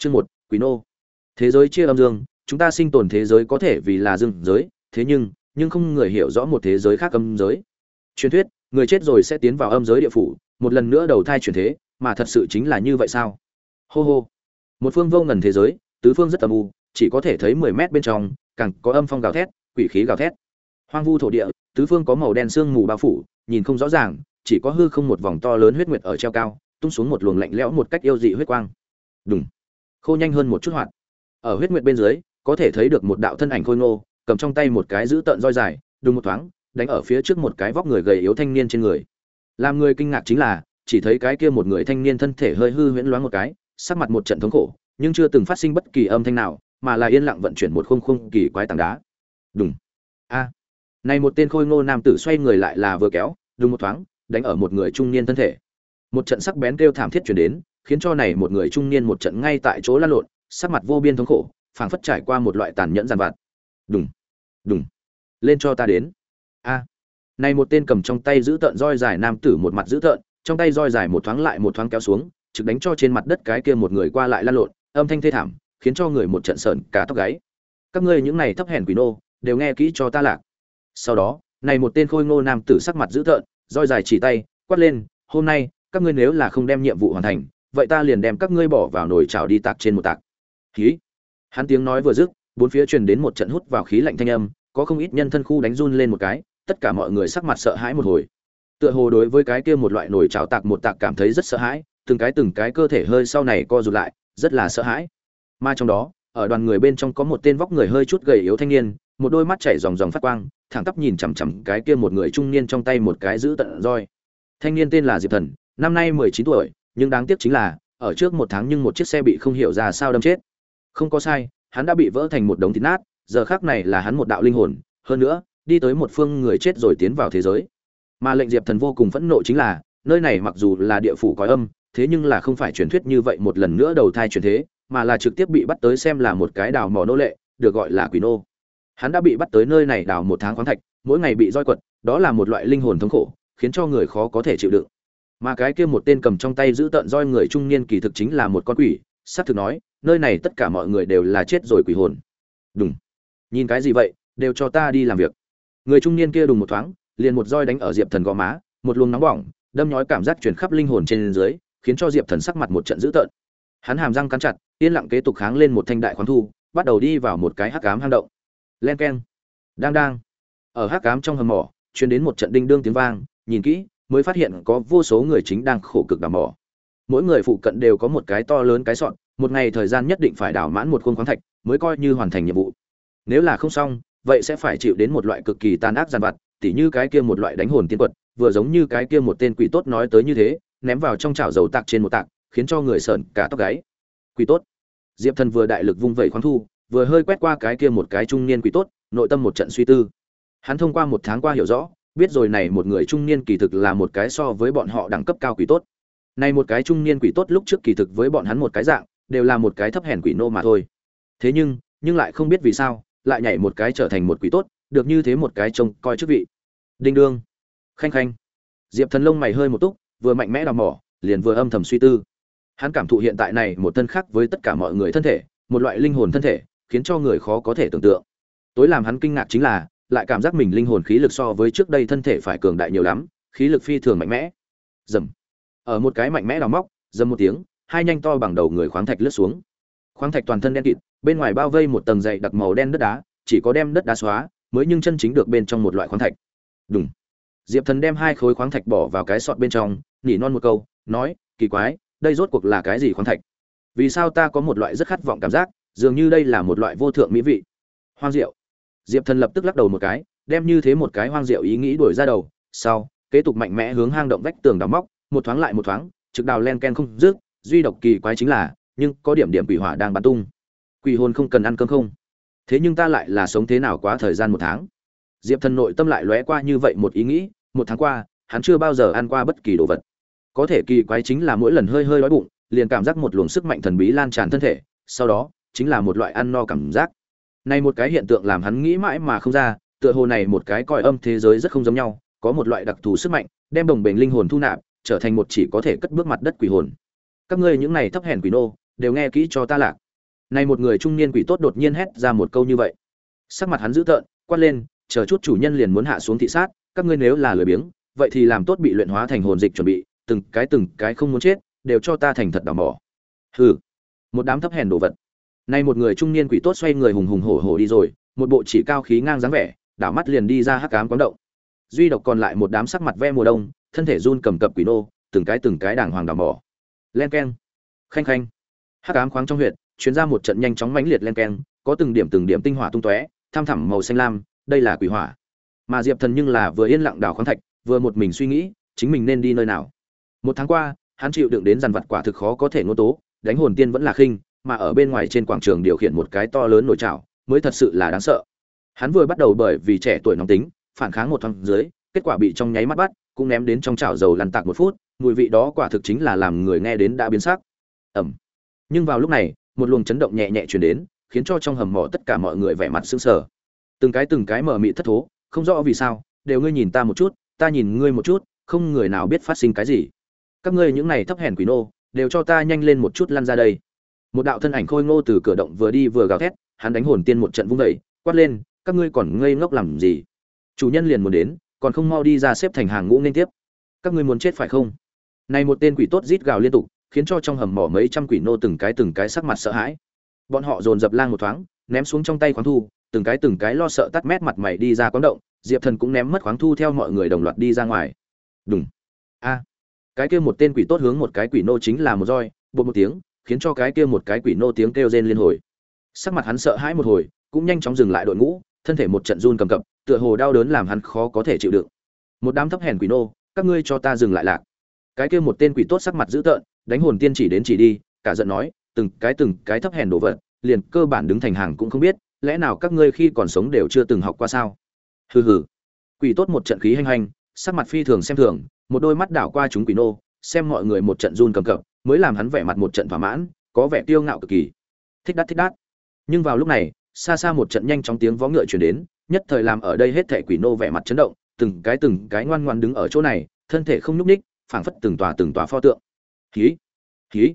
Chương một, Quỷ nô. Thế giới chia âm dương, chúng ta sinh tồn thế giới có thể vì là dương giới, thế nhưng, nhưng không người hiểu rõ một thế giới khác âm giới. Truyền thuyết, người chết rồi sẽ tiến vào âm giới địa phủ, một lần nữa đầu thai chuyển thế, mà thật sự chính là như vậy sao? Hô hô. Một phương vô ngần thế giới, tứ phương rất âm u, chỉ có thể thấy 10 mét bên trong, càng có âm phong gào thét, quỷ khí gào thét. Hoang vu thổ địa, tứ phương có màu đen sương mù bao phủ, nhìn không rõ ràng, chỉ có hư không một vòng to lớn huyết nguyệt ở treo cao, tung xuống một luồng lạnh lẽo một cách yêu dị huyết quang. Đùng. Khô nhanh hơn một chút hoạt. Ở huyết nguyệt bên dưới, có thể thấy được một đạo thân ảnh khôi ngô, cầm trong tay một cái giữ tợn roi dài, đùng một thoáng, đánh ở phía trước một cái vóc người gầy yếu thanh niên trên người. Làm người kinh ngạc chính là, chỉ thấy cái kia một người thanh niên thân thể hơi hư huyễn loáng một cái, sắc mặt một trận thống khổ, nhưng chưa từng phát sinh bất kỳ âm thanh nào, mà là yên lặng vận chuyển một khung khung kỳ quái tảng đá. Đùng. A. Này một tên khôi ngô nam tử xoay người lại là vừa kéo, đùng một thoáng, đánh ở một người trung niên thân thể. Một trận sắc bén kêu thảm thiết truyền đến, khiến cho này một người trung niên một trận ngay tại chỗ lăn lộn, sắc mặt vô biên thống khổ, phảng phất trải qua một loại tàn nhẫn giàn vặt. Đùng. Đùng. Lên cho ta đến. A. Này một tên cầm trong tay giữ tợn roi dài nam tử một mặt giữ tợn, trong tay roi dài một thoáng lại một thoáng kéo xuống, trực đánh cho trên mặt đất cái kia một người qua lại lăn lộn, âm thanh thê thảm, khiến cho người một trận sợn cả tóc gáy. Các ngươi những này thấp hèn quỷ nô, đều nghe kỹ cho ta lạc. Sau đó, này một tên khôi ngô nam tử sắc mặt dữ tợn, roi dài chỉ tay, quát lên, "Hôm nay, các ngươi nếu là không đem nhiệm vụ hoàn thành, vậy ta liền đem các ngươi bỏ vào nồi chảo đi tạc trên một tạc." Khí. Hắn tiếng nói vừa dứt, bốn phía truyền đến một trận hút vào khí lạnh thanh âm, có không ít nhân thân khu đánh run lên một cái, tất cả mọi người sắc mặt sợ hãi một hồi. Tựa hồ đối với cái kia một loại nồi chảo tạc một tạc cảm thấy rất sợ hãi, từng cái từng cái cơ thể hơi sau này co rụt lại, rất là sợ hãi. Mà trong đó, ở đoàn người bên trong có một tên vóc người hơi chút gầy yếu thanh niên, một đôi mắt chảy ròng ròng phát quang, thẳng tắp nhìn chằm chằm cái kia một người trung niên trong tay một cái giữ tận roi. Thanh niên tên là Diệp Thần, năm nay mười chín tuổi, nhưng đáng tiếc chính là, ở trước một tháng nhưng một chiếc xe bị không hiểu ra sao đâm chết. Không có sai, hắn đã bị vỡ thành một đống thịt nát, giờ khắc này là hắn một đạo linh hồn, hơn nữa, đi tới một phương người chết rồi tiến vào thế giới. Mà lệnh Diệp Thần vô cùng phẫn nộ chính là, nơi này mặc dù là địa phủ cõi âm, thế nhưng là không phải truyền thuyết như vậy một lần nữa đầu thai truyền thế, mà là trực tiếp bị bắt tới xem là một cái đào mỏ nô lệ, được gọi là quỷ nô. Hắn đã bị bắt tới nơi này đào một tháng khoáng thạch, mỗi ngày bị roi quật, đó là một loại linh hồn thống khổ, khiến cho người khó có thể chịu đựng. Mà cái kia một tên cầm trong tay giữ tận roi người trung niên kỳ thực chính là một con quỷ, sắp thực nói, nơi này tất cả mọi người đều là chết rồi quỷ hồn. đúng Nhìn cái gì vậy, đều cho ta đi làm việc. Người trung niên kia đùng một thoáng, liền một roi đánh ở Diệp Thần gò má, một luồng nóng bỏng, đâm nhói cảm giác truyền khắp linh hồn trên dưới, khiến cho Diệp Thần sắc mặt một trận dữ tợn. Hắn hàm răng cắn chặt, yên lặng kế tục kháng lên một thanh đại khoáng thu, bắt đầu đi vào một cái hắc ám hang động. Len keng. Đang đang. Ở hắc ám trong hầm mỏ, truyền đến một trận đinh đương tiếng vang, nhìn kỹ, mới phát hiện có vô số người chính đang khổ cực đào mỏ. Mỗi người phụ cận đều có một cái to lớn cái sọn, một ngày thời gian nhất định phải đào mãn một khuôn khoáng thạch, mới coi như hoàn thành nhiệm vụ. Nếu là không xong, vậy sẽ phải chịu đến một loại cực kỳ tàn ác giàn vặt, tỉ như cái kia một loại đánh hồn tiên quật, vừa giống như cái kia một tên quỷ tốt nói tới như thế, ném vào trong chảo dầu tạc trên một tạc, khiến cho người sợn cả tóc gáy. Quỷ tốt. Diệp Thần vừa đại lực vung vẩy khoáng thu, vừa hơi quét qua cái kia một cái trung niên quỷ tốt, nội tâm một trận suy tư. Hắn thông qua một tháng qua hiểu rõ, biết rồi này một người trung niên kỳ thực là một cái so với bọn họ đẳng cấp cao quỷ tốt. Này một cái trung niên quỷ tốt lúc trước kỳ thực với bọn hắn một cái dạng, đều là một cái thấp hèn quỷ nô mà thôi. Thế nhưng, nhưng lại không biết vì sao, lại nhảy một cái trở thành một quỷ tốt, được như thế một cái trông coi chức vị. Đinh đương, khanh khanh. Diệp Thần lông mày hơi một túc, vừa mạnh mẽ đào mỏ, liền vừa âm thầm suy tư. Hắn cảm thụ hiện tại này một thân khác với tất cả mọi người thân thể, một loại linh hồn thân thể, khiến cho người khó có thể tưởng tượng. Tối làm hắn kinh ngạc chính là, lại cảm giác mình linh hồn khí lực so với trước đây thân thể phải cường đại nhiều lắm, khí lực phi thường mạnh mẽ. Rầm. Ở một cái mạnh mẽ đào móc, rầm một tiếng, hai nhanh to bằng đầu người khoáng thạch lướt xuống. Khoáng thạch toàn thân đen kịt, bên ngoài bao vây một tầng dày đặc màu đen đất đá, chỉ có đem đất đá xóa, mới nhưng chân chính được bên trong một loại khoáng thạch. Đùng. Diệp Thần đem hai khối khoáng thạch bỏ vào cái sọt bên trong, nỉ non một câu, nói, kỳ quái, đây rốt cuộc là cái gì khoáng thạch? Vì sao ta có một loại rất khát vọng cảm giác, dường như đây là một loại vô thượng mỹ vị. Hoang diệu. Diệp Thần lập tức lắc đầu một cái, đem như thế một cái hoang diệu ý nghĩ đuổi ra đầu, sau, kế tục mạnh mẽ hướng hang động vách tường đào móc, một thoáng lại một thoáng, trực đào len ken không dứt, duy độc kỳ quái chính là, nhưng có điểm điểm quỷ hỏa đang bắn tung. Quỷ hồn không cần ăn cơm không? Thế nhưng ta lại là sống thế nào quá thời gian một tháng? Diệp Thần nội tâm lại lóe qua như vậy một ý nghĩ, một tháng qua, hắn chưa bao giờ ăn qua bất kỳ đồ vật. Có thể kỳ quái chính là mỗi lần hơi hơi đói bụng, liền cảm giác một luồng sức mạnh thần bí lan tràn thân thể, sau đó, chính là một loại ăn no cảm giác. Này một cái hiện tượng làm hắn nghĩ mãi mà không ra, tựa hồ này một cái cõi âm thế giới rất không giống nhau, có một loại đặc thù sức mạnh, đem đồng bền linh hồn thu nạp, trở thành một chỉ có thể cất bước mặt đất quỷ hồn. Các ngươi những này thấp hèn quỷ nô, đều nghe kỹ cho ta lạc. Này một người trung niên quỷ tốt đột nhiên hét ra một câu như vậy. Sắc mặt hắn dữ tợn quát lên chờ chút chủ nhân liền muốn hạ xuống thị sát các ngươi nếu là lười biếng vậy thì làm tốt bị luyện hóa thành hồn dịch chuẩn bị từng cái từng cái không muốn chết đều cho ta thành thật đào mỏ. Hừ. Một đám thấp hèn đồ vật nay một người trung niên quỷ tốt xoay người hùng hùng hổ hổ đi rồi, một bộ chỉ cao khí ngang dáng vẻ, đảo mắt liền đi ra hắc cám quán động. Duy độc còn lại một đám sắc mặt ve mùa đông, thân thể run cầm cập quỷ nô, từng cái từng cái đàng hoàng đào bỏ. len keng. Khanh khanh. Hắc ám khoáng trong huyệt, chuyến ra một trận nhanh chóng mãnh liệt len keng, có từng điểm từng điểm tinh hỏa tung tóe, tham thẳm màu xanh lam, đây là quỷ hỏa. Mà diệp thần nhưng là vừa yên lặng đào khoáng thạch, vừa một mình suy nghĩ, chính mình nên đi nơi nào. Một tháng qua, hắn chịu đựng đến dàn vật quả thực khó có thể ngôn tố, đánh hồn tiên vẫn là khinh mà ở bên ngoài trên quảng trường điều khiển một cái to lớn nổi trào mới thật sự là đáng sợ. Hắn vừa bắt đầu bởi vì trẻ tuổi nóng tính, phản kháng một thoáng dưới, kết quả bị trong nháy mắt bắt, cũng ném đến trong chảo dầu lăn tạc một phút, mùi vị đó quả thực chính là làm người nghe đến đã biến sắc. Ẩm nhưng vào lúc này, một luồng chấn động nhẹ nhẹ chuyển đến, khiến cho trong hầm mỏ tất cả mọi người vẻ mặt sững sờ. Từng cái từng cái mở mị thất thố, không rõ vì sao, đều ngươi nhìn ta một chút, ta nhìn ngươi một chút, không người nào biết phát sinh cái gì. Các ngươi những này thấp hèn quỷ nô, đều cho ta nhanh lên một chút lăn ra đây một đạo thân ảnh khôi ngô từ cửa động vừa đi vừa gào thét, hắn đánh hồn tiên một trận vung dậy, quát lên, các ngươi còn ngây ngốc làm gì? Chủ nhân liền muốn đến, còn không mau đi ra xếp thành hàng ngũ nên tiếp. Các ngươi muốn chết phải không? Này một tên quỷ tốt rít gào liên tục, khiến cho trong hầm mỏ mấy trăm quỷ nô từng cái từng cái sắc mặt sợ hãi. Bọn họ dồn dập lang một thoáng, ném xuống trong tay khoáng thu, từng cái từng cái lo sợ tắt mét mặt mày đi ra quán động, diệp thần cũng ném mất khoáng thu theo mọi người đồng loạt đi ra ngoài. Đúng a. Cái kia một tên quỷ tốt hướng một cái quỷ nô chính là một roi bột một tiếng khiến cho cái kia một cái quỷ nô tiếng kêu rên liên hồi. Sắc mặt hắn sợ hãi một hồi, cũng nhanh chóng dừng lại đội ngũ, thân thể một trận run cầm cập, tựa hồ đau đớn làm hắn khó có thể chịu đựng. Một đám thấp hèn quỷ nô, các ngươi cho ta dừng lại lạc. Cái kia một tên quỷ tốt sắc mặt dữ tợn, đánh hồn tiên chỉ đến chỉ đi, cả giận nói, từng cái từng cái thấp hèn đồ vật, liền cơ bản đứng thành hàng cũng không biết, lẽ nào các ngươi khi còn sống đều chưa từng học qua sao? Hừ hừ. Quỷ tốt một trận khí hành hành sắc mặt phi thường xem thường, một đôi mắt đảo qua chúng quỷ nô, xem mọi người một trận run cầm cập mới làm hắn vẻ mặt một trận thỏa mãn, có vẻ tiêu ngạo cực kỳ. Thích đắt thích đắt. Nhưng vào lúc này, xa xa một trận nhanh chóng tiếng vó ngựa chuyển đến, nhất thời làm ở đây hết thảy quỷ nô vẻ mặt chấn động, từng cái từng cái ngoan ngoan đứng ở chỗ này, thân thể không nhúc ních phảng phất từng tòa từng tòa pho tượng. Khí khí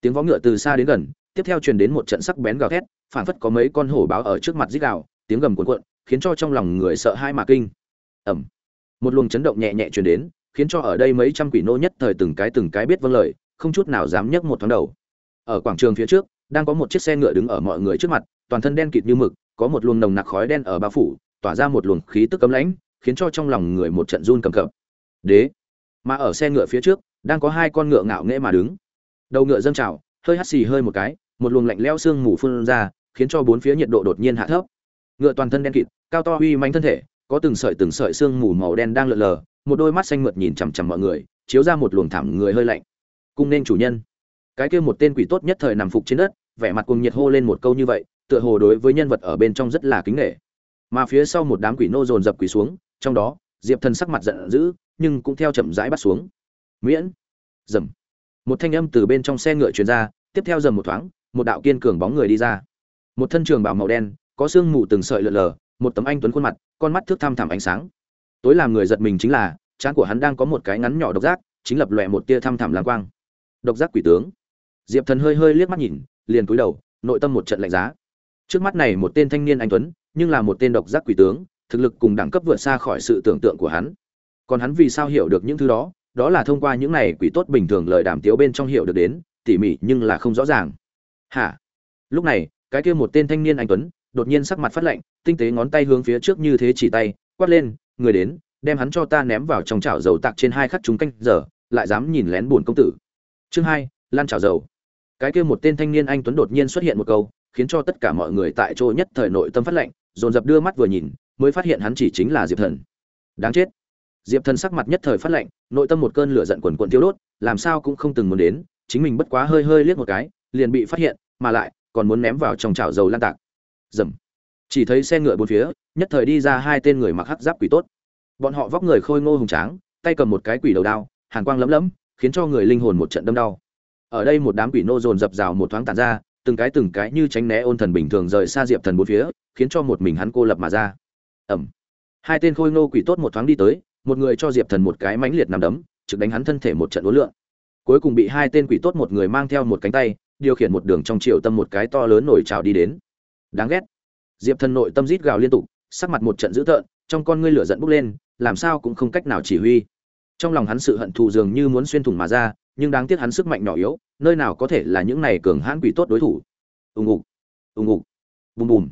tiếng vó ngựa từ xa đến gần, tiếp theo truyền đến một trận sắc bén gào thét, phảng phất có mấy con hổ báo ở trước mặt rít gào, tiếng gầm cuộn cuộn, khiến cho trong lòng người sợ hai mà kinh. Ẩm một luồng chấn động nhẹ nhẹ truyền đến, khiến cho ở đây mấy trăm quỷ nô nhất thời từng cái từng cái biết vâng lời không chút nào dám nhấc một thoáng đầu. Ở quảng trường phía trước, đang có một chiếc xe ngựa đứng ở mọi người trước mặt, toàn thân đen kịt như mực, có một luồng nồng nặc khói đen ở bao phủ, tỏa ra một luồng khí tức cấm lãnh, khiến cho trong lòng người một trận run cầm cập. Đế! Mà ở xe ngựa phía trước, đang có hai con ngựa ngạo nghễ mà đứng. Đầu ngựa dâng trào, hơi hắt xì hơi một cái, một luồng lạnh leo xương mù phun ra, khiến cho bốn phía nhiệt độ đột nhiên hạ thấp. Ngựa toàn thân đen kịt, cao to uy manh thân thể, có từng sợi từng sợi xương mù màu đen đang lượn lờ, một đôi mắt xanh mượt nhìn chằm chằm mọi người, chiếu ra một luồng thảm người hơi lạnh cung nên chủ nhân. Cái kia một tên quỷ tốt nhất thời nằm phục trên đất, vẻ mặt cùng nhiệt hô lên một câu như vậy, tựa hồ đối với nhân vật ở bên trong rất là kính nghệ mà phía sau một đám quỷ nô dồn dập quỷ xuống, trong đó, diệp thần sắc mặt giận dữ, nhưng cũng theo chậm rãi bắt xuống. Miễn. Dầm. Một thanh âm từ bên trong xe ngựa truyền ra, tiếp theo dầm một thoáng, một đạo kiên cường bóng người đi ra. Một thân trường bào màu đen, có sương mù từng sợi lượn lờ, một tấm anh tuấn khuôn mặt, con mắt thước tham thẳm ánh sáng. Tối làm người giật mình chính là, trán của hắn đang có một cái ngắn nhỏ độc giác, chính lập lòe một tia thăm thẳm lang quang độc giác quỷ tướng. Diệp thần hơi hơi liếc mắt nhìn, liền cúi đầu, nội tâm một trận lạnh giá. Trước mắt này một tên thanh niên anh tuấn, nhưng là một tên độc giác quỷ tướng, thực lực cùng đẳng cấp vượt xa khỏi sự tưởng tượng của hắn. Còn hắn vì sao hiểu được những thứ đó? Đó là thông qua những này quỷ tốt bình thường lời đàm tiếu bên trong hiểu được đến, tỉ mỉ nhưng là không rõ ràng. Hả? Lúc này, cái kia một tên thanh niên anh tuấn, đột nhiên sắc mặt phát lạnh, tinh tế ngón tay hướng phía trước như thế chỉ tay, quát lên, người đến, đem hắn cho ta ném vào trong chảo dầu tạc trên hai khắc chúng canh giờ, lại dám nhìn lén buồn công tử chương hai lan trào dầu. Cái kia một tên thanh niên anh tuấn đột nhiên xuất hiện một câu khiến cho tất cả mọi người tại chỗ nhất thời nội tâm phát lệnh, dồn dập đưa mắt vừa nhìn mới phát hiện hắn chỉ chính là diệp thần. Đáng chết. Diệp thần sắc mặt nhất thời phát lệnh, nội tâm một cơn lửa giận quần quần tiêu đốt làm sao cũng không từng muốn đến chính mình bất quá hơi hơi liếc một cái liền bị phát hiện mà lại còn muốn ném vào trong chảo dầu lan tạc. Dầm. Chỉ thấy xe ngựa bốn phía nhất thời đi ra hai tên người mặc hắc giáp quỷ tốt. Bọn họ vóc người khôi ngô hùng tráng tay cầm một cái quỷ đầu đao hàn quang lấm lấm khiến cho người linh hồn một trận đâm đau. Ở đây một đám quỷ nô dồn dập rào một thoáng tàn ra, từng cái từng cái như tránh né ôn thần bình thường rời xa diệp thần bốn phía, khiến cho một mình hắn cô lập mà ra. Ẩm hai tên khôi nô quỷ tốt một thoáng đi tới, một người cho diệp thần một cái mãnh liệt nằm đấm, trực đánh hắn thân thể một trận uốn lượn. Cuối cùng bị hai tên quỷ tốt một người mang theo một cánh tay, điều khiển một đường trong chiều tâm một cái to lớn nổi trào đi đến. Đáng ghét. Diệp thần nội tâm rít gào liên tục, sắc mặt một trận dữ tợn, trong con ngươi lửa giận bốc lên, làm sao cũng không cách nào chỉ huy trong lòng hắn sự hận thù dường như muốn xuyên thủng mà ra, nhưng đáng tiếc hắn sức mạnh nhỏ yếu, nơi nào có thể là những này cường hãn quỷ tốt đối thủ. Ùng ục ùng ục, bùm bùm.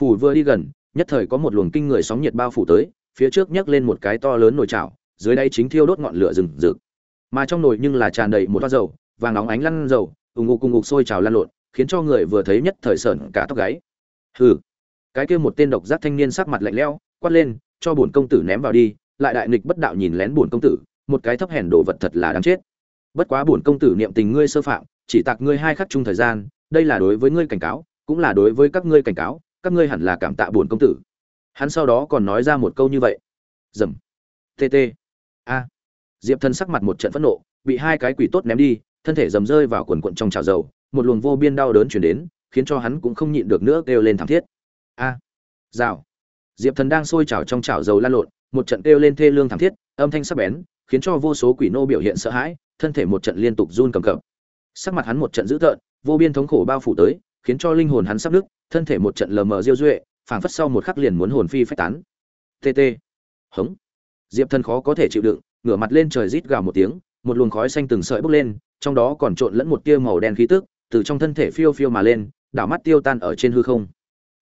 Phủ vừa đi gần, nhất thời có một luồng kinh người sóng nhiệt bao phủ tới, phía trước nhấc lên một cái to lớn nồi chảo, dưới đây chính thiêu đốt ngọn lửa rừng rực. Mà trong nồi nhưng là tràn đầy một toa dầu, vàng óng ánh lăn dầu, ùng ục cùng ục sôi trào lan lộn, khiến cho người vừa thấy nhất thời sởn cả tóc gáy. Hừ. Cái kia một tên độc giác thanh niên sắc mặt lạnh lẽo, quát lên, cho bổn công tử ném vào đi lại đại nghịch bất đạo nhìn lén bổn công tử, một cái thấp hèn đồ vật thật là đáng chết. Bất quá bổn công tử niệm tình ngươi sơ phạm, chỉ tạc ngươi hai khắc chung thời gian, đây là đối với ngươi cảnh cáo, cũng là đối với các ngươi cảnh cáo, các ngươi hẳn là cảm tạ bổn công tử. Hắn sau đó còn nói ra một câu như vậy. Dầm. Tt a. Diệp thân sắc mặt một trận phẫn nộ, bị hai cái quỷ tốt ném đi, thân thể dầm rơi vào quần quần trong chảo dầu, một luồng vô biên đau đớn truyền đến, khiến cho hắn cũng không nhịn được nữa kêu lên thảm thiết. A. Rào. Diệp thần đang sôi chảo trong chảo dầu lan lộn một trận kêu lên thê lương thảm thiết, âm thanh sắc bén, khiến cho vô số quỷ nô biểu hiện sợ hãi, thân thể một trận liên tục run cầm cập. Sắc mặt hắn một trận dữ tợn, vô biên thống khổ bao phủ tới, khiến cho linh hồn hắn sắp nứt, thân thể một trận lờ mờ diêu duệ, phảng phất sau một khắc liền muốn hồn phi phách tán. Tt hống. Diệp thần khó có thể chịu đựng, ngửa mặt lên trời rít gào một tiếng, một luồng khói xanh từng sợi bốc lên, trong đó còn trộn lẫn một tia màu đen khí tức, từ trong thân thể phiêu phiêu mà lên, đảo mắt tiêu tan ở trên hư không.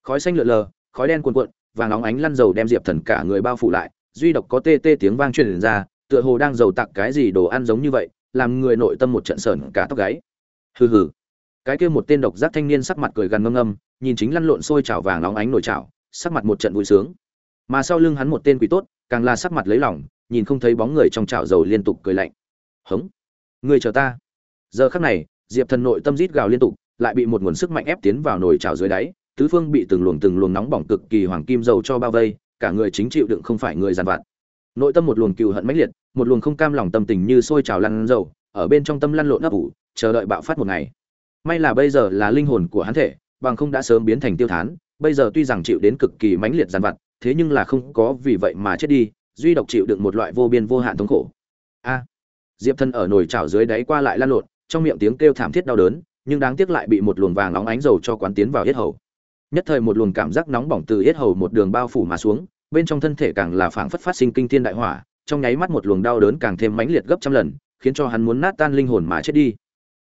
Khói xanh lượn lờ, khói đen cuồn cuộn, vàng óng ánh lăn dầu đem diệp thần cả người bao phủ lại duy độc có tê tê tiếng vang truyền ra tựa hồ đang dầu tặng cái gì đồ ăn giống như vậy làm người nội tâm một trận sởn cả tóc gáy. Hừ hừ. Cái kia một tên độc giác thanh niên sắc mặt cười gần ngâm ngâm nhìn chính lăn lộn sôi chảo vàng óng ánh nổi chảo sắc mặt một trận vui sướng. Mà sau lưng hắn một tên quỷ tốt càng là sắc mặt lấy lòng nhìn không thấy bóng người trong chảo dầu liên tục cười lạnh. "Hững, người chờ ta. Giờ khắc này diệp thần nội tâm rít gào liên tục lại bị một nguồn sức mạnh ép tiến vào nồi chảo dưới đáy tứ phương bị từng luồng từng luồng nóng bỏng cực kỳ hoàng kim dầu cho bao vây cả người chính chịu đựng không phải người giàn vặt. Nội tâm một luồng cừu hận mãnh liệt, một luồng không cam lòng tâm tình như sôi trào lăn dầu, ở bên trong tâm lăn lộn ấp ủ, chờ đợi bạo phát một ngày. May là bây giờ là linh hồn của hắn thể, bằng không đã sớm biến thành tiêu thán, bây giờ tuy rằng chịu đến cực kỳ mãnh liệt giàn vặt, thế nhưng là không có vì vậy mà chết đi, duy độc chịu đựng một loại vô biên vô hạn thống khổ. A! Diệp thân ở nồi chảo dưới đáy qua lại lăn lộn, trong miệng tiếng kêu thảm thiết đau đớn, nhưng đáng tiếc lại bị một luồng vàng nóng ánh dầu cho quán tiến vào yết hầu nhất thời một luồng cảm giác nóng bỏng từ yết hầu một đường bao phủ mà xuống, bên trong thân thể càng là phảng phất phát sinh kinh thiên đại hỏa, trong nháy mắt một luồng đau đớn càng thêm mãnh liệt gấp trăm lần, khiến cho hắn muốn nát tan linh hồn mà chết đi.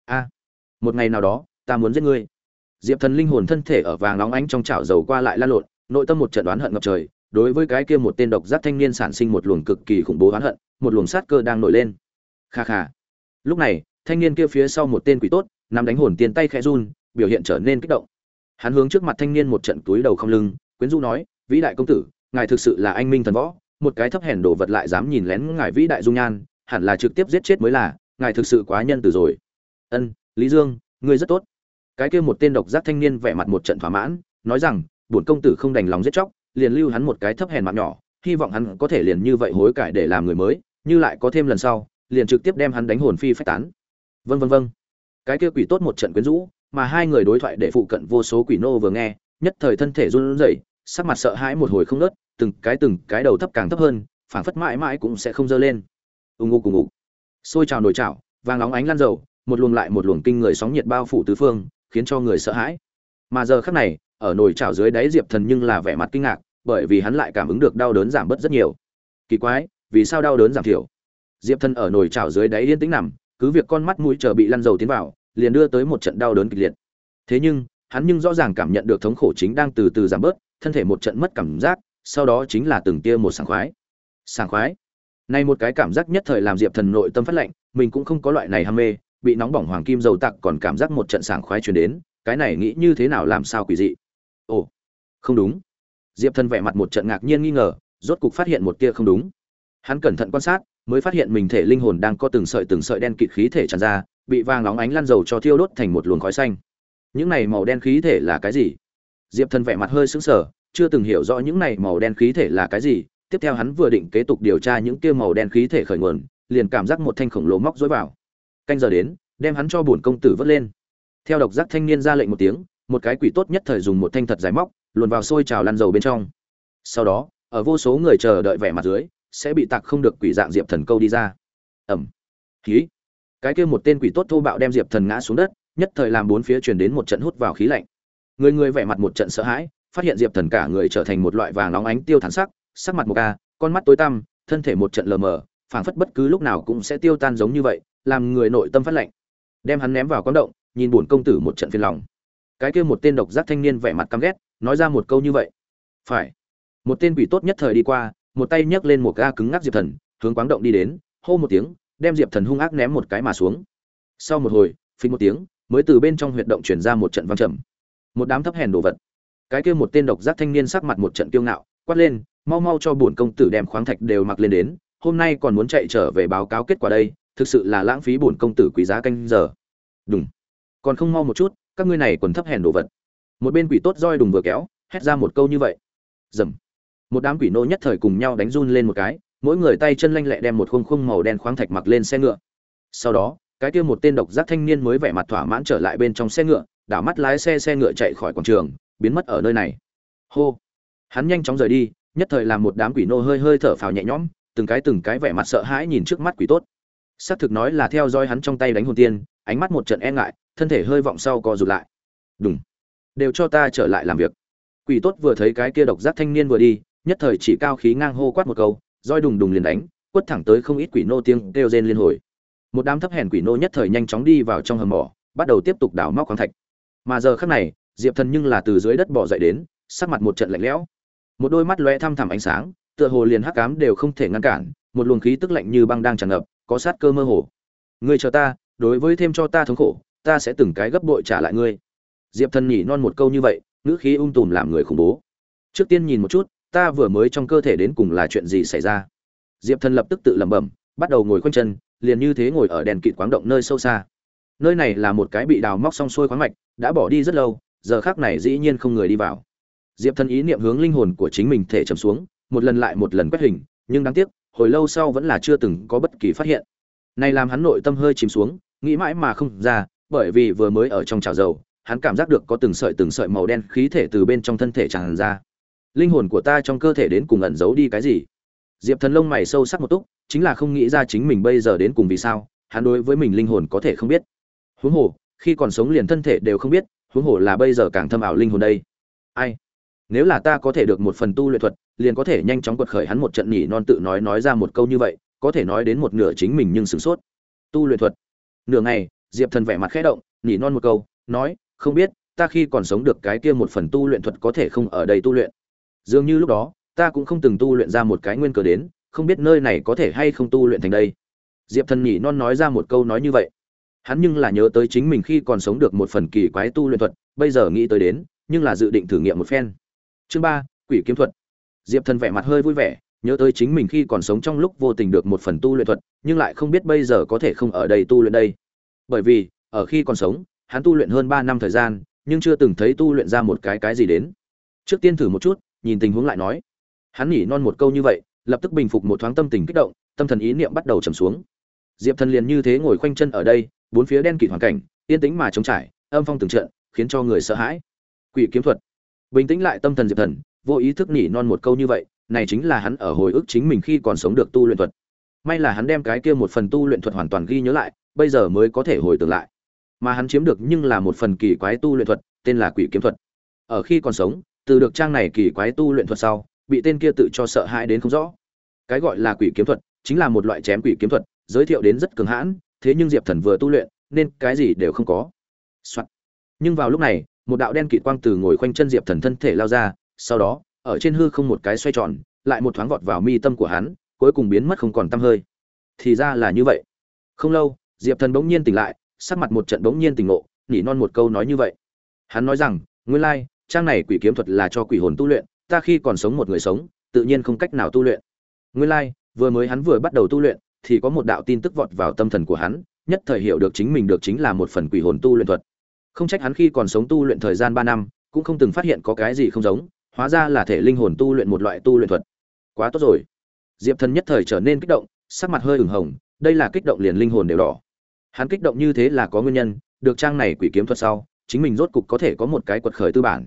A, một ngày nào đó, ta muốn giết ngươi. Diệp thần linh hồn thân thể ở vàng nóng ánh trong chảo dầu qua lại lan lộn, nội tâm một trận đoán hận ngập trời, đối với cái kia một tên độc giác thanh niên sản sinh một luồng cực kỳ khủng bố oán hận, một luồng sát cơ đang nổi lên. Kha kha. Lúc này, thanh niên kia phía sau một tên quỷ tốt nằm đánh hồn tiền tay khẽ run, biểu hiện trở nên kích động hắn hướng trước mặt thanh niên một trận túi đầu không lưng, quyến rũ nói, vĩ đại công tử, ngài thực sự là anh minh thần võ, một cái thấp hèn đồ vật lại dám nhìn lén ngài vĩ đại dung nhan, hẳn là trực tiếp giết chết mới là, ngài thực sự quá nhân từ rồi. Ân, lý dương, ngươi rất tốt. Cái kia một tên độc giác thanh niên vẻ mặt một trận thỏa mãn, nói rằng, bổn công tử không đành lòng giết chóc, liền lưu hắn một cái thấp hèn mặt nhỏ, hy vọng hắn có thể liền như vậy hối cải để làm người mới, như lại có thêm lần sau, liền trực tiếp đem hắn đánh hồn phi phách tán. Vân vân vân cái kia quỷ tốt một trận quyến rũ mà hai người đối thoại để phụ cận vô số quỷ nô vừa nghe nhất thời thân thể run rẩy sắc mặt sợ hãi một hồi không ngớt, từng cái từng cái đầu thấp càng thấp hơn phảng phất mãi mãi cũng sẽ không dơ lên. Ung ngu cùng ngủ, sôi trào nổi trào vàng óng ánh lan dầu một luồng lại một luồng kinh người sóng nhiệt bao phủ tứ phương khiến cho người sợ hãi. Mà giờ khắc này ở nồi chảo dưới đáy diệp thần nhưng là vẻ mặt kinh ngạc bởi vì hắn lại cảm ứng được đau đớn giảm bớt rất nhiều. Kỳ quái vì sao đau đớn giảm thiểu? Diệp thần ở nồi chảo dưới đáy yên tĩnh nằm cứ việc con mắt mũi chờ bị lăn dầu tiến vào liền đưa tới một trận đau đớn kịch liệt. Thế nhưng, hắn nhưng rõ ràng cảm nhận được thống khổ chính đang từ từ giảm bớt, thân thể một trận mất cảm giác, sau đó chính là từng tia một sảng khoái. Sảng khoái? Này một cái cảm giác nhất thời làm diệp thần nội tâm phát lạnh, mình cũng không có loại này ham mê, bị nóng bỏng hoàng kim dầu tặc còn cảm giác một trận sảng khoái truyền đến, cái này nghĩ như thế nào làm sao quỷ dị? Ồ, không đúng. Diệp thần vẻ mặt một trận ngạc nhiên nghi ngờ, rốt cục phát hiện một tia không đúng. Hắn cẩn thận quan sát, mới phát hiện mình thể linh hồn đang có từng sợi từng sợi đen kịt khí thể tràn ra bị vàng nóng ánh lăn dầu cho thiêu đốt thành một luồng khói xanh. Những này màu đen khí thể là cái gì? Diệp thần vẻ mặt hơi sững sờ, chưa từng hiểu rõ những này màu đen khí thể là cái gì. Tiếp theo hắn vừa định kế tục điều tra những kia màu đen khí thể khởi nguồn, liền cảm giác một thanh khổng lồ móc dối vào. Canh giờ đến, đem hắn cho bổn công tử vớt lên. Theo độc giác thanh niên ra lệnh một tiếng, một cái quỷ tốt nhất thời dùng một thanh thật dài móc, luồn vào sôi trào lăn dầu bên trong. Sau đó, ở vô số người chờ đợi vẻ mặt dưới, sẽ bị tạc không được quỷ dạng diệp thần câu đi ra. Ẩm. Khí cái kia một tên quỷ tốt thô bạo đem diệp thần ngã xuống đất, nhất thời làm bốn phía truyền đến một trận hút vào khí lạnh. Người người vẻ mặt một trận sợ hãi, phát hiện diệp thần cả người trở thành một loại vàng nóng ánh tiêu thản sắc sắc mặt một ca con mắt tối tăm, thân thể một trận lờ mờ, phảng phất bất cứ lúc nào cũng sẽ tiêu tan giống như vậy, làm người nội tâm phát lạnh. Đem hắn ném vào con động, nhìn buồn công tử một trận phiền lòng. Cái kia một tên độc giác thanh niên vẻ mặt căm ghét, nói ra một câu như vậy. Phải. Một tên quỷ tốt nhất thời đi qua, một tay nhấc lên một ga cứng ngắc diệp thần, hướng quáng động đi đến, hô một tiếng đem diệp thần hung ác ném một cái mà xuống sau một hồi phình một tiếng mới từ bên trong huyệt động chuyển ra một trận vang trầm một đám thấp hèn đồ vật cái kia một tên độc giác thanh niên sắc mặt một trận kiêu ngạo quát lên mau mau cho bổn công tử đem khoáng thạch đều mặc lên đến hôm nay còn muốn chạy trở về báo cáo kết quả đây thực sự là lãng phí bổn công tử quý giá canh giờ đúng còn không mau một chút các ngươi này còn thấp hèn đồ vật một bên quỷ tốt roi đùng vừa kéo hét ra một câu như vậy dầm một đám quỷ nô nhất thời cùng nhau đánh run lên một cái mỗi người tay chân lanh lẹ đem một khung khung màu đen khoáng thạch mặc lên xe ngựa. Sau đó, cái kia một tên độc giác thanh niên mới vẻ mặt thỏa mãn trở lại bên trong xe ngựa, đảo mắt lái xe xe ngựa chạy khỏi quảng trường, biến mất ở nơi này. Hô! Hắn nhanh chóng rời đi, nhất thời làm một đám quỷ nô hơi hơi thở phào nhẹ nhõm, từng cái từng cái vẻ mặt sợ hãi nhìn trước mắt quỷ tốt. Xác thực nói là theo dõi hắn trong tay đánh hồn tiên, ánh mắt một trận e ngại, thân thể hơi vọng sau co rụt lại. Đúng đều cho ta trở lại làm việc. Quỷ tốt vừa thấy cái kia độc giác thanh niên vừa đi, nhất thời chỉ cao khí ngang hô quát một câu roi đùng đùng liền đánh, quất thẳng tới không ít quỷ nô tiếng kêu rên liên hồi. Một đám thấp hèn quỷ nô nhất thời nhanh chóng đi vào trong hầm mỏ, bắt đầu tiếp tục đào móc khoáng thạch. Mà giờ khắc này, diệp thần nhưng là từ dưới đất bỏ dậy đến, sắc mặt một trận lạnh lẽo. Một đôi mắt lóe thăm thẳm ánh sáng, tựa hồ liền hắc cám đều không thể ngăn cản, một luồng khí tức lạnh như băng đang tràn ngập, có sát cơ mơ hồ. Ngươi chờ ta, đối với thêm cho ta thống khổ, ta sẽ từng cái gấp bội trả lại ngươi. Diệp thần nhỉ non một câu như vậy, ngữ khí ung tùm làm người khủng bố. Trước tiên nhìn một chút ta vừa mới trong cơ thể đến cùng là chuyện gì xảy ra? Diệp thần lập tức tự lẩm bẩm, bắt đầu ngồi khoanh chân, liền như thế ngồi ở đèn kịt quáng động nơi sâu xa. Nơi này là một cái bị đào móc xong xuôi khoáng mạch, đã bỏ đi rất lâu, giờ khác này dĩ nhiên không người đi vào. Diệp thần ý niệm hướng linh hồn của chính mình thể trầm xuống, một lần lại một lần quét hình, nhưng đáng tiếc, hồi lâu sau vẫn là chưa từng có bất kỳ phát hiện. Này làm hắn nội tâm hơi chìm xuống, nghĩ mãi mà không ra, bởi vì vừa mới ở trong chảo dầu, hắn cảm giác được có từng sợi từng sợi màu đen khí thể từ bên trong thân thể tràn ra linh hồn của ta trong cơ thể đến cùng ẩn giấu đi cái gì? Diệp thần lông mày sâu sắc một túc, chính là không nghĩ ra chính mình bây giờ đến cùng vì sao, hắn đối với mình linh hồn có thể không biết. Huống hồ, khi còn sống liền thân thể đều không biết, huống hồ là bây giờ càng thâm ảo linh hồn đây. Ai? Nếu là ta có thể được một phần tu luyện thuật, liền có thể nhanh chóng quật khởi hắn một trận nhỉ non tự nói nói ra một câu như vậy, có thể nói đến một nửa chính mình nhưng sửng sốt. Tu luyện thuật. Nửa ngày, diệp thần vẻ mặt khẽ động, nhỉ non một câu, nói, không biết, ta khi còn sống được cái kia một phần tu luyện thuật có thể không ở đây tu luyện? Dường như lúc đó, ta cũng không từng tu luyện ra một cái nguyên cờ đến, không biết nơi này có thể hay không tu luyện thành đây. Diệp thần nhỉ non nói ra một câu nói như vậy. Hắn nhưng là nhớ tới chính mình khi còn sống được một phần kỳ quái tu luyện thuật, bây giờ nghĩ tới đến, nhưng là dự định thử nghiệm một phen. Chương ba, quỷ kiếm thuật. Diệp thần vẻ mặt hơi vui vẻ, nhớ tới chính mình khi còn sống trong lúc vô tình được một phần tu luyện thuật, nhưng lại không biết bây giờ có thể không ở đây tu luyện đây. Bởi vì, ở khi còn sống, hắn tu luyện hơn ba năm thời gian, nhưng chưa từng thấy tu luyện ra một cái cái gì đến. Trước tiên thử một chút nhìn tình huống lại nói. Hắn nhỉ non một câu như vậy, lập tức bình phục một thoáng tâm tình kích động, tâm thần ý niệm bắt đầu trầm xuống. Diệp thần liền như thế ngồi khoanh chân ở đây, bốn phía đen kịt hoàn cảnh, yên tĩnh mà trống trải, âm phong từng trận, khiến cho người sợ hãi. Quỷ kiếm thuật. Bình tĩnh lại tâm thần diệp thần, vô ý thức nhỉ non một câu như vậy, này chính là hắn ở hồi ức chính mình khi còn sống được tu luyện thuật. May là hắn đem cái kia một phần tu luyện thuật hoàn toàn ghi nhớ lại, bây giờ mới có thể hồi tưởng lại. Mà hắn chiếm được nhưng là một phần kỳ quái tu luyện thuật, tên là quỷ kiếm thuật. Ở khi còn sống từ được trang này kỳ quái tu luyện thuật sau, bị tên kia tự cho sợ hãi đến không rõ. Cái gọi là quỷ kiếm thuật, chính là một loại chém quỷ kiếm thuật, giới thiệu đến rất cường hãn, thế nhưng diệp thần vừa tu luyện, nên cái gì đều không có、Soạn. nhưng vào lúc này, một đạo đen kịt quang từ ngồi khoanh chân diệp thần thân thể lao ra, sau đó, ở trên hư không một cái xoay tròn, lại một thoáng vọt vào mi tâm của hắn, cuối cùng biến mất không còn tăm hơi. Thì ra là như vậy. Không lâu, diệp thần bỗng nhiên tỉnh lại, sắc mặt một trận bỗng nhiên tỉnh ngộ, nỉ non một câu nói như vậy. Hắn nói rằng, nguyên lai trang này quỷ kiếm thuật là cho quỷ hồn tu luyện, ta khi còn sống một người sống, tự nhiên không cách nào tu luyện. Nguyên lai, vừa mới hắn vừa bắt đầu tu luyện, thì có một đạo tin tức vọt vào tâm thần của hắn, nhất thời hiểu được chính mình được chính là một phần quỷ hồn tu luyện thuật. Không trách hắn khi còn sống tu luyện thời gian ba năm, cũng không từng phát hiện có cái gì không giống, hóa ra là thể linh hồn tu luyện một loại tu luyện thuật. Quá tốt rồi. Diệp thần nhất thời trở nên kích động, sắc mặt hơi ửng hồng, đây là kích động liền linh hồn đều đỏ. Hắn kích động như thế là có nguyên nhân, được trang này quỷ kiếm thuật sau, chính mình rốt cục có thể có một cái quật khởi tư bản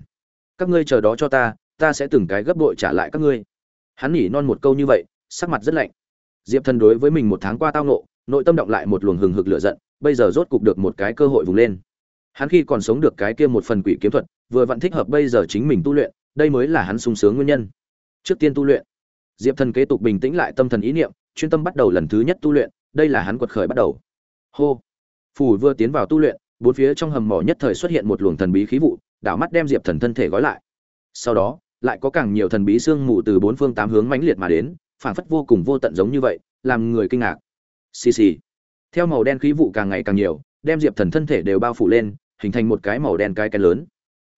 các ngươi chờ đó cho ta ta sẽ từng cái gấp bội trả lại các ngươi. Hắn nhỉ non một câu như vậy, sắc mặt rất lạnh. Diệp thần đối với mình một tháng qua tao nộ nội tâm động lại một luồng hừng hực lửa giận, bây giờ rốt cục được một cái cơ hội vùng lên. Hắn khi còn sống được cái kia một phần quỷ kiếm thuật, vừa vặn thích hợp bây giờ chính mình tu luyện, đây mới là hắn sung sướng nguyên nhân. Trước tiên tu luyện. Diệp thần kế tục bình tĩnh lại tâm thần ý niệm, chuyên tâm bắt đầu lần thứ nhất tu luyện, đây là hắn quật khởi bắt đầu. Hô. Phù vừa tiến vào tu luyện, bốn phía trong hầm mỏ nhất thời xuất hiện một luồng thần bí khí vụ đảo mắt đem diệp thần thân thể gói lại. Sau đó, lại có càng nhiều thần bí sương mù từ bốn phương tám hướng mãnh liệt mà đến, phảng phất vô cùng vô tận giống như vậy, làm người kinh ngạc. Xì xì. Theo màu đen khí vụ càng ngày càng nhiều, đem diệp thần thân thể đều bao phủ lên, hình thành một cái màu đen cái kén lớn.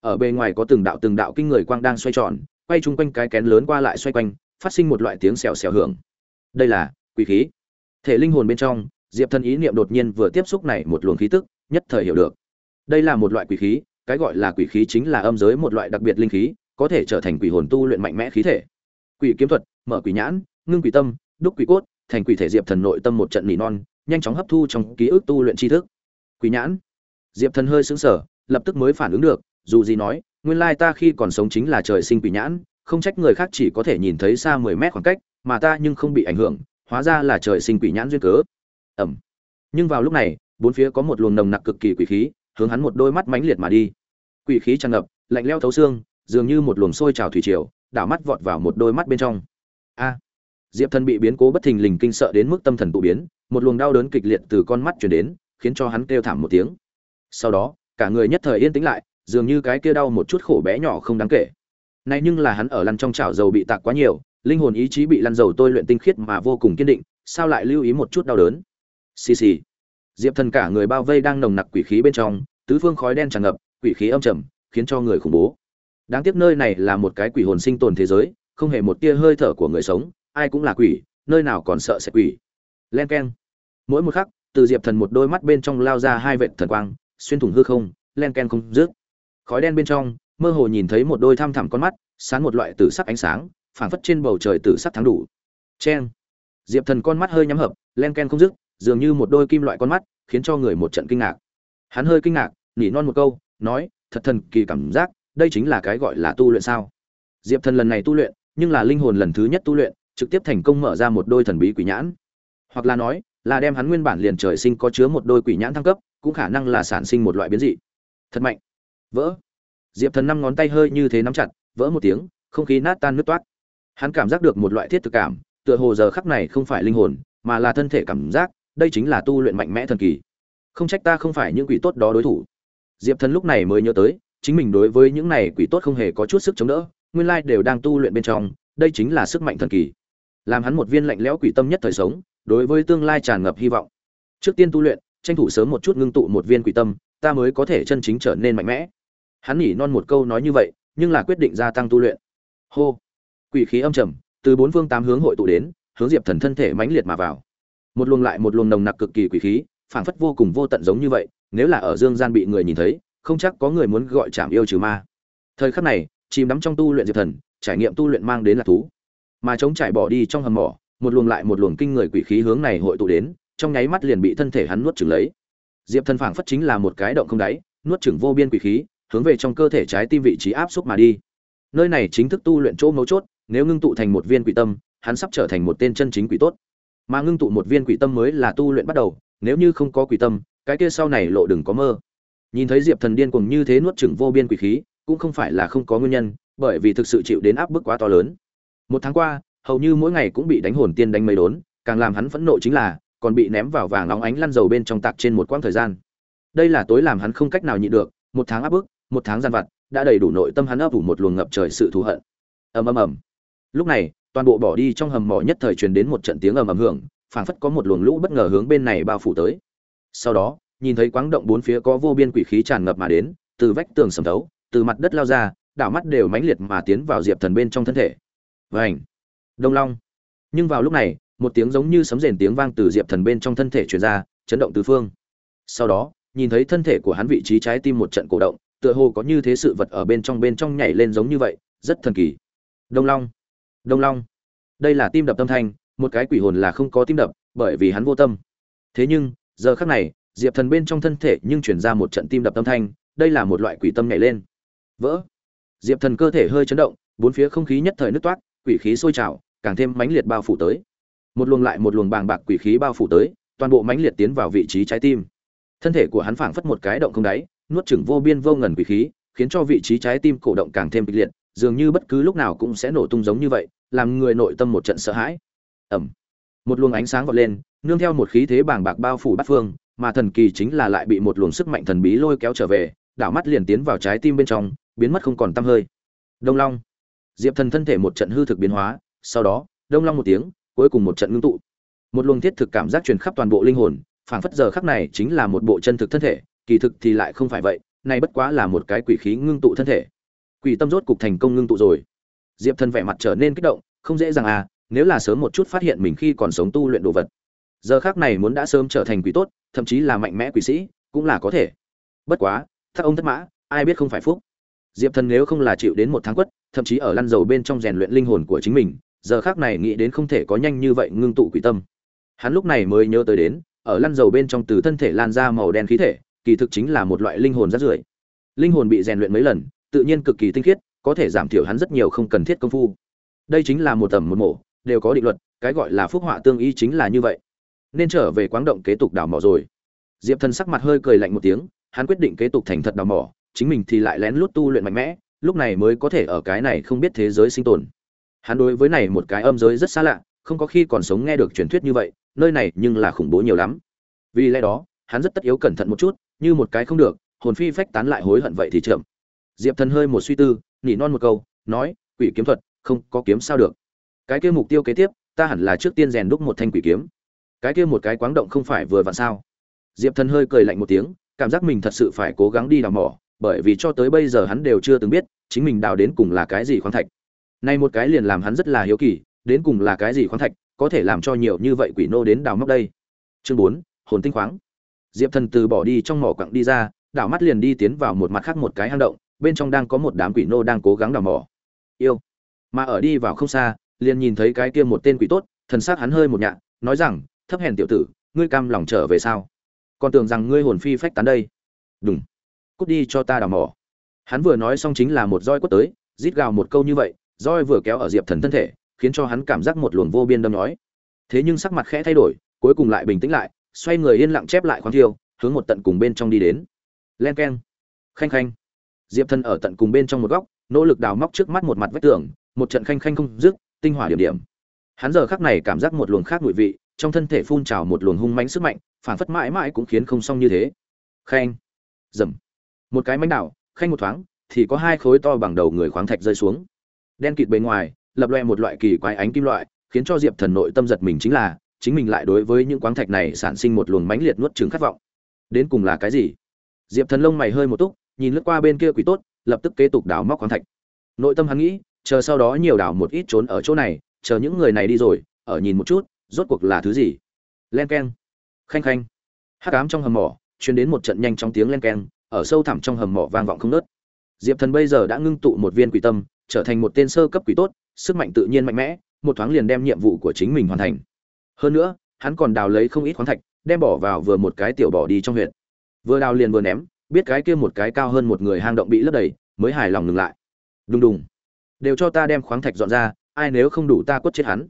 Ở bề ngoài có từng đạo từng đạo kinh người quang đang xoay tròn, quay chung quanh cái kén lớn qua lại xoay quanh, phát sinh một loại tiếng xèo xèo hưởng. Đây là quỷ khí. Thể linh hồn bên trong, diệp thần ý niệm đột nhiên vừa tiếp xúc này một luồng khí tức, nhất thời hiểu được. Đây là một loại quỷ khí cái gọi là quỷ khí chính là âm giới một loại đặc biệt linh khí, có thể trở thành quỷ hồn tu luyện mạnh mẽ khí thể. Quỷ kiếm thuật, mở quỷ nhãn, ngưng quỷ tâm, đúc quỷ cốt, thành quỷ thể diệp thần nội tâm một trận nỉ non, nhanh chóng hấp thu trong ký ức tu luyện tri thức. Quỷ nhãn. Diệp thần hơi sững sờ, lập tức mới phản ứng được, dù gì nói, nguyên lai ta khi còn sống chính là trời sinh quỷ nhãn, không trách người khác chỉ có thể nhìn thấy xa mười mét khoảng cách, mà ta nhưng không bị ảnh hưởng, hóa ra là trời sinh quỷ nhãn duyên cớ. Ẩm. Nhưng vào lúc này, bốn phía có một luồng nồng nặc cực kỳ quỷ khí hướng hắn một đôi mắt mãnh liệt mà đi. Quỷ khí tràn ngập, lạnh lẽo thấu xương, dường như một luồng sôi trào thủy triều, đảo mắt vọt vào một đôi mắt bên trong. A! Diệp thần bị biến cố bất thình lình kinh sợ đến mức tâm thần tụ biến, một luồng đau đớn kịch liệt từ con mắt truyền đến, khiến cho hắn kêu thảm một tiếng. Sau đó, cả người nhất thời yên tĩnh lại, dường như cái kia đau một chút khổ bé nhỏ không đáng kể. Này nhưng là hắn ở lăn trong chảo dầu bị tạc quá nhiều, linh hồn ý chí bị lăn dầu tôi luyện tinh khiết mà vô cùng kiên định, sao lại lưu ý một chút đau đớn? Xì xì diệp thần cả người bao vây đang nồng nặc quỷ khí bên trong, tứ phương khói đen tràn ngập, quỷ khí âm trầm, khiến cho người khủng bố. Đáng tiếc nơi này là một cái quỷ hồn sinh tồn thế giới, không hề một tia hơi thở của người sống, ai cũng là quỷ, nơi nào còn sợ sẽ quỷ. Len keng. Mỗi một khắc, từ diệp thần một đôi mắt bên trong lao ra hai vệt thần quang, xuyên thủng hư không, len ken không rước khói đen bên trong, mơ hồ nhìn thấy một đôi thăm thẳm con mắt, sáng một loại tử sắc ánh sáng, phảng phất trên bầu trời tử sắc thắng đủ. Chen. Diệp thần con mắt hơi nhắm hợp, len ken không dứt dường như một đôi kim loại con mắt, khiến cho người một trận kinh ngạc. Hắn hơi kinh ngạc, nỉ non một câu, nói, thật thần kỳ cảm giác, đây chính là cái gọi là tu luyện sao? Diệp thần lần này tu luyện, nhưng là linh hồn lần thứ nhất tu luyện, trực tiếp thành công mở ra một đôi thần bí quỷ nhãn. Hoặc là nói, là đem hắn nguyên bản liền trời sinh có chứa một đôi quỷ nhãn thăng cấp, cũng khả năng là sản sinh một loại biến dị. Thật mạnh. Vỡ. Diệp thần năm ngón tay hơi như thế nắm chặt, vỡ một tiếng, không khí nát tan nứt toát. Hắn cảm giác được một loại thiết thực cảm, tựa hồ giờ khắc này không phải linh hồn, mà là thân thể cảm giác đây chính là tu luyện mạnh mẽ thần kỳ. Không trách ta không phải những quỷ tốt đó đối thủ. Diệp thần lúc này mới nhớ tới, chính mình đối với những này quỷ tốt không hề có chút sức chống đỡ, nguyên lai đều đang tu luyện bên trong, đây chính là sức mạnh thần kỳ. Làm hắn một viên lạnh lẽo quỷ tâm nhất thời sống, đối với tương lai tràn ngập hy vọng. Trước tiên tu luyện, tranh thủ sớm một chút ngưng tụ một viên quỷ tâm, ta mới có thể chân chính trở nên mạnh mẽ. Hắn nhỉ non một câu nói như vậy, nhưng là quyết định gia tăng tu luyện. Hô. Quỷ khí âm trầm, từ bốn phương tám hướng hội tụ đến, hướng diệp thần thân thể mãnh liệt mà vào một luồng lại một luồng nồng nặc cực kỳ quỷ khí, phảng phất vô cùng vô tận giống như vậy, nếu là ở dương gian bị người nhìn thấy, không chắc có người muốn gọi chạm yêu trừ ma. Thời khắc này, chìm đắm trong tu luyện diệp thần, trải nghiệm tu luyện mang đến là thú. Mà chống trải bỏ đi trong hầm mỏ, một luồng lại một luồng kinh người quỷ khí hướng này hội tụ đến, trong nháy mắt liền bị thân thể hắn nuốt chửng lấy. Diệp thần phảng phất chính là một cái động không đáy, nuốt chửng vô biên quỷ khí, hướng về trong cơ thể trái tim vị trí áp xúc mà đi. Nơi này chính thức tu luyện chỗ mấu chốt, nếu ngưng tụ thành một viên quỷ tâm, hắn sắp trở thành một tên chân chính quỷ tốt mà ngưng tụ một viên quỷ tâm mới là tu luyện bắt đầu, nếu như không có quỷ tâm, cái kia sau này lộ đừng có mơ. Nhìn thấy diệp thần điên cuồng như thế nuốt chửng vô biên quỷ khí, cũng không phải là không có nguyên nhân, bởi vì thực sự chịu đến áp bức quá to lớn. Một tháng qua, hầu như mỗi ngày cũng bị đánh hồn tiên đánh mấy đốn, càng làm hắn phẫn nộ chính là, còn bị ném vào vàng óng ánh lăn dầu bên trong tạc trên một quãng thời gian. Đây là tối làm hắn không cách nào nhịn được, một tháng áp bức, một tháng gian vặt, đã đầy đủ nội tâm hắn ấp ủ một luồng ngập trời sự thù hận. Ầm ầm ầm. Lúc này toàn bộ bỏ đi trong hầm mỏ nhất thời truyền đến một trận tiếng ầm ầm hưởng phảng phất có một luồng lũ bất ngờ hướng bên này bao phủ tới. Sau đó nhìn thấy quáng động bốn phía có vô biên quỷ khí tràn ngập mà đến từ vách tường sầm thấu từ mặt đất lao ra đảo mắt đều mãnh liệt mà tiến vào diệp thần bên trong thân thể. Vành, đông long! Nhưng vào lúc này một tiếng giống như sấm rền tiếng vang từ diệp thần bên trong thân thể truyền ra chấn động tứ phương. Sau đó nhìn thấy thân thể của hắn vị trí trái tim một trận cổ động tựa hồ có như thế sự vật ở bên trong bên trong nhảy lên giống như vậy rất thần kỳ. Đông long! Đông long. Đây là tim đập tâm thanh, một cái quỷ hồn là không có tim đập, bởi vì hắn vô tâm. Thế nhưng, giờ khắc này, diệp thần bên trong thân thể nhưng chuyển ra một trận tim đập tâm thanh, đây là một loại quỷ tâm nhảy lên. Vỡ. Diệp thần cơ thể hơi chấn động, bốn phía không khí nhất thời nứt toát, quỷ khí sôi trào, càng thêm mãnh liệt bao phủ tới. Một luồng lại một luồng bàng bạc quỷ khí bao phủ tới, toàn bộ mãnh liệt tiến vào vị trí trái tim. Thân thể của hắn phảng phất một cái động không đáy, nuốt chửng vô biên vô ngần quỷ khí, khiến cho vị trí trái tim cổ động càng thêm kịch liệt dường như bất cứ lúc nào cũng sẽ nổ tung giống như vậy, làm người nội tâm một trận sợ hãi. Ẩm. Một luồng ánh sáng vọt lên, nương theo một khí thế bàng bạc bao phủ bát phương, mà thần kỳ chính là lại bị một luồng sức mạnh thần bí lôi kéo trở về, đảo mắt liền tiến vào trái tim bên trong, biến mất không còn tăm hơi. Đông long. Diệp thần thân thể một trận hư thực biến hóa, sau đó, đông long một tiếng, cuối cùng một trận ngưng tụ. Một luồng thiết thực cảm giác truyền khắp toàn bộ linh hồn, phảng phất giờ khắc này chính là một bộ chân thực thân thể, kỳ thực thì lại không phải vậy, này bất quá là một cái quỷ khí ngưng tụ thân thể quỷ tâm rốt cục thành công ngưng tụ rồi. Diệp thần vẻ mặt trở nên kích động, không dễ dàng à nếu là sớm một chút phát hiện mình khi còn sống tu luyện đồ vật. Giờ khác này muốn đã sớm trở thành quỷ tốt, thậm chí là mạnh mẽ quỷ sĩ, cũng là có thể. Bất quá thắc ông thất mã, ai biết không phải phúc. Diệp thần nếu không là chịu đến một tháng quất, thậm chí ở lăn dầu bên trong rèn luyện linh hồn của chính mình, giờ khác này nghĩ đến không thể có nhanh như vậy ngưng tụ quỷ tâm. Hắn lúc này mới nhớ tới đến, ở lăn dầu bên trong từ thân thể lan ra màu đen khí thể, kỳ thực chính là một loại linh hồn rất rưởi. Linh hồn bị rèn luyện mấy lần tự nhiên cực kỳ tinh khiết, có thể giảm thiểu hắn rất nhiều không cần thiết công phu. Đây chính là một tầm một mổ đều có định luật, cái gọi là phúc họa tương y chính là như vậy. Nên trở về quáng động kế tục đào mỏ rồi. Diệp thần sắc mặt hơi cười lạnh một tiếng, hắn quyết định kế tục thành thật đào mỏ, chính mình thì lại lén lút tu luyện mạnh mẽ, lúc này mới có thể ở cái này không biết thế giới sinh tồn. Hắn đối với này một cái âm giới rất xa lạ, không có khi còn sống nghe được truyền thuyết như vậy, nơi này nhưng là khủng bố nhiều lắm. Vì lẽ đó, hắn rất tất yếu cẩn thận một chút, như một cái không được, hồn phi phách tán lại hối hận vậy thì chậm diệp thần hơi một suy tư, nỉ non một câu, nói, quỷ kiếm thuật, không có kiếm sao được. Cái kia mục tiêu kế tiếp, ta hẳn là trước tiên rèn đúc một thanh quỷ kiếm. Cái kia một cái quáng động không phải vừa vặn sao? Diệp thần hơi cười lạnh một tiếng, cảm giác mình thật sự phải cố gắng đi đào mỏ, bởi vì cho tới bây giờ hắn đều chưa từng biết, chính mình đào đến cùng là cái gì khoáng thạch. Nay một cái liền làm hắn rất là hiếu kỳ, đến cùng là cái gì khoáng thạch, có thể làm cho nhiều như vậy quỷ nô đến đào móc đây? Chương bốn, hồn tinh khoáng. Diệp thần từ bỏ đi trong mỏ quặng đi ra, đảo mắt liền đi tiến vào một mặt khác một cái hang động bên trong đang có một đám quỷ nô đang cố gắng đào mỏ. Yêu. Mà ở đi vào không xa, liền nhìn thấy cái kia một tên quỷ tốt, thần s á c hắn hơi một nhạ nói rằng, thấp hèn tiểu tử, ngươi cam lòng trở về sao? Còn tưởng rằng ngươi hồn phi phách tán đây. Đúng cút đi cho ta đào mỏ. Hắn vừa nói xong chính là một roi quất tới, rít gào một câu như vậy, roi vừa kéo ở diệp thần thân thể, khiến cho hắn cảm giác một luồng vô biên đâm nói. Thế nhưng sắc mặt khẽ thay đổi, cuối cùng lại bình tĩnh lại, xoay người yên lặng chép lại khoáng thiêu, hướng một tận cùng bên trong đi đến. Len keng. Khanh khanh diệp thần ở tận cùng bên trong một góc, nỗ lực đào móc trước mắt một mặt vách tường, một trận khanh khanh không dứt, tinh hỏa điểm điểm. Hắn giờ khắc này cảm giác một luồng khác ngụy vị, trong thân thể phun trào một luồng hung mãnh sức mạnh, phản phất mãi mãi cũng khiến không xong như thế. Khanh, dầm. Một cái mánh đảo khanh một thoáng, thì có hai khối to bằng đầu người khoáng thạch rơi xuống. Đen kịt bề ngoài, lập loe một loại kỳ quái ánh kim loại, khiến cho diệp thần nội tâm giật mình chính là, chính mình lại đối với những khoáng thạch này sản sinh một luồng mãnh liệt nuốt trứng khát vọng. Đến cùng là cái gì? Diệp thần lông mày hơi một túc nhìn lướt qua bên kia quỷ tốt, lập tức kế tục đào móc khoáng thạch. Nội tâm hắn nghĩ, chờ sau đó nhiều đào một ít trốn ở chỗ này, chờ những người này đi rồi, ở nhìn một chút, rốt cuộc là thứ gì? Len keng. Khanh khanh. Hắc ám trong hầm mỏ, truyền đến một trận nhanh trong tiếng len keng, ở sâu thẳm trong hầm mỏ vang vọng không nớt diệp thần bây giờ đã ngưng tụ một viên quỷ tâm, trở thành một tên sơ cấp quỷ tốt, sức mạnh tự nhiên mạnh mẽ, một thoáng liền đem nhiệm vụ của chính mình hoàn thành. Hơn nữa, hắn còn đào lấy không ít khoáng thạch, đem bỏ vào vừa một cái tiểu bỏ đi trong huyện vừa đào liền vừa ném biết cái kia một cái cao hơn một người hang động bị lấp đầy, mới hài lòng ngừng lại. Đùng đùng. Đều cho ta đem khoáng thạch dọn ra, ai nếu không đủ ta quất chết hắn.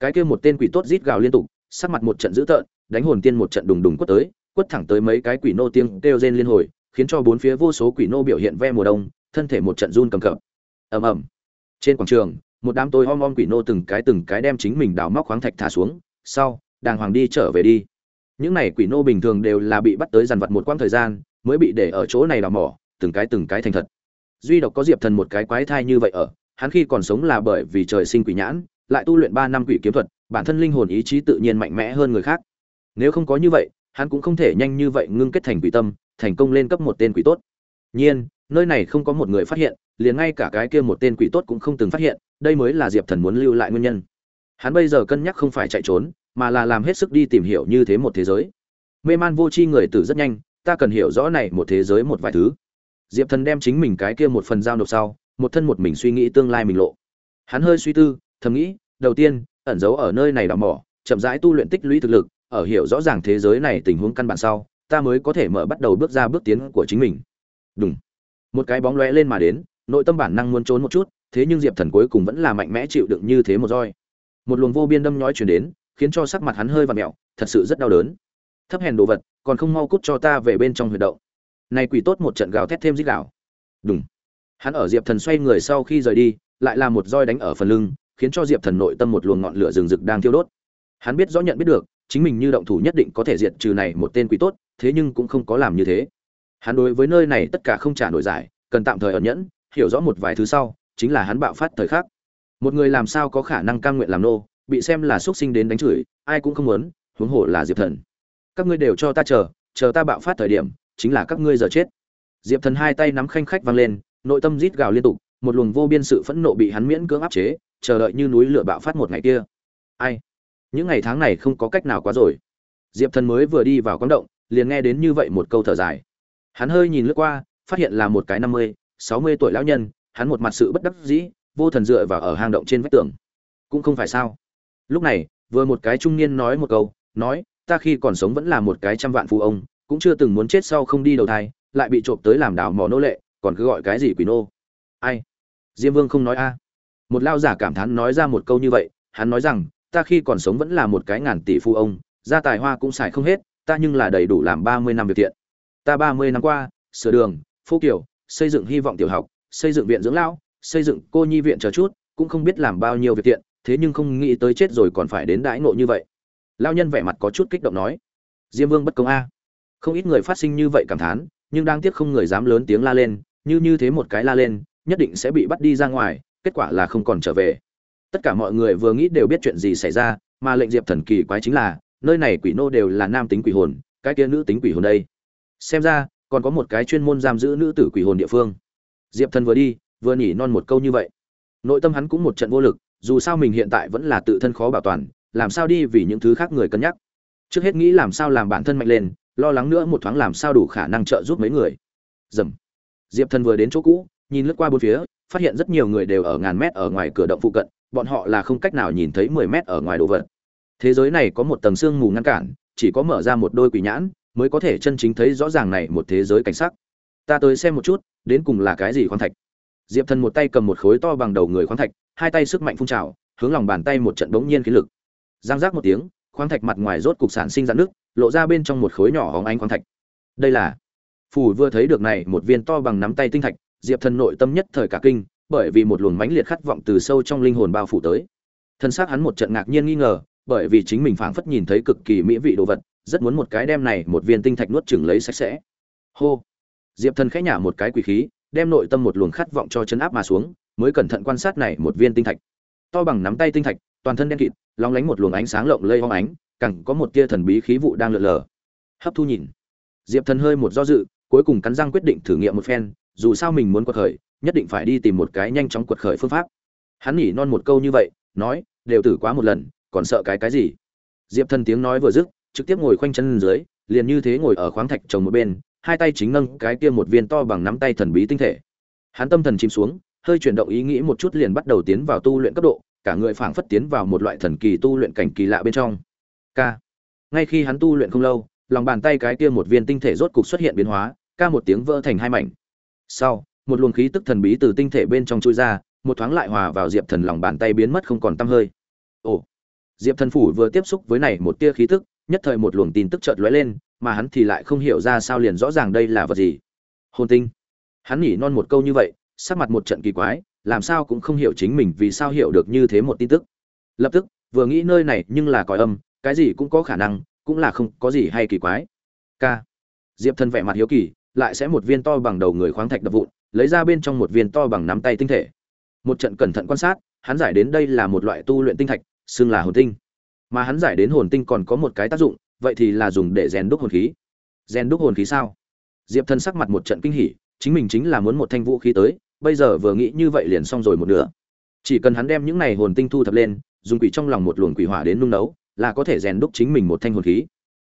Cái kia một tên quỷ tốt rít gào liên tục, sắc mặt một trận dữ tợn, đánh hồn tiên một trận đùng đùng quất tới, quất thẳng tới mấy cái quỷ nô tiếng kêu rên liên hồi, khiến cho bốn phía vô số quỷ nô biểu hiện ve mùa đông, thân thể một trận run cầm cập. Ầm ầm. Trên quảng trường, một đám tôi om om quỷ nô từng cái từng cái đem chính mình đào móc khoáng thạch thả xuống, sau, đàng hoàng đi trở về đi. Những này quỷ nô bình thường đều là bị bắt tới dàn vật một quãng thời gian mới bị để ở chỗ này đào mỏ, từng cái từng cái thành thật. Duy độc có diệp thần một cái quái thai như vậy ở, hắn khi còn sống là bởi vì trời sinh quỷ nhãn, lại tu luyện ba năm quỷ kiếm thuật, bản thân linh hồn ý chí tự nhiên mạnh mẽ hơn người khác. Nếu không có như vậy, hắn cũng không thể nhanh như vậy ngưng kết thành quỷ tâm, thành công lên cấp một tên quỷ tốt. Nhiên, nơi này không có một người phát hiện, liền ngay cả cái kia một tên quỷ tốt cũng không từng phát hiện, đây mới là diệp thần muốn lưu lại nguyên nhân. Hắn bây giờ cân nhắc không phải chạy trốn, mà là làm hết sức đi tìm hiểu như thế một thế giới. Mê man vô tri người tử rất nhanh ta cần hiểu rõ này một thế giới một vài thứ. Diệp thần đem chính mình cái kia một phần giao nộp sau, một thân một mình suy nghĩ tương lai mình lộ. Hắn hơi suy tư, thầm nghĩ, đầu tiên, ẩn giấu ở nơi này đào mỏ, chậm rãi tu luyện tích lũy thực lực, ở hiểu rõ ràng thế giới này tình huống căn bản sau, ta mới có thể mở bắt đầu bước ra bước tiến của chính mình. Đúng một cái bóng lóe lên mà đến, nội tâm bản năng muốn trốn một chút, thế nhưng diệp thần cuối cùng vẫn là mạnh mẽ chịu đựng như thế một roi. Một luồng vô biên đâm nhói chuyển đến, khiến cho sắc mặt hắn hơi và mẹo, thật sự rất đau đớn. Thấp hèn đồ vật còn không mau cút cho ta về bên trong huyệt động Này quỷ tốt một trận gào thét thêm rít gào. Đùng. Hắn ở Diệp Thần xoay người sau khi rời đi, lại là một roi đánh ở phần lưng, khiến cho Diệp Thần nội tâm một luồng ngọn lửa rừng rực đang thiêu đốt. Hắn biết rõ nhận biết được, chính mình như động thủ nhất định có thể diệt trừ này một tên quỷ tốt, thế nhưng cũng không có làm như thế. Hắn đối với nơi này tất cả không trả nổi giải, cần tạm thời ẩn nhẫn, hiểu rõ một vài thứ sau, chính là hắn bạo phát thời khắc. Một người làm sao có khả năng cam nguyện làm nô, bị xem là xuất sinh đến đánh chửi, ai cũng không muốn, huống hồ là Diệp Thần. Các ngươi đều cho ta chờ, chờ ta bạo phát thời điểm, chính là các ngươi giờ chết. Diệp Thần hai tay nắm khanh khách vang lên, nội tâm rít gào liên tục, một luồng vô biên sự phẫn nộ bị hắn miễn cưỡng áp chế, chờ đợi như núi lửa bạo phát một ngày kia. Ai? Những ngày tháng này không có cách nào quá rồi. Diệp Thần mới vừa đi vào quán động, liền nghe đến như vậy một câu thở dài. Hắn hơi nhìn lướt qua, phát hiện là một cái năm mươi, sáu mươi tuổi lão nhân, hắn một mặt sự bất đắc dĩ, vô thần dựa vào ở hang động trên vách tường. Cũng không phải sao? Lúc này, vừa một cái trung niên nói một câu, nói, ta khi còn sống vẫn là một cái trăm vạn phú ông, cũng chưa từng muốn chết sau không đi đầu thai, lại bị trộm tới làm đảo mỏ nô lệ, còn cứ gọi cái gì quỷ nô? Ai? Diêm Vương không nói a. Một lao giả cảm thán nói ra một câu như vậy, hắn nói rằng, ta khi còn sống vẫn là một cái ngàn tỷ phú ông, gia tài hoa cũng xài không hết, ta nhưng là đầy đủ làm 30 năm việc thiện. Ta 30 năm qua, sửa đường, phố kiểu, xây dựng hy vọng tiểu học, xây dựng viện dưỡng lão, xây dựng cô nhi viện chờ chút, cũng không biết làm bao nhiêu việc thiện, thế nhưng không nghĩ tới chết rồi còn phải đến đãi ngộ như vậy. Lão nhân vẻ mặt có chút kích động nói: "Diêm Vương bất công a." Không ít người phát sinh như vậy cảm thán, nhưng đang tiếc không người dám lớn tiếng la lên, như như thế một cái la lên, nhất định sẽ bị bắt đi ra ngoài, kết quả là không còn trở về. Tất cả mọi người vừa nghĩ đều biết chuyện gì xảy ra, mà lệnh Diệp thần kỳ quái chính là, nơi này quỷ nô đều là nam tính quỷ hồn, cái kia nữ tính quỷ hồn đây. Xem ra, còn có một cái chuyên môn giam giữ nữ tử quỷ hồn địa phương. Diệp thần vừa đi, vừa nhỉ non một câu như vậy. Nội tâm hắn cũng một trận vô lực, dù sao mình hiện tại vẫn là tự thân khó bảo toàn, làm sao đi vì những thứ khác người cân nhắc. Trước hết nghĩ làm sao làm bản thân mạnh lên, lo lắng nữa một thoáng làm sao đủ khả năng trợ giúp mấy người. Dầm. Diệp Thần vừa đến chỗ cũ, nhìn lướt qua bốn phía, phát hiện rất nhiều người đều ở ngàn mét ở ngoài cửa động phụ cận, bọn họ là không cách nào nhìn thấy 10 mét ở ngoài đồ vật. Thế giới này có một tầng sương mù ngăn cản, chỉ có mở ra một đôi quỷ nhãn mới có thể chân chính thấy rõ ràng này một thế giới cảnh sắc. Ta tới xem một chút, đến cùng là cái gì khoáng thạch. Diệp Thần một tay cầm một khối to bằng đầu người khoáng thạch, hai tay sức mạnh phun trào, hướng lòng bàn tay một trận bỗng nhiên khí lực. Giang giác một tiếng, khoáng thạch mặt ngoài rốt cục sản sinh ra nước, lộ ra bên trong một khối nhỏ hóng ánh khoáng thạch. Đây là Phủ vừa thấy được này, một viên to bằng nắm tay tinh thạch, Diệp Thần nội tâm nhất thời cả kinh, bởi vì một luồng mãnh liệt khát vọng từ sâu trong linh hồn bao phủ tới. Thân xác hắn một trận ngạc nhiên nghi ngờ, bởi vì chính mình phảng phất nhìn thấy cực kỳ mỹ vị đồ vật, rất muốn một cái đem này một viên tinh thạch nuốt chửng lấy sạch sẽ. Hô. Diệp Thần khẽ nhả một cái quỷ khí, đem nội tâm một luồng khát vọng cho chấn áp mà xuống, mới cẩn thận quan sát này một viên tinh thạch. To bằng nắm tay tinh thạch, toàn thân đen kịt, lóng lánh một luồng ánh sáng lộng lây hoang ánh, càng có một tia thần bí khí vụ đang lượn lờ. Hấp thu nhìn. Diệp Thần hơi một do dự, cuối cùng cắn răng quyết định thử nghiệm một phen, dù sao mình muốn quật khởi, nhất định phải đi tìm một cái nhanh chóng quật khởi phương pháp. Hắn nhỉ non một câu như vậy, nói, đều tử quá một lần, còn sợ cái cái gì? Diệp Thần tiếng nói vừa dứt, trực tiếp ngồi khoanh chân dưới, liền như thế ngồi ở khoáng thạch trồng một bên, hai tay chính nâng cái kia một viên to bằng nắm tay thần bí tinh thể. Hắn tâm thần chìm xuống, hơi chuyển động ý nghĩ một chút liền bắt đầu tiến vào tu luyện cấp độ, cả người phảng phất tiến vào một loại thần kỳ tu luyện cảnh kỳ lạ bên trong. K. Ngay khi hắn tu luyện không lâu, lòng bàn tay cái kia một viên tinh thể rốt cục xuất hiện biến hóa, ca một tiếng vỡ thành hai mảnh. Sau, một luồng khí tức thần bí từ tinh thể bên trong chui ra, một thoáng lại hòa vào Diệp Thần lòng bàn tay biến mất không còn tăm hơi. Ồ. Diệp Thần phủ vừa tiếp xúc với này một tia khí tức, nhất thời một luồng tin tức chợt lóe lên, mà hắn thì lại không hiểu ra sao liền rõ ràng đây là vật gì. Hồn tinh. Hắn nhỉ non một câu như vậy, sắc mặt một trận kỳ quái, làm sao cũng không hiểu chính mình vì sao hiểu được như thế một tin tức. Lập tức, vừa nghĩ nơi này nhưng là còi âm, cái gì cũng có khả năng, cũng là không có gì hay kỳ quái. K. Diệp Thần vẻ mặt hiếu kỳ, lại sẽ một viên to bằng đầu người khoáng thạch đập vụn, lấy ra bên trong một viên to bằng nắm tay tinh thể. Một trận cẩn thận quan sát, hắn giải đến đây là một loại tu luyện tinh thạch, xưng là hồn tinh. Mà hắn giải đến hồn tinh còn có một cái tác dụng, vậy thì là dùng để rèn đúc hồn khí. Rèn đúc hồn khí sao? Diệp Thần sắc mặt một trận kinh hỉ, chính mình chính là muốn một thanh vũ khí tới, bây giờ vừa nghĩ như vậy liền xong rồi một nửa. Chỉ cần hắn đem những này hồn tinh thu thập lên, dùng quỷ trong lòng một luồng quỷ hỏa đến nung nấu, là có thể rèn đúc chính mình một thanh hồn khí.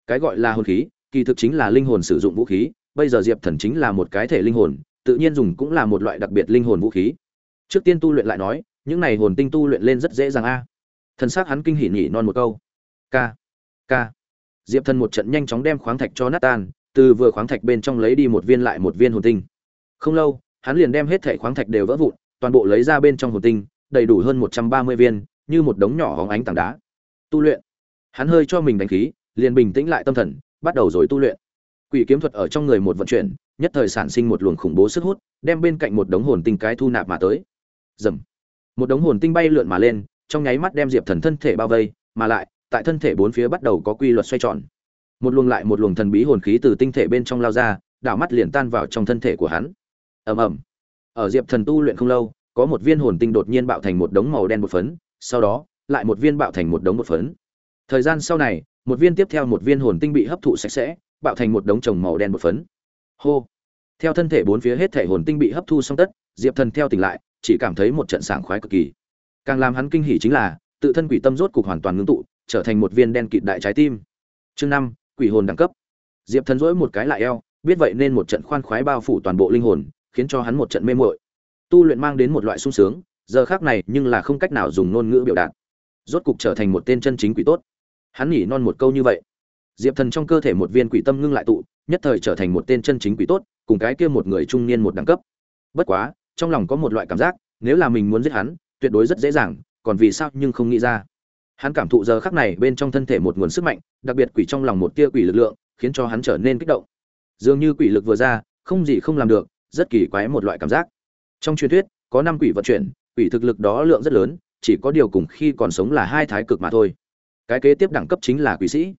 Cái gọi là hồn khí, kỳ thực chính là linh hồn sử dụng vũ khí, bây giờ Diệp Thần chính là một cái thể linh hồn, tự nhiên dùng cũng là một loại đặc biệt linh hồn vũ khí. Trước tiên tu luyện lại nói, những này hồn tinh tu luyện lên rất dễ dàng a. Thần sắc hắn kinh hỉ nhỉ non một câu. Ca, ca. Diệp Thần một trận nhanh chóng đem khoáng thạch cho nát tan, từ vừa khoáng thạch bên trong lấy đi một viên lại một viên hồn tinh. Không lâu, hắn liền đem hết thảy khoáng thạch đều vỡ vụn, toàn bộ lấy ra bên trong hồn tinh, đầy đủ hơn một trăm ba mươi viên, như một đống nhỏ hóng ánh tảng đá. Tu luyện. Hắn hơi cho mình đánh khí, liền bình tĩnh lại tâm thần, bắt đầu rồi tu luyện. Quỷ kiếm thuật ở trong người một vận chuyển, nhất thời sản sinh một luồng khủng bố sức hút đem bên cạnh một đống hồn tinh cái thu nạp mà tới Rầm. một đống hồn tinh bay lượn mà lên trong nháy mắt đem diệp thần thân thể bao vây mà lại tại thân thể bốn phía bắt đầu có quy luật xoay tròn một luồng lại một luồng thần bí hồn khí từ tinh thể bên trong lao ra đảo mắt liền tan vào trong thân thể của hắn ầm ầm. Ở diệp thần tu luyện không lâu, có một viên hồn tinh đột nhiên bạo thành một đống màu đen một phấn, sau đó, lại một viên bạo thành một đống một phấn. Thời gian sau này, một viên tiếp theo một viên hồn tinh bị hấp thụ sạch sẽ, bạo thành một đống trồng màu đen một phấn. Hô. Theo thân thể bốn phía hết thể hồn tinh bị hấp thu xong tất, diệp thần theo tỉnh lại, chỉ cảm thấy một trận sảng khoái cực kỳ. Càng làm hắn kinh hỉ chính là, tự thân quỷ tâm rốt cục hoàn toàn ngưng tụ, trở thành một viên đen kịt đại trái tim. Chương năm, quỷ hồn đẳng cấp. Diệp thần dỗi một cái lại eo, biết vậy nên một trận khoan khoái bao phủ toàn bộ linh hồn khiến cho hắn một trận mê muội. Tu luyện mang đến một loại sung sướng, giờ khác này nhưng là không cách nào dùng ngôn ngữ biểu đạt. Rốt cục trở thành một tên chân chính quỷ tốt. Hắn nhỉ non một câu như vậy. Diệp thần trong cơ thể một viên quỷ tâm ngưng lại tụ, nhất thời trở thành một tên chân chính quỷ tốt, cùng cái kia một người trung niên một đẳng cấp. Bất quá, trong lòng có một loại cảm giác, nếu là mình muốn giết hắn, tuyệt đối rất dễ dàng, còn vì sao nhưng không nghĩ ra. Hắn cảm thụ giờ khắc này bên trong thân thể một nguồn sức mạnh, đặc biệt quỷ trong lòng một tia quỷ lực lượng, khiến cho hắn trở nên kích động. Dường như quỷ lực vừa ra, không gì không làm được rất kỳ quái một loại cảm giác. Trong truyền thuyết, có năm quỷ vận chuyển, quỷ thực lực đó lượng rất lớn, chỉ có điều cùng khi còn sống là hai thái cực mà thôi. Cái kế tiếp đẳng cấp chính là quỷ sĩ.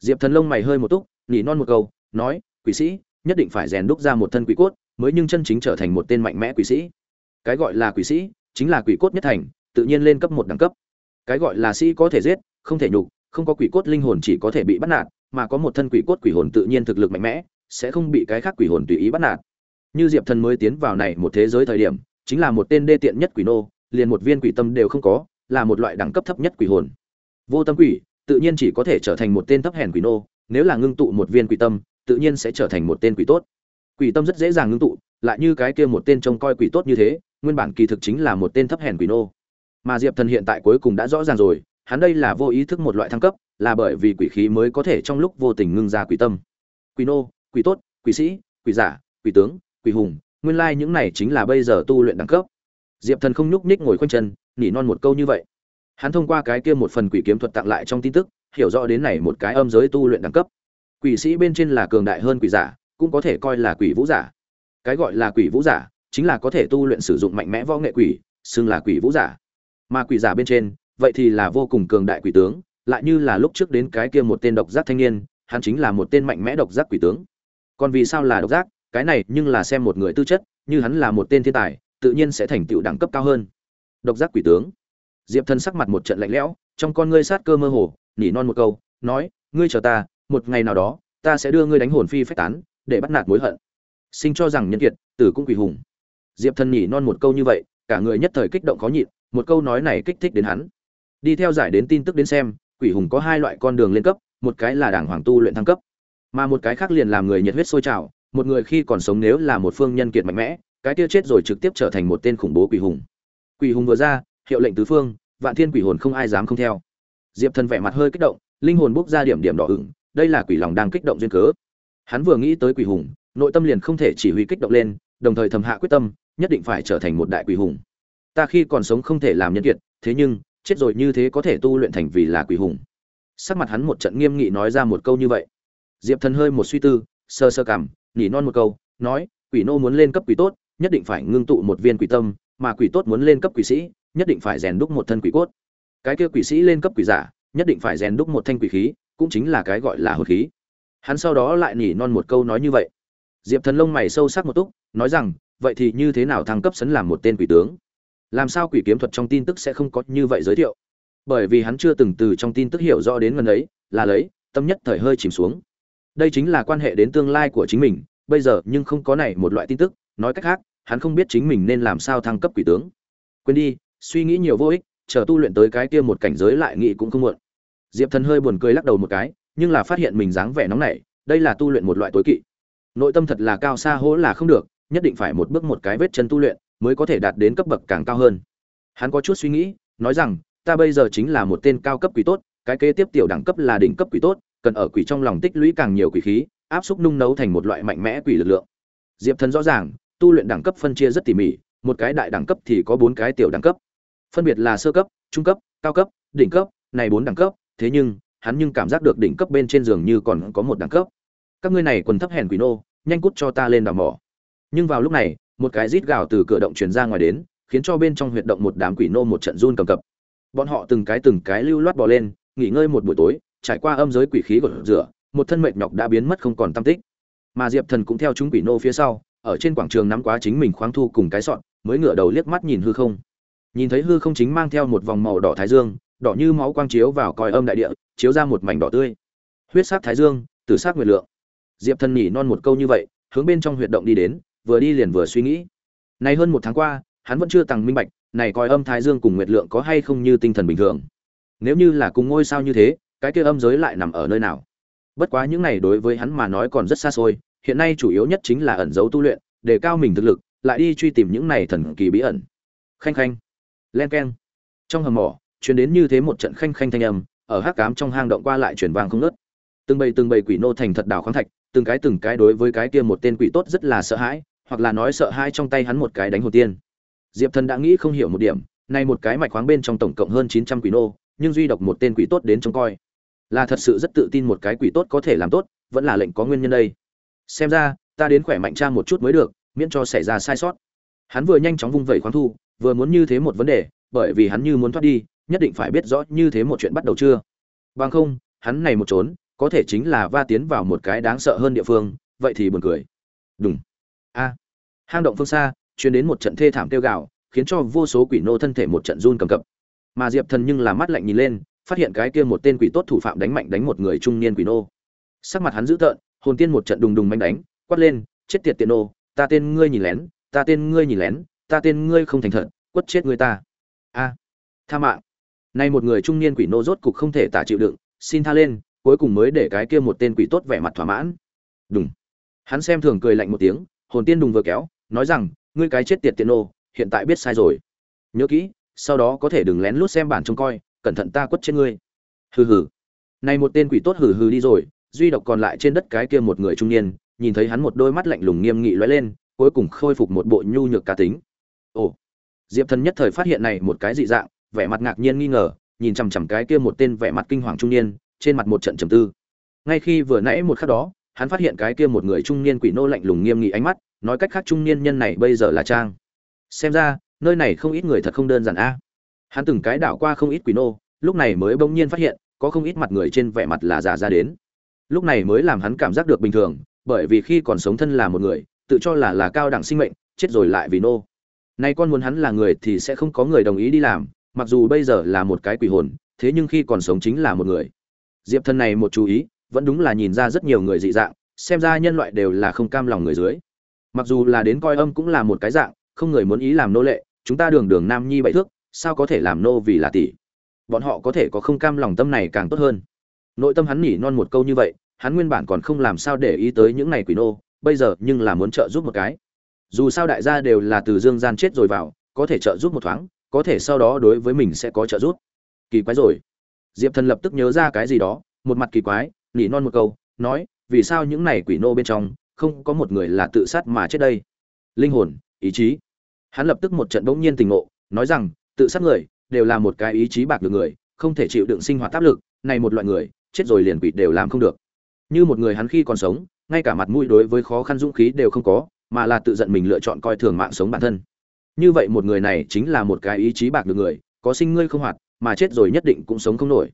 Diệp thần lông mày hơi một túc, nhỉ non một câu, nói, quỷ sĩ, nhất định phải rèn đúc ra một thân quỷ cốt, mới nhưng chân chính trở thành một tên mạnh mẽ quỷ sĩ. Cái gọi là quỷ sĩ, chính là quỷ cốt nhất thành, tự nhiên lên cấp một đẳng cấp. Cái gọi là sĩ có thể giết, không thể nhục, không có quỷ cốt linh hồn chỉ có thể bị bắt nạt, mà có một thân quỷ cốt quỷ hồn tự nhiên thực lực mạnh mẽ, sẽ không bị cái khác quỷ hồn tùy ý bắt nạt như diệp thần mới tiến vào này một thế giới thời điểm, chính là một tên đê tiện nhất quỷ nô, liền một viên quỷ tâm đều không có, là một loại đẳng cấp thấp nhất quỷ hồn. Vô tâm quỷ, tự nhiên chỉ có thể trở thành một tên thấp hèn quỷ nô, nếu là ngưng tụ một viên quỷ tâm, tự nhiên sẽ trở thành một tên quỷ tốt. Quỷ tâm rất dễ dàng ngưng tụ, lại như cái kia một tên trông coi quỷ tốt như thế, nguyên bản kỳ thực chính là một tên thấp hèn quỷ nô. Mà diệp thần hiện tại cuối cùng đã rõ ràng rồi, hắn đây là vô ý thức một loại thăng cấp, là bởi vì quỷ khí mới có thể trong lúc vô tình ngưng ra quỷ tâm. Quỷ nô, quỷ tốt, quỷ sĩ, quỷ giả, quỷ tướng quỷ hùng, nguyên lai những này chính là bây giờ tu luyện đẳng cấp. Diệp thần không nhúc nhích ngồi khoanh chân, nỉ non một câu như vậy. Hắn thông qua cái kia một phần quỷ kiếm thuật tặng lại trong tin tức, hiểu rõ đến này một cái âm giới tu luyện đẳng cấp. Quỷ sĩ bên trên là cường đại hơn quỷ giả, cũng có thể coi là quỷ vũ giả. Cái gọi là quỷ vũ giả, chính là có thể tu luyện sử dụng mạnh mẽ võ nghệ quỷ, xưng là quỷ vũ giả. Mà quỷ giả bên trên, vậy thì là vô cùng cường đại quỷ tướng, lại như là lúc trước đến cái kia một tên độc giác thanh niên, hắn chính là một tên mạnh mẽ độc giác quỷ tướng. Còn vì sao là độc giác? Cái này nhưng là xem một người tư chất, như hắn là một tên thiên tài, tự nhiên sẽ thành tựu đẳng cấp cao hơn. Độc giác quỷ tướng. Diệp thần sắc mặt một trận lạnh lẽo, trong con ngươi sát cơ mơ hồ, nỉ non một câu, nói, ngươi chờ ta, một ngày nào đó, ta sẽ đưa ngươi đánh hồn phi phách tán, để bắt nạt mối hận. Sinh cho rằng nhân kiệt, tử cũng quỷ hùng. Diệp thần nhỉ non một câu như vậy, cả người nhất thời kích động khó nhịn, một câu nói này kích thích đến hắn. Đi theo giải đến tin tức đến xem, quỷ hùng có hai loại con đường lên cấp, một cái là đảng hoàng tu luyện thăng cấp, mà một cái khác liền làm người nhiệt huyết sôi trào một người khi còn sống nếu là một phương nhân kiệt mạnh mẽ, cái kia chết rồi trực tiếp trở thành một tên khủng bố quỷ hùng. Quỷ hùng vừa ra, hiệu lệnh tứ phương, vạn thiên quỷ hồn không ai dám không theo. Diệp thần vẻ mặt hơi kích động, linh hồn bốc ra điểm điểm đỏ ửng, đây là quỷ lòng đang kích động duyên cớ. Hắn vừa nghĩ tới quỷ hùng, nội tâm liền không thể chỉ huy kích động lên, đồng thời thầm hạ quyết tâm, nhất định phải trở thành một đại quỷ hùng. Ta khi còn sống không thể làm nhân kiệt, thế nhưng, chết rồi như thế có thể tu luyện thành vì là quỷ hùng. Sắc mặt hắn một trận nghiêm nghị nói ra một câu như vậy. Diệp thần hơi một suy tư, sơ sơ cảm nhỉ non một câu, nói, quỷ nô muốn lên cấp quỷ tốt, nhất định phải ngưng tụ một viên quỷ tâm, mà quỷ tốt muốn lên cấp quỷ sĩ, nhất định phải rèn đúc một thân quỷ cốt. Cái kia quỷ sĩ lên cấp quỷ giả, nhất định phải rèn đúc một thanh quỷ khí, cũng chính là cái gọi là hồn khí. Hắn sau đó lại nhỉ non một câu nói như vậy. Diệp thần lông mày sâu sắc một túc, nói rằng, vậy thì như thế nào thăng cấp sấn làm một tên quỷ tướng? Làm sao quỷ kiếm thuật trong tin tức sẽ không có như vậy giới thiệu? Bởi vì hắn chưa từng từ trong tin tức hiểu rõ đến gần ấy, là lấy, tâm nhất thời hơi chìm xuống đây chính là quan hệ đến tương lai của chính mình, bây giờ nhưng không có này một loại tin tức, nói cách khác, hắn không biết chính mình nên làm sao thăng cấp quỷ tướng. Quên đi, suy nghĩ nhiều vô ích, chờ tu luyện tới cái kia một cảnh giới lại nghĩ cũng không muộn. Diệp thần hơi buồn cười lắc đầu một cái, nhưng là phát hiện mình dáng vẻ nóng nảy, đây là tu luyện một loại tối kỵ. Nội tâm thật là cao xa hỗ là không được, nhất định phải một bước một cái vết chân tu luyện mới có thể đạt đến cấp bậc càng cao hơn. Hắn có chút suy nghĩ, nói rằng, ta bây giờ chính là một tên cao cấp quỷ tốt, cái kế tiếp tiểu đẳng cấp là đỉnh cấp quỷ tốt cần ở quỷ trong lòng tích lũy càng nhiều quỷ khí, áp xúc nung nấu thành một loại mạnh mẽ quỷ lực lượng. Diệp thần rõ ràng, tu luyện đẳng cấp phân chia rất tỉ mỉ, một cái đại đẳng cấp thì có bốn cái tiểu đẳng cấp. Phân biệt là sơ cấp, trung cấp, cao cấp, đỉnh cấp, này bốn đẳng cấp, thế nhưng, hắn nhưng cảm giác được đỉnh cấp bên trên giường như còn có một đẳng cấp. Các ngươi này quần thấp hèn quỷ nô, nhanh cút cho ta lên đào mỏ. Nhưng vào lúc này, một cái rít gào từ cửa động truyền ra ngoài đến, khiến cho bên trong huyệt động một đám quỷ nô một trận run cầm cập. Bọn họ từng cái từng cái lưu loát bò lên, nghỉ ngơi một buổi tối trải qua âm giới quỷ khí của rửa, một thân mệt nhọc đã biến mất không còn tâm tích. Mà diệp thần cũng theo chúng quỷ nô phía sau, ở trên quảng trường nắm quá chính mình khoáng thu cùng cái sọn mới ngửa đầu liếc mắt nhìn hư không. Nhìn thấy hư không chính mang theo một vòng màu đỏ thái dương, đỏ như máu quang chiếu vào coi âm đại địa, chiếu ra một mảnh đỏ tươi. Huyết sắc thái dương, tử sắc nguyệt lượng. Diệp thần nhỉ non một câu như vậy, hướng bên trong huyệt động đi đến, vừa đi liền vừa suy nghĩ. Này hơn một tháng qua, hắn vẫn chưa tăng minh bạch, này coi âm thái dương cùng nguyệt lượng có hay không như tinh thần bình thường. Nếu như là cùng ngôi sao như thế cái kia âm giới lại nằm ở nơi nào? Bất quá những này đối với hắn mà nói còn rất xa xôi, hiện nay chủ yếu nhất chính là ẩn giấu tu luyện, để cao mình thực lực, lại đi truy tìm những này thần kỳ bí ẩn. Khanh khanh, len keng. Trong hầm mỏ, truyền đến như thế một trận khanh khanh thanh âm, ở hắc cám trong hang động qua lại chuyển vàng không ngớt. từng bầy từng bầy quỷ nô thành thật đào khoáng thạch, từng cái từng cái đối với cái kia một tên quỷ tốt rất là sợ hãi, hoặc là nói sợ hãi trong tay hắn một cái đánh hồn tiên. Diệp thần đã nghĩ không hiểu một điểm nay một cái mạch khoáng bên trong tổng cộng hơn chín trăm quỷ nô, nhưng duy độc một tên quỷ tốt đến trông coi là thật sự rất tự tin một cái quỷ tốt có thể làm tốt vẫn là lệnh có nguyên nhân đây. Xem ra ta đến khỏe mạnh cha một chút mới được miễn cho xảy ra sai sót. Hắn vừa nhanh chóng vung vẩy khoáng thu vừa muốn như thế một vấn đề bởi vì hắn như muốn thoát đi nhất định phải biết rõ như thế một chuyện bắt đầu chưa. Bằng không hắn này một trốn có thể chính là va tiến vào một cái đáng sợ hơn địa phương vậy thì buồn cười. Đúng a. Hang động phương xa chuyến đến một trận thê thảm tiêu gạo, khiến cho vô số quỷ nô thân thể một trận run cầm cập. Mà diệp thần nhưng là mắt lạnh nhìn lên phát hiện cái kia một tên quỷ tốt thủ phạm đánh mạnh đánh một người trung niên quỷ nô. Sắc mặt hắn dữ tợn, hồn tiên một trận đùng đùng mạnh đánh, quát lên, chết tiệt tiện nô, ta tên ngươi nhìn lén, ta tên ngươi nhìn lén, ta tên ngươi không thành thật, quất chết ngươi ta. A, tha mạng. Nay một người trung niên quỷ nô rốt cục không thể tả chịu đựng, xin tha lên, cuối cùng mới để cái kia một tên quỷ tốt vẻ mặt thỏa mãn. Đùng. Hắn xem thường cười lạnh một tiếng, hồn tiên đùng vừa kéo, nói rằng, ngươi cái chết tiệt tiện nô, hiện tại biết sai rồi. Nhớ kỹ, sau đó có thể đừng lén lút xem bản trông coi cẩn thận ta quất trên ngươi. Hừ hừ. Này một tên quỷ tốt hừ hừ đi rồi, duy độc còn lại trên đất cái kia một người trung niên, nhìn thấy hắn một đôi mắt lạnh lùng nghiêm nghị lóe lên, cuối cùng khôi phục một bộ nhu nhược cá tính. Ồ. Diệp thần nhất thời phát hiện này một cái dị dạng, vẻ mặt ngạc nhiên nghi ngờ, nhìn chằm chằm cái kia một tên vẻ mặt kinh hoàng trung niên, trên mặt một trận trầm tư. Ngay khi vừa nãy một khắc đó, hắn phát hiện cái kia một người trung niên quỷ nô lạnh lùng nghiêm nghị ánh mắt, nói cách khác trung niên nhân này bây giờ là trang. Xem ra, nơi này không ít người thật không đơn giản a hắn từng cái đảo qua không ít quỷ nô, lúc này mới bỗng nhiên phát hiện, có không ít mặt người trên vẻ mặt là giả ra đến. Lúc này mới làm hắn cảm giác được bình thường, bởi vì khi còn sống thân là một người, tự cho là là cao đẳng sinh mệnh, chết rồi lại vì nô. Nay con muốn hắn là người thì sẽ không có người đồng ý đi làm, mặc dù bây giờ là một cái quỷ hồn, thế nhưng khi còn sống chính là một người. Diệp thân này một chú ý, vẫn đúng là nhìn ra rất nhiều người dị dạng, xem ra nhân loại đều là không cam lòng người dưới. Mặc dù là đến coi âm cũng là một cái dạng, không người muốn ý làm nô lệ, chúng ta đường đường nam nhi bảy thước sao có thể làm nô vì là tỷ? Bọn họ có thể có không cam lòng tâm này càng tốt hơn. Nội tâm hắn nhỉ non một câu như vậy, hắn nguyên bản còn không làm sao để ý tới những này quỷ nô, bây giờ nhưng là muốn trợ giúp một cái. Dù sao đại gia đều là từ dương gian chết rồi vào, có thể trợ giúp một thoáng, có thể sau đó đối với mình sẽ có trợ giúp. Kỳ quái rồi. Diệp thần lập tức nhớ ra cái gì đó, một mặt kỳ quái nỉ non một câu, nói, vì sao những này quỷ nô bên trong, không có một người là tự sát mà chết đây? Linh hồn, ý chí. Hắn lập tức một trận bỗng nhiên tình ngộ, nói rằng tự sát người, đều là một cái ý chí bạc được người, không thể chịu đựng sinh hoạt áp lực, này một loại người, chết rồi liền quỷ đều làm không được. Như một người hắn khi còn sống, ngay cả mặt mũi đối với khó khăn dũng khí đều không có, mà là tự giận mình lựa chọn coi thường mạng sống bản thân. Như vậy một người này chính là một cái ý chí bạc được người, có sinh ngươi không hoạt, mà chết rồi nhất định cũng sống không nổi.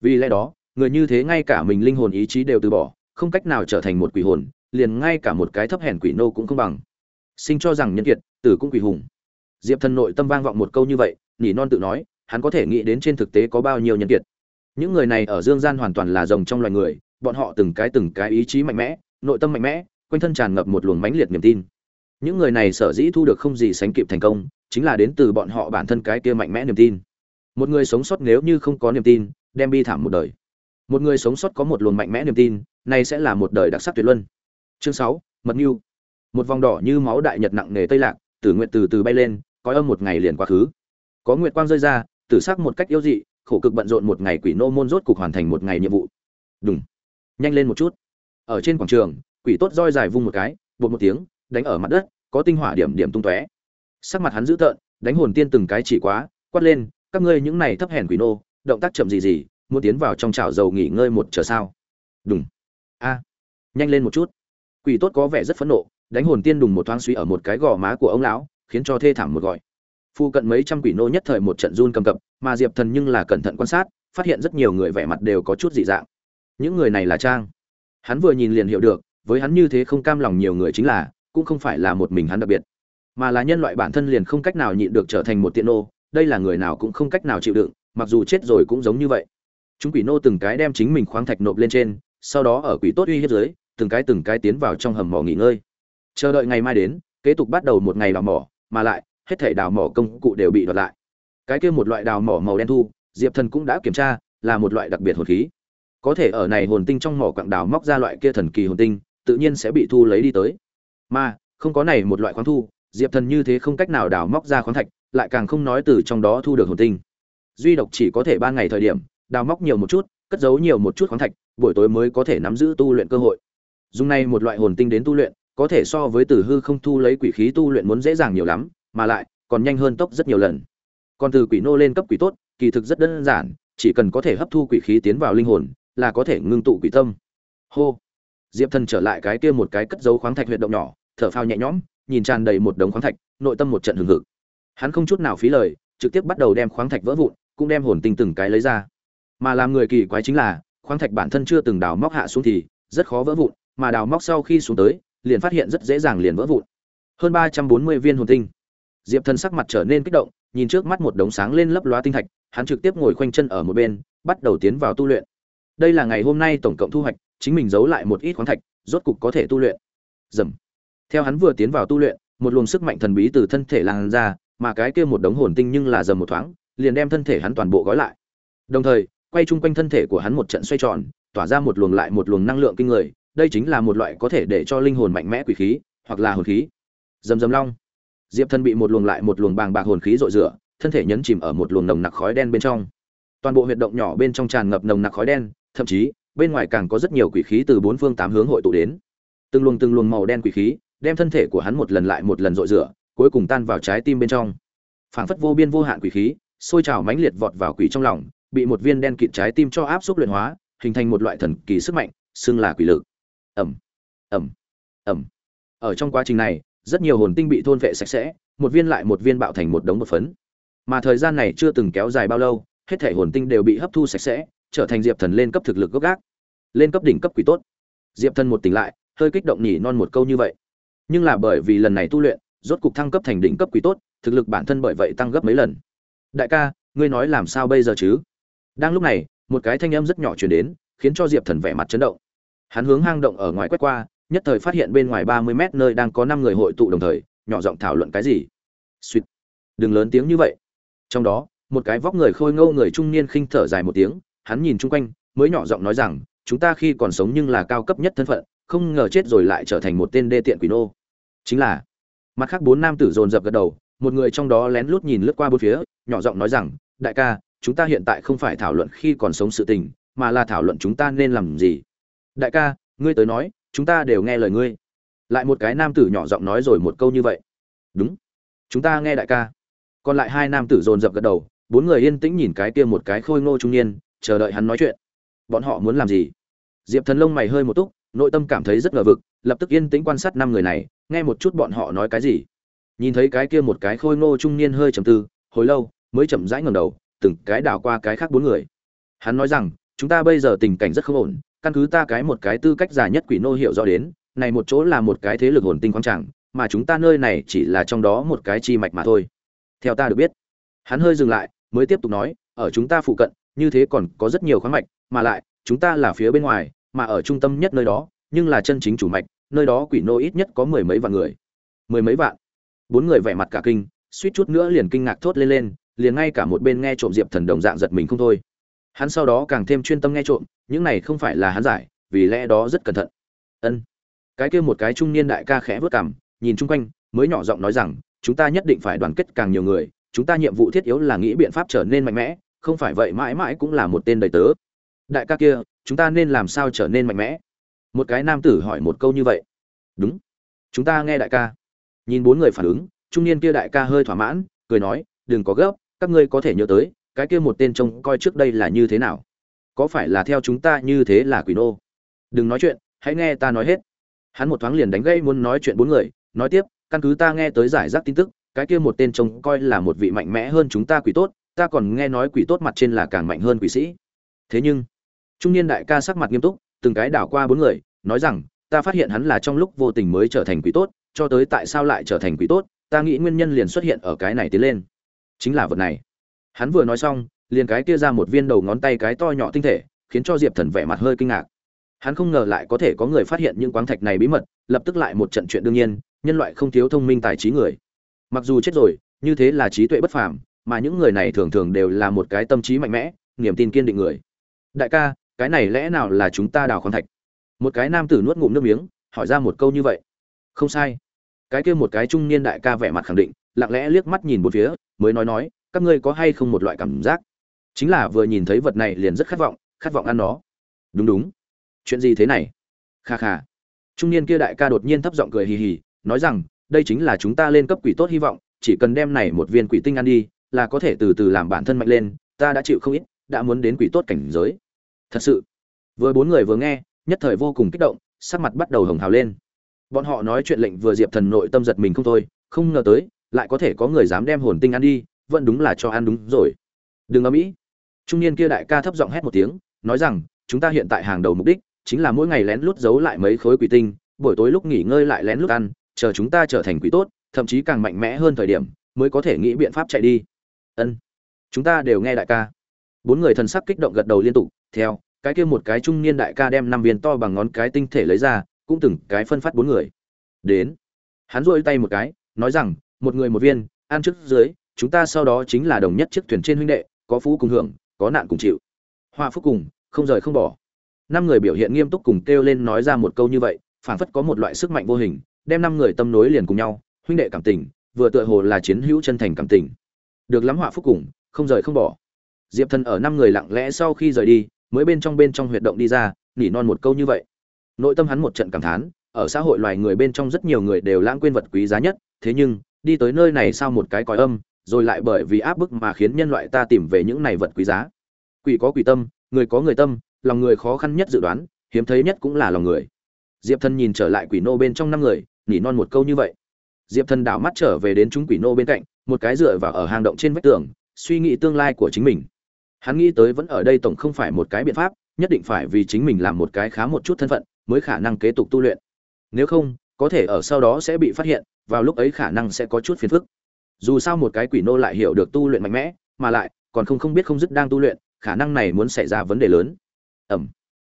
Vì lẽ đó, người như thế ngay cả mình linh hồn ý chí đều từ bỏ, không cách nào trở thành một quỷ hồn, liền ngay cả một cái thấp hèn quỷ nô cũng không bằng. Sinh cho rằng nhân kiệt, tử cũng quỷ hùng. Diệp thần nội tâm vang vọng một câu như vậy nỉ non tự nói, hắn có thể nghĩ đến trên thực tế có bao nhiêu nhân kiệt. Những người này ở dương gian hoàn toàn là rồng trong loài người, bọn họ từng cái từng cái ý chí mạnh mẽ, nội tâm mạnh mẽ, quanh thân tràn ngập một luồng mãnh liệt niềm tin. Những người này sở dĩ thu được không gì sánh kịp thành công, chính là đến từ bọn họ bản thân cái kia mạnh mẽ niềm tin. Một người sống sót nếu như không có niềm tin, đem bi thảm một đời. Một người sống sót có một luồng mạnh mẽ niềm tin, này sẽ là một đời đặc sắc tuyệt luân. Chương sáu, mật mưu một vòng đỏ như máu đại nhật nặng nề tây lạc, tử nguyện từ từ bay lên có âm một ngày liền quá khứ có nguyệt quang rơi ra, tử sắc một cách yếu dị, khổ cực bận rộn một ngày quỷ nô môn rốt cục hoàn thành một ngày nhiệm vụ. Đúng nhanh lên một chút. Ở trên quảng trường, quỷ tốt roi dài vung một cái, bột một tiếng, đánh ở mặt đất, có tinh hỏa điểm điểm tung tóe. Sắc mặt hắn dữ tợn, đánh hồn tiên từng cái chỉ quá, quát lên, các ngươi những này thấp hèn quỷ nô, động tác chậm gì gì, muốn tiến vào trong chảo dầu nghỉ ngơi một chờ sao? Đúng a. Nhanh lên một chút. Quỷ tốt có vẻ rất phẫn nộ, đánh hồn tiên đùng một thoáng suy ở một cái gò má của ông lão, khiến cho thê thảm một gọi phu cận mấy trăm quỷ nô nhất thời một trận run cầm cập, mà diệp thần nhưng là cẩn thận quan sát, phát hiện rất nhiều người vẻ mặt đều có chút dị dạng. Những người này là trang. Hắn vừa nhìn liền hiểu được, với hắn như thế không cam lòng nhiều người chính là, cũng không phải là một mình hắn đặc biệt. Mà là nhân loại bản thân liền không cách nào nhịn được trở thành một tiện nô, đây là người nào cũng không cách nào chịu đựng, mặc dù chết rồi cũng giống như vậy. Chúng quỷ nô từng cái đem chính mình khoáng thạch nộp lên trên, sau đó ở quỷ tốt uy hiếp dưới, từng cái từng cái tiến vào trong hầm mỏ nghỉ ngơi. Chờ đợi ngày mai đến, kế tục bắt đầu một ngày đào mỏ, mà lại hết thảy đào mỏ công cụ đều bị đoạt lại. Cái kia một loại đào mỏ màu đen thu, diệp thần cũng đã kiểm tra, là một loại đặc biệt hồn khí. Có thể ở này hồn tinh trong mỏ quặng đào móc ra loại kia thần kỳ hồn tinh, tự nhiên sẽ bị thu lấy đi tới. Mà, không có này một loại khoáng thu, diệp thần như thế không cách nào đào móc ra khoáng thạch, lại càng không nói từ trong đó thu được hồn tinh. Duy độc chỉ có thể ban ngày thời điểm, đào móc nhiều một chút, cất giấu nhiều một chút khoáng thạch, buổi tối mới có thể nắm giữ tu luyện cơ hội. Dùng này một loại hồn tinh đến tu luyện, có thể so với từ hư không thu lấy quỷ khí tu luyện muốn dễ dàng nhiều lắm mà lại, còn nhanh hơn tốc rất nhiều lần. Còn từ quỷ nô lên cấp quỷ tốt, kỳ thực rất đơn giản, chỉ cần có thể hấp thu quỷ khí tiến vào linh hồn, là có thể ngưng tụ quỷ tâm. Hô. Diệp thần trở lại cái kia một cái cất dấu khoáng thạch huyệt động nhỏ, thở phao nhẹ nhõm, nhìn tràn đầy một đống khoáng thạch, nội tâm một trận hừng hực. Hắn không chút nào phí lời, trực tiếp bắt đầu đem khoáng thạch vỡ vụn, cũng đem hồn tinh từng cái lấy ra. Mà làm người kỳ quái chính là, khoáng thạch bản thân chưa từng đào móc hạ xuống thì, rất khó vỡ vụn, mà đào móc sau khi xuống tới, liền phát hiện rất dễ dàng liền vỡ vụn. Hơn ba trăm bốn mươi viên hồn tinh diệp thần sắc mặt trở nên kích động, nhìn trước mắt một đống sáng lên lấp lóa tinh thạch, hắn trực tiếp ngồi khoanh chân ở một bên, bắt đầu tiến vào tu luyện. Đây là ngày hôm nay tổng cộng thu hoạch, chính mình giấu lại một ít khoáng thạch, rốt cục có thể tu luyện. Dầm theo hắn vừa tiến vào tu luyện, một luồng sức mạnh thần bí từ thân thể lan ra, mà cái kia một đống hồn tinh nhưng là dầm một thoáng, liền đem thân thể hắn toàn bộ gói lại. Đồng thời, quay chung quanh thân thể của hắn một trận xoay tròn, tỏa ra một luồng lại một luồng năng lượng kinh người, đây chính là một loại có thể để cho linh hồn mạnh mẽ quỷ khí, hoặc là hồn khí. Dầm dầm long diệp thân bị một luồng lại một luồng bàng bạc hồn khí rội rửa, thân thể nhấn chìm ở một luồng nồng nặc khói đen bên trong. Toàn bộ huyệt động nhỏ bên trong tràn ngập nồng nặc khói đen, thậm chí, bên ngoài càng có rất nhiều quỷ khí từ bốn phương tám hướng hội tụ đến. Từng luồng từng luồng màu đen quỷ khí, đem thân thể của hắn một lần lại một lần rội rửa, cuối cùng tan vào trái tim bên trong. Phảng phất vô biên vô hạn quỷ khí, sôi trào mãnh liệt vọt vào quỷ trong lòng, bị một viên đen kịt trái tim cho áp xúc luyện hóa, hình thành một loại thần kỳ sức mạnh, xưng là quỷ lực. Ẩm ẩm ẩm ở trong quá trình này rất nhiều hồn tinh bị thôn vệ sạch sẽ, một viên lại một viên bạo thành một đống một phấn. Mà thời gian này chưa từng kéo dài bao lâu, hết thể hồn tinh đều bị hấp thu sạch sẽ, trở thành diệp thần lên cấp thực lực gốc gác. Lên cấp đỉnh cấp quỷ tốt. Diệp thần một tỉnh lại, hơi kích động nhỉ non một câu như vậy. Nhưng là bởi vì lần này tu luyện, rốt cục thăng cấp thành đỉnh cấp quỷ tốt, thực lực bản thân bởi vậy tăng gấp mấy lần. Đại ca, ngươi nói làm sao bây giờ chứ? Đang lúc này, một cái thanh âm rất nhỏ chuyển đến, khiến cho diệp thần vẻ mặt chấn động. Hắn hướng hang động ở ngoài quét qua nhất thời phát hiện bên ngoài ba mươi mét nơi đang có năm người hội tụ đồng thời, nhỏ giọng thảo luận cái gì? Xuyệt. đừng lớn tiếng như vậy. Trong đó, một cái vóc người khôi ngô người trung niên khinh thở dài một tiếng, hắn nhìn chung quanh, mới nhỏ giọng nói rằng, chúng ta khi còn sống nhưng là cao cấp nhất thân phận, không ngờ chết rồi lại trở thành một tên đê tiện quỷ nô. Chính là, mặt khác bốn nam tử dồn dập gật đầu, một người trong đó lén lút nhìn lướt qua bốn phía, nhỏ giọng nói rằng, đại ca, chúng ta hiện tại không phải thảo luận khi còn sống sự tình, mà là thảo luận chúng ta nên làm gì? Đại ca, ngươi tới nói chúng ta đều nghe lời ngươi. Lại một cái nam tử nhỏ giọng nói rồi một câu như vậy. Đúng. Chúng ta nghe đại ca. Còn lại hai nam tử dồn dập gật đầu, bốn người yên tĩnh nhìn cái kia một cái khôi ngô trung niên, chờ đợi hắn nói chuyện. Bọn họ muốn làm gì? Diệp thần lông mày hơi một túc, nội tâm cảm thấy rất ngờ vực, lập tức yên tĩnh quan sát năm người này, nghe một chút bọn họ nói cái gì. Nhìn thấy cái kia một cái khôi ngô trung niên hơi trầm tư, hồi lâu, mới chậm rãi ngẩng đầu, từng cái đảo qua cái khác bốn người. Hắn nói rằng, chúng ta bây giờ tình cảnh rất không ổn căn cứ ta cái một cái tư cách giả nhất quỷ nô hiểu rõ đến, này một chỗ là một cái thế lực hồn tinh quang chẳng, mà chúng ta nơi này chỉ là trong đó một cái chi mạch mà thôi. Theo ta được biết, hắn hơi dừng lại, mới tiếp tục nói, ở chúng ta phụ cận, như thế còn có rất nhiều khoáng mạch, mà lại, chúng ta là phía bên ngoài, mà ở trung tâm nhất nơi đó, nhưng là chân chính chủ mạch, nơi đó quỷ nô ít nhất có mười mấy vạn người. Mười mấy vạn? Bốn người vẻ mặt cả kinh, suýt chút nữa liền kinh ngạc thốt lên lên, liền ngay cả một bên nghe trộm diệp thần đồng dạng giật mình không thôi hắn sau đó càng thêm chuyên tâm nghe trộm, những này không phải là hắn giải, vì lẽ đó rất cẩn thận. Ân. Cái kia một cái trung niên đại ca khẽ vớt cảm nhìn chung quanh, mới nhỏ giọng nói rằng, chúng ta nhất định phải đoàn kết càng nhiều người, chúng ta nhiệm vụ thiết yếu là nghĩ biện pháp trở nên mạnh mẽ, không phải vậy mãi mãi cũng là một tên đầy tớ. Đại ca kia, chúng ta nên làm sao trở nên mạnh mẽ? Một cái nam tử hỏi một câu như vậy. Đúng. Chúng ta nghe đại ca. Nhìn bốn người phản ứng, trung niên kia đại ca hơi thỏa mãn, cười nói, đừng có gấp, các ngươi có thể nhớ tới cái kia một tên trông coi trước đây là như thế nào? Có phải là theo chúng ta như thế là quỷ nô? Đừng nói chuyện, hãy nghe ta nói hết. Hắn một thoáng liền đánh gãy muốn nói chuyện bốn người, nói tiếp, căn cứ ta nghe tới giải rác tin tức, cái kia một tên trông coi là một vị mạnh mẽ hơn chúng ta quỷ tốt, ta còn nghe nói quỷ tốt mặt trên là càng mạnh hơn quỷ sĩ. Thế nhưng, trung niên đại ca sắc mặt nghiêm túc, từng cái đảo qua bốn người, nói rằng, ta phát hiện hắn là trong lúc vô tình mới trở thành quỷ tốt, cho tới tại sao lại trở thành quỷ tốt, ta nghĩ nguyên nhân liền xuất hiện ở cái này tiến lên. Chính là vật này hắn vừa nói xong, liền cái kia ra một viên đầu ngón tay cái to nhỏ tinh thể, khiến cho diệp thần vẻ mặt hơi kinh ngạc. Hắn không ngờ lại có thể có người phát hiện những quáng thạch này bí mật, lập tức lại một trận chuyện đương nhiên, nhân loại không thiếu thông minh tài trí người. Mặc dù chết rồi, như thế là trí tuệ bất phàm, mà những người này thường thường đều là một cái tâm trí mạnh mẽ, niềm tin kiên định người. Đại ca, cái này lẽ nào là chúng ta đào khoáng thạch? Một cái nam tử nuốt ngụm nước miếng, hỏi ra một câu như vậy. Không sai. Cái kia một cái trung niên đại ca vẻ mặt khẳng định, lặng lẽ liếc mắt nhìn một phía, mới nói nói các ngươi có hay không một loại cảm giác? Chính là vừa nhìn thấy vật này liền rất khát vọng khát vọng ăn nó. Đúng đúng. Chuyện gì thế này? Kha kha. Trung niên kia đại ca đột nhiên thấp giọng cười hì hì, nói rằng, đây chính là chúng ta lên cấp quỷ tốt hy vọng, chỉ cần đem này một viên quỷ tinh ăn đi, là có thể từ từ làm bản thân mạnh lên, ta đã chịu không ít, đã muốn đến quỷ tốt cảnh giới. Thật sự. Vừa bốn người vừa nghe, nhất thời vô cùng kích động, sắc mặt bắt đầu hồng hào lên. Bọn họ nói chuyện lệnh vừa diệp thần nội tâm giật mình không thôi, không ngờ tới, lại có thể có người dám đem hồn tinh ăn đi vẫn đúng là cho ăn đúng rồi. Đừng ở mỹ trung niên kia đại ca thấp giọng hét một tiếng, nói rằng, chúng ta hiện tại hàng đầu mục đích chính là mỗi ngày lén lút giấu lại mấy khối quỷ tinh, buổi tối lúc nghỉ ngơi lại lén lút ăn, chờ chúng ta trở thành quỷ tốt, thậm chí càng mạnh mẽ hơn thời điểm, mới có thể nghĩ biện pháp chạy đi. Ân. Chúng ta đều nghe đại ca. Bốn người thần sắc kích động gật đầu liên tục, theo, cái kia một cái trung niên đại ca đem năm viên to bằng ngón cái tinh thể lấy ra, cũng từng cái phân phát bốn người. Đến. Hắn duỗi tay một cái, nói rằng, một người một viên, ăn trước dưới chúng ta sau đó chính là đồng nhất chiếc thuyền trên huynh đệ, có phú cùng hưởng, có nạn cùng chịu. Hoa phúc cùng, không rời không bỏ. Năm người biểu hiện nghiêm túc cùng kêu lên nói ra một câu như vậy, phảng phất có một loại sức mạnh vô hình, đem năm người tâm nối liền cùng nhau, huynh đệ cảm tình, vừa tựa hồ là chiến hữu chân thành cảm tình. Được lắm họa phúc cùng, không rời không bỏ. Diệp thần ở năm người lặng lẽ sau khi rời đi, mới bên trong bên trong huyệt động đi ra, nỉ non một câu như vậy. Nội tâm hắn một trận cảm thán, ở xã hội loài người bên trong rất nhiều người đều lãng quên vật quý giá nhất, thế nhưng, đi tới nơi này sau một cái còi âm rồi lại bởi vì áp bức mà khiến nhân loại ta tìm về những này vật quý giá. Quỷ có quỷ tâm, người có người tâm, lòng người khó khăn nhất dự đoán, hiếm thấy nhất cũng là lòng người. Diệp thần nhìn trở lại quỷ nô bên trong năm người, nỉ non một câu như vậy. Diệp thần đảo mắt trở về đến chúng quỷ nô bên cạnh, một cái dựa vào ở hang động trên vách tường, suy nghĩ tương lai của chính mình. Hắn nghĩ tới vẫn ở đây tổng không phải một cái biện pháp, nhất định phải vì chính mình làm một cái khá một chút thân phận, mới khả năng kế tục tu luyện. Nếu không, có thể ở sau đó sẽ bị phát hiện, vào lúc ấy khả năng sẽ có chút phiền phức dù sao một cái quỷ nô lại hiểu được tu luyện mạnh mẽ, mà lại còn không không biết không dứt đang tu luyện, khả năng này muốn xảy ra vấn đề lớn. Ẩm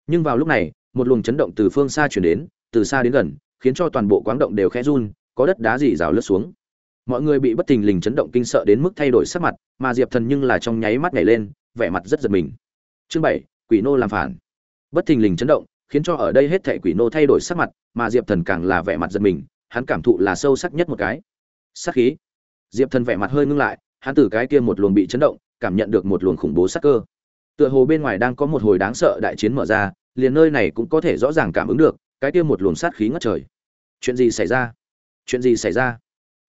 nhưng vào lúc này, một luồng chấn động từ phương xa chuyển đến, từ xa đến gần, khiến cho toàn bộ quáng động đều khẽ run, có đất đá dì rào lướt xuống. Mọi người bị bất thình lình chấn động kinh sợ đến mức thay đổi sắc mặt, mà diệp thần nhưng là trong nháy mắt nhảy lên, vẻ mặt rất giật mình. Chương bảy, quỷ nô làm phản. Bất thình lình chấn động, khiến cho ở đây hết thảy quỷ nô thay đổi sắc mặt, mà diệp thần càng là vẻ mặt giật mình, hắn cảm thụ là sâu sắc nhất một cái. Sắc khí diệp thần vẻ mặt hơi ngưng lại, hắn từ cái kia một luồng bị chấn động, cảm nhận được một luồng khủng bố sắc cơ. Tựa hồ bên ngoài đang có một hồi đáng sợ đại chiến mở ra, liền nơi này cũng có thể rõ ràng cảm ứng được, cái kia một luồng sát khí ngất trời. Chuyện gì xảy ra? Chuyện gì xảy ra?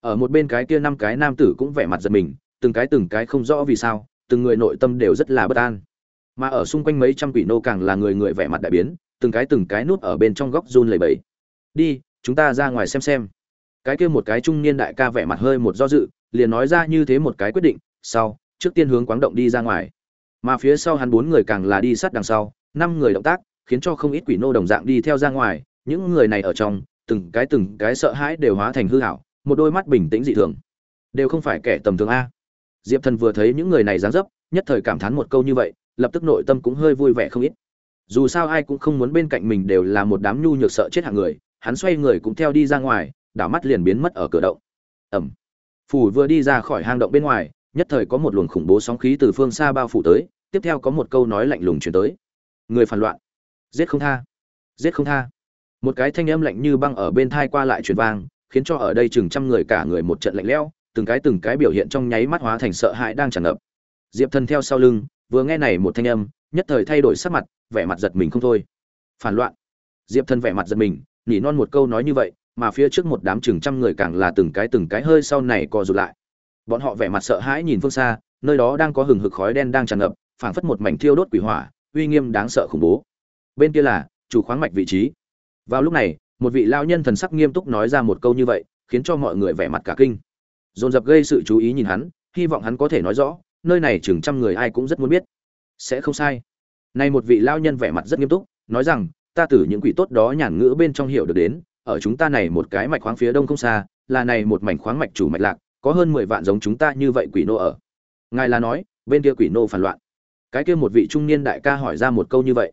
Ở một bên cái kia năm cái nam tử cũng vẻ mặt giật mình, từng cái từng cái không rõ vì sao, từng người nội tâm đều rất là bất an. Mà ở xung quanh mấy trăm quỷ nô càng là người người vẻ mặt đại biến, từng cái từng cái nút ở bên trong góc run lầy bẫy đi, chúng ta ra ngoài xem xem cái kia một cái trung niên đại ca vẻ mặt hơi một do dự, liền nói ra như thế một cái quyết định, sau, trước tiên hướng quáng động đi ra ngoài. Mà phía sau hắn bốn người càng là đi sát đằng sau, năm người động tác, khiến cho không ít quỷ nô đồng dạng đi theo ra ngoài, những người này ở trong, từng cái từng cái sợ hãi đều hóa thành hư hảo, một đôi mắt bình tĩnh dị thường. Đều không phải kẻ tầm thường a. Diệp thần vừa thấy những người này dáng dấp, nhất thời cảm thán một câu như vậy, lập tức nội tâm cũng hơi vui vẻ không ít. Dù sao ai cũng không muốn bên cạnh mình đều là một đám nhu nhược sợ chết hạng người, hắn xoay người cũng theo đi ra ngoài đảo mắt liền biến mất ở cửa động. Ẩm phủ vừa đi ra khỏi hang động bên ngoài, nhất thời có một luồng khủng bố sóng khí từ phương xa bao phủ tới, tiếp theo có một câu nói lạnh lùng truyền tới. Người phản loạn. Giết không tha. Giết không tha. Một cái thanh âm lạnh như băng ở bên thai qua lại truyền vang, khiến cho ở đây chừng trăm người cả người một trận lạnh lẽo, từng cái từng cái biểu hiện trong nháy mắt hóa thành sợ hãi đang tràn ngập. Diệp thần theo sau lưng, vừa nghe này một thanh âm, nhất thời thay đổi sắc mặt, vẻ mặt giật mình không thôi. Phản loạn. Diệp thần vẻ mặt giật mình, nỉ non một câu nói như vậy mà phía trước một đám chừng trăm người càng là từng cái từng cái hơi sau này co rụt lại. Bọn họ vẻ mặt sợ hãi nhìn phương xa, nơi đó đang có hừng hực khói đen đang tràn ngập, phảng phất một mảnh thiêu đốt quỷ hỏa, uy nghiêm đáng sợ khủng bố. Bên kia là, chủ khoáng mạch vị trí. Vào lúc này, một vị lao nhân thần sắc nghiêm túc nói ra một câu như vậy, khiến cho mọi người vẻ mặt cả kinh. Dồn dập gây sự chú ý nhìn hắn, hy vọng hắn có thể nói rõ, nơi này chừng trăm người ai cũng rất muốn biết. Sẽ không sai. Nay một vị lao nhân vẻ mặt rất nghiêm túc, nói rằng, ta từ những quỷ tốt đó nhàn ngữ bên trong hiểu được đến ở chúng ta này một cái mạch khoáng phía đông không xa, là này một mảnh khoáng mạch chủ mạch lạc, có hơn mười vạn giống chúng ta như vậy quỷ nô ở. Ngài là nói, bên kia quỷ nô phản loạn. Cái kia một vị trung niên đại ca hỏi ra một câu như vậy.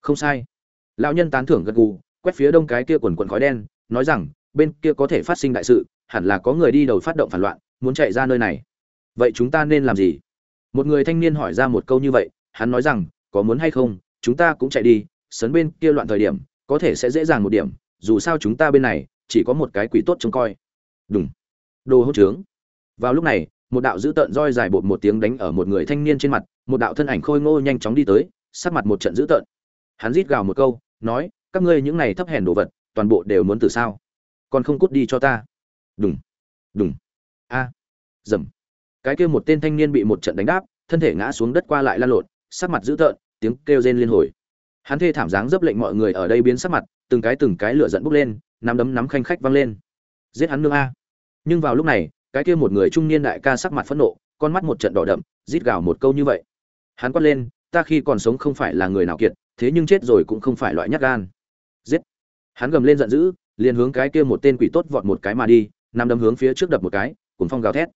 Không sai. Lão nhân tán thưởng gật gù, quét phía đông cái kia quần quần khói đen, nói rằng, bên kia có thể phát sinh đại sự, hẳn là có người đi đầu phát động phản loạn, muốn chạy ra nơi này. Vậy chúng ta nên làm gì? Một người thanh niên hỏi ra một câu như vậy, hắn nói rằng, có muốn hay không, chúng ta cũng chạy đi, sấn bên kia loạn thời điểm, có thể sẽ dễ dàng một điểm dù sao chúng ta bên này chỉ có một cái quỷ tốt trông coi. Đúng đồ hỗn trướng. Vào lúc này, một đạo dữ tợn roi dài bột một tiếng đánh ở một người thanh niên trên mặt, một đạo thân ảnh khôi ngô nhanh chóng đi tới sát mặt một trận dữ tợn. Hắn rít gào một câu, nói, các ngươi những này thấp hèn đồ vật, toàn bộ đều muốn từ sao? Còn không cút đi cho ta. Đúng đúng a. À. dầm. Cái kia một tên thanh niên bị một trận đánh đáp, thân thể ngã xuống đất qua lại lan lộn, sắc mặt dữ tợn, tiếng kêu rên liên hồi hắn thê thảm dáng dấp lệnh mọi người ở đây biến sắc mặt, từng cái từng cái lửa giận bốc lên, nắm đấm nắm khanh khách văng lên. Giết hắn nương a. Nhưng vào lúc này, cái kia một người trung niên đại ca sắc mặt phẫn nộ, con mắt một trận đỏ đậm, rít gào một câu như vậy. Hắn quát lên, ta khi còn sống không phải là người nào kiệt, thế nhưng chết rồi cũng không phải loại nhát gan. Giết. Hắn gầm lên giận dữ, liền hướng cái kia một tên quỷ tốt vọt một cái mà đi nằm đấm hướng phía trước đập một cái cùng phong gào thét.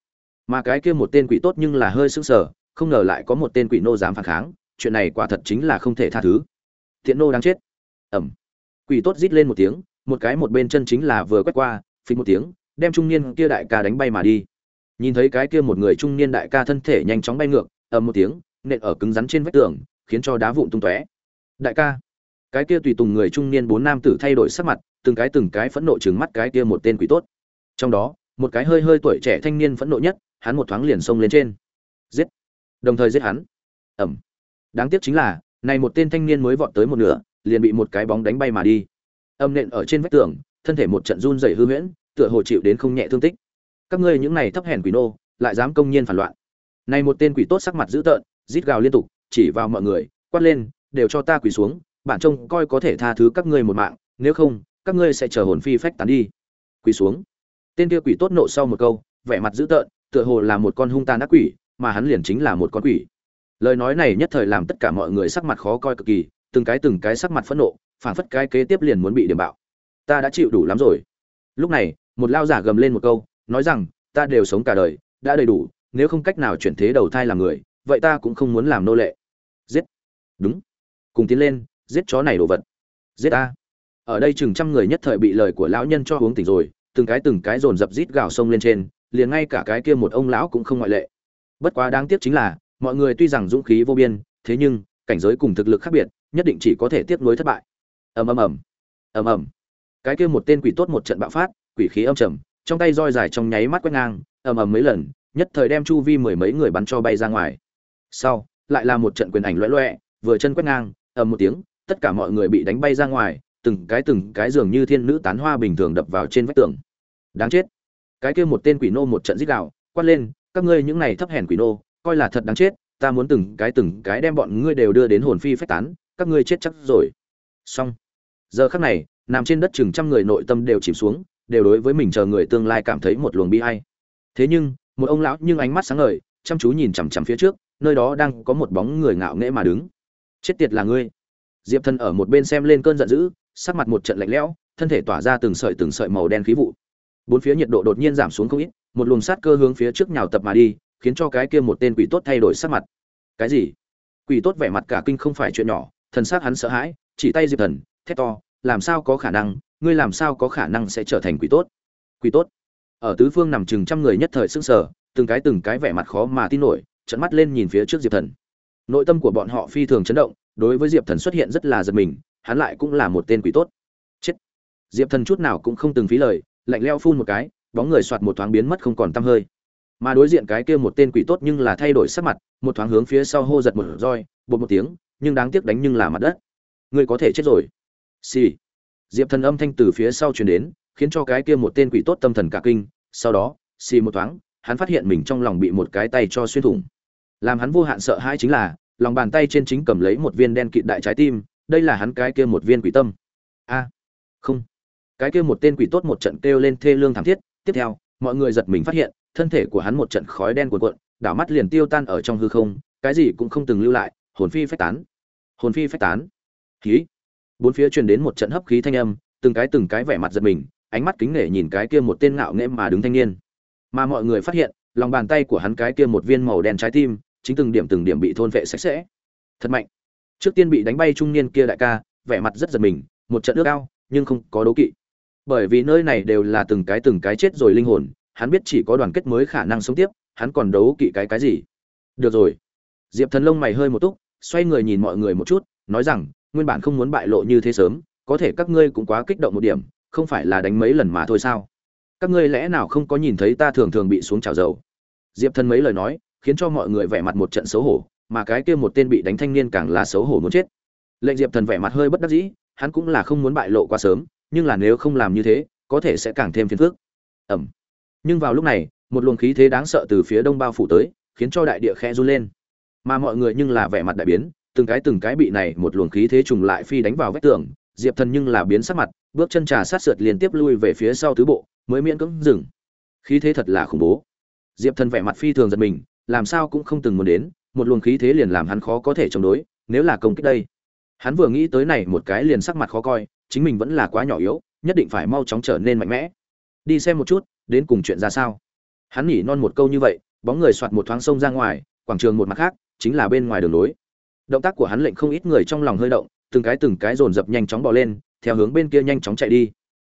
Mà cái kia một tên quỷ tốt nhưng là hơi sững sờ, không ngờ lại có một tên quỷ nô dám phản kháng, chuyện này quả thật chính là không thể tha thứ thiện nô đang chết. Ẩm. Quỷ tốt rít lên một tiếng, một cái một bên chân chính là vừa quét qua phình một tiếng, đem trung niên kia đại ca đánh bay mà đi. Nhìn thấy cái kia một người trung niên đại ca thân thể nhanh chóng bay ngược, ầm một tiếng, nện ở cứng rắn trên vách tường, khiến cho đá vụn tung tóe. Đại ca. Cái kia tùy tùng người trung niên bốn nam tử thay đổi sắc mặt, từng cái từng cái phẫn nộ trừng mắt cái kia một tên quỷ tốt. Trong đó, một cái hơi hơi tuổi trẻ thanh niên phẫn nộ nhất, hắn một thoáng liền xông lên trên. Giết. Đồng thời giết hắn. Ẩm. Đáng tiếc chính là này một tên thanh niên mới vọt tới một nửa, liền bị một cái bóng đánh bay mà đi. Âm nện ở trên vách tường, thân thể một trận run rẩy hư huyễn, tựa hồ chịu đến không nhẹ thương tích. Các ngươi những này thấp hèn quỷ nô, lại dám công nhiên phản loạn. Này một tên quỷ tốt sắc mặt dữ tợn, rít gào liên tục, chỉ vào mọi người, quát lên, đều cho ta quỳ xuống, bản trông coi có thể tha thứ các ngươi một mạng, nếu không, các ngươi sẽ chờ hồn phi phách tán đi. Quỳ xuống. Tên kia quỷ tốt nộ sau một câu, vẻ mặt dữ tợn, tựa hồ là một con hung tàn ác quỷ, mà hắn liền chính là một con quỷ lời nói này nhất thời làm tất cả mọi người sắc mặt khó coi cực kỳ, từng cái từng cái sắc mặt phẫn nộ phản phất cái kế tiếp liền muốn bị điểm bạo. Ta đã chịu đủ lắm rồi. Lúc này, một lao giả gầm lên một câu, nói rằng, ta đều sống cả đời, đã đầy đủ, nếu không cách nào chuyển thế đầu thai làm người, vậy ta cũng không muốn làm nô lệ. Giết. Đúng. Cùng tiến lên, giết chó này đồ vật. Giết ta. Ở đây chừng trăm người nhất thời bị lời của lão nhân cho uống tỉnh rồi, từng cái từng cái dồn dập rít gào sông lên trên, liền ngay cả cái kia một ông lão cũng không ngoại lệ. Bất quá đáng tiếc chính là mọi người tuy rằng dũng khí vô biên, thế nhưng, cảnh giới cùng thực lực khác biệt, nhất định chỉ có thể tiếp nối thất bại. Ầm ầm ầm. Ầm ầm. Cái kia một tên quỷ tốt một trận bạo phát, quỷ khí âm trầm, trong tay roi dài trong nháy mắt quét ngang, ầm ầm mấy lần, nhất thời đem chu vi mười mấy người bắn cho bay ra ngoài. Sau, lại là một trận quyền ảnh loẹ loẹ, vừa chân quét ngang, ầm một tiếng, tất cả mọi người bị đánh bay ra ngoài, từng cái từng cái dường như thiên nữ tán hoa bình thường đập vào trên vách tường. Đáng chết. Cái kia một tên quỷ nô một trận rít gào, quát lên, các ngươi những này thấp hèn quỷ nô coi là thật đáng chết, ta muốn từng cái từng cái đem bọn ngươi đều đưa đến hồn phi phách tán, các ngươi chết chắc rồi. Xong. Giờ khắc này, nằm trên đất chừng trăm người nội tâm đều chìm xuống, đều đối với mình chờ người tương lai cảm thấy một luồng bi hay thế nhưng, một ông lão nhưng ánh mắt sáng ngời, chăm chú nhìn chằm chằm phía trước, nơi đó đang có một bóng người ngạo nghễ mà đứng. Chết tiệt là ngươi. Diệp thần ở một bên xem lên cơn giận dữ, sắc mặt một trận lạnh lẽo, thân thể tỏa ra từng sợi từng sợi màu đen khí vụ. Bốn phía nhiệt độ đột nhiên giảm xuống không ít, một luồng sát cơ hướng phía trước nhào tập mà đi khiến cho cái kia một tên quỷ tốt thay đổi sắc mặt. Cái gì? Quỷ tốt vẻ mặt cả kinh không phải chuyện nhỏ, thần xác hắn sợ hãi, chỉ tay diệp thần, thét to, làm sao có khả năng? Ngươi làm sao có khả năng sẽ trở thành quỷ tốt? Quỷ tốt? Ở tứ phương nằm chừng trăm người nhất thời sững sờ, từng cái từng cái vẻ mặt khó mà tin nổi trận mắt lên nhìn phía trước diệp thần. Nội tâm của bọn họ phi thường chấn động, đối với diệp thần xuất hiện rất là giật mình, hắn lại cũng là một tên quỷ tốt. Chết! Diệp thần chút nào cũng không từng phí lời, lạnh leo phun một cái, bóng người soạt một thoáng biến mất không còn tăm hơi mà đối diện cái kia một tên quỷ tốt nhưng là thay đổi sắc mặt, một thoáng hướng phía sau hô giật một roi, bột một tiếng, nhưng đáng tiếc đánh nhưng là mặt đất. Ngươi có thể chết rồi. Xì、sì. diệp thần âm thanh từ phía sau truyền đến, khiến cho cái kia một tên quỷ tốt tâm thần cả kinh. Sau đó, xì một thoáng, hắn phát hiện mình trong lòng bị một cái tay cho xuyên thủng. Làm hắn vô hạn sợ hãi chính là, lòng bàn tay trên chính cầm lấy một viên đen kịt đại trái tim, đây là hắn cái kia một viên quỷ tâm. A. Không. Cái kia một tên quỷ tốt một trận kêu lên thê lương thảm thiết. Tiếp theo, mọi người giật mình phát hiện thân thể của hắn một trận khói đen cuộn cuộn, đảo mắt liền tiêu tan ở trong hư không, cái gì cũng không từng lưu lại, hồn phi phách tán. Hồn phi phách tán. Khí bốn phía truyền đến một trận hấp khí thanh âm, từng cái từng cái vẻ mặt giật mình, ánh mắt kính nể nhìn cái kia một tên ngạo nghễ mà đứng thanh niên. Mà mọi người phát hiện, lòng bàn tay của hắn cái kia một viên màu đen trái tim, chính từng điểm từng điểm bị thôn vệ sạch sẽ. Thật mạnh. Trước tiên bị đánh bay trung niên kia đại ca, vẻ mặt rất giật mình, một trận ước ao, nhưng không có đấu kỵ. Bởi vì nơi này đều là từng cái từng cái chết rồi linh hồn hắn biết chỉ có đoàn kết mới khả năng sống tiếp, hắn còn đấu kỵ cái cái gì? Được rồi. Diệp thần lông mày hơi một túc, xoay người nhìn mọi người một chút, nói rằng, nguyên bản không muốn bại lộ như thế sớm, có thể các ngươi cũng quá kích động một điểm, không phải là đánh mấy lần mà thôi sao? Các ngươi lẽ nào không có nhìn thấy ta thường thường bị xuống chảo dầu? Diệp thần mấy lời nói, khiến cho mọi người vẻ mặt một trận xấu hổ, mà cái kia một tên bị đánh thanh niên càng là xấu hổ muốn chết. Lệnh diệp thần vẻ mặt hơi bất đắc dĩ, hắn cũng là không muốn bại lộ quá sớm, nhưng là nếu không làm như thế, có thể sẽ càng thêm phiền phức. Ẩm nhưng vào lúc này, một luồng khí thế đáng sợ từ phía đông bao phủ tới, khiến cho đại địa khe run lên. Mà mọi người nhưng là vẻ mặt đại biến, từng cái từng cái bị này một luồng khí thế trùng lại phi đánh vào vách tường, diệp thần nhưng là biến sắc mặt, bước chân trà sát sượt liên tiếp lui về phía sau tứ bộ, mới miễn cưỡng dừng. Khí thế thật là khủng bố. Diệp thần vẻ mặt phi thường giật mình, làm sao cũng không từng muốn đến, một luồng khí thế liền làm hắn khó có thể chống đối, nếu là công kích đây. Hắn vừa nghĩ tới này một cái liền sắc mặt khó coi, chính mình vẫn là quá nhỏ yếu, nhất định phải mau chóng trở nên mạnh mẽ. Đi xem một chút đến cùng chuyện ra sao? Hắn nhỉ non một câu như vậy, bóng người soạt một thoáng sông ra ngoài, quảng trường một mặt khác, chính là bên ngoài đường lối. Động tác của hắn lệnh không ít người trong lòng hơi động, từng cái từng cái dồn dập nhanh chóng bỏ lên, theo hướng bên kia nhanh chóng chạy đi.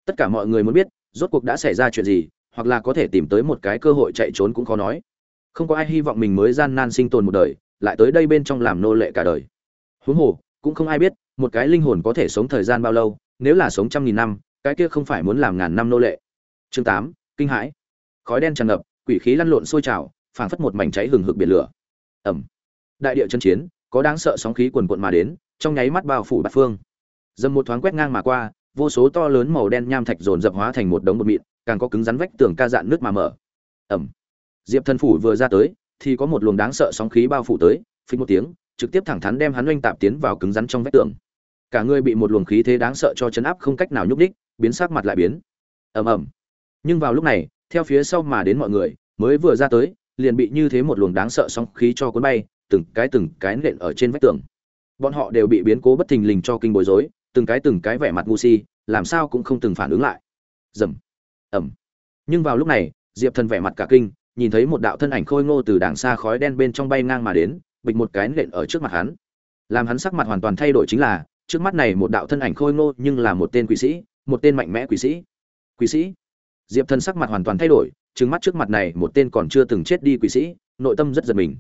Tất cả mọi người muốn biết, rốt cuộc đã xảy ra chuyện gì, hoặc là có thể tìm tới một cái cơ hội chạy trốn cũng khó nói. Không có ai hy vọng mình mới gian nan sinh tồn một đời, lại tới đây bên trong làm nô lệ cả đời. Huống hồ, cũng không ai biết, một cái linh hồn có thể sống thời gian bao lâu, nếu là sống trăm nghìn năm, cái kia không phải muốn làm ngàn năm nô lệ. Chương tám kinh hãi. Khói đen tràn ngập, quỷ khí lăn lộn sôi trào, phảng phất một mảnh cháy hừng hực biển lửa. Ẩm đại địa chân chiến, có đáng sợ sóng khí quần quận mà đến, trong nháy mắt bao phủ bát phương. Dầm một thoáng quét ngang mà qua, vô số to lớn màu đen nham thạch dồn dập hóa thành một đống bột mịn, càng có cứng rắn vách tường ca dạn nước mà mở. Ẩm diệp thần phủ vừa ra tới, thì có một luồng đáng sợ sóng khí bao phủ tới phình một tiếng, trực tiếp thẳng thắn đem hắn oanh tạp tiến vào cứng rắn trong vách tường. Cả người bị một luồng khí thế đáng sợ cho chấn áp không cách nào nhúc đích biến sắc mặt lại biến. Ầm ầm nhưng vào lúc này, theo phía sau mà đến mọi người, mới vừa ra tới, liền bị như thế một luồng đáng sợ sóng khí cho cuốn bay, từng cái từng cái nện ở trên vách tường. Bọn họ đều bị biến cố bất thình lình cho kinh bối rối, từng cái từng cái vẻ mặt ngu si, làm sao cũng không từng phản ứng lại. Dầm ẩm nhưng vào lúc này, diệp thần vẻ mặt cả kinh, nhìn thấy một đạo thân ảnh khôi ngô từ đàng xa khói đen bên trong bay ngang mà đến, bịch một cái nện ở trước mặt hắn. Làm hắn sắc mặt hoàn toàn thay đổi chính là, trước mắt này một đạo thân ảnh khôi ngô nhưng là một tên quỷ sĩ, một tên mạnh mẽ quỷ sĩ. Quỷ sĩ? Diệp thần sắc mặt hoàn toàn thay đổi, trừng mắt trước mặt này, một tên còn chưa từng chết đi quỷ sĩ, nội tâm rất giật mình.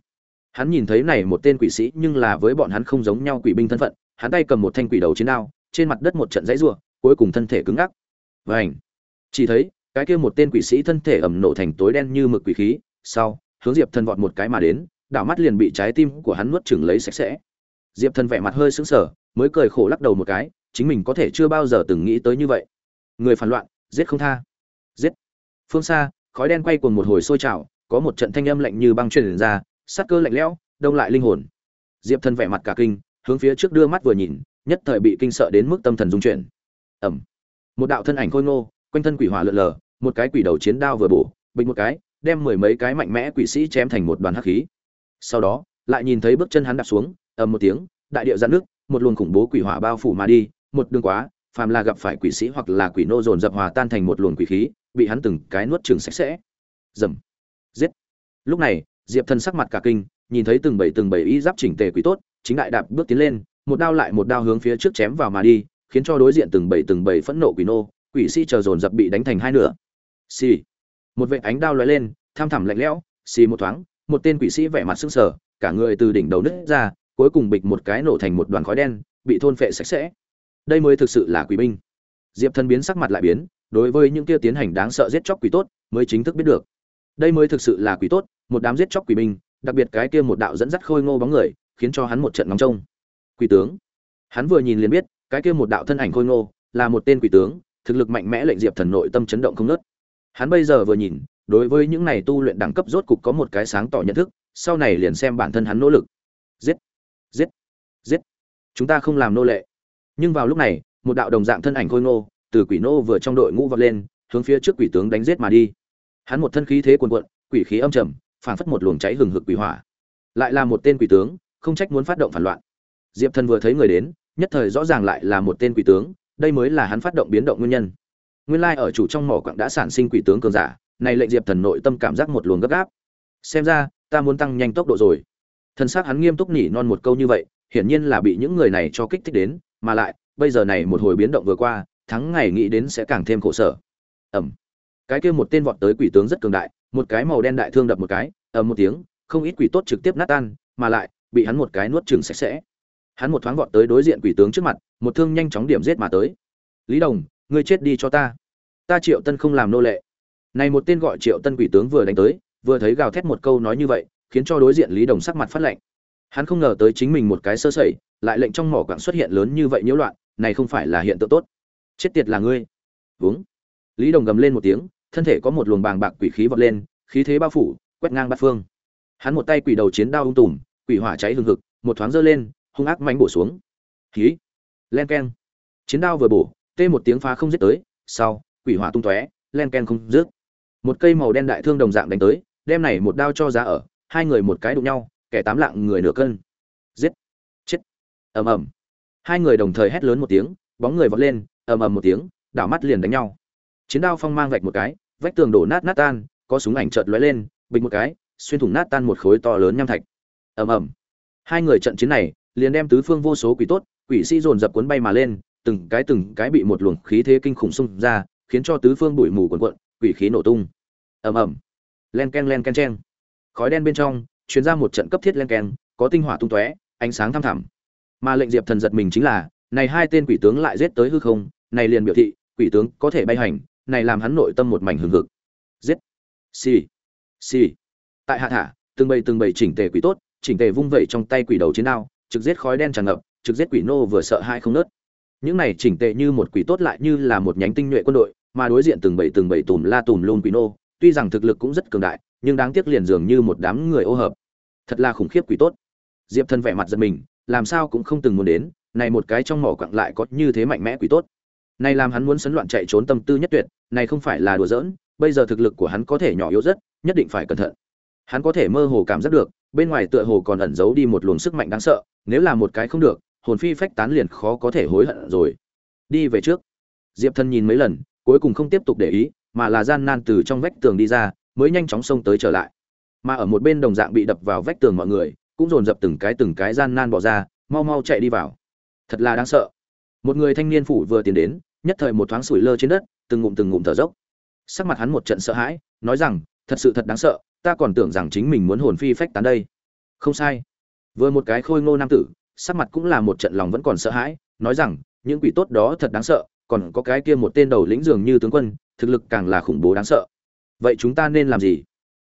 Hắn nhìn thấy này một tên quỷ sĩ nhưng là với bọn hắn không giống nhau quỷ binh thân phận, hắn tay cầm một thanh quỷ đầu chiến đao, trên mặt đất một trận dãy rủa, cuối cùng thân thể cứng ngắc. Vảnh chỉ thấy, cái kia một tên quỷ sĩ thân thể ẩm nổ thành tối đen như mực quỷ khí, sau, hướng diệp thần vọt một cái mà đến, đảo mắt liền bị trái tim của hắn nuốt chửng lấy sạch sẽ. Diệp thần vẻ mặt hơi sững sờ, mới cười khổ lắc đầu một cái, chính mình có thể chưa bao giờ từng nghĩ tới như vậy. Người phản loạn, giết không tha phương xa, khói đen quay cuồng một hồi sôi trào, có một trận thanh âm lạnh như băng truyền ra sát cơ lạnh lẽo, đông lại linh hồn. Diệp thần vẻ mặt cả kinh, hướng phía trước đưa mắt vừa nhìn, nhất thời bị kinh sợ đến mức tâm thần dung chuyển. Ẩm một đạo thân ảnh khôi ngô, quanh thân quỷ hỏa lượn lờ, một cái quỷ đầu chiến đao vừa bổ, bình một cái, đem mười mấy cái mạnh mẽ quỷ sĩ chém thành một đoàn hắc khí. Sau đó, lại nhìn thấy bước chân hắn đạp xuống, ầm một tiếng, đại địa giãn nước, một luồng khủng bố quỷ hỏa bao phủ mà đi, một đường quá phàm là gặp phải quỷ sĩ hoặc là quỷ nô dồn dập hòa tan thành một luồng quỷ khí, bị hắn từng cái nuốt chửng sạch sẽ. Rầm. giết. Lúc này, diệp thần sắc mặt cả kinh, nhìn thấy từng bảy từng bảy y giáp chỉnh tề quỷ tốt, chính đại đạp bước tiến lên, một đao lại một đao hướng phía trước chém vào mà đi, khiến cho đối diện từng bảy từng bảy phẫn nộ quỷ nô, quỷ sĩ chờ dồn dập bị đánh thành hai nửa. Xì. Một vệ ánh đao lóe lên, tham thẳm lạnh lẽo, xì một thoáng, một tên quỷ sĩ vẻ mặt sưng sờ, cả người từ đỉnh đầu nứt ra, cuối cùng bịch một cái nổ thành một đoàn khói đen, bị thôn phệ sạch sẽ đây mới thực sự là quỷ binh. Diệp thần biến sắc mặt lại biến, đối với những kia tiến hành đáng sợ giết chóc quỷ tốt, mới chính thức biết được. Đây mới thực sự là quỷ tốt, một đám giết chóc quỷ binh, đặc biệt cái kia một đạo dẫn dắt khôi ngô bóng người, khiến cho hắn một trận ngóng trông. Quỷ tướng. Hắn vừa nhìn liền biết, cái kia một đạo thân ảnh khôi ngô, là một tên quỷ tướng, thực lực mạnh mẽ lệnh diệp thần nội tâm chấn động không nớt hắn bây giờ vừa nhìn, đối với những này tu luyện đẳng cấp rốt cục có một cái sáng tỏ nhận thức, sau này liền xem bản thân hắn nỗ lực. Giết. Giết. Giết. Chúng ta không làm nô lệ nhưng vào lúc này, một đạo đồng dạng thân ảnh khôi ngô, từ quỷ nô vừa trong đội ngũ vọt lên, hướng phía trước quỷ tướng đánh giết mà đi. Hắn một thân khí thế cuồn cuộn, quỷ khí âm trầm, phảng phất một luồng cháy hừng hực quỷ hỏa. Lại là một tên quỷ tướng, không trách muốn phát động phản loạn. Diệp thần vừa thấy người đến, nhất thời rõ ràng lại là một tên quỷ tướng, đây mới là hắn phát động biến động nguyên nhân. Nguyên lai ở chủ trong mỏ quặng đã sản sinh quỷ tướng cường giả, này lệnh diệp thần nội tâm cảm giác một luồng gấp gáp. Xem ra, ta muốn tăng nhanh tốc độ rồi. Thần s c hắn nghiêm túc nỉ non một câu như vậy, hiển nhiên là bị những người này cho kích thích đến mà lại, bây giờ này một hồi biến động vừa qua, thắng ngày nghĩ đến sẽ càng thêm khổ sở. Ẩm cái kia một tên vọt tới quỷ tướng rất cường đại, một cái màu đen đại thương đập một cái, ầm một tiếng, không ít quỷ tốt trực tiếp nát tan, mà lại, bị hắn một cái nuốt chừng sạch sẽ. Hắn một thoáng vọt tới đối diện quỷ tướng trước mặt, một thương nhanh chóng điểm giết mà tới. Lý đồng, ngươi chết đi cho ta. Ta triệu tân không làm nô lệ. Này một tên gọi triệu tân quỷ tướng vừa đánh tới, vừa thấy gào thét một câu nói như vậy, khiến cho đối diện lý đồng sắc mặt phát lạnh hắn không ngờ tới chính mình một cái sơ sẩy, lại lệnh trong mỏ quặng xuất hiện lớn như vậy nhiễu loạn, này không phải là hiện tượng tốt. Chết tiệt là ngươi. Uống lý đồng gầm lên một tiếng, thân thể có một luồng bàng bạc quỷ khí vọt lên, khí thế bao phủ, quét ngang bát phương. Hắn một tay quỷ đầu chiến đao ung tùm, quỷ hỏa cháy hừng hực, một thoáng giơ lên, hung ác mánh bổ xuống. Khí. Len keng. Chiến đao vừa bổ, tê một tiếng phá không giết tới, sau, quỷ hỏa tung tóe, len ken không rước một cây màu đen đại thương đồng dạng đánh tới, đem này một đao cho giá ở, hai người một cái đụng nhau kẻ tám lạng người nửa cân. Giết. Chết. Ầm ầm. Hai người đồng thời hét lớn một tiếng, bóng người vọt lên, ầm ầm một tiếng, đảo mắt liền đánh nhau. Chiến đao phong mang vạch một cái, vách tường đổ nát nát tan, có súng ảnh chợt lóe lên, bịch một cái, xuyên thủng nát tan một khối to lớn nham thạch. Ầm ầm. Hai người trận chiến này, liền đem tứ phương vô số quỷ tốt, quỷ sĩ dồn dập cuốn bay mà lên, từng cái từng cái bị một luồng khí thế kinh khủng xung ra, khiến cho tứ phương bụi mù cuồn cuộn, quỷ khí nổ tung. Ầm ầm. Len ken len ken chen khói đen bên trong chuyến ra một trận cấp thiết len keng, có tinh hỏa tung tóe ánh sáng thăm thẳm. Mà lệnh diệp thần giật mình chính là này hai tên quỷ tướng lại giết tới hư không này liền biểu thị quỷ tướng có thể bay hành này làm hắn nội tâm một mảnh hừng hực. Giết. Xì. Xì. Tại hạ thả từng bầy từng bầy chỉnh tề quỷ tốt chỉnh tề vung vẩy trong tay quỷ đầu chiến đao trực giết khói đen tràn ngập trực giết quỷ nô vừa sợ hai không nớt. Những này chỉnh tề như một quỷ tốt lại như là một nhánh tinh nhuệ quân đội mà đối diện từng bầy từng bầy tùm la tùm luôn quỷ nô tuy rằng thực lực cũng rất cường đại nhưng đáng tiếc liền dường như một đám người ô hợp thật là khủng khiếp quỷ tốt. Diệp Thần vẻ mặt giật mình, làm sao cũng không từng muốn đến, này một cái trong mỏ quặng lại có như thế mạnh mẽ quỷ tốt. Này làm hắn muốn sấn loạn chạy trốn tâm tư nhất tuyệt, này không phải là đùa giỡn, bây giờ thực lực của hắn có thể nhỏ yếu rất, nhất định phải cẩn thận. Hắn có thể mơ hồ cảm giác được, bên ngoài tựa hồ còn ẩn giấu đi một luồng sức mạnh đáng sợ, nếu là một cái không được, hồn phi phách tán liền khó có thể hối hận rồi. Đi về trước. Diệp Thần nhìn mấy lần, cuối cùng không tiếp tục để ý, mà là gian nan từ trong vách tường đi ra, mới nhanh chóng xông tới trở lại mà ở một bên đồng dạng bị đập vào vách tường mọi người, cũng dồn dập từng cái từng cái gian nan bỏ ra, mau mau chạy đi vào. Thật là đáng sợ. Một người thanh niên phủ vừa tiến đến, nhất thời một thoáng sủi lơ trên đất, từng ngụm từng ngụm thở dốc. Sắc mặt hắn một trận sợ hãi, nói rằng, thật sự thật đáng sợ, ta còn tưởng rằng chính mình muốn hồn phi phách tán đây. Không sai. Vừa một cái khôi ngô nam tử, sắc mặt cũng là một trận lòng vẫn còn sợ hãi, nói rằng, những quỷ tốt đó thật đáng sợ, còn có cái kia một tên đầu lĩnh dường như tướng quân, thực lực càng là khủng bố đáng sợ. Vậy chúng ta nên làm gì?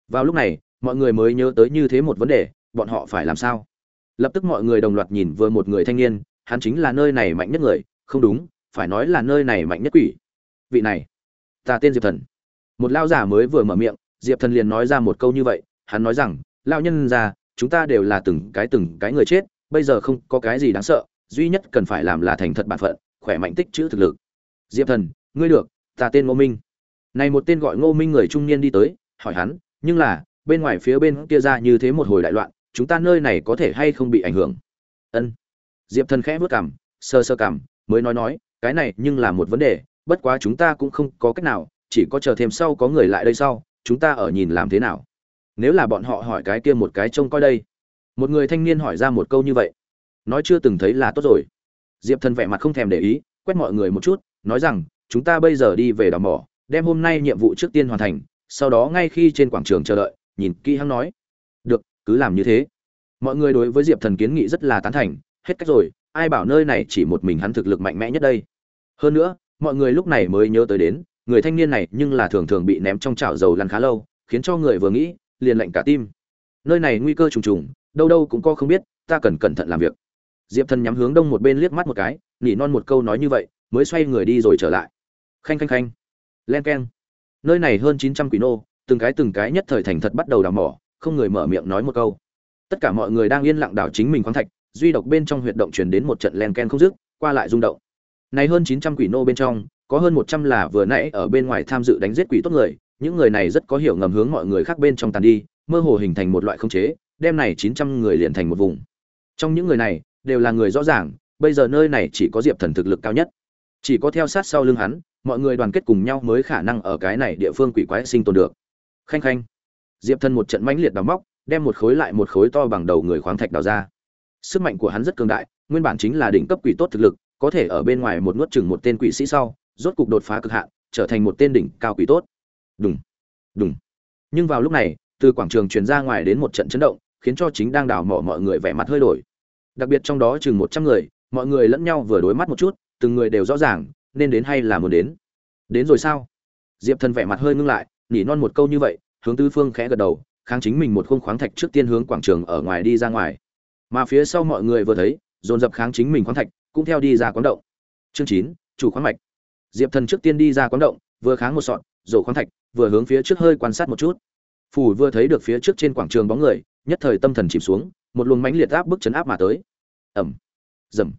Vào lúc này mọi người mới nhớ tới như thế một vấn đề, bọn họ phải làm sao? Lập tức mọi người đồng loạt nhìn vừa một người thanh niên, hắn chính là nơi này mạnh nhất người, không đúng, phải nói là nơi này mạnh nhất quỷ. Vị này, ta tên diệp thần. Một lao giả mới vừa mở miệng, diệp thần liền nói ra một câu như vậy, hắn nói rằng lao nhân ra chúng ta đều là từng cái từng cái người chết, bây giờ không có cái gì đáng sợ, duy nhất cần phải làm là thành thật bản phận, khỏe mạnh tích chữ thực lực. Diệp thần, ngươi được, ta tên ngô minh. Này một tên gọi ngô minh người trung niên đi tới, hỏi hắn, nhưng là bên ngoài phía bên kia ra như thế một hồi đại loạn, chúng ta nơi này có thể hay không bị ảnh hưởng? Ân. Diệp thần khẽ vớt cảm sơ sơ cảm mới nói nói, cái này nhưng là một vấn đề, bất quá chúng ta cũng không có cách nào, chỉ có chờ thêm sau có người lại đây sau, chúng ta ở nhìn làm thế nào? Nếu là bọn họ hỏi cái kia một cái trông coi đây. Một người thanh niên hỏi ra một câu như vậy. Nói chưa từng thấy là tốt rồi. Diệp thần vẻ mặt không thèm để ý, quét mọi người một chút, nói rằng, chúng ta bây giờ đi về đào mỏ, đem hôm nay nhiệm vụ trước tiên hoàn thành, sau đó ngay khi trên quảng trường chờ đợi nhìn kỹ hắn nói. Được, cứ làm như thế. Mọi người đối với diệp thần kiến nghị rất là tán thành, hết cách rồi, ai bảo nơi này chỉ một mình hắn thực lực mạnh mẽ nhất đây. Hơn nữa, mọi người lúc này mới nhớ tới đến, người thanh niên này nhưng là thường thường bị ném trong chảo dầu lăn khá lâu, khiến cho người vừa nghĩ, liền lạnh cả tim. Nơi này nguy cơ trùng trùng, đâu đâu cũng có không biết, ta cần cẩn thận làm việc. Diệp thần nhắm hướng đông một bên liếc mắt một cái, nỉ non một câu nói như vậy, mới xoay người đi rồi trở lại. Khanh khanh khanh. Len keng. Nơi này hơn chín trăm quỷ nô từng cái từng cái nhất thời thành thật bắt đầu đào mỏ, không người mở miệng nói một câu. Tất cả mọi người đang yên lặng đào chính mình khoáng thạch, duy độc bên trong huyệt động truyền đến một trận len ken không dứt, qua lại rung động. Này hơn chín trăm quỷ nô bên trong, có hơn một trăm là vừa nãy ở bên ngoài tham dự đánh giết quỷ tốt người, những người này rất có hiểu ngầm hướng mọi người khác bên trong tàn đi, mơ hồ hình thành một loại không chế, đem này chín trăm người liền thành một vùng. Trong những người này, đều là người rõ ràng, bây giờ nơi này chỉ có diệp thần thực lực cao nhất. Chỉ có theo sát sau lưng hắn, mọi người đoàn kết cùng nhau mới khả năng ở cái này địa phương quỷ quái sinh tồn được khanh khanh. Diệp thần một trận mãnh liệt đào móc, đem một khối lại một khối to bằng đầu người khoáng thạch đào ra. Sức mạnh của hắn rất cường đại, nguyên bản chính là đỉnh cấp quỷ tốt thực lực, có thể ở bên ngoài một nuốt chừng một tên quỷ sĩ sau, rốt cục đột phá cực hạn, trở thành một tên đỉnh cao quỷ tốt. Đúng đúng nhưng vào lúc này, từ quảng trường truyền ra ngoài đến một trận chấn động, khiến cho chính đang đào mỏ mọi người vẻ mặt hơi đổi. Đặc biệt trong đó chừng một trăm người, mọi người lẫn nhau vừa đối mắt một chút, từng người đều rõ ràng, nên đến hay là muốn đến. Đến rồi sao? Diệp thần vẻ mặt hơi ngưng lại nỉ non một câu như vậy, hướng tư phương khẽ gật đầu, kháng chính mình một khung khoáng thạch trước tiên hướng quảng trường ở ngoài đi ra ngoài. Mà phía sau mọi người vừa thấy, dồn dập kháng chính mình khoáng thạch, cũng theo đi ra quán động. Chương chín, chủ khoáng mạch. Diệp thần trước tiên đi ra quán động, vừa kháng một sọn rổ khoáng thạch, vừa hướng phía trước hơi quan sát một chút. Phủ vừa thấy được phía trước trên quảng trường bóng người, nhất thời tâm thần chìm xuống, một luồng mãnh liệt áp bức chấn áp mà tới. Ẩm dầm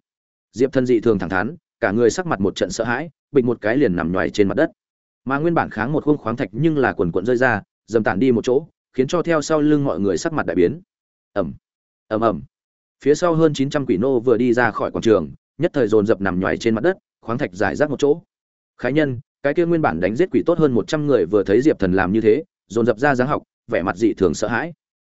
diệp thần dị thường thẳng thắn, cả người sắc mặt một trận sợ hãi, bịch một cái liền nằm nhoài trên mặt đất mà nguyên bản kháng một khung khoáng thạch nhưng là quần quận rơi ra, dầm tản đi một chỗ, khiến cho theo sau lưng mọi người sắc mặt đại biến. Ẩm ẩm ẩm phía sau hơn chín trăm quỷ nô vừa đi ra khỏi quảng trường, nhất thời dồn dập nằm nhoài trên mặt đất, khoáng thạch giải rác một chỗ. Khái nhân, cái kia nguyên bản đánh giết quỷ tốt hơn một trăm người vừa thấy diệp thần làm như thế, dồn dập ra dáng học, vẻ mặt dị thường sợ hãi.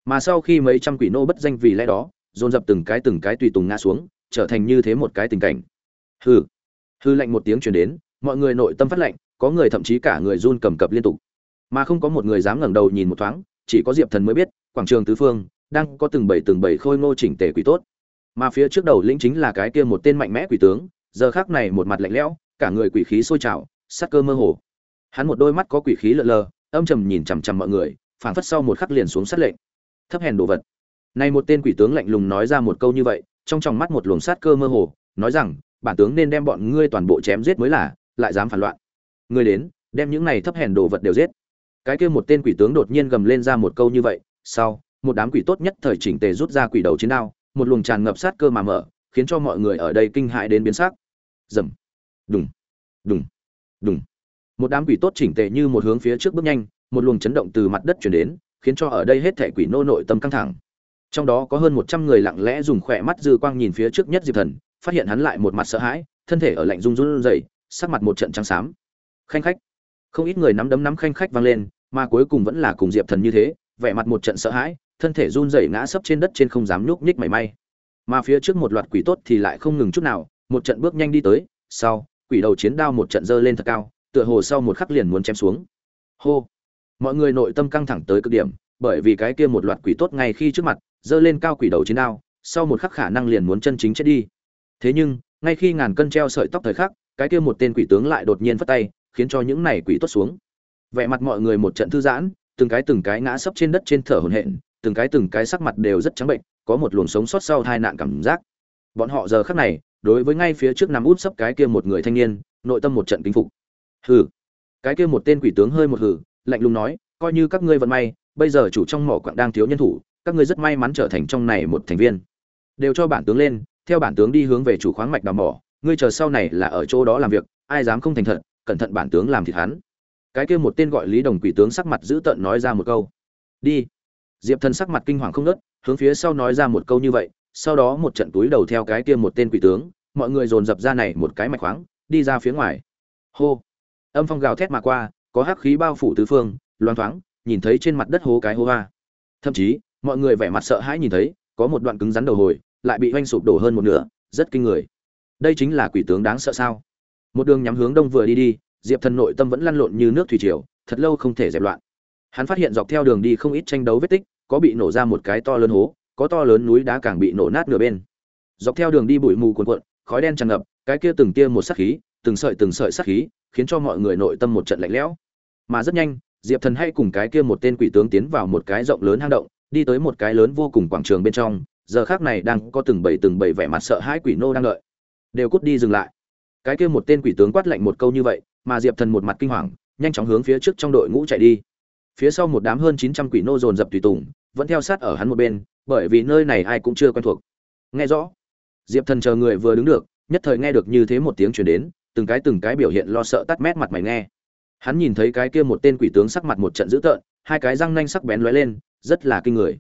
Mà sau khi mấy trăm quỷ nô bất danh vì lẽ đó, dồn dập từng cái từng cái tùy tùng ngã xuống, trở thành như thế một cái tình cảnh. Hư hư lạnh một tiếng truyền đến, mọi người nội tâm phát lạnh có người thậm chí cả người run cầm cập liên tục. Mà không có một người dám ngẩng đầu nhìn một thoáng, chỉ có diệp thần mới biết, quảng trường tứ phương đang có từng bảy từng bảy khôi ngô chỉnh tề quỷ tốt. Mà phía trước đầu lĩnh chính là cái kia một tên mạnh mẽ quỷ tướng, giờ khác này một mặt lạnh lẽo, cả người quỷ khí sôi trào, sắc cơ mơ hồ. Hắn một đôi mắt có quỷ khí lợn lờ, âm trầm nhìn chằm chằm mọi người, phảng phất sau một khắc liền xuống sát lệnh. Thấp hèn đồ vật. Này một tên quỷ tướng lạnh lùng nói ra một câu như vậy, trong tròng mắt một luồng sát cơ mơ hồ, nói rằng, bản tướng nên đem bọn ngươi toàn bộ chém giết mới là, lại dám phản loạn ngươi đến, đem những này thấp hèn đồ vật đều giết. Cái kia một tên quỷ tướng đột nhiên gầm lên ra một câu như vậy, sau, một đám quỷ tốt nhất thời chỉnh tề rút ra quỷ đầu chiến đao, một luồng tràn ngập sát cơ mà mở, khiến cho mọi người ở đây kinh hãi đến biến sắc. Dầm. Đùng. Đùng. Đùng. Một đám quỷ tốt chỉnh tề như một hướng phía trước bước nhanh, một luồng chấn động từ mặt đất chuyển đến, khiến cho ở đây hết thể quỷ nô nội tâm căng thẳng. Trong đó có hơn một trăm người lặng lẽ dùng khỏe mắt dư quang nhìn phía trước nhất diệp thần, phát hiện hắn lại một mặt sợ hãi, thân thể ở lạnh run run rẩy, sắc mặt một trận trắng xám khanh khách. Không ít người nắm đấm nắm khanh khách vang lên, mà cuối cùng vẫn là cùng diệp thần như thế, vẻ mặt một trận sợ hãi, thân thể run rẩy ngã sấp trên đất trên không dám nhúc nhích mảy may. Mà phía trước một loạt quỷ tốt thì lại không ngừng chút nào, một trận bước nhanh đi tới, sau, quỷ đầu chiến đao một trận dơ lên thật cao, tựa hồ sau một khắc liền muốn chém xuống. Hô. Mọi người nội tâm căng thẳng tới cực điểm, bởi vì cái kia một loạt quỷ tốt ngay khi trước mặt dơ lên cao quỷ đầu chiến đao, sau một khắc khả năng liền muốn chân chính chết đi. Thế nhưng, ngay khi ngàn cân treo sợi tóc thời khắc, cái kia một tên quỷ tướng lại đột nhiên phất tay khiến cho những này quỷ tốt xuống. Vẻ mặt mọi người một trận thư giãn, từng cái từng cái ngã sấp trên đất trên thở hổn hển, từng cái từng cái sắc mặt đều rất trắng bệnh, có một luồng sống sót sau tai nạn cảm giác. Bọn họ giờ khắc này, đối với ngay phía trước nằm út sấp cái kia một người thanh niên, nội tâm một trận kính phục. Hừ. Cái kia một tên quỷ tướng hơi một hừ, lạnh lùng nói, coi như các ngươi vận may, bây giờ chủ trong mỏ quặng đang thiếu nhân thủ, các ngươi rất may mắn trở thành trong này một thành viên. Đều cho bản tướng lên, theo bản tướng đi hướng về chủ khoáng mạch đào mỏ, ngươi chờ sau này là ở chỗ đó làm việc, ai dám không thành thật cẩn thận bản tướng làm thịt hắn. Cái kia một tên gọi lý đồng quỷ tướng sắc mặt dữ tợn nói ra một câu. Đi. Diệp thần sắc mặt kinh hoàng không nớt hướng phía sau nói ra một câu như vậy, sau đó một trận túi đầu theo cái kia một tên quỷ tướng, mọi người dồn dập ra này một cái mạch khoáng, đi ra phía ngoài. Hô. Âm phong gào thét mà qua, có hắc khí bao phủ tứ phương, loang thoáng, nhìn thấy trên mặt đất hố cái hố hoa. Thậm chí, mọi người vẻ mặt sợ hãi nhìn thấy, có một đoạn cứng rắn đầu hồi, lại bị oanh sụp đổ hơn một nửa, rất kinh người. Đây chính là quỷ tướng đáng sợ sao? Một đường nhắm hướng đông vừa đi đi, diệp thần nội tâm vẫn lăn lộn như nước thủy triều, thật lâu không thể dẹp loạn. Hắn phát hiện dọc theo đường đi không ít tranh đấu vết tích, có bị nổ ra một cái to lớn hố, có to lớn núi đá càng bị nổ nát nửa bên. Dọc theo đường đi bụi mù cuồn cuộn, khói đen tràn ngập, cái kia từng tia một sắc khí, từng sợi từng sợi sắc khí, khiến cho mọi người nội tâm một trận lạnh lẽo. Mà rất nhanh, diệp thần hay cùng cái kia một tên quỷ tướng tiến vào một cái rộng lớn hang động, đi tới một cái lớn vô cùng quảng trường bên trong, giờ khác này đang có từng bầy từng bầy vẻ mặt sợ hãi quỷ nô đang đợi. Đều cút đi dừng lại cái kia một tên quỷ tướng quát lạnh một câu như vậy, mà diệp thần một mặt kinh hoàng, nhanh chóng hướng phía trước trong đội ngũ chạy đi. Phía sau một đám hơn chín trăm quỷ nô dồn dập tùy tùng, vẫn theo sát ở hắn một bên, bởi vì nơi này ai cũng chưa quen thuộc. Nghe rõ. Diệp thần chờ người vừa đứng được, nhất thời nghe được như thế một tiếng chuyển đến, từng cái từng cái biểu hiện lo sợ tắt mét mặt mày nghe. Hắn nhìn thấy cái kia một tên quỷ tướng sắc mặt một trận dữ tợn, hai cái răng nanh sắc bén lóe lên, rất là kinh người.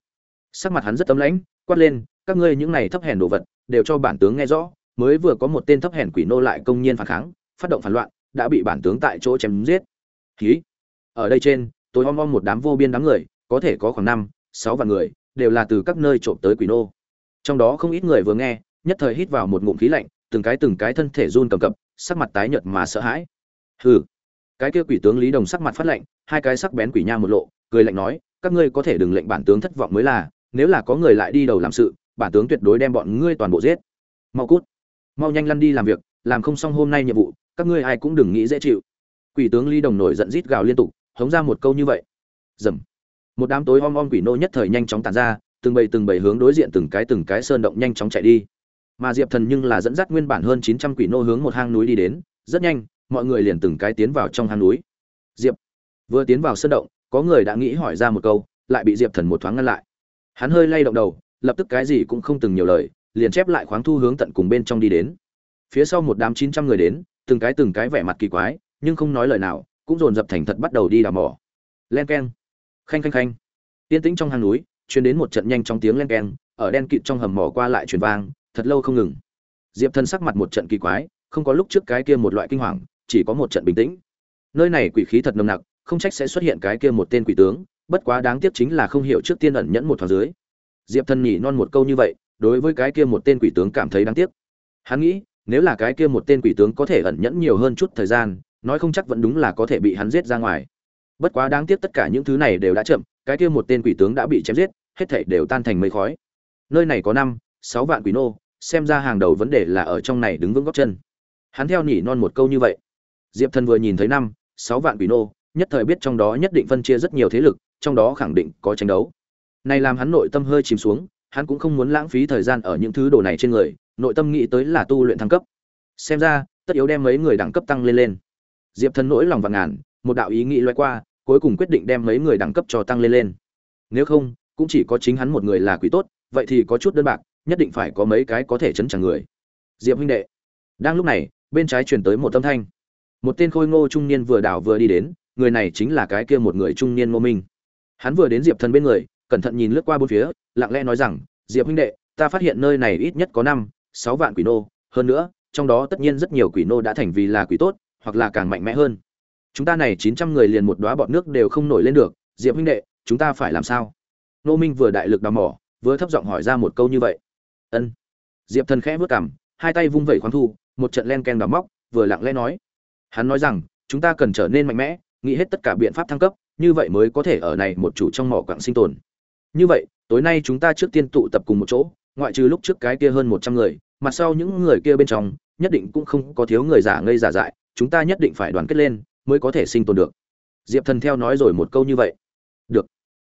Sắc mặt hắn rất tấm lãnh, quát lên, các ngươi những này thấp hèn đồ vật, đều cho bản tướng nghe rõ mới vừa có một tên thấp hèn quỷ nô lại công nhiên phản kháng, phát động phản loạn, đã bị bản tướng tại chỗ chém giết. Khí ở đây trên, tôi om om một đám vô biên đám người, có thể có khoảng năm, sáu vạn người, đều là từ các nơi trộm tới quỷ nô. Trong đó không ít người vừa nghe, nhất thời hít vào một ngụm khí lạnh, từng cái từng cái thân thể run cầm cập, sắc mặt tái nhợt mà sợ hãi. Hừ. Cái kia quỷ tướng lý đồng sắc mặt phát lạnh, hai cái sắc bén quỷ nha một lộ, cười lạnh nói, các ngươi có thể đừng lệnh bản tướng thất vọng mới là, nếu là có người lại đi đầu làm sự, bản tướng tuyệt đối đem bọn ngươi toàn bộ giết. Mau cút mau nhanh lăn đi làm việc, làm không xong hôm nay nhiệm vụ, các ngươi ai cũng đừng nghĩ dễ chịu. Quỷ tướng ly đồng nổi giận rít gào liên tục, hống ra một câu như vậy. Dầm. Một đám tối om om quỷ nô nhất thời nhanh chóng tàn ra, từng bầy từng bầy hướng đối diện từng cái từng cái sơn động nhanh chóng chạy đi. Mà diệp thần nhưng là dẫn dắt nguyên bản hơn chín trăm quỷ nô hướng một hang núi đi đến, rất nhanh, mọi người liền từng cái tiến vào trong hang núi. Diệp. Vừa tiến vào sơn động, có người đã nghĩ hỏi ra một câu, lại bị diệp thần một thoáng ngăn lại. Hắn hơi lay động đầu, lập tức cái gì cũng không từng nhiều lời liền chép lại khoáng thu hướng tận cùng bên trong đi đến. Phía sau một đám chín trăm người đến, từng cái từng cái vẻ mặt kỳ quái, nhưng không nói lời nào, cũng dồn dập thành thật bắt đầu đi đào mỏ. Len keng. Khanh khanh khanh. Tiên tĩnh trong hang núi, truyền đến một trận nhanh trong tiếng len keng, ở đen kịt trong hầm mỏ qua lại truyền vang, thật lâu không ngừng. Diệp thân sắc mặt một trận kỳ quái, không có lúc trước cái kia một loại kinh hoàng, chỉ có một trận bình tĩnh. Nơi này quỷ khí thật nồng nặc, không trách sẽ xuất hiện cái kia một tên quỷ tướng, bất quá đáng tiếc chính là không hiểu trước tiên ẩn nhẫn một thoáng dưới. Diệp thần nhỉ non một câu như vậy đối với cái kia một tên quỷ tướng cảm thấy đáng tiếc. Hắn nghĩ, nếu là cái kia một tên quỷ tướng có thể ẩn nhẫn nhiều hơn chút thời gian, nói không chắc vẫn đúng là có thể bị hắn giết ra ngoài. Bất quá đáng tiếc tất cả những thứ này đều đã chậm, cái kia một tên quỷ tướng đã bị chém giết, hết thảy đều tan thành mây khói. Nơi này có năm, sáu vạn quỷ nô, xem ra hàng đầu vấn đề là ở trong này đứng vững góc chân. Hắn theo nhỉ non một câu như vậy. Diệp thần vừa nhìn thấy năm, sáu vạn quỷ nô, nhất thời biết trong đó nhất định phân chia rất nhiều thế lực, trong đó khẳng định có tranh đấu. Này làm hắn nội tâm hơi chìm xuống hắn cũng không muốn lãng phí thời gian ở những thứ đồ này trên người, nội tâm nghĩ tới là tu luyện thăng cấp. Xem ra, tất yếu đem mấy người đẳng cấp tăng lên lên. Diệp thần nỗi lòng và ngàn, một đạo ý nghĩ loay qua, cuối cùng quyết định đem mấy người đẳng cấp cho tăng lên lên. Nếu không, cũng chỉ có chính hắn một người là quỷ tốt, vậy thì có chút đơn bạc, nhất định phải có mấy cái có thể chấn chẳng người. Diệp huynh đệ. Đang lúc này, bên trái truyền tới một âm thanh. Một tên khôi ngô trung niên vừa đảo vừa đi đến, người này chính là cái kia một người trung niên ngô minh. Hắn vừa đến diệp thần bên người cẩn thận nhìn lướt qua bốn phía lặng lẽ nói rằng diệp huynh đệ ta phát hiện nơi này ít nhất có năm sáu vạn quỷ nô hơn nữa trong đó tất nhiên rất nhiều quỷ nô đã thành vì là quỷ tốt hoặc là càng mạnh mẽ hơn. Chúng ta này chín trăm người liền một đóa bọt nước đều không nổi lên được diệp huynh đệ chúng ta phải làm sao? Nô minh vừa đại lực đào mỏ vừa thấp giọng hỏi ra một câu như vậy. Ân. Diệp thần khẽ bước cằm, hai tay vung vẩy khoáng thu một trận len ken đào móc vừa lặng lẽ nói. Hắn nói rằng chúng ta cần trở nên mạnh mẽ nghĩ hết tất cả biện pháp thăng cấp như vậy mới có thể ở này một chủ trong mỏ quặng sinh tồn như vậy, tối nay chúng ta trước tiên tụ tập cùng một chỗ, ngoại trừ lúc trước cái kia hơn một trăm người mặt sau những người kia bên trong, nhất định cũng không có thiếu người giả ngây giả dại, chúng ta nhất định phải đoàn kết lên, mới có thể sinh tồn được. Diệp thần theo nói rồi một câu như vậy. Được.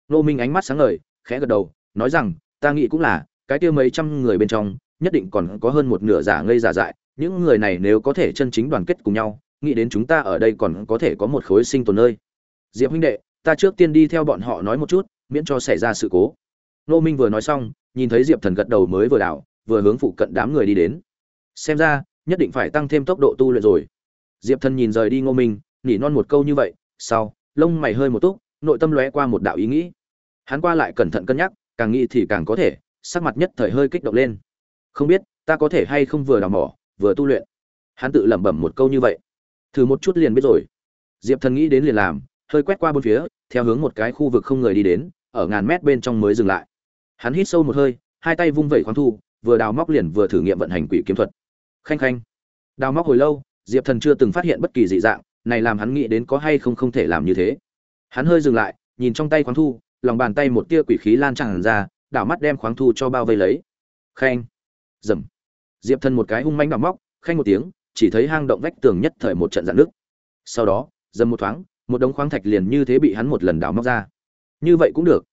Nô minh ánh mắt sáng ngời, khẽ gật đầu, nói rằng, ta nghĩ cũng là, cái kia mấy trăm người bên trong, nhất định còn có hơn một nửa giả ngây giả dại, những người này nếu có thể chân chính đoàn kết cùng nhau, nghĩ đến chúng ta ở đây còn có thể có một khối sinh tồn nơi. Diệp huynh đệ, ta trước tiên đi theo bọn họ nói một chút miễn cho xảy ra sự cố. Nô minh vừa nói xong, nhìn thấy diệp thần gật đầu mới vừa đảo, vừa hướng phụ cận đám người đi đến. Xem ra, nhất định phải tăng thêm tốc độ tu luyện rồi. Diệp thần nhìn rời đi ngô minh, nỉ non một câu như vậy, sau, lông mày hơi một túc, nội tâm lóe qua một đạo ý nghĩ. Hắn qua lại cẩn thận cân nhắc, càng nghĩ thì càng có thể, sắc mặt nhất thời hơi kích động lên. Không biết, ta có thể hay không vừa đào mỏ, vừa tu luyện? Hắn tự lẩm bẩm một câu như vậy. Thử một chút liền biết rồi. Diệp thần nghĩ đến liền làm hơi quét qua bốn phía, theo hướng một cái khu vực không người đi đến, ở ngàn mét bên trong mới dừng lại. Hắn hít sâu một hơi, hai tay vung vẩy khoáng thu, vừa đào móc liền vừa thử nghiệm vận hành quỷ kiếm thuật. Khanh khanh. Đào móc hồi lâu, diệp thần chưa từng phát hiện bất kỳ dị dạng, này làm hắn nghĩ đến có hay không không thể làm như thế. Hắn hơi dừng lại, nhìn trong tay khoáng thu, lòng bàn tay một tia quỷ khí lan tràn ra, đảo mắt đem khoáng thu cho bao vây lấy. Khanh. Rầm. diệp thần một cái hung mãnh đào móc, khanh một tiếng, chỉ thấy hang động vách tường nhất thời một trận dạn nước sau đó, dầm một thoáng một đống khoáng thạch liền như thế bị hắn một lần đào móc ra. Như vậy cũng được.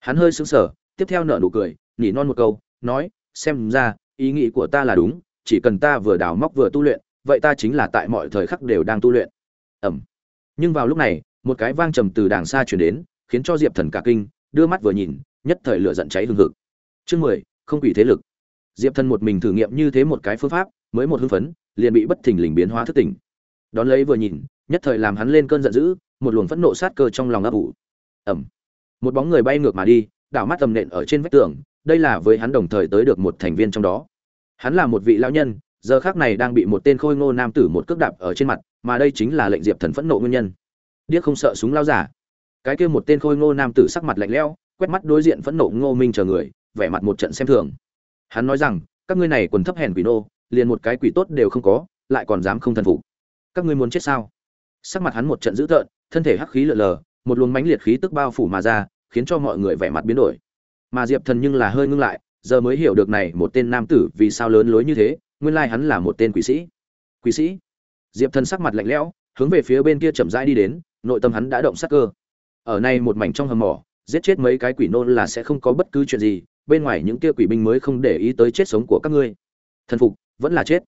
Hắn hơi sững sờ, tiếp theo nở nụ cười nhỉ non một câu, nói, xem ra, ý nghĩ của ta là đúng, chỉ cần ta vừa đào móc vừa tu luyện, vậy ta chính là tại mọi thời khắc đều đang tu luyện. Ẩm. Nhưng vào lúc này, một cái vang trầm từ đàng xa chuyển đến, khiến cho diệp thần cả kinh, đưa mắt vừa nhìn, nhất thời lửa giận cháy hừng hực. Chương mười, không quỷ thế lực. Diệp thần một mình thử nghiệm như thế một cái phương pháp, mới một hưng phấn, liền bị bất thình lình biến hóa thức tỉnh. Đón lấy vừa nhìn nhất thời làm hắn lên cơn giận dữ, một luồng phẫn nộ sát cơ trong lòng ấp ủ. Ẩm một bóng người bay ngược mà đi, đảo mắt tầm nện ở trên vách tường, đây là với hắn đồng thời tới được một thành viên trong đó. Hắn là một vị lão nhân, giờ khác này đang bị một tên khôi ngô nam tử một cước đạp ở trên mặt, mà đây chính là lệnh diệp thần phẫn nộ nguyên nhân. Điếc không sợ súng lao giả. Cái kia một tên khôi ngô nam tử sắc mặt lạnh lẽo, quét mắt đối diện phẫn nộ ngô minh chờ người, vẻ mặt một trận xem thường. Hắn nói rằng, các ngươi này quần thấp hèn quỷ nô, liền một cái quỷ tốt đều không có, lại còn dám không thần phục. Các ngươi muốn chết sao? Sắc mặt hắn một trận dữ tợn, thân thể hắc khí lở lờ, một luồng mãnh liệt khí tức bao phủ mà ra, khiến cho mọi người vẻ mặt biến đổi. Mà diệp thần nhưng là hơi ngưng lại, giờ mới hiểu được này, một tên nam tử vì sao lớn lối như thế, nguyên lai hắn là một tên quỷ sĩ. Quỷ sĩ? Diệp thần sắc mặt lạnh lẽo, hướng về phía bên kia chậm rãi đi đến, nội tâm hắn đã động sắc cơ. Ở này một mảnh trong hầm mỏ, giết chết mấy cái quỷ nôn là sẽ không có bất cứ chuyện gì, bên ngoài những kia quỷ binh mới không để ý tới chết sống của các ngươi. Thần phục, vẫn là chết.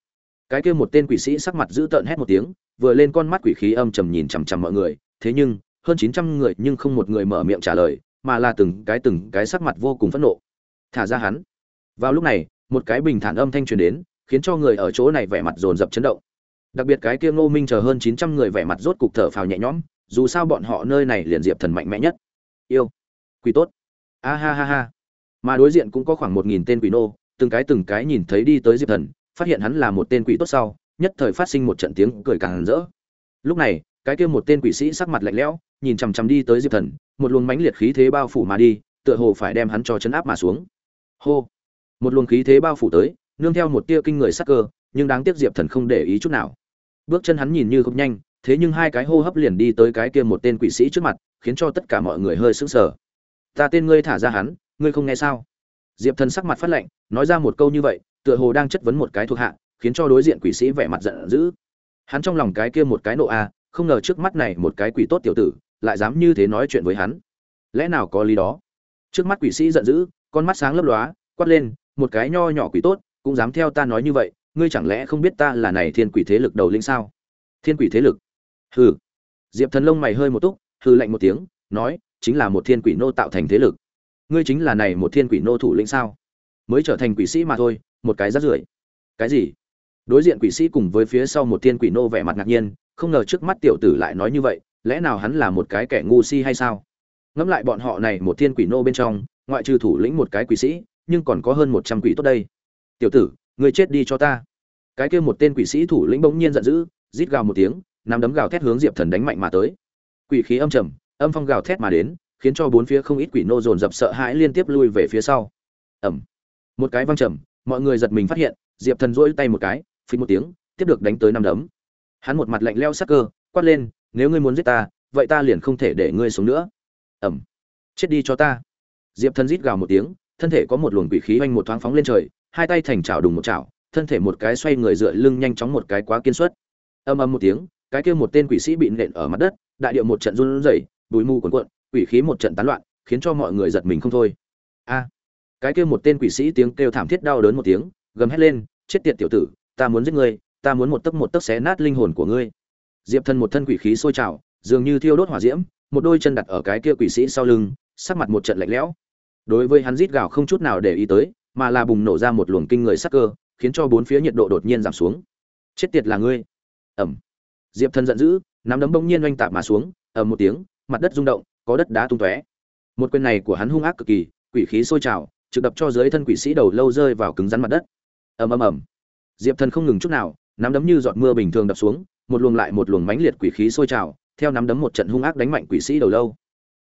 Cái kia một tên quỷ sĩ sắc mặt dữ tợn hét một tiếng vừa lên con mắt quỷ khí âm trầm nhìn chằm chằm mọi người, thế nhưng, hơn chín trăm người nhưng không một người mở miệng trả lời, mà là từng cái từng cái sắc mặt vô cùng phẫn nộ. Thả ra hắn. Vào lúc này, một cái bình thản âm thanh truyền đến, khiến cho người ở chỗ này vẻ mặt dồn dập chấn động. Đặc biệt cái kia ngô minh chờ hơn chín trăm người vẻ mặt rốt cục thở phào nhẹ nhõm, dù sao bọn họ nơi này liền diệp thần mạnh mẽ nhất. Yêu. Quỷ tốt. A ha ha ha. Mà đối diện cũng có khoảng một nghìn tên quỷ nô, từng cái từng cái nhìn thấy đi tới diệp thần, phát hiện hắn là một tên quỷ tốt sau nhất thời phát sinh một trận tiếng cười càng rỡ. Lúc này, cái kia một tên quỷ sĩ sắc mặt lạnh lẽo, nhìn chằm chằm đi tới diệp thần, một luồng mãnh liệt khí thế bao phủ mà đi, tựa hồ phải đem hắn cho chấn áp mà xuống. Hô! Một luồng khí thế bao phủ tới, nương theo một tia kinh người sắc cơ, nhưng đáng tiếc diệp thần không để ý chút nào. Bước chân hắn nhìn như không nhanh, thế nhưng hai cái hô hấp liền đi tới cái kia một tên quỷ sĩ trước mặt, khiến cho tất cả mọi người hơi sững sờ. Ta tên ngươi thả ra hắn, ngươi không nghe sao? Diệp thần sắc mặt phát lạnh, nói ra một câu như vậy, tựa hồ đang chất vấn một cái thuộc hạ khiến cho đối diện quỷ sĩ vẻ mặt giận dữ. Hắn trong lòng cái kia một cái nộ a, không ngờ trước mắt này một cái quỷ tốt tiểu tử, lại dám như thế nói chuyện với hắn. Lẽ nào có lý đó? Trước mắt quỷ sĩ giận dữ, con mắt sáng lấp lóa, quát lên, một cái nho nhỏ quỷ tốt, cũng dám theo ta nói như vậy, ngươi chẳng lẽ không biết ta là này thiên quỷ thế lực đầu linh sao? Thiên quỷ thế lực? Hừ. Diệp thần lông mày hơi một túc, hừ lạnh một tiếng, nói, chính là một thiên quỷ nô tạo thành thế lực. Ngươi chính là này một thiên quỷ nô thủ lĩnh sao? Mới trở thành quỷ sĩ mà thôi, một cái rát rưởi. Cái gì? Đối diện quỷ sĩ cùng với phía sau một thiên quỷ nô vẻ mặt ngạc nhiên, không ngờ trước mắt tiểu tử lại nói như vậy, lẽ nào hắn là một cái kẻ ngu si hay sao? Ngẫm lại bọn họ này một thiên quỷ nô bên trong, ngoại trừ thủ lĩnh một cái quỷ sĩ, nhưng còn có hơn một trăm quỷ tốt đây. Tiểu tử, ngươi chết đi cho ta. Cái kia một tên quỷ sĩ thủ lĩnh bỗng nhiên giận dữ, rít gào một tiếng, nắm đấm gào thét hướng diệp thần đánh mạnh mà tới. Quỷ khí âm trầm, âm phong gào thét mà đến, khiến cho bốn phía không ít quỷ nô dồn dập sợ hãi liên tiếp lui về phía sau. Ẩm. Một cái văng trầm, mọi người giật mình phát hiện, diệp thần rỗi tay một cái phí một tiếng, tiếp được đánh tới năm đấm. Hắn một mặt lạnh leo sắc cơ, quát lên, nếu ngươi muốn giết ta, vậy ta liền không thể để ngươi sống nữa. Ẩm. Chết đi cho ta. Diệp thần rít gào một tiếng, thân thể có một luồng quỷ khí oanh một thoáng phóng lên trời, hai tay thành chảo đùng một chảo, thân thể một cái xoay người dựa lưng nhanh chóng một cái quá kiên suất. Âm âm một tiếng, cái kia một tên quỷ sĩ bị nện ở mặt đất, đại điệu một trận run rẩy, bụi mù cuồn cuộn, quỷ khí một trận tán loạn, khiến cho mọi người giật mình không thôi. A! Cái kia một tên quỷ sĩ tiếng kêu thảm thiết đau đớn một tiếng, gầm hét lên, chết tiệt tiểu tử ta muốn giết ngươi, ta muốn một tấc một tấc xé nát linh hồn của ngươi. Diệp thân một thân quỷ khí sôi trào, dường như thiêu đốt hỏa diễm, một đôi chân đặt ở cái kia quỷ sĩ sau lưng, sắc mặt một trận lạnh lẽo. Đối với hắn rít gào không chút nào để ý tới, mà là bùng nổ ra một luồng kinh người sắc cơ, khiến cho bốn phía nhiệt độ đột nhiên giảm xuống. Chết tiệt là ngươi. Ẩm. Diệp thần giận dữ, nắm đấm bỗng nhiên oanh tạp mà xuống, ầm một tiếng, mặt đất rung động, có đất đá tung tóe. Một quyền này của hắn hung ác cực kỳ, quỷ khí sôi trào, trực đập cho dưới thân quỷ sĩ đầu lâu rơi vào cứng rắn mặt đất. Ầm ầm ầm diệp thần không ngừng chút nào, nắm đấm như giọt mưa bình thường đập xuống, một luồng lại một luồng mãnh liệt quỷ khí sôi trào, theo nắm đấm một trận hung ác đánh mạnh quỷ sĩ đầu lâu.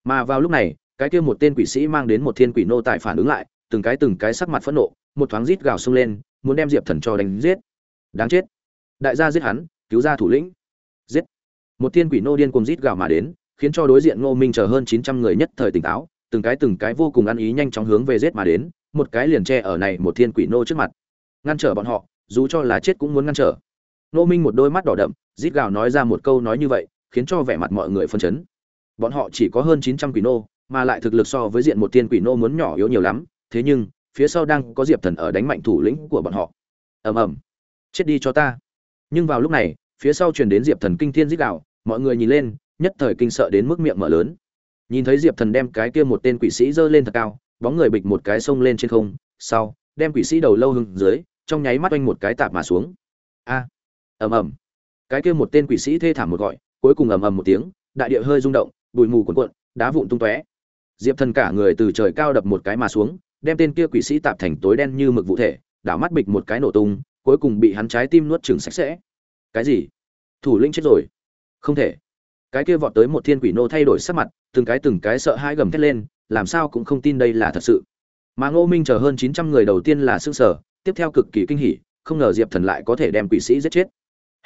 Mà vào lúc này, cái kia một tên quỷ sĩ mang đến một thiên quỷ nô tại phản ứng lại, từng cái từng cái sắc mặt phẫn nộ, một thoáng rít gào xông lên, muốn đem diệp thần cho đánh giết. Đáng chết. Đại gia giết hắn, cứu ra thủ lĩnh. Giết. Một thiên quỷ nô điên cùng rít gào mà đến, khiến cho đối diện ngô minh chờ hơn chín trăm người nhất thời tỉnh táo, từng cái từng cái vô cùng ăn ý nhanh chóng hướng về giết mà đến, một cái liền che ở này một thiên quỷ nô trước mặt. Ngăn trở bọn họ dù cho là chết cũng muốn ngăn trở. Nô minh một đôi mắt đỏ đậm, rít gào nói ra một câu nói như vậy, khiến cho vẻ mặt mọi người phân chấn. Bọn họ chỉ có hơn chín trăm quỷ nô, mà lại thực lực so với diện một tiên quỷ nô muốn nhỏ yếu nhiều lắm, thế nhưng, phía sau đang có diệp thần ở đánh mạnh thủ lĩnh của bọn họ. Ầm ầm. Chết đi cho ta. Nhưng vào lúc này, phía sau truyền đến diệp thần kinh thiên rít gào, mọi người nhìn lên, nhất thời kinh sợ đến mức miệng mở lớn. Nhìn thấy diệp thần đem cái kia một tên quỷ sĩ giơ lên thật cao, bóng người bịch một cái xông lên trên không, sau, đem quỷ sĩ đầu lâu hưng dưới trong nháy mắt oanh một cái tạp mà xuống. A, ầm ầm. Cái kia một tên quỷ sĩ thê thảm một gọi, cuối cùng ầm ầm một tiếng, đại địa hơi rung động, bụi mù cuồn cuộn, đá vụn tung tóe. Diệp thần cả người từ trời cao đập một cái mà xuống, đem tên kia quỷ sĩ tạp thành tối đen như mực vụ thể, đảo mắt bịch một cái nổ tung, cuối cùng bị hắn trái tim nuốt chừng sạch sẽ. Cái gì? Thủ lĩnh chết rồi. Không thể. Cái kia vọt tới một thiên quỷ nô thay đổi sắc mặt, từng cái từng cái sợ hãi gầm thét lên, làm sao cũng không tin đây là thật sự. Mà ngô minh chờ hơn chín trăm người đầu tiên là s ư ơ n g sở tiếp theo cực kỳ kinh hỉ, không ngờ diệp thần lại có thể đem quỷ sĩ giết chết.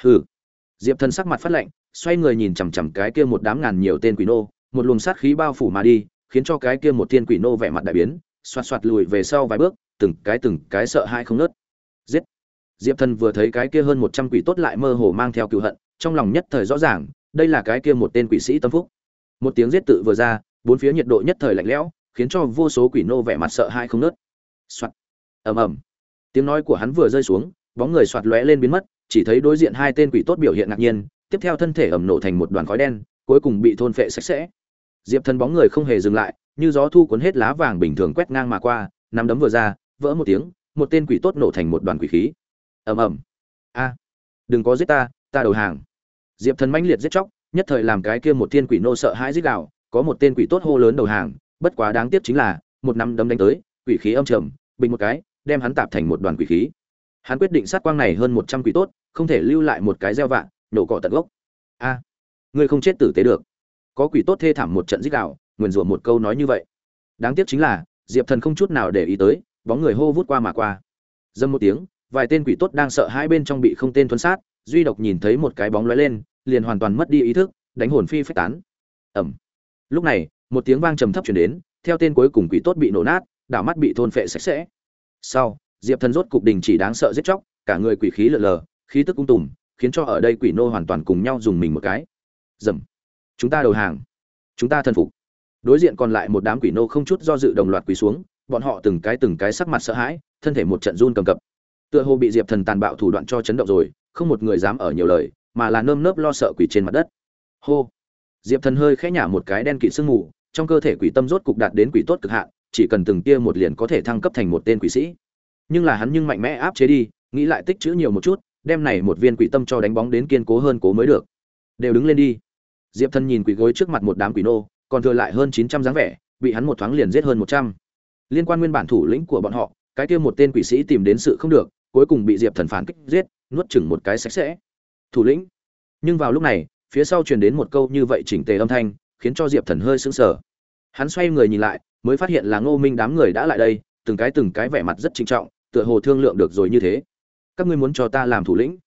Hừ. Diệp thần sắc mặt phát lạnh, xoay người nhìn chằm chằm cái kia một đám ngàn nhiều tên quỷ nô, một luồng sát khí bao phủ mà đi, khiến cho cái kia một thiên quỷ nô vẻ mặt đại biến, xoạt xoạt lùi về sau vài bước, từng cái từng cái sợ hãi không ngớt. giết. Diệp thần vừa thấy cái kia hơn một trăm quỷ tốt lại mơ hồ mang theo cừu hận, trong lòng nhất thời rõ ràng, đây là cái kia một tên quỷ sĩ tâm phúc. Một tiếng giết tự vừa ra, bốn phía nhiệt độ nhất thời lạnh lẽo, khiến cho vô số quỷ nô vẻ mặt sợ hãi không ngớt. soạt ầm ầm tiếng nói của hắn vừa rơi xuống, bóng người soạt lóe lên biến mất, chỉ thấy đối diện hai tên quỷ tốt biểu hiện ngạc nhiên, tiếp theo thân thể ầm nổ thành một đoàn khói đen, cuối cùng bị thôn phệ sạch sẽ. Diệp thần bóng người không hề dừng lại, như gió thu cuốn hết lá vàng bình thường quét ngang mà qua, nắm đấm vừa ra, vỡ một tiếng, một tên quỷ tốt nổ thành một đoàn quỷ khí. Ầm ầm. A, đừng có giết ta ta đầu hàng. Diệp thần mãnh liệt giết chóc, nhất thời làm cái kia một thiên quỷ nô sợ hãi giết đạo có một tên quỷ tốt hô lớn đầu hàng, bất quá đáng tiếc chính là, một nắm đấm đánh tới, quỷ khí âm trầm, bình một cái đem hắn tạp thành một đoàn quỷ khí. Hắn quyết định sát quang này hơn một trăm quỷ tốt không thể lưu lại một cái gieo vạn nổ cỏ tận gốc. A à, ngươi không chết tử tế được. Có quỷ tốt thê thảm một trận giết đạo nguyền rủa một câu nói như vậy. Đáng tiếc chính là diệp thần không chút nào để ý tới bóng người hô vút qua mà qua. Dâm một tiếng vài tên quỷ tốt đang sợ hai bên trong bị không tên thuấn sát duy độc nhìn thấy một cái bóng lóe lên liền hoàn toàn mất đi ý thức đánh hồn phi phách tán. Ẩm lúc này một tiếng vang trầm thấp chuyển đến theo tên cuối cùng quỷ tốt bị nổ nát đảo mắt bị thôn phệ sạch sẽ sau, diệp thần rốt cục đình chỉ đáng sợ giết chóc, cả người quỷ khí lờ lờ, khí tức cung tùm khiến cho ở đây quỷ nô hoàn toàn cùng nhau dùng mình một cái. Dầm. Chúng ta đầu hàng. Chúng ta thần phục. Đối diện còn lại một đám quỷ nô không chút do dự đồng loạt quỳ xuống, bọn họ từng cái từng cái sắc mặt sợ hãi, thân thể một trận run cầm cập. Tựa hồ bị diệp thần tàn bạo thủ đoạn cho chấn động rồi, không một người dám ở nhiều lời, mà là nơm nớp lo sợ quỷ trên mặt đất. Hô. Diệp thần hơi khẽ nhả một cái đen kịt sương mù, trong cơ thể quỷ tâm rốt cục đạt đến quỷ tốt cực hạn chỉ cần từng tia một liền có thể thăng cấp thành một tên quỷ sĩ. Nhưng là hắn nhưng mạnh mẽ áp chế đi, nghĩ lại tích chữ nhiều một chút, đem này một viên quỷ tâm cho đánh bóng đến kiên cố hơn cố mới được. Đều đứng lên đi. Diệp thần nhìn quỷ gối trước mặt một đám quỷ nô, còn thừa lại hơn chín trăm dáng vẻ, bị hắn một thoáng liền giết hơn một trăm. Liên quan nguyên bản thủ lĩnh của bọn họ, cái kia một tên quỷ sĩ tìm đến sự không được, cuối cùng bị diệp thần phản kích giết, nuốt chửng một cái sạch sẽ. Thủ lĩnh. Nhưng vào lúc này, phía sau truyền đến một câu như vậy chỉnh tề âm thanh, khiến cho diệp thần hơi sững sờ. Hắn xoay người nhìn lại mới phát hiện là ngô minh đám người đã lại đây, từng cái từng cái vẻ mặt rất trinh trọng, tựa hồ thương lượng được rồi như thế. Các ngươi muốn cho ta làm thủ lĩnh?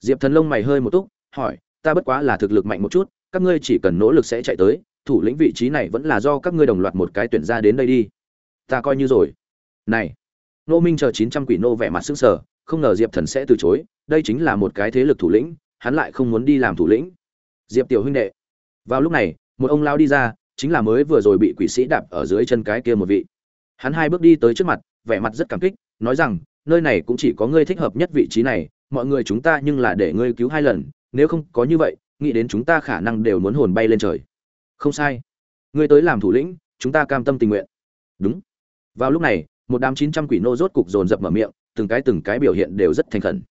Diệp thần lông mày hơi một túc, hỏi, ta bất quá là thực lực mạnh một chút, các ngươi chỉ cần nỗ lực sẽ chạy tới, thủ lĩnh vị trí này vẫn là do các ngươi đồng loạt một cái tuyển ra đến đây đi. Ta coi như rồi. Này, Ngô minh chờ chín trăm quỷ nô vẻ mặt sững sờ, không ngờ diệp thần sẽ từ chối, đây chính là một cái thế lực thủ lĩnh, hắn lại không muốn đi làm thủ lĩnh. Diệp tiểu huynh đệ, vào lúc này, một ông lão đi ra chính là mới vừa rồi bị quỷ sĩ đạp ở dưới chân cái kia một vị. Hắn hai bước đi tới trước mặt, vẻ mặt rất cảm kích, nói rằng, nơi này cũng chỉ có ngươi thích hợp nhất vị trí này, mọi người chúng ta nhưng là để ngươi cứu hai lần, nếu không có như vậy, nghĩ đến chúng ta khả năng đều muốn hồn bay lên trời. Không sai. Ngươi tới làm thủ lĩnh, chúng ta cam tâm tình nguyện. Đúng. Vào lúc này, một đám chín trăm quỷ nô rốt cục dồn dập mở miệng, từng cái từng cái biểu hiện đều rất thành khẩn.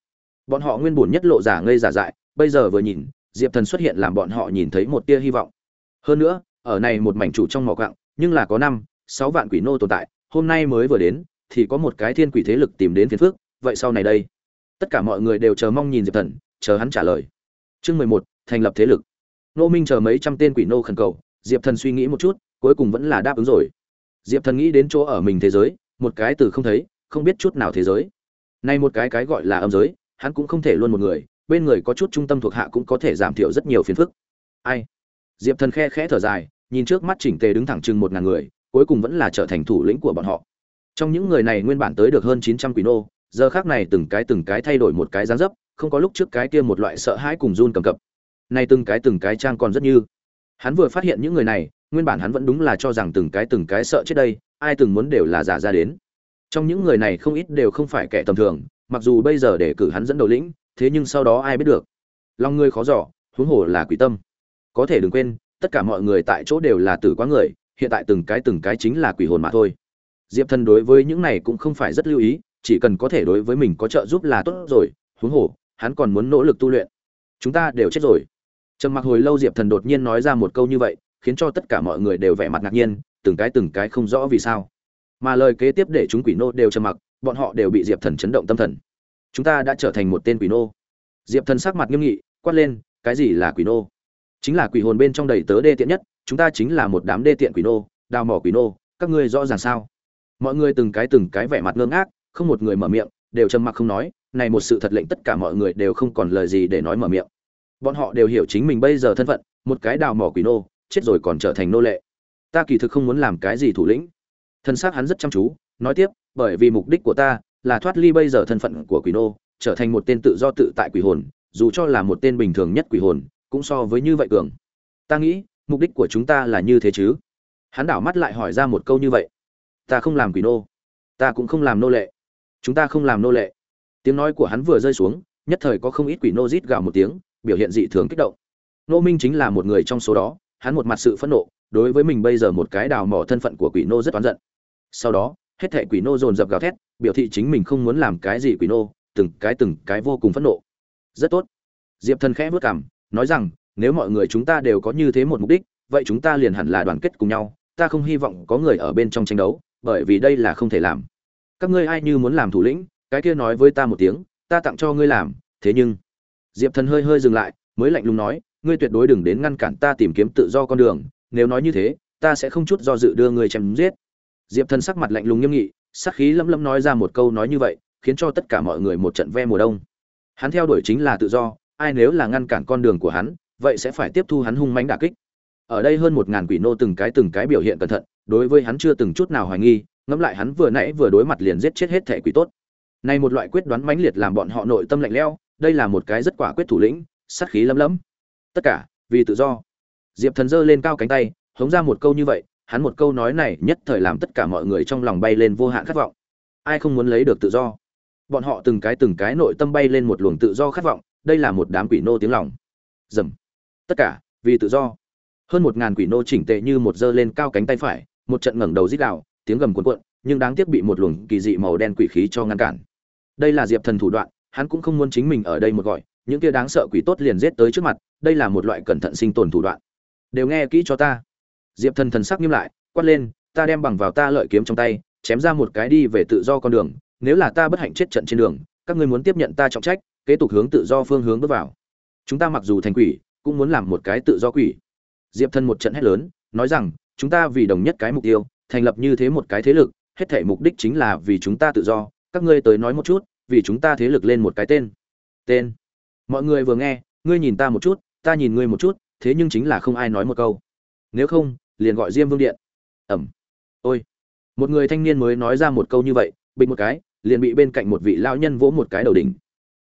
Bọn họ nguyên bổn nhất lộ giả ngây giả dại, bây giờ vừa nhìn, diệp thần xuất hiện làm bọn họ nhìn thấy một tia hy vọng. Hơn nữa ở này một mảnh chủ trong mỏ quặng, nhưng là có năm, sáu vạn quỷ nô tồn tại, hôm nay mới vừa đến, thì có một cái thiên quỷ thế lực tìm đến phiền phước, vậy sau này đây, tất cả mọi người đều chờ mong nhìn diệp thần, chờ hắn trả lời. Chương mười một, thành lập thế lực. Nô minh chờ mấy trăm tên quỷ nô khẩn cầu, diệp thần suy nghĩ một chút, cuối cùng vẫn là đáp ứng rồi. Diệp thần nghĩ đến chỗ ở mình thế giới, một cái từ không thấy, không biết chút nào thế giới. Nay một cái cái gọi là âm giới, hắn cũng không thể luôn một người, bên người có chút trung tâm thuộc hạ cũng có thể giảm thiểu rất nhiều phiền phức. Ai? Diệp thần khe khẽ thở dài, nhìn trước mắt chỉnh tề đứng thẳng chừng một ngàn người, cuối cùng vẫn là trở thành thủ lĩnh của bọn họ. Trong những người này nguyên bản tới được hơn chín trăm quỷ nô, giờ khác này từng cái từng cái thay đổi một cái dáng dấp, không có lúc trước cái kia một loại sợ hãi cùng run cầm cập. Nay từng cái từng cái trang còn rất như. Hắn vừa phát hiện những người này, nguyên bản hắn vẫn đúng là cho rằng từng cái từng cái sợ chết đây, ai từng muốn đều là giả ra đến. Trong những người này không ít đều không phải kẻ tầm thường, mặc dù bây giờ để cử hắn dẫn đầu lĩnh, thế nhưng sau đó ai biết được. Lòng người khó giỏ huống hồ là quỷ tâm có thể đừng quên, tất cả mọi người tại chỗ đều là tử quá người, hiện tại từng cái từng cái chính là quỷ hồn mà thôi. Diệp thần đối với những này cũng không phải rất lưu ý, chỉ cần có thể đối với mình có trợ giúp là tốt rồi, huống hồ, hắn còn muốn nỗ lực tu luyện. Chúng ta đều chết rồi. Trầm mặc hồi lâu diệp thần đột nhiên nói ra một câu như vậy, khiến cho tất cả mọi người đều vẻ mặt ngạc nhiên, từng cái từng cái không rõ vì sao. Mà lời kế tiếp để chúng quỷ nô đều trầm mặc, bọn họ đều bị diệp thần chấn động tâm thần. Chúng ta đã trở thành một tên quỷ nô. Diệp thần sắc mặt nghiêm nghị, quát lên, cái gì là quỷ nô? Chính là quỷ hồn bên trong đầy tớ đê tiện nhất, chúng ta chính là một đám đê tiện quỷ nô, đào mỏ quỷ nô, các ngươi rõ ràng sao? Mọi người từng cái từng cái vẻ mặt ngơ ngác, không một người mở miệng, đều trầm mặc không nói, này một sự thật lệnh tất cả mọi người đều không còn lời gì để nói mở miệng. Bọn họ đều hiểu chính mình bây giờ thân phận, một cái đào mỏ quỷ nô, chết rồi còn trở thành nô lệ. Ta kỳ thực không muốn làm cái gì thủ lĩnh. Thân xác hắn rất chăm chú, nói tiếp, bởi vì mục đích của ta là thoát ly bây giờ thân phận của quỷ nô, trở thành một tên tự do tự tại quỷ hồn, dù cho là một tên bình thường nhất quỷ hồn cũng so với như vậy cường. Ta nghĩ, mục đích của chúng ta là như thế chứ? Hắn đảo mắt lại hỏi ra một câu như vậy. Ta không làm quỷ nô. Ta cũng không làm nô lệ. Chúng ta không làm nô lệ. Tiếng nói của hắn vừa rơi xuống, nhất thời có không ít quỷ nô rít gào một tiếng, biểu hiện dị thường kích động. Nô minh chính là một người trong số đó, hắn một mặt sự phẫn nộ, đối với mình bây giờ một cái đào mỏ thân phận của quỷ nô rất oán giận. Sau đó, hết thệ quỷ nô dồn dập gào thét, biểu thị chính mình không muốn làm cái gì quỷ nô, từng cái từng cái vô cùng phẫn nộ. Rất tốt. Diệp thần khẽ vất cảm nói rằng, nếu mọi người chúng ta đều có như thế một mục đích, vậy chúng ta liền hẳn là đoàn kết cùng nhau, ta không hy vọng có người ở bên trong tranh đấu, bởi vì đây là không thể làm. Các ngươi ai như muốn làm thủ lĩnh, cái kia nói với ta một tiếng, ta tặng cho ngươi làm, thế nhưng, diệp thần hơi hơi dừng lại, mới lạnh lùng nói, ngươi tuyệt đối đừng đến ngăn cản ta tìm kiếm tự do con đường, nếu nói như thế, ta sẽ không chút do dự đưa ngươi chém giết. Diệp thần sắc mặt lạnh lùng nghiêm nghị sắc khí lấm lấm nói ra một câu nói như vậy, khiến cho tất cả mọi người một trận ve mùa đông. Hắn theo đuổi chính là tự do ai nếu là ngăn cản con đường của hắn, vậy sẽ phải tiếp thu hắn hung mãnh đả kích. Ở đây hơn một ngàn quỷ nô từng cái từng cái biểu hiện cẩn thận, đối với hắn chưa từng chút nào hoài nghi, ngẫm lại hắn vừa nãy vừa đối mặt liền giết chết hết thể quỷ tốt. Này một loại quyết đoán mãnh liệt làm bọn họ nội tâm lạnh lẽo, đây là một cái rất quả quyết thủ lĩnh, sát khí lấm lấm. Tất cả, vì tự do. Diệp thần giơ lên cao cánh tay, hống ra một câu như vậy, hắn một câu nói này nhất thời làm tất cả mọi người trong lòng bay lên vô hạn khát vọng. Ai không muốn lấy được tự do? Bọn họ từng cái từng cái nội tâm bay lên một luồng tự do khát vọng đây là một đám quỷ nô tiếng lòng. Dầm. Tất cả, vì tự do. Hơn một ngàn quỷ nô chỉnh tệ như một dơ lên cao cánh tay phải, một trận ngẩng đầu rít đạo tiếng gầm cuồn cuộn, nhưng đáng tiếc bị một luồng kỳ dị màu đen quỷ khí cho ngăn cản. Đây là diệp thần thủ đoạn, hắn cũng không muốn chính mình ở đây một gọi, những kia đáng sợ quỷ tốt liền giết tới trước mặt, đây là một loại cẩn thận sinh tồn thủ đoạn. Đều nghe kỹ cho ta. Diệp thần thần sắc nghiêm lại, quát lên, ta đem bằng vào ta lợi kiếm trong tay, chém ra một cái đi về tự do con đường, nếu là ta bất hạnh chết trận trên đường, các ngươi muốn tiếp nhận ta trọng trách kế tục hướng tự do phương hướng bước vào. Chúng ta mặc dù thành quỷ, cũng muốn làm một cái tự do quỷ. Diệp thân một trận hét lớn, nói rằng, chúng ta vì đồng nhất cái mục tiêu, thành lập như thế một cái thế lực, hết thể mục đích chính là vì chúng ta tự do. Các ngươi tới nói một chút, vì chúng ta thế lực lên một cái tên. Tên. Mọi người vừa nghe, ngươi nhìn ta một chút, ta nhìn ngươi một chút, thế nhưng chính là không ai nói một câu. Nếu không, liền gọi diêm vương điện. Ẩm. Ôi. Một người thanh niên mới nói ra một câu như vậy, bình một cái, liền bị bên cạnh một vị lão nhân vỗ một cái đầu đỉnh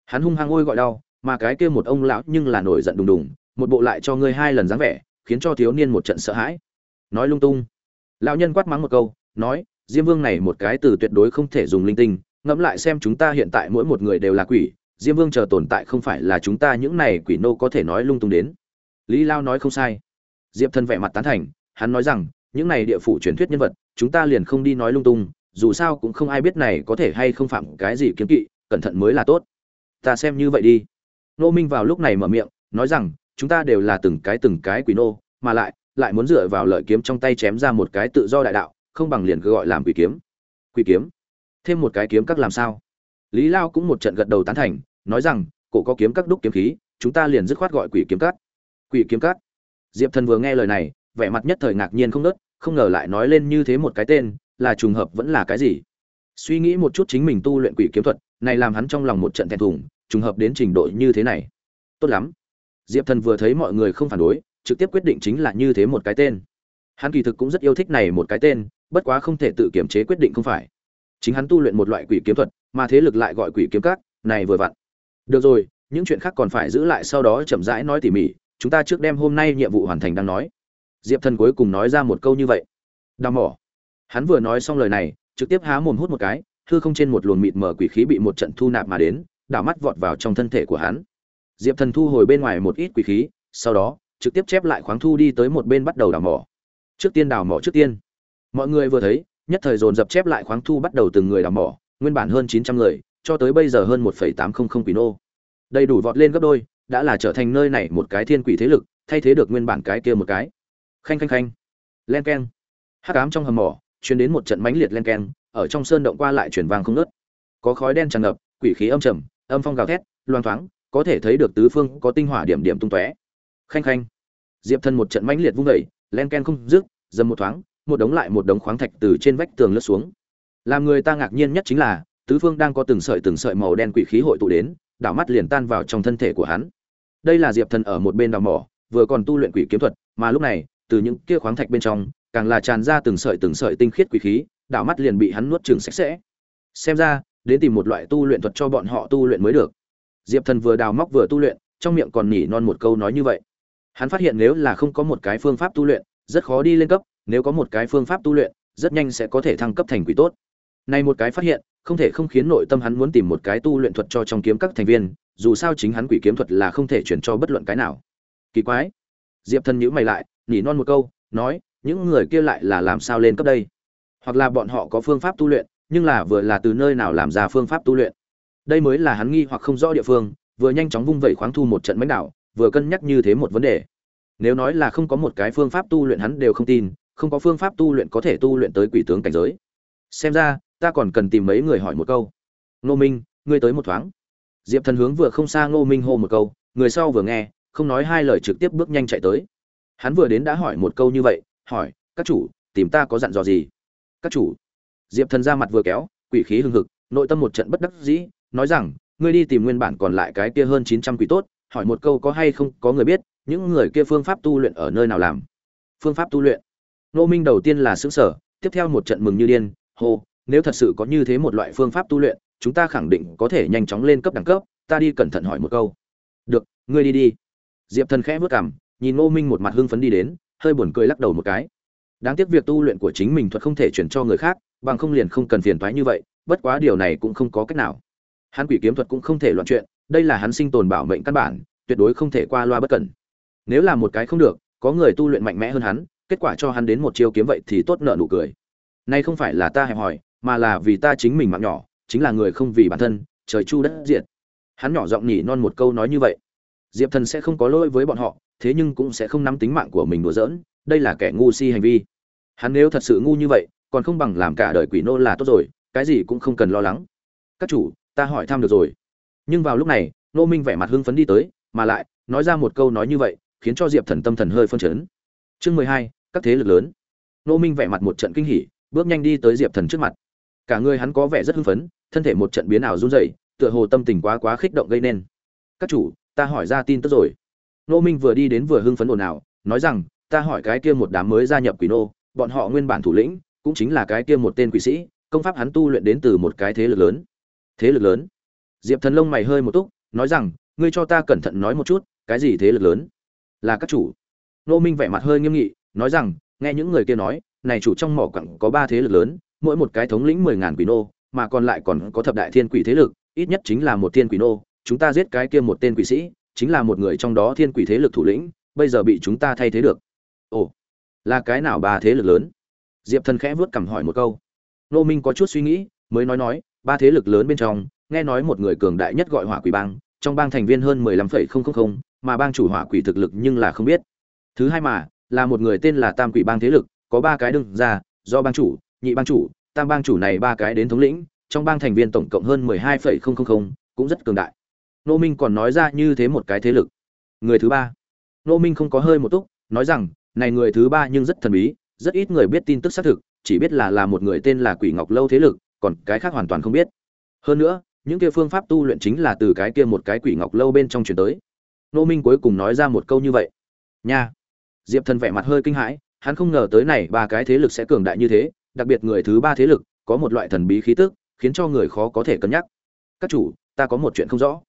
hắn hung hăng ôi gọi đau, mà cái kia một ông lão nhưng là nổi giận đùng đùng, một bộ lại cho ngươi hai lần dáng vẻ, khiến cho thiếu niên một trận sợ hãi. Nói lung tung. Lão nhân quát mắng một câu, nói, diêm vương này một cái từ tuyệt đối không thể dùng linh tinh, ngẫm lại xem chúng ta hiện tại mỗi một người đều là quỷ, diêm vương chờ tồn tại không phải là chúng ta những này quỷ nô có thể nói lung tung đến. Lý lao nói không sai. Diệp thân vẻ mặt tán thành, hắn nói rằng, những này địa phủ truyền thuyết nhân vật, chúng ta liền không đi nói lung tung, dù sao cũng không ai biết này có thể hay không phạm cái gì kiếm kỵ, cẩn thận mới là tốt ta xem như vậy đi. Nô minh vào lúc này mở miệng, nói rằng, chúng ta đều là từng cái từng cái quỷ nô, mà lại lại muốn dựa vào lợi kiếm trong tay chém ra một cái tự do đại đạo, không bằng liền cứ gọi làm quỷ kiếm. Quỷ kiếm? Thêm một cái kiếm các làm sao? Lý lao cũng một trận gật đầu tán thành, nói rằng, cổ có kiếm các đúc kiếm khí, chúng ta liền dứt khoát gọi quỷ kiếm cắt quỷ kiếm cắt diệp thần vừa nghe lời này, vẻ mặt nhất thời ngạc nhiên không nớt không ngờ lại nói lên như thế một cái tên, là trùng hợp vẫn là cái gì? Suy nghĩ một chút chính mình tu luyện quỷ kiếm thuật, này làm hắn trong lòng một trận thẹn thùng trùng hợp đến trình độ như thế này. Tốt lắm. Diệp thần vừa thấy mọi người không phản đối, trực tiếp quyết định chính là như thế một cái tên. Hắn kỳ thực cũng rất yêu thích này một cái tên, bất quá không thể tự kiểm chế quyết định không phải. Chính hắn tu luyện một loại quỷ kiếm thuật, mà thế lực lại gọi quỷ kiếm các, này vừa vặn. Được rồi, những chuyện khác còn phải giữ lại sau đó chậm rãi nói tỉ mỉ, chúng ta trước đem hôm nay nhiệm vụ hoàn thành đang nói. Diệp thần cuối cùng nói ra một câu như vậy. Đào mỏ. Hắn vừa nói xong lời này, trực tiếp há mồm hút một cái, hư không trên một luồng mịt mờ quỷ khí bị một trận thu nạp mà đến đảo mắt vọt vào trong thân thể của hắn. Diệp thần thu hồi bên ngoài một ít quỷ khí, sau đó, trực tiếp chép lại khoáng thu đi tới một bên bắt đầu đào mỏ. Trước tiên đào mỏ trước tiên. Mọi người vừa thấy, nhất thời dồn dập chép lại khoáng thu bắt đầu từng người đào mỏ, nguyên bản hơn chín trăm người, cho tới bây giờ hơn một phẩy tám không không quỷ nô. Đầy đủ vọt lên gấp đôi, đã là trở thành nơi này một cái thiên quỷ thế lực, thay thế được nguyên bản cái kia một cái. Khanh khanh khanh. Len keng. Hắc ám trong hầm mỏ chuyển đến một trận mãnh liệt len keng, ở trong sơn động qua lại chuyển vàng không ngớt. Có khói đen tràn ngập, quỷ khí âm trầm âm phong gào thét, loang thoáng, có thể thấy được tứ phương có tinh hỏa điểm điểm tung tóe. Khanh khanh. Diệp thân một trận mãnh liệt vung vẩy len ken không dứt, dầm một thoáng, một đống lại một đống khoáng thạch từ trên vách tường lướt xuống. Làm người ta ngạc nhiên nhất chính là, tứ phương đang có từng sợi từng sợi màu đen quỷ khí hội tụ đến, đảo mắt liền tan vào trong thân thể của hắn. Đây là diệp thần ở một bên đào mỏ, vừa còn tu luyện quỷ kiếm thuật, mà lúc này, từ những kia khoáng thạch bên trong, càng là tràn ra từng sợi từng sợi tinh khiết quỷ khí, đảo mắt liền bị hắn nuốt chừng sạch sẽ. Xem ra đến tìm một loại tu luyện thuật cho bọn họ tu luyện mới được. Diệp thần vừa đào móc vừa tu luyện, trong miệng còn nhỉ non một câu nói như vậy. Hắn phát hiện nếu là không có một cái phương pháp tu luyện, rất khó đi lên cấp, nếu có một cái phương pháp tu luyện, rất nhanh sẽ có thể thăng cấp thành quỷ tốt. Này một cái phát hiện, không thể không khiến nội tâm hắn muốn tìm một cái tu luyện thuật cho trong kiếm các thành viên, dù sao chính hắn quỷ kiếm thuật là không thể chuyển cho bất luận cái nào. Kỳ quái. Diệp thần nhữ mày lại, nhỉ non một câu, nói, những người kia lại là làm sao lên cấp đây? Hoặc là bọn họ có phương pháp tu luyện nhưng là vừa là từ nơi nào làm ra phương pháp tu luyện. Đây mới là hắn nghi hoặc không rõ địa phương, vừa nhanh chóng vung vẩy khoáng thu một trận mánh đảo vừa cân nhắc như thế một vấn đề. Nếu nói là không có một cái phương pháp tu luyện hắn đều không tin, không có phương pháp tu luyện có thể tu luyện tới quỷ tướng cảnh giới. Xem ra, ta còn cần tìm mấy người hỏi một câu. Ngô minh, ngươi tới một thoáng. Diệp thần hướng vừa không xa ngô minh hô một câu, người sau vừa nghe, không nói hai lời trực tiếp bước nhanh chạy tới. Hắn vừa đến đã hỏi một câu như vậy, hỏi, các chủ, tìm ta có dặn dò gì? Các chủ diệp thần ra mặt vừa kéo, quỷ khí hưng hực, nội tâm một trận bất đắc dĩ, nói rằng, ngươi đi tìm nguyên bản còn lại cái kia hơn chín trăm quỷ tốt, hỏi một câu có hay không có người biết, những người kia phương pháp tu luyện ở nơi nào làm? Phương pháp tu luyện. Nô minh đầu tiên là xứ sở tiếp theo một trận mừng như điên, hô, nếu thật sự có như thế một loại phương pháp tu luyện, chúng ta khẳng định có thể nhanh chóng lên cấp đẳng cấp, ta đi cẩn thận hỏi một câu. Được, ngươi đi đi. Diệp thần khẽ vớt cảm nhìn ngô minh một mặt hưng phấn đi đến, hơi buồn cười lắc đầu một cái. Đáng tiếc việc tu luyện của chính mình thuật không thể chuyển cho người khác bằng không liền không cần phiền toái như vậy, bất quá điều này cũng không có cách nào. Hắn quỷ kiếm thuật cũng không thể loạn chuyện, đây là hắn sinh tồn bảo mệnh căn bản, tuyệt đối không thể qua loa bất cẩn. Nếu là một cái không được, có người tu luyện mạnh mẽ hơn hắn, kết quả cho hắn đến một chiêu kiếm vậy thì tốt nợ nụ cười. Nay không phải là ta hẹp hỏi mà là vì ta chính mình mạng nhỏ, chính là người không vì bản thân, trời chu đất diệt. Hắn nhỏ giọng nhỉ non một câu nói như vậy. Diệp thần sẽ không có lỗi với bọn họ, thế nhưng cũng sẽ không nắm tính mạng của mình đùa giỡn, đây là kẻ ngu si hành vi. Hắn nếu thật sự ngu như vậy còn không bằng làm cả đời quỷ nô là tốt rồi, cái gì cũng không cần lo lắng. Các chủ, ta hỏi thăm được rồi. Nhưng vào lúc này, nô minh vẻ mặt hưng phấn đi tới, mà lại, nói ra một câu nói như vậy, khiến cho diệp thần tâm thần hơi phân chấn. Chương mười hai, các thế lực lớn. Nô minh vẻ mặt một trận kinh hỉ, bước nhanh đi tới diệp thần trước mặt. Cả người hắn có vẻ rất hưng phấn, thân thể một trận biến ảo run rẩy, tựa hồ tâm tình quá quá khích động gây nên. Các chủ, ta hỏi ra tin tức rồi. Nô minh vừa đi đến vừa hưng phấn ồn ào, nói rằng, ta hỏi cái kia một đám mới gia nhập quỷ nô, bọn họ nguyên bản thủ lĩnh cũng chính là cái kia một tên quỷ sĩ, công pháp hắn tu luyện đến từ một cái thế lực lớn. Thế lực lớn? Diệp thần lông mày hơi một túc, nói rằng, ngươi cho ta cẩn thận nói một chút, cái gì thế lực lớn? Là các chủ. Nô minh vẻ mặt hơi nghiêm nghị, nói rằng, nghe những người kia nói, này chủ trong mỏ quặng có ba thế lực lớn, mỗi một cái thống lĩnh mười ngàn quỷ nô, mà còn lại còn có thập đại thiên quỷ thế lực, ít nhất chính là một thiên quỷ nô. Chúng ta giết cái kia một tên quỷ sĩ, chính là một người trong đó thiên quỷ thế lực thủ lĩnh, bây giờ bị chúng ta thay thế được. Ồ, là cái nào ba thế lực lớn? Diệp thần khẽ vớt cằm hỏi một câu. Nô minh có chút suy nghĩ, mới nói nói, ba thế lực lớn bên trong, nghe nói một người cường đại nhất gọi hỏa quỷ bang, trong bang thành viên hơn mười lăm phẩy không không không, mà bang chủ hỏa quỷ thực lực nhưng là không biết. Thứ hai mà, là một người tên là tam quỷ bang thế lực, có ba cái đương ra, do bang chủ, nhị bang chủ, tam bang chủ này ba cái đến thống lĩnh, trong bang thành viên tổng cộng hơn mười hai phẩy không không không, cũng rất cường đại. Nô minh còn nói ra như thế một cái thế lực. Người thứ ba. Nô minh không có hơi một túc, nói rằng, này người thứ ba nhưng rất thần bí rất ít người biết tin tức xác thực, chỉ biết là là một người tên là quỷ ngọc lâu thế lực, còn cái khác hoàn toàn không biết. Hơn nữa, những kia phương pháp tu luyện chính là từ cái kia một cái quỷ ngọc lâu bên trong truyền tới. Nô minh cuối cùng nói ra một câu như vậy. Nha! Diệp thần vẻ mặt hơi kinh hãi, hắn không ngờ tới này ba cái thế lực sẽ cường đại như thế, đặc biệt người thứ ba thế lực, có một loại thần bí khí tức, khiến cho người khó có thể cân nhắc. Các chủ, ta có một chuyện không rõ.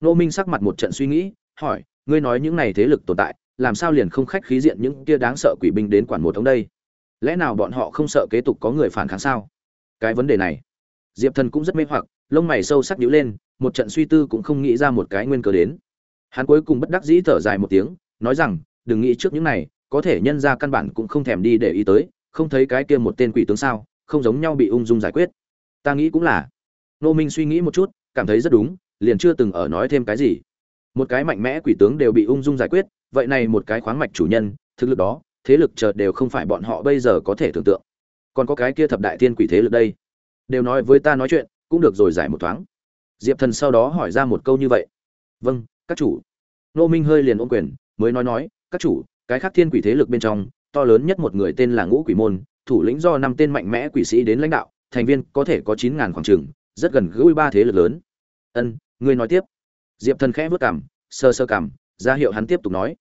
Nô minh sắc mặt một trận suy nghĩ, hỏi, ngươi nói những này thế lực tồn tại làm sao liền không khách khí diện những kia đáng sợ quỷ binh đến quản một thống đây? Lẽ nào bọn họ không sợ kế tục có người phản kháng sao? Cái vấn đề này, diệp thần cũng rất mê hoặc, lông mày sâu sắc nhíu lên, một trận suy tư cũng không nghĩ ra một cái nguyên cớ đến. Hắn cuối cùng bất đắc dĩ thở dài một tiếng, nói rằng, đừng nghĩ trước những này, có thể nhân ra căn bản cũng không thèm đi để ý tới, không thấy cái kia một tên quỷ tướng sao, không giống nhau bị ung dung giải quyết. Ta nghĩ cũng là. Nô minh suy nghĩ một chút, cảm thấy rất đúng, liền chưa từng ở nói thêm cái gì. Một cái mạnh mẽ quỷ tướng đều bị ung dung giải quyết vậy này một cái khoáng mạch chủ nhân, thực lực đó, thế lực chợt đều không phải bọn họ bây giờ có thể tưởng tượng. Còn có cái kia thập đại thiên quỷ thế lực đây. Đều nói với ta nói chuyện, cũng được rồi giải một thoáng. Diệp thần sau đó hỏi ra một câu như vậy. Vâng các chủ. Nô minh hơi liền ôm quyền, mới nói nói, các chủ, cái khác thiên quỷ thế lực bên trong, to lớn nhất một người tên là ngũ quỷ môn, thủ lĩnh do năm tên mạnh mẽ quỷ sĩ đến lãnh đạo, thành viên có thể có chín ngàn khoảng trường, rất gần gũi ba thế lực lớn. Ân, ngươi nói tiếp. Diệp thần khẽ vớt cảm sơ sơ cảm ra hiệu hắn tiếp tục nói.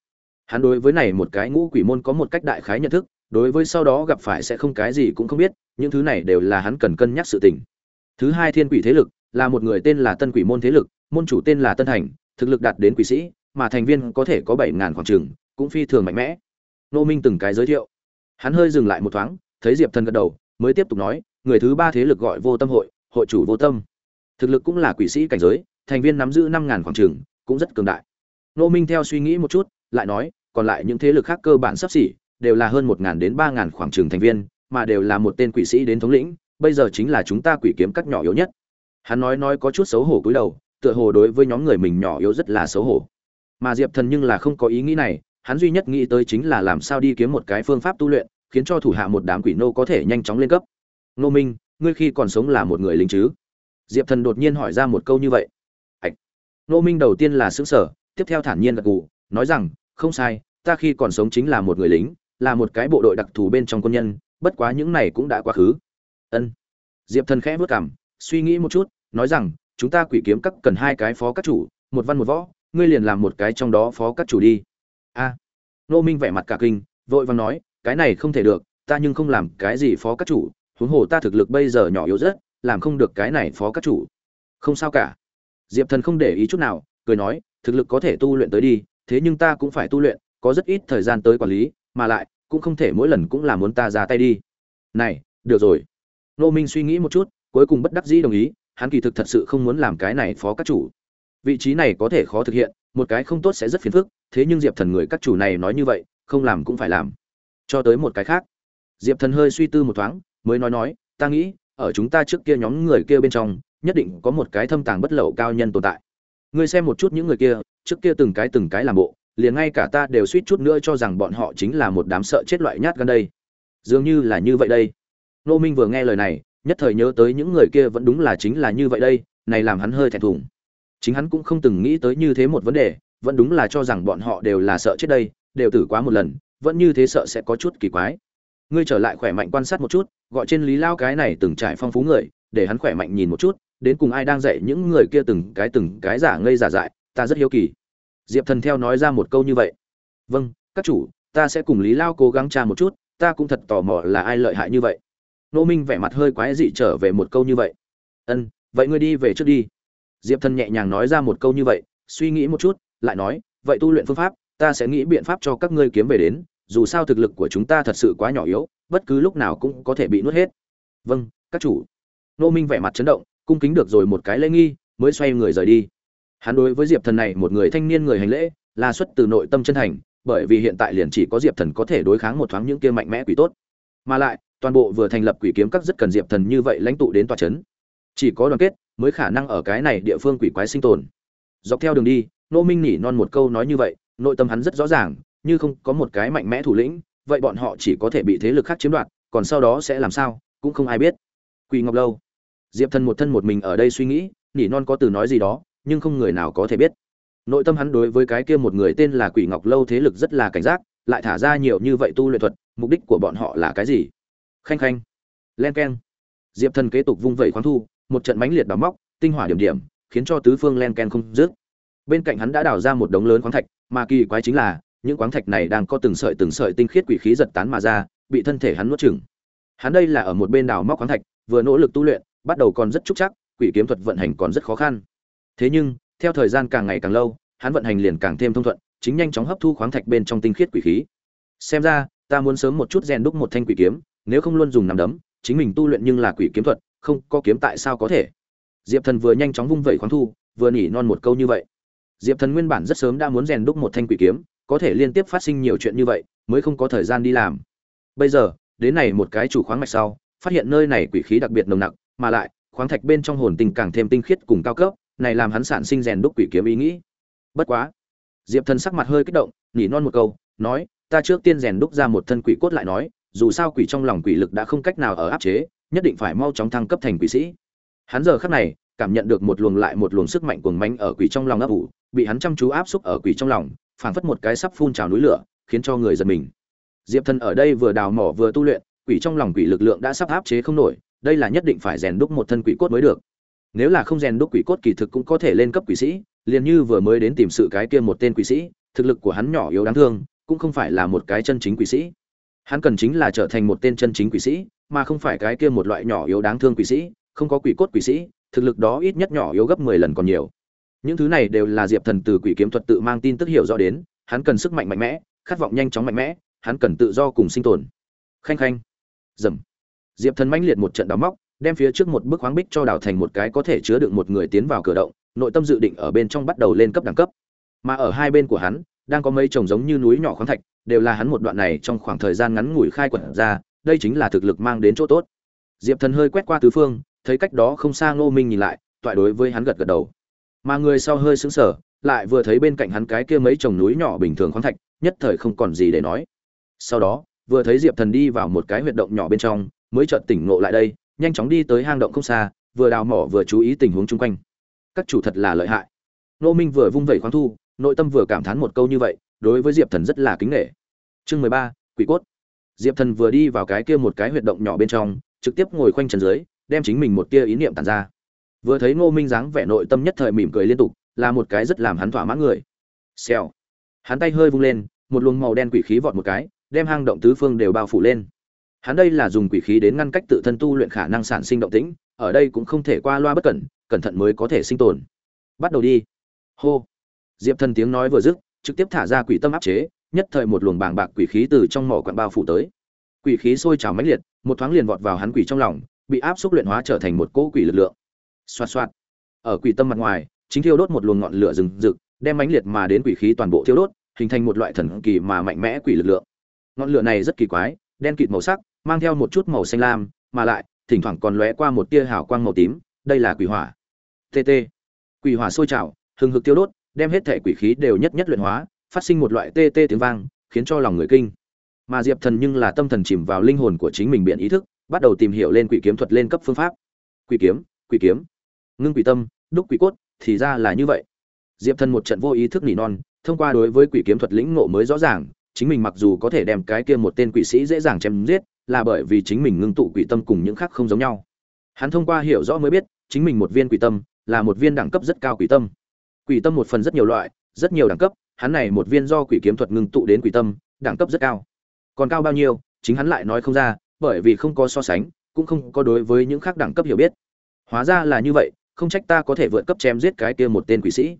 Hắn đối với này một cái ngũ quỷ môn có một cách đại khái nhận thức, đối với sau đó gặp phải sẽ không cái gì cũng không biết, những thứ này đều là hắn cần cân nhắc sự tình. Thứ hai thiên quỷ thế lực, là một người tên là tân quỷ môn thế lực, môn chủ tên là tân thành, thực lực đạt đến quỷ sĩ, mà thành viên có thể có bảy ngàn khoảng trường, cũng phi thường mạnh mẽ. Nô minh từng cái giới thiệu. Hắn hơi dừng lại một thoáng, thấy diệp thần gật đầu, mới tiếp tục nói, người thứ ba thế lực gọi vô tâm hội hội chủ vô tâm. Thực lực cũng là quỷ sĩ cảnh giới, thành viên nắm giữ năm ngàn khoảng trường, cũng rất cường đại nô minh theo suy nghĩ một chút, lại nói, còn lại những thế lực khác cơ bản sắp xỉ, đều là hơn một đến ba khoảng trường thành viên, mà đều là một tên quỷ sĩ đến thống lĩnh, bây giờ chính là chúng ta quỷ kiếm các nhỏ yếu nhất. Hắn nói nói có chút xấu hổ cúi đầu, tựa hồ đối với nhóm người mình nhỏ yếu rất là xấu hổ. Mà diệp thần nhưng là không có ý nghĩ này, hắn duy nhất nghĩ tới chính là làm sao đi kiếm một cái phương pháp tu luyện, khiến cho thủ hạ một đám quỷ nô có thể nhanh chóng lên cấp. Nô minh, ngươi khi còn sống là một người lính chứ? Diệp thần đột nhiên hỏi ra một câu như vậy. Ạch nô minh đầu tiên là sững sờ tiếp theo thản nhiên gật gù nói rằng không sai ta khi còn sống chính là một người lính là một cái bộ đội đặc thù bên trong quân nhân bất quá những này cũng đã quá khứ. Ân. Diệp thần khẽ bước cằm, suy nghĩ một chút nói rằng chúng ta quỷ kiếm các cần hai cái phó các chủ một văn một võ ngươi liền làm một cái trong đó phó các chủ đi. A. Nô minh vẻ mặt cả kinh vội vàng nói cái này không thể được ta nhưng không làm cái gì phó các chủ huống hồ ta thực lực bây giờ nhỏ yếu rất làm không được cái này phó các chủ. Không sao cả. Diệp thần không để ý chút nào cười nói, thực lực có thể tu luyện tới đi, thế nhưng ta cũng phải tu luyện, có rất ít thời gian tới quản lý, mà lại, cũng không thể mỗi lần cũng là muốn ta ra tay đi. Này, được rồi. Nô minh suy nghĩ một chút, cuối cùng bất đắc dĩ đồng ý, hắn kỳ thực thật sự không muốn làm cái này phó các chủ. Vị trí này có thể khó thực hiện, một cái không tốt sẽ rất phiền phức, thế nhưng diệp thần người các chủ này nói như vậy, không làm cũng phải làm. Cho tới một cái khác. Diệp thần hơi suy tư một thoáng, mới nói nói, ta nghĩ, ở chúng ta trước kia nhóm người kia bên trong, nhất định có một cái thâm tàng bất lậu cao nhân tồn tại ngươi xem một chút những người kia, trước kia từng cái từng cái làm bộ, liền ngay cả ta đều suýt chút nữa cho rằng bọn họ chính là một đám sợ chết loại nhát gan đây. Dường như là như vậy đây. Nô minh vừa nghe lời này, nhất thời nhớ tới những người kia vẫn đúng là chính là như vậy đây, này làm hắn hơi thẹn thùng. Chính hắn cũng không từng nghĩ tới như thế một vấn đề, vẫn đúng là cho rằng bọn họ đều là sợ chết đây, đều tử quá một lần, vẫn như thế sợ sẽ có chút kỳ quái. Ngươi trở lại khỏe mạnh quan sát một chút, gọi trên lý lao cái này từng trải phong phú người, để hắn khỏe mạnh nhìn một chút đến cùng ai đang dạy những người kia từng cái từng cái giả ngây giả dại, ta rất hiếu kỳ. Diệp thần theo nói ra một câu như vậy. Vâng các chủ, ta sẽ cùng lý lao cố gắng tra một chút, ta cũng thật tò mò là ai lợi hại như vậy. Nô minh vẻ mặt hơi quái dị trở về một câu như vậy. Ân, vậy ngươi đi về trước đi. Diệp thần nhẹ nhàng nói ra một câu như vậy, suy nghĩ một chút, lại nói, vậy tu luyện phương pháp, ta sẽ nghĩ biện pháp cho các ngươi kiếm về đến, dù sao thực lực của chúng ta thật sự quá nhỏ yếu, bất cứ lúc nào cũng có thể bị nuốt hết. Vâng các chủ. Nô minh vẻ mặt chấn động cung kính được rồi một cái lễ nghi, mới xoay người rời đi. Hắn đối với diệp thần này một người thanh niên người hành lễ, là xuất từ nội tâm chân thành, bởi vì hiện tại liền chỉ có diệp thần có thể đối kháng một thoáng những kia mạnh mẽ quỷ tốt. Mà lại, toàn bộ vừa thành lập quỷ kiếm các rất cần diệp thần như vậy lãnh tụ đến tòa c h ấ n chỉ có đoàn kết mới khả năng ở cái này địa phương quỷ quái sinh tồn. Dọc theo đường đi, nô minh nỉ non một câu nói như vậy, nội tâm hắn rất rõ ràng, như không có một cái mạnh mẽ thủ lĩnh, vậy bọn họ chỉ có thể bị thế lực khác chiếm đoạt, còn sau đó sẽ làm sao, cũng không ai biết. Quỳ ngọc lâu diệp thần một thân một mình ở đây suy nghĩ, nỉ non có từ nói gì đó, nhưng không người nào có thể biết. Nội tâm hắn đối với cái kia một người tên là quỷ ngọc lâu thế lực rất là cảnh giác, lại thả ra nhiều như vậy tu luyện thuật, mục đích của bọn họ là cái gì? Khanh khanh. Len keng. Diệp thần kế tục vung vẩy khoáng thu, một trận mãnh liệt đào móc, tinh hỏa điểm điểm, khiến cho tứ phương len ken không dứt. Bên cạnh hắn đã đào ra một đống lớn khoáng thạch, mà kỳ quái chính là, những khoáng thạch này đang có từng sợi từng sợi tinh khiết quỷ khí giật tán mà ra, bị thân thể hắn nuốt chửng. Hắn đây là ở một bên đào móc khoáng thạch, vừa nỗ lực tu luyện bắt đầu còn rất trúc chắc, quỷ kiếm thuật vận hành còn rất khó khăn. Thế nhưng, theo thời gian càng ngày càng lâu, hắn vận hành liền càng thêm thông thuận, chính nhanh chóng hấp thu khoáng thạch bên trong tinh khiết quỷ khí. Xem ra, ta muốn sớm một chút rèn đúc một thanh quỷ kiếm, nếu không luôn dùng nằm đấm, chính mình tu luyện nhưng là quỷ kiếm thuật, không có kiếm tại sao có thể. Diệp thần vừa nhanh chóng vung vẩy khoáng thu, vừa nhỉ non một câu như vậy. Diệp thần nguyên bản rất sớm đã muốn rèn đúc một thanh quỷ kiếm, có thể liên tiếp phát sinh nhiều chuyện như vậy, mới không có thời gian đi làm. Bây giờ, đến này một cái chủ khoáng mạch sau, phát hiện nơi này quỷ khí đặc biệt nồng nặc mà lại, khoáng thạch bên trong hồn tình càng thêm tinh khiết cùng cao cấp, này làm hắn sản sinh rèn đúc quỷ kiếm ý nghĩ. Bất quá, diệp thần sắc mặt hơi kích động, nhỉ non một câu, nói, ta trước tiên rèn đúc ra một thân quỷ cốt lại nói, dù sao quỷ trong lòng quỷ lực đã không cách nào ở áp chế, nhất định phải mau chóng thăng cấp thành quỷ sĩ. Hắn giờ khắc này, cảm nhận được một luồng lại một luồng sức mạnh cuồng mãnh ở quỷ trong lòng ấp ủ, bị hắn chăm chú áp xúc ở quỷ trong lòng, phảng phất một cái sắp phun trào núi lửa, khiến cho người giật mình. Diệp thần ở đây vừa đào mỏ vừa tu luyện quỷ trong lòng quỷ lực lượng đã sắp áp chế không nổi, đây là nhất định phải rèn đúc một thân quỷ cốt mới được. Nếu là không rèn đúc quỷ cốt kỳ thực cũng có thể lên cấp quỷ sĩ, liền như vừa mới đến tìm sự cái kia một tên quỷ sĩ, thực lực của hắn nhỏ yếu đáng thương, cũng không phải là một cái chân chính quỷ sĩ. Hắn cần chính là trở thành một tên chân chính quỷ sĩ, mà không phải cái kia một loại nhỏ yếu đáng thương quỷ sĩ, không có quỷ cốt quỷ sĩ, thực lực đó ít nhất nhỏ yếu gấp mười lần còn nhiều. Những thứ này đều là diệp thần từ quỷ kiếm thuật tự mang tin tức hiểu rõ đến, hắn cần sức mạnh mạnh mẽ, khát vọng nhanh chóng mạnh mẽ, hắn cần tự do cùng sinh tồn. Khanh khanh dầm. Diệp thần mãnh liệt một trận đào móc, đem phía trước một bức khoáng bích cho đào thành một cái có thể chứa được một người tiến vào cửa động, nội tâm dự định ở bên trong bắt đầu lên cấp đẳng cấp. Mà ở hai bên của hắn, đang có mấy chồng giống như núi nhỏ khoáng thạch, đều là hắn một đoạn này trong khoảng thời gian ngắn ngủi khai quật ra, đây chính là thực lực mang đến chỗ tốt. Diệp thần hơi quét qua tứ phương, thấy cách đó không xa ngô minh nhìn lại, toại đối với hắn gật gật đầu. Mà người sau hơi sững sờ, lại vừa thấy bên cạnh hắn cái kia mấy chồng núi nhỏ bình thường khoáng thạch, nhất thời không còn gì để nói. Sau đó vừa thấy diệp thần đi vào một cái huyệt động nhỏ bên trong, mới chợt tỉnh ngộ lại đây, nhanh chóng đi tới hang động không xa, vừa đào mỏ vừa chú ý tình huống chung quanh. Các chủ thật là lợi hại. Nô minh vừa vung vẩy khoáng thu, nội tâm vừa cảm thán một câu như vậy, đối với diệp thần rất là kính nghệ chương mười ba, quỷ cốt. Diệp thần vừa đi vào cái kia một cái huyệt động nhỏ bên trong, trực tiếp ngồi khoanh trần dưới, đem chính mình một tia ý niệm tàn ra. Vừa thấy ngô minh dáng vẻ nội tâm nhất thời mỉm cười liên tục, là một cái rất làm hắn thỏa mãn người. Xèo. Hắn tay hơi vung lên, một luồng màu đen quỷ khí vọt một cái đem hang động tứ phương đều bao phủ lên. Hắn đây là dùng quỷ khí đến ngăn cách tự thân tu luyện khả năng sản sinh động tĩnh, ở đây cũng không thể qua loa bất cẩn cẩn thận mới có thể sinh tồn. Bắt đầu đi. Hô. Diệp thần tiếng nói vừa dứt, trực tiếp thả ra quỷ tâm áp chế, nhất thời một luồng bàng bạc quỷ khí từ trong mỏ quặng bao phủ tới. Quỷ khí sôi trào mãnh liệt, một thoáng liền vọt vào hắn quỷ trong lòng, bị áp xúc luyện hóa trở thành một cỗ quỷ lực lượng. Xoạt xoạt. Ở quỷ tâm mặt ngoài, chính thiêu đốt một luồng ngọn lửa rừng rực, đem mãnh liệt mà đến quỷ khí toàn bộ thiêu đốt, hình thành một loại thần kỳ mà mạnh mẽ quỷ lực lượng ngọn lửa này rất kỳ quái, đen kịt màu sắc, mang theo một chút màu xanh lam, mà lại, thỉnh thoảng còn lóe qua một tia hào quang màu tím, đây là quỷ hỏa. Tt quỷ hỏa sôi trào, hừng hực tiêu đốt, đem hết thể quỷ khí đều nhất nhất luyện hóa, phát sinh một loại TT tiếng vang, khiến cho lòng người kinh. Mà diệp thần nhưng là tâm thần chìm vào linh hồn của chính mình biện ý thức, bắt đầu tìm hiểu lên quỷ kiếm thuật lên cấp phương pháp. Quỷ kiếm quỷ kiếm. Ngưng quỷ tâm, đúc quỷ cốt, thì ra là như vậy. Diệp thần một trận vô ý thức nỉ non, thông qua đối với quỷ kiếm thuật lĩnh ngộ mới rõ ràng chính mình mặc dù có thể đem cái kia một tên quỷ sĩ dễ dàng chém giết, là bởi vì chính mình ngưng tụ quỷ tâm cùng những khác không giống nhau. Hắn thông qua hiểu rõ mới biết, chính mình một viên quỷ tâm, là một viên đẳng cấp rất cao quỷ tâm. Quỷ tâm một phần rất nhiều loại, rất nhiều đẳng cấp, hắn này một viên do quỷ kiếm thuật ngưng tụ đến quỷ tâm, đẳng cấp rất cao. Còn cao bao nhiêu, chính hắn lại nói không ra, bởi vì không có so sánh, cũng không có đối với những khác đẳng cấp hiểu biết. Hóa ra là như vậy, không trách ta có thể vượt cấp chém giết cái kia một tên quỷ sĩ.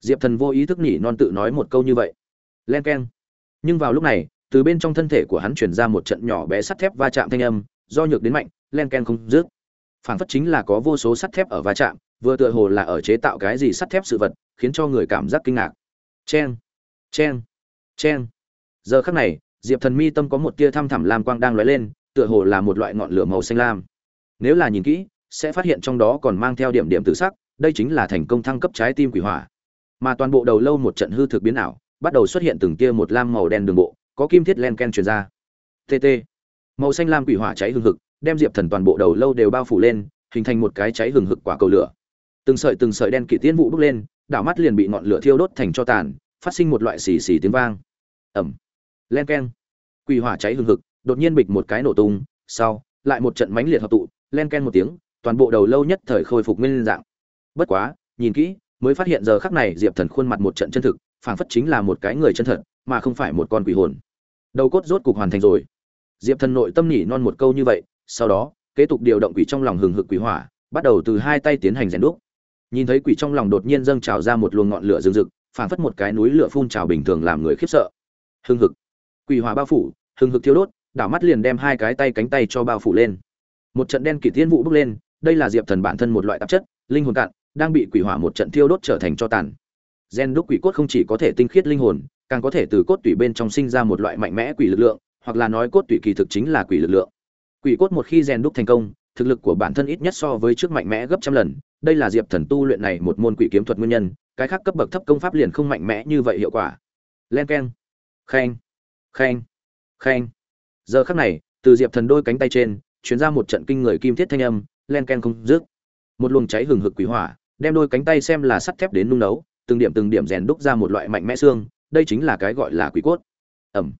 Diệp thần vô ý thức nhỉ non tự nói một câu như vậy. Len keng nhưng vào lúc này, từ bên trong thân thể của hắn chuyển ra một trận nhỏ bé sắt thép va chạm thanh âm, do nhược đến mạnh, len ken không rước phảng phất chính là có vô số sắt thép ở va chạm, vừa tựa hồ là ở chế tạo cái gì sắt thép sự vật, khiến cho người cảm giác kinh ngạc. Chen chen chen giờ khắc này, diệp thần mi tâm có một tia thăm thẳm lam quang đang lóe lên, tựa hồ là một loại ngọn lửa màu xanh lam. Nếu là nhìn kỹ, sẽ phát hiện trong đó còn mang theo điểm điểm tự sắc, đây chính là thành công thăng cấp trái tim quỷ hỏa. Mà toàn bộ đầu lâu một trận hư thực biến ảo bắt đầu xuất hiện từng tia một lam màu đen đường bộ, có kim thiết len ken truyền ra. Tt màu xanh lam quỷ hỏa cháy hừng hực, đem diệp thần toàn bộ đầu lâu đều bao phủ lên, hình thành một cái cháy hừng hực quả cầu lửa. Từng sợi từng sợi đen kỵ tiên vụ bốc lên, đảo mắt liền bị ngọn lửa thiêu đốt thành cho tàn, phát sinh một loại xì xì tiếng vang. Ầm. Len ken. Quỷ hỏa cháy hừng hực, đột nhiên bịch một cái nổ tung, sau, lại một trận mãnh liệt hợp tụ, len ken một tiếng, toàn bộ đầu lâu nhất thời khôi phục nguyên dạng. Bất quá, nhìn kỹ, mới phát hiện giờ khắc này diệp thần khuôn mặt một trận chân thực phảng phất chính là một cái người chân thật, mà không phải một con quỷ hồn. Đầu cốt rốt cục hoàn thành rồi. Diệp thần nội tâm nhỉ non một câu như vậy, sau đó, kế tục điều động quỷ trong lòng hừng hực quỷ hỏa, bắt đầu từ hai tay tiến hành rèn đúc. Nhìn thấy quỷ trong lòng đột nhiên dâng trào ra một luồng ngọn lửa rừng rực, phảng phất một cái núi lửa phun trào bình thường làm người khiếp sợ. Hừng hực. Quỷ hỏa bao phủ, hừng hực thiêu đốt, đảo mắt liền đem hai cái tay cánh tay cho bao phủ lên. Một trận đen kỷ thiên vụ bốc lên, đây là diệp thần bản thân một loại tạp chất, linh hồn cạn, đang bị quỷ hỏa một trận thiêu đốt trở thành cho tàn gen đúc quỷ cốt không chỉ có thể tinh khiết linh hồn, càng có thể từ cốt tủy bên trong sinh ra một loại mạnh mẽ quỷ lực lượng, hoặc là nói cốt tủy kỳ thực chính là quỷ lực lượng. Quỷ cốt một khi gen đúc thành công, thực lực của bản thân ít nhất so với trước mạnh mẽ gấp trăm lần. Đây là diệp thần tu luyện này một môn quỷ kiếm thuật nguyên nhân, cái khác cấp bậc thấp công pháp liền không mạnh mẽ như vậy hiệu quả. Len k e n khen khen khen giờ khắc này, từ diệp thần đôi cánh tay trên chuyển ra một trận kinh người kim thiết thanh âm, len ken không dứt. Một luồng cháy hừng hực quỷ hỏa, đem đôi cánh tay xem là sắt thép đến nung nấu từng điểm từng điểm rèn đúc ra một loại mạnh mẽ xương, đây chính là cái gọi là quỷ cốt. Ẩm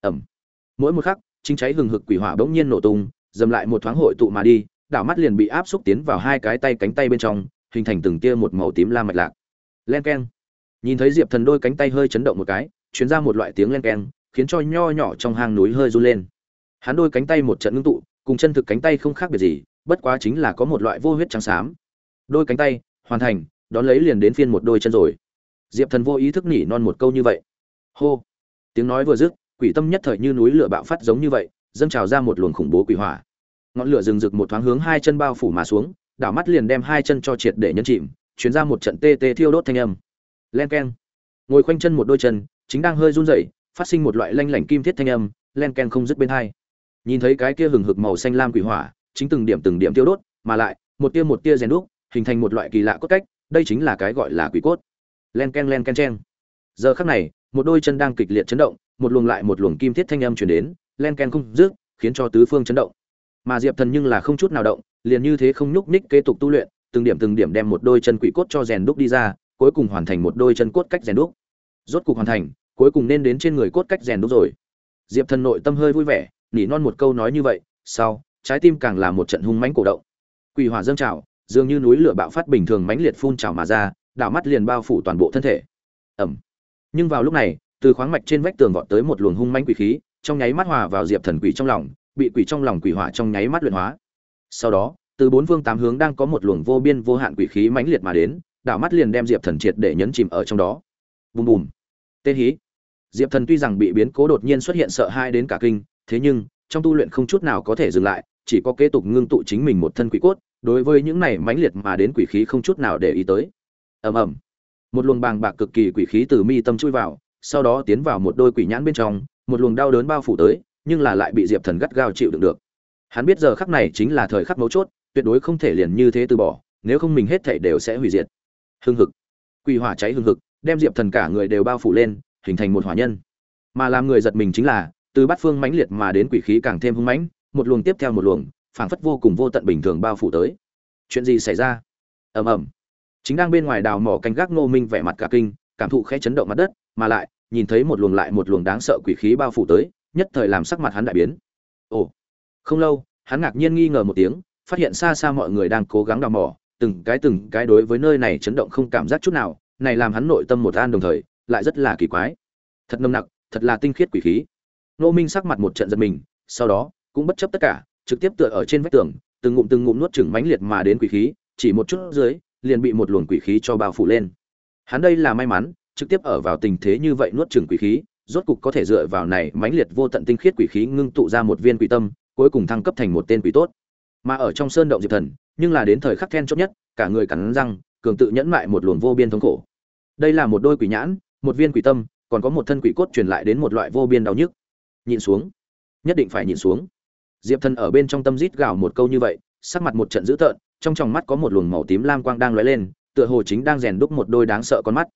ẩm mỗi một khắc, chính cháy hừng hực quỷ hỏa bỗng nhiên nổ tung, dầm lại một thoáng hội tụ mà đi, đảo mắt liền bị áp xúc tiến vào hai cái tay cánh tay bên trong, hình thành từng tia một màu tím la mạch lạc. Len keng. Nhìn thấy diệp thần đôi cánh tay hơi chấn động một cái chuyến ra một loại tiếng len keng, khiến cho nho nhỏ trong hang núi hơi run lên. Hắn đôi cánh tay một trận ngưng tụ, cùng chân thực cánh tay không khác biệt gì, bất quá chính là có một loại vô huyết trắng xám. Đôi cánh tay, hoàn thành đón lấy liền đến phiên một đôi chân rồi. Diệp thần vô ý thức nỉ non một câu như vậy. Hô. Tiếng nói vừa dứt, quỷ tâm nhất thời như núi lửa bạo phát giống như vậy, dâng trào ra một luồng khủng bố quỷ hỏa. Ngọn lửa rừng rực một thoáng hướng hai chân bao phủ mà xuống, đảo mắt liền đem hai chân cho triệt để nhân chìm chuyến ra một trận tê tê thiêu đốt thanh âm. Len keng. Ngồi khoanh chân một đôi chân, chính đang hơi run rẩy, phát sinh một loại lanh lảnh kim thiết thanh âm, len ken không dứt bên hai. Nhìn thấy cái kia hừng hực màu xanh lam quỷ hỏa, chính từng điểm từng điểm tiêu đốt, mà lại, một tia một tia rèn đúc, hình thành một loại kỳ lạ cốt cách đây chính là cái gọi là quỷ cốt. Len ken len ken, chen. Giờ khắc này, một đôi chân đang kịch liệt chấn động, một luồng lại một luồng kim thiết thanh âm truyền đến, len ken không dứt, khiến cho tứ phương chấn động. Mà diệp thần nhưng là không chút nào động, liền như thế không nhúc nhích kế tục tu luyện, từng điểm từng điểm đem một đôi chân quỷ cốt cho rèn đúc đi ra, cuối cùng hoàn thành một đôi chân cốt cách rèn đúc. Rốt cục hoàn thành, cuối cùng nên đến trên người cốt cách rèn đúc rồi. Diệp thần nội tâm hơi vui vẻ, nỉ non một câu nói như vậy, sau, trái tim càng là một trận hung mãnh cổ động. Quỷ hỏa dâng trào dường như núi lửa bạo phát bình thường mãnh liệt phun trào mà ra, đảo mắt liền bao phủ toàn bộ thân thể. Ầm! nhưng vào lúc này, từ khoáng mạch trên vách tường vọt tới một luồng hung mãnh quỷ khí, trong nháy mắt hòa vào diệp thần quỷ trong lòng, bị quỷ trong lòng quỷ hỏa trong nháy mắt luyện hóa. Sau đó, từ bốn phương tám hướng đang có một luồng vô biên vô hạn quỷ khí mãnh liệt mà đến, đảo mắt liền đem diệp thần triệt để nhấn chìm ở trong đó. Bùm bùm. Tên hí. Diệp thần tuy rằng bị biến cố đột nhiên xuất hiện sợ hãi đến cả kinh, thế nhưng, trong tu luyện không chút nào có thể dừng lại, chỉ có kế tục ngưng tụ chính mình một thân quỷ cốt đối với những này mãnh liệt mà đến quỷ khí không chút nào để ý tới. Ầm ầm. Một luồng bàng bạc cực kỳ quỷ khí từ mi tâm chui vào, sau đó tiến vào một đôi quỷ nhãn bên trong, một luồng đau đớn bao phủ tới, nhưng là lại bị diệp thần gắt gao chịu đựng được. Hắn biết giờ khắc này chính là thời khắc mấu chốt, tuyệt đối không thể liền như thế từ bỏ, nếu không mình hết thảy đều sẽ hủy diệt. Hưng hực. Quỷ hỏa cháy hưng hực, đem diệp thần cả người đều bao phủ lên, hình thành một hỏa nhân. Mà làm người giật mình chính là, từ bát phương mãnh liệt mà đến quỷ khí càng thêm hung mãnh, một luồng tiếp theo một luồng phảng phất vô cùng vô tận bình thường bao phủ tới. Chuyện gì xảy ra? Ầm ầm. Chính đang bên ngoài đào mỏ canh gác ngô minh vẻ mặt cả kinh, cảm thụ khẽ chấn động mặt đất, mà lại, nhìn thấy một luồng lại một luồng đáng sợ quỷ khí bao phủ tới, nhất thời làm sắc mặt hắn đại biến. Ồ. Không lâu, hắn ngạc nhiên nghi ngờ một tiếng, phát hiện xa xa mọi người đang cố gắng đào mỏ, từng cái từng cái đối với nơi này chấn động không cảm giác chút nào, này làm hắn nội tâm một an đồng thời, lại rất là kỳ quái. Thật nồng nặc, thật là tinh khiết quỷ khí. Nô minh sắc mặt một trận giật mình, sau đó, cũng bất chấp tất cả trực tiếp tựa ở trên vách tường, từng ngụm từng ngụm nuốt chửng mãnh liệt mà đến quỷ khí, chỉ một chút dưới, liền bị một luồng quỷ khí cho bao phủ lên. Hắn đây là may mắn, trực tiếp ở vào tình thế như vậy nuốt chửng quỷ khí, rốt cục có thể dựa vào này mãnh liệt vô tận tinh khiết quỷ khí ngưng tụ ra một viên quỷ tâm, cuối cùng thăng cấp thành một tên quỷ tốt. Mà ở trong sơn động diệp thần, nhưng là đến thời khắc then chốt nhất, cả người cắn răng, cường tự nhẫn mại một luồng vô biên thống khổ. Đây là một đôi quỷ nhãn, một viên quỷ tâm, còn có một thân quỷ cốt truyền lại đến một loại vô biên đau nhức. Nhìn xuống. Nhất định phải nhìn xuống diệp thần ở bên trong tâm rít gào một câu như vậy, sắc mặt một trận dữ tợn, trong tròng mắt có một luồng màu tím lam quang đang lóe lên, tựa hồ chính đang rèn đúc một đôi đáng sợ con mắt.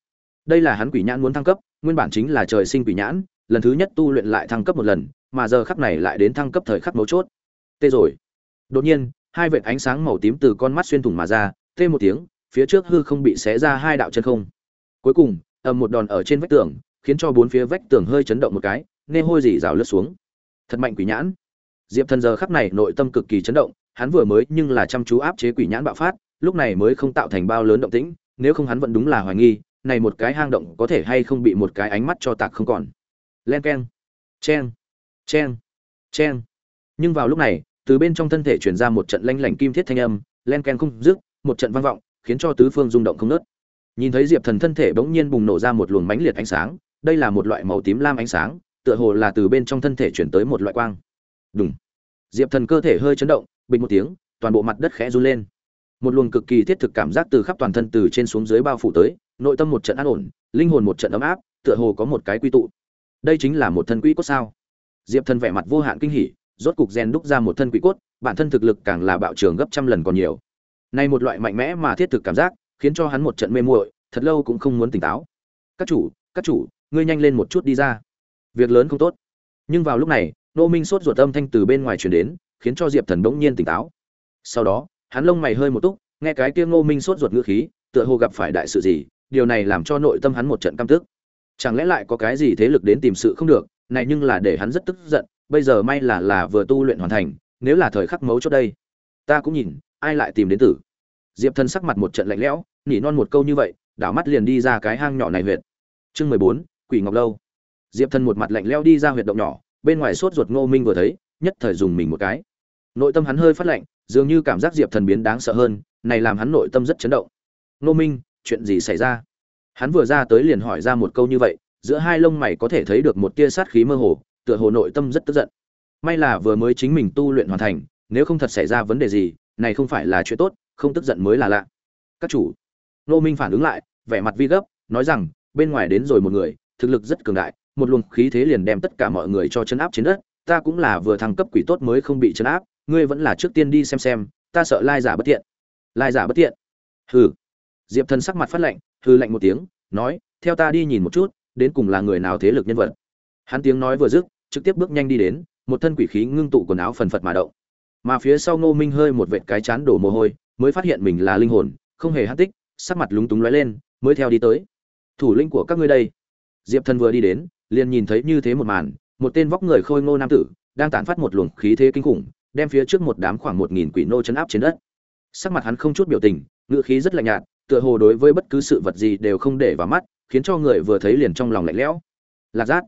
Đây là hắn quỷ nhãn muốn thăng cấp, nguyên bản chính là trời sinh quỷ nhãn, lần thứ nhất tu luyện lại thăng cấp một lần, mà giờ khắc này lại đến thăng cấp thời khắc mấu chốt. Tê rồi. Đột nhiên, hai vệt ánh sáng màu tím từ con mắt xuyên thủng mà ra, tê một tiếng, phía trước hư không bị xé ra hai đạo chân không. Cuối cùng, ầm một đòn ở trên vách tường, khiến cho bốn phía vách tường hơi chấn động một cái nê hôi dỉ rào lướt xuống. Thật mạnh quỷ nhãn diệp thần giờ khắc này nội tâm cực kỳ chấn động hắn vừa mới nhưng là chăm chú áp chế quỷ nhãn bạo phát lúc này mới không tạo thành bao lớn động tĩnh nếu không hắn vẫn đúng là hoài nghi này một cái hang động có thể hay không bị một cái ánh mắt cho tạc không còn. Len keng chen, chen, chen, nhưng vào lúc này từ bên trong thân thể chuyển ra một trận lanh lảnh kim thiết thanh âm len ken không dứt một trận vang vọng khiến cho tứ phương rung động không nớt nhìn thấy diệp thần thân thể bỗng nhiên bùng nổ ra một luồng mãnh liệt ánh sáng đây là một loại màu tím lam ánh sáng tựa hồ là từ bên trong thân thể chuyển tới một loại quang. Đùng. diệp thần cơ thể hơi chấn động bình một tiếng toàn bộ mặt đất khẽ run lên một luồng cực kỳ thiết thực cảm giác từ khắp toàn thân từ trên xuống dưới bao phủ tới nội tâm một trận an ổn linh hồn một trận ấm áp tựa hồ có một cái quy tụ đây chính là một thân quỹ cốt sao diệp thần vẻ mặt vô hạn kinh hỉ rốt cục gen đúc ra một thân quỹ cốt bản thân thực lực càng là bạo trường gấp trăm lần còn nhiều Này một loại mạnh mẽ mà thiết thực cảm giác, khiến cho hắn một trận mê muội, thật lâu cũng không muốn tỉnh táo. "Các chủ, các chủ, ngươi nhanh lên một chút đi ra. Việc lớn không tốt." Nhưng vào lúc này, Nô Minh sốt ruột âm thanh từ bên ngoài truyền đến, khiến cho Diệp Thần bỗng nhiên tỉnh táo. Sau đó, hắn lông mày hơi một túc, nghe cái kia Ngô Minh sốt ruột ngữ khí, tựa hồ gặp phải đại sự gì, điều này làm cho nội tâm hắn một trận căm tức. Chẳng lẽ lại có cái gì thế lực đến tìm sự không được, này nhưng là để hắn rất tức giận, bây giờ may là là vừa tu luyện hoàn thành, nếu là thời khắc mấu chốt đây, ta cũng nhìn, ai lại tìm đến tử. Diệp Thần sắc mặt một trận lạnh lẽo, nhỉ non một câu như vậy, đảo mắt liền đi ra cái hang nhỏ này huyệt. Chương mười bốn, Quỷ Ngọc lâu. Diệp Thần một mặt lạnh lẽo đi ra huyệt động nhỏ, bên ngoài sốt ruột Ngô Minh vừa thấy, nhất thời dùng mình một cái. Nội tâm hắn hơi phát lạnh, dường như cảm giác Diệp Thần biến đáng sợ hơn, này làm hắn nội tâm rất chấn động. Ngô Minh, chuyện gì xảy ra? Hắn vừa ra tới liền hỏi ra một câu như vậy, giữa hai lông mày có thể thấy được một tia sát khí mơ hồ, tựa hồ nội tâm rất tức giận. May là vừa mới chính mình tu luyện hoàn thành, nếu không thật xảy ra vấn đề gì, này không phải là chuyện tốt, không tức giận mới là lạ. Các chủ. Nô Minh phản ứng lại, vẻ mặt vi gấp, nói rằng, bên ngoài đến rồi một người, thực lực rất cường đại, một luồng khí thế liền đem tất cả mọi người cho chấn áp trên đất, ta cũng là vừa thăng cấp quỷ tốt mới không bị chấn áp, ngươi vẫn là trước tiên đi xem xem, ta sợ lai giả bất tiện. Lai giả bất tiện? Hừ. Diệp Thần sắc mặt phát lạnh, hừ lạnh một tiếng, nói, theo ta đi nhìn một chút, đến cùng là người nào thế lực nhân vật. Hắn tiếng nói vừa dứt, trực tiếp bước nhanh đi đến, một thân quỷ khí ngưng tụ quần áo phần phật mà động. Mà phía sau Ngô Minh hơi một vệt cái chán đổ mồ hôi, mới phát hiện mình là linh hồn, không hề hát tích, sắc mặt lúng túng lóe lên, mới theo đi tới. Thủ lĩnh của các ngươi đây. Diệp Thần vừa đi đến, liền nhìn thấy như thế một màn, một tên vóc người khôi ngô nam tử, đang tản phát một luồng khí thế kinh khủng, đem phía trước một đám khoảng một nghìn quỷ nô chấn áp trên đất. Sắc mặt hắn không chút biểu tình, ngữ khí rất lạnh nhạt, tựa hồ đối với bất cứ sự vật gì đều không để vào mắt, khiến cho người vừa thấy liền trong lòng lạnh lẽo. Lạc giác.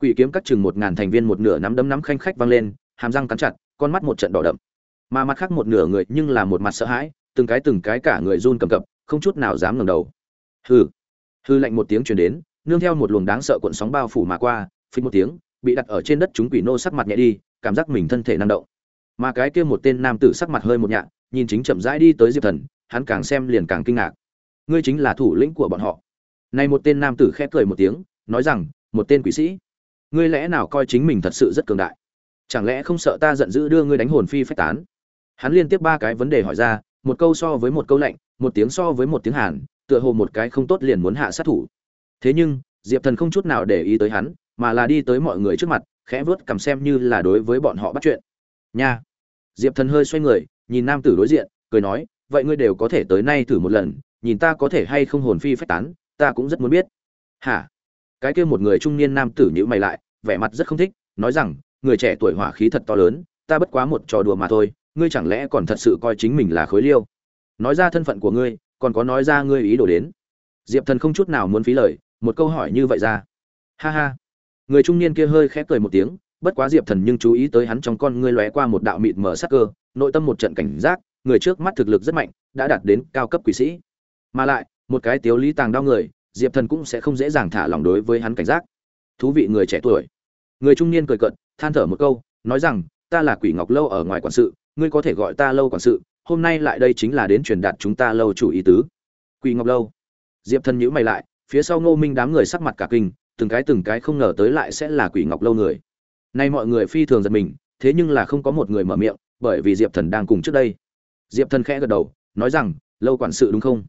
Quỷ kiếm các chừng một ngàn thành viên một nửa nắm đấm nắm khanh khách vang lên, hàm răng cắn chặt, con mắt một trận đỏ đậm. Mà mặt khác một nửa người nhưng là một mặt sợ hãi, từng cái từng cái cả người run cầm cập, không chút nào dám ngẩng đầu. Hừ. Hừ lạnh một tiếng truyền đến, nương theo một luồng đáng sợ cuộn sóng bao phủ mà qua, phình một tiếng, bị đặt ở trên đất chúng quỷ nô sắc mặt nhẹ đi, cảm giác mình thân thể năng động. Mà cái kia một tên nam tử sắc mặt hơi một nhạ, nhìn chính chậm rãi đi tới Diệp Thần, hắn càng xem liền càng kinh ngạc. Ngươi chính là thủ lĩnh của bọn họ. Này một tên nam tử khẽ cười một tiếng, nói rằng, một tên quỷ sĩ, ngươi lẽ nào coi chính mình thật sự rất cường đại? Chẳng lẽ không sợ ta giận dữ đưa ngươi đánh hồn phi phách tán? Hắn liên tiếp ba cái vấn đề hỏi ra, một câu so với một câu lạnh, một tiếng so với một tiếng hàn, tựa hồ một cái không tốt liền muốn hạ sát thủ. Thế nhưng, Diệp Thần không chút nào để ý tới hắn, mà là đi tới mọi người trước mặt, khẽ vớt cầm xem như là đối với bọn họ bắt chuyện. Nha. Diệp Thần hơi xoay người, nhìn nam tử đối diện, cười nói, vậy ngươi đều có thể tới nay thử một lần, nhìn ta có thể hay không hồn phi phách tán, ta cũng rất muốn biết. Hả? Cái kia một người trung niên nam tử nhữ mày lại, vẻ mặt rất không thích, nói rằng, người trẻ tuổi hỏa khí thật to lớn, ta bất quá một trò đùa mà thôi, ngươi chẳng lẽ còn thật sự coi chính mình là khối liêu? Nói ra thân phận của ngươi, còn có nói ra ngươi ý đồ đến. Diệp Thần không chút nào muốn phí lời, một câu hỏi như vậy ra. Ha ha. Người trung niên kia hơi khẽ cười một tiếng, bất quá Diệp Thần nhưng chú ý tới hắn trong con ngươi lóe qua một đạo mịt mờ sắc cơ, nội tâm một trận cảnh giác, người trước mắt thực lực rất mạnh, đã đạt đến cao cấp quỷ sĩ. Mà lại, một cái tiếu lý tàng đau người, Diệp Thần cũng sẽ không dễ dàng thả lòng đối với hắn cảnh giác. Thú vị người trẻ tuổi. Người trung niên cười cợt, than thở một câu, nói rằng, ta là Quỷ Ngọc lâu ở ngoài quản sự, ngươi có thể gọi ta lâu quản sự, hôm nay lại đây chính là đến truyền đạt chúng ta lâu chủ ý tứ. Quỷ Ngọc lâu. Diệp Thần nhíu mày lại, phía sau Ngô Minh đám người sắc mặt cả kinh, từng cái từng cái không ngờ tới lại sẽ là Quỷ Ngọc lâu người. Nay mọi người phi thường giật mình, thế nhưng là không có một người mở miệng, bởi vì Diệp Thần đang cùng trước đây. Diệp Thần khẽ gật đầu, nói rằng, lâu quản sự đúng không?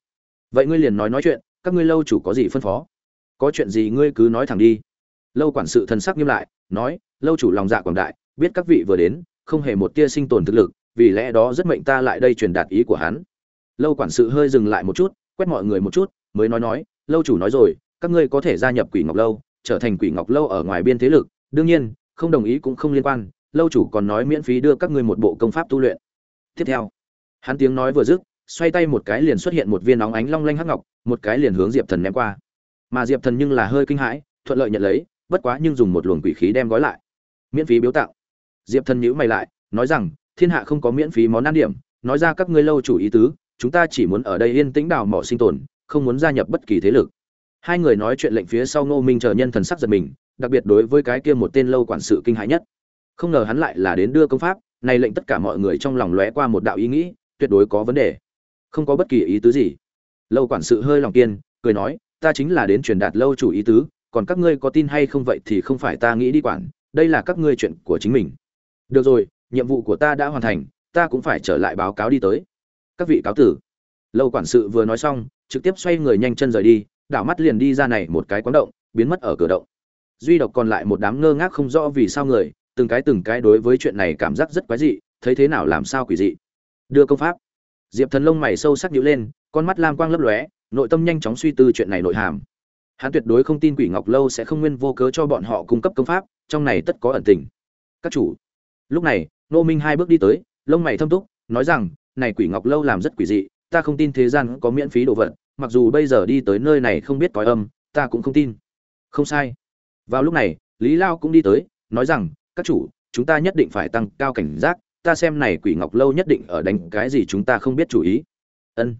Vậy ngươi liền nói nói chuyện, các ngươi lâu chủ có gì phân phó? Có chuyện gì ngươi cứ nói thẳng đi. Lâu quản sự thần sắc nghiêm lại, nói, lâu chủ lòng dạ quảng đại, biết các vị vừa đến, không hề một tia sinh tồn thực lực, vì lẽ đó rất mệnh ta lại đây truyền đạt ý của hắn. Lâu quản sự hơi dừng lại một chút, quét mọi người một chút, mới nói nói, lâu chủ nói rồi, các ngươi có thể gia nhập Quỷ Ngọc lâu, trở thành Quỷ Ngọc lâu ở ngoài biên thế lực, đương nhiên, không đồng ý cũng không liên quan, lâu chủ còn nói miễn phí đưa các ngươi một bộ công pháp tu luyện. Tiếp theo, hắn tiếng nói vừa dứt, xoay tay một cái liền xuất hiện một viên nóng ánh long lanh hắc ngọc, một cái liền hướng Diệp Thần ném qua. Mà Diệp Thần nhưng là hơi kinh hãi, thuận lợi nhận lấy, bất quá nhưng dùng một luồng quỷ khí đem gói lại. Miễn phí biếu tặng. Diệp Thần nhíu mày lại, nói rằng, thiên hạ không có miễn phí món ăn điểm, nói ra các ngươi lâu chủ ý tứ, chúng ta chỉ muốn ở đây yên tĩnh đào mỏ sinh tồn, không muốn gia nhập bất kỳ thế lực. Hai người nói chuyện lệnh phía sau Ngô Minh chờ nhân thần sắc giật mình, đặc biệt đối với cái kia một tên lâu quản sự kinh hãi nhất. Không ngờ hắn lại là đến đưa công pháp, này lệnh tất cả mọi người trong lòng lóe qua một đạo ý nghĩ, tuyệt đối có vấn đề. Không có bất kỳ ý tứ gì. Lâu quản sự hơi lòng kiên, cười nói, ta chính là đến truyền đạt lâu chủ ý tứ, còn các ngươi có tin hay không vậy thì không phải ta nghĩ đi quản, đây là các ngươi chuyện của chính mình. Được rồi, nhiệm vụ của ta đã hoàn thành, ta cũng phải trở lại báo cáo đi tới. các vị cáo tử lâu quản sự vừa nói xong trực tiếp xoay người nhanh chân rời đi, đảo mắt liền đi ra này một cái quán động, biến mất ở cửa động. Duy độc còn lại một đám ngơ ngác không rõ vì sao người, từng cái từng cái đối với chuyện này cảm giác rất quái dị, thấy thế nào làm sao quỷ dị. Đưa công pháp. Diệp thần lông mày sâu sắc nhíu lên, con mắt lam quang lấp lóe, nội tâm nhanh chóng suy tư chuyện này nội hàm. Hắn tuyệt đối không tin quỷ ngọc lâu sẽ không nguyên vô cớ cho bọn họ cung cấp công pháp, trong này tất có ẩn tình. Các chủ. Lúc này nô minh hai bước đi tới, lông mày thâm túc, nói rằng, này quỷ ngọc lâu làm rất quỷ dị ta không tin thế gian có miễn phí đồ vật, mặc dù bây giờ đi tới nơi này không biết cõi âm, ta cũng không tin. Không sai. Vào lúc này, lý lao cũng đi tới, nói rằng, các chủ, chúng ta nhất định phải tăng cao cảnh giác, ta xem này quỷ ngọc lâu nhất định ở đánh cái gì chúng ta không biết chủ ý. Ân.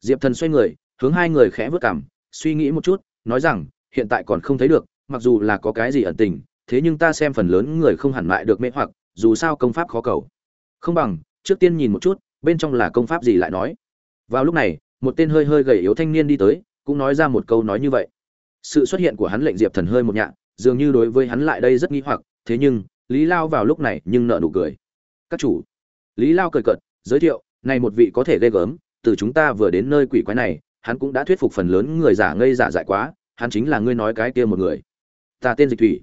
Diệp thần xoay người, hướng hai người khẽ vớt cảm, suy nghĩ một chút, nói rằng, hiện tại còn không thấy được, mặc dù là có cái gì ẩn tình, thế nhưng ta xem phần lớn người không hẳn mại được mê hoặc, dù sao công pháp khó cầu. Không bằng, trước tiên nhìn một chút, bên trong là công pháp gì lại nói? Vào lúc này, một tên hơi hơi gầy yếu thanh niên đi tới, cũng nói ra một câu nói như vậy. Sự xuất hiện của hắn lệnh diệp thần hơi một nhạ, dường như đối với hắn lại đây rất nghi hoặc, thế nhưng, lý lao vào lúc này nhưng nợ nụ cười. Các chủ. Lý lao cười cợt, giới thiệu, này một vị có thể ghê gớm, từ chúng ta vừa đến nơi quỷ quái này, hắn cũng đã thuyết phục phần lớn người giả ngây giả dại quá, hắn chính là ngươi nói cái kia một người. Ta tên dịch thủy.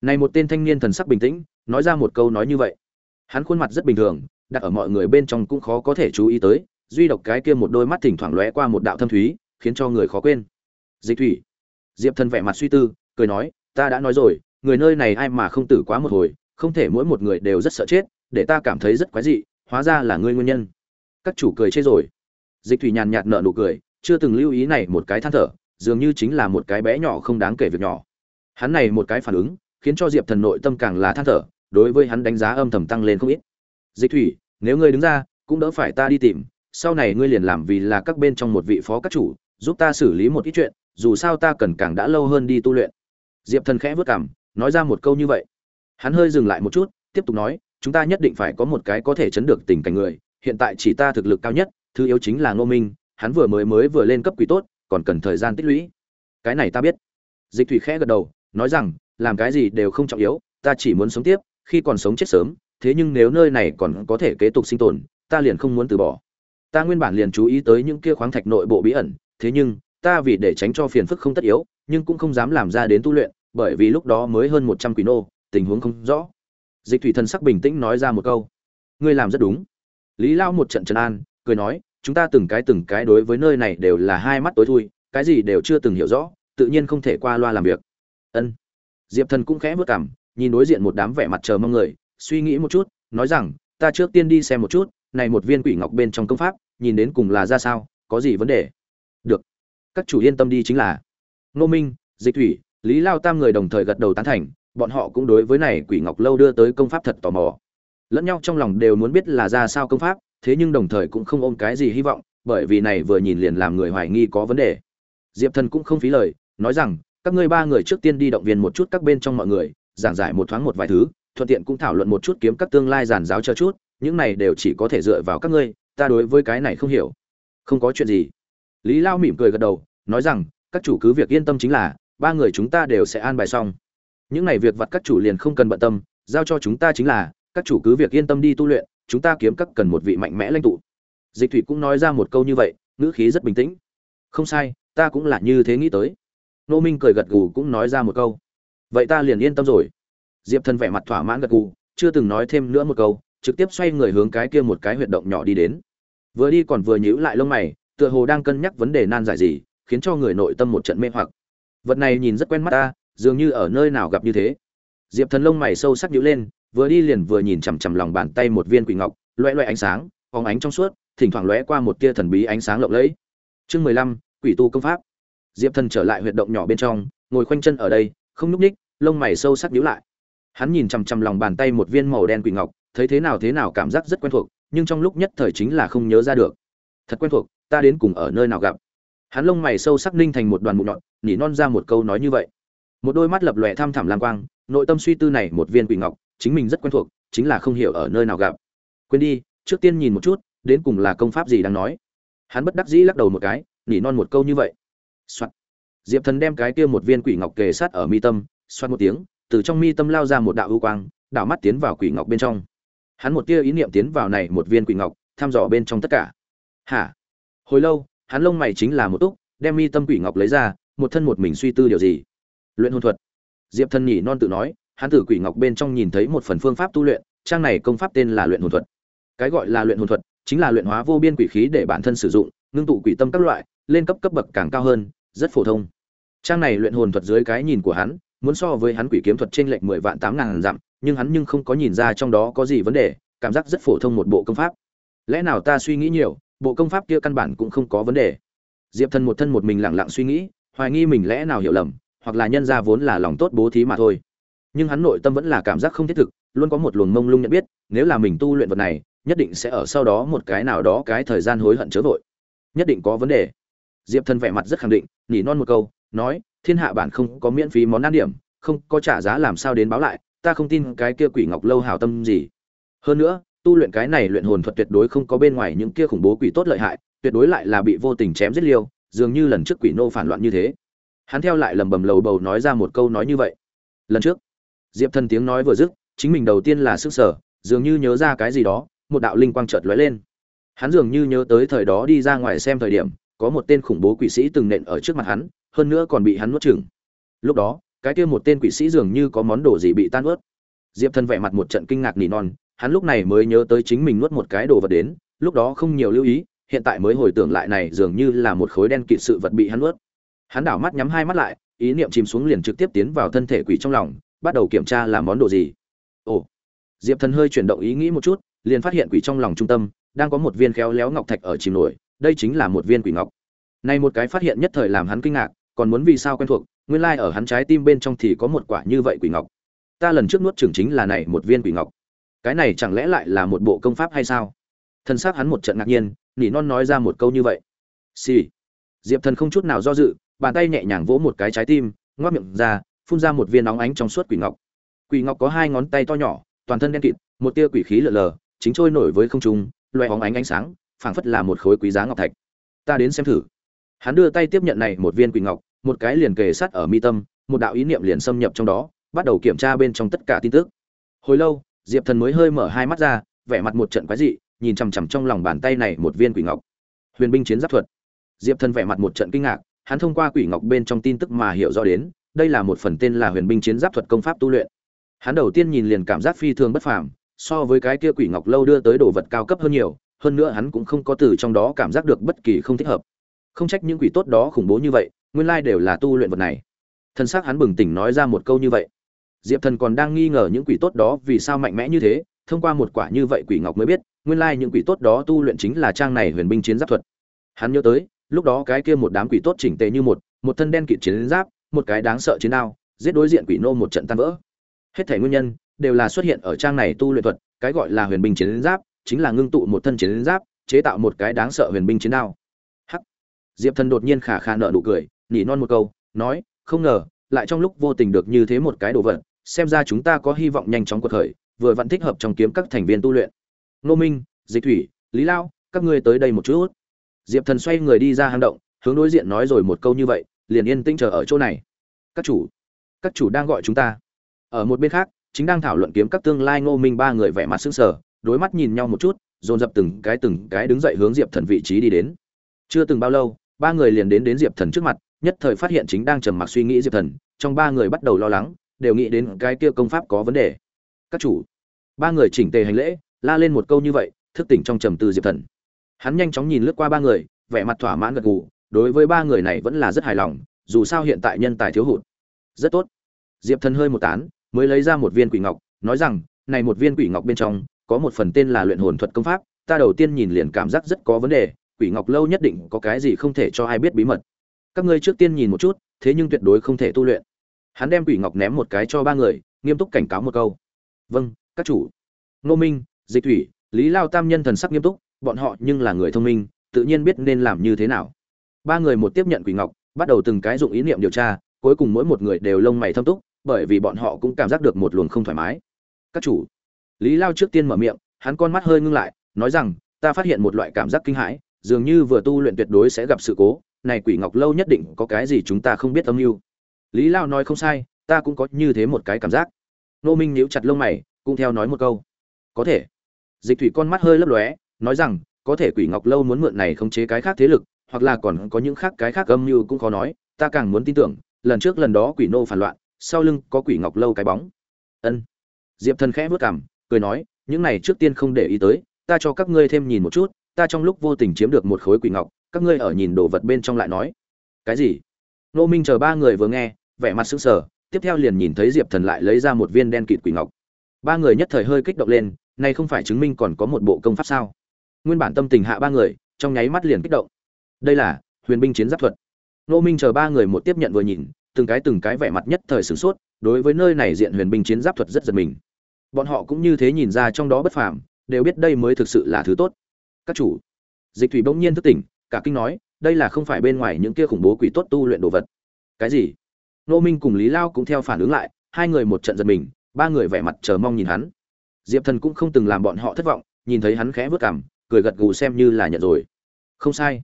Này một tên thanh niên thần sắc bình tĩnh, nói ra một câu nói như vậy. Hắn khuôn mặt rất bình thường, đặt ở mọi người bên trong cũng khó có thể chú ý tới duy độc cái kia một đôi mắt thỉnh thoảng lóe qua một đạo thâm thúy, khiến cho người khó quên. Dịch thủy. Diệp thần vẻ mặt suy tư, cười nói, ta đã nói rồi, người nơi này ai mà không tử quá một hồi, không thể mỗi một người đều rất sợ chết, để ta cảm thấy rất quái dị, hóa ra là ngươi nguyên nhân. Các chủ cười chê rồi. Dịch thủy nhàn nhạt nở nụ cười, chưa từng lưu ý này một cái than thở, dường như chính là một cái bé nhỏ không đáng kể việc nhỏ. Hắn này một cái phản ứng, khiến cho diệp thần nội tâm càng là than thở, đối với hắn đánh giá âm thầm tăng lên không ít. Dịch thủy, nếu ngươi đứng ra, cũng đỡ phải ta đi tìm sau này ngươi liền làm vì là các bên trong một vị phó các chủ, giúp ta xử lý một ít chuyện, dù sao ta cần càng đã lâu hơn đi tu luyện. Diệp thần khẽ vất cảm nói ra một câu như vậy. Hắn hơi dừng lại một chút, tiếp tục nói, chúng ta nhất định phải có một cái có thể chấn được tình cảnh người, hiện tại chỉ ta thực lực cao nhất, thứ yếu chính là ngô minh, hắn vừa mới mới vừa lên cấp quý tốt, còn cần thời gian tích lũy. Cái này ta biết. Dịch thủy khẽ gật đầu, nói rằng, làm cái gì đều không trọng yếu, ta chỉ muốn sống tiếp, khi còn sống chết sớm, thế nhưng nếu nơi này còn có thể kế tục sinh tồn, ta liền không muốn từ bỏ ta nguyên bản liền chú ý tới những kia khoáng thạch nội bộ bí ẩn, thế nhưng, ta vì để tránh cho phiền phức không tất yếu, nhưng cũng không dám làm ra đến tu luyện, bởi vì lúc đó mới hơn một trăm quỷ nô, tình huống không rõ. Dịch thủy thần sắc bình tĩnh nói ra một câu. Ngươi làm rất đúng. Lý lao một trận trấn an, cười nói, chúng ta từng cái từng cái đối với nơi này đều là hai mắt tối thui, cái gì đều chưa từng hiểu rõ, tự nhiên không thể qua loa làm việc. Ân. Diệp thần cũng khẽ vất cảm nhìn đối diện một đám vẻ mặt chờ mong người, suy nghĩ một chút, nói rằng, ta trước tiên đi xem một chút này một viên quỷ ngọc bên trong công pháp, nhìn đến cùng là ra sao, có gì vấn đề? Được. Các chủ yên tâm đi chính là. Ngô minh, dịch thủy, lý lao tam người đồng thời gật đầu tán thành, bọn họ cũng đối với này quỷ ngọc lâu đưa tới công pháp thật tò mò. Lẫn nhau trong lòng đều muốn biết là ra sao công pháp, thế nhưng đồng thời cũng không ôm cái gì hy vọng, bởi vì này vừa nhìn liền làm người hoài nghi có vấn đề. Diệp thần cũng không phí lời, nói rằng, các ngươi ba người trước tiên đi động viên một chút các bên trong mọi người, giảng giải một thoáng một vài thứ, thuận tiện cũng thảo luận một chút kiếm các tương lai giản giáo cho chút những này đều chỉ có thể dựa vào các ngươi, ta đối với cái này không hiểu. Không có chuyện gì. Lý lao mỉm cười gật đầu, nói rằng, các chủ cứ việc yên tâm chính là, ba người chúng ta đều sẽ an bài xong. Những này việc vặt các chủ liền không cần bận tâm, giao cho chúng ta chính là, các chủ cứ việc yên tâm đi tu luyện, chúng ta kiếm các cần một vị mạnh mẽ lãnh tụ. Dịch thủy cũng nói ra một câu như vậy, ngữ khí rất bình tĩnh. Không sai, ta cũng là như thế nghĩ tới. Nô minh cười gật gù cũng nói ra một câu. Vậy ta liền yên tâm rồi. Diệp thần vẻ mặt thỏa mãn gật gù, chưa từng nói thêm nữa một câu trực tiếp xoay người hướng cái kia một cái huyệt động nhỏ đi đến. Vừa đi còn vừa nhíu lại lông mày, tựa hồ đang cân nhắc vấn đề nan giải gì, khiến cho người nội tâm một trận mê hoặc. Vật này nhìn rất quen mắt ta, dường như ở nơi nào gặp như thế. Diệp thần lông mày sâu sắc nhíu lên, vừa đi liền vừa nhìn chằm chằm lòng bàn tay một viên quỷ ngọc loẹ loẹ ánh sáng, phóng ánh trong suốt, thỉnh thoảng lóe qua một tia thần bí ánh sáng lộng lẫy. Chương mười lăm, quỷ tu công pháp. Diệp thần trở lại huyệt động nhỏ bên trong, ngồi khoanh chân ở đây, không nhúc ních lông mày sâu sắc nhíu lại. Hắn nhìn chằm chằm lòng bàn tay một viên màu đen quỷ ngọc thấy thế nào thế nào cảm giác rất quen thuộc, nhưng trong lúc nhất thời chính là không nhớ ra được. Thật quen thuộc, ta đến cùng ở nơi nào gặp? Hắn lông mày sâu sắc ninh thành một đoàn mụn nhọn, nỉ non ra một câu nói như vậy. Một đôi mắt lập lòe tham thẳm lang quang, nội tâm suy tư này một viên quỷ ngọc, chính mình rất quen thuộc, chính là không hiểu ở nơi nào gặp. Quên đi, trước tiên nhìn một chút, đến cùng là công pháp gì đang nói. Hắn bất đắc dĩ lắc đầu một cái, nỉ non một câu như vậy、Soạn. diệp thần đem cái kia một viên quỷ ngọc kề sát ở mi tâm xoát một tiếng, từ trong mi tâm lao ra một đạo ưu quang, đảo mắt tiến vào quỷ ngọc bên trong hắn một tia ý niệm tiến vào này một viên quỷ ngọc, thăm dò bên trong tất cả. Hả? Hồi lâu, hắn lông mày chính là một túc, đem mi tâm quỷ ngọc lấy ra, một thân một mình suy tư điều gì? Luyện hồn thuật. Diệp thần nhỉ non tự nói, hắn từ quỷ ngọc bên trong nhìn thấy một phần phương pháp tu luyện, trang này công pháp tên là luyện hồn thuật. Cái gọi là luyện hồn thuật chính là luyện hóa vô biên quỷ khí để bản thân sử dụng, ngưng tụ quỷ tâm các loại, lên cấp cấp bậc càng cao hơn, rất phổ thông. Trang này luyện hồn thuật dưới cái nhìn của hắn, muốn so với hắn quỷ kiếm thuật trên lệch mười vạn tám ngàn dặm nhưng hắn nhưng không có nhìn ra trong đó có gì vấn đề, cảm giác rất phổ thông một bộ công pháp. Lẽ nào ta suy nghĩ nhiều, bộ công pháp kia căn bản cũng không có vấn đề. Diệp thần một thân một mình lặng lặng suy nghĩ, hoài nghi mình lẽ nào hiểu lầm, hoặc là nhân ra vốn là lòng tốt bố thí mà thôi. Nhưng hắn nội tâm vẫn là cảm giác không thiết thực, luôn có một luồng mông lung nhận biết, nếu là mình tu luyện vật này, nhất định sẽ ở sau đó một cái nào đó cái thời gian hối hận chớ vội. Nhất định có vấn đề. Diệp thần vẻ mặt rất khẳng định nhỉ non một câu, nói, thiên hạ bản không có miễn phí món ăn điểm, không có trả giá làm sao đến báo lại ta không tin cái kia quỷ ngọc lâu hào tâm gì. Hơn nữa, tu luyện cái này luyện hồn thuật tuyệt đối không có bên ngoài những kia khủng bố quỷ tốt lợi hại, tuyệt đối lại là bị vô tình chém giết liêu, dường như lần trước quỷ nô phản loạn như thế. Hắn theo lại lầm bầm lầu bầu nói ra một câu nói như vậy. Lần trước, diệp thần tiếng nói vừa dứt, chính mình đầu tiên là sức sở, dường như nhớ ra cái gì đó, một đạo linh quang chợt lóe lên. Hắn dường như nhớ tới thời đó đi ra ngoài xem thời điểm, có một tên khủng bố quỷ sĩ từng nện ở trước mặt hắn, hơn nữa còn bị hắn nuốt chửng. Lúc đó cái kia một tên quỷ sĩ dường như có món đồ gì bị tan ướt. Diệp thần vẻ mặt một trận kinh ngạc nỉ non, hắn lúc này mới nhớ tới chính mình nuốt một cái đồ vật đến, lúc đó không nhiều lưu ý, hiện tại mới hồi tưởng lại này dường như là một khối đen kịt sự vật bị hắn nuốt. Hắn đảo mắt nhắm hai mắt lại, ý niệm chìm xuống liền trực tiếp tiến vào thân thể quỷ trong lòng, bắt đầu kiểm tra là món đồ gì. Ồ. Diệp thần hơi chuyển động ý nghĩ một chút, liền phát hiện quỷ trong lòng trung tâm, đang có một viên khéo léo ngọc thạch ở chìm nổi, đây chính là một viên quỷ ngọc. Này một cái phát hiện nhất thời làm hắn kinh ngạc, còn muốn vì sao quen thuộc nguyên lai like ở hắn trái tim bên trong thì có một quả như vậy quỷ ngọc. Ta lần trước nuốt trưởng chính là này một viên quỷ ngọc. Cái này chẳng lẽ lại là một bộ công pháp hay sao? Thân xác hắn một trận ngạc nhiên, nỉ non nói ra một câu như vậy. Xì、sì. diệp thần không chút nào do dự, bàn tay nhẹ nhàng vỗ một cái trái tim, ngoác miệng ra, phun ra một viên nóng ánh trong suốt quỷ ngọc. Quỷ ngọc có hai ngón tay to nhỏ, toàn thân đen kịt, một tia quỷ khí lờ lờ, chính trôi nổi với không trung loe hóng ánh ánh sáng, phảng phất là một khối quý giá ngọc thạch. Ta đến xem thử. Hắn đưa tay tiếp nhận này một viên quỷ ngọc một cái liền kề sát ở mi tâm, một đạo ý niệm liền xâm nhập trong đó, bắt đầu kiểm tra bên trong tất cả tin tức. Hồi lâu, diệp thần mới hơi mở hai mắt ra, vẻ mặt một trận quái dị, nhìn chằm chằm trong lòng bàn tay này một viên quỷ ngọc. Huyền binh chiến giáp thuật. Diệp thần vẻ mặt một trận kinh ngạc, hắn thông qua quỷ ngọc bên trong tin tức mà hiểu rõ đến, đây là một phần tên là huyền binh chiến giáp thuật công pháp tu luyện. Hắn đầu tiên nhìn liền cảm giác phi thường bất phàm, so với cái kia quỷ ngọc lâu đưa tới đồ vật cao cấp hơn nhiều, hơn nữa hắn cũng không có từ trong đó cảm giác được bất kỳ không thích hợp. Không trách những quỷ tốt đó khủng bố như vậy nguyên lai đều là tu luyện vật này. Thân xác hắn bừng tỉnh nói ra một câu như vậy. Diệp thần còn đang nghi ngờ những quỷ tốt đó vì sao mạnh mẽ như thế, thông qua một quả như vậy quỷ ngọc mới biết, nguyên lai những quỷ tốt đó tu luyện chính là trang này huyền binh chiến giáp thuật. Hắn nhớ tới, lúc đó cái kia một đám quỷ tốt chỉnh tề như một một thân đen kịt chiến giáp, một cái đáng sợ chiến đao, giết đối diện quỷ nô một trận tan vỡ. Hết thể nguyên nhân đều là xuất hiện ở trang này tu luyện thuật, cái gọi là huyền binh chiến giáp, chính là ngưng tụ một thân chiến giáp, chế tạo một cái đáng sợ huyền binh chiến đao. Hắc. Diệp thần đột nhiên khả khả nợ nụ cười nỉ non một câu, nói, không ngờ, lại trong lúc vô tình được như thế một cái đồ vật, xem ra chúng ta có hy vọng nhanh chóng cuộc khởi, vừa vẫn thích hợp trong kiếm các thành viên tu luyện. Nô minh, dịch thủy, lý lao, các ngươi tới đây một chút. Diệp thần xoay người đi ra hang động, hướng đối diện nói rồi một câu như vậy, liền yên tĩnh chờ ở chỗ này. Các chủ các chủ đang gọi chúng ta. Ở một bên khác, chính đang thảo luận kiếm các tương lai ngô minh ba người vẻ mặt sững sờ, đối mắt nhìn nhau một chút, dồn dập từng cái từng cái đứng dậy hướng diệp thần vị trí đi đến. Chưa từng bao lâu, ba người liền đến đến diệp thần trước mặt nhất thời phát hiện chính đang trầm mặc suy nghĩ diệp thần, trong ba người bắt đầu lo lắng, đều nghĩ đến cái kia công pháp có vấn đề. Các chủ, ba người chỉnh tề hành lễ, la lên một câu như vậy, thức tỉnh trong trầm tư diệp thần. Hắn nhanh chóng nhìn lướt qua ba người, vẻ mặt thỏa mãn gật gù, đối với ba người này vẫn là rất hài lòng, dù sao hiện tại nhân tài thiếu hụt. Rất tốt. Diệp thần hơi một tán, mới lấy ra một viên quỷ ngọc, nói rằng, này một viên quỷ ngọc bên trong, có một phần tên là luyện hồn thuật công pháp, ta đầu tiên nhìn liền cảm giác rất có vấn đề, quỷ ngọc lâu nhất định có cái gì không thể cho ai biết bí mật các ngươi trước tiên nhìn một chút, thế nhưng tuyệt đối không thể tu luyện. Hắn đem quỷ ngọc ném một cái cho ba người, nghiêm túc cảnh cáo một câu. Vâng các chủ. Nô minh, dịch thủy, lý lao tam nhân thần sắc nghiêm túc, bọn họ nhưng là người thông minh, tự nhiên biết nên làm như thế nào. Ba người một tiếp nhận quỷ ngọc, bắt đầu từng cái dụng ý niệm điều tra, cuối cùng mỗi một người đều lông mày thâm túc, bởi vì bọn họ cũng cảm giác được một luồng không thoải mái. Các chủ. Lý lao trước tiên mở miệng, hắn con mắt hơi ngưng lại, nói rằng, ta phát hiện một loại cảm giác kinh hãi, dường như vừa tu luyện tuyệt đối sẽ gặp sự cố này quỷ ngọc lâu nhất định có cái gì chúng ta không biết âm mưu. Lý lao nói không sai, ta cũng có như thế một cái cảm giác. Nô minh níu chặt lông mày, cũng theo nói một câu. Có thể. Dịch thủy con mắt hơi lấp lóe, nói rằng, có thể quỷ ngọc lâu muốn mượn này khống chế cái khác thế lực, hoặc là còn có những khác cái khác âm mưu cũng khó nói, ta càng muốn tin tưởng, lần trước lần đó quỷ nô phản loạn, sau lưng có quỷ ngọc lâu cái bóng. Ân. Diệp thần khẽ vớt cảm cười nói, những này trước tiên không để ý tới, ta cho các ngươi thêm nhìn một chút, ta trong lúc vô tình chiếm được một khối quỷ ngọc các ngươi ở nhìn đồ vật bên trong lại nói. Cái gì? Nô minh chờ ba người vừa nghe, vẻ mặt sững sờ, tiếp theo liền nhìn thấy diệp thần lại lấy ra một viên đen kịt quỷ ngọc. Ba người nhất thời hơi kích động lên nay không phải chứng minh còn có một bộ công pháp sao? Nguyên bản tâm tình hạ ba người, trong nháy mắt liền kích động. Đây là huyền binh chiến giáp thuật. Nô minh chờ ba người một tiếp nhận vừa nhìn, từng cái từng cái vẻ mặt nhất thời sửng sốt, đối với nơi này diện huyền binh chiến giáp thuật rất giật mình. Bọn họ cũng như thế nhìn ra trong đó bất phàm, đều biết đây mới thực sự là thứ tốt. Các chủ, dịch thủy bỗng nhiên thức tỉnh cả kinh nói, đây là không phải bên ngoài những kia khủng bố quỷ tốt tu luyện đồ vật. Cái gì? Nô minh cùng lý lao cũng theo phản ứng lại, hai người một trận giật mình, ba người vẻ mặt chờ mong nhìn hắn. Diệp thần cũng không từng làm bọn họ thất vọng, nhìn thấy hắn khẽ vớt cảm, cười gật gù xem như là nhận rồi. Không sai.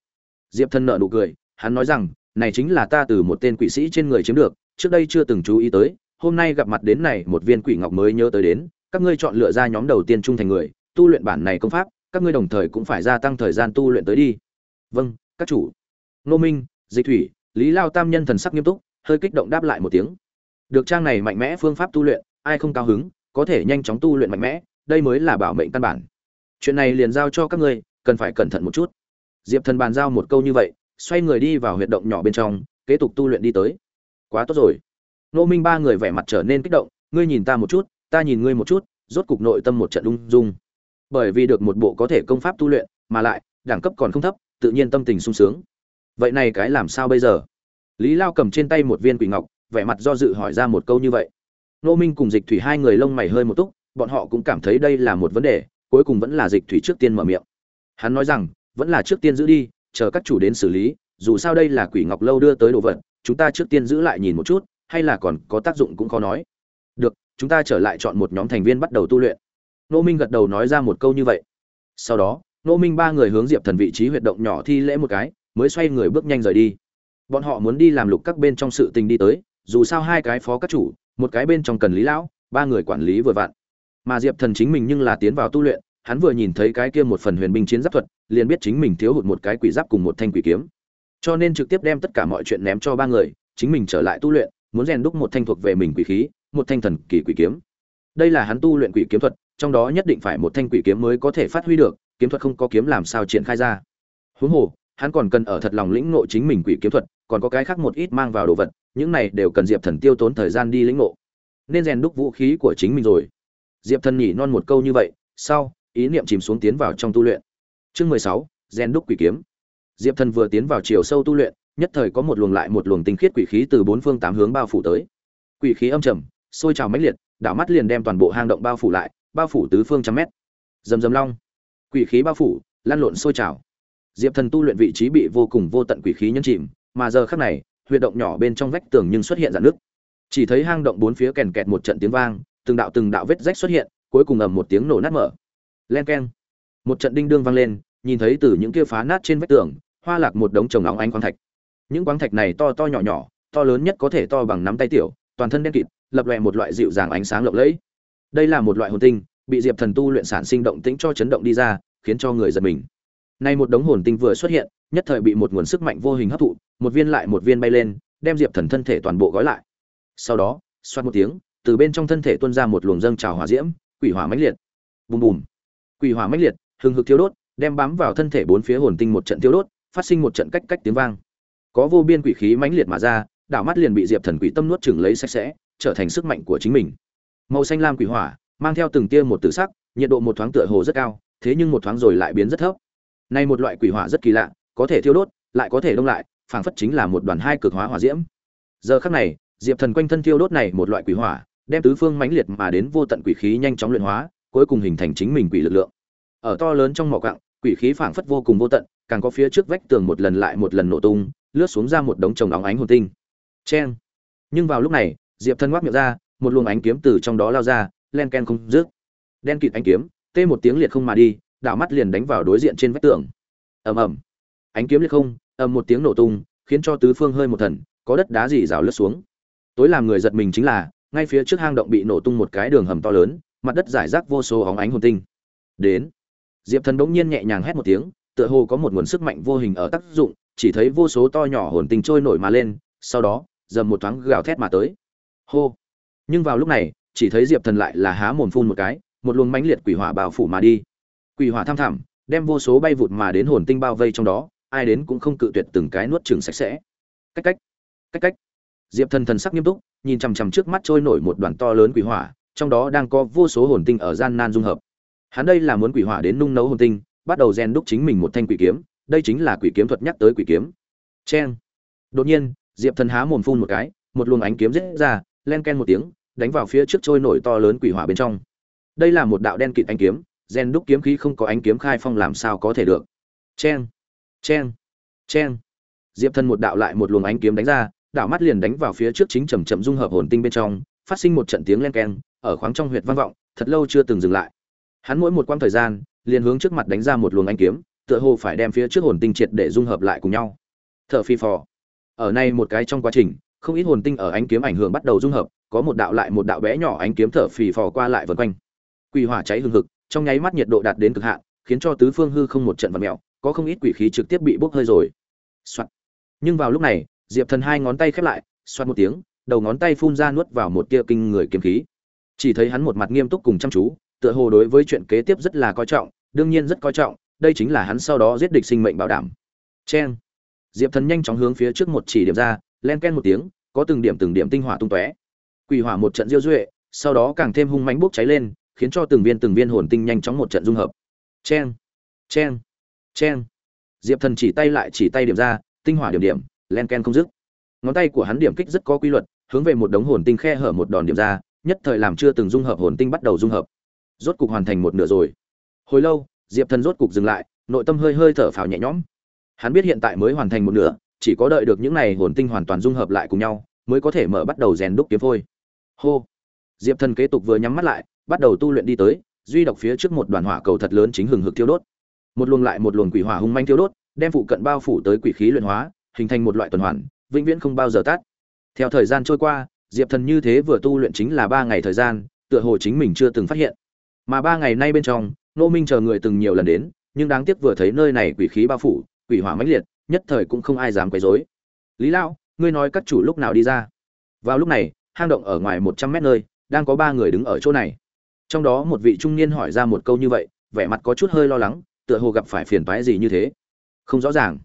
Diệp thần nợ nụ cười, hắn nói rằng, này chính là ta từ một tên quỷ sĩ trên người chiếm được, trước đây chưa từng chú ý tới, hôm nay gặp mặt đến này một viên quỷ ngọc mới nhớ tới đến, các ngươi chọn lựa ra nhóm đầu tiên trung thành người, tu luyện bản này công pháp, các ngươi đồng thời cũng phải gia tăng thời gian tu luyện tới đi vâng các chủ. Ngô minh, dịch thủy, lý lao tam nhân thần sắc nghiêm túc, hơi kích động đáp lại một tiếng. Được trang này mạnh mẽ phương pháp tu luyện, ai không cao hứng, có thể nhanh chóng tu luyện mạnh mẽ, đây mới là bảo mệnh căn bản. Chuyện này liền giao cho các ngươi, cần phải cẩn thận một chút. Diệp thần bàn giao một câu như vậy, xoay người đi vào huyệt động nhỏ bên trong, kế tục tu luyện đi tới. Quá tốt rồi. Nô minh ba người vẻ mặt trở nên kích động, ngươi nhìn ta một chút, ta nhìn ngươi một chút, rốt cục nội tâm một trận ung dung. Bởi vì được một bộ có thể công pháp tu luyện, mà lại, đẳng cấp còn không thấp tự nhiên tâm tình sung sướng. Vậy này cái làm sao bây giờ? Lý lao cầm trên tay một viên quỷ ngọc, vẻ mặt do dự hỏi ra một câu như vậy. Nô minh cùng dịch thủy hai người lông mày hơi một túc, bọn họ cũng cảm thấy đây là một vấn đề, cuối cùng vẫn là dịch thủy trước tiên mở miệng. Hắn nói rằng, vẫn là trước tiên giữ đi, chờ các chủ đến xử lý, dù sao đây là quỷ ngọc lâu đưa tới đồ vật, chúng ta trước tiên giữ lại nhìn một chút, hay là còn có tác dụng cũng khó nói. Được, chúng ta trở lại chọn một nhóm thành viên bắt đầu tu luyện. Nô minh gật đầu nói ra một câu như vậy. Sau đó nô minh ba người hướng diệp thần vị trí huyệt động nhỏ thi lễ một cái, mới xoay người bước nhanh rời đi. Bọn họ muốn đi làm lục các bên trong sự tình đi tới, dù sao hai cái phó các chủ, một cái bên trong cần lý lão, ba người quản lý vừa vặn. Mà diệp thần chính mình nhưng là tiến vào tu luyện, hắn vừa nhìn thấy cái kia một phần huyền binh chiến giáp thuật, liền biết chính mình thiếu hụt một cái quỷ giáp cùng một thanh quỷ kiếm. Cho nên trực tiếp đem tất cả mọi chuyện ném cho ba người, chính mình trở lại tu luyện, muốn rèn đúc một thanh thuộc về mình quỷ khí, một thanh thần kỳ quỷ kiếm. Đây là hắn tu luyện quỷ kiếm thuật, trong đó nhất định phải một thanh quỷ kiếm mới có thể phát huy được kiếm thuật không có kiếm làm sao triển khai ra. Huống hồ, hắn còn cần ở thật lòng lĩnh ngộ chính mình quỷ kiếm thuật, còn có cái khác một ít mang vào đồ vật, những này đều cần diệp thần tiêu tốn thời gian đi lĩnh ngộ. Nên rèn đúc vũ khí của chính mình rồi. Diệp thần nhỉ non một câu như vậy, sau, ý niệm chìm xuống tiến vào trong tu luyện. Chương mười sáu, rèn đúc quỷ kiếm. Diệp thần vừa tiến vào chiều sâu tu luyện, nhất thời có một luồng lại một luồng tinh khiết quỷ khí từ bốn phương tám hướng bao phủ tới. Quỷ khí âm trầm, sôi trào mãnh liệt, đảo mắt liền đem toàn bộ hang động bao phủ lại, bao phủ tứ phương trăm mét. Dầm dầm long quỷ khí bao phủ lan lộn sôi trào. Diệp thần tu luyện vị trí bị vô cùng vô tận quỷ khí nhấn chìm, mà giờ khắc này, huyệt động nhỏ bên trong vách tường nhưng xuất hiện dạn nước chỉ thấy hang động bốn phía kèn kẹt một trận tiếng vang, từng đạo từng đạo vết rách xuất hiện, cuối cùng ầm một tiếng nổ nát mở. Len keng. Một trận đinh đương vang lên, nhìn thấy từ những kia phá nát trên vách tường, hoa lạc một đống trồng óng ánh quang thạch. Những quang thạch này to to nhỏ nhỏ, to lớn nhất có thể to bằng nắm tay tiểu, toàn thân đen kịt, lập lòe một loại dịu dàng ánh sáng lộng lẫy. Đây là một loại hồn tinh bị diệp thần tu luyện sản sinh động tĩnh cho chấn động đi ra, khiến cho người giật mình. Nay một đống hồn tinh vừa xuất hiện, nhất thời bị một nguồn sức mạnh vô hình hấp thụ, một viên lại một viên bay lên, đem diệp thần thân thể toàn bộ gói lại. Sau đó, xoát một tiếng, từ bên trong thân thể tuôn ra một luồng dâng trào hỏa diễm, quỷ hỏa mãnh liệt. Bùm bùm. Quỷ hỏa mãnh liệt, hừng hực thiếu đốt, đem bám vào thân thể bốn phía hồn tinh một trận thiếu đốt, phát sinh một trận cách cách tiếng vang. Có vô biên quỷ khí mãnh liệt mà ra, đảo mắt liền bị diệp thần quỷ tâm nuốt chừng lấy sạch sẽ, trở thành sức mạnh của chính mình. Màu xanh lam quỷ hỏa mang theo từng tia một tử sắc, nhiệt độ một thoáng tựa hồ rất cao, thế nhưng một thoáng rồi lại biến rất thấp. Nay một loại quỷ hỏa rất kỳ lạ, có thể thiêu đốt, lại có thể đông lại, phảng phất chính là một đoàn hai cực hóa hỏa diễm. Giờ khắc này, diệp thần quanh thân thiêu đốt này một loại quỷ hỏa, đem tứ phương mãnh liệt mà đến vô tận quỷ khí nhanh chóng luyện hóa, cuối cùng hình thành chính mình quỷ lực lượng. Ở to lớn trong mỏ cặng quỷ khí phảng phất vô cùng vô tận, càng có phía trước vách tường một lần lại một lần nổ tung, lướt xuống ra một đống chồng óng ánh hồn tinh. Chen nhưng vào lúc này, diệp thần ngoác miệng ra, một luồng ánh kiếm từ trong đó lao ra len ken không rước đen kịt ánh kiếm, tê một tiếng liệt không mà đi, đảo mắt liền đánh vào đối diện trên vách tường. Ầm ầm. Ánh kiếm liệt không, ầm một tiếng nổ tung, khiến cho tứ phương hơi một thần, có đất đá gì rào lướt xuống. Tối làm người giật mình chính là, ngay phía trước hang động bị nổ tung một cái đường hầm to lớn, mặt đất giải rác vô số óng ánh hồn tinh. Đến. Diệp thần bỗng nhiên nhẹ nhàng hét một tiếng, tựa hồ có một nguồn sức mạnh vô hình ở tác dụng, chỉ thấy vô số to nhỏ hồn tinh trôi nổi mà lên, sau đó, dầm một thoáng gào thét mà tới. Hô. Nhưng vào lúc này chỉ thấy diệp thần lại là há mồm phun một cái, một luồng mãnh liệt quỷ hỏa bao phủ mà đi. Quỷ hỏa tham thẳm, đem vô số bay vụt mà đến hồn tinh bao vây trong đó, ai đến cũng không cự tuyệt từng cái nuốt chừng sạch sẽ. Cách cách cách cách. Diệp thần thần sắc nghiêm túc, nhìn chằm chằm trước mắt trôi nổi một đoàn to lớn quỷ hỏa, trong đó đang có vô số hồn tinh ở gian nan dung hợp. Hắn đây là muốn quỷ hỏa đến nung nấu hồn tinh, bắt đầu rèn đúc chính mình một thanh quỷ kiếm, đây chính là quỷ kiếm thuật nhắc tới quỷ kiếm. Cheng. Đột nhiên, diệp thần há mồm phun một cái, một luồng ánh kiếm rết ra, len ken một tiếng đánh vào phía trước trôi nổi to lớn quỷ hỏa bên trong. Đây là một đạo đen kịt ánh kiếm, gen đúc kiếm khí không có ánh kiếm khai phong làm sao có thể được. Cheng cheng cheng. Diệp thần một đạo lại một luồng ánh kiếm đánh ra, đạo mắt liền đánh vào phía trước chính chậm chậm dung hợp hồn tinh bên trong, phát sinh một trận tiếng len keng, ở khoáng trong huyệt vang vọng, thật lâu chưa từng dừng lại. Hắn mỗi một quãng thời gian, liền hướng trước mặt đánh ra một luồng ánh kiếm, tựa hồ phải đem phía trước hồn tinh triệt để dung hợp lại cùng nhau. Thở phi phò. Ở nay một cái trong quá trình không ít hồn tinh ở ánh kiếm ảnh hưởng bắt đầu dung hợp, có một đạo lại một đạo bé nhỏ ánh kiếm thở phì phò qua lại vần quanh. Quỷ hỏa cháy hừng hực, trong nháy mắt nhiệt độ đạt đến cực hạn, khiến cho tứ phương hư không một trận vật mèo, có không ít quỷ khí trực tiếp bị bốc hơi rồi. Soạn. nhưng vào lúc này, diệp thần hai ngón tay khép lại xoát một tiếng, đầu ngón tay phun ra nuốt vào một tia kinh người kiếm khí. Chỉ thấy hắn một mặt nghiêm túc cùng chăm chú, tựa hồ đối với chuyện kế tiếp rất là coi trọng, đương nhiên rất coi trọng, đây chính là hắn sau đó giết địch sinh mệnh bảo đảm. Cheng. Diệp thần nhanh chóng hướng phía trước một chỉ điểm ra len ken một tiếng, có từng điểm từng điểm tinh hỏa tung tóe. Quỷ hỏa một trận diêu duệ, sau đó càng thêm hung mãnh bốc cháy lên, khiến cho từng viên từng viên hồn tinh nhanh chóng một trận dung hợp. Cheng cheng cheng. Diệp thần chỉ tay lại chỉ tay điểm ra, tinh hỏa điểm điểm, len ken không dứt. Ngón tay của hắn điểm kích rất có quy luật, hướng về một đống hồn tinh khe hở một đòn điểm ra, nhất thời làm chưa từng dung hợp hồn tinh bắt đầu dung hợp. Rốt cục hoàn thành một nửa rồi. Hồi lâu, diệp thần rốt cục dừng lại, nội tâm hơi hơi thở phào nhẹ nhõm. Hắn biết hiện tại mới hoàn thành một nửa chỉ có đợi được những này hồn tinh hoàn toàn dung hợp lại cùng nhau, mới có thể mở bắt đầu rèn đúc kiếm phôi. Hô! Diệp thần kế tục vừa nhắm mắt lại, bắt đầu tu luyện đi tới, duy độc phía trước một đoàn hỏa cầu thật lớn chính hừng hực thiêu đốt. Một luồng lại một luồng quỷ hỏa hung manh thiêu đốt, đem phụ cận bao phủ tới quỷ khí luyện hóa, hình thành một loại tuần hoàn, vĩnh viễn không bao giờ tắt. Theo thời gian trôi qua, diệp thần như thế vừa tu luyện chính là ba ngày thời gian, tựa hồ chính mình chưa từng phát hiện. Mà ba ngày nay bên trong nô minh chờ người từng nhiều lần đến, nhưng đáng tiếc vừa thấy nơi này quỷ khí bao phủ, quỷ hỏa mãnh liệt nhất thời cũng không ai dám quấy rối. Lý Lão, ngươi nói các chủ lúc nào đi ra? Vào lúc này hang động ở ngoài một trăm mét nơi đang có ba người đứng ở chỗ này. Trong đó một vị trung niên hỏi ra một câu như vậy vẻ mặt có chút hơi lo lắng tựa hồ gặp phải phiền toái gì như thế. Không rõ ràng.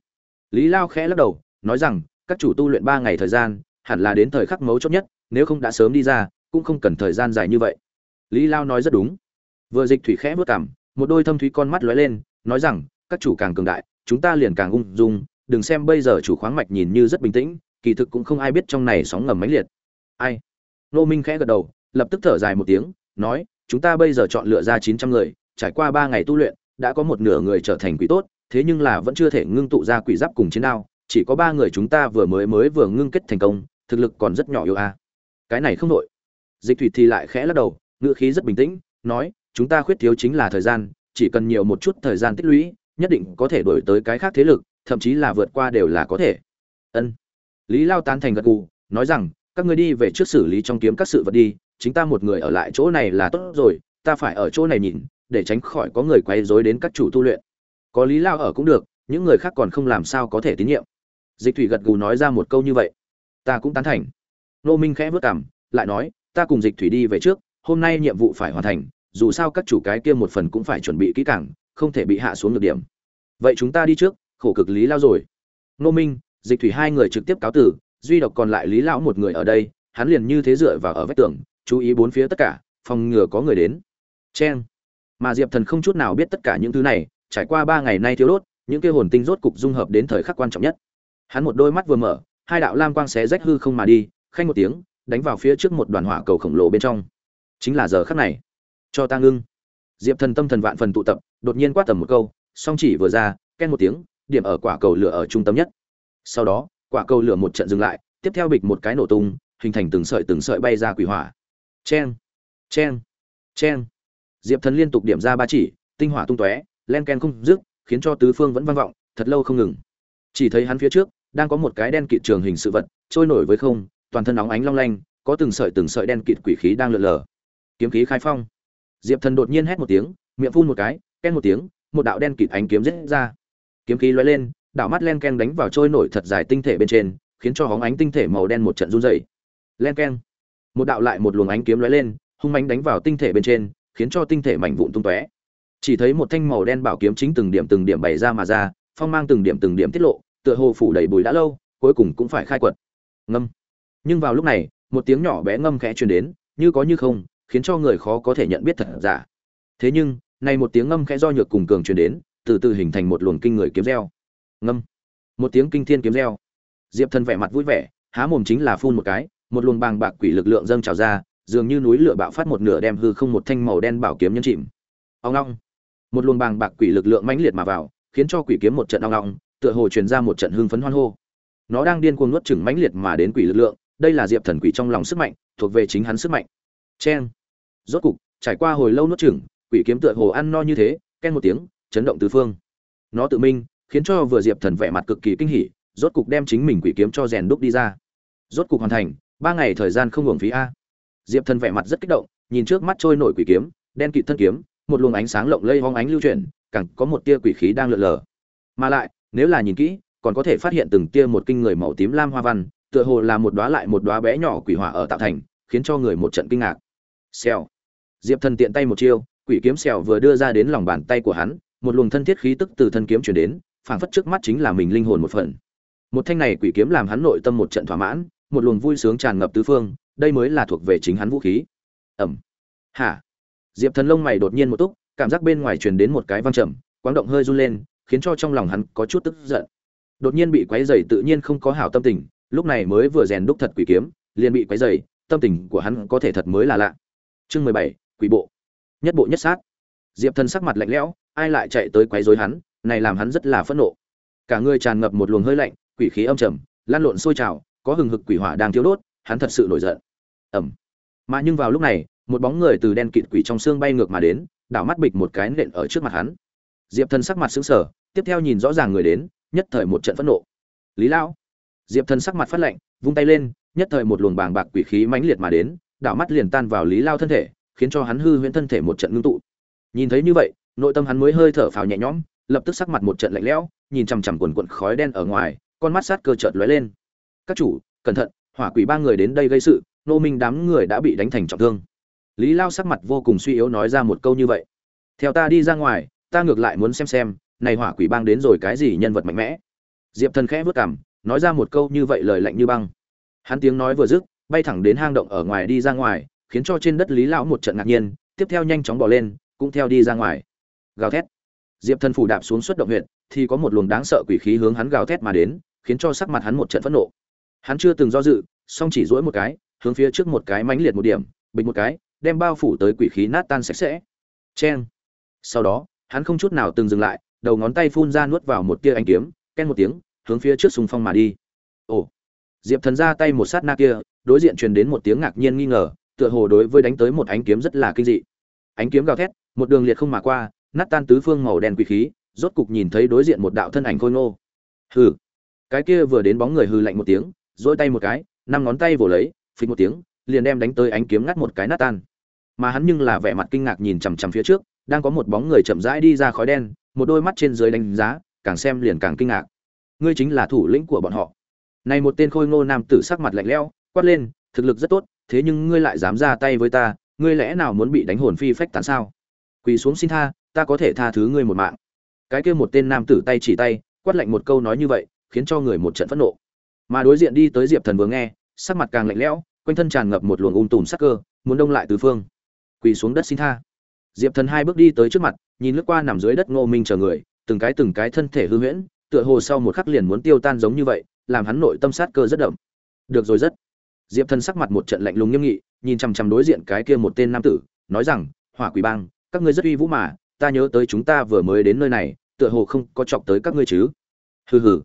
Lý lao khẽ lắc đầu nói rằng các chủ tu luyện ba ngày thời gian hẳn là đến thời khắc mấu chốt nhất nếu không đã sớm đi ra cũng không cần thời gian dài như vậy. Lý lao nói rất đúng. Vừa dịch thủy khẽ bước cằm, một đôi thâm thúy con mắt lóe lên nói rằng các chủ càng cường đại chúng ta liền càng ung dung đừng xem bây giờ chủ khoáng mạch nhìn như rất bình tĩnh, kỳ thực cũng không ai biết trong này sóng ngầm mãnh liệt. Ai? Nô minh khẽ gật đầu, lập tức thở dài một tiếng, nói, chúng ta bây giờ chọn lựa ra chín trăm người, trải qua ba ngày tu luyện, đã có một nửa người trở thành quỷ tốt, thế nhưng là vẫn chưa thể ngưng tụ ra quỷ giáp cùng chiến đao, chỉ có ba người chúng ta vừa mới mới vừa ngưng kết thành công, thực lực còn rất nhỏ yêu a. Cái này không đội dịch thủy thì lại khẽ lắc đầu, ngữ khí rất bình tĩnh, nói, chúng ta khuyết thiếu chính là thời gian, chỉ cần nhiều một chút thời gian tích lũy, nhất định có thể đổi tới cái khác thế lực thậm chí là vượt qua đều là có thể. Ân. Lý lao tán thành gật gù, nói rằng, các ngươi đi về trước xử lý trong kiếm các sự vật đi, chính ta một người ở lại chỗ này là tốt rồi, ta phải ở chỗ này nhìn, để tránh khỏi có người quấy rối đến các chủ tu luyện. Có lý lao ở cũng được, những người khác còn không làm sao có thể tín nhiệm. Dịch thủy gật gù nói ra một câu như vậy. Ta cũng tán thành. Nô minh khẽ vất cảm lại nói, ta cùng dịch thủy đi về trước, hôm nay nhiệm vụ phải hoàn thành, dù sao các chủ cái kia một phần cũng phải chuẩn bị kỹ càng, không thể bị hạ xuống được điểm. Vậy chúng ta đi trước khổ cực lý lao rồi. Nô minh, dịch thủy hai người trực tiếp cáo tử, duy độc còn lại lý lão một người ở đây, hắn liền như thế dựa vào ở vách tường, chú ý bốn phía tất cả, phòng ngừa có người đến. Cheng. Mà diệp thần không chút nào biết tất cả những thứ này, trải qua ba ngày nay thiếu đốt, những kia hồn tinh rốt cục dung hợp đến thời khắc quan trọng nhất. Hắn một đôi mắt vừa mở, hai đạo lam quang xé rách hư không mà đi, khanh một tiếng, đánh vào phía trước một đoàn hỏa cầu khổng lồ bên trong. Chính là giờ khắc này. Cho ta ngưng. Diệp thần tâm thần vạn phần tụ tập, đột nhiên quát tầm một câu, song chỉ vừa ra ken một tiếng điểm ở quả cầu lửa ở trung tâm nhất. Sau đó quả cầu lửa một trận dừng lại tiếp theo bịch một cái nổ tung hình thành từng sợi từng sợi bay ra quỷ hỏa. Chen, chen, chen. diệp thần liên tục điểm ra ba chỉ tinh hỏa tung tóe len ken không dứt khiến cho tứ phương vẫn vang vọng thật lâu không ngừng. Chỉ thấy hắn phía trước đang có một cái đen kịt trường hình sự vật trôi nổi với không toàn thân nóng ánh long lanh có từng sợi từng sợi đen kịt quỷ khí đang lượn lờ. Kiếm khí khai phong. Diệp thần đột nhiên hét một tiếng miệng phun một cái ken một tiếng một đạo đen kịt ánh kiếm giết ra kiếm khí lóe lên đạo mắt len ken đánh vào trôi nổi thật dài tinh thể bên trên, khiến cho hóng ánh tinh thể màu đen một trận run rẩy. Len ken một đạo lại một luồng ánh kiếm lóe lên, hung mãnh đánh vào tinh thể bên trên, khiến cho tinh thể mảnh vụn tung tóe. Chỉ thấy một thanh màu đen bảo kiếm chính từng điểm từng điểm bày ra mà ra, phong mang từng điểm từng điểm tiết lộ, tựa hồ phủ đầy bụi đã lâu, cuối cùng cũng phải khai quật. Ngâm. Nhưng vào lúc này, một tiếng nhỏ bé ngâm khẽ truyền đến, như có như không, khiến cho người khó có thể nhận biết thật giả. Thế nhưng này một tiếng ngâm khẽ do nhược cùng cường truyền đến từ từ hình thành một luồng kinh người kiếm reo. Ngâm. Một tiếng kinh thiên kiếm reo. Diệp thần vẻ mặt vui vẻ, há mồm chính là phun một cái, một luồng bàng bạc quỷ lực lượng dâng trào ra, dường như núi lửa bạo phát một nửa đem hư không một thanh màu đen bảo kiếm nhấn chìm. Ông long một luồng bàng bạc quỷ lực lượng mãnh liệt mà vào, khiến cho quỷ kiếm một trận ong ong, tựa hồ truyền ra một trận hưng phấn hoan hô. Nó đang điên cuồng nuốt chửng mãnh liệt mà đến quỷ lực lượng, đây là diệp thần quỷ trong lòng sức mạnh, thuộc về chính hắn sức mạnh. Chen. Rốt cục, trải qua hồi lâu nuốt chửng, quỷ kiếm tựa hồ ăn no như thế, ken một tiếng chấn động tứ phương. Nó tự minh, khiến cho vừa diệp thần vẻ mặt cực kỳ kinh hỉ, rốt cục đem chính mình quỷ kiếm cho rèn đúc đi ra. Rốt cục hoàn thành, ba ngày thời gian không hưởng phí a. Diệp thần vẻ mặt rất kích động, nhìn trước mắt trôi nổi quỷ kiếm, đen kịt thân kiếm, một luồng ánh sáng lộng lây hoang ánh lưu chuyển, càng có một tia quỷ khí đang lượn lờ. Mà lại, nếu là nhìn kỹ, còn có thể phát hiện từng tia một kinh người màu tím lam hoa văn, tựa hồ là một đóa lại một đóa bé nhỏ quỷ hỏa ở tạo thành, khiến cho người một trận kinh ngạc. Xèo. Diệp thần tiện tay một chiêu, quỷ kiếm xèo vừa đưa ra đến lòng bàn tay của hắn một luồng thân thiết khí tức từ thân kiếm truyền đến, phảng phất trước mắt chính là mình linh hồn một phần. Một thanh này quỷ kiếm làm hắn nội tâm một trận thỏa mãn, một luồng vui sướng tràn ngập tứ phương, đây mới là thuộc về chính hắn vũ khí. Ẩm hả? Diệp thần lông mày đột nhiên một túc, cảm giác bên ngoài truyền đến một cái vang trầm quáng động hơi run lên, khiến cho trong lòng hắn có chút tức giận. Đột nhiên bị quấy dày tự nhiên không có hảo tâm tình, lúc này mới vừa rèn đúc thật quỷ kiếm, liền bị quấy dày tâm tình của hắn có thể thật mới là lạ. Chương mười bảy, quỷ bộ. Nhất bộ nhất sát. Diệp thần sắc mặt lạnh lẽo ai lại chạy tới quấy rối hắn, này làm hắn rất là phẫn nộ. Cả người tràn ngập một luồng hơi lạnh, quỷ khí âm trầm, lan lộn sôi trào, có hừng hực quỷ hỏa đang thiêu đốt, hắn thật sự nổi giận. Ẩm mà nhưng vào lúc này, một bóng người từ đen kịt quỷ trong xương bay ngược mà đến, đảo mắt bịch một cái nện ở trước mặt hắn. Diệp thần sắc mặt sững sờ, tiếp theo nhìn rõ ràng người đến, nhất thời một trận phẫn nộ. Lý lão. Diệp thần sắc mặt phát lạnh, vung tay lên, nhất thời một luồng bàng bạc quỷ khí mãnh liệt mà đến, đảo mắt liền tan vào lý lao thân thể, khiến cho hắn hư huyễn thân thể một trận ngưng tụ. Nhìn thấy như vậy nội tâm hắn mới hơi thở phào nhẹ nhõm, lập tức sắc mặt một trận lạnh lẽo, nhìn chằm chằm quần quận khói đen ở ngoài, con mắt sát cơ chợt lóe lên. Các chủ, cẩn thận, hỏa quỷ ba người đến đây gây sự, nô minh đám người đã bị đánh thành trọng thương. Lý lao sắc mặt vô cùng suy yếu nói ra một câu như vậy. Theo ta đi ra ngoài, ta ngược lại muốn xem xem, này hỏa quỷ bang đến rồi cái gì nhân vật mạnh mẽ. Diệp thần khẽ vớt cảm nói ra một câu như vậy lời lạnh như băng. Hắn tiếng nói vừa dứt, bay thẳng đến hang động ở ngoài đi ra ngoài, khiến cho trên đất lý lão một trận ngạc nhiên, tiếp theo nhanh chóng bỏ lên, cũng theo đi ra ngoài gào thét. Diệp thần phủ đạp xuống xuất động huyện thì có một luồng đáng sợ quỷ khí hướng hắn gào thét mà đến, khiến cho sắc mặt hắn một trận phẫn nộ. Hắn chưa từng do dự, song chỉ dỗi một cái, hướng phía trước một cái mãnh liệt một điểm, bình một cái, đem bao phủ tới quỷ khí nát tan sạch sẽ. Cheng. Sau đó, hắn không chút nào từng dừng lại, đầu ngón tay phun ra nuốt vào một tia ánh kiếm, ken một tiếng, hướng phía trước sùng phong mà đi. Ồ. Diệp thần ra tay một sát na kia, đối diện truyền đến một tiếng ngạc nhiên nghi ngờ, tựa hồ đối với đánh tới một ánh kiếm rất là kinh dị. Ánh kiếm gào thét, một đường liệt không mà qua nát tan tứ phương màu đen quỷ khí, rốt cục nhìn thấy đối diện một đạo thân ảnh khôi ngô. Hừ. Cái kia vừa đến bóng người hừ lạnh một tiếng dỗi tay một cái, năm ngón tay vồ lấy phình một tiếng, liền đem đánh tới ánh kiếm ngắt một cái nát tan. Mà hắn nhưng là vẻ mặt kinh ngạc nhìn chằm chằm phía trước, đang có một bóng người chậm rãi đi ra khói đen, một đôi mắt trên dưới đánh giá, càng xem liền càng kinh ngạc. Ngươi chính là thủ lĩnh của bọn họ. Này một tên khôi ngô nam tử sắc mặt lạnh lẽo, quát lên, thực lực rất tốt, thế nhưng ngươi lại dám ra tay với ta, ngươi lẽ nào muốn bị đánh hồn phi phách tán sao? Quỳ xuống xin tha, ta có thể tha thứ ngươi một mạng. Cái kia một tên nam tử tay chỉ tay, quát lạnh một câu nói như vậy, khiến cho người một trận phẫn nộ. Mà đối diện đi tới diệp thần vừa nghe, sắc mặt càng lạnh lẽo, quanh thân tràn ngập một luồng ung tùm sắc cơ, muốn đông lại tứ phương. Quỳ xuống đất xin tha. Diệp thần hai bước đi tới trước mặt, nhìn lướt qua nằm dưới đất ngô minh chờ người, từng cái từng cái thân thể hư huyễn, tựa hồ sau một khắc liền muốn tiêu tan giống như vậy, làm hắn nội tâm sát cơ rất đậm. Được rồi rất. Diệp thần sắc mặt một trận lạnh lùng nghiêm nghị, nhìn chằm chằm đối diện cái kia một tên nam tử, nói rằng, hỏa quỷ bang các ngươi rất uy vũ mà, ta nhớ tới chúng ta vừa mới đến nơi này, tựa hồ không có chọc tới các ngươi chứ. Hừ hừ.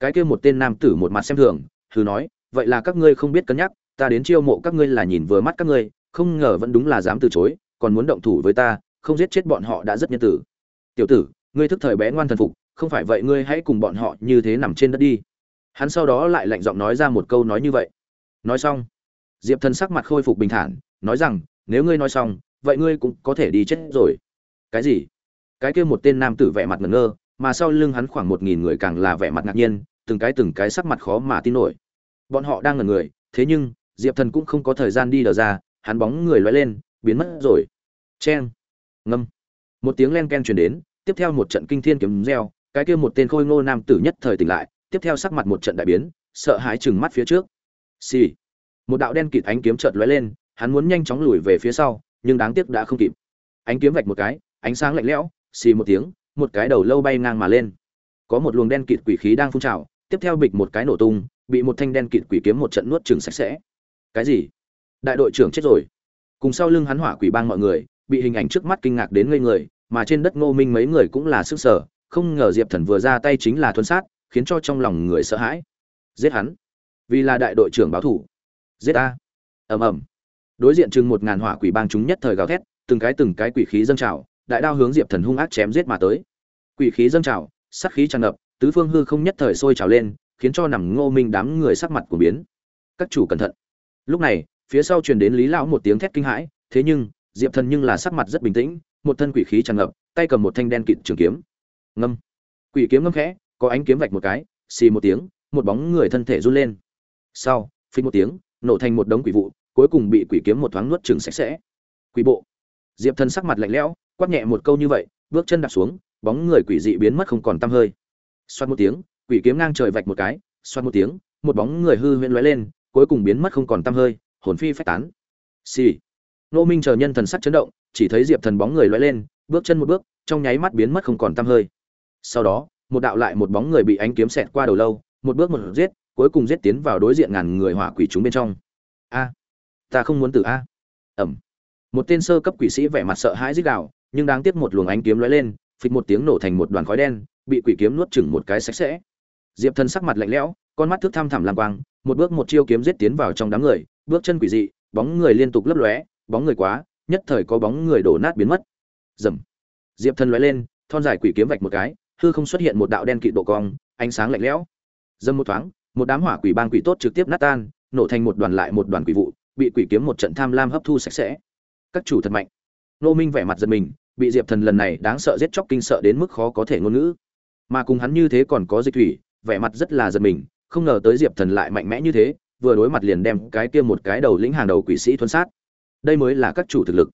Cái kia một tên nam tử một mặt xem thường, hừ nói, vậy là các ngươi không biết cân nhắc, ta đến chiêu mộ các ngươi là nhìn vừa mắt các ngươi, không ngờ vẫn đúng là dám từ chối, còn muốn động thủ với ta, không giết chết bọn họ đã rất nhân tử. Tiểu tử, ngươi thức thời bé ngoan thần phục, không phải vậy ngươi hãy cùng bọn họ như thế nằm trên đất đi. Hắn sau đó lại lạnh giọng nói ra một câu nói như vậy. Nói xong, diệp thần sắc mặt khôi phục bình thản, nói rằng, nếu ngươi nói xong vậy ngươi cũng có thể đi chết rồi. Cái gì? Cái kia một tên nam tử vẻ mặt ngẩn ngơ, mà sau lưng hắn khoảng một nghìn người càng là vẻ mặt ngạc nhiên, từng cái từng cái sắc mặt khó mà tin nổi. Bọn họ đang ngẩn người, thế nhưng, diệp thần cũng không có thời gian đi đờ ra, hắn bóng người loay lên, biến mất rồi. Cheng. Ngâm. Một tiếng len ken truyền đến, tiếp theo một trận kinh thiên kiếm reo, cái kia một tên khôi ngô nam tử nhất thời tỉnh lại, tiếp theo sắc mặt một trận đại biến, sợ hãi chừng mắt phía trước. Xì、sì. một đạo đen kịt ánh kiếm trợt lóe lên, hắn muốn nhanh chóng lùi về phía sau nhưng đáng tiếc đã không kịp. Ánh kiếm vạch một cái, ánh sáng lạnh lẽo, xì một tiếng, một cái đầu lâu bay ngang mà lên. Có một luồng đen kịt quỷ khí đang phun trào, tiếp theo bịch một cái nổ tung, bị một thanh đen kịt quỷ kiếm một trận nuốt chừng sạch sẽ. Cái gì? Đại đội trưởng chết rồi. Cùng sau lưng hắn hỏa quỷ bang mọi người, bị hình ảnh trước mắt kinh ngạc đến ngây người, mà trên đất ngô minh mấy người cũng là sức sở, không ngờ diệp thần vừa ra tay chính là thuấn sát, khiến cho trong lòng người sợ hãi. Giết hắn. Vì là đại đội trưởng báo thủ. Giết a ầm ầm đối diện chừng một ngàn hỏa quỷ bang chúng nhất thời gào thét, từng cái từng cái quỷ khí dâng trào, đại đao hướng diệp thần hung ác chém giết mà tới. Quỷ khí dâng trào, sát khí tràn ngập, tứ phương hư không nhất thời sôi trào lên, khiến cho nằm ngô minh đám người sắc mặt của biến. Các chủ cẩn thận. Lúc này, phía sau truyền đến lý lão một tiếng thét kinh hãi, thế nhưng, diệp thần nhưng là sắc mặt rất bình tĩnh, một thân quỷ khí tràn ngập, tay cầm một thanh đen kịt trường kiếm. Ngâm. Quỷ kiếm ngâm khẽ, có ánh kiếm vạch một cái, xì một tiếng, một bóng người thân thể run lên. Sau phí một tiếng, nổ thành một đống quỷ vụ cuối cùng bị quỷ kiếm một thoáng nuốt chừng sạch sẽ. Quỷ bộ. Diệp thần sắc mặt lạnh lẽo, quát nhẹ một câu như vậy, bước chân đạp xuống, bóng người quỷ dị biến mất không còn tăm hơi. Xoát một tiếng, quỷ kiếm ngang trời vạch một cái, xoát một tiếng, một bóng người hư huyễn lóe lên, cuối cùng biến mất không còn tăm hơi, hồn phi phách tán. Xì. Nô minh chờ nhân thần sắc chấn động, chỉ thấy diệp thần bóng người lóe lên, bước chân một bước, trong nháy mắt biến mất không còn tăm hơi. Sau đó, một đạo lại một bóng người bị ánh kiếm xẹt qua đầu lâu, một bước một giết, cuối cùng giết tiến vào đối diện ngàn người hỏa quỷ chúng bên trong. A ta không muốn tử a. Ẩm. Một tên sơ cấp quỷ sĩ vẻ mặt sợ hãi rít gào, nhưng đáng tiếc một luồng ánh kiếm lóe lên, phịch một tiếng nổ thành một đoàn khói đen, bị quỷ kiếm nuốt chửng một cái sạch sẽ. Diệp thần sắc mặt lạnh lẽo, con mắt thước thăm thẳm lang quang, một bước một chiêu kiếm giết tiến vào trong đám người, bước chân quỷ dị, bóng người liên tục lấp lóe, bóng người quá, nhất thời có bóng người đổ nát biến mất. Dầm diệp thần lóe lên, thon dài quỷ kiếm vạch một cái, hư không xuất hiện một đạo đen kịt độ cong, ánh sáng lạnh lẽo. Dâm một thoáng, một đám hỏa quỷ bang quỷ tốt trực tiếp nát tan, nổ thành một đoàn lại một đoàn quỷ vụ bị quỷ kiếm một trận tham lam hấp thu sạch sẽ. Các chủ thật mạnh. Nô minh vẻ mặt giật mình, bị diệp thần lần này đáng sợ giết chóc kinh sợ đến mức khó có thể ngôn ngữ. Mà cùng hắn như thế còn có dịch thủy, vẻ mặt rất là giật mình, không ngờ tới diệp thần lại mạnh mẽ như thế, vừa đối mặt liền đem cái kia một cái đầu lĩnh hàng đầu quỷ sĩ thuấn sát. Đây mới là các chủ thực lực.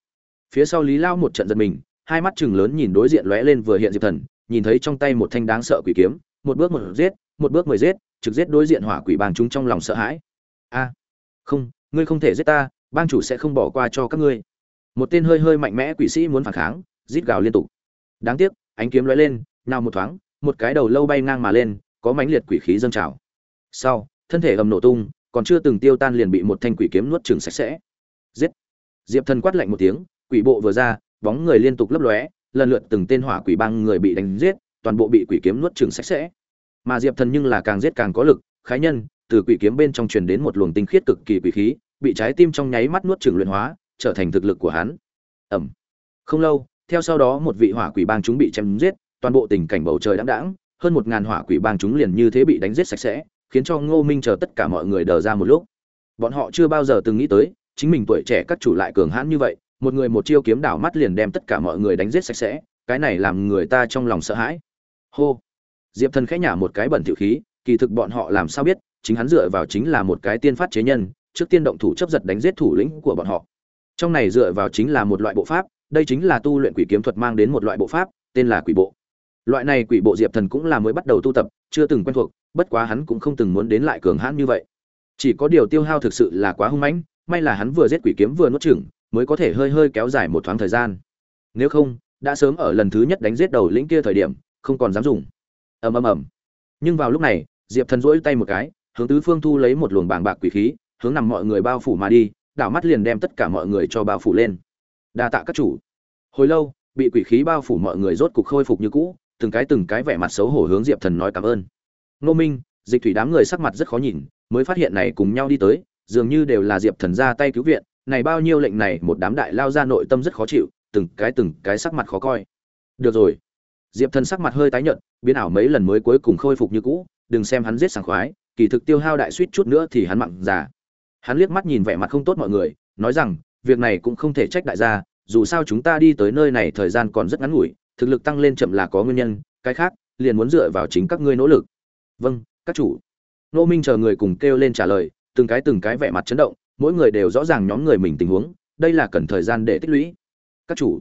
Phía sau lý lao một trận giật mình, hai mắt chừng lớn nhìn đối diện lóe lên vừa hiện diệp thần, nhìn thấy trong tay một thanh đáng sợ quỷ kiếm, một bước một giết, một bước mười giết, trực giết đối diện hỏa quỷ bàng chúng trong lòng sợ hãi. A, không ngươi không thể giết ta, bang chủ sẽ không bỏ qua cho các ngươi. Một tên hơi hơi mạnh mẽ quỷ sĩ muốn phản kháng, rít gào liên tục. Đáng tiếc, ánh kiếm lóe lên, nào một thoáng, một cái đầu lâu bay ngang mà lên, có mãnh liệt quỷ khí dâng trào. Sau, thân thể ầm nổ tung, còn chưa từng tiêu tan liền bị một thanh quỷ kiếm nuốt chửng sạch sẽ. Giết! Diệp thần quát lạnh một tiếng, quỷ bộ vừa ra, bóng người liên tục lấp lóe, lần lượt từng tên hỏa quỷ băng người bị đánh giết, toàn bộ bị quỷ kiếm nuốt chửng sạch sẽ. Mà diệp thần nhưng là càng giết càng có lực, khái nhân từ quỷ kiếm bên trong truyền đến một luồng tinh khiết cực kỳ quỷ khí bị trái tim trong nháy mắt nuốt chửng luyện hóa trở thành thực lực của hắn. Ẩm. Không lâu theo sau đó một vị hỏa quỷ bang chúng bị chém giết toàn bộ tình cảnh bầu trời đãng đãng, hơn một ngàn hỏa quỷ bang chúng liền như thế bị đánh giết sạch sẽ khiến cho ngô minh chờ tất cả mọi người đờ ra một lúc. Bọn họ chưa bao giờ từng nghĩ tới chính mình tuổi trẻ các chủ lại cường hãn như vậy một người một chiêu kiếm đảo mắt liền đem tất cả mọi người đánh giết sạch sẽ cái này làm người ta trong lòng sợ hãi. Hô. Diệp thần khẽ nhả một cái bẩn tiểu khí kỳ thực bọn họ làm sao biết chính hắn dựa vào chính là một cái tiên phát chế nhân, trước tiên động thủ chấp giật đánh giết thủ lĩnh của bọn họ. Trong này dựa vào chính là một loại bộ pháp, đây chính là tu luyện quỷ kiếm thuật mang đến một loại bộ pháp, tên là quỷ bộ. Loại này quỷ bộ diệp thần cũng là mới bắt đầu tu tập, chưa từng quen thuộc, bất quá hắn cũng không từng muốn đến lại cường hãn như vậy. Chỉ có điều tiêu hao thực sự là quá hung mãnh, may là hắn vừa giết quỷ kiếm vừa nuốt chửng, mới có thể hơi hơi kéo dài một thoáng thời gian. Nếu không, đã sớm ở lần thứ nhất đánh giết đầu lĩnh kia thời điểm, không còn dám dùng. Ầm ầm ầm. Nhưng vào lúc này, diệp thần rỗi tay một cái hướng tứ phương thu lấy một luồng bàng bạc quỷ khí, hướng nằm mọi người bao phủ mà đi, đảo mắt liền đem tất cả mọi người cho bao phủ lên. Đa tạ các chủ. Hồi lâu, bị quỷ khí bao phủ mọi người rốt cục khôi phục như cũ, từng cái từng cái vẻ mặt xấu hổ hướng diệp thần nói cảm ơn. Nô minh, dịch thủy đám người sắc mặt rất khó nhìn, mới phát hiện này cùng nhau đi tới, dường như đều là diệp thần ra tay cứu viện, này bao nhiêu lệnh này một đám đại lao ra nội tâm rất khó chịu, từng cái từng cái sắc mặt khó coi. Được rồi. Diệp thần sắc mặt hơi tái nhợt, biến ảo mấy lần mới cuối cùng khôi phục như cũ, đừng xem hắn giết sảng khoái kỳ thực tiêu hao đại suýt chút nữa thì hắn mặn già. Hắn liếc mắt nhìn vẻ mặt không tốt mọi người, nói rằng, việc này cũng không thể trách đại gia, dù sao chúng ta đi tới nơi này thời gian còn rất ngắn ngủi, thực lực tăng lên chậm là có nguyên nhân, cái khác, liền muốn dựa vào chính các ngươi nỗ lực. Vâng các chủ. Nô minh chờ người cùng kêu lên trả lời, từng cái từng cái vẻ mặt chấn động, mỗi người đều rõ ràng nhóm người mình tình huống, đây là cần thời gian để tích lũy. Các chủ.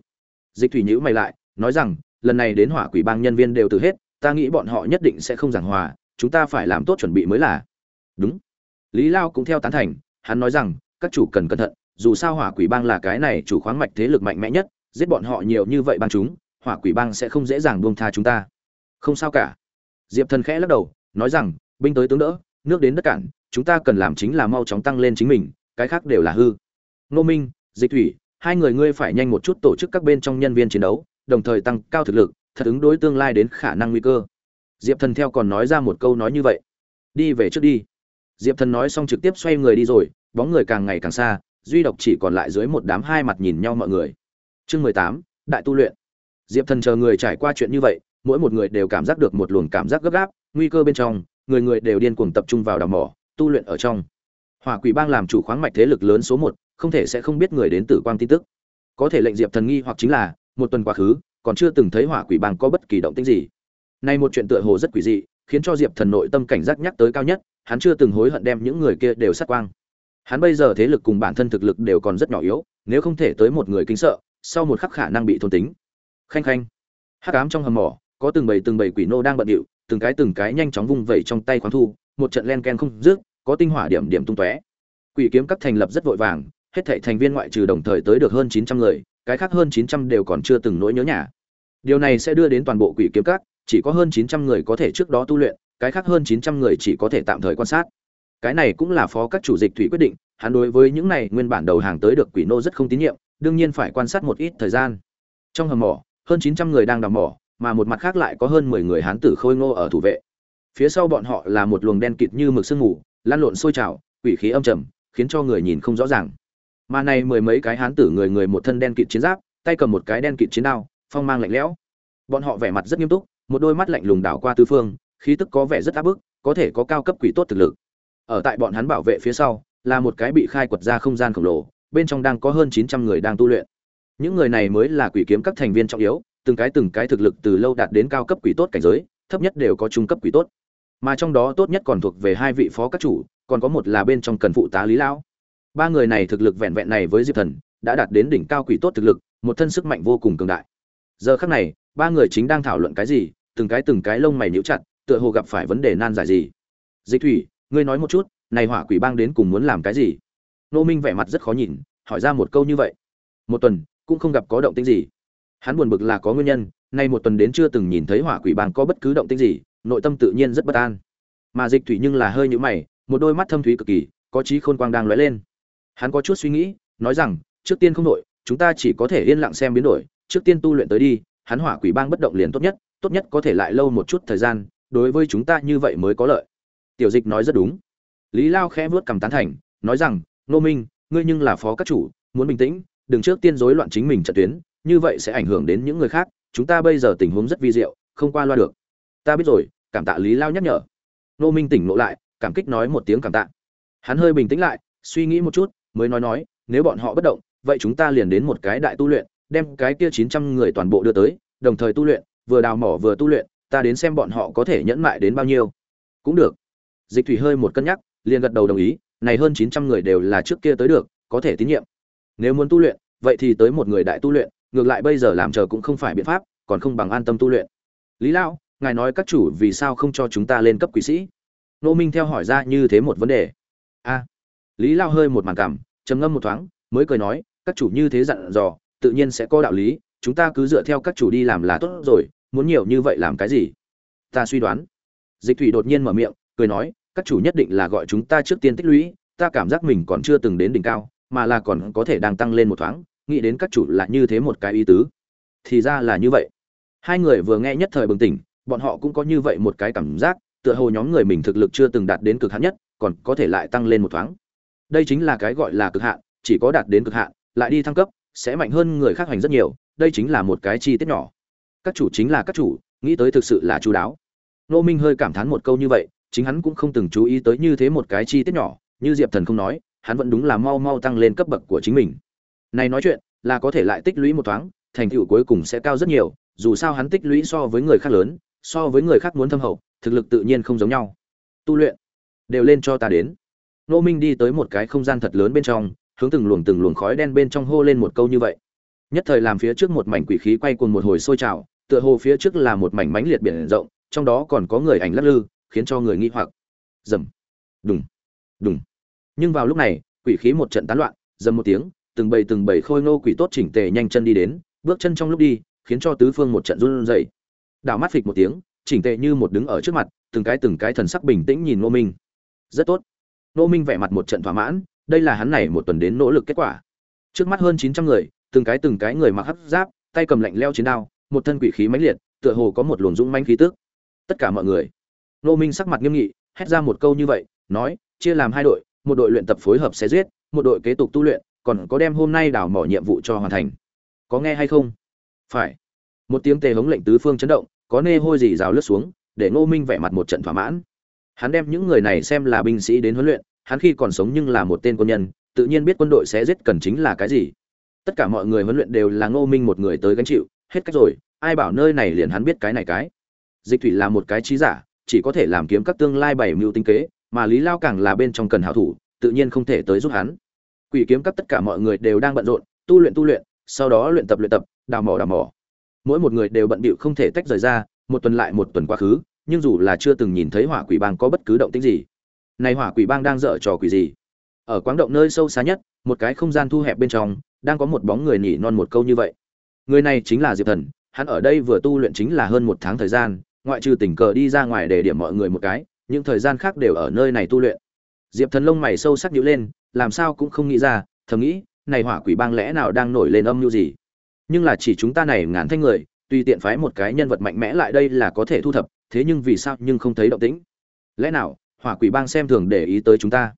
Dịch thủy nhữ mày lại, nói rằng, lần này đến hỏa quỷ bang nhân viên đều từ hết, ta nghĩ bọn họ nhất định sẽ không giảng hòa chúng ta phải làm tốt chuẩn bị mới là. Đúng. Lý lao cũng theo tán thành, hắn nói rằng, các chủ cần cẩn thận, dù sao hỏa quỷ bang là cái này chủ khoáng mạch thế lực mạnh mẽ nhất, giết bọn họ nhiều như vậy bang chúng, hỏa quỷ bang sẽ không dễ dàng buông tha chúng ta. Không sao cả. Diệp thần khẽ lắc đầu, nói rằng, binh tới tướng đỡ, nước đến đất cản, chúng ta cần làm chính là mau chóng tăng lên chính mình, cái khác đều là hư. Nô minh, dịch thủy, hai người ngươi phải nhanh một chút tổ chức các bên trong nhân viên chiến đấu, đồng thời tăng cao thực lực, thật ứng đối tương lai đến khả năng nguy cơ diệp thần theo còn nói ra một câu nói như vậy. Đi về trước đi. Diệp thần nói xong trực tiếp xoay người đi rồi, bóng người càng ngày càng xa, duy độc chỉ còn lại dưới một đám hai mặt nhìn nhau mọi người. Chương mười tám, đại tu luyện. Diệp thần chờ người trải qua chuyện như vậy, mỗi một người đều cảm giác được một luồng cảm giác gấp gáp, nguy cơ bên trong, người người đều điên cuồng tập trung vào đào mỏ, tu luyện ở trong. Hỏa quỷ bang làm chủ khoáng mạch thế lực lớn số một, không thể sẽ không biết người đến tử quang tin tức. Có thể lệnh diệp thần nghi hoặc chính là, một tuần quá khứ, còn chưa từng thấy hỏa quỷ bang có bất kỳ động tĩnh gì nay một chuyện tựa hồ rất quỷ dị khiến cho diệp thần nội tâm cảnh giác nhắc tới cao nhất hắn chưa từng hối hận đem những người kia đều sát quang. Hắn bây giờ thế lực cùng bản thân thực lực đều còn rất nhỏ yếu nếu không thể tới một người kinh sợ sau một khắc khả năng bị thôn tính. Khanh khanh. Hắc ám trong hầm mỏ có từng bầy từng bầy quỷ nô đang bận điệu từng cái từng cái nhanh chóng vung vẩy trong tay khoáng thu một trận len ken không dứt, có tinh hỏa điểm điểm tung tóe. Quỷ kiếm các thành lập rất vội vàng hết thảy thành viên ngoại trừ đồng thời tới được hơn chín trăm người cái khác hơn chín trăm đều còn chưa từng nỗi nhớ nhà. Điều này sẽ đưa đến toàn bộ quỷ kiếm các chỉ có hơn chín trăm người có thể trước đó tu luyện cái khác hơn chín trăm người chỉ có thể tạm thời quan sát. Cái này cũng là phó các chủ dịch thủy quyết định hắn đối với những này nguyên bản đầu hàng tới được quỷ nô rất không tín nhiệm đương nhiên phải quan sát một ít thời gian. Trong hầm mỏ hơn chín trăm người đang đào mỏ mà một mặt khác lại có hơn mười người hán tử khôi ngô ở thủ vệ. Phía sau bọn họ là một luồng đen kịt như mực sương ngủ, lan lộn sôi trào quỷ khí âm trầm khiến cho người nhìn không rõ ràng. Mà này mười mấy cái hán tử người người một thân đen kịt chiến giáp tay cầm một cái đen kịt chiến đao phong mang lạnh lẽo. Bọn họ vẻ mặt rất nghiêm túc một đôi mắt lạnh lùng đảo qua tư phương, khí tức có vẻ rất áp bức, có thể có cao cấp quỷ tốt thực lực. Ở tại bọn hắn bảo vệ phía sau, là một cái bị khai quật ra không gian khổng lồ, bên trong đang có hơn chín trăm người đang tu luyện. Những người này mới là quỷ kiếm các thành viên trọng yếu, từng cái từng cái thực lực từ lâu đạt đến cao cấp quỷ tốt cảnh giới, thấp nhất đều có trung cấp quỷ tốt. Mà trong đó tốt nhất còn thuộc về hai vị phó các chủ, còn có một là bên trong cần phụ tá lý lão. Ba người này thực lực vẹn vẹn này với diệp thần, đã đạt đến đỉnh cao quỷ tốt thực lực, một thân sức mạnh vô cùng cường đại. Giờ khắc này, ba người chính đang thảo luận cái gì từng cái từng cái lông mày nhíu chặt, tựa hồ gặp phải vấn đề nan giải gì. Dịch thủy, ngươi nói một chút, này hỏa quỷ bang đến cùng muốn làm cái gì? Nô minh vẻ mặt rất khó nhìn, hỏi ra một câu như vậy. Một tuần, cũng không gặp có động tĩnh gì. Hắn buồn bực là có nguyên nhân, nay một tuần đến chưa từng nhìn thấy hỏa quỷ bang có bất cứ động tĩnh gì, nội tâm tự nhiên rất bất an. Mà dịch thủy nhưng là hơi nhíu mày, một đôi mắt thâm thúy cực kỳ, có trí khôn quang đang lóe lên. Hắn có chút suy nghĩ, nói rằng, trước tiên không đổi, chúng ta chỉ có thể yên lặng xem biến đổi, trước tiên tu luyện tới đi, hắn hỏa quỷ bang bất động liền tốt nhất tốt nhất có thể lại lâu một chút thời gian, đối với chúng ta như vậy mới có lợi. Tiểu dịch nói rất đúng. Lý lao khẽ vuốt cầm tán thành, nói rằng nô minh, ngươi nhưng là phó các chủ, muốn bình tĩnh, đừng trước tiên rối loạn chính mình trận tuyến, như vậy sẽ ảnh hưởng đến những người khác, chúng ta bây giờ tình huống rất vi diệu, không qua loa được. Ta biết rồi, cảm tạ lý lao nhắc nhở. Nô minh tỉnh ngộ lại, cảm kích nói một tiếng cảm tạ. Hắn hơi bình tĩnh lại, suy nghĩ một chút, mới nói nói, nếu bọn họ bất động, vậy chúng ta liền đến một cái đại tu luyện, đem cái kia chín trăm người toàn bộ đưa tới, đồng thời tu luyện vừa đào mỏ vừa tu luyện, ta đến xem bọn họ có thể nhẫn mại đến bao nhiêu. Cũng được. Dịch thủy hơi một cân nhắc, liền gật đầu đồng ý, này hơn chín trăm người đều là trước kia tới được, có thể tín nhiệm. Nếu muốn tu luyện, vậy thì tới một người đại tu luyện, ngược lại bây giờ làm chờ cũng không phải biện pháp, còn không bằng an tâm tu luyện. Lý lão, ngài nói các chủ vì sao không cho chúng ta lên cấp quỷ sĩ? Nô minh theo hỏi ra như thế một vấn đề. A. Lý lao hơi một màn cảm, trầm ngâm một thoáng, mới cười nói, các chủ như thế dặn dò, tự nhiên sẽ có đạo lý, chúng ta cứ dựa theo các chủ đi làm là tốt rồi muốn nhiều như vậy làm cái gì? Ta suy đoán. Dịch thủy đột nhiên mở miệng, cười nói, các chủ nhất định là gọi chúng ta trước tiên tích lũy, ta cảm giác mình còn chưa từng đến đỉnh cao, mà là còn có thể đang tăng lên một thoáng, nghĩ đến các chủ là như thế một cái ý tứ. Thì ra là như vậy. Hai người vừa nghe nhất thời bừng tỉnh, bọn họ cũng có như vậy một cái cảm giác, tựa hồ nhóm người mình thực lực chưa từng đạt đến cực hạn nhất, còn có thể lại tăng lên một thoáng. Đây chính là cái gọi là cực hạn, chỉ có đạt đến cực hạn, lại đi thăng cấp, sẽ mạnh hơn người khác hành rất nhiều, đây chính là một cái chi tiết nhỏ các chủ chính là các chủ, nghĩ tới thực sự là chú đáo. Nô minh hơi cảm thán một câu như vậy, chính hắn cũng không từng chú ý tới như thế một cái chi tiết nhỏ, như diệp thần không nói, hắn vẫn đúng là mau mau tăng lên cấp bậc của chính mình. Này nói chuyện, là có thể lại tích lũy một thoáng, thành tựu cuối cùng sẽ cao rất nhiều, dù sao hắn tích lũy so với người khác lớn, so với người khác muốn thâm hậu, thực lực tự nhiên không giống nhau. Tu luyện, đều lên cho ta đến. Nô minh đi tới một cái không gian thật lớn bên trong, hướng từng luồng từng luồng khói đen bên trong hô lên một câu như vậy. Nhất thời làm phía trước một mảnh quỷ khí quay cuồng một hồi sôi trào tựa hồ phía trước là một mảnh mánh liệt biển rộng, trong đó còn có người ảnh lắc lư, khiến cho người nghi hoặc. Dầm. Đùng. Đùng. Nhưng vào lúc này, quỷ khí một trận tán loạn, dầm một tiếng, từng bầy từng bầy khôi ngô quỷ tốt chỉnh tề nhanh chân đi đến, bước chân trong lúc đi, khiến cho tứ phương một trận run rẩy. Đảo mắt phịch một tiếng, chỉnh tề như một đứng ở trước mặt, từng cái từng cái thần sắc bình tĩnh nhìn ngô minh. Rất tốt. Ngô minh vẻ mặt một trận thỏa mãn, đây là hắn này một tuần đến nỗ lực kết quả. Trước mắt hơn chín trăm người, từng cái từng cái người mặc hấp giáp, tay cầm lạnh leo chiến đao một thân quỷ khí mãnh liệt, tựa hồ có một luồng dũng mãnh khí tức. Tất cả mọi người. Ngô minh sắc mặt nghiêm nghị, hét ra một câu như vậy, nói, chia làm hai đội, một đội luyện tập phối hợp sẽ giết, một đội kế tục tu luyện, còn có đem hôm nay đào mỏ nhiệm vụ cho hoàn thành. Có nghe hay không? Phải. Một tiếng tề hống lệnh tứ phương chấn động, có nê hôi gì rào lướt xuống, để ngô minh vẻ mặt một trận thỏa mãn. Hắn đem những người này xem là binh sĩ đến huấn luyện, hắn khi còn sống nhưng là một tên quân nhân, tự nhiên biết quân đội sẽ giết cần chính là cái gì. Tất cả mọi người huấn luyện đều là ngô minh một người tới gánh chịu hết cách rồi, ai bảo nơi này liền hắn biết cái này cái. Dịch thủy là một cái trí giả, chỉ có thể làm kiếm các tương lai bảy mưu tinh kế, mà lý lao càng là bên trong cần hảo thủ, tự nhiên không thể tới giúp hắn. Quỷ kiếm các tất cả mọi người đều đang bận rộn, tu luyện tu luyện, sau đó luyện tập luyện tập, đào mỏ đào mỏ. Mỗi một người đều bận bịu không thể tách rời ra, một tuần lại một tuần quá khứ, nhưng dù là chưa từng nhìn thấy hỏa quỷ bang có bất cứ động tĩnh gì. Này hỏa quỷ bang đang dở trò quỷ gì? Ở quáng động nơi sâu xa nhất, một cái không gian thu hẹp bên trong, đang có một bóng người nhỉ non một câu như vậy người này chính là diệp thần, hắn ở đây vừa tu luyện chính là hơn một tháng thời gian, ngoại trừ tình cờ đi ra ngoài để điểm mọi người một cái, những thời gian khác đều ở nơi này tu luyện. Diệp thần lông mày sâu sắc nhíu lên, làm sao cũng không nghĩ ra, thầm nghĩ, này hỏa quỷ bang lẽ nào đang nổi lên âm mưu gì? Nhưng là chỉ chúng ta này ngàn thanh người, tuy tiện phái một cái nhân vật mạnh mẽ lại đây là có thể thu thập, thế nhưng vì sao nhưng không thấy động tĩnh? Lẽ nào, hỏa quỷ bang xem thường để ý tới chúng ta?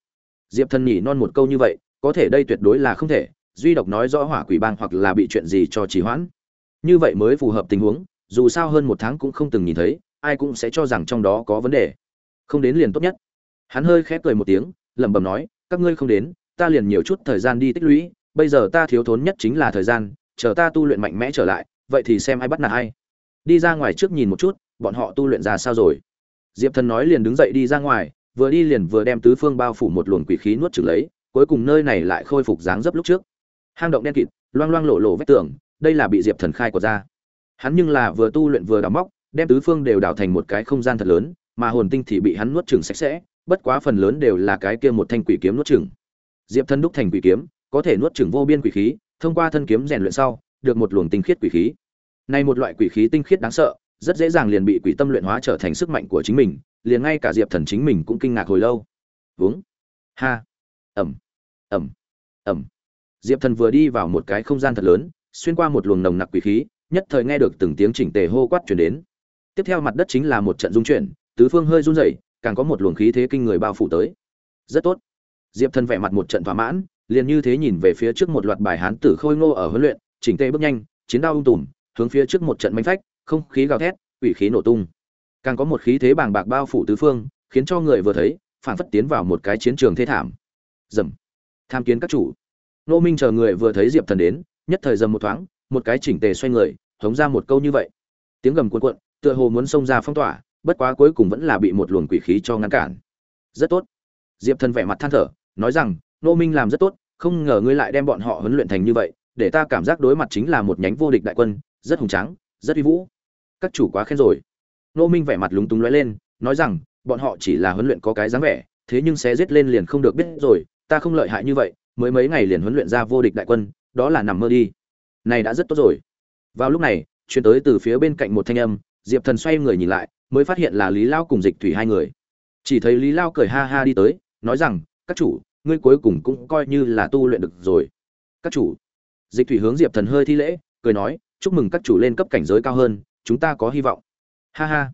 Diệp thần nhỉ non một câu như vậy, có thể đây tuyệt đối là không thể duy độc nói rõ hỏa quỷ bang hoặc là bị chuyện gì cho trì hoãn. Như vậy mới phù hợp tình huống, dù sao hơn một tháng cũng không từng nhìn thấy, ai cũng sẽ cho rằng trong đó có vấn đề. Không đến liền tốt nhất. Hắn hơi khép cười một tiếng, lẩm bẩm nói, các ngươi không đến, ta liền nhiều chút thời gian đi tích lũy, bây giờ ta thiếu thốn nhất chính là thời gian, chờ ta tu luyện mạnh mẽ trở lại, vậy thì xem ai bắt nạt ai. Đi ra ngoài trước nhìn một chút, bọn họ tu luyện ra sao rồi. Diệp thần nói liền đứng dậy đi ra ngoài, vừa đi liền vừa đem tứ phương bao phủ một luồng quỷ khí nuốt trừng lấy, cuối cùng nơi này lại khôi phục dáng dấp lúc trước hang động đen kịt, loang loang lộ lộ vách tường, đây là bị diệp thần khai của ra. Hắn nhưng là vừa tu luyện vừa đào móc, đem tứ phương đều đào thành một cái không gian thật lớn, mà hồn tinh thì bị hắn nuốt chừng sạch sẽ, bất quá phần lớn đều là cái kia một thanh quỷ kiếm nuốt chừng diệp Thần đúc thành quỷ kiếm, có thể nuốt chừng vô biên quỷ khí, thông qua thân kiếm rèn luyện sau, được một luồng tinh khiết quỷ khí. Này một loại quỷ khí tinh khiết đáng sợ, rất dễ dàng liền bị quỷ tâm luyện hóa trở thành sức mạnh của chính mình, liền ngay cả diệp thần chính mình cũng kinh ngạc hồi lâu. Uống ha. Ẩm ẩm ẩm diệp thần vừa đi vào một cái không gian thật lớn, xuyên qua một luồng nồng nặc quỷ khí, nhất thời nghe được từng tiếng chỉnh tề hô quát chuyển đến. Tiếp theo mặt đất chính là một trận dung chuyển, tứ phương hơi run rẩy, càng có một luồng khí thế kinh người bao phủ tới. Rất tốt. Diệp thần vẻ mặt một trận thỏa mãn, liền như thế nhìn về phía trước một loạt bài hán tử khôi ngô ở huấn luyện, chỉnh tề bước nhanh, chiến đao ung tùm, hướng phía trước một trận manh phách, không khí gào thét, quỷ khí nổ tung. Càng có một khí thế bàng bạc bao phủ tứ phương, khiến cho người vừa thấy, phản phất tiến vào một cái chiến trường thê thảm. Dầm tham kiến các chủ nô minh chờ người vừa thấy diệp thần đến, nhất thời dầm một thoáng, một cái chỉnh tề xoay người, hống ra một câu như vậy. Tiếng gầm cuộn cuộn, tựa hồ muốn xông ra phong tỏa, bất quá cuối cùng vẫn là bị một luồng quỷ khí cho ngăn cản. Rất tốt. Diệp thần vẻ mặt than thở, nói rằng nô minh làm rất tốt, không ngờ ngươi lại đem bọn họ huấn luyện thành như vậy, để ta cảm giác đối mặt chính là một nhánh vô địch đại quân, rất hùng tráng, rất uy vũ. Các chủ quá khen rồi. Nô minh vẻ mặt lúng túng lóe lên, nói rằng, bọn họ chỉ là huấn luyện có cái dáng vẻ, thế nhưng sẽ giết lên liền không được biết rồi, ta không lợi hại như vậy mới mấy ngày liền huấn luyện ra vô địch đại quân, đó là nằm mơ đi. Này đã rất tốt rồi. Vào lúc này, chuyển tới từ phía bên cạnh một thanh âm, diệp thần xoay người nhìn lại, mới phát hiện là lý lao cùng dịch thủy hai người. Chỉ thấy lý lao cười ha ha đi tới, nói rằng, các chủ, ngươi cuối cùng cũng coi như là tu luyện được rồi. Các chủ? Dịch thủy hướng diệp thần hơi thi lễ, cười nói, chúc mừng các chủ lên cấp cảnh giới cao hơn, chúng ta có hy vọng. Ha ha.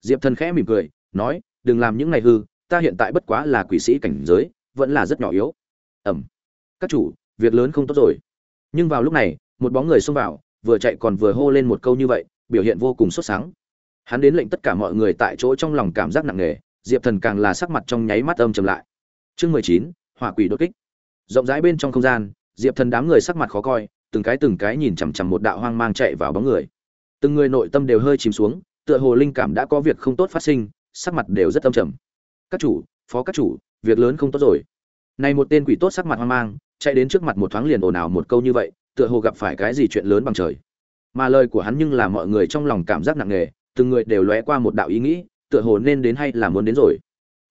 Diệp thần khẽ mỉm cười, nói, đừng làm những ngày hư, ta hiện tại bất quá là quỷ sĩ cảnh giới, vẫn là rất nhỏ yếu. Ẩm các chủ, việc lớn không tốt rồi. Nhưng vào lúc này, một bóng người xông vào, vừa chạy còn vừa hô lên một câu như vậy, biểu hiện vô cùng sốt sáng hắn đến lệnh tất cả mọi người tại chỗ trong lòng cảm giác nặng nề, diệp thần càng là sắc mặt trong nháy mắt âm trầm lại. Chương mười chín, hỏa quỷ đột kích. Rộng rãi bên trong không gian, diệp thần đám người sắc mặt khó coi, từng cái từng cái nhìn chằm chằm một đạo hoang mang chạy vào bóng người. Từng người nội tâm đều hơi chìm xuống, tựa hồ linh cảm đã có việc không tốt phát sinh, sắc mặt đều rất âm trầm. Các chủ, phó các chủ, việc lớn không tốt rồi. Này một tên quỷ tốt sắc mặt hoang mang chạy đến trước mặt một thoáng liền ồn ào một câu như vậy, tựa hồ gặp phải cái gì chuyện lớn bằng trời. Mà lời của hắn nhưng là mọi người trong lòng cảm giác nặng nề, từng người đều lóe qua một đạo ý nghĩ, tựa hồ nên đến hay là muốn đến rồi.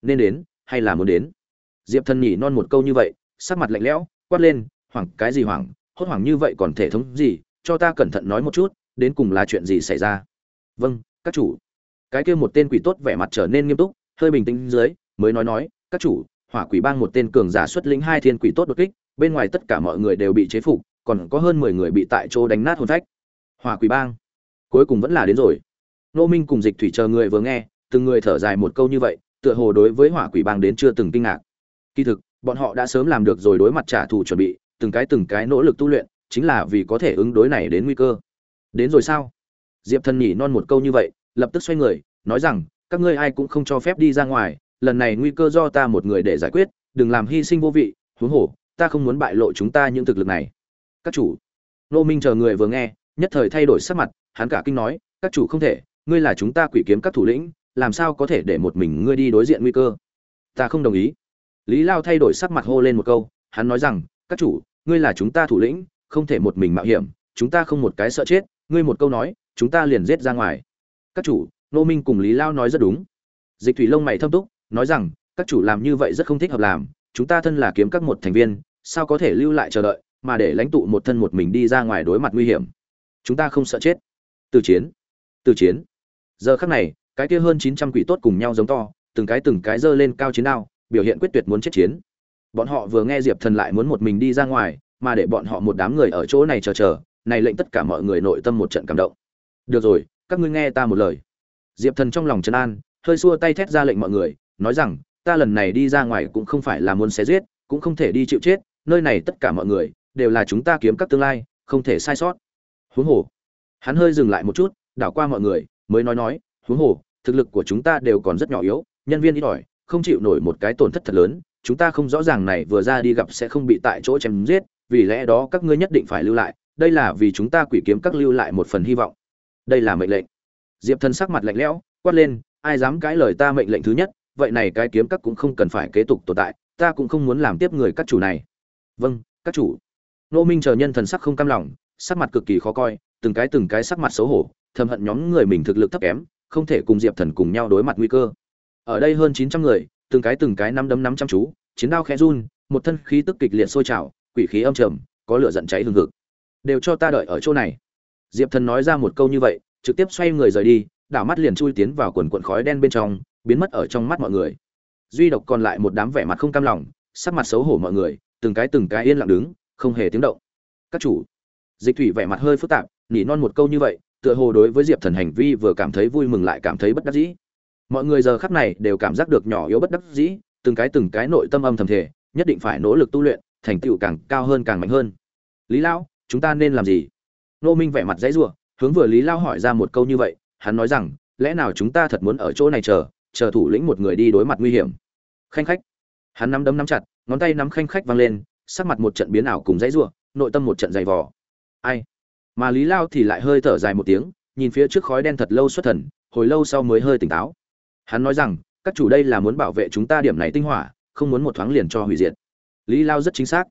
Nên đến, hay là muốn đến? Diệp thần nhỉ non một câu như vậy, sắc mặt lạnh lẽo, quát lên, hoảng, cái gì hoảng? Hốt hoảng như vậy còn thể thống gì? Cho ta cẩn thận nói một chút, đến cùng là chuyện gì xảy ra? Vâng các chủ. Cái kia một tên quỷ tốt vẻ mặt trở nên nghiêm túc, hơi bình tĩnh dưới, mới nói nói, các chủ, hỏa quỷ bang một tên cường giả xuất lĩnh hai thiên quỷ tốt đột kích bên ngoài tất cả mọi người đều bị chế phục, còn có hơn mười người bị tại chỗ đánh nát hồn phách. Hỏa quỷ bang, cuối cùng vẫn là đến rồi. Nô minh cùng dịch thủy chờ người vừa nghe, từng người thở dài một câu như vậy, tựa hồ đối với hỏa quỷ bang đến chưa từng kinh ngạc. Kỳ thực, bọn họ đã sớm làm được rồi đối mặt trả thù chuẩn bị, từng cái từng cái nỗ lực tu luyện, chính là vì có thể ứng đối này đến nguy cơ. Đến rồi sao? Diệp thần nhỉ non một câu như vậy, lập tức xoay người, nói rằng, các ngươi ai cũng không cho phép đi ra ngoài, lần này nguy cơ do ta một người để giải quyết, đừng làm hy sinh vô vị, huống hồ ta không muốn bại lộ chúng ta những thực lực này. Các chủ. Nô minh chờ người vừa nghe, nhất thời thay đổi sắc mặt, hắn cả kinh nói, các chủ không thể, ngươi là chúng ta quỷ kiếm các thủ lĩnh, làm sao có thể để một mình ngươi đi đối diện nguy cơ? Ta không đồng ý. Lý lao thay đổi sắc mặt hô lên một câu, hắn nói rằng, các chủ, ngươi là chúng ta thủ lĩnh, không thể một mình mạo hiểm, chúng ta không một cái sợ chết, ngươi một câu nói, chúng ta liền giết ra ngoài. Các chủ nô minh cùng lý lao nói rất đúng. Dịch thủy lông mày thâm túc, nói rằng, các chủ làm như vậy rất không thích hợp làm, chúng ta thân là kiếm các một thành viên sao có thể lưu lại chờ đợi, mà để lãnh tụ một thân một mình đi ra ngoài đối mặt nguy hiểm? Chúng ta không sợ chết. Từ chiến. Từ chiến. Giờ khắc này, cái kia hơn chín trăm quỷ tốt cùng nhau giống to, từng cái từng cái giơ lên cao chiến đao, biểu hiện quyết tuyệt muốn chết chiến. Bọn họ vừa nghe diệp thần lại muốn một mình đi ra ngoài, mà để bọn họ một đám người ở chỗ này chờ chờ, này lệnh tất cả mọi người nội tâm một trận cảm động. Được rồi, các ngươi nghe ta một lời. Diệp thần trong lòng trấn an, hơi xua tay thét ra lệnh mọi người, nói rằng, ta lần này đi ra ngoài cũng không phải là muốn xé giết, cũng không thể đi chịu chết nơi này tất cả mọi người đều là chúng ta kiếm các tương lai, không thể sai sót. Huống hồ, hắn hơi dừng lại một chút, đảo qua mọi người, mới nói nói, huống hồ, thực lực của chúng ta đều còn rất nhỏ yếu, nhân viên ít ỏi, không chịu nổi một cái tổn thất thật lớn, chúng ta không rõ ràng này vừa ra đi gặp sẽ không bị tại chỗ chém giết, vì lẽ đó các ngươi nhất định phải lưu lại, đây là vì chúng ta quỷ kiếm các lưu lại một phần hy vọng. Đây là mệnh lệnh. Diệp thân sắc mặt lạnh lẽo, quát lên, ai dám cãi lời ta mệnh lệnh thứ nhất, vậy này cái kiếm các cũng không cần phải kế tục tồn tại, ta cũng không muốn làm tiếp người các chủ này vâng các chủ. Nô minh chờ nhân thần sắc không cam lòng, sắc mặt cực kỳ khó coi, từng cái từng cái sắc mặt xấu hổ, thầm hận nhóm người mình thực lực thấp kém, không thể cùng diệp thần cùng nhau đối mặt nguy cơ. Ở đây hơn chín trăm người, từng cái từng cái năm đấm năm chăm chú, chiến đao khẽ run, một thân khí tức kịch liệt sôi trào, quỷ khí âm trầm, có lửa giận cháy hừng hực. Đều cho ta đợi ở chỗ này. Diệp thần nói ra một câu như vậy, trực tiếp xoay người rời đi, đảo mắt liền chui tiến vào quần quần khói đen bên trong, biến mất ở trong mắt mọi người. Duy độc còn lại một đám vẻ mặt không cam lòng, sắc mặt xấu hổ mọi người từng cái từng cái yên lặng đứng, không hề tiếng động. Các chủ, dịch thủy vẻ mặt hơi phức tạp, nỉ non một câu như vậy, tựa hồ đối với diệp thần hành vi vừa cảm thấy vui mừng lại cảm thấy bất đắc dĩ. Mọi người giờ khắc này đều cảm giác được nhỏ yếu bất đắc dĩ, từng cái từng cái nội tâm âm thầm thể nhất định phải nỗ lực tu luyện, thành tựu càng cao hơn càng mạnh hơn. Lý lão, chúng ta nên làm gì? Nô minh vẻ mặt dãy rủa, hướng vừa lý lao hỏi ra một câu như vậy, hắn nói rằng, lẽ nào chúng ta thật muốn ở chỗ này chờ chờ thủ lĩnh một người đi đối mặt nguy hiểm? Khanh khách hắn nắm đấm nắm chặt, ngón tay nắm khanh khách văng lên, sắc mặt một trận biến ảo cùng dãy rủa, nội tâm một trận dày vò. Ai? Mà lý lao thì lại hơi thở dài một tiếng, nhìn phía trước khói đen thật lâu xuất thần, hồi lâu sau mới hơi tỉnh táo. Hắn nói rằng, các chủ đây là muốn bảo vệ chúng ta điểm này tinh hỏa, không muốn một thoáng liền cho hủy diệt. Lý lao rất chính xác.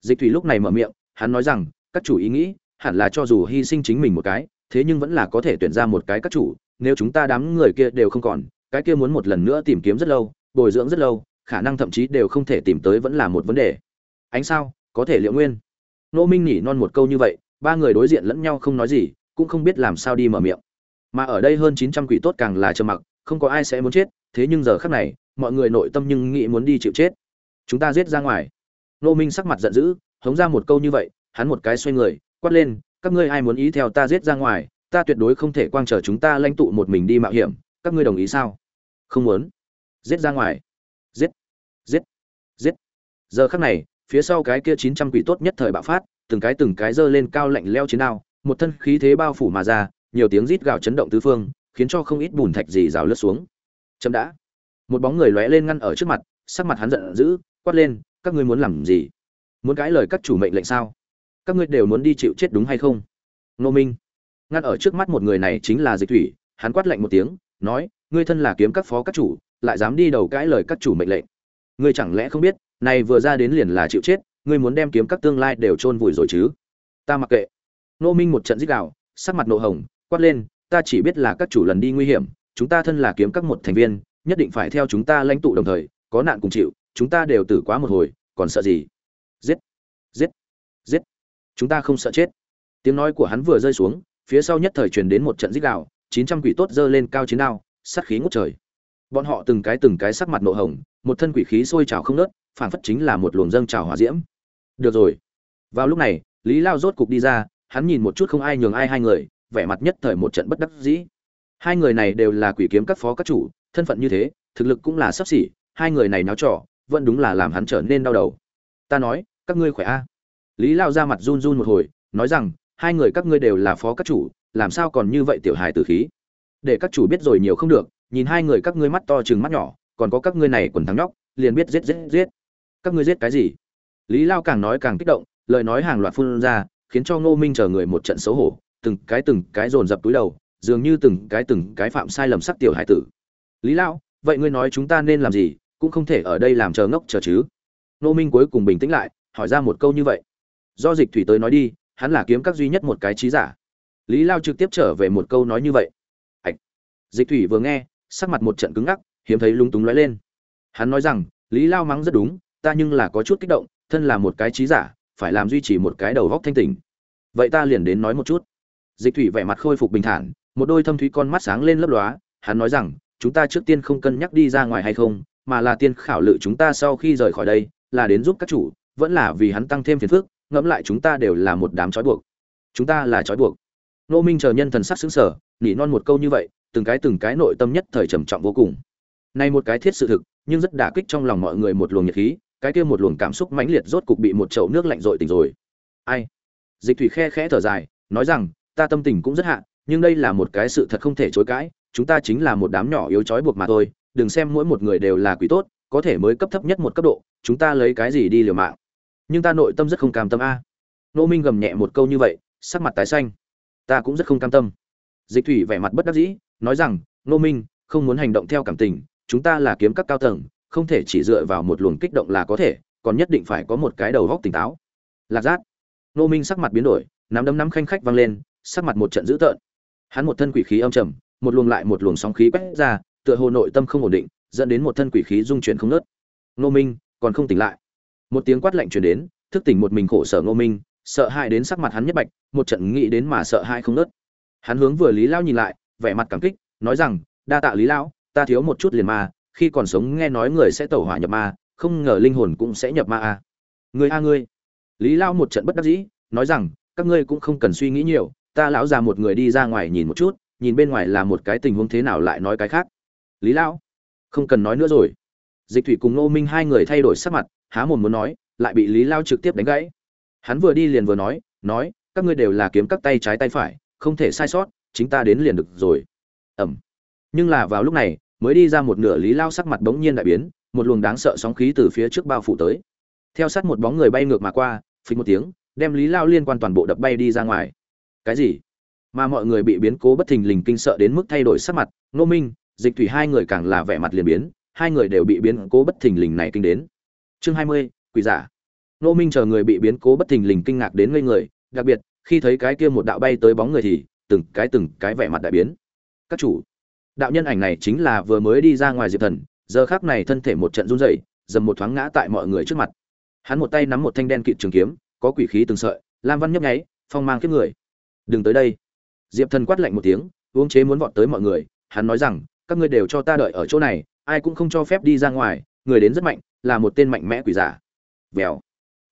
Dịch thủy lúc này mở miệng, hắn nói rằng, các chủ ý nghĩ, hẳn là cho dù hy sinh chính mình một cái, thế nhưng vẫn là có thể tuyển ra một cái các chủ, nếu chúng ta đám người kia đều không còn, cái kia muốn một lần nữa tìm kiếm rất lâu, bồi dưỡng rất lâu khả năng thậm chí đều không thể tìm tới vẫn là một vấn đề. Ánh sao, có thể liệu nguyên. Nô minh nhỉ non một câu như vậy, ba người đối diện lẫn nhau không nói gì, cũng không biết làm sao đi mở miệng. Mà ở đây hơn chín trăm quỷ tốt càng là trầm mặc, không có ai sẽ muốn chết, thế nhưng giờ khắc này, mọi người nội tâm nhưng nghĩ muốn đi chịu chết. Chúng ta giết ra ngoài. Nô minh sắc mặt giận dữ, hống ra một câu như vậy, hắn một cái xoay người, quát lên, các ngươi ai muốn ý theo ta giết ra ngoài, ta tuyệt đối không thể quang chờ chúng ta lãnh tụ một mình đi mạo hiểm, các ngươi đồng ý sao? Không muốn. Giết ra ngoài giết giết. Giờ khắc này, phía sau cái kia chín trăm quỷ tốt nhất thời bạo phát, từng cái từng cái giơ lên cao lạnh leo chiến đao, một thân khí thế bao phủ mà ra, nhiều tiếng rít gào chấn động tứ phương, khiến cho không ít bùn thạch gì rào lướt xuống. Chậm đã. Một bóng người lóe lên ngăn ở trước mặt, sắc mặt hắn giận dữ, quát lên, các ngươi muốn làm gì? Muốn cãi lời các chủ mệnh lệnh sao? Các ngươi đều muốn đi chịu chết đúng hay không? Nô minh. Ngăn ở trước mắt một người này chính là dịch thủy, hắn quát lạnh một tiếng, nói, ngươi thân là kiếm các phó các chủ, lại dám đi đầu cãi lời các chủ mệnh lệnh ngươi chẳng lẽ không biết, này vừa ra đến liền là chịu chết, ngươi muốn đem kiếm các tương lai đều chôn vùi rồi chứ? Ta mặc kệ. Nô minh một trận giết gào, sắc mặt nộ hồng, quát lên, ta chỉ biết là các chủ lần đi nguy hiểm, chúng ta thân là kiếm các một thành viên, nhất định phải theo chúng ta lãnh tụ đồng thời, có nạn cùng chịu, chúng ta đều tử quá một hồi, còn sợ gì? Giết! Giết! Giết! Chúng ta không sợ chết. Tiếng nói của hắn vừa rơi xuống, phía sau nhất thời truyền đến một trận rít gào, chín trăm quỷ tốt dơ lên cao chiến đao, sát khí ngút trời bọn họ từng cái từng cái sắc mặt nộ hồng, một thân quỷ khí sôi trào không nớt phản phất chính là một luồng dâng trào hỏa diễm. Được rồi. Vào lúc này, lý lao rốt cục đi ra, hắn nhìn một chút không ai nhường ai hai người, vẻ mặt nhất thời một trận bất đắc dĩ. Hai người này đều là quỷ kiếm các phó các chủ, thân phận như thế, thực lực cũng là sắp xỉ, hai người này náo trò, vẫn đúng là làm hắn trở nên đau đầu. Ta nói, các ngươi khỏe a? Lý lao ra mặt run run một hồi, nói rằng, hai người các ngươi đều là phó các chủ, làm sao còn như vậy tiểu hài tử khí? Để các chủ biết rồi nhiều không được nhìn hai người các ngươi mắt to chừng mắt nhỏ, còn có các ngươi này quần thắng nhóc, liền biết giết giết giết. Các ngươi giết cái gì? Lý lao càng nói càng kích động, lời nói hàng loạt phun ra, khiến cho ngô minh chờ người một trận xấu hổ, từng cái từng cái dồn dập túi đầu, dường như từng cái từng cái phạm sai lầm sắc tiểu hải tử. Lý lao, vậy ngươi nói chúng ta nên làm gì, cũng không thể ở đây làm chờ ngốc chờ chứ. Ngô minh cuối cùng bình tĩnh lại, hỏi ra một câu như vậy. Do dịch thủy tới nói đi, hắn là kiếm các duy nhất một cái trí giả. Lý lao trực tiếp trở về một câu nói như vậy. Ạch dịch thủy vừa nghe sắc mặt một trận cứng ngắc, hiếm thấy lúng túng lóe lên. Hắn nói rằng, lý lao mắng rất đúng, ta nhưng là có chút kích động, thân là một cái trí giả, phải làm duy trì một cái đầu góc thanh tỉnh. Vậy ta liền đến nói một chút. Dịch thủy vẻ mặt khôi phục bình thản, một đôi thâm thúy con mắt sáng lên lấp lóa, hắn nói rằng, chúng ta trước tiên không cân nhắc đi ra ngoài hay không, mà là tiên khảo lự chúng ta sau khi rời khỏi đây, là đến giúp các chủ, vẫn là vì hắn tăng thêm phiền phức, ngẫm lại chúng ta đều là một đám trói buộc. Chúng ta là trói buộc. Nô minh chờ nhân thần sắc xứng sở nỉ non một câu như vậy từng cái từng cái nội tâm nhất thời trầm trọng vô cùng. Nay một cái thiết sự thực, nhưng rất đả kích trong lòng mọi người một luồng nhiệt khí, cái kia một luồng cảm xúc mãnh liệt rốt cục bị một chậu nước lạnh rội tỉnh rồi. Ai? Dịch thủy khe khẽ thở dài, nói rằng, ta tâm tình cũng rất hạ, nhưng đây là một cái sự thật không thể chối cãi, chúng ta chính là một đám nhỏ yếu chói buộc mà thôi, đừng xem mỗi một người đều là quỷ tốt, có thể mới cấp thấp nhất một cấp độ, chúng ta lấy cái gì đi liều mạng? Nhưng ta nội tâm rất không cam tâm a. Nô minh gầm nhẹ một câu như vậy, sắc mặt tái xanh. Ta cũng rất không cam tâm. Dịch thủy vẻ mặt bất đắc dĩ nói rằng nô minh, không muốn hành động theo cảm tình, chúng ta là kiếm các cao tầng, không thể chỉ dựa vào một luồng kích động là có thể, còn nhất định phải có một cái đầu góc tỉnh táo. Lạc giác. Nô minh sắc mặt biến đổi, nắm đấm nắm khanh khách vang lên, sắc mặt một trận dữ tợn. Hắn một thân quỷ khí âm trầm, một luồng lại một luồng sóng khí quét ra, tựa hồ nội tâm không ổn định, dẫn đến một thân quỷ khí dung chuyển không nớt nô minh, còn không tỉnh lại? Một tiếng quát lạnh truyền đến, thức tỉnh một mình khổ sở ngô minh, sợ hãi đến sắc mặt hắn nhất bạch, một trận nghĩ đến mà sợ hãi không nớt hắn hướng vừa lý lao nhìn lại vẻ mặt cảm kích, nói rằng, đa tạ lý lão, ta thiếu một chút liền ma, khi còn sống nghe nói người sẽ tẩu hỏa nhập ma, không ngờ linh hồn cũng sẽ nhập ma a. À. người a ngươi. Lý lão một trận bất đắc dĩ, nói rằng, các ngươi cũng không cần suy nghĩ nhiều, ta lão già một người đi ra ngoài nhìn một chút, nhìn bên ngoài là một cái tình huống thế nào lại nói cái khác. Lý lão, không cần nói nữa rồi. Dịch thủy cùng ngô minh hai người thay đổi sắc mặt, há mồm muốn nói, lại bị lý lao trực tiếp đánh gãy. Hắn vừa đi liền vừa nói nói, các ngươi đều là kiếm các tay trái tay phải, không thể sai sót chính ta đến liền được rồi. Ẩm. Nhưng là vào lúc này, mới đi ra một nửa lý lao sắc mặt bỗng nhiên đại biến, một luồng đáng sợ sóng khí từ phía trước bao phủ tới. Theo sát một bóng người bay ngược mà qua phình một tiếng, đem lý lao liên quan toàn bộ đập bay đi ra ngoài. Cái gì? Mà mọi người bị biến cố bất thình lình kinh sợ đến mức thay đổi sắc mặt nô minh, dịch thủy hai người càng là vẻ mặt liền biến, hai người đều bị biến cố bất thình lình này kinh đến. Chương hai mươi, quỷ giả. Nô minh chờ người bị biến cố bất thình lình kinh ngạc đến ngây người, đặc biệt, khi thấy cái kia một đạo bay tới bóng người thì từng cái từng cái vẻ mặt đại biến. Các chủ, đạo nhân ảnh này chính là vừa mới đi ra ngoài diệp thần, giờ khác này thân thể một trận run rẩy, dầm một thoáng ngã tại mọi người trước mặt. Hắn một tay nắm một thanh đen kịt trường kiếm, có quỷ khí từng sợi, lam văn nhấp nháy, phong mang kiếp người. Đừng tới đây. Diệp thần quát lạnh một tiếng, uống chế muốn vọt tới mọi người, hắn nói rằng, các ngươi đều cho ta đợi ở chỗ này, ai cũng không cho phép đi ra ngoài, người đến rất mạnh, là một tên mạnh mẽ quỷ giả. Vèo.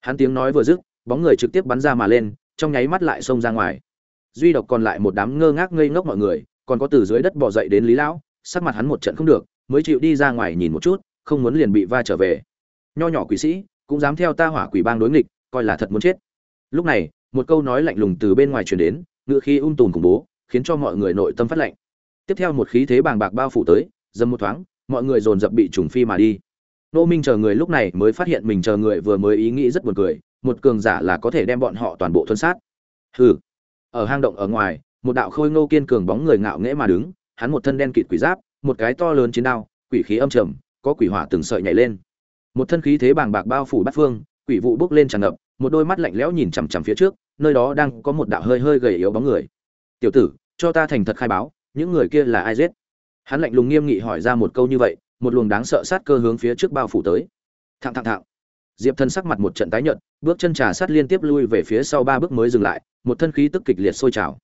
Hắn tiếng nói vừa dứt, bóng người trực tiếp bắn ra mà lên, trong nháy mắt lại xông ra ngoài duy độc còn lại một đám ngơ ngác ngây ngốc mọi người, còn có từ dưới đất bỏ dậy đến lý lão, sắc mặt hắn một trận không được, mới chịu đi ra ngoài nhìn một chút, không muốn liền bị va trở về. Nho nhỏ quỷ sĩ, cũng dám theo ta hỏa quỷ bang đối nghịch, coi là thật muốn chết. Lúc này, một câu nói lạnh lùng từ bên ngoài truyền đến, ngựa khi ung um tùm khủng bố, khiến cho mọi người nội tâm phát lạnh. Tiếp theo một khí thế bàng bạc bao phủ tới, dầm một thoáng, mọi người dồn dập bị trùng phi mà đi. Nô minh chờ người lúc này mới phát hiện mình chờ người vừa mới ý nghĩ rất buồn cười, một cường giả là có thể đem bọn họ toàn bộ thuần sát. Hừ ở hang động ở ngoài, một đạo khôi ngô kiên cường bóng người ngạo nghễ mà đứng, hắn một thân đen kịt quỷ giáp, một cái to lớn chiến đao, quỷ khí âm trầm, có quỷ hỏa từng sợi nhảy lên. Một thân khí thế bàng bạc bao phủ bát phương, quỷ vụ bước lên tràn ngập, một đôi mắt lạnh lẽo nhìn chằm chằm phía trước, nơi đó đang có một đạo hơi hơi gầy yếu bóng người. Tiểu tử, cho ta thành thật khai báo, những người kia là ai giết? Hắn lạnh lùng nghiêm nghị hỏi ra một câu như vậy, một luồng đáng sợ sát cơ hướng phía trước bao phủ tới. Thẳng thẳng thẳng diệp thân sắc mặt một trận tái nhợt, bước chân trà sát liên tiếp lui về phía sau ba bước mới dừng lại, một thân khí tức kịch liệt sôi trào.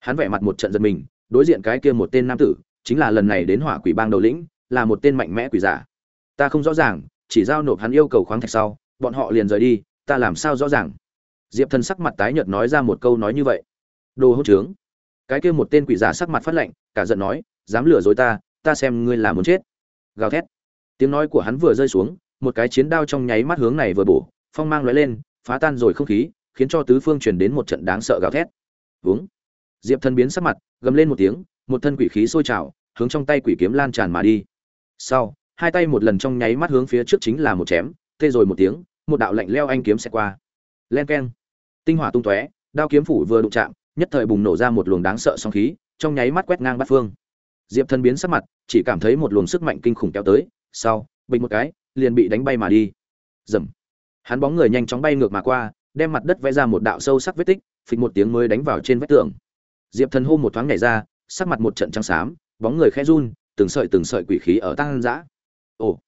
Hắn vẻ mặt một trận giật mình, đối diện cái kia một tên nam tử, chính là lần này đến hỏa quỷ bang đầu lĩnh, là một tên mạnh mẽ quỷ giả. Ta không rõ ràng, chỉ giao nộp hắn yêu cầu khoáng thạch sau, bọn họ liền rời đi, ta làm sao rõ ràng? Diệp thần sắc mặt tái nhợt nói ra một câu nói như vậy. Đồ hỗn trướng. Cái kia một tên quỷ giả sắc mặt phát lạnh, cả giận nói, dám lừa dối ta ta xem ngươi là muốn chết. Gào thét. Tiếng nói của hắn vừa rơi xuống một cái chiến đao trong nháy mắt hướng này vừa bổ, phong mang lóe lên, phá tan rồi không khí, khiến cho tứ phương truyền đến một trận đáng sợ gào thét. Uống diệp thần biến sắc mặt, gầm lên một tiếng, một thân quỷ khí sôi trào, hướng trong tay quỷ kiếm lan tràn mà đi. Sau, hai tay một lần trong nháy mắt hướng phía trước chính là một chém, tê rồi một tiếng, một đạo lạnh leo anh kiếm sẽ qua. Len keng. Tinh hỏa tung tóe, đao kiếm phủ vừa đụng chạm, nhất thời bùng nổ ra một luồng đáng sợ sóng khí, trong nháy mắt quét ngang bát phương. Diệp thần biến sắc mặt, chỉ cảm thấy một luồng sức mạnh kinh khủng kéo tới. Sau, bình một cái liền bị đánh bay mà đi. Dầm. Hắn bóng người nhanh chóng bay ngược mà qua, đem mặt đất vẽ ra một đạo sâu sắc vết tích, phịch một tiếng mới đánh vào trên vách tường. Diệp thần hô một thoáng nhảy ra, sắc mặt một trận trắng xám, bóng người khẽ run, từng sợi từng sợi quỷ khí ở tăng dã. Ồ,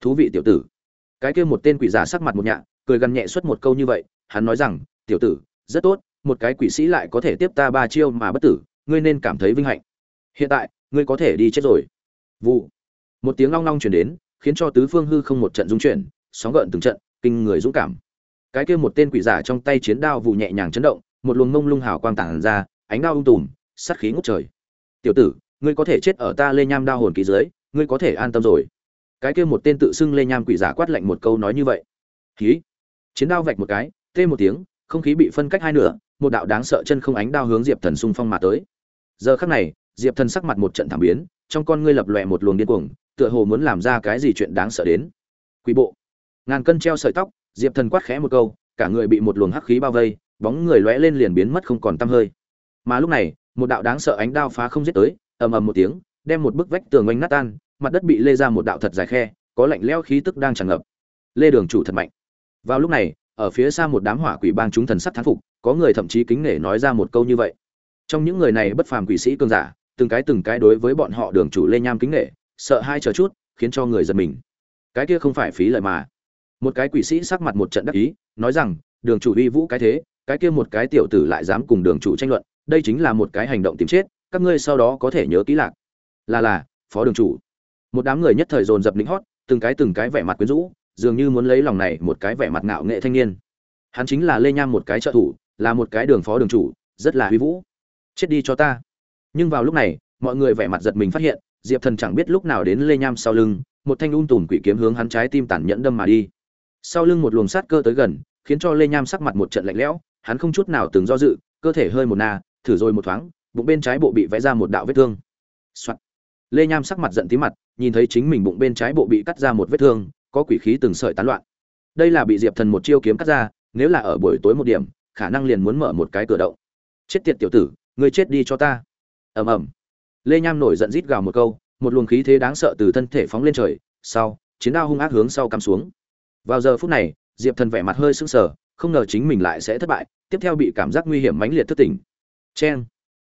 thú vị tiểu tử. Cái kia một tên quỷ giả sắc mặt một nhạ, cười gần nhẹ suốt một câu như vậy, hắn nói rằng, tiểu tử, rất tốt, một cái quỷ sĩ lại có thể tiếp ta ba chiêu mà bất tử, ngươi nên cảm thấy vinh hạnh. Hiện tại, ngươi có thể đi chết rồi. Vụ. Một tiếng long long chuyển đến khiến cho tứ phương hư không một trận rung chuyển, sóng gợn từng trận, kinh người dũng cảm. Cái kia một tên quỷ giả trong tay chiến đao vụ nhẹ nhàng chấn động, một luồng mông lung hào quang tản ra, ánh đao ung tùm, sát khí ngút trời. Tiểu tử, ngươi có thể chết ở ta lê nham đao hồn ký dưới, ngươi có thể an tâm rồi. Cái kia một tên tự xưng lê nham quỷ giả quát lạnh một câu nói như vậy. Khí chiến đao vạch một cái, tê một tiếng, không khí bị phân cách hai nửa, một đạo đáng sợ chân không ánh đao hướng diệp thần xung phong mà tới. Giờ khắc này, diệp thần sắc mặt một trận thảm biến, trong con ngươi lập lòe một luồng điên cuồng tựa hồ muốn làm ra cái gì chuyện đáng sợ đến. Quỷ bộ. Ngàn cân treo sợi tóc, diệp thần quát khẽ một câu, cả người bị một luồng hắc khí bao vây, bóng người lóe lên liền biến mất không còn tăm hơi. Mà lúc này, một đạo đáng sợ ánh đao phá không giết tới, ầm ầm một tiếng, đem một bức vách tường oanh nát tan, mặt đất bị lê ra một đạo thật dài khe, có lạnh lẽo khí tức đang tràn ngập. Lê đường chủ thật mạnh. Vào lúc này, ở phía xa một đám hỏa quỷ bang chúng thần sắc thán phục, có người thậm chí kính nể nói ra một câu như vậy. Trong những người này bất phàm quỷ sĩ cường giả, từng cái từng cái đối với bọn họ đường chủ lê nham kính nể sợ hai chờ chút, khiến cho người giật mình. Cái kia không phải phí lời mà. Một cái quỷ sĩ sắc mặt một trận đắc ý, nói rằng, đường chủ uy vũ cái thế, cái kia một cái tiểu tử lại dám cùng đường chủ tranh luận, đây chính là một cái hành động tìm chết, các ngươi sau đó có thể nhớ kỹ lạc. Là là, phó đường chủ. Một đám người nhất thời dồn dập lính hót, từng cái từng cái vẻ mặt quyến rũ, dường như muốn lấy lòng này một cái vẻ mặt ngạo nghệ thanh niên. Hắn chính là lê nham một cái trợ thủ, là một cái đường phó đường chủ, rất là uy vũ. Chết đi cho ta. Nhưng vào lúc này, mọi người vẻ mặt giật mình phát hiện diệp thần chẳng biết lúc nào đến lê nham sau lưng, một thanh um un tùn quỷ kiếm hướng hắn trái tim tản nhẫn đâm mà đi. Sau lưng một luồng sát cơ tới gần, khiến cho lê nham sắc mặt một trận lạnh lẽo, hắn không chút nào từng do dự, cơ thể hơi một na, thử rồi một thoáng, bụng bên trái bộ bị vẽ ra một đạo vết thương、Soạn. lê nham sắc mặt giận tí mặt, nhìn thấy chính mình bụng bên trái bộ bị cắt ra một vết thương, có quỷ khí từng sợi tán loạn. Đây là bị diệp thần một chiêu kiếm cắt ra, nếu là ở buổi tối một điểm, khả năng liền muốn mở một cái cửa động. Chết tiệt tiểu tử ngươi chết đi cho ta. Ầm ầm lê nham nổi giận rít gào một câu, một luồng khí thế đáng sợ từ thân thể phóng lên trời, sau, chiến đao hung ác hướng sau cắm xuống. Vào giờ phút này, diệp thần vẻ mặt hơi sưng sờ, không ngờ chính mình lại sẽ thất bại, tiếp theo bị cảm giác nguy hiểm mãnh liệt thức tỉnh cheng!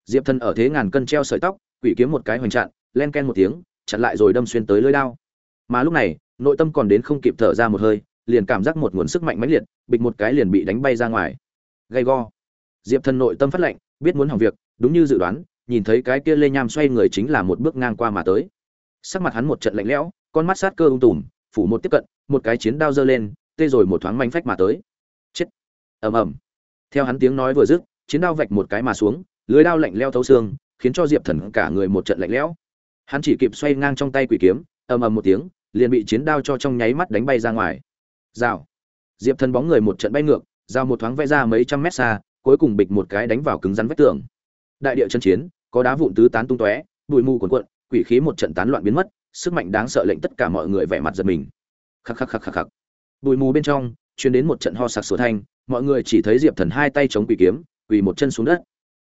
Diệp thần ở thế ngàn cân treo sợi tóc, quỷ kiếm một cái hoành chặn, len ken một tiếng, chặn lại rồi đâm xuyên tới lưỡi đao. Mà lúc này, nội tâm còn đến không kịp thở ra một hơi, liền cảm giác một nguồn sức mạnh mãnh liệt, bịch một cái liền bị đánh bay ra ngoài. Gay go! Diệp thần nội tâm phát lệnh, biết muốn hỏng việc, đúng như dự đoán nhìn thấy cái kia lê nham xoay người chính là một bước ngang qua mà tới. Sắc mặt hắn một trận lạnh lẽo, con mắt sát cơ ung tùm, phủ một tiếp cận, một cái chiến đao giơ lên, tê rồi một thoáng manh phách mà tới. Chết! Ầm ầm. Theo hắn tiếng nói vừa dứt, chiến đao vạch một cái mà xuống, lưới đao lạnh leo thấu xương, khiến cho diệp thần cả người một trận lạnh lẽo. Hắn chỉ kịp xoay ngang trong tay quỷ kiếm, ầm ầm một tiếng, liền bị chiến đao cho trong nháy mắt đánh bay ra ngoài. Rào! Diệp thần bóng người một trận bay ngược giao một thoáng vẽ ra mấy trăm mét xa, cuối cùng bịch một cái đánh vào cứng rắn vách tường. Đại địa chân chiến có đá vụn tứ tán tung tóe, bụi mù cuồn cuộn, quỷ khí một trận tán loạn biến mất, sức mạnh đáng sợ lệnh tất cả mọi người vẻ mặt giật mình. Khắc khắc khắc khắc khắc. Bụi mù bên trong truyền đến một trận ho sặc sủa thanh, mọi người chỉ thấy diệp thần hai tay chống quỷ kiếm, quỳ một chân xuống đất.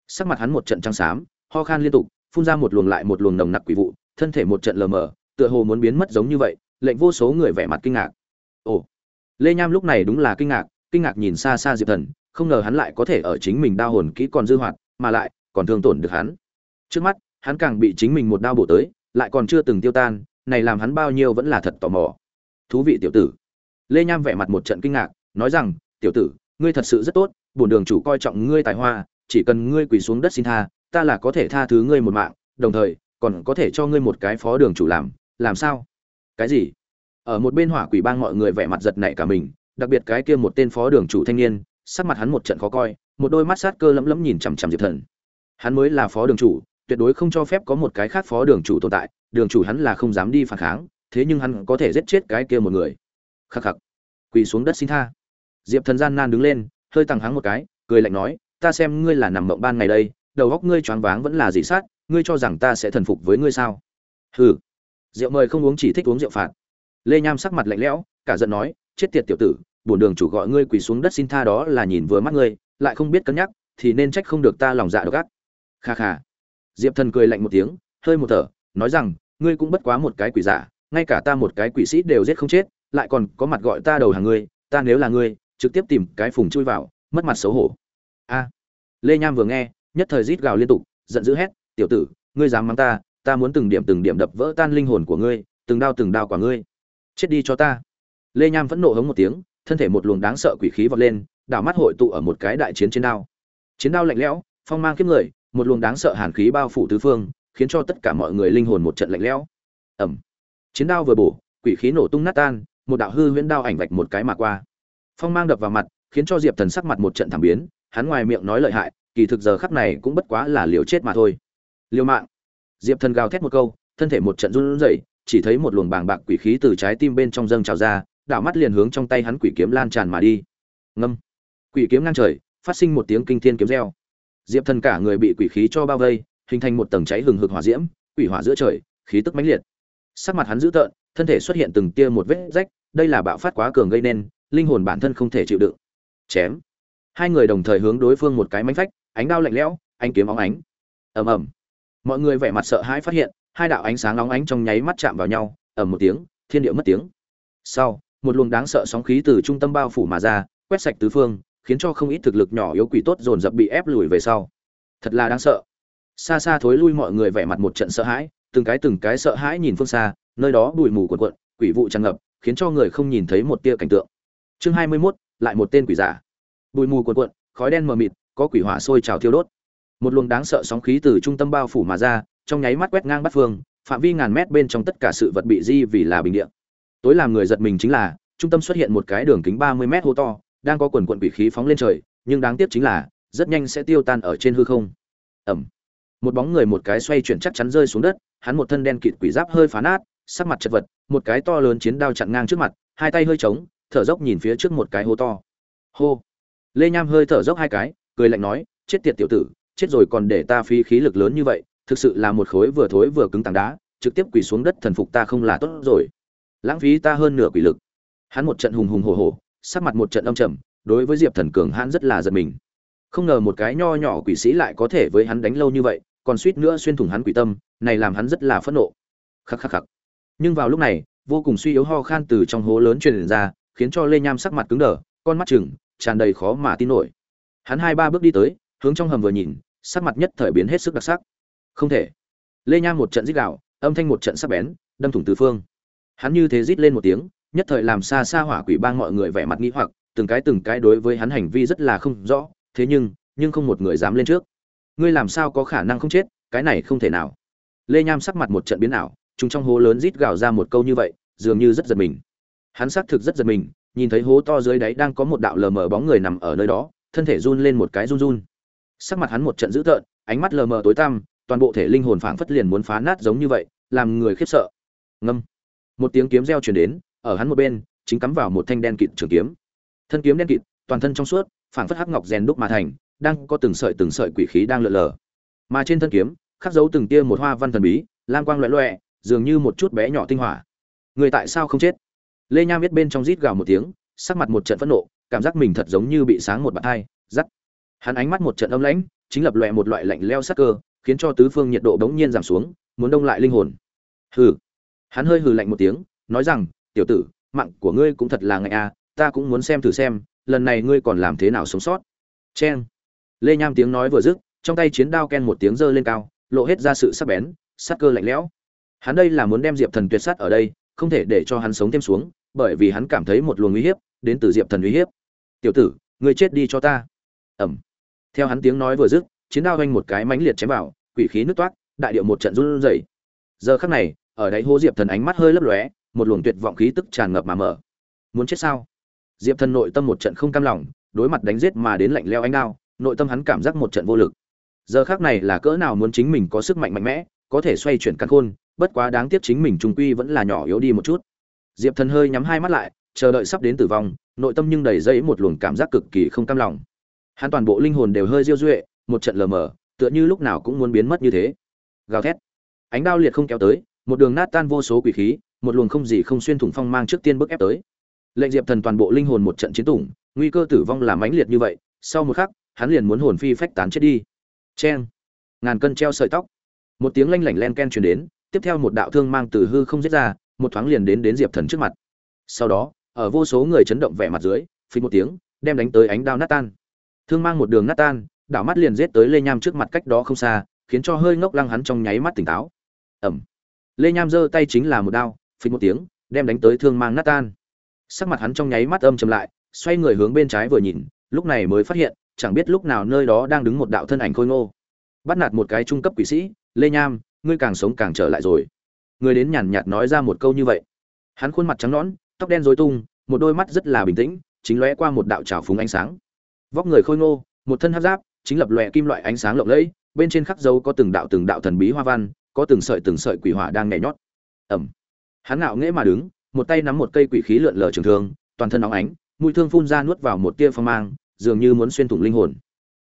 Sắc mặt hắn một trận trắng xám, ho khan liên tục, phun ra một luồng lại một luồng nồng nặc quỷ vụ, thân thể một trận lờ mờ, tựa hồ muốn biến mất giống như vậy, lệnh vô số người vẻ mặt kinh ngạc. Ồ, lê nham lúc này đúng là kinh ngạc kinh ngạc nhìn xa xa diệp thần, không ngờ hắn lại có thể ở chính mình đa hồn kỹ còn dư hoạt, mà lại còn thương tổn được hắn trước mắt, hắn càng bị chính mình một đao bổ tới, lại còn chưa từng tiêu tan, này làm hắn bao nhiêu vẫn là thật tò mò. Thú vị tiểu tử. Lê nham vẻ mặt một trận kinh ngạc, nói rằng, tiểu tử, ngươi thật sự rất tốt, bổn đường chủ coi trọng ngươi tài hoa, chỉ cần ngươi quỳ xuống đất xin tha, ta là có thể tha thứ ngươi một mạng, đồng thời, còn có thể cho ngươi một cái phó đường chủ làm làm sao? Cái gì? Ở một bên hỏa quỷ bang mọi người vẻ mặt giật nảy cả mình, đặc biệt cái kia một tên phó đường chủ thanh niên, sắc mặt hắn một trận khó coi, một đôi mắt sát cơ lẫm lẫm nhìn chằm chằm diệp thần. Hắn mới là phó đường chủ tuyệt đối không cho phép có một cái khác phó đường chủ tồn tại, đường chủ hắn là không dám đi phản kháng, thế nhưng hắn có thể giết chết cái kia một người. Khắc khắc. Quỳ xuống đất xin tha. Diệp thần gian nan đứng lên, hơi tăng hắng một cái, cười lạnh nói, ta xem ngươi là nằm mộng ban ngày đây, đầu góc ngươi choáng váng vẫn là dị sát, ngươi cho rằng ta sẽ thần phục với ngươi sao? Hừ. Rượu mời không uống chỉ thích uống rượu phạt. Lê nham sắc mặt lạnh lẽo, cả giận nói, chết tiệt tiểu tử, bổn đường chủ gọi ngươi quỳ xuống đất xin tha đó là nhìn vừa mắt ngươi, lại không biết cân nhắc, thì nên trách không được ta lòng dạ độc ác. Kha kha diệp thần cười lạnh một tiếng, hơi một thở, nói rằng, ngươi cũng bất quá một cái quỷ giả, ngay cả ta một cái quỷ sĩ đều giết không chết, lại còn có mặt gọi ta đầu hàng ngươi, ta nếu là ngươi, trực tiếp tìm cái phùng chui vào, mất mặt xấu hổ. A. À. Lê nham vừa nghe, nhất thời rít gào liên tục, giận dữ hét, tiểu tử, ngươi dám mắng ta ta muốn từng điểm từng điểm đập vỡ tan linh hồn của ngươi, từng đao từng đao quả ngươi. Chết đi cho ta. Lê nham vẫn nộ hống một tiếng, thân thể một luồng đáng sợ quỷ khí vọt lên, đảo mắt hội tụ ở một cái đại chiến trên đao. Chiến đao lạnh lẽo, phong mang kiếp người một luồng đáng sợ hàn khí bao phủ tứ phương, khiến cho tất cả mọi người linh hồn một trận lạnh lẽo. Ẩm chiến đao vừa bổ, quỷ khí nổ tung nát tan, một đạo hư huyễn đao ảnh vạch một cái mà qua. Phong mang đập vào mặt, khiến cho diệp thần sắc mặt một trận thảm biến, hắn ngoài miệng nói lợi hại, kỳ thực giờ khắc này cũng bất quá là liều chết mà thôi. Liều mạng. Diệp thần gào thét một câu, thân thể một trận run rẩy, chỉ thấy một luồng bàng bạc quỷ khí từ trái tim bên trong dâng trào ra, đảo mắt liền hướng trong tay hắn quỷ kiếm lan tràn mà đi. Ngâm. Quỷ kiếm ngang trời, phát sinh một tiếng kinh thiên kiếm reo diệp thần cả người bị quỷ khí cho bao vây, hình thành một tầng cháy hừng hực hỏa diễm, quỷ hỏa giữa trời, khí tức mãnh liệt. Sắc mặt hắn dữ tợn, thân thể xuất hiện từng tia một vết rách, đây là bạo phát quá cường gây nên, linh hồn bản thân không thể chịu đựng. Chém. Hai người đồng thời hướng đối phương một cái mánh phách, ánh đao lạnh lẽo, ánh kiếm óng ánh. Ầm ầm. Mọi người vẻ mặt sợ hãi phát hiện, hai đạo ánh sáng óng ánh trong nháy mắt chạm vào nhau, ầm một tiếng, thiên địa mất tiếng. Sau, một luồng đáng sợ sóng khí từ trung tâm bao phủ mà ra, quét sạch tứ phương khiến cho không ít thực lực nhỏ yếu quỷ tốt dồn dập bị ép lùi về sau. Thật là đáng sợ. Xa xa thối lui mọi người vẻ mặt một trận sợ hãi từng cái từng cái sợ hãi nhìn phương xa nơi đó bụi mù cuộn cuộn quỷ vụ tràn ngập khiến cho người không nhìn thấy một tia cảnh tượng. Chương hai mươi 21, lại một tên quỷ giả. Bụi mù cuộn cuộn khói đen mờ mịt có quỷ hỏa sôi trào thiêu đốt. Một luồng đáng sợ sóng khí từ trung tâm bao phủ mà ra trong nháy mắt quét ngang bắt phương phạm vi ngàn mét bên trong tất cả sự vật bị di vì là bình địa. Tối làm người giật mình chính là trung tâm xuất hiện một cái đường kính ba mươi mét hô to đang có quần quận quỷ khí phóng lên trời, nhưng đáng tiếc chính là, rất nhanh sẽ tiêu tan ở trên hư không. Ẩm một bóng người một cái xoay chuyển chắc chắn rơi xuống đất, hắn một thân đen kịt quỷ giáp hơi phá nát, sắc mặt chật vật, một cái to lớn chiến đao chặn ngang trước mặt, hai tay hơi trống thở dốc nhìn phía trước một cái hô to. Hô. Lê nham hơi thở dốc hai cái, cười lạnh nói, chết tiệt tiểu tử, chết rồi còn để ta phí khí lực lớn như vậy, thực sự là một khối vừa thối vừa cứng tảng đá, trực tiếp quỳ xuống đất thần phục ta không là tốt rồi. Lãng phí ta hơn nửa quỷ lực. Hắn một trận hùng hùng hổ hổ sắc mặt một trận âm trầm, đối với diệp thần cường hắn rất là giật mình. Không ngờ một cái nho nhỏ quỷ sĩ lại có thể với hắn đánh lâu như vậy, còn suýt nữa xuyên thủng hắn quỷ tâm, này làm hắn rất là phẫn nộ. Khắc khắc khắc. Nhưng vào lúc này, vô cùng suy yếu ho khan từ trong hố lớn truyền ra, khiến cho lê nham sắc mặt cứng đờ, con mắt chừng tràn đầy khó mà tin nổi. Hắn hai ba bước đi tới, hướng trong hầm vừa nhìn, sắc mặt nhất thời biến hết sức đặc sắc. Không thể. Lê nham một trận rít gạo âm thanh một trận sắc bén, đâm thủng tứ phương. Hắn như thế rít lên một tiếng nhất thời làm xa xa hỏa quỷ bang mọi người vẻ mặt nghĩ hoặc, từng cái từng cái đối với hắn hành vi rất là không rõ, thế nhưng nhưng không một người dám lên trước. Ngươi làm sao có khả năng không chết, cái này không thể nào. Lê nham sắc mặt một trận biến ảo chúng trong hố lớn rít gào ra một câu như vậy, dường như rất giật mình. Hắn xác thực rất giật mình, nhìn thấy hố to dưới đáy đang có một đạo lờ mờ bóng người nằm ở nơi đó, thân thể run lên một cái run run. Sắc mặt hắn một trận dữ tợn, ánh mắt lờ mờ tối tăm, toàn bộ thể linh hồn phảng phất liền muốn phá nát giống như vậy, làm người khiếp sợ. Ngâm. Một tiếng kiếm reo truyền đến ở hắn một bên chính cắm vào một thanh đen kịt trường kiếm. Thân kiếm đen kịt toàn thân trong suốt phảng phất hắc ngọc rèn đúc mà thành đang có từng sợi từng sợi quỷ khí đang lượn lờ. Mà trên thân kiếm khắc dấu từng tia một hoa văn thần bí lam quang loẹ loẹ dường như một chút bé nhỏ tinh hỏa. Người tại sao không chết? Lê nham biết bên trong rít gào một tiếng sắc mặt một trận phẫn nộ cảm giác mình thật giống như bị sáng một bàn hai giắt, hắn ánh mắt một trận âm lãnh chính lập loè một loại lạnh leo sắc cơ khiến cho tứ phương nhiệt độ bỗng nhiên giảm xuống muốn đông lại linh hồn. Hừ. Hắn hơi hừ lạnh một tiếng nói rằng tiểu tử, mạng của ngươi cũng thật là ngại a, ta cũng muốn xem thử xem, lần này ngươi còn làm thế nào sống sót. Cheng. Lê nham tiếng nói vừa dứt, trong tay chiến đao ken một tiếng giơ lên cao, lộ hết ra sự sắc bén, sắc cơ lạnh lẽo. Hắn đây là muốn đem diệp thần tuyệt sát ở đây, không thể để cho hắn sống thêm xuống, bởi vì hắn cảm thấy một luồng uy hiếp đến từ diệp thần uy hiếp. Tiểu tử, ngươi chết đi cho ta. Ẩm. Theo hắn tiếng nói vừa dứt, chiến đao oanh một cái mãnh liệt chém vào, quỷ khí nứt toát đại điệu một trận run rẩy. Giờ khắc này, ở đáy hố diệp thần ánh mắt hơi lấp lóe một luồng tuyệt vọng khí tức tràn ngập mà mở. Muốn chết sao? Diệp thần nội tâm một trận không cam lòng, đối mặt đánh giết mà đến lạnh leo ánh đao, nội tâm hắn cảm giác một trận vô lực. Giờ khác này là cỡ nào muốn chính mình có sức mạnh mạnh mẽ, có thể xoay chuyển căn khôn, bất quá đáng tiếc chính mình trung quy vẫn là nhỏ yếu đi một chút. Diệp thần hơi nhắm hai mắt lại, chờ đợi sắp đến tử vong, nội tâm nhưng đầy dẫy một luồng cảm giác cực kỳ không cam lòng. Hắn toàn bộ linh hồn đều hơi diêu duệ, một trận lờ mờ, tựa như lúc nào cũng muốn biến mất như thế. Gào thét. Ánh đao liệt không kéo tới, một đường nát tan vô số quỷ khí một luồng không gì không xuyên thủng phong mang trước tiên bước ép tới. Lệnh diệp thần toàn bộ linh hồn một trận chiến tủng, nguy cơ tử vong là mãnh liệt như vậy, sau một khắc, hắn liền muốn hồn phi phách tán chết đi. Cheng! Ngàn cân treo sợi tóc. Một tiếng lanh lảnh len ken truyền đến, tiếp theo một đạo thương mang từ hư không giết ra, một thoáng liền đến đến diệp thần trước mặt. Sau đó, ở vô số người chấn động vẻ mặt dưới phi một tiếng, đem đánh tới ánh đao nát tan. Thương mang một đường nát tan, đảo mắt liền giết tới lê nham trước mặt cách đó không xa, khiến cho hơi ngốc lăng hắn trong nháy mắt tỉnh táo. Ẩm! Lê nham giơ tay chính là một đao phí một tiếng, đem đánh tới thương mang nát tan. Sắc mặt hắn trong nháy mắt âm chầm lại, xoay người hướng bên trái vừa nhìn, lúc này mới phát hiện, chẳng biết lúc nào nơi đó đang đứng một đạo thân ảnh khôi ngô. Bắt nạt một cái trung cấp quỷ sĩ, lê nham, ngươi càng sống càng trở lại rồi. Người đến nhàn nhạt nói ra một câu như vậy. Hắn khuôn mặt trắng nõn, tóc đen rối tung, một đôi mắt rất là bình tĩnh, chính lóe qua một đạo trào phúng ánh sáng. Vóc người khôi ngô, một thân hấp giáp, chính lập lòe kim loại ánh sáng lộng lẫy, bên trên khắc dấu có từng đạo từng đạo thần bí hoa văn, có từng sợi từng sợi quỷ hỏa đang nhảy nhót. Ẩm hắn ngạo nghễ mà đứng, một tay nắm một cây quỷ khí lượn lờ trường thương, toàn thân nóng ánh, mũi thương phun ra nuốt vào một tia phong mang, dường như muốn xuyên thủng linh hồn.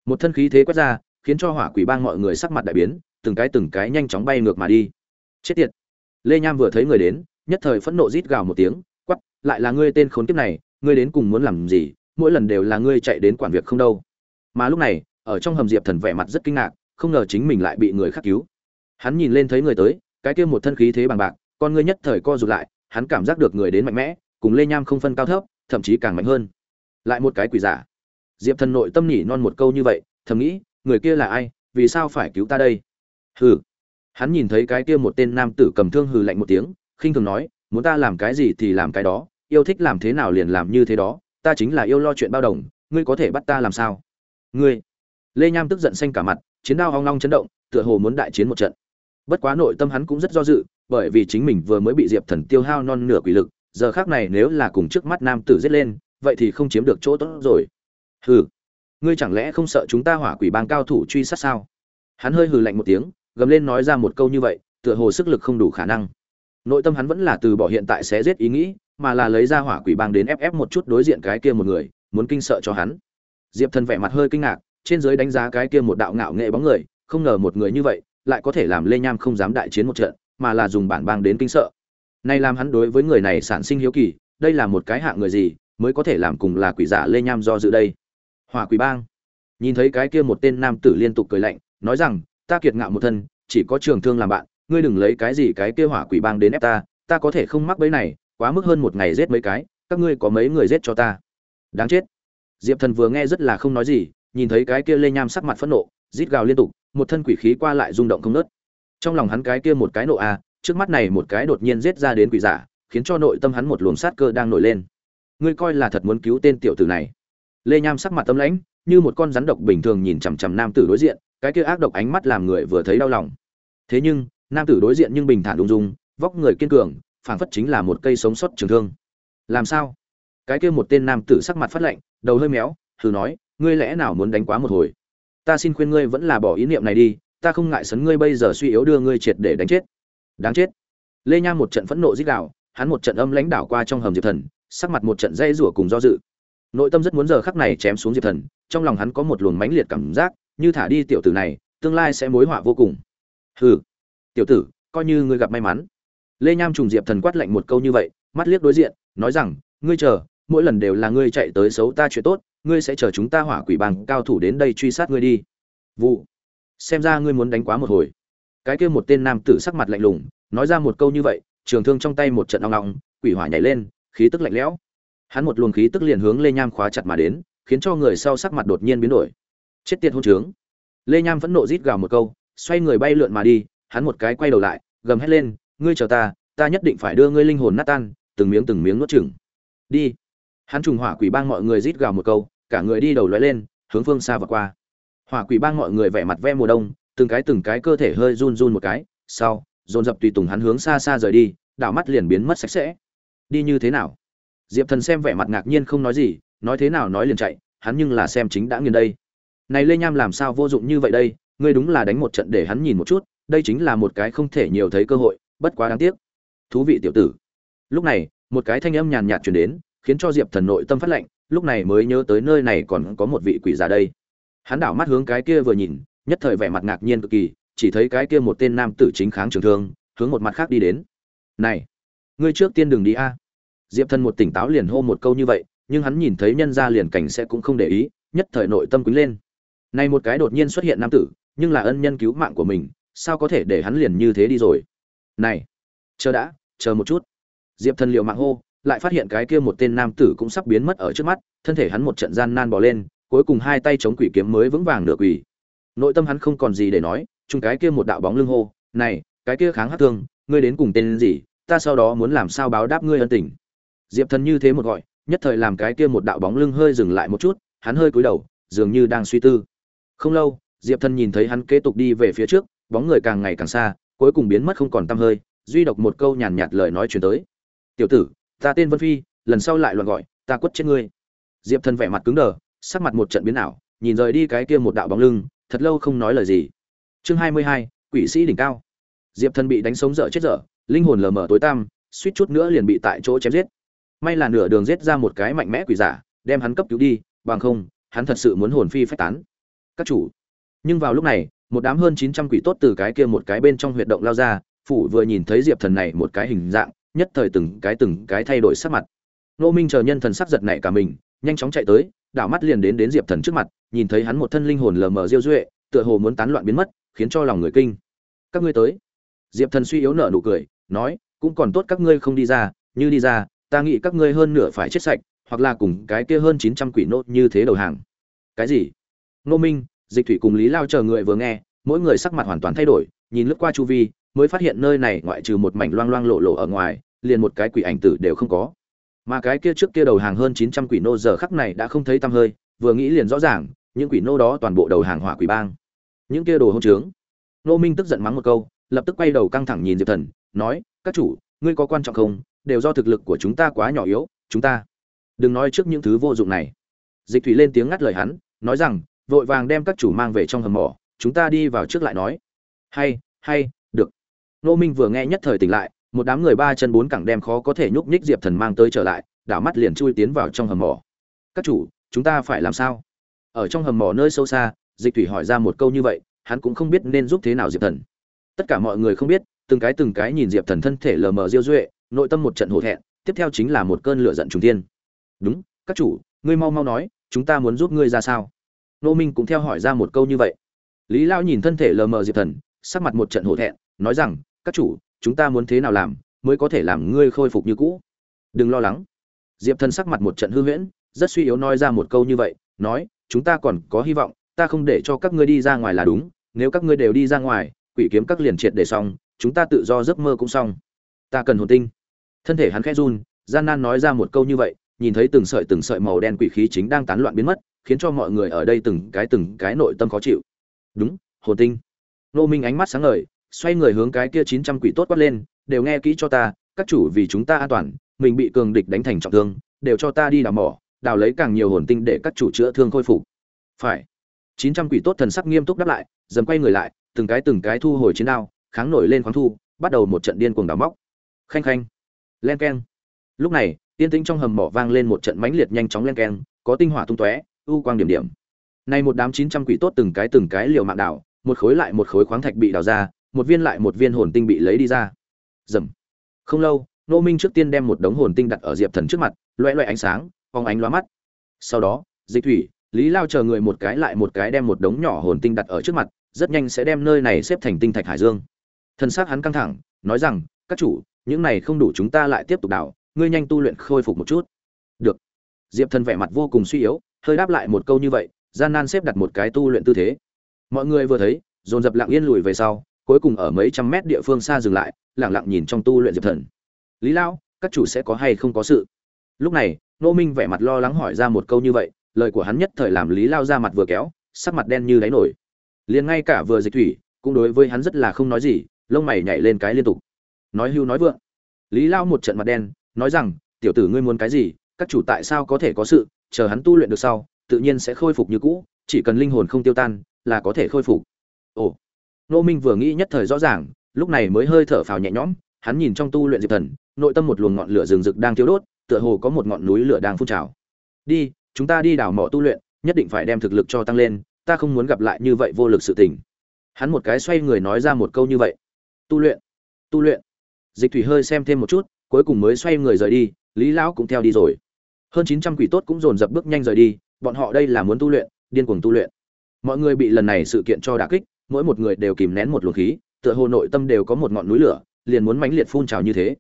Một thân khí thế quét ra, khiến cho hỏa quỷ bang mọi người sắc mặt đại biến, từng cái từng cái nhanh chóng bay ngược mà đi. Chết tiệt! Lê nham vừa thấy người đến, nhất thời phẫn nộ rít gào một tiếng quắp lại là ngươi tên khốn kiếp này, ngươi đến cùng muốn làm gì? Mỗi lần đều là ngươi chạy đến quản việc không đâu. Mà lúc này, ở trong hầm diệp thần vẻ mặt rất kinh ngạc, không ngờ chính mình lại bị người khắc cứu. Hắn nhìn lên thấy người tới, cái kia một thân khí thế bằng bạc con ngươi nhất thời co rụt lại, hắn cảm giác được người đến mạnh mẽ, cùng lê nham không phân cao thấp, thậm chí càng mạnh hơn. Lại một cái quỷ giả. Diệp thần nội tâm nhỉ non một câu như vậy, thầm nghĩ, người kia là ai, vì sao phải cứu ta đây? Hừ. Hắn nhìn thấy cái kia một tên nam tử cầm thương hừ lạnh một tiếng, khinh thường nói, muốn ta làm cái gì thì làm cái đó, yêu thích làm thế nào liền làm như thế đó, ta chính là yêu lo chuyện bao đồng, ngươi có thể bắt ta làm sao? Ngươi. Lê nham tức giận xanh cả mặt, chiến đao hoang long chấn động, tựa hồ muốn đại chiến một trận. Bất quá nội tâm hắn cũng rất do dự bởi vì chính mình vừa mới bị diệp thần tiêu hao non nửa quỷ lực, giờ khác này nếu là cùng trước mắt nam tử giết lên, vậy thì không chiếm được chỗ tốt rồi. Hừ, ngươi chẳng lẽ không sợ chúng ta hỏa quỷ bang cao thủ truy sát sao? Hắn hơi hừ lạnh một tiếng, gầm lên nói ra một câu như vậy, tựa hồ sức lực không đủ khả năng. Nội tâm hắn vẫn là từ bỏ hiện tại sẽ giết ý nghĩ, mà là lấy ra hỏa quỷ bang đến ép ép một chút đối diện cái kia một người, muốn kinh sợ cho hắn. Diệp thần vẻ mặt hơi kinh ngạc, trên giới đánh giá cái kia một đạo ngạo nghệ bóng người, không ngờ một người như vậy, lại có thể làm lê nham không dám đại chiến một trận mà là dùng bản bang đến kinh sợ. Nay làm hắn đối với người này sản sinh hiếu kỳ, đây là một cái hạng người gì mới có thể làm cùng là quỷ giả lê nham do dự đây? Hỏa quỷ bang. Nhìn thấy cái kia một tên nam tử liên tục cười lạnh, nói rằng, ta kiệt ngạo một thân, chỉ có trường thương làm bạn, ngươi đừng lấy cái gì cái kia hỏa quỷ bang đến ép ta ta có thể không mắc bẫy này, quá mức hơn một ngày giết mấy cái, các ngươi có mấy người giết cho ta? Đáng chết. Diệp thần vừa nghe rất là không nói gì, nhìn thấy cái kia lê nham sắc mặt phẫn nộ, rít gào liên tục, một thân quỷ khí qua lại rung động không nớt trong lòng hắn cái kia một cái nộ a, trước mắt này một cái đột nhiên giết ra đến quỷ giả, khiến cho nội tâm hắn một luồng sát cơ đang nổi lên. Ngươi coi là thật muốn cứu tên tiểu tử này. Lê nham sắc mặt tâm lãnh, như một con rắn độc bình thường nhìn chằm chằm nam tử đối diện, cái kia ác độc ánh mắt làm người vừa thấy đau lòng. Thế nhưng, nam tử đối diện nhưng bình thản ung dung, vóc người kiên cường, phảng phất chính là một cây sống sót trường thương. Làm sao? Cái kia một tên nam tử sắc mặt phát lạnh, đầu hơi méo, thử nói, ngươi lẽ nào muốn đánh quá một hồi? Ta xin khuyên ngươi vẫn là bỏ ý niệm này đi ta không ngại sấn ngươi bây giờ suy yếu đưa ngươi triệt để đánh chết. Đáng chết. Lê nham một trận phẫn nộ dích đạo hắn một trận âm lãnh đảo qua trong hầm diệp thần, sắc mặt một trận dây rủa cùng do dự. Nội tâm rất muốn giờ khắc này chém xuống diệp thần, trong lòng hắn có một luồng mãnh liệt cảm giác, như thả đi tiểu tử này, tương lai sẽ mối họa vô cùng. Hừ, tiểu tử, coi như ngươi gặp may mắn. Lê nham trùng diệp thần quát lạnh một câu như vậy, mắt liếc đối diện, nói rằng, ngươi chờ, mỗi lần đều là ngươi chạy tới xấu ta chuyện tốt, ngươi sẽ chờ chúng ta hỏa quỷ bằng cao thủ đến đây truy sát ngươi đi. Vụ xem ra ngươi muốn đánh quá một hồi. Cái kia một tên nam tử sắc mặt lạnh lùng, nói ra một câu như vậy, trường thương trong tay một trận ong ong, quỷ hỏa nhảy lên, khí tức lạnh lẽo. Hắn một luồng khí tức liền hướng lê nham khóa chặt mà đến, khiến cho người sau sắc mặt đột nhiên biến đổi. Chết tiệt hôn trướng. Lê nham vẫn nộ rít gào một câu, xoay người bay lượn mà đi, hắn một cái quay đầu lại, gầm hét lên, ngươi chờ ta ta nhất định phải đưa ngươi linh hồn nát tan, từng miếng từng miếng nuốt chửng. Đi. Hắn trùng hỏa quỷ bang mọi người rít gào một câu, cả người đi đầu lóe lên, hướng phương xa và qua hỏa quỷ bang mọi người vẻ mặt ve mùa đông, từng cái từng cái cơ thể hơi run run một cái, sau, dồn dập tùy tùng hắn hướng xa xa rời đi, đảo mắt liền biến mất sạch sẽ. Đi như thế nào? Diệp thần xem vẻ mặt ngạc nhiên không nói gì, nói thế nào nói liền chạy, hắn nhưng là xem chính đã nghiền đây. Này lê nham làm sao vô dụng như vậy đây, ngươi đúng là đánh một trận để hắn nhìn một chút, đây chính là một cái không thể nhiều thấy cơ hội, bất quá đáng tiếc. Thú vị tiểu tử. Lúc này, một cái thanh âm nhàn nhạt truyền đến, khiến cho diệp thần nội tâm phát lệnh lúc này mới nhớ tới nơi này còn có một vị quỷ già đây hắn đảo mắt hướng cái kia vừa nhìn, nhất thời vẻ mặt ngạc nhiên cực kỳ, chỉ thấy cái kia một tên nam tử chính kháng trường thương, hướng một mặt khác đi đến. Này, ngươi trước tiên đừng đi a. Diệp thần một tỉnh táo liền hô một câu như vậy, nhưng hắn nhìn thấy nhân gia liền cảnh sẽ cũng không để ý, nhất thời nội tâm quýnh lên. Này một cái đột nhiên xuất hiện nam tử, nhưng là ân nhân cứu mạng của mình, sao có thể để hắn liền như thế đi rồi? Này, chờ đã, chờ một chút. Diệp thần liệu mạng hô, lại phát hiện cái kia một tên nam tử cũng sắp biến mất ở trước mắt, thân thể hắn một trận gian nan bỏ lên cuối cùng hai tay chống quỷ kiếm mới vững vàng được quỷ nội tâm hắn không còn gì để nói, chung cái kia một đạo bóng lưng hô, này, cái kia kháng hát thương, ngươi đến cùng tên gì, ta sau đó muốn làm sao báo đáp ngươi ân tình? Diệp thần như thế một gọi, nhất thời làm cái kia một đạo bóng lưng hơi dừng lại một chút, hắn hơi cúi đầu, dường như đang suy tư. Không lâu, diệp thần nhìn thấy hắn kế tục đi về phía trước, bóng người càng ngày càng xa, cuối cùng biến mất không còn t hơi, duy độc một câu nhàn nhạt lời nói chuyển tới. Tiểu tử, ta tên vân phi, lần sau lại loạn gọi, ta quất chết ngươi. Diệp thần vẻ mặt cứng đờ sắc mặt một trận biến ảo, nhìn rời đi cái kia một đạo bóng lưng, thật lâu không nói lời gì. Chương hai mươi hai, quỷ sĩ đỉnh cao. Diệp thần bị đánh sống dở chết dở, linh hồn lờ mờ tối tăm, suýt chút nữa liền bị tại chỗ chém giết. May là nửa đường giết ra một cái mạnh mẽ quỷ giả, đem hắn cấp cứu đi, bằng không, hắn thật sự muốn hồn phi phách tán. Các chủ. Nhưng vào lúc này, một đám hơn chín trăm quỷ tốt từ cái kia một cái bên trong huyệt động lao ra, phủ vừa nhìn thấy diệp thần này một cái hình dạng, nhất thời từng cái từng cái thay đổi sắc mặt. Nô minh chờ nhân thần sắc giật nảy cả mình, nhanh chóng chạy tới đảo mắt liền đến đến diệp thần trước mặt, nhìn thấy hắn một thân linh hồn lờ mờ diêu duệ, tựa hồ muốn tán loạn biến mất, khiến cho lòng người kinh. Các ngươi tới. Diệp thần suy yếu nở nụ cười, nói, cũng còn tốt các ngươi không đi ra, như đi ra, ta nghĩ các ngươi hơn nửa phải chết sạch, hoặc là cùng cái kia hơn chín trăm quỷ nốt như thế đầu hàng. Cái gì? Nô minh, dịch thủy cùng lý lao chờ người vừa nghe, mỗi người sắc mặt hoàn toàn thay đổi, nhìn lướt qua chu vi, mới phát hiện nơi này ngoại trừ một mảnh loang loang lộ lộ ở ngoài, liền một cái quỷ ảnh tử đều không có mà cái kia trước kia đầu hàng hơn chín trăm quỷ nô giờ khắc này đã không thấy tăm hơi, vừa nghĩ liền rõ ràng, những quỷ nô đó toàn bộ đầu hàng hỏa quỷ bang. Những kia đồ hỗn trướng. Nô minh tức giận mắng một câu, lập tức quay đầu căng thẳng nhìn diệp thần, nói, các chủ, ngươi có quan trọng không? Đều do thực lực của chúng ta quá nhỏ yếu, chúng ta đừng nói trước những thứ vô dụng này. Dịch thủy lên tiếng ngắt lời hắn, nói rằng, vội vàng đem các chủ mang về trong hầm mỏ, chúng ta đi vào trước lại nói. Hay hay, được. Nô minh vừa nghe nhất thời tỉnh lại một đám người ba chân bốn cẳng đem khó có thể nhúc nhích diệp thần mang tới trở lại, đảo mắt liền chui tiến vào trong hầm mỏ. Các chủ, chúng ta phải làm sao? Ở trong hầm mỏ nơi sâu xa, dịch thủy hỏi ra một câu như vậy, hắn cũng không biết nên giúp thế nào diệp thần. Tất cả mọi người không biết, từng cái từng cái nhìn diệp thần thân thể lờ mờ diêu duệ, nội tâm một trận hổ thẹn, tiếp theo chính là một cơn lửa giận trùng tiên đúng, các chủ, ngươi mau mau nói, chúng ta muốn giúp ngươi ra sao? Nô minh cũng theo hỏi ra một câu như vậy. Lý lao nhìn thân thể lờ mờ diệp thần, sắc mặt một trận hổ thẹn, nói rằng, các chủ chúng ta muốn thế nào làm mới có thể làm ngươi khôi phục như cũ? Đừng lo lắng. Diệp thần sắc mặt một trận hư huyễn, rất suy yếu nói ra một câu như vậy, nói, chúng ta còn có hy vọng, ta không để cho các ngươi đi ra ngoài là đúng, nếu các ngươi đều đi ra ngoài, quỷ kiếm các liền triệt để xong, chúng ta tự do giấc mơ cũng xong. Ta cần hồn tinh. Thân thể hắn khẽ run, gian nan nói ra một câu như vậy, nhìn thấy từng sợi từng sợi màu đen quỷ khí chính đang tán loạn biến mất, khiến cho mọi người ở đây từng cái từng cái nội tâm khó chịu. Đúng, hồn tinh. Nô minh ánh mắt sáng ngời xoay người hướng cái kia chín trăm quỷ tốt quát lên, đều nghe kỹ cho ta, các chủ vì chúng ta an toàn, mình bị cường địch đánh thành trọng thương, đều cho ta đi đào mỏ, đào lấy càng nhiều hồn tinh để các chủ chữa thương khôi phục. Phải. Chín trăm quỷ tốt thần sắc nghiêm túc đáp lại dần quay người lại, từng cái từng cái thu hồi chiến đao, kháng nổi lên khoáng thu, bắt đầu một trận điên cuồng đào móc. Khanh khanh. Len keng. Lúc này tiên tĩnh trong hầm mỏ vang lên một trận mãnh liệt nhanh chóng len keng, có tinh hỏa tung tóe u quang điểm điểm. Này một đám chín trăm quỷ tốt từng cái từng cái liều mạng đào, một khối lại một khối khoáng thạch bị đào ra một viên lại một viên hồn tinh bị lấy đi ra. Dầm. Không lâu nô minh trước tiên đem một đống hồn tinh đặt ở diệp thần trước mặt loẹ loẹ ánh sáng, phóng ánh lóa mắt. Sau đó, dịch thủy, lý lao chờ người một cái lại một cái đem một đống nhỏ hồn tinh đặt ở trước mặt, rất nhanh sẽ đem nơi này xếp thành tinh thạch hải dương. Thân xác hắn căng thẳng, nói rằng, các chủ, những này không đủ chúng ta lại tiếp tục đào, ngươi nhanh tu luyện khôi phục một chút. Được. Diệp thần vẻ mặt vô cùng suy yếu, hơi đáp lại một câu như vậy, gian nan xếp đặt một cái tu luyện tư thế. Mọi người vừa thấy, dồn dập lặng yên lùi về sau cuối cùng ở mấy trăm mét địa phương xa dừng lại lặng lặng nhìn trong tu luyện diệp thần. Lý lao các chủ sẽ có hay không có sự? Lúc này nô minh vẻ mặt lo lắng hỏi ra một câu như vậy, lời của hắn nhất thời làm lý lao ra mặt vừa kéo, sắc mặt đen như đáy nổi. Liền ngay cả vừa dịch thủy, cũng đối với hắn rất là không nói gì, lông mày nhảy lên cái liên tục. Nói hưu nói vượng. Lý lao một trận mặt đen, nói rằng, tiểu tử ngươi muốn cái gì, các chủ tại sao có thể có sự, chờ hắn tu luyện được sau, tự nhiên sẽ khôi phục như cũ, chỉ cần linh hồn không tiêu tan, là có thể khôi phục. Ồ nô minh vừa nghĩ nhất thời rõ ràng, lúc này mới hơi thở phào nhẹ nhõm, hắn nhìn trong tu luyện diệp thần, nội tâm một luồng ngọn lửa rừng rực đang thiêu đốt, tựa hồ có một ngọn núi lửa đang phun trào. Đi, chúng ta đi đào mỏ tu luyện, nhất định phải đem thực lực cho tăng lên, ta không muốn gặp lại như vậy vô lực sự tình. Hắn một cái xoay người nói ra một câu như vậy. Tu luyện tu luyện. Dịch thủy hơi xem thêm một chút, cuối cùng mới xoay người rời đi, lý lão cũng theo đi rồi. Hơn chín trăm quỷ tốt cũng dồn dập bước nhanh rời đi, bọn họ đây là muốn tu luyện, điên cuồng tu luyện. Mọi người bị lần này sự kiện cho đả kích mỗi một người đều kìm nén một luồng khí, tựa hồ nội tâm đều có một ngọn núi lửa, liền muốn mãnh liệt phun trào như thế.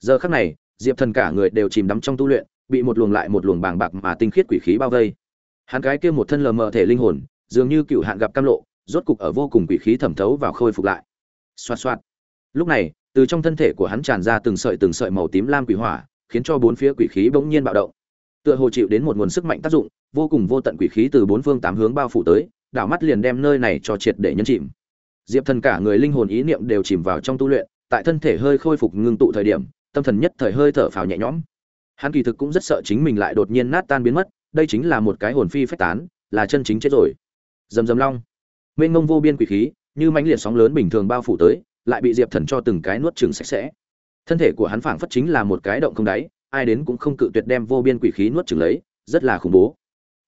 Giờ khắc này, diệp thần cả người đều chìm đắm trong tu luyện, bị một luồng lại một luồng bàng bạc mà tinh khiết quỷ khí bao vây. Hắn cái kia một thân lờ mờ thể linh hồn, dường như cựu hạn gặp cam lộ, rốt cục ở vô cùng quỷ khí thẩm thấu vào khôi phục lại. Xoa xoa lúc này, từ trong thân thể của hắn tràn ra từng sợi từng sợi màu tím lam quỷ hỏa, khiến cho bốn phía quỷ khí bỗng nhiên bạo động. Tựa hồ chịu đến một nguồn sức mạnh tác dụng, vô cùng vô tận quỷ khí từ bốn phương tám hướng bao phủ tới đảo mắt liền đem nơi này cho triệt để nhấn chìm. Diệp thần cả người linh hồn ý niệm đều chìm vào trong tu luyện, tại thân thể hơi khôi phục ngưng tụ thời điểm, tâm thần nhất thời hơi thở phào nhẹ nhõm. Hắn kỳ thực cũng rất sợ chính mình lại đột nhiên nát tan biến mất, đây chính là một cái hồn phi phách tán, là chân chính chết rồi. Dầm dầm long. Mênh mông vô biên quỷ khí, như mãnh liệt sóng lớn bình thường bao phủ tới, lại bị diệp thần cho từng cái nuốt chừng sạch sẽ. Thân thể của hắn phảng phất chính là một cái động không đáy, ai đến cũng không cự tuyệt đem vô biên quỷ khí nuốt chừng lấy, rất là khủng bố.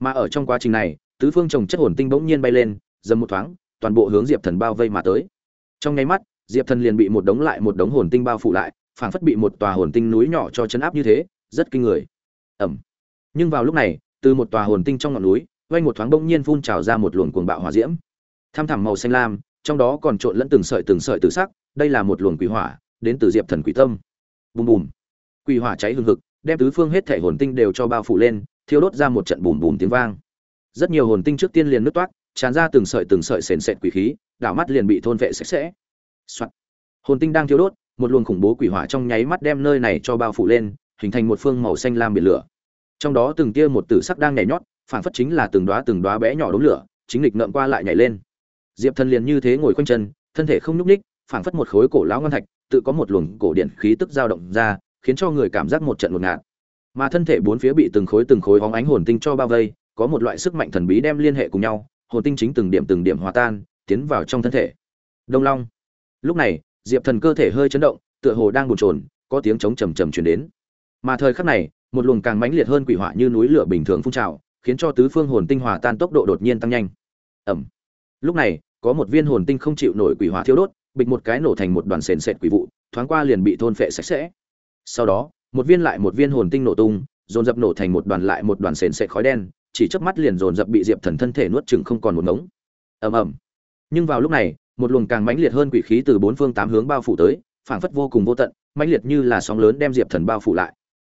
Mà ở trong quá trình này tứ phương trồng chất hồn tinh bỗng nhiên bay lên, dầm một thoáng, toàn bộ hướng diệp thần bao vây mà tới. Trong nháy mắt, diệp thần liền bị một đống lại một đống hồn tinh bao phủ lại, phảng phất bị một tòa hồn tinh núi nhỏ cho chấn áp như thế, rất kinh người. Ẩm nhưng vào lúc này, từ một tòa hồn tinh trong ngọn núi quanh một thoáng bỗng nhiên phun trào ra một luồng cuồng bạo hỏa diễm. Tham thẳm màu xanh lam, trong đó còn trộn lẫn từng sợi từng sợi tử sắc, đây là một luồng quỷ hỏa, đến từ diệp thần quỷ tâm. Bùm bùm. Quỷ hỏa cháy hừng hực, đem tứ phương hết thể hồn tinh đều cho bao phủ lên, thiêu đốt ra một trận bùm bùm tiếng vang rất nhiều hồn tinh trước tiên liền nứt toát tràn ra từng sợi từng sợi sền sệt quỷ khí, đảo mắt liền bị thôn vệ sạch sẽ. Soạn. hồn tinh đang thiêu đốt, một luồng khủng bố quỷ hỏa trong nháy mắt đem nơi này cho bao phủ lên, hình thành một phương màu xanh lam biển lửa. Trong đó từng tia một tử sắc đang nhảy nhót phản phất chính là từng đóa từng đóa bé nhỏ đốm lửa, chính lịch ngậm qua lại nhảy lên. Diệp thần liền như thế ngồi quanh chân, thân thể không nhúc ních phản phất một khối cổ lão ngân thạch, tự có một luồng cổ điện khí tức dao động ra, khiến cho người cảm giác một trận ngột ngạt. Mà thân thể bốn phía bị từng khối từng khối hóng ánh hồn tinh cho bao vây có một loại sức mạnh thần bí đem liên hệ cùng nhau hồn tinh chính từng điểm từng điểm hòa tan tiến vào trong thân thể. Đông long. Lúc này diệp thần cơ thể hơi chấn động tựa hồ đang bồn trồn, có tiếng trống trầm trầm truyền đến. Mà thời khắc này một luồng càng mãnh liệt hơn quỷ hỏa như núi lửa bình thường phun trào khiến cho tứ phương hồn tinh hòa tan tốc độ đột nhiên tăng nhanh. Ẩm lúc này có một viên hồn tinh không chịu nổi quỷ hỏa thiêu đốt bịch một cái nổ thành một đoàn sền sệt quỷ vụ thoáng qua liền bị thôn phệ sạch sẽ. Sau đó một viên lại một viên hồn tinh nổ tung dồn dập nổ thành một đoàn lại một đoàn sền sệt khói đen chỉ chớp mắt liền dồn dập bị diệp thần thân thể nuốt chừng không còn một ngống. Ầm ầm. Nhưng vào lúc này, một luồng càng mãnh liệt hơn quỷ khí từ bốn phương tám hướng bao phủ tới, phảng phất vô cùng vô tận, mãnh liệt như là sóng lớn đem diệp thần bao phủ lại.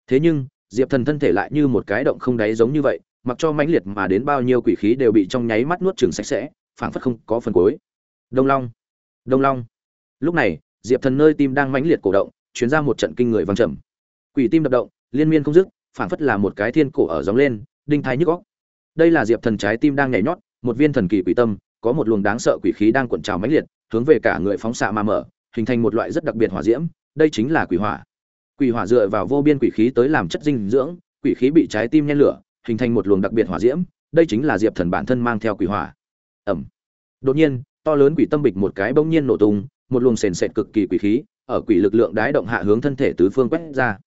Thế nhưng, diệp thần thân thể lại như một cái động không đáy giống như vậy, mặc cho mãnh liệt mà đến bao nhiêu quỷ khí đều bị trong nháy mắt nuốt chừng sạch sẽ, phảng phất không có phần cuối. Đông long. Đông long. Lúc này, diệp thần nơi tim đang mãnh liệt cổ động chuyến ra một trận kinh người vang trầm. Quỷ tim đập động, liên miên không dứt, phảng phất là một cái thiên cổ ở gióng lên đinh thai nhức góc. Đây là diệp thần trái tim đang nhảy nhót, một viên thần kỳ quỷ tâm, có một luồng đáng sợ quỷ khí đang cuộn trào mãnh liệt, hướng về cả người phóng xạ mà mở, hình thành một loại rất đặc biệt hỏa diễm, đây chính là quỷ hỏa. Quỷ hỏa dựa vào vô biên quỷ khí tới làm chất dinh dưỡng, quỷ khí bị trái tim nhen lửa, hình thành một luồng đặc biệt hỏa diễm, đây chính là diệp thần bản thân mang theo quỷ hỏa. Ẩm đột nhiên, to lớn quỷ tâm bịch một cái bỗng nhiên nổ tung, một luồng sền sệt cực kỳ quỷ khí, ở quỷ lực lượng đái động hạ hướng thân thể tứ phương quét ra.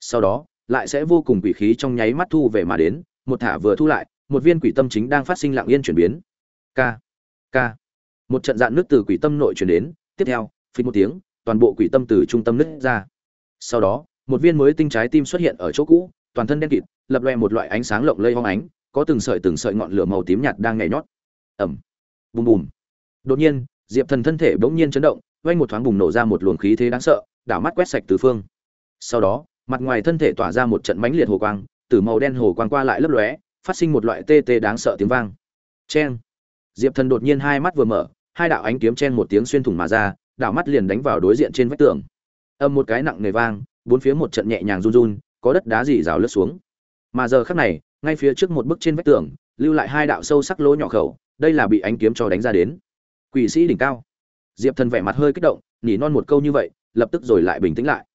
Sau đó, lại sẽ vô cùng quỷ khí trong nháy mắt thu về mà đến một thả vừa thu lại, một viên quỷ tâm chính đang phát sinh lặng yên chuyển biến. K k. Một trận dạn nước từ quỷ tâm nội chuyển đến, tiếp theo phí một tiếng, toàn bộ quỷ tâm từ trung tâm nứt ra. Sau đó, một viên mới tinh trái tim xuất hiện ở chỗ cũ, toàn thân đen kịt, lập loe một loại ánh sáng lộng lây hoang ánh, có từng sợi từng sợi ngọn lửa màu tím nhạt đang nhảy nhót. Ẩm bùm bùm. Đột nhiên, diệp thần thân thể bỗng nhiên chấn động vay một thoáng bùng nổ ra một luồng khí thế đáng sợ, đảo mắt quét sạch tứ phương. Sau đó, mặt ngoài thân thể tỏa ra một trận mãnh liệt hồ quang từ màu đen hồ quang qua lại lấp lóe, phát sinh một loại tê tê đáng sợ tiếng vang. Cheng! Diệp thần đột nhiên hai mắt vừa mở, hai đạo ánh kiếm chen một tiếng xuyên thủng mà ra, đạo mắt liền đánh vào đối diện trên vách tường. Âm một cái nặng nề vang, bốn phía một trận nhẹ nhàng run run, có đất đá gì rào lướt xuống. Mà giờ khắc này, ngay phía trước một bức trên vách tường, lưu lại hai đạo sâu sắc lỗ nhỏ khẩu, đây là bị ánh kiếm cho đánh ra đến. Quỷ sĩ đỉnh cao. Diệp thần vẻ mặt hơi kích động nhỉ non một câu như vậy, lập tức rồi lại bình tĩnh lại.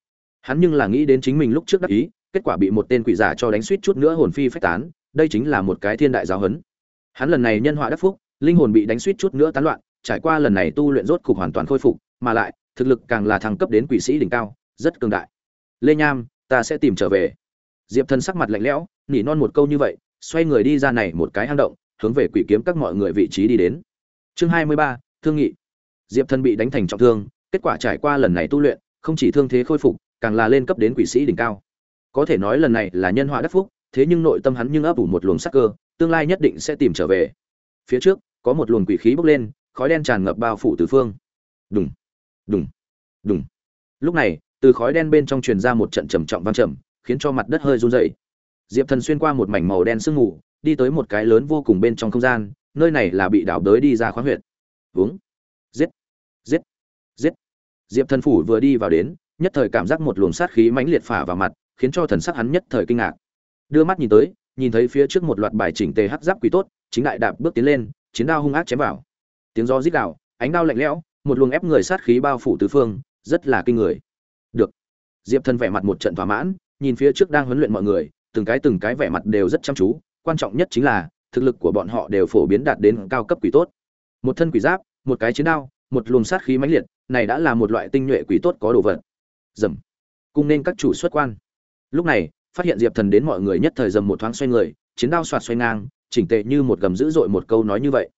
Hắn nhưng là nghĩ đến chính mình lúc trước đắc ý kết quả bị một tên quỷ giả cho đánh suýt chút nữa hồn phi phách tán, đây chính là một cái thiên đại giáo hấn. Hắn lần này nhân họa đắc phúc, linh hồn bị đánh suýt chút nữa tán loạn, trải qua lần này tu luyện rốt cục hoàn toàn khôi phục, mà lại, thực lực càng là thăng cấp đến quỷ sĩ đỉnh cao, rất cường đại. Lê nham, ta sẽ tìm trở về. Diệp thần sắc mặt lạnh lẽo, nỉ non một câu như vậy, xoay người đi ra này một cái hang động, hướng về quỷ kiếm các mọi người vị trí đi đến. Chương hai mươi ba, thương nghị. Diệp thần bị đánh thành trọng thương, kết quả trải qua lần này tu luyện, không chỉ thương thế khôi phục, càng là lên cấp đến quỷ sĩ đỉnh cao có thể nói lần này là nhân họa đắc phúc, thế nhưng nội tâm hắn nhưng ấp ủ một luồng sắc cơ, tương lai nhất định sẽ tìm trở về. Phía trước, có một luồng quỷ khí bốc lên, khói đen tràn ngập bao phủ tứ phương. Đùng đùng đùng. Lúc này, từ khói đen bên trong truyền ra một trận trầm trọng vang trầm, khiến cho mặt đất hơi run rẩy. Diệp thần xuyên qua một mảnh màu đen sương mù, đi tới một cái lớn vô cùng bên trong không gian, nơi này là bị đảo đới đi ra khoáng huyệt. Uống giết giết giết. Diệp thần phủ vừa đi vào đến, nhất thời cảm giác một luồng sát khí mãnh liệt phả vào mặt khiến cho thần sắc hắn nhất thời kinh ngạc. Đưa mắt nhìn tới, nhìn thấy phía trước một loạt bài chỉnh tề hắc giáp quý tốt, chính đại đạp bước tiến lên, chiến đao hung ác chém vào. Tiếng gió rít gào, ánh đao lạnh lẽo, một luồng ép người sát khí bao phủ tứ phương, rất là kinh người. Được. Diệp thần vẻ mặt một trận thỏa mãn, nhìn phía trước đang huấn luyện mọi người, từng cái từng cái vẻ mặt đều rất chăm chú, quan trọng nhất chính là, thực lực của bọn họ đều phổ biến đạt đến cao cấp quỷ tốt. Một thân quỷ giáp, một cái chiến đao, một luồng sát khí mãnh liệt, này đã là một loại tinh nhuệ quỷ tốt có đồ vật. Rầm. cung nên các chủ xuất quan lúc này, phát hiện diệp thần đến mọi người nhất thời dầm một thoáng xoay người, chiến đao xoạt xoay ngang, chỉnh tệ như một gầm dữ dội một câu nói như vậy.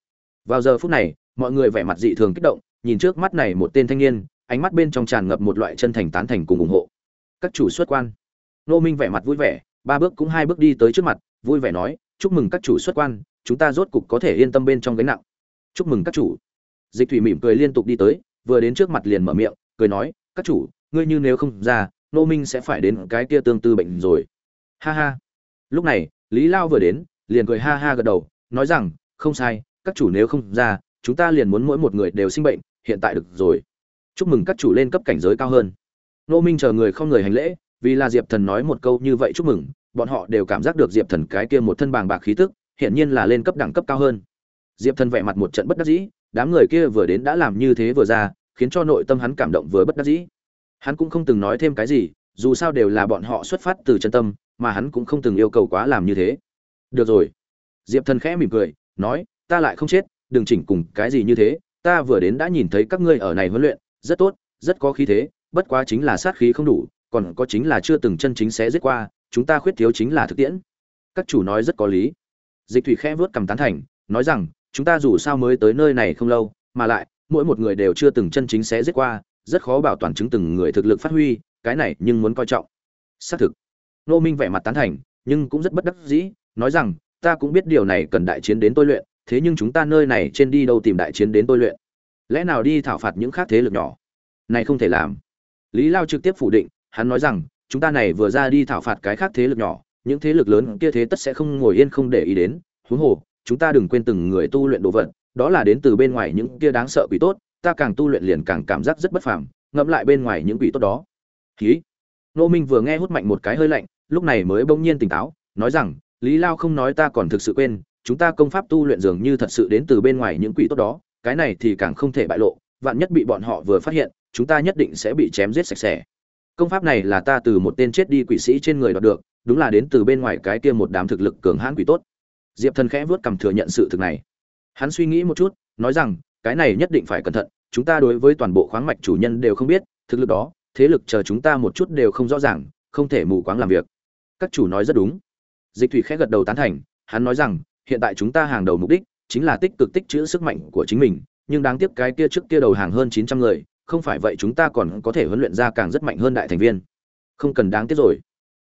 Vào giờ phút này, mọi người vẻ mặt dị thường kích động, nhìn trước mắt này một tên thanh niên, ánh mắt bên trong tràn ngập một loại chân thành tán thành cùng ủng hộ. Các chủ xuất quan. Nô minh vẻ mặt vui vẻ, ba bước cũng hai bước đi tới trước mặt, vui vẻ nói, chúc mừng các chủ xuất quan, chúng ta rốt cục có thể yên tâm bên trong gánh nặng. Chúc mừng các chủ. Dịch thủy mỉm cười liên tục đi tới, vừa đến trước mặt liền mở miệng, cười nói, các chủ, ngươi như nếu không ra nô minh sẽ phải đến cái kia tương tư bệnh rồi. Ha ha. Lúc này, lý lao vừa đến, liền cười ha ha gật đầu, nói rằng, không sai, các chủ nếu không ra, chúng ta liền muốn mỗi một người đều sinh bệnh, hiện tại được rồi. Chúc mừng các chủ lên cấp cảnh giới cao hơn. Nô minh chờ người không người hành lễ, vì là diệp thần nói một câu như vậy chúc mừng, bọn họ đều cảm giác được diệp thần cái kia một thân bàng bạc khí tức, hiển nhiên là lên cấp đẳng cấp cao hơn. Diệp thần vẻ mặt một trận bất đắc dĩ, đám người kia vừa đến đã làm như thế vừa ra, khiến cho nội tâm hắn cảm động vừa bất đắc dĩ hắn cũng không từng nói thêm cái gì, dù sao đều là bọn họ xuất phát từ chân tâm, mà hắn cũng không từng yêu cầu quá làm như thế. Được rồi. Diệp thần khẽ mỉm cười, nói, ta lại không chết, đừng chỉnh cùng cái gì như thế, ta vừa đến đã nhìn thấy các ngươi ở này huấn luyện, rất tốt, rất có khí thế, bất quá chính là sát khí không đủ, còn có chính là chưa từng chân chính sẽ giết qua, chúng ta khuyết thiếu chính là thực tiễn. Các chủ nói rất có lý. Dịch thủy khẽ vớt cầm tán thành, nói rằng, chúng ta dù sao mới tới nơi này không lâu, mà lại, mỗi một người đều chưa từng chân chính sẽ giết qua rất khó bảo toàn chứng từng người thực lực phát huy, cái này nhưng muốn coi trọng. Xác thực nô minh vẻ mặt tán thành, nhưng cũng rất bất đắc dĩ, nói rằng, ta cũng biết điều này cần đại chiến đến tôi luyện, thế nhưng chúng ta nơi này trên đi đâu tìm đại chiến đến tôi luyện? Lẽ nào đi thảo phạt những khác thế lực nhỏ? Này không thể làm. Lý lao trực tiếp phủ định, hắn nói rằng, chúng ta này vừa ra đi thảo phạt cái khác thế lực nhỏ, những thế lực lớn kia thế tất sẽ không ngồi yên không để ý đến. Huống hồ, chúng ta đừng quên từng người tu luyện đồ vật, đó là đến từ bên ngoài những kia đáng sợ quỷ tốt ta càng tu luyện liền càng cảm giác rất bất phàm, ngẫm lại bên ngoài những quỷ tốt đó. Khí nô minh vừa nghe hút mạnh một cái hơi lạnh, lúc này mới bỗng nhiên tỉnh táo, nói rằng, lý lao không nói ta còn thực sự quên, chúng ta công pháp tu luyện dường như thật sự đến từ bên ngoài những quỷ tốt đó, cái này thì càng không thể bại lộ, vạn nhất bị bọn họ vừa phát hiện, chúng ta nhất định sẽ bị chém giết sạch sẽ. Công pháp này là ta từ một tên chết đi quỷ sĩ trên người đoạt được, đúng là đến từ bên ngoài cái kia một đám thực lực cường hãn quỷ tốt. Diệp thần khẽ vuốt cầm thừa nhận sự thực này. Hắn suy nghĩ một chút, nói rằng cái này nhất định phải cẩn thận, chúng ta đối với toàn bộ khoáng mạch chủ nhân đều không biết, thực lực đó, thế lực chờ chúng ta một chút đều không rõ ràng, không thể mù quáng làm việc. Các chủ nói rất đúng. Dịch thủy khẽ gật đầu tán thành, hắn nói rằng, hiện tại chúng ta hàng đầu mục đích chính là tích cực tích trữ sức mạnh của chính mình, nhưng đáng tiếc cái kia trước kia đầu hàng hơn chín trăm người, không phải vậy chúng ta còn có thể huấn luyện ra càng rất mạnh hơn đại thành viên. Không cần đáng tiếc rồi.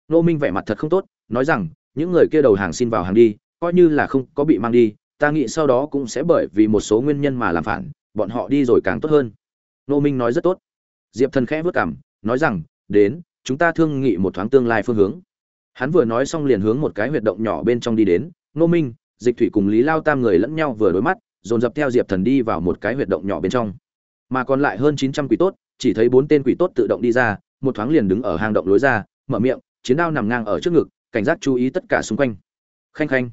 Nô minh vẻ mặt thật không tốt, nói rằng, những người kia đầu hàng xin vào hàng đi, coi như là không có bị mang đi ta nghĩ sau đó cũng sẽ bởi vì một số nguyên nhân mà làm phản, bọn họ đi rồi càng tốt hơn. Nô minh nói rất tốt. Diệp thần khẽ vất cảm nói rằng, đến, chúng ta thương nghị một thoáng tương lai phương hướng. Hắn vừa nói xong liền hướng một cái huyệt động nhỏ bên trong đi đến. Nô minh, dịch thủy cùng lý lao tam người lẫn nhau vừa đối mắt, dồn dập theo diệp thần đi vào một cái huyệt động nhỏ bên trong. Mà còn lại hơn chín trăm quỷ tốt, chỉ thấy bốn tên quỷ tốt tự động đi ra, một thoáng liền đứng ở hang động lối ra, mở miệng, chiến đao nằm ngang ở trước ngực, cảnh giác chú ý tất cả xung quanh. Khanh khanh.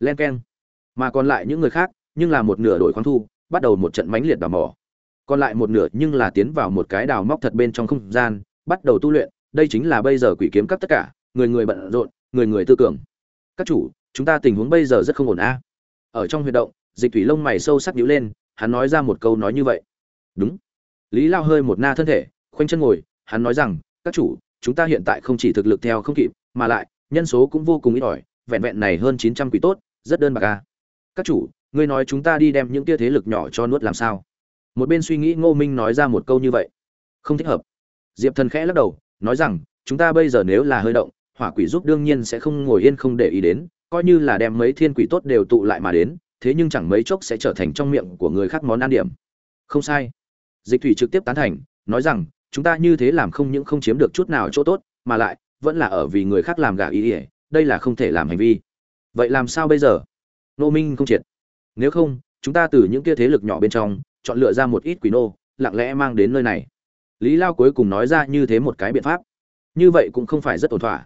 Len keng mà còn lại những người khác, nhưng là một nửa đổi khoáng thu, bắt đầu một trận mãnh liệt đào mỏ. Còn lại một nửa nhưng là tiến vào một cái đào móc thật bên trong không gian, bắt đầu tu luyện. Đây chính là bây giờ quỷ kiếm các tất cả, người người bận rộn, người người tư tưởng. Các chủ, chúng ta tình huống bây giờ rất không ổn a. Ở trong huy động, dịch thủy lông mày sâu sắc nhíu lên, hắn nói ra một câu nói như vậy. Đúng. Lý lao hơi một na thân thể, khoanh chân ngồi, hắn nói rằng, các chủ, chúng ta hiện tại không chỉ thực lực theo không kịp, mà lại, nhân số cũng vô cùng ít ỏi, vẹn vẹn này hơn chín trăm quỷ tốt, rất đơn bạc a các chủ, ngươi nói chúng ta đi đem những tia thế lực nhỏ cho nuốt làm sao? Một bên suy nghĩ, ngô minh nói ra một câu như vậy. Không thích hợp. Diệp thần khẽ lắc đầu, nói rằng, chúng ta bây giờ nếu là hơi động, hỏa quỷ giúp đương nhiên sẽ không ngồi yên không để ý đến, coi như là đem mấy thiên quỷ tốt đều tụ lại mà đến, thế nhưng chẳng mấy chốc sẽ trở thành trong miệng của người khác món ăn điểm. Không sai. Dịch thủy trực tiếp tán thành, nói rằng, chúng ta như thế làm không những không chiếm được chút nào chỗ tốt, mà lại vẫn là ở vì người khác làm gà ý ỉa đây là không thể làm hành vi. Vậy làm sao bây giờ? Nô minh không triệt. Nếu không, chúng ta từ những kia thế lực nhỏ bên trong, chọn lựa ra một ít quỷ nô, lặng lẽ mang đến nơi này. Lý lao cuối cùng nói ra như thế một cái biện pháp. Như vậy cũng không phải rất ổn thỏa.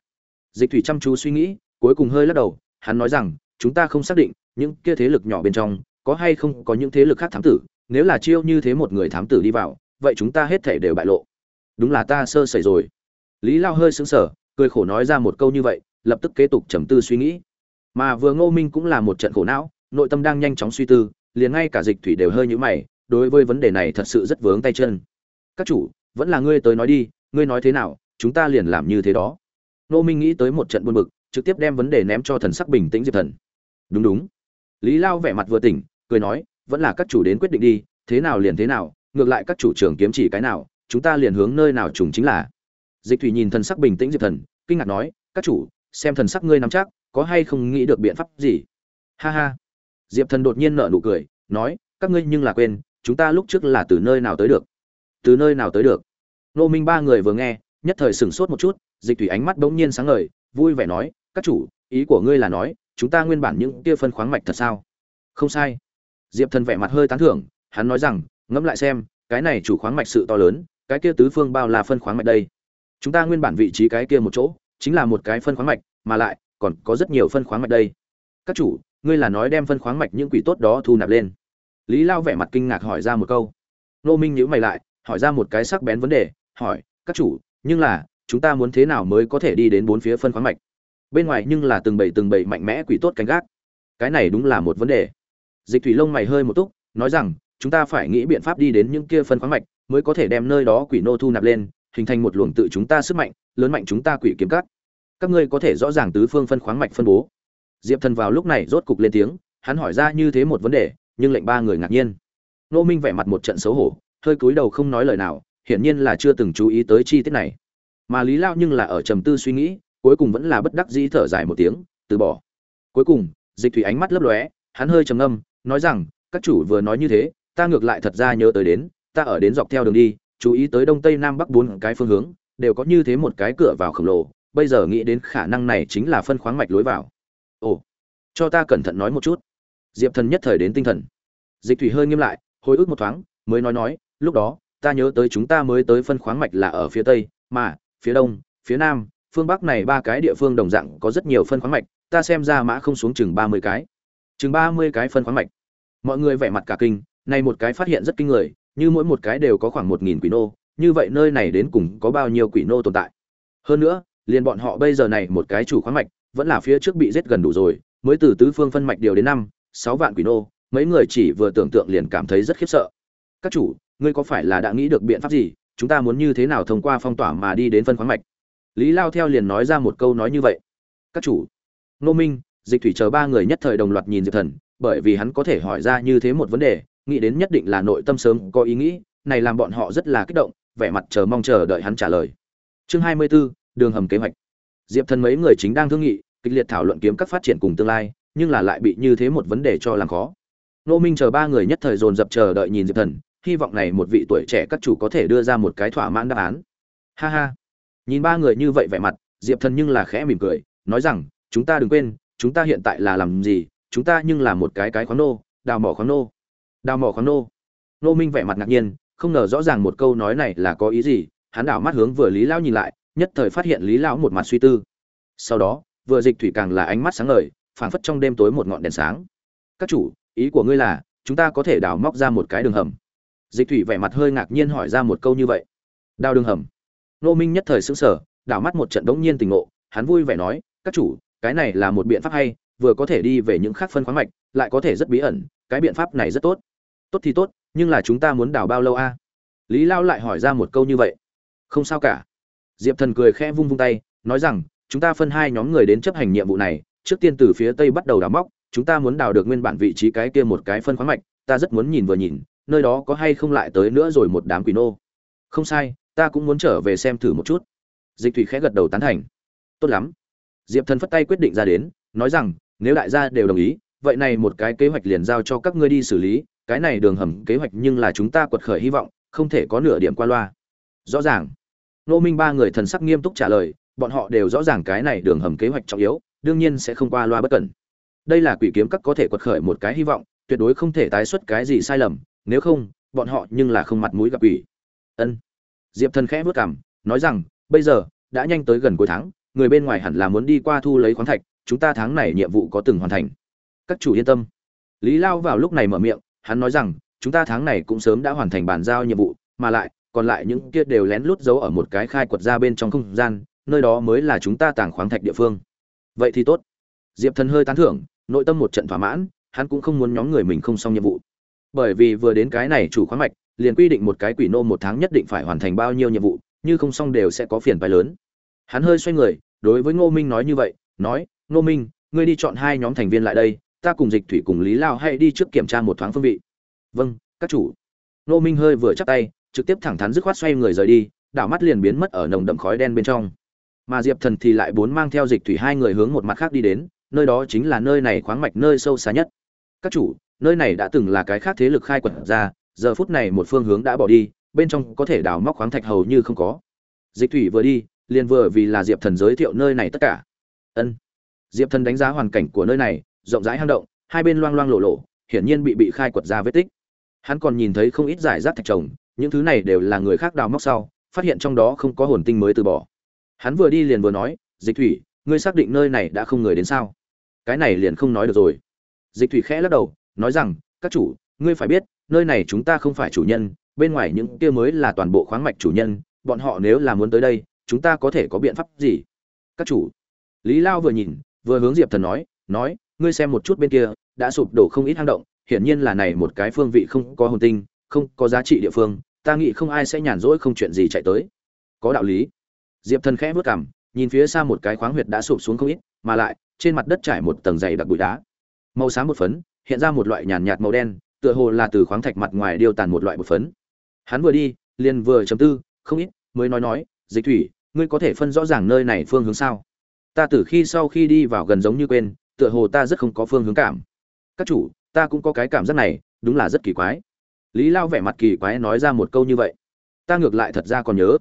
Dịch thủy chăm chú suy nghĩ, cuối cùng hơi lắc đầu, hắn nói rằng, chúng ta không xác định, những kia thế lực nhỏ bên trong, có hay không có những thế lực khác thám tử, nếu là chiêu như thế một người thám tử đi vào, vậy chúng ta hết thể đều bại lộ. Đúng là ta sơ sẩy rồi. Lý lao hơi sững sờ, cười khổ nói ra một câu như vậy, lập tức kế tục trầm tư suy nghĩ mà vừa ngô minh cũng là một trận khổ não, nội tâm đang nhanh chóng suy tư, liền ngay cả dịch thủy đều hơi nhũ mày, đối với vấn đề này thật sự rất vướng tay chân. Các chủ, vẫn là ngươi tới nói đi, ngươi nói thế nào, chúng ta liền làm như thế đó. Ngô minh nghĩ tới một trận buôn bực, trực tiếp đem vấn đề ném cho thần sắc bình tĩnh diệp thần. Đúng đúng. Lý lao vẻ mặt vừa tỉnh, cười nói, vẫn là các chủ đến quyết định đi, thế nào liền thế nào, ngược lại các chủ trưởng kiếm chỉ cái nào, chúng ta liền hướng nơi nào trùng chính là. Dịch thủy nhìn thần sắc bình tĩnh diệp thần, kinh ngạc nói, các chủ, xem thần sắc ngươi nắm chắc có hay không nghĩ được biện pháp gì? Ha ha. Diệp thần đột nhiên nở nụ cười, nói, các ngươi nhưng là quên, chúng ta lúc trước là từ nơi nào tới được? Từ nơi nào tới được? Nô minh ba người vừa nghe, nhất thời sửng sốt một chút, dịch thủy ánh mắt bỗng nhiên sáng ngời, vui vẻ nói, các chủ, ý của ngươi là nói, chúng ta nguyên bản những tia phân khoáng mạch thật sao? Không sai. Diệp thần vẻ mặt hơi tán thưởng, hắn nói rằng, ngẫm lại xem, cái này chủ khoáng mạch sự to lớn, cái kia tứ phương bao là phân khoáng mạch đây. Chúng ta nguyên bản vị trí cái kia một chỗ, chính là một cái phân khoáng mạch, mà lại còn có rất nhiều phân khoáng mạch đây. Các chủ, ngươi là nói đem phân khoáng mạch những quỷ tốt đó thu nạp lên. Lý lao vẻ mặt kinh ngạc hỏi ra một câu. Nô minh nhíu mày lại, hỏi ra một cái sắc bén vấn đề, hỏi, các chủ, nhưng là, chúng ta muốn thế nào mới có thể đi đến bốn phía phân khoáng mạch? Bên ngoài nhưng là từng bầy từng bầy mạnh mẽ quỷ tốt canh gác. Cái này đúng là một vấn đề. Dịch thủy lông mày hơi một túc, nói rằng, chúng ta phải nghĩ biện pháp đi đến những kia phân khoáng mạch mới có thể đem nơi đó quỷ nô thu nạp lên, hình thành một luồng tự chúng ta sức mạnh, lớn mạnh chúng ta quỷ kiếm cắt các ngươi có thể rõ ràng tứ phương phân khoáng mạch phân bố. Diệp thần vào lúc này rốt cục lên tiếng, hắn hỏi ra như thế một vấn đề, nhưng lệnh ba người ngạc nhiên. Nô minh vẻ mặt một trận xấu hổ, hơi cúi đầu không nói lời nào, hiển nhiên là chưa từng chú ý tới chi tiết này. Mà lý lao nhưng là ở trầm tư suy nghĩ, cuối cùng vẫn là bất đắc dĩ thở dài một tiếng, từ bỏ. Cuối cùng, dịch thủy ánh mắt lấp lóe, hắn hơi trầm ngâm, nói rằng, các chủ vừa nói như thế, ta ngược lại thật ra nhớ tới đến, ta ở đến dọc theo đường đi, chú ý tới đông tây nam bắc bốn cái phương hướng, đều có như thế một cái cửa vào khổng lồ bây giờ nghĩ đến khả năng này chính là phân khoáng mạch lối vào. Ồ, cho ta cẩn thận nói một chút. Diệp thần nhất thời đến tinh thần. Dịch thủy hơi nghiêm lại, hồi ức một thoáng, mới nói nói, lúc đó, ta nhớ tới chúng ta mới tới phân khoáng mạch là ở phía tây, mà, phía đông, phía nam, phương bắc này ba cái địa phương đồng dạng có rất nhiều phân khoáng mạch, ta xem ra mã không xuống chừng ba mươi cái. Chừng ba mươi cái phân khoáng mạch. Mọi người vẻ mặt cả kinh, này một cái phát hiện rất kinh người, như mỗi một cái đều có khoảng một nghìn quỷ nô, như vậy nơi này đến cùng có bao nhiêu quỷ nô tồn tại? Hơn nữa liền bọn họ bây giờ này một cái chủ khoáng mạch vẫn là phía trước bị giết gần đủ rồi mới từ tứ phương phân mạch điều đến năm sáu vạn quỷ nô mấy người chỉ vừa tưởng tượng liền cảm thấy rất khiếp sợ. Các chủ ngươi có phải là đã nghĩ được biện pháp gì? Chúng ta muốn như thế nào thông qua phong tỏa mà đi đến phân khoáng mạch? Lý lao theo liền nói ra một câu nói như vậy. Các chủ nô minh dịch thủy chờ ba người nhất thời đồng loạt nhìn diệp thần bởi vì hắn có thể hỏi ra như thế một vấn đề nghĩ đến nhất định là nội tâm sớm có ý nghĩ này làm bọn họ rất là kích động vẻ mặt chờ mong chờ đợi hắn trả lời. Chương hai mươi 24, đường hầm kế hoạch. Diệp thần mấy người chính đang thương nghị, kịch liệt thảo luận kiếm các phát triển cùng tương lai, nhưng là lại bị như thế một vấn đề cho làm khó. Nô minh chờ ba người nhất thời dồn dập chờ đợi nhìn diệp thần, hy vọng này một vị tuổi trẻ các chủ có thể đưa ra một cái thỏa mãn đáp án. Ha ha. Nhìn ba người như vậy vẻ mặt, diệp thần nhưng là khẽ mỉm cười, nói rằng, chúng ta đừng quên, chúng ta hiện tại là làm gì, chúng ta nhưng là một cái cái khoáng nô, đào mỏ khoáng nô. Đào mỏ khoáng nô? Nô minh vẻ mặt ngạc nhiên, không ngờ rõ ràng một câu nói này là có ý gì, hắn đảo mắt hướng vừa lý lão nhìn lại nhất thời phát hiện lý lão một mặt suy tư. Sau đó, vừa dịch thủy càng là ánh mắt sáng ngời, phảng phất trong đêm tối một ngọn đèn sáng. Các chủ, ý của ngươi là, chúng ta có thể đào móc ra một cái đường hầm? Dịch thủy vẻ mặt hơi ngạc nhiên hỏi ra một câu như vậy. Đào đường hầm? Nô minh nhất thời sững sờ, đảo mắt một trận đống nhiên tình ngộ, hắn vui vẻ nói, các chủ, cái này là một biện pháp hay, vừa có thể đi về những khác phân khoáng mạch, lại có thể rất bí ẩn, cái biện pháp này rất tốt. Tốt thì tốt, nhưng là chúng ta muốn đào bao lâu a? Lý lao lại hỏi ra một câu như vậy. Không sao cả diệp thần cười khẽ vung vung tay, nói rằng, chúng ta phân hai nhóm người đến chấp hành nhiệm vụ này, trước tiên từ phía tây bắt đầu đào móc, chúng ta muốn đào được nguyên bản vị trí cái kia một cái phân khoáng mạch, ta rất muốn nhìn vừa nhìn, nơi đó có hay không lại tới nữa rồi một đám quỷ nô. Không sai, ta cũng muốn trở về xem thử một chút. Dịch thủy khẽ gật đầu tán thành. Tốt lắm. Diệp thần phất tay quyết định ra đến, nói rằng, nếu đại gia đều đồng ý, vậy này một cái kế hoạch liền giao cho các ngươi đi xử lý, cái này đường hầm kế hoạch nhưng là chúng ta quật khởi hy vọng, không thể có nửa điểm qua loa. Rõ ràng nô minh ba người thần sắc nghiêm túc trả lời bọn họ đều rõ ràng cái này đường hầm kế hoạch trọng yếu đương nhiên sẽ không qua loa bất cẩn. Đây là quỷ kiếm các có thể quật khởi một cái hy vọng tuyệt đối không thể tái xuất cái gì sai lầm nếu không bọn họ nhưng là không mặt mũi gặp quỷ. Ân. Diệp thần khẽ bước cằm, nói rằng bây giờ đã nhanh tới gần cuối tháng người bên ngoài hẳn là muốn đi qua thu lấy khoáng thạch chúng ta tháng này nhiệm vụ có từng hoàn thành. Các chủ yên tâm. Lý lao vào lúc này mở miệng hắn nói rằng chúng ta tháng này cũng sớm đã hoàn thành bàn giao nhiệm vụ mà lại còn lại những kia đều lén lút giấu ở một cái khai quật ra bên trong không gian, nơi đó mới là chúng ta tàng khoáng thạch địa phương. Vậy thì tốt. Diệp thần hơi tán thưởng, nội tâm một trận thỏa mãn, hắn cũng không muốn nhóm người mình không xong nhiệm vụ. Bởi vì vừa đến cái này chủ khoáng mạch, liền quy định một cái quỷ nô một tháng nhất định phải hoàn thành bao nhiêu nhiệm vụ, như không xong đều sẽ có phiền phải lớn. Hắn hơi xoay người, đối với ngô minh nói như vậy, nói, ngô minh, ngươi đi chọn hai nhóm thành viên lại đây, ta cùng dịch thủy cùng lý lao hay đi trước kiểm tra một thoáng phương vị. Vâng các chủ. Ngô minh hơi vừa chắp tay trực tiếp thẳng thắn dứt khoát xoay người rời đi, đảo mắt liền biến mất ở nồng đậm khói đen bên trong. Mà diệp thần thì lại bốn mang theo dịch thủy hai người hướng một mặt khác đi đến, nơi đó chính là nơi này khoáng mạch nơi sâu xa nhất. Các chủ, nơi này đã từng là cái khác thế lực khai quật ra, giờ phút này một phương hướng đã bỏ đi, bên trong có thể đào móc khoáng thạch hầu như không có. Dịch thủy vừa đi, liền vừa vì là diệp thần giới thiệu nơi này tất cả. Ân. Diệp thần đánh giá hoàn cảnh của nơi này, rộng rãi hang động, hai bên loang loang lộ lộ, hiển nhiên bị bị khai quật ra vết tích. Hắn còn nhìn thấy không ít giải rác thạch trồng những thứ này đều là người khác đào móc sau, phát hiện trong đó không có hồn tinh mới từ bỏ. Hắn vừa đi liền vừa nói, dịch thủy, ngươi xác định nơi này đã không người đến sao? Cái này liền không nói được rồi. Dịch thủy khẽ lắc đầu, nói rằng, các chủ, ngươi phải biết, nơi này chúng ta không phải chủ nhân, bên ngoài những kia mới là toàn bộ khoáng mạch chủ nhân, bọn họ nếu là muốn tới đây, chúng ta có thể có biện pháp gì? Các chủ. Lý lao vừa nhìn, vừa hướng diệp thần nói nói, ngươi xem một chút bên kia, đã sụp đổ không ít hang động, hiển nhiên là này một cái phương vị không có hồn tinh, không có giá trị địa phương ta nghĩ không ai sẽ nhàn rỗi không chuyện gì chạy tới. Có đạo lý. Diệp thần khẽ vớt cảm nhìn phía xa một cái khoáng huyệt đã sụp xuống không ít, mà lại, trên mặt đất trải một tầng dày đặc bụi đá. Màu xám một phấn, hiện ra một loại nhàn nhạt màu đen, tựa hồ là từ khoáng thạch mặt ngoài điêu tàn một loại bột phấn. Hắn vừa đi, liền vừa chấm tư, không ít, mới nói nói, dịch thủy, ngươi có thể phân rõ ràng nơi này phương hướng sao? Ta từ khi sau khi đi vào gần giống như quên, tựa hồ ta rất không có phương hướng cảm. Các chủ, ta cũng có cái cảm giác này, đúng là rất kỳ quái lý lao vẻ mặt kỳ quái nói ra một câu như vậy. Ta ngược lại thật ra còn nhớ.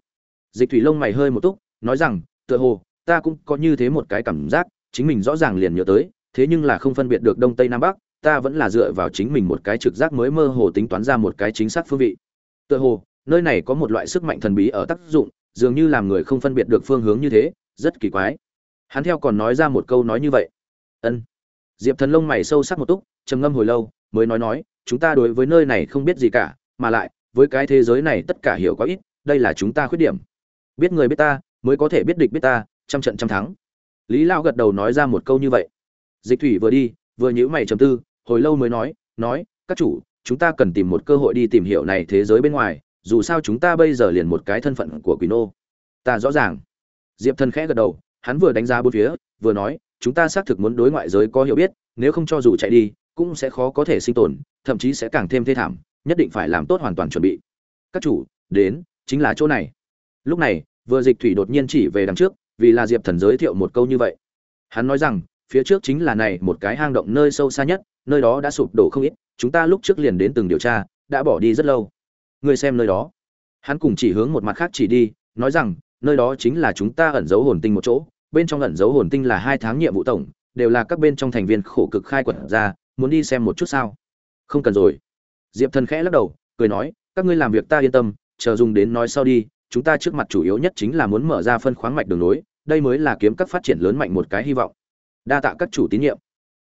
Dịch thủy lông mày hơi một túc, nói rằng, tựa hồ, ta cũng có như thế một cái cảm giác, chính mình rõ ràng liền nhớ tới, thế nhưng là không phân biệt được đông tây nam bắc, ta vẫn là dựa vào chính mình một cái trực giác mới mơ hồ tính toán ra một cái chính xác phương vị. Tựa hồ, nơi này có một loại sức mạnh thần bí ở tác dụng, dường như làm người không phân biệt được phương hướng như thế, rất kỳ quái. Hắn theo còn nói ra một câu nói như vậy. Ân. Diệp thần lông mày sâu sắc một túc, trầm ngâm hồi lâu, mới nói nói chúng ta đối với nơi này không biết gì cả, mà lại, với cái thế giới này tất cả hiểu quá ít, đây là chúng ta khuyết điểm. Biết người biết ta, mới có thể biết địch biết ta, trăm trận trăm thắng. Lý lao gật đầu nói ra một câu như vậy. Dịch thủy vừa đi, vừa nhíu mày trầm tư, hồi lâu mới nói nói, các chủ, chúng ta cần tìm một cơ hội đi tìm hiểu này thế giới bên ngoài, dù sao chúng ta bây giờ liền một cái thân phận của quỷ nô. Ta rõ ràng. Diệp thần khẽ gật đầu, hắn vừa đánh giá bốn phía, vừa nói, chúng ta xác thực muốn đối ngoại giới có hiểu biết, nếu không cho dù chạy đi, cũng sẽ khó có thể sinh tồn thậm chí sẽ càng thêm thê thảm, nhất định phải làm tốt hoàn toàn chuẩn bị. Các chủ, đến, chính là chỗ này. Lúc này, vừa dịch thủy đột nhiên chỉ về đằng trước, vì là diệp thần giới thiệu một câu như vậy. Hắn nói rằng, phía trước chính là này một cái hang động nơi sâu xa nhất, nơi đó đã sụp đổ không ít, chúng ta lúc trước liền đến từng điều tra, đã bỏ đi rất lâu. Người xem nơi đó. Hắn cùng chỉ hướng một mặt khác chỉ đi, nói rằng, nơi đó chính là chúng ta ẩn giấu hồn tinh một chỗ, bên trong ẩn giấu hồn tinh là hai tháng nhiệm vụ tổng, đều là các bên trong thành viên khổ cực khai quật ra, muốn đi xem một chút sao không cần rồi. Diệp thần khẽ lắc đầu, cười nói, các ngươi làm việc ta yên tâm, chờ dùng đến nói sau đi, chúng ta trước mặt chủ yếu nhất chính là muốn mở ra phân khoáng mạch đường nối, đây mới là kiếm các phát triển lớn mạnh một cái hy vọng. Đa tạ các chủ tín nhiệm.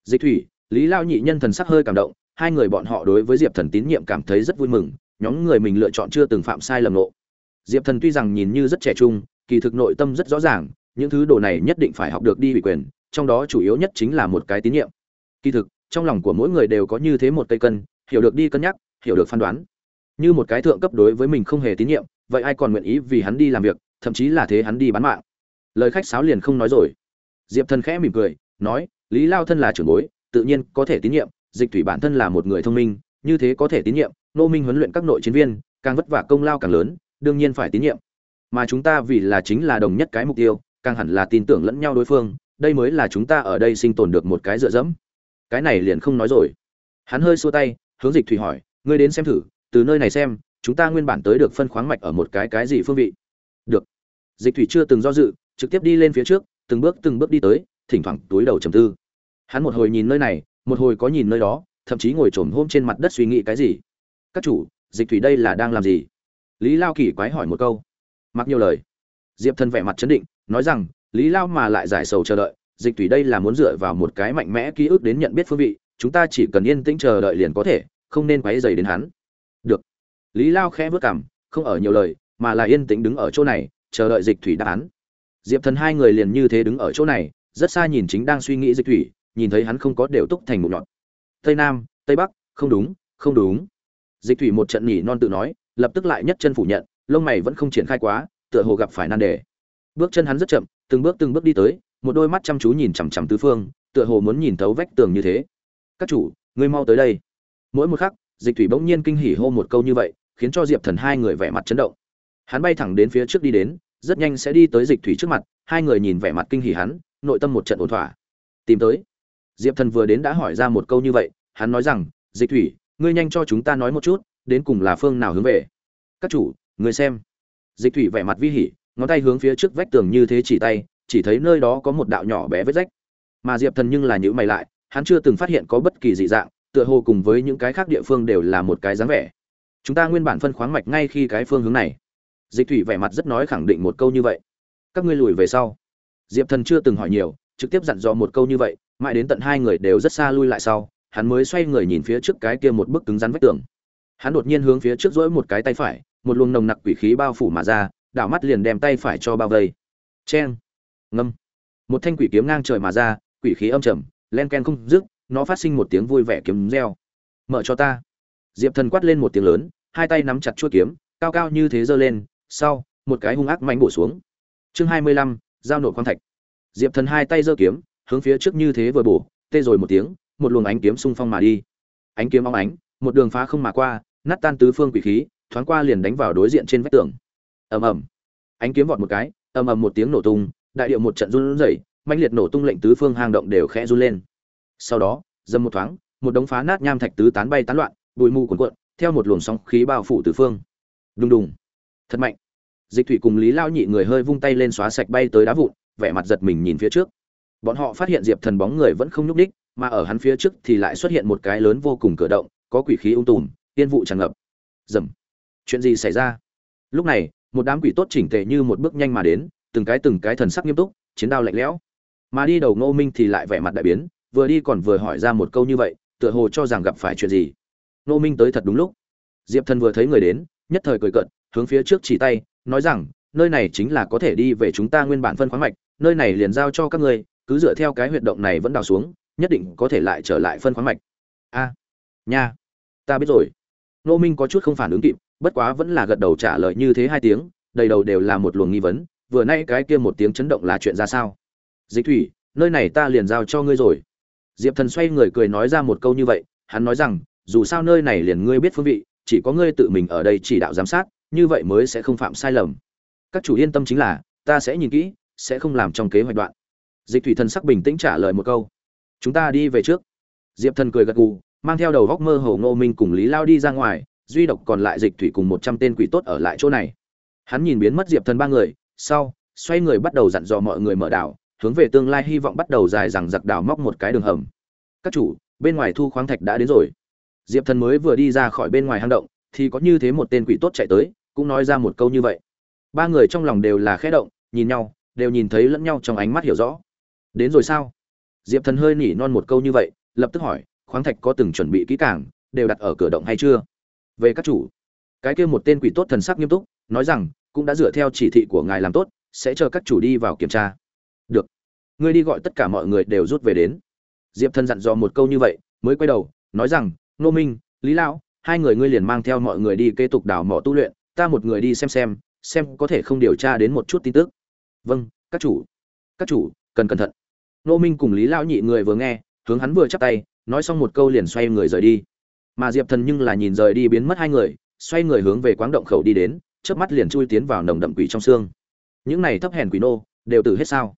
Dịch thủy, lý lao nhị nhân thần sắc hơi cảm động, hai người bọn họ đối với diệp thần tín nhiệm cảm thấy rất vui mừng, nhóm người mình lựa chọn chưa từng phạm sai lầm lộ. diệp thần tuy rằng nhìn như rất trẻ trung, kỳ thực nội tâm rất rõ ràng, những thứ đồ này nhất định phải học được đi ủy quyền, trong đó chủ yếu nhất chính là một cái tín nhiệm. Kỳ thực trong lòng của mỗi người đều có như thế một cây cân, hiểu được đi cân nhắc, hiểu được phán đoán. Như một cái thượng cấp đối với mình không hề tín nhiệm, vậy ai còn nguyện ý vì hắn đi làm việc, thậm chí là thế hắn đi bán mạng? Lời khách sáo liền không nói rồi. Diệp thần khẽ mỉm cười, nói, lý lao thân là trưởng bối, tự nhiên có thể tín nhiệm, dịch thủy bản thân là một người thông minh, như thế có thể tín nhiệm, nô minh huấn luyện các nội chiến viên, càng vất vả công lao càng lớn, đương nhiên phải tín nhiệm. Mà chúng ta vì là chính là đồng nhất cái mục tiêu, càng hẳn là tin tưởng lẫn nhau đối phương, đây mới là chúng ta ở đây sinh tồn được một cái dựa dẫm cái này liền không nói rồi. Hắn hơi xua tay, hướng dịch thủy hỏi, ngươi đến xem thử, từ nơi này xem, chúng ta nguyên bản tới được phân khoáng mạch ở một cái cái gì phương vị? Được. Dịch thủy chưa từng do dự, trực tiếp đi lên phía trước, từng bước từng bước đi tới, thỉnh thoảng túi đầu trầm tư. Hắn một hồi nhìn nơi này, một hồi có nhìn nơi đó, thậm chí ngồi trồm hôm trên mặt đất suy nghĩ cái gì. Các chủ, dịch thủy đây là đang làm gì? Lý lao kỳ quái hỏi một câu. Mặc nhiều lời. Diệp thần vẻ mặt chấn định, nói rằng, lý lao mà lại giải sầu chờ đợi dịch thủy đây là muốn dựa vào một cái mạnh mẽ ký ức đến nhận biết phương vị, chúng ta chỉ cần yên tĩnh chờ đợi liền có thể, không nên quấy dày đến hắn. Được. Lý lao khẽ vớt cảm không ở nhiều lời, mà là yên tĩnh đứng ở chỗ này, chờ đợi dịch thủy đáp án. Diệp thần hai người liền như thế đứng ở chỗ này, rất xa nhìn chính đang suy nghĩ dịch thủy, nhìn thấy hắn không có đều túc thành một nhọn tây nam, tây bắc, không đúng không đúng. Dịch thủy một trận nhỉ non tự nói, lập tức lại nhất chân phủ nhận, lông mày vẫn không triển khai quá, tựa hồ gặp phải nan đề. Bước chân hắn rất chậm, từng bước từng bước đi tới một đôi mắt chăm chú nhìn chằm chằm tứ phương, tựa hồ muốn nhìn thấu vách tường như thế. Các chủ, ngươi mau tới đây. Mỗi một khắc, dịch thủy bỗng nhiên kinh hỉ hô một câu như vậy, khiến cho diệp thần hai người vẻ mặt chấn động. Hắn bay thẳng đến phía trước đi đến, rất nhanh sẽ đi tới dịch thủy trước mặt, hai người nhìn vẻ mặt kinh hỉ hắn, nội tâm một trận ổn thỏa. Tìm tới. Diệp thần vừa đến đã hỏi ra một câu như vậy, hắn nói rằng, dịch thủy, ngươi nhanh cho chúng ta nói một chút, đến cùng là phương nào hướng về? Các chủ người xem. Dịch thủy vẻ mặt vi hỉ, ngón tay hướng phía trước vách tường như thế chỉ tay chỉ thấy nơi đó có một đạo nhỏ bé vết rách. Mà diệp thần nhưng là nhữ mày lại, hắn chưa từng phát hiện có bất kỳ dị dạng, tựa hồ cùng với những cái khác địa phương đều là một cái dáng vẻ. Chúng ta nguyên bản phân khoáng mạch ngay khi cái phương hướng này. Dịch thủy vẻ mặt rất nói khẳng định một câu như vậy. Các ngươi lùi về sau. Diệp thần chưa từng hỏi nhiều, trực tiếp dặn dò một câu như vậy, mãi đến tận hai người đều rất xa lui lại sau, hắn mới xoay người nhìn phía trước cái kia một bức cứng rắn vách tường. Hắn đột nhiên hướng phía trước rỗi một cái tay phải, một luồng nồng nặc quỷ khí bao phủ mà ra đảo mắt liền đem tay phải cho bao vây. Cheng ngâm. Một thanh quỷ kiếm ngang trời mà ra, quỷ khí âm trầm, len ken không dứt, nó phát sinh một tiếng vui vẻ kiếm reo. Mở cho ta. Diệp thần quát lên một tiếng lớn, hai tay nắm chặt chuôi kiếm, cao cao như thế giơ lên, sau, một cái hung ác mạnh bổ xuống. Chương hai mươi lăm, giao nộp quan thạch. Diệp thần hai tay giơ kiếm, hướng phía trước như thế vừa bổ, tê rồi một tiếng, một luồng ánh kiếm xung phong mà đi. Ánh kiếm óng ánh, một đường phá không mà qua, nát tan tứ phương quỷ khí, thoáng qua liền đánh vào đối diện trên vách tường. Ầm ầm. Ánh kiếm vọt một cái, ầm ầm một tiếng nổ tung đại điệu một trận run rẩy, mãnh liệt nổ tung lệnh tứ phương hang động đều khẽ run lên. Sau đó, dầm một thoáng, một đống phá nát nham thạch tứ tán bay tán loạn, bụi mù cuồn cuộn, theo một luồng sóng khí bao phủ tứ phương. Đùng đùng. Thật mạnh. Dịch thủy cùng lý lao nhị người hơi vung tay lên xóa sạch bay tới đá vụn, vẻ mặt giật mình nhìn phía trước. Bọn họ phát hiện diệp thần bóng người vẫn không nhúc đích mà ở hắn phía trước thì lại xuất hiện một cái lớn vô cùng cửa động, có quỷ khí ung tùm, tiên vụ tràn ngập. Dầm. Chuyện gì xảy ra? Lúc này, một đám quỷ tốt chỉnh tề như một bước nhanh mà đến từng cái từng cái thần sắc nghiêm túc, chiến đao lạnh lẽo. Mà đi đầu ngô minh thì lại vẻ mặt đại biến, vừa đi còn vừa hỏi ra một câu như vậy, tựa hồ cho rằng gặp phải chuyện gì. Ngô minh tới thật đúng lúc. Diệp thần vừa thấy người đến, nhất thời cười cận hướng phía trước chỉ tay, nói rằng, nơi này chính là có thể đi về chúng ta nguyên bản phân khoáng mạch, nơi này liền giao cho các ngươi, cứ dựa theo cái huyệt động này vẫn đào xuống, nhất định có thể lại trở lại phân khoáng mạch. A, nha, ta biết rồi. Nô minh có chút không phản ứng kịp, bất quá vẫn là gật đầu trả lời như thế hai tiếng, đầy đầu đều là một luồng nghi vấn vừa nay cái kia một tiếng chấn động là chuyện ra sao? Dịch thủy, nơi này ta liền giao cho ngươi rồi. Diệp thần xoay người cười nói ra một câu như vậy, hắn nói rằng, dù sao nơi này liền ngươi biết phương vị, chỉ có ngươi tự mình ở đây chỉ đạo giám sát, như vậy mới sẽ không phạm sai lầm. Các chủ yên tâm chính là, ta sẽ nhìn kỹ, sẽ không làm trong kế hoạch đoạn. Dịch thủy thần sắc bình tĩnh trả lời một câu. Chúng ta đi về trước. Diệp thần cười gật gù, mang theo đầu góc mơ hồ ngô minh cùng lý lao đi ra ngoài, duy độc còn lại dịch thủy cùng một trăm tên quỷ tốt ở lại chỗ này. Hắn nhìn biến mất diệp thần ba người sau, xoay người bắt đầu dặn dò mọi người mở đảo, hướng về tương lai hy vọng bắt đầu dài rằng giặc đảo móc một cái đường hầm. Các chủ, bên ngoài thu khoáng thạch đã đến rồi. Diệp thần mới vừa đi ra khỏi bên ngoài hang động, thì có như thế một tên quỷ tốt chạy tới, cũng nói ra một câu như vậy. Ba người trong lòng đều là khẽ động, nhìn nhau, đều nhìn thấy lẫn nhau trong ánh mắt hiểu rõ. Đến rồi sao? Diệp thần hơi nỉ non một câu như vậy, lập tức hỏi, khoáng thạch có từng chuẩn bị kỹ càng, đều đặt ở cửa động hay chưa? Về các chủ, cái kia một tên quỷ tốt thần sắc nghiêm túc, nói rằng cũng đã dựa theo chỉ thị của ngài làm tốt, sẽ chờ các chủ đi vào kiểm tra. Được. Ngươi đi gọi tất cả mọi người đều rút về đến. Diệp thần dặn dò một câu như vậy, mới quay đầu, nói rằng, nô minh, lý lão, hai người ngươi liền mang theo mọi người đi kế tục đào mỏ tu luyện, ta một người đi xem xem xem có thể không điều tra đến một chút tin tức. Vâng các chủ. Các chủ, cần cẩn thận. Nô minh cùng lý lão nhị người vừa nghe, hướng hắn vừa chắp tay, nói xong một câu liền xoay người rời đi. Mà diệp thần nhưng là nhìn rời đi biến mất hai người, xoay người hướng về quáng động khẩu đi đến chớp mắt liền chui tiến vào nồng đậm quỷ trong xương. Những này thấp hèn quỷ nô, đều tử hết sao?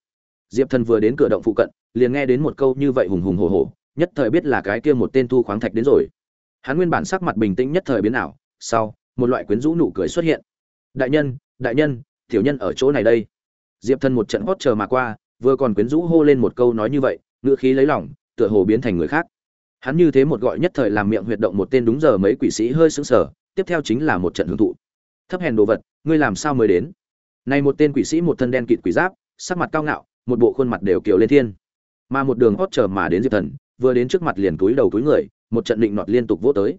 Diệp thần vừa đến cửa động phụ cận, liền nghe đến một câu như vậy hùng hùng hổ hổ, nhất thời biết là cái kia một tên thu khoáng thạch đến rồi. Hắn nguyên bản sắc mặt bình tĩnh nhất thời biến ảo, sau, một loại quyến rũ nụ cười xuất hiện. Đại nhân đại nhân, tiểu nhân ở chỗ này đây. Diệp thần một trận hót chờ mà qua, vừa còn quyến rũ hô lên một câu nói như vậy, ngữ khí lấy lỏng tựa hồ biến thành người khác. Hắn như thế một gọi nhất thời làm miệng huyệt động một tên đúng giờ mấy quỷ sĩ hơi sững sờ, tiếp theo chính là một trận hưởng thụ thấp hèn đồ vật, ngươi làm sao mới đến? Này một tên quỷ sĩ một thân đen kịt quỷ giáp, sắc mặt cao ngạo, một bộ khuôn mặt đều kiều lên thiên. Mà một đường hót chờ mà đến diệp thần, vừa đến trước mặt liền túi đầu túi người, một trận định nọt liên tục vỗ tới.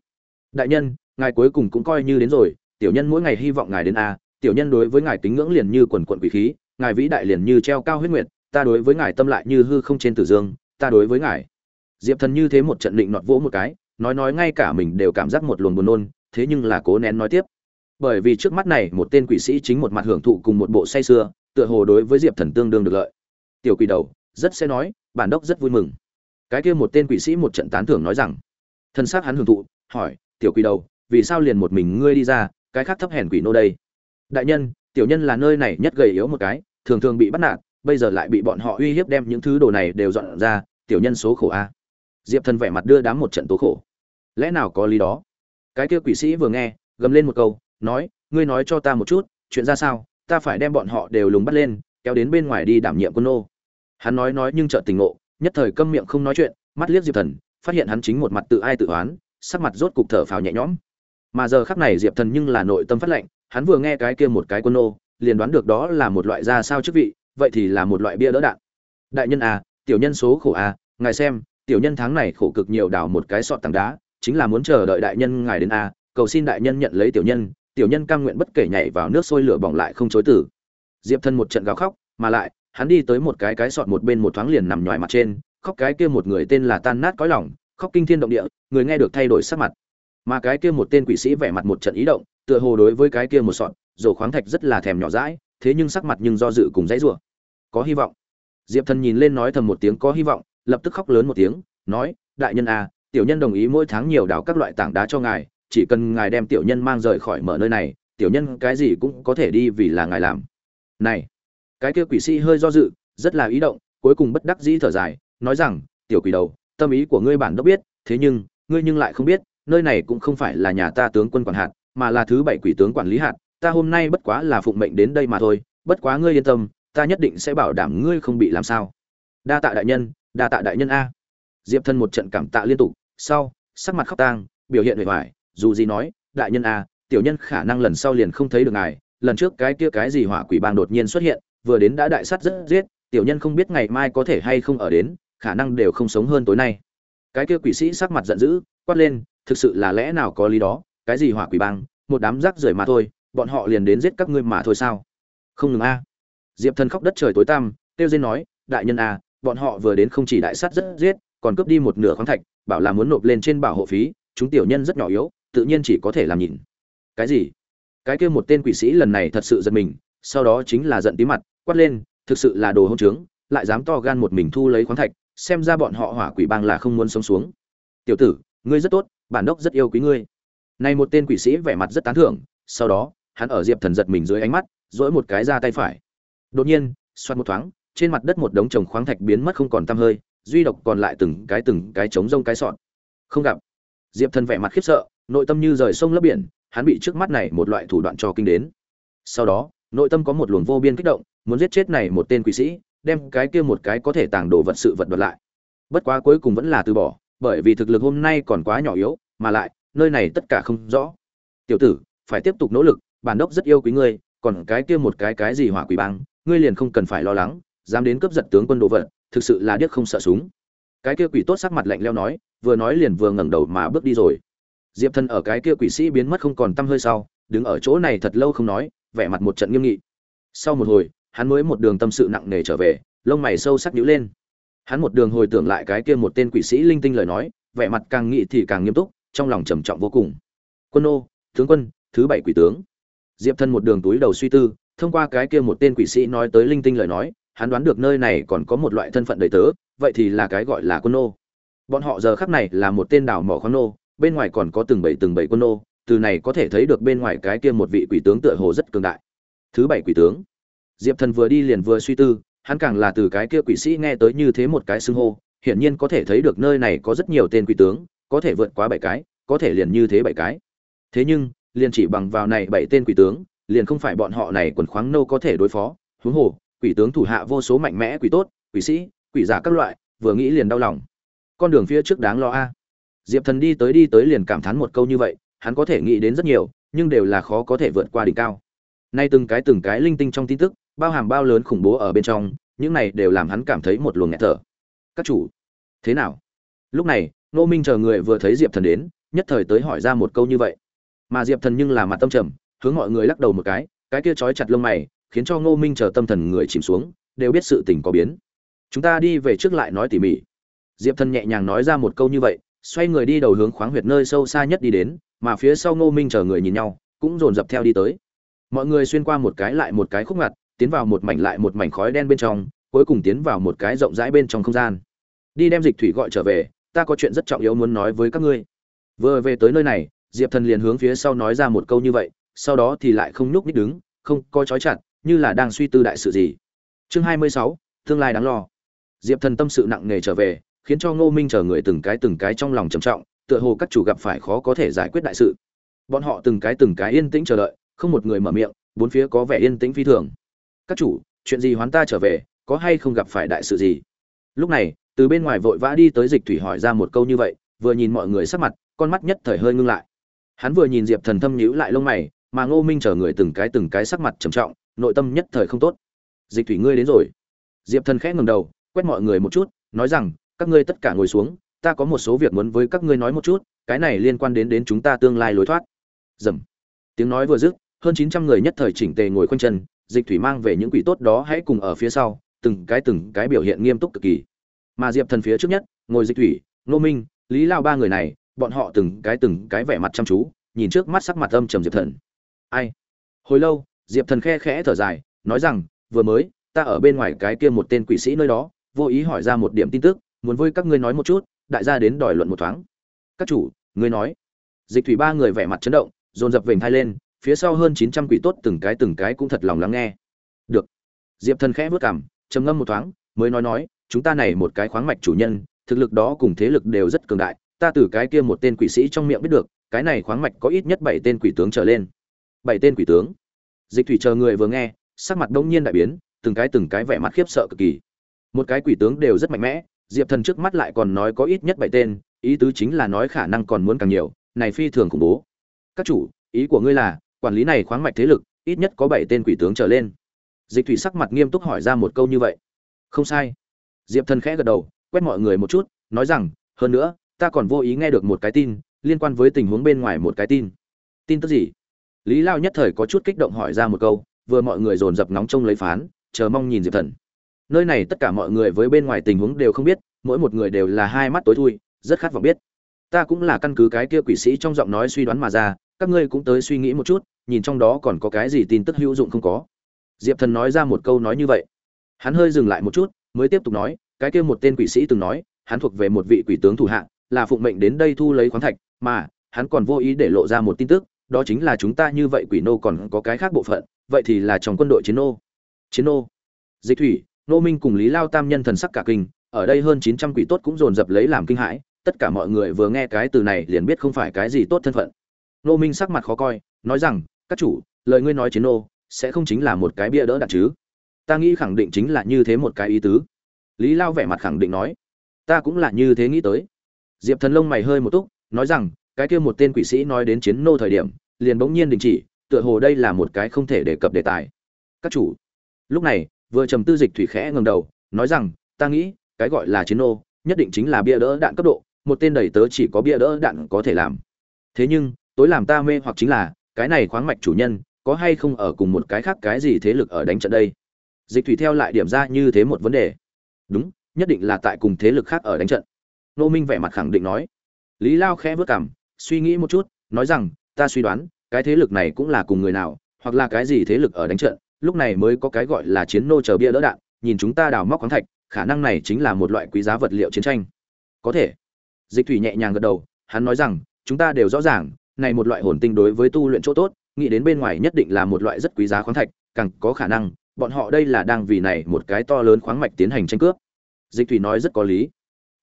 Đại nhân, ngài cuối cùng cũng coi như đến rồi, tiểu nhân mỗi ngày hy vọng ngài đến a, tiểu nhân đối với ngài kính ngưỡng liền như quần quận quỷ khí, ngài vĩ đại liền như treo cao huyết nguyệt, ta đối với ngài tâm lại như hư không trên tử dương, ta đối với ngài. Diệp thần như thế một trận định nọt vỗ một cái, nói nói ngay cả mình đều cảm giác một luồng buồn nôn, thế nhưng là cố nén nói tiếp bởi vì trước mắt này một tên quỷ sĩ chính một mặt hưởng thụ cùng một bộ say sưa, tựa hồ đối với diệp thần tương đương được lợi. Tiểu quỷ đầu, rất sẽ nói, bản đốc rất vui mừng. Cái kia một tên quỷ sĩ một trận tán thưởng nói rằng, thân xác hắn hưởng thụ, hỏi, tiểu quỷ đầu, vì sao liền một mình ngươi đi ra, cái khác thấp hèn quỷ nô đây? Đại nhân, tiểu nhân là nơi này nhất gầy yếu một cái, thường thường bị bắt nạt, bây giờ lại bị bọn họ uy hiếp đem những thứ đồ này đều dọn ra, tiểu nhân số khổ a. Diệp thần vẻ mặt đưa đám một trận tố khổ. Lẽ nào có lý đó? Cái kia quỷ sĩ vừa nghe, gầm lên một câu nói ngươi nói cho ta một chút chuyện ra sao? Ta phải đem bọn họ đều lùng bắt lên kéo đến bên ngoài đi đảm nhiệm quân nô. Hắn nói nói nhưng trợ tình ngộ nhất thời câm miệng không nói chuyện mắt liếc diệp thần phát hiện hắn chính một mặt tự ai tự oán sắc mặt rốt cục thở phào nhẹ nhõm. Mà giờ khắc này diệp thần nhưng là nội tâm phát lệnh hắn vừa nghe cái kia một cái quân nô liền đoán được đó là một loại ra sao chức vị vậy thì là một loại bia đỡ đạn. Đại nhân à tiểu nhân số khổ à ngài xem tiểu nhân tháng này khổ cực nhiều đào một cái sọt tảng đá chính là muốn chờ đợi đại nhân ngài đến à, cầu xin đại nhân nhận lấy tiểu nhân tiểu nhân cam nguyện bất kể nhảy vào nước sôi lửa bỏng lại không chối tử diệp thân một trận gào khóc mà lại hắn đi tới một cái cái sọt một bên một thoáng liền nằm nhòi mặt trên khóc cái kia một người tên là tan nát cõi lòng khóc kinh thiên động địa người nghe được thay đổi sắc mặt. Mà cái kia một tên quỷ sĩ vẻ mặt một trận ý động tựa hồ đối với cái kia một sọt rổ khoáng thạch rất là thèm nhỏ dãi thế nhưng sắc mặt nhưng do dự cùng dãy rủa. Có hy vọng. Diệp thần nhìn lên nói thầm một tiếng có hy vọng lập tức khóc lớn một tiếng nói đại nhân a à, tiểu nhân đồng ý mỗi tháng nhiều đào các loại tảng đá cho ngài chỉ cần ngài đem tiểu nhân mang rời khỏi mở nơi này, tiểu nhân cái gì cũng có thể đi vì là ngài làm. Này, cái kia quỷ sĩ hơi do dự, rất là ý động, cuối cùng bất đắc dĩ thở dài, nói rằng, tiểu quỷ đầu, tâm ý của ngươi bản đốc biết, thế nhưng, ngươi nhưng lại không biết, nơi này cũng không phải là nhà ta tướng quân quản hạt, mà là thứ bảy quỷ tướng quản lý hạt, ta hôm nay bất quá là phụng mệnh đến đây mà thôi, bất quá ngươi yên tâm, ta nhất định sẽ bảo đảm ngươi không bị làm sao. Đa tạ đại nhân, đa tạ đại nhân a. Diệp thân một trận cảm tạ liên tục, sau, sắc mặt khóc tang, biểu hiện huệ hoài dù gì nói, đại nhân a tiểu nhân khả năng lần sau liền không thấy được ngài, lần trước cái kia cái gì hỏa quỷ bang đột nhiên xuất hiện, vừa đến đã đại sát rất giết, tiểu nhân không biết ngày mai có thể hay không ở đến, khả năng đều không sống hơn tối nay. Cái kia quỷ sĩ sắc mặt giận dữ, quát lên, thực sự là lẽ nào có lý đó, cái gì hỏa quỷ bang, một đám rác rưởi mà thôi, bọn họ liền đến giết các ngươi mà thôi sao? Không ngừng a. Diệp thần khóc đất trời tối tăm tiêu diên nói, đại nhân a bọn họ vừa đến không chỉ đại sát rất giết, còn cướp đi một nửa khoáng thạch, bảo là muốn nộp lên trên bảo hộ phí, chúng tiểu nhân rất nhỏ yếu tự nhiên chỉ có thể làm nhìn. Cái gì? Cái kia một tên quỷ sĩ lần này thật sự giật mình, sau đó chính là giận tí mặt, quát lên, thực sự là đồ hôn trướng, lại dám to gan một mình thu lấy khoáng thạch, xem ra bọn họ hỏa quỷ bang là không muốn sống xuống. Tiểu tử, ngươi rất tốt, bản đốc rất yêu quý ngươi. Này một tên quỷ sĩ vẻ mặt rất tán thưởng, sau đó, hắn ở diệp thần giật mình dưới ánh mắt dỗi một cái ra tay phải. Đột nhiên xoát một thoáng, trên mặt đất một đống trồng khoáng thạch biến mất không còn tăm hơi, duy độc còn lại từng cái từng cái trống rông cái sọn. Không gặp. Diệp thần vẻ mặt khiếp sợ nội tâm như rời sông lấp biển, hắn bị trước mắt này một loại thủ đoạn cho kinh đến. Sau đó, nội tâm có một luồng vô biên kích động, muốn giết chết này một tên quỷ sĩ, đem cái kia một cái có thể tàng đồ vật sự vật đoạt lại. Bất quá cuối cùng vẫn là từ bỏ, bởi vì thực lực hôm nay còn quá nhỏ yếu, mà lại, nơi này tất cả không rõ. Tiểu tử, phải tiếp tục nỗ lực, bản đốc rất yêu quý ngươi, còn cái kia một cái cái gì hỏa quỷ băng ngươi liền không cần phải lo lắng, dám đến cướp giật tướng quân đồ vật, thực sự là điếc không sợ súng. Cái kia quỷ tốt sắc mặt lạnh leo nói, vừa nói liền vừa ngẩng đầu mà bước đi rồi diệp thần ở cái kia quỷ sĩ biến mất không còn t hơi sau, đứng ở chỗ này thật lâu không nói, vẻ mặt một trận nghiêm nghị. Sau một hồi, hắn mới một đường tâm sự nặng nề trở về, lông mày sâu sắc nhíu lên. Hắn một đường hồi tưởng lại cái kia một tên quỷ sĩ linh tinh lời nói, vẻ mặt càng nghị thì càng nghiêm túc, trong lòng trầm trọng vô cùng. Quân ô tướng quân, thứ bảy quỷ tướng. Diệp thân một đường túi đầu suy tư, thông qua cái kia một tên quỷ sĩ nói tới linh tinh lời nói, hắn đoán được nơi này còn có một loại thân phận đầy tớ, vậy thì là cái gọi là quân ô bọn họ giờ khắc này là một tên đảo mỏ khoáng nô bên ngoài còn có từng bảy từng bảy quân nô, từ này có thể thấy được bên ngoài cái kia một vị quỷ tướng tựa hồ rất cường đại. Thứ bảy quỷ tướng. Diệp thần vừa đi liền vừa suy tư, hắn càng là từ cái kia quỷ sĩ nghe tới như thế một cái xưng hô, hiển nhiên có thể thấy được nơi này có rất nhiều tên quỷ tướng, có thể vượt quá bảy cái, có thể liền như thế bảy cái. Thế nhưng, liền chỉ bằng vào này bảy tên quỷ tướng, liền không phải bọn họ này quần khoáng nô có thể đối phó. Huống hồ, quỷ tướng thủ hạ vô số mạnh mẽ quỷ tốt, quỷ sĩ, quỷ giả các loại, vừa nghĩ liền đau lòng. Con đường phía trước đáng lo a diệp thần đi tới đi tới liền cảm thán một câu như vậy, hắn có thể nghĩ đến rất nhiều, nhưng đều là khó có thể vượt qua đỉnh cao. Nay từng cái từng cái linh tinh trong tin tức, bao hàm bao lớn khủng bố ở bên trong, những này đều làm hắn cảm thấy một luồng nghẹt thở. Các chủ, thế nào? Lúc này nô minh chờ người vừa thấy diệp thần đến, nhất thời tới hỏi ra một câu như vậy. Mà diệp thần nhưng là mặt tâm trầm, hướng mọi người lắc đầu một cái cái kia trói chặt lông mày, khiến cho ngô minh chờ tâm thần người chìm xuống, đều biết sự tình có biến. Chúng ta đi về trước lại nói tỉ mỉ. Diệp thần nhẹ nhàng nói ra một câu như vậy xoay người đi đầu hướng khoáng huyệt nơi sâu xa nhất đi đến, mà phía sau ngô minh chờ người nhìn nhau, cũng dồn dập theo đi tới. Mọi người xuyên qua một cái lại một cái khúc ngặt, tiến vào một mảnh lại một mảnh khói đen bên trong, cuối cùng tiến vào một cái rộng rãi bên trong không gian. Đi đem dịch thủy gọi trở về, ta có chuyện rất trọng yếu muốn nói với các ngươi. Vừa về tới nơi này, diệp thần liền hướng phía sau nói ra một câu như vậy, sau đó thì lại không nhúc nhích đứng, không coi trói chặt, như là đang suy tư đại sự gì. Chương hai mươi sáu, tương lai đáng lo. Diệp thần tâm sự nặng nề trở về khiến cho ngô minh chờ người từng cái từng cái trong lòng trầm trọng, tựa hồ các chủ gặp phải khó có thể giải quyết đại sự. Bọn họ từng cái từng cái yên tĩnh chờ đợi, không một người mở miệng, bốn phía có vẻ yên tĩnh phi thường. Các chủ, chuyện gì hoán ta trở về, có hay không gặp phải đại sự gì? Lúc này, từ bên ngoài vội vã đi tới dịch thủy hỏi ra một câu như vậy, vừa nhìn mọi người sắc mặt, con mắt nhất thời hơi ngưng lại. Hắn vừa nhìn diệp thần thâm nhíu lại lông mày, mà ngô minh chờ người từng cái từng cái sắc mặt trầm trọng, nội tâm nhất thời không tốt. Dịch thủy ngươi đến rồi. Diệp thần khẽ ngẩng đầu, quét mọi người một chút, nói rằng các ngươi tất cả ngồi xuống, ta có một số việc muốn với các ngươi nói một chút, cái này liên quan đến đến chúng ta tương lai lối thoát. Dầm. Tiếng nói vừa dứt, hơn chín trăm người nhất thời chỉnh tề ngồi khoanh chân, dịch thủy mang về những quỷ tốt đó hãy cùng ở phía sau, từng cái từng cái biểu hiện nghiêm túc cực kỳ. Mà diệp thần phía trước nhất, ngồi dịch thủy nô minh, lý lao ba người này, bọn họ từng cái từng cái vẻ mặt chăm chú, nhìn trước mắt sắc mặt âm trầm diệp thần. Ai? Hồi lâu, diệp thần khe khẽ thở dài, nói rằng, vừa mới, ta ở bên ngoài cái kia một tên quỷ sĩ nơi đó, vô ý hỏi ra một điểm tin tức muốn với các ngươi nói một chút, đại gia đến đòi luận một thoáng. Các chủ, ngươi nói. Dịch thủy ba người vẻ mặt chấn động, dồn dập vểnh thai lên, phía sau hơn chín trăm quỷ tốt từng cái từng cái cũng thật lòng lắng nghe. Được. Diệp thần khẽ vớt cảm trầm ngâm một thoáng, mới nói nói, chúng ta này một cái khoáng mạch chủ nhân, thực lực đó cùng thế lực đều rất cường đại, ta từ cái kia một tên quỷ sĩ trong miệng biết được, cái này khoáng mạch có ít nhất bảy tên quỷ tướng trở lên. Bảy tên quỷ tướng. Dịch thủy chờ người vừa nghe, sắc mặt đông nhiên đại biến, từng cái từng cái vẻ mặt khiếp sợ cực kỳ. Một cái quỷ tướng đều rất mạnh mẽ diệp thần trước mắt lại còn nói có ít nhất bảy tên, ý tứ chính là nói khả năng còn muốn càng nhiều, này phi thường khủng bố. Các chủ, ý của ngươi là, quản lý này khoáng mạch thế lực, ít nhất có bảy tên quỷ tướng trở lên. Dịch thủy sắc mặt nghiêm túc hỏi ra một câu như vậy. Không sai. Diệp thần khẽ gật đầu, quét mọi người một chút, nói rằng, hơn nữa, ta còn vô ý nghe được một cái tin, liên quan với tình huống bên ngoài một cái tin. Tin tức gì? Lý lao nhất thời có chút kích động hỏi ra một câu, vừa mọi người dồn dập nóng trông lấy phán, chờ mong nhìn diệp thần nơi này tất cả mọi người với bên ngoài tình huống đều không biết, mỗi một người đều là hai mắt tối thui, rất khát vọng biết. Ta cũng là căn cứ cái kia quỷ sĩ trong giọng nói suy đoán mà ra, các ngươi cũng tới suy nghĩ một chút, nhìn trong đó còn có cái gì tin tức hữu dụng không có. Diệp thần nói ra một câu nói như vậy. Hắn hơi dừng lại một chút, mới tiếp tục nói, cái kia một tên quỷ sĩ từng nói, hắn thuộc về một vị quỷ tướng thủ hạ, là phụng mệnh đến đây thu lấy khoáng thạch, mà hắn còn vô ý để lộ ra một tin tức, đó chính là chúng ta như vậy quỷ nô còn có cái khác bộ phận, vậy thì là trong quân đội chiến nô. Chiến nô. Dịch thủy nô minh cùng lý lao tam nhân thần sắc cả kinh, ở đây hơn chín trăm quỷ tốt cũng dồn dập lấy làm kinh hãi, tất cả mọi người vừa nghe cái từ này liền biết không phải cái gì tốt thân phận. Nô minh sắc mặt khó coi, nói rằng, các chủ, lời ngươi nói chiến nô, sẽ không chính là một cái bia đỡ đạn chứ? Ta nghĩ khẳng định chính là như thế một cái ý tứ. Lý lao vẻ mặt khẳng định nói, ta cũng là như thế nghĩ tới. Diệp thần lông mày hơi một túc, nói rằng, cái kia một tên quỷ sĩ nói đến chiến nô thời điểm, liền bỗng nhiên đình chỉ, tựa hồ đây là một cái không thể đề cập đề tài. Các chủ. Lúc này vừa trầm tư dịch thủy khẽ ngẩng đầu nói rằng ta nghĩ cái gọi là chiến nô nhất định chính là bia đỡ đạn cấp độ một tên đầy tớ chỉ có bia đỡ đạn có thể làm. Thế nhưng tối làm ta mê hoặc chính là cái này khoáng mạch chủ nhân có hay không ở cùng một cái khác cái gì thế lực ở đánh trận đây? Dịch thủy theo lại điểm ra như thế một vấn đề. Đúng nhất định là tại cùng thế lực khác ở đánh trận. Nô minh vẻ mặt khẳng định nói. Lý lao khẽ bước cằm, suy nghĩ một chút nói rằng ta suy đoán cái thế lực này cũng là cùng người nào hoặc là cái gì thế lực ở đánh trận lúc này mới có cái gọi là chiến nô chờ bia đỡ đạn, nhìn chúng ta đào móc khoáng thạch, khả năng này chính là một loại quý giá vật liệu chiến tranh. Có thể. Dịch thủy nhẹ nhàng gật đầu, hắn nói rằng, chúng ta đều rõ ràng, này một loại hồn tinh đối với tu luyện chỗ tốt, nghĩ đến bên ngoài nhất định là một loại rất quý giá khoáng thạch, càng có khả năng, bọn họ đây là đang vì này một cái to lớn khoáng mạch tiến hành tranh cướp. Dịch thủy nói rất có lý.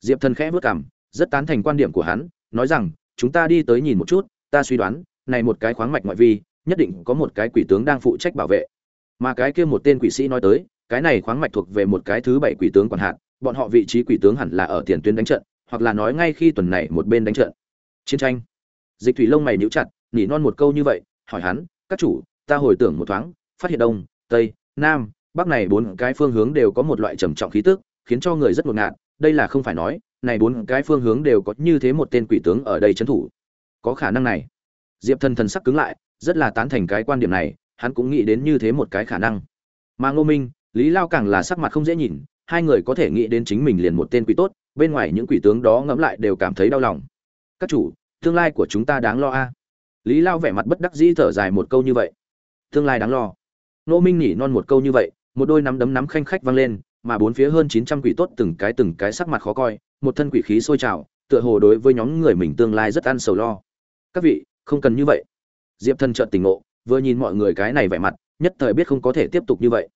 Diệp thần khẽ vớt cảm, rất tán thành quan điểm của hắn, nói rằng, chúng ta đi tới nhìn một chút, ta suy đoán, này một cái khoáng mạch ngoại vi, nhất định có một cái quỷ tướng đang phụ trách bảo vệ mà cái kia một tên quỷ sĩ nói tới, cái này khoáng mạch thuộc về một cái thứ bảy quỷ tướng quản hạt, bọn họ vị trí quỷ tướng hẳn là ở tiền tuyến đánh trận, hoặc là nói ngay khi tuần này một bên đánh trận. Chiến tranh. Dịch thủy lông mày níu chặt, nỉ non một câu như vậy, hỏi hắn, các chủ, ta hồi tưởng một thoáng, phát hiện đông, tây, nam, bắc này bốn cái phương hướng đều có một loại trầm trọng khí tức, khiến cho người rất ngột ngạt, đây là không phải nói, này bốn cái phương hướng đều có như thế một tên quỷ tướng ở đây trấn thủ. Có khả năng này. Diệp thần thần sắc cứng lại, rất là tán thành cái quan điểm này hắn cũng nghĩ đến như thế một cái khả năng. Mà ngô minh, lý lao càng là sắc mặt không dễ nhìn, hai người có thể nghĩ đến chính mình liền một tên quỷ tốt, bên ngoài những quỷ tướng đó ngẫm lại đều cảm thấy đau lòng. Các chủ, tương lai của chúng ta đáng lo a. Lý lao vẻ mặt bất đắc dĩ thở dài một câu như vậy. Tương lai đáng lo. Nô minh nhỉ non một câu như vậy, một đôi nắm đấm nắm khanh khách vang lên, mà bốn phía hơn chín trăm quỷ tốt từng cái từng cái sắc mặt khó coi, một thân quỷ khí sôi trào, tựa hồ đối với nhóm người mình tương lai rất ăn sầu lo. Các vị, không cần như vậy. Diệp thân trợn tỉnh ngộ vừa nhìn mọi người cái này vẻ mặt, nhất thời biết không có thể tiếp tục như vậy.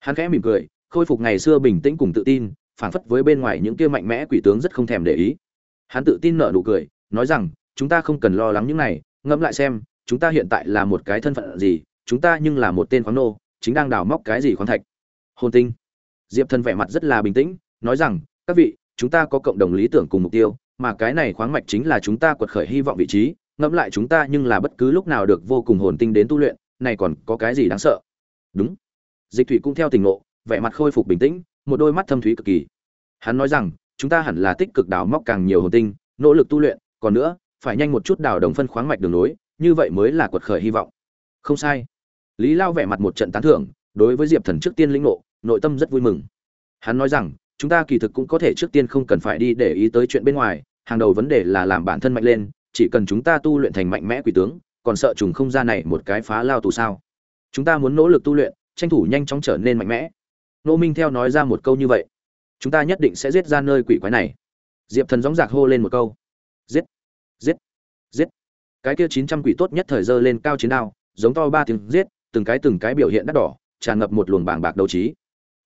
Hắn khẽ mỉm cười, khôi phục ngày xưa bình tĩnh cùng tự tin, phảng phất với bên ngoài những kia mạnh mẽ quỷ tướng rất không thèm để ý. Hắn tự tin nở nụ cười, nói rằng, chúng ta không cần lo lắng những này, ngẫm lại xem, chúng ta hiện tại là một cái thân phận gì, chúng ta nhưng là một tên khoáng nô, chính đang đào móc cái gì khoáng thạch. Hồn tinh. Diệp thần vẻ mặt rất là bình tĩnh, nói rằng, các vị, chúng ta có cộng đồng lý tưởng cùng mục tiêu, mà cái này khoáng mạch chính là chúng ta quật khởi hy vọng vị trí ngẫm lại chúng ta nhưng là bất cứ lúc nào được vô cùng hồn tinh đến tu luyện, này còn có cái gì đáng sợ? Đúng. Dịch thủy cũng theo tình ngộ, vẻ mặt khôi phục bình tĩnh, một đôi mắt thâm thúy cực kỳ. Hắn nói rằng, chúng ta hẳn là tích cực đào móc càng nhiều hồn tinh, nỗ lực tu luyện, còn nữa, phải nhanh một chút đào đồng phân khoáng mạch đường nối như vậy mới là quật khởi hy vọng. Không sai. Lý lao vẻ mặt một trận tán thưởng, đối với diệp thần trước tiên lĩnh ngộ, nội tâm rất vui mừng. Hắn nói rằng, chúng ta kỳ thực cũng có thể trước tiên không cần phải đi để ý tới chuyện bên ngoài, hàng đầu vấn đề là làm bản thân mạnh lên chỉ cần chúng ta tu luyện thành mạnh mẽ quỷ tướng, còn sợ trùng không ra này một cái phá lao tù sao? Chúng ta muốn nỗ lực tu luyện, tranh thủ nhanh chóng trở nên mạnh mẽ. Nô minh theo nói ra một câu như vậy. Chúng ta nhất định sẽ giết ra nơi quỷ quái này. Diệp thần gióng giạc hô lên một câu. Giết giết giết. Cái kia chín trăm quỷ tốt nhất thời dơ lên cao chiến đao, giống to ba tiếng giết, từng cái từng cái biểu hiện đắt đỏ, tràn ngập một luồng bảng bạc đấu trí.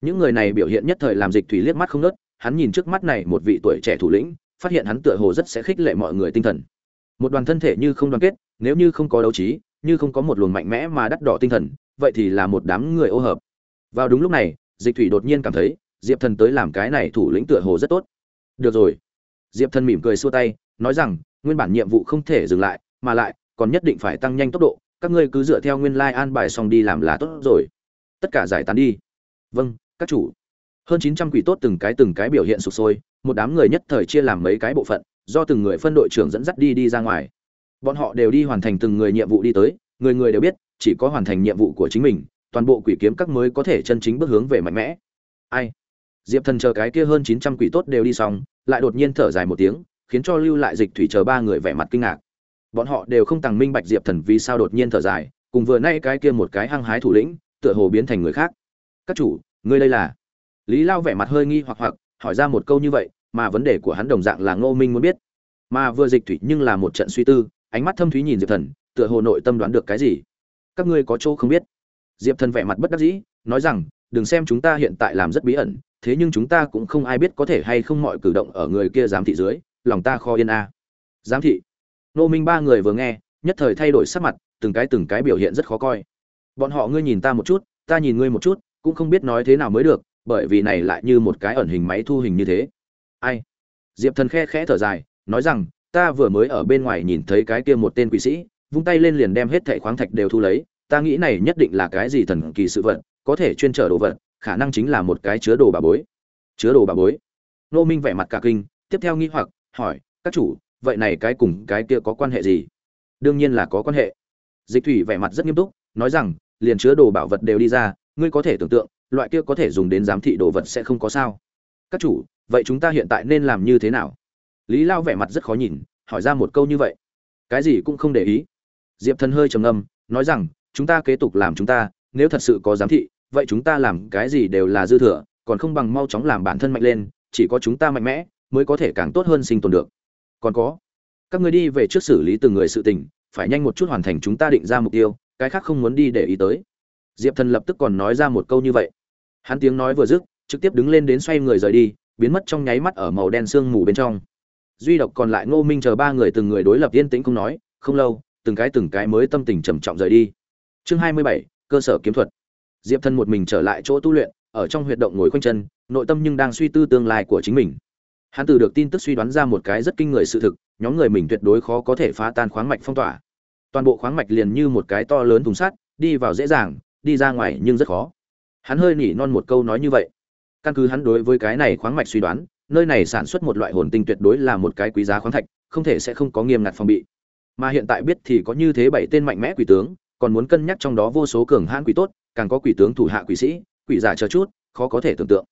Những người này biểu hiện nhất thời làm dịch thủy liếc mắt không nớt hắn nhìn trước mắt này một vị tuổi trẻ thủ lĩnh, phát hiện hắn tựa hồ rất sẽ khích lệ mọi người tinh thần một đoàn thân thể như không đoàn kết, nếu như không có đấu trí, như không có một luồng mạnh mẽ mà đắt đỏ tinh thần, vậy thì là một đám người ô hợp. Vào đúng lúc này, dịch thủy đột nhiên cảm thấy, diệp thần tới làm cái này thủ lĩnh tựa hồ rất tốt. Được rồi. Diệp thần mỉm cười xua tay, nói rằng, nguyên bản nhiệm vụ không thể dừng lại, mà lại, còn nhất định phải tăng nhanh tốc độ, các ngươi cứ dựa theo nguyên lai、like、an bài xong đi làm là tốt rồi. Tất cả giải tán đi. Vâng các chủ. Hơn chín trăm quỷ tốt từng cái từng cái biểu hiện sụp sôi, một đám người nhất thời chia làm mấy cái bộ phận do từng người phân đội trưởng dẫn dắt đi đi ra ngoài. Bọn họ đều đi hoàn thành từng người nhiệm vụ đi tới, người người đều biết, chỉ có hoàn thành nhiệm vụ của chính mình, toàn bộ quỷ kiếm các mới có thể chân chính bước hướng về mạnh mẽ. Ai? Diệp thần chờ cái kia hơn chín trăm quỷ tốt đều đi xong, lại đột nhiên thở dài một tiếng, khiến cho lưu lại dịch thủy chờ ba người vẻ mặt kinh ngạc. Bọn họ đều không tàng minh bạch diệp thần vì sao đột nhiên thở dài, cùng vừa nay cái kia một cái hăng hái thủ lĩnh, tựa hồ biến thành người khác. Các chủ, ngươi đây là? Lý lao vẻ mặt hơi nghi hoặc hoặc, hỏi ra một câu như vậy mà vấn đề của hắn đồng dạng là ngô minh muốn biết. Mà vừa dịch thủy nhưng là một trận suy tư, ánh mắt thâm thúy nhìn diệp thần, tựa hồ nội tâm đoán được cái gì. Các ngươi có chỗ không biết. Diệp thần vẻ mặt bất đắc dĩ, nói rằng, đừng xem chúng ta hiện tại làm rất bí ẩn, thế nhưng chúng ta cũng không ai biết có thể hay không mọi cử động ở người kia giám thị dưới, lòng ta kho yên a. Giám thị. Ngô minh ba người vừa nghe, nhất thời thay đổi sắc mặt, từng cái từng cái biểu hiện rất khó coi. Bọn họ ngươi nhìn ta một chút, ta nhìn ngươi một chút, cũng không biết nói thế nào mới được, bởi vì này lại như một cái ẩn hình máy thu hình như thế ai? Diệp thần khe khẽ thở dài, nói rằng, ta vừa mới ở bên ngoài nhìn thấy cái kia một tên quỷ sĩ, vung tay lên liền đem hết thẻ khoáng thạch đều thu lấy, ta nghĩ này nhất định là cái gì thần kỳ sự vật, có thể chuyên trở đồ vật, khả năng chính là một cái chứa đồ bà bối. Chứa đồ bà bối? Nô minh vẻ mặt cả kinh, tiếp theo nghi hoặc, hỏi, các chủ, vậy này cái cùng cái kia có quan hệ gì? Đương nhiên là có quan hệ. Dịch thủy vẻ mặt rất nghiêm túc, nói rằng, liền chứa đồ bảo vật đều đi ra, ngươi có thể tưởng tượng, loại kia có thể dùng đến giám thị đồ vật sẽ không có sao. Các chủ vậy chúng ta hiện tại nên làm như thế nào? Lý lao vẻ mặt rất khó nhìn, hỏi ra một câu như vậy. Cái gì cũng không để ý. Diệp thần hơi trầm ngâm, nói rằng, chúng ta kế tục làm chúng ta, nếu thật sự có giám thị, vậy chúng ta làm cái gì đều là dư thừa, còn không bằng mau chóng làm bản thân mạnh lên, chỉ có chúng ta mạnh mẽ, mới có thể càng tốt hơn sinh tồn được. Còn có, các người đi về trước xử lý từng người sự tình, phải nhanh một chút hoàn thành chúng ta định ra mục tiêu, cái khác không muốn đi để ý tới. Diệp thần lập tức còn nói ra một câu như vậy. Hắn tiếng nói vừa dứt, trực tiếp đứng lên đến xoay người rời đi biến mất trong nháy mắt ở màu đen sương mù bên trong. Duy độc còn lại ngô minh chờ ba người từng người đối lập yên tĩnh không nói, không lâu, từng cái từng cái mới tâm tình trầm trọng rời đi. Chương hai mươi bảy, cơ sở kiếm thuật. Diệp thân một mình trở lại chỗ tu luyện, ở trong huyệt động ngồi khoanh chân, nội tâm nhưng đang suy tư tương lai của chính mình. Hắn từ được tin tức suy đoán ra một cái rất kinh người sự thực, nhóm người mình tuyệt đối khó có thể phá tan khoáng mạch phong tỏa. Toàn bộ khoáng mạch liền như một cái to lớn thùng sắt, đi vào dễ dàng, đi ra ngoài nhưng rất khó. Hắn hơi nỉ non một câu nói như vậy căn cứ hắn đối với cái này khoáng mạch suy đoán, nơi này sản xuất một loại hồn tinh tuyệt đối là một cái quý giá khoáng thạch, không thể sẽ không có nghiêm ngặt phòng bị. Mà hiện tại biết thì có như thế bảy tên mạnh mẽ quỷ tướng, còn muốn cân nhắc trong đó vô số cường hãn quỷ tốt, càng có quỷ tướng thủ hạ quỷ sĩ, quỷ giả chờ chút, khó có thể tưởng tượng.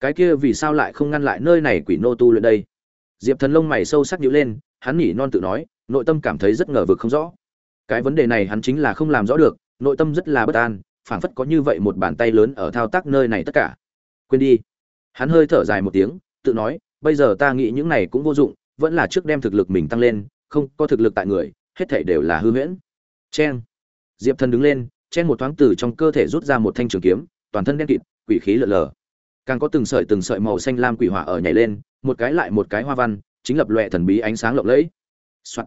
Cái kia vì sao lại không ngăn lại nơi này quỷ nô tu luyện đây? Diệp thần lông mày sâu sắc nhíu lên, hắn nhỉ non tự nói, nội tâm cảm thấy rất ngờ vực không rõ. Cái vấn đề này hắn chính là không làm rõ được, nội tâm rất là bất an, phảng phất có như vậy một bàn tay lớn ở thao tác nơi này tất cả quên đi. Hắn hơi thở dài một tiếng, tự nói, bây giờ ta nghĩ những này cũng vô dụng, vẫn là trước đem thực lực mình tăng lên, không có thực lực tại người, hết thảy đều là hư huyễn. Chen diệp thần đứng lên chen một thoáng từ trong cơ thể rút ra một thanh trường kiếm, toàn thân đen kịt, quỷ khí lợn lờ. Càng có từng sợi từng sợi màu xanh lam quỷ hỏa ở nhảy lên, một cái lại một cái hoa văn, chính lập loẹ thần bí ánh sáng lộng lẫy、Soạn.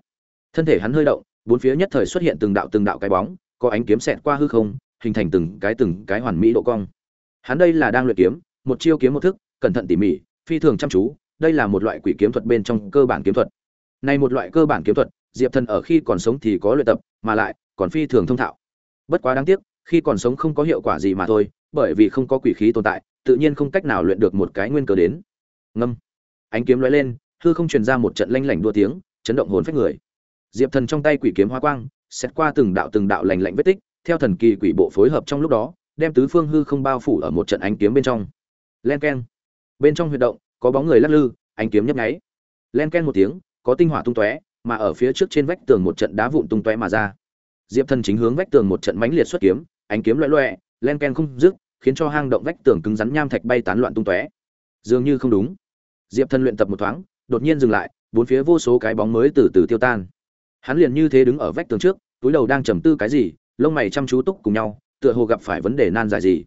thân thể hắn hơi động, bốn phía nhất thời xuất hiện từng đạo từng đạo cái bóng, có ánh kiếm xẹt qua hư không, hình thành từng cái từng cái hoàn mỹ độ cong. Hắn đây là đang luyện kiếm một chiêu kiếm một thức, cẩn thận tỉ mỉ, phi thường chăm chú, đây là một loại quỷ kiếm thuật bên trong cơ bản kiếm thuật. Này một loại cơ bản kiếm thuật, diệp thần ở khi còn sống thì có luyện tập, mà lại còn phi thường thông thạo. Bất quá đáng tiếc, khi còn sống không có hiệu quả gì mà thôi, bởi vì không có quỷ khí tồn tại, tự nhiên không cách nào luyện được một cái nguyên cớ đến. Ngâm. Ánh kiếm lóe lên, hư không truyền ra một trận lanh lảnh đua tiếng, chấn động hồn phách người. Diệp thần trong tay quỷ kiếm hoa quang, xét qua từng đạo từng đạo lành lạnh vết tích, theo thần kỳ quỷ bộ phối hợp trong lúc đó, đem tứ phương hư không bao phủ ở một trận ánh kiếm bên trong len keng bên trong huy động, có bóng người lắc lư, ánh kiếm nhấp nháy. Len ken một tiếng, có tinh hỏa tung tóe, mà ở phía trước trên vách tường một trận đá vụn tung tóe mà ra. Diệp thần chính hướng vách tường một trận mãnh liệt xuất kiếm, ánh kiếm loẹ loẹ, len ken không dứt, khiến cho hang động vách tường cứng rắn nham thạch bay tán loạn tung tóe. Dường như không đúng. Diệp thần luyện tập một thoáng, đột nhiên dừng lại, bốn phía vô số cái bóng mới từ từ tiêu tan. Hắn liền như thế đứng ở vách tường trước, túi đầu đang trầm tư cái gì, lông mày chăm chú túc cùng nhau, tựa hồ gặp phải vấn đề nan giải gì.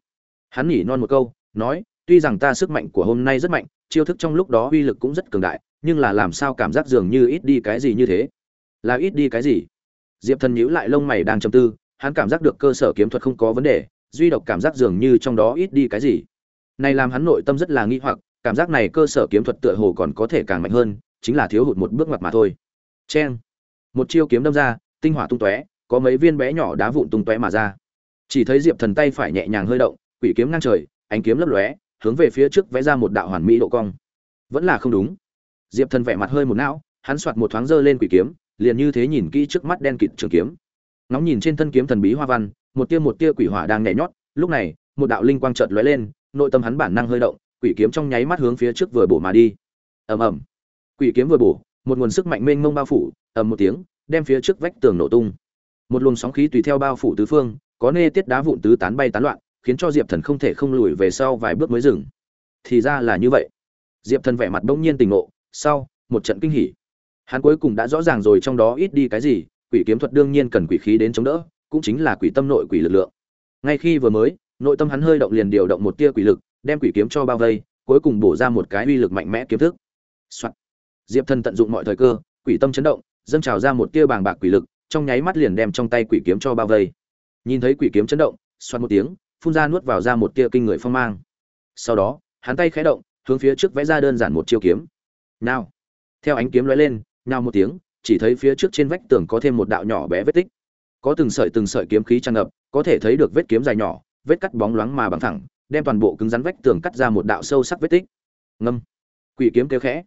Hắn nhỉ non một câu, nói tuy rằng ta sức mạnh của hôm nay rất mạnh, chiêu thức trong lúc đó uy lực cũng rất cường đại, nhưng là làm sao cảm giác dường như ít đi cái gì như thế? Là ít đi cái gì? Diệp thần nhíu lại lông mày đang trầm tư, hắn cảm giác được cơ sở kiếm thuật không có vấn đề, duy độc cảm giác dường như trong đó ít đi cái gì. Này làm hắn nội tâm rất là nghi hoặc, cảm giác này cơ sở kiếm thuật tựa hồ còn có thể càng mạnh hơn, chính là thiếu hụt một bước ngoặt mà thôi. Chen một chiêu kiếm đâm ra, tinh hỏa tung tóe, có mấy viên bé nhỏ đá vụn tung tóe mà ra. Chỉ thấy diệp thần tay phải nhẹ nhàng hơi động, quỷ kiếm ngang trời, ánh kiếm lấp lóe hướng về phía trước vẽ ra một đạo hoàn mỹ độ cong. Vẫn là không đúng. Diệp thần vẻ mặt hơi một não, hắn soạt một thoáng dơ lên quỷ kiếm, liền như thế nhìn kỹ trước mắt đen kịt trường kiếm. Ngóng nhìn trên thân kiếm thần bí hoa văn, một tia một tia quỷ hỏa đang nhảy nhót, lúc này, một đạo linh quang chợt lóe lên, nội tâm hắn bản năng hơi động, quỷ kiếm trong nháy mắt hướng phía trước vừa bổ mà đi. Ầm ầm. Quỷ kiếm vừa bổ, một nguồn sức mạnh mênh mông bao phủ, ầm một tiếng, đem phía trước vách tường nổ tung. Một luồng sóng khí tùy theo bao phủ tứ phương, có nê tiết đá vụn tứ tán bay tán loạn khiến cho diệp thần không thể không lùi về sau vài bước mới dừng. Thì ra là như vậy. Diệp thần vẻ mặt bỗng nhiên tỉnh ngộ, sau, một trận kinh hỉ. Hắn cuối cùng đã rõ ràng rồi trong đó ít đi cái gì, quỷ kiếm thuật đương nhiên cần quỷ khí đến chống đỡ, cũng chính là quỷ tâm nội quỷ lực lượng. Ngay khi vừa mới, nội tâm hắn hơi động liền điều động một tia quỷ lực, đem quỷ kiếm cho bao vây, cuối cùng bổ ra một cái uy lực mạnh mẽ kiếm thức、Soạn. Diệp thần tận dụng mọi thời cơ, quỷ tâm chấn động, dâng trào ra một tia bàng bạc quỷ lực, trong nháy mắt liền đem trong tay quỷ kiếm cho bao vây. Nhìn thấy quỷ kiếm chấn động xoát một tiếng phun ra nuốt vào ra một tia kinh người phong mang. Sau đó, hắn tay khẽ động, hướng phía trước vẽ ra đơn giản một chiêu kiếm. Nào. Theo ánh kiếm lóe lên, nào một tiếng, chỉ thấy phía trước trên vách tường có thêm một đạo nhỏ bé vết tích. Có từng sợi từng sợi kiếm khí tràn ngập, có thể thấy được vết kiếm dài nhỏ, vết cắt bóng loáng mà bằng thẳng, đem toàn bộ cứng rắn vách tường cắt ra một đạo sâu sắc vết tích. Ngâm. Quỷ kiếm kêu khẽ.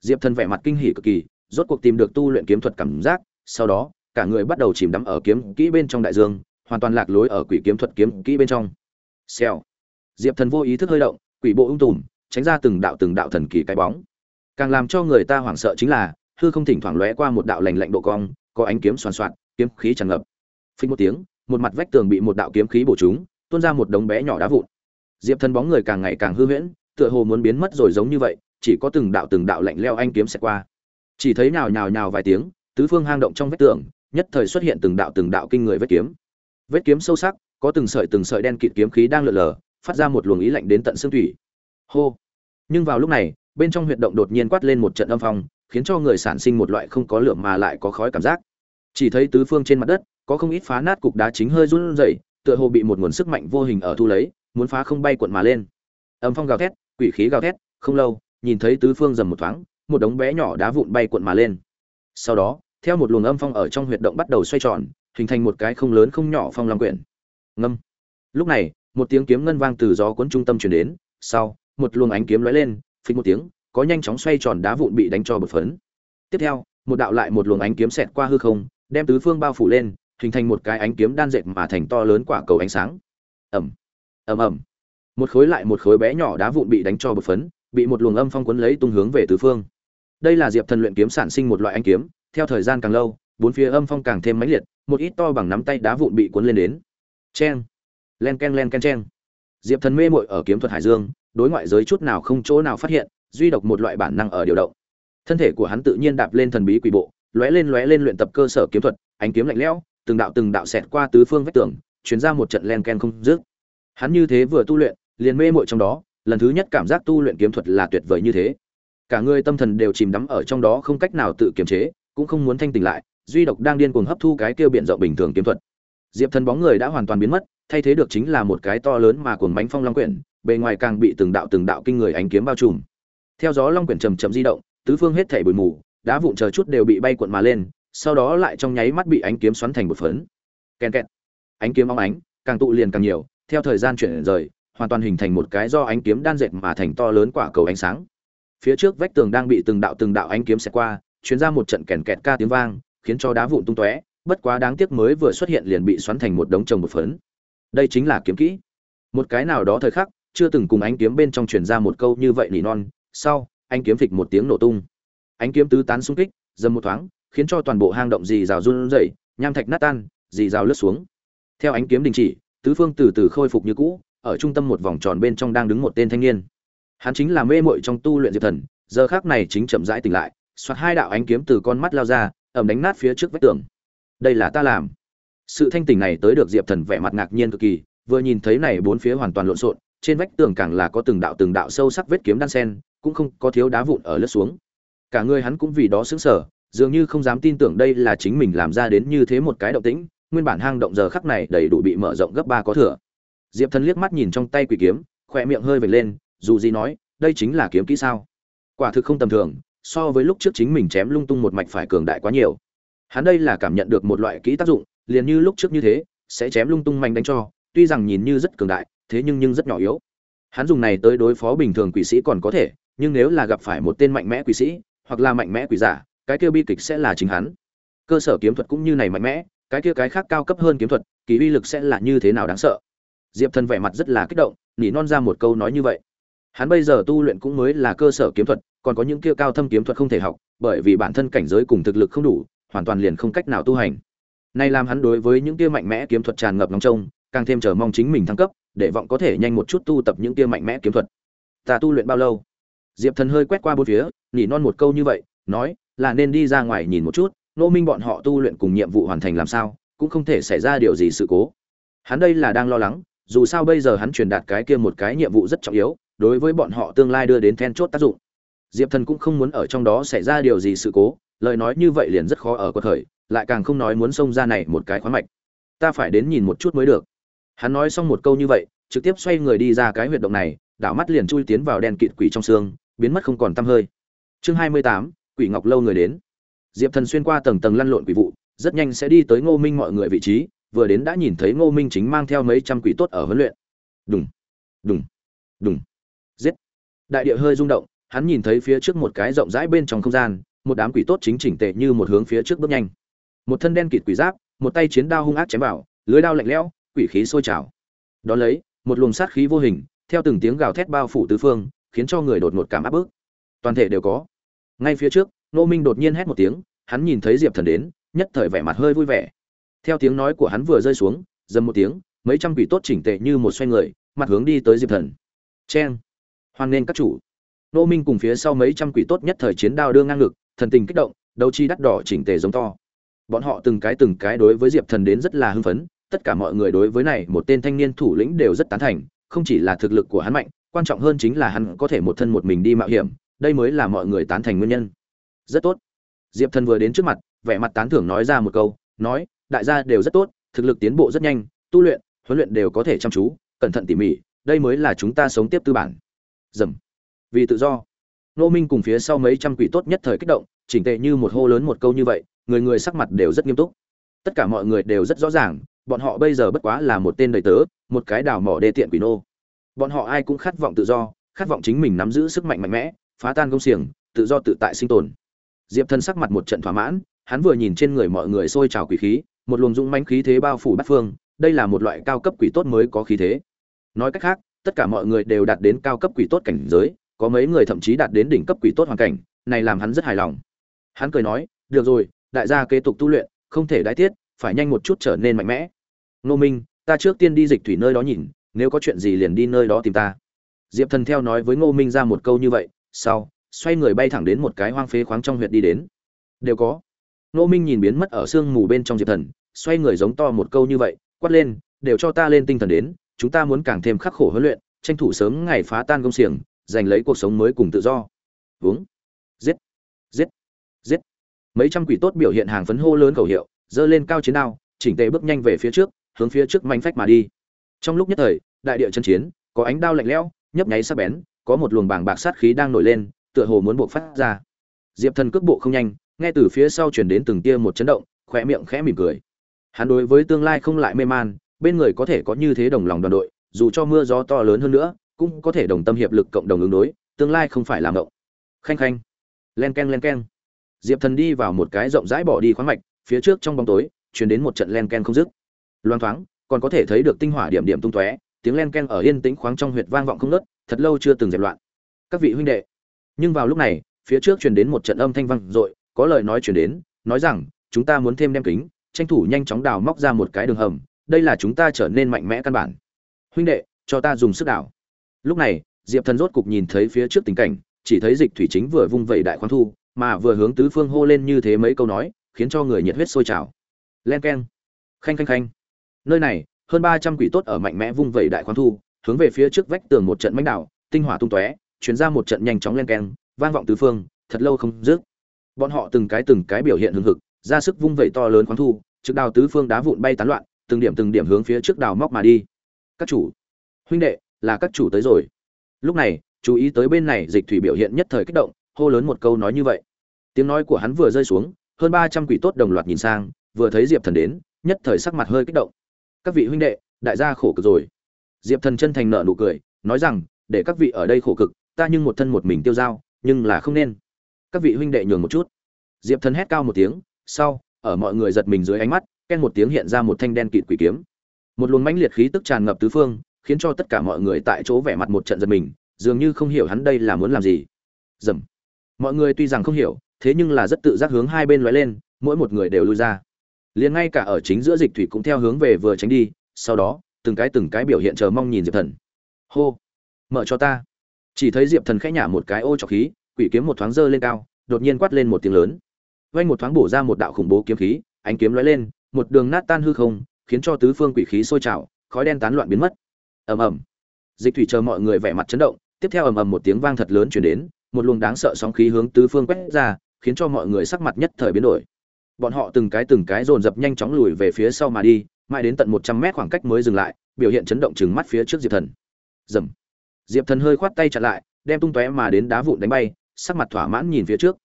Diệp thần vẻ mặt kinh hỉ cực kỳ, rốt cuộc tìm được tu luyện kiếm thuật cảm giác, sau đó, cả người bắt đầu chìm đắm ở kiếm kỹ bên trong đại dương hoàn toàn lạc lối ở quỷ kiếm thuật kiếm kỹ bên trong. Xèo. Diệp thần vô ý thức hơi động, quỷ bộ ung tùm, tránh ra từng đạo từng đạo thần kỳ cái bóng. Càng làm cho người ta hoảng sợ chính là, hư không thỉnh thoảng lóe qua một đạo lành lạnh độ cong, có ánh kiếm xoàn xoạt, kiếm khí tràn ngập. Phình một tiếng, một mặt vách tường bị một đạo kiếm khí bổ trúng, tuôn ra một đống bé nhỏ đá vụn. Diệp thần bóng người càng ngày càng hư huyễn, tựa hồ muốn biến mất rồi giống như vậy, chỉ có từng đạo từng đạo lạnh leo anh kiếm xẹt qua. Chỉ thấy nhào nhào nhào vài tiếng, tứ phương hang động trong vách tường, nhất thời xuất hiện từng đạo từng đạo kinh người vết kiếm vết kiếm sâu sắc, có từng sợi từng sợi đen kịt kiếm khí đang lượn lờ, phát ra một luồng ý lạnh đến tận xương thủy. Hô! Nhưng vào lúc này, bên trong huyệt động đột nhiên quát lên một trận âm phong, khiến cho người sản sinh một loại không có lửa mà lại có khói cảm giác. Chỉ thấy tứ phương trên mặt đất, có không ít phá nát cục đá chính hơi run rẩy, tựa hồ bị một nguồn sức mạnh vô hình ở thu lấy, muốn phá không bay cuộn mà lên. Âm phong gào thét, quỷ khí gào thét, không lâu, nhìn thấy tứ phương dầm một thoáng, một đống bé nhỏ đá vụn bay cuộn mà lên. Sau đó, theo một luồng âm phong ở trong huyệt động bắt đầu xoay tròn hình thành một cái không lớn không nhỏ phong long quyển. Ngâm. Lúc này, một tiếng kiếm ngân vang từ gió cuốn trung tâm truyền đến, sau, một luồng ánh kiếm lóe lên phình một tiếng, có nhanh chóng xoay tròn đá vụn bị đánh cho bột phấn. Tiếp theo, một đạo lại một luồng ánh kiếm xẹt qua hư không, đem tứ phương bao phủ lên, hình thành một cái ánh kiếm đan dệt mà thành to lớn quả cầu ánh sáng. Ẩm. Ẩm ẩm. Một khối lại một khối bé nhỏ đá vụn bị đánh cho bột phấn, bị một luồng âm phong cuốn lấy tung hướng về tứ phương. Đây là diệp thần luyện kiếm sản sinh một loại ánh kiếm, theo thời gian càng lâu bốn phía âm phong càng thêm mãnh liệt một ít to bằng nắm tay đá vụn bị cuốn lên đến. Chen, len ken len ken chen. diệp thần mê muội ở kiếm thuật hải dương đối ngoại giới chút nào không chỗ nào phát hiện duy độc một loại bản năng ở điều động. Thân thể của hắn tự nhiên đạp lên thần bí quỷ bộ lóe lên lóe lên luyện tập cơ sở kiếm thuật ánh kiếm lạnh lẽo từng đạo từng đạo xẹt qua tứ phương vách tường truyền ra một trận len ken không dứt. Hắn như thế vừa tu luyện liền mê muội trong đó lần thứ nhất cảm giác tu luyện kiếm thuật là tuyệt vời như thế. Cả người tâm thần đều chìm đắm ở trong đó không cách nào tự kiềm chế cũng không muốn thanh tỉnh lại duy độc đang điên cuồng hấp thu cái kia biện rộng bình thường kiếm thuật. Diệp thần bóng người đã hoàn toàn biến mất, thay thế được chính là một cái to lớn mà cuồng bánh phong long quyển, bề ngoài càng bị từng đạo từng đạo kinh người ánh kiếm bao trùm. Theo gió long quyển chầm chậm di động, tứ phương hết thảy bụi mù, đá vụn chờ chút đều bị bay cuộn mà lên, sau đó lại trong nháy mắt bị ánh kiếm xoắn thành một phấn. Kèn kẹt. Ánh kiếm óng ánh, càng tụ liền càng nhiều, theo thời gian chuyển rời, hoàn toàn hình thành một cái do ánh kiếm đan dệt mà thành to lớn quả cầu ánh sáng. Phía trước vách tường đang bị từng đạo từng đạo ánh kiếm xẹt qua chuyến ra một trận kèn kẹt ca tiếng vang khiến cho đá vụn tung tóe, bất quá đáng tiếc mới vừa xuất hiện liền bị xoắn thành một đống chồng một phấn. Đây chính là kiếm kỹ. Một cái nào đó thời khắc, chưa từng cùng ánh kiếm bên trong truyền ra một câu như vậy nỉ non, sau anh kiếm phịch một tiếng nổ tung. Ánh kiếm tứ tán xung kích, dầm một thoáng, khiến cho toàn bộ hang động dì rào run rẩy, nham thạch nát tan, dì rào lướt xuống. Theo ánh kiếm đình chỉ, tứ phương từ từ khôi phục như cũ, ở trung tâm một vòng tròn bên trong đang đứng một tên thanh niên. Hắn chính là mê muội trong tu luyện diệp thần, giờ khác này chính chậm rãi tỉnh lại xoát hai đạo ánh kiếm từ con mắt lao ra ẩm đánh nát phía trước vách tường. Đây là ta làm. Sự thanh tỉnh này tới được diệp thần vẻ mặt ngạc nhiên cực kỳ, vừa nhìn thấy này bốn phía hoàn toàn lộn xộn, trên vách tường càng là có từng đạo từng đạo sâu sắc vết kiếm đan sen, cũng không có thiếu đá vụn ở lướt xuống. Cả người hắn cũng vì đó sững sờ, dường như không dám tin tưởng đây là chính mình làm ra đến như thế một cái động tĩnh, nguyên bản hang động giờ khắc này đầy đủ bị mở rộng gấp ba có thừa. Diệp thần liếc mắt nhìn trong tay quỷ kiếm, khỏe miệng hơi vệt lên, dù gì nói, đây chính là kiếm kỹ sao? Quả thực không tầm thường so với lúc trước chính mình chém lung tung một mạch phải cường đại quá nhiều. Hắn đây là cảm nhận được một loại kỹ tác dụng, liền như lúc trước như thế, sẽ chém lung tung mạnh đánh cho, tuy rằng nhìn như rất cường đại, thế nhưng nhưng rất nhỏ yếu. Hắn dùng này tới đối phó bình thường quỷ sĩ còn có thể, nhưng nếu là gặp phải một tên mạnh mẽ quỷ sĩ, hoặc là mạnh mẽ quỷ giả, cái kia bi kịch sẽ là chính hắn. Cơ sở kiếm thuật cũng như này mạnh mẽ, cái kia cái khác cao cấp hơn kiếm thuật, kỳ uy lực sẽ là như thế nào đáng sợ? Diệp thần vẻ mặt rất là kích động, nỉ non ra một câu nói như vậy hắn bây giờ tu luyện cũng mới là cơ sở kiếm thuật, còn có những kia cao thâm kiếm thuật không thể học, bởi vì bản thân cảnh giới cùng thực lực không đủ, hoàn toàn liền không cách nào tu hành. Nay làm hắn đối với những kia mạnh mẽ kiếm thuật tràn ngập nóng trông, càng thêm chờ mong chính mình thăng cấp, để vọng có thể nhanh một chút tu tập những kia mạnh mẽ kiếm thuật. Ta tu luyện bao lâu? Diệp thần hơi quét qua bốn phía nhỉ non một câu như vậy, nói, là nên đi ra ngoài nhìn một chút nô minh bọn họ tu luyện cùng nhiệm vụ hoàn thành làm sao, cũng không thể xảy ra điều gì sự cố. Hắn đây là đang lo lắng, dù sao bây giờ hắn truyền đạt cái kia một cái nhiệm vụ rất trọng yếu đối với bọn họ tương lai đưa đến then chốt tác dụng. Diệp thần cũng không muốn ở trong đó xảy ra điều gì sự cố, lời nói như vậy liền rất khó ở cuộc khởi, lại càng không nói muốn xông ra này một cái khoáng mạch. Ta phải đến nhìn một chút mới được. Hắn nói xong một câu như vậy, trực tiếp xoay người đi ra cái huyệt động này, đảo mắt liền chui tiến vào đen kịt quỷ trong xương, biến mất không còn tăm hơi. Chương hai mươi tám, quỷ ngọc lâu người đến. Diệp thần xuyên qua tầng tầng lăn lộn quỷ vụ, rất nhanh sẽ đi tới ngô minh mọi người vị trí, vừa đến đã nhìn thấy ngô minh chính mang theo mấy trăm quỷ tốt ở huấn luyện. Đùng đùng đùng đại địa hơi rung động, hắn nhìn thấy phía trước một cái rộng rãi bên trong không gian, một đám quỷ tốt chính chỉnh tề như một hướng phía trước bước nhanh. Một thân đen kịt quỷ giáp, một tay chiến đao hung ác chém vào, lưới đao lạnh lẽo, quỷ khí sôi trào. Đó lấy, một luồng sát khí vô hình, theo từng tiếng gào thét bao phủ tứ phương, khiến cho người đột ngột cảm áp bức. Toàn thể đều có. Ngay phía trước nô minh đột nhiên hét một tiếng, hắn nhìn thấy diệp thần đến, nhất thời vẻ mặt hơi vui vẻ. Theo tiếng nói của hắn vừa rơi xuống, dầm một tiếng, mấy trăm quỷ tốt chỉnh tề như một xoay người, mặt hướng đi tới diệp thần. Cheng! Hoan nghênh các chủ. Nô minh cùng phía sau mấy trăm quỷ tốt nhất thời chiến đao đưa ngang ngực, thần tình kích động, đấu chi đắt đỏ chỉnh tề giống to. Bọn họ từng cái từng cái đối với diệp thần đến rất là hưng phấn, tất cả mọi người đối với này một tên thanh niên thủ lĩnh đều rất tán thành, không chỉ là thực lực của hắn mạnh, quan trọng hơn chính là hắn có thể một thân một mình đi mạo hiểm, đây mới là mọi người tán thành nguyên nhân. Rất tốt. Diệp thần vừa đến trước mặt, vẻ mặt tán thưởng nói ra một câu, nói, đại gia đều rất tốt, thực lực tiến bộ rất nhanh, tu luyện, huấn luyện đều có thể chăm chú, cẩn thận tỉ mỉ, đây mới là chúng ta sống tiếp tư bản dầm. Vì tự do. Nô minh cùng phía sau mấy trăm quỷ tốt nhất thời kích động, chỉnh tệ như một hô lớn một câu như vậy, người người sắc mặt đều rất nghiêm túc. Tất cả mọi người đều rất rõ ràng, bọn họ bây giờ bất quá là một tên đầy tớ, một cái đào mỏ đê tiện quỷ nô. Bọn họ ai cũng khát vọng tự do, khát vọng chính mình nắm giữ sức mạnh mạnh mẽ, phá tan công xiềng, tự do tự tại sinh tồn. Diệp thân sắc mặt một trận thỏa mãn, hắn vừa nhìn trên người mọi người sôi trào quỷ khí, một luồng dũng mãnh khí thế bao phủ bát phương, đây là một loại cao cấp quỷ tốt mới có khí thế. Nói cách khác tất cả mọi người đều đạt đến cao cấp quỷ tốt cảnh giới, có mấy người thậm chí đạt đến đỉnh cấp quỷ tốt hoàn cảnh, này làm hắn rất hài lòng. Hắn cười nói, được rồi, đại gia kế tục tu luyện, không thể đái tiết, phải nhanh một chút trở nên mạnh mẽ. Ngô minh, ta trước tiên đi dịch thủy nơi đó nhìn, nếu có chuyện gì liền đi nơi đó tìm ta. Diệp thần theo nói với ngô minh ra một câu như vậy, sau, xoay người bay thẳng đến một cái hoang phế khoáng trong huyệt đi đến. Đều có. Ngô minh nhìn biến mất ở sương mù bên trong diệp thần, xoay người giống to một câu như vậy, quát lên, đều cho ta lên tinh thần đến chúng ta muốn càng thêm khắc khổ huấn luyện, tranh thủ sớm ngày phá tan công xiềng, giành lấy cuộc sống mới cùng tự do. Uống giết. Giết. Giết. Mấy trăm quỷ tốt biểu hiện hàng phấn hô lớn khẩu hiệu dơ lên cao chiến đao, chỉnh tề bước nhanh về phía trước, hướng phía trước manh phách mà đi. Trong lúc nhất thời, đại địa chân chiến, có ánh đao lạnh lẽo, nhấp nháy sắc bén, có một luồng bảng bạc sát khí đang nổi lên, tựa hồ muốn buộc phát ra. Diệp thần cước bộ không nhanh, nghe từ phía sau chuyển đến từng tia một chấn động khỏe miệng khẽ mỉm cười. Hắn đối với tương lai không lại mê man bên người có thể có như thế đồng lòng đoàn đội, dù cho mưa gió to lớn hơn nữa, cũng có thể đồng tâm hiệp lực cộng đồng ứng đối, tương lai không phải làm động khanh khanh. Len k e n len k e n diệp thần đi vào một cái rộng rãi bỏ đi khoáng mạch, phía trước trong bóng tối chuyển đến một trận len ken không dứt. Loang thoáng, còn có thể thấy được tinh hỏa điểm điểm tung tóe, tiếng len ken ở yên tĩnh khoáng trong huyệt vang vọng không ngớt, thật lâu chưa từng dẹp loạn. Các vị huynh đệ. Nhưng vào lúc này, phía trước truyền đến một trận âm thanh vang i có lời nói truyền đến, nói rằng, chúng ta muốn thêm đem kính, tranh thủ nhanh chóng đào móc ra một cái đường hầm đây là chúng ta trở nên mạnh mẽ căn bản. Huynh đệ cho ta dùng sức đào lúc này diệp thần rốt cục nhìn thấy phía trước tình cảnh chỉ thấy dịch thủy chính vừa vung vẩy đại khoáng thu mà vừa hướng tứ phương hô lên như thế mấy câu nói khiến cho người nhiệt huyết sôi trào. Len keng khanh khanh khanh. Nơi này hơn ba trăm quỷ tốt ở mạnh mẽ vung vẩy đại khoáng thu hướng về phía trước vách tường một trận mãnh đảo, tinh hỏa tung tóe chuyển ra một trận nhanh chóng len keng vang vọng tứ phương thật lâu không dứt. Bọn họ từng cái từng cái biểu hiện hưng hực ra sức vung vẩy to lớn khoáng thu trực đào tứ phương đá vụn bay tán loạn từng điểm từng điểm hướng phía trước đào móc mà đi. Các chủ, huynh đệ, là các chủ tới rồi. Lúc này, chú ý tới bên này dịch thủy biểu hiện nhất thời kích động, hô lớn một câu nói như vậy. Tiếng nói của hắn vừa rơi xuống, hơn ba trăm quỷ tốt đồng loạt nhìn sang, vừa thấy diệp thần đến, nhất thời sắc mặt hơi kích động. Các vị huynh đệ, đại gia khổ cực rồi. Diệp thần chân thành nợ nụ cười, nói rằng, để các vị ở đây khổ cực, ta nhưng một thân một mình tiêu dao nhưng là không nên. Các vị huynh đệ nhường một chút. Diệp thần hét cao một tiếng, sau, ở mọi người giật mình dưới ánh mắt ken một tiếng hiện ra một thanh đen kịt quỷ kiếm. Một luồng mãnh liệt khí tức tràn ngập tứ phương, khiến cho tất cả mọi người tại chỗ vẻ mặt một trận giật mình, dường như không hiểu hắn đây là muốn làm gì. Dầm. Mọi người tuy rằng không hiểu, thế nhưng là rất tự giác hướng hai bên lóe lên, mỗi một người đều lui ra. Liền ngay cả ở chính giữa dịch thủy cũng theo hướng về vừa tránh đi, sau đó, từng cái từng cái biểu hiện chờ mong nhìn diệp thần. Hô. Mở cho ta. Chỉ thấy diệp thần khẽ nhả một cái ô trọc khí, quỷ kiếm một thoáng dơ lên cao, đột nhiên quát lên một tiếng lớn. Vanh một thoáng bổ ra một đạo khủng bố kiếm khí, ánh kiếm lóe lên một đường nát tan hư không, khiến cho tứ phương quỷ khí sôi trào, khói đen tán loạn biến mất. Ầm ầm. Dịch thủy chờ mọi người vẻ mặt chấn động, tiếp theo ầm ầm một tiếng vang thật lớn chuyển đến, một luồng đáng sợ sóng khí hướng tứ phương quét ra, khiến cho mọi người sắc mặt nhất thời biến đổi. Bọn họ từng cái từng cái dồn dập nhanh chóng lùi về phía sau mà đi, mãi đến tận một trăm mét khoảng cách mới dừng lại, biểu hiện chấn động chừng mắt phía trước diệp thần. Dầm diệp thần hơi khoát tay chặn lại, đem tung tóe mà đến đá vụn đánh bay, sắc mặt thỏa mãn nhìn phía trước.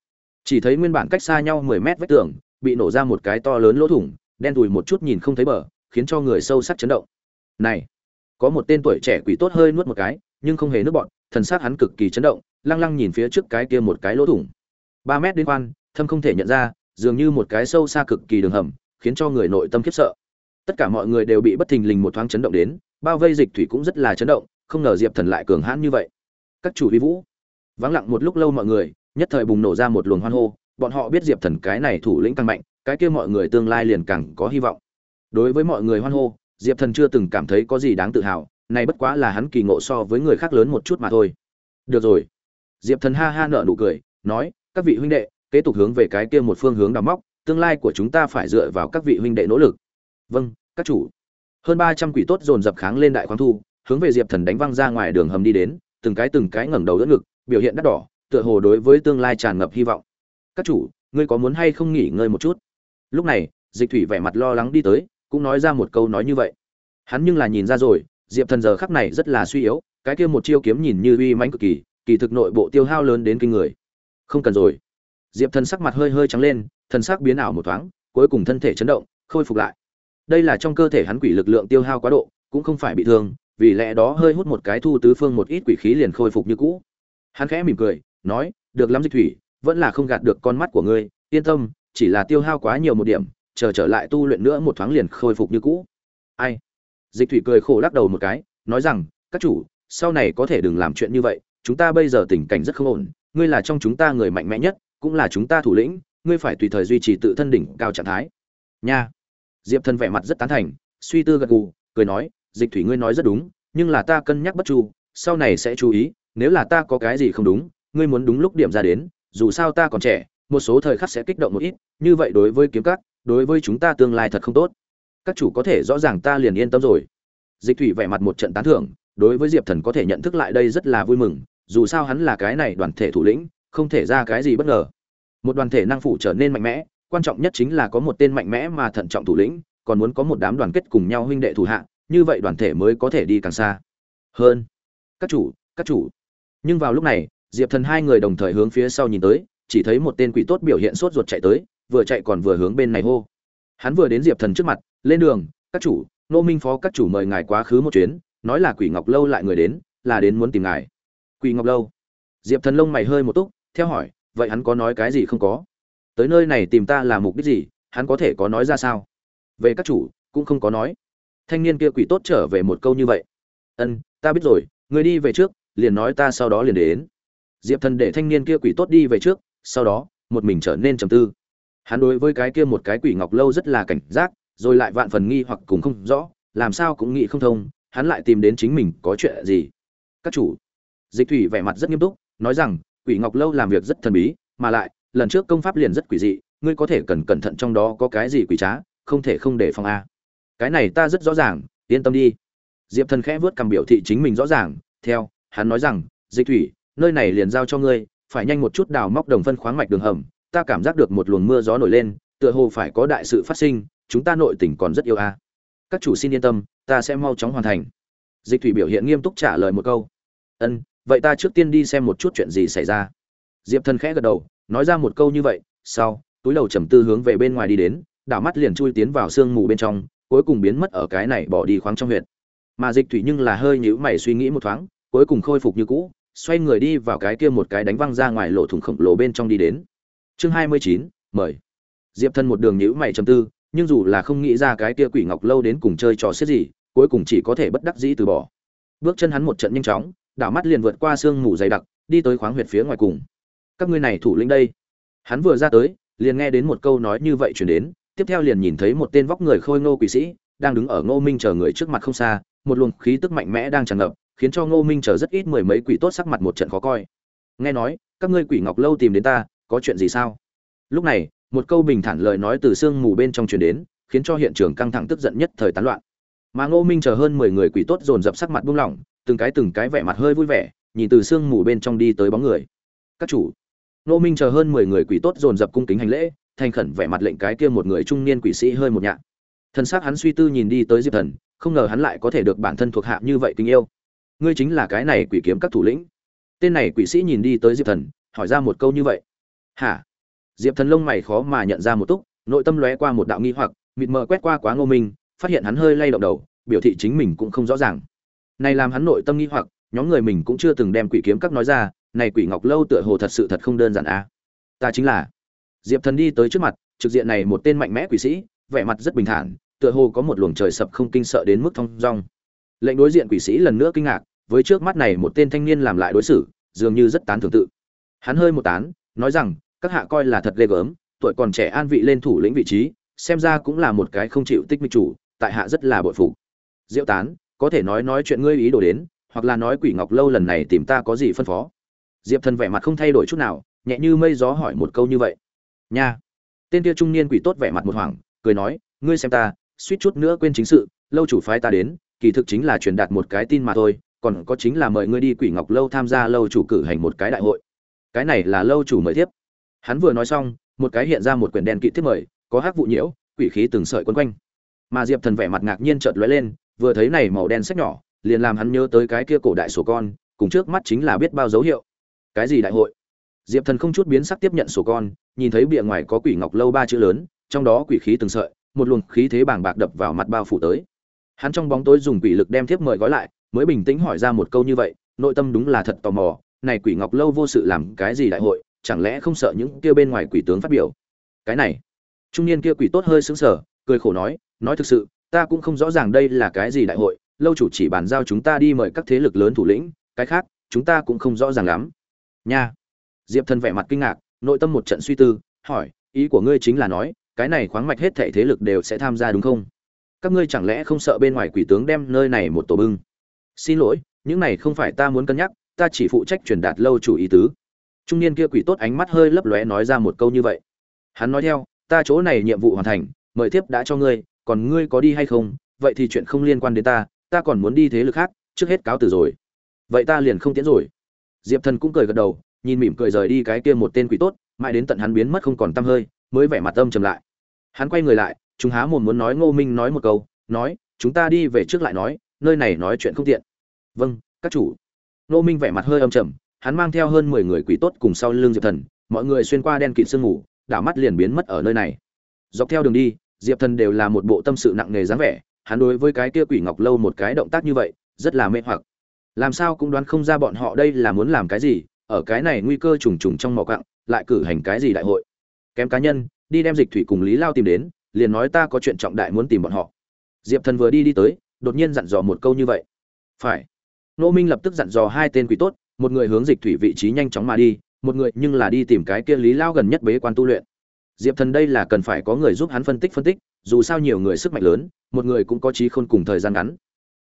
Chỉ thấy nguyên bản cách xa nhau mười mét vách tường, bị nổ ra một cái to lớn lỗ thủng đen đùi một chút nhìn không thấy bờ, khiến cho người sâu sắc chấn động. Này, có một tên tuổi trẻ quỷ tốt hơi nuốt một cái, nhưng không hề nước bọn, thần xác hắn cực kỳ chấn động, lăng lăng nhìn phía trước cái kia một cái lỗ thủng. Ba mét đến quan, thâm không thể nhận ra, dường như một cái sâu xa cực kỳ đường hầm, khiến cho người nội tâm khiếp sợ. Tất cả mọi người đều bị bất thình lình một thoáng chấn động đến, bao vây dịch thủy cũng rất là chấn động, không ngờ diệp thần lại cường hãn như vậy. Các chủ vi vũ. Vắng lặng một lúc lâu mọi người, nhất thời bùng nổ ra một luồng hoan hô, bọn họ biết diệp thần cái này thủ lĩnh càng mạnh cái kia mọi người tương lai liền càng có hy vọng. Đối với mọi người hoan hô, diệp thần chưa từng cảm thấy có gì đáng tự hào, này bất quá là hắn kỳ ngộ so với người khác lớn một chút mà thôi. Được rồi. Diệp thần ha ha nở nụ cười, nói, các vị huynh đệ, kế tục hướng về cái kia một phương hướng đào móc, tương lai của chúng ta phải dựa vào các vị huynh đệ nỗ lực. Vâng các chủ. Hơn ba trăm quỷ tốt dồn dập kháng lên đại khoáng thu, hướng về diệp thần đánh văng ra ngoài đường hầm đi đến, từng cái từng cái ngẩng đầu đỡ ngực, biểu hiện đắt đỏ, tựa hồ đối với tương lai tràn ngập hy vọng. Các chủ, ngươi có muốn hay không nghỉ ngơi một chút? Lúc này, dịch thủy vẻ mặt lo lắng đi tới, cũng nói ra một câu nói như vậy. Hắn nhưng là nhìn ra rồi, diệp thần giờ khắc này rất là suy yếu, cái kia một chiêu kiếm nhìn như uy mãnh cực kỳ kỳ thực nội bộ tiêu hao lớn đến kinh người. Không cần rồi. Diệp thần sắc mặt hơi hơi trắng lên, thần sắc biến ảo một thoáng, cuối cùng thân thể chấn động, khôi phục lại. Đây là trong cơ thể hắn quỷ lực lượng tiêu hao quá độ, cũng không phải bị thương, vì lẽ đó hơi hút một cái thu tứ phương một ít quỷ khí liền khôi phục như cũ. Hắn khẽ mỉm cười, nói, được lắm dịch thủy, vẫn là không gạt được con mắt của ngươi, yên tâm chỉ là tiêu hao quá nhiều một điểm, chờ trở lại tu luyện nữa một thoáng liền khôi phục như cũ. Ai? Dịch thủy cười khổ lắc đầu một cái, nói rằng, các chủ, sau này có thể đừng làm chuyện như vậy, chúng ta bây giờ tình cảnh rất không ổn, ngươi là trong chúng ta người mạnh mẽ nhất, cũng là chúng ta thủ lĩnh, ngươi phải tùy thời duy trì tự thân đỉnh cao trạng thái. Nha. Diệp thần vẻ mặt rất tán thành, suy tư gật gù, cười nói, dịch thủy ngươi nói rất đúng, nhưng là ta cân nhắc bất chu, sau này sẽ chú ý, nếu là ta có cái gì không đúng, ngươi muốn đúng lúc điểm ra đến, dù sao ta còn trẻ một số thời khắc sẽ kích động một ít, như vậy đối với kiếm các, đối với chúng ta tương lai thật không tốt. Các chủ có thể rõ ràng ta liền yên tâm rồi. Dịch thủy vẻ mặt một trận tán thưởng, đối với diệp thần có thể nhận thức lại đây rất là vui mừng, dù sao hắn là cái này đoàn thể thủ lĩnh, không thể ra cái gì bất ngờ. Một đoàn thể năng phụ trở nên mạnh mẽ, quan trọng nhất chính là có một tên mạnh mẽ mà thận trọng thủ lĩnh, còn muốn có một đám đoàn kết cùng nhau huynh đệ thủ hạ, như vậy đoàn thể mới có thể đi càng xa. Hơn, các chủ các chủ. Nhưng vào lúc này, diệp thần hai người đồng thời hướng phía sau nhìn tới chỉ thấy một tên quỷ tốt biểu hiện sốt ruột chạy tới, vừa chạy còn vừa hướng bên này hô. Hắn vừa đến diệp thần trước mặt, lên đường, các chủ, nô minh phó các chủ mời ngài quá khứ một chuyến, nói là quỷ ngọc lâu lại người đến, là đến muốn tìm ngài. Quỷ ngọc lâu? Diệp thần lông mày hơi một túc, theo hỏi, vậy hắn có nói cái gì không có? Tới nơi này tìm ta là mục đích gì, hắn có thể có nói ra sao? Về các chủ, cũng không có nói. Thanh niên kia quỷ tốt trở về một câu như vậy. Ân, ta biết rồi, người đi về trước, liền nói ta sau đó liền đến. Diệp thần để thanh niên kia quỷ tốt đi về trước sau đó, một mình trở nên trầm tư. Hắn đối với cái kia một cái quỷ ngọc lâu rất là cảnh giác, rồi lại vạn phần nghi hoặc cùng không rõ, làm sao cũng nghĩ không thông, hắn lại tìm đến chính mình có chuyện gì. Các chủ, dịch thủy vẻ mặt rất nghiêm túc, nói rằng, quỷ ngọc lâu làm việc rất thần bí, mà lại, lần trước công pháp liền rất quỷ dị, ngươi có thể cần cẩn thận trong đó có cái gì quỷ trá, không thể không để phòng a. Cái này ta rất rõ ràng, yên tâm đi. Diệp thần khẽ vớt cầm biểu thị chính mình rõ ràng, theo, hắn nói rằng, dịch thủy, nơi này liền giao cho ngươi phải nhanh một chút đào móc đồng phân khoáng mạch đường hầm, ta cảm giác được một luồng mưa gió nổi lên, tựa hồ phải có đại sự phát sinh, chúng ta nội tỉnh còn rất yêu a. Các chủ xin yên tâm, ta sẽ mau chóng hoàn thành. Dịch thủy biểu hiện nghiêm túc trả lời một câu. Ân, vậy ta trước tiên đi xem một chút chuyện gì xảy ra. Diệp thần khẽ gật đầu, nói ra một câu như vậy, sau, túi đầu trầm tư hướng về bên ngoài đi đến, đảo mắt liền chui tiến vào sương mù bên trong, cuối cùng biến mất ở cái này bỏ đi khoáng trong huyệt. Mà dịch thủy nhưng là hơi nhữ mày suy nghĩ một thoáng, cuối cùng khôi phục như cũ xoay người đi vào cái kia một cái đánh văng ra ngoài lỗ thủng khổng lồ bên trong đi đến. Chương hai mươi chín, mời. Diệp thân một đường nhíu mày trầm tư, nhưng dù là không nghĩ ra cái kia quỷ ngọc lâu đến cùng chơi trò xiết gì, cuối cùng chỉ có thể bất đắc dĩ từ bỏ. Bước chân hắn một trận nhanh chóng, đảo mắt liền vượt qua sương mù dày đặc, đi tới khoáng huyệt phía ngoài cùng. Các ngươi này thủ lĩnh đây. Hắn vừa ra tới, liền nghe đến một câu nói như vậy truyền đến, tiếp theo liền nhìn thấy một tên vóc người khôi ngô quỷ sĩ, đang đứng ở ngô minh chờ người trước mặt không xa, một luồng khí tức mạnh mẽ đang tràn ngập khiến cho ngô minh chờ rất ít mười mấy quỷ tốt sắc mặt một trận khó coi. Nghe nói, các ngươi quỷ ngọc lâu tìm đến ta, có chuyện gì sao? Lúc này, một câu bình thản lời nói từ sương mù bên trong truyền đến, khiến cho hiện trường căng thẳng tức giận nhất thời tán loạn. Mà ngô minh chờ hơn mười người quỷ tốt dồn dập sắc mặt buông lỏng, từng cái từng cái vẻ mặt hơi vui vẻ, nhìn từ sương mù bên trong đi tới bóng người. Các chủ. Ngô minh chờ hơn mười người quỷ tốt dồn dập cung kính hành lễ, thành khẩn vẻ mặt lệnh cái kia một người trung niên quỷ sĩ hơi một nhạc thân xác hắn suy tư nhìn đi tới diệp thần, không ngờ hắn lại có thể được bản thân thuộc hạ như vậy tình yêu ngươi chính là cái này quỷ kiếm các thủ lĩnh. Tên này quỷ sĩ nhìn đi tới diệp thần, hỏi ra một câu như vậy. Hả? Diệp thần lông mày khó mà nhận ra một túc, nội tâm lóe qua một đạo nghi hoặc, mịt mờ quét qua quá ngô minh, phát hiện hắn hơi lay động đầu, biểu thị chính mình cũng không rõ ràng. Này làm hắn nội tâm nghi hoặc, nhóm người mình cũng chưa từng đem quỷ kiếm các nói ra, này quỷ ngọc lâu tựa hồ thật sự thật không đơn giản à? Ta chính là. Diệp thần đi tới trước mặt, trực diện này một tên mạnh mẽ quỷ sĩ, vẻ mặt rất bình thản, tựa hồ có một luồng trời sập không kinh sợ đến mức thong dong. Lệnh đối diện quỷ sĩ lần nữa kinh ngạc với trước mắt này một tên thanh niên làm lại đối xử, dường như rất tán thưởng tự. Hắn hơi một tán, nói rằng, các hạ coi là thật ghê gớm, tuổi còn trẻ an vị lên thủ lĩnh vị trí, xem ra cũng là một cái không chịu tích mịch chủ, tại hạ rất là bội phục. Diệu tán, có thể nói nói chuyện ngươi ý đồ đến, hoặc là nói quỷ ngọc lâu lần này tìm ta có gì phân phó. Diệp thần vẻ mặt không thay đổi chút nào, nhẹ như mây gió hỏi một câu như vậy. Nha. Tên kia trung niên quỷ tốt vẻ mặt một hoảng, cười nói, ngươi xem ta, suýt chút nữa quên chính sự, lâu chủ phái ta đến, kỳ thực chính là truyền đạt một cái tin mà thôi còn có chính là mời ngươi đi quỷ ngọc lâu tham gia lâu chủ cử hành một cái đại hội. Cái này là lâu chủ mời tiếp hắn vừa nói xong, một cái hiện ra một quyển đen kỵ tiếp mời, có hắc vụ nhiễu, quỷ khí từng sợi quấn quanh. Mà diệp thần vẻ mặt ngạc nhiên chợt lóe lên, vừa thấy này màu đen sách nhỏ, liền làm hắn nhớ tới cái kia cổ đại sổ con, cùng trước mắt chính là biết bao dấu hiệu. Cái gì đại hội? Diệp thần không chút biến sắc tiếp nhận sổ con, nhìn thấy bìa ngoài có quỷ ngọc lâu ba chữ lớn, trong đó quỷ khí từng sợi, một luồng khí thế bàng bạc đập vào mặt bao phủ tới. Hắn trong bóng tối dùng quỷ lực đem thiếp mời gói lại mới bình tĩnh hỏi ra một câu như vậy, nội tâm đúng là thật tò mò, này quỷ ngọc lâu vô sự làm cái gì đại hội, chẳng lẽ không sợ những kia bên ngoài quỷ tướng phát biểu? Cái này, trung niên kia quỷ tốt hơi sững sờ, cười khổ nói nói thực sự, ta cũng không rõ ràng đây là cái gì đại hội, lâu chủ chỉ bàn giao chúng ta đi mời các thế lực lớn thủ lĩnh, cái khác, chúng ta cũng không rõ ràng lắm. Nha. Diệp thần vẻ mặt kinh ngạc, nội tâm một trận suy tư, hỏi, ý của ngươi chính là nói, cái này khoáng mạch hết thảy thế lực đều sẽ tham gia đúng không? Các ngươi chẳng lẽ không sợ bên ngoài quỷ tướng đem nơi này một tổ bưng? Xin lỗi, những này không phải ta muốn cân nhắc, ta chỉ phụ trách truyền đạt lâu chủ ý tứ. Trung niên kia quỷ tốt ánh mắt hơi lấp lóe nói ra một câu như vậy. Hắn nói theo, ta chỗ này nhiệm vụ hoàn thành, mời tiếp đã cho ngươi, còn ngươi có đi hay không, vậy thì chuyện không liên quan đến ta ta còn muốn đi thế lực khác, trước hết cáo từ rồi. Vậy ta liền không tiễn rồi. Diệp thần cũng cười gật đầu, nhìn mỉm cười rời đi cái kia một tên quỷ tốt, mãi đến tận hắn biến mất không còn tăm hơi, mới vẻ mặt âm trầm lại. Hắn quay người lại chúng há mồm muốn nói ngô minh nói một câu, nói, chúng ta đi về trước lại nói nơi này nói chuyện không tiện. Vâng các chủ. Nô minh vẻ mặt hơi âm trầm, hắn mang theo hơn mười người quỷ tốt cùng sau lưng diệp thần, mọi người xuyên qua đen kịt sương ngủ đảo mắt liền biến mất ở nơi này. Dọc theo đường đi, diệp thần đều là một bộ tâm sự nặng nề dáng vẻ, hắn đối với cái kia quỷ ngọc lâu một cái động tác như vậy, rất là mê hoặc. Làm sao cũng đoán không ra bọn họ đây là muốn làm cái gì, ở cái này nguy cơ trùng trùng trong mỏ cặng lại cử hành cái gì đại hội. Kém cá nhân, đi đem dịch thủy cùng lý lao tìm đến, liền nói ta có chuyện trọng đại muốn tìm bọn họ. Diệp thần vừa đi đi tới đột nhiên dặn dò một câu như vậy. Phải. Nô minh lập tức dặn dò hai tên quỷ tốt, một người hướng dịch thủy vị trí nhanh chóng mà đi, một người nhưng là đi tìm cái kia lý lao gần nhất bế quan tu luyện. Diệp thần đây là cần phải có người giúp hắn phân tích phân tích, dù sao nhiều người sức mạnh lớn, một người cũng có trí khôn cùng thời gian ngắn.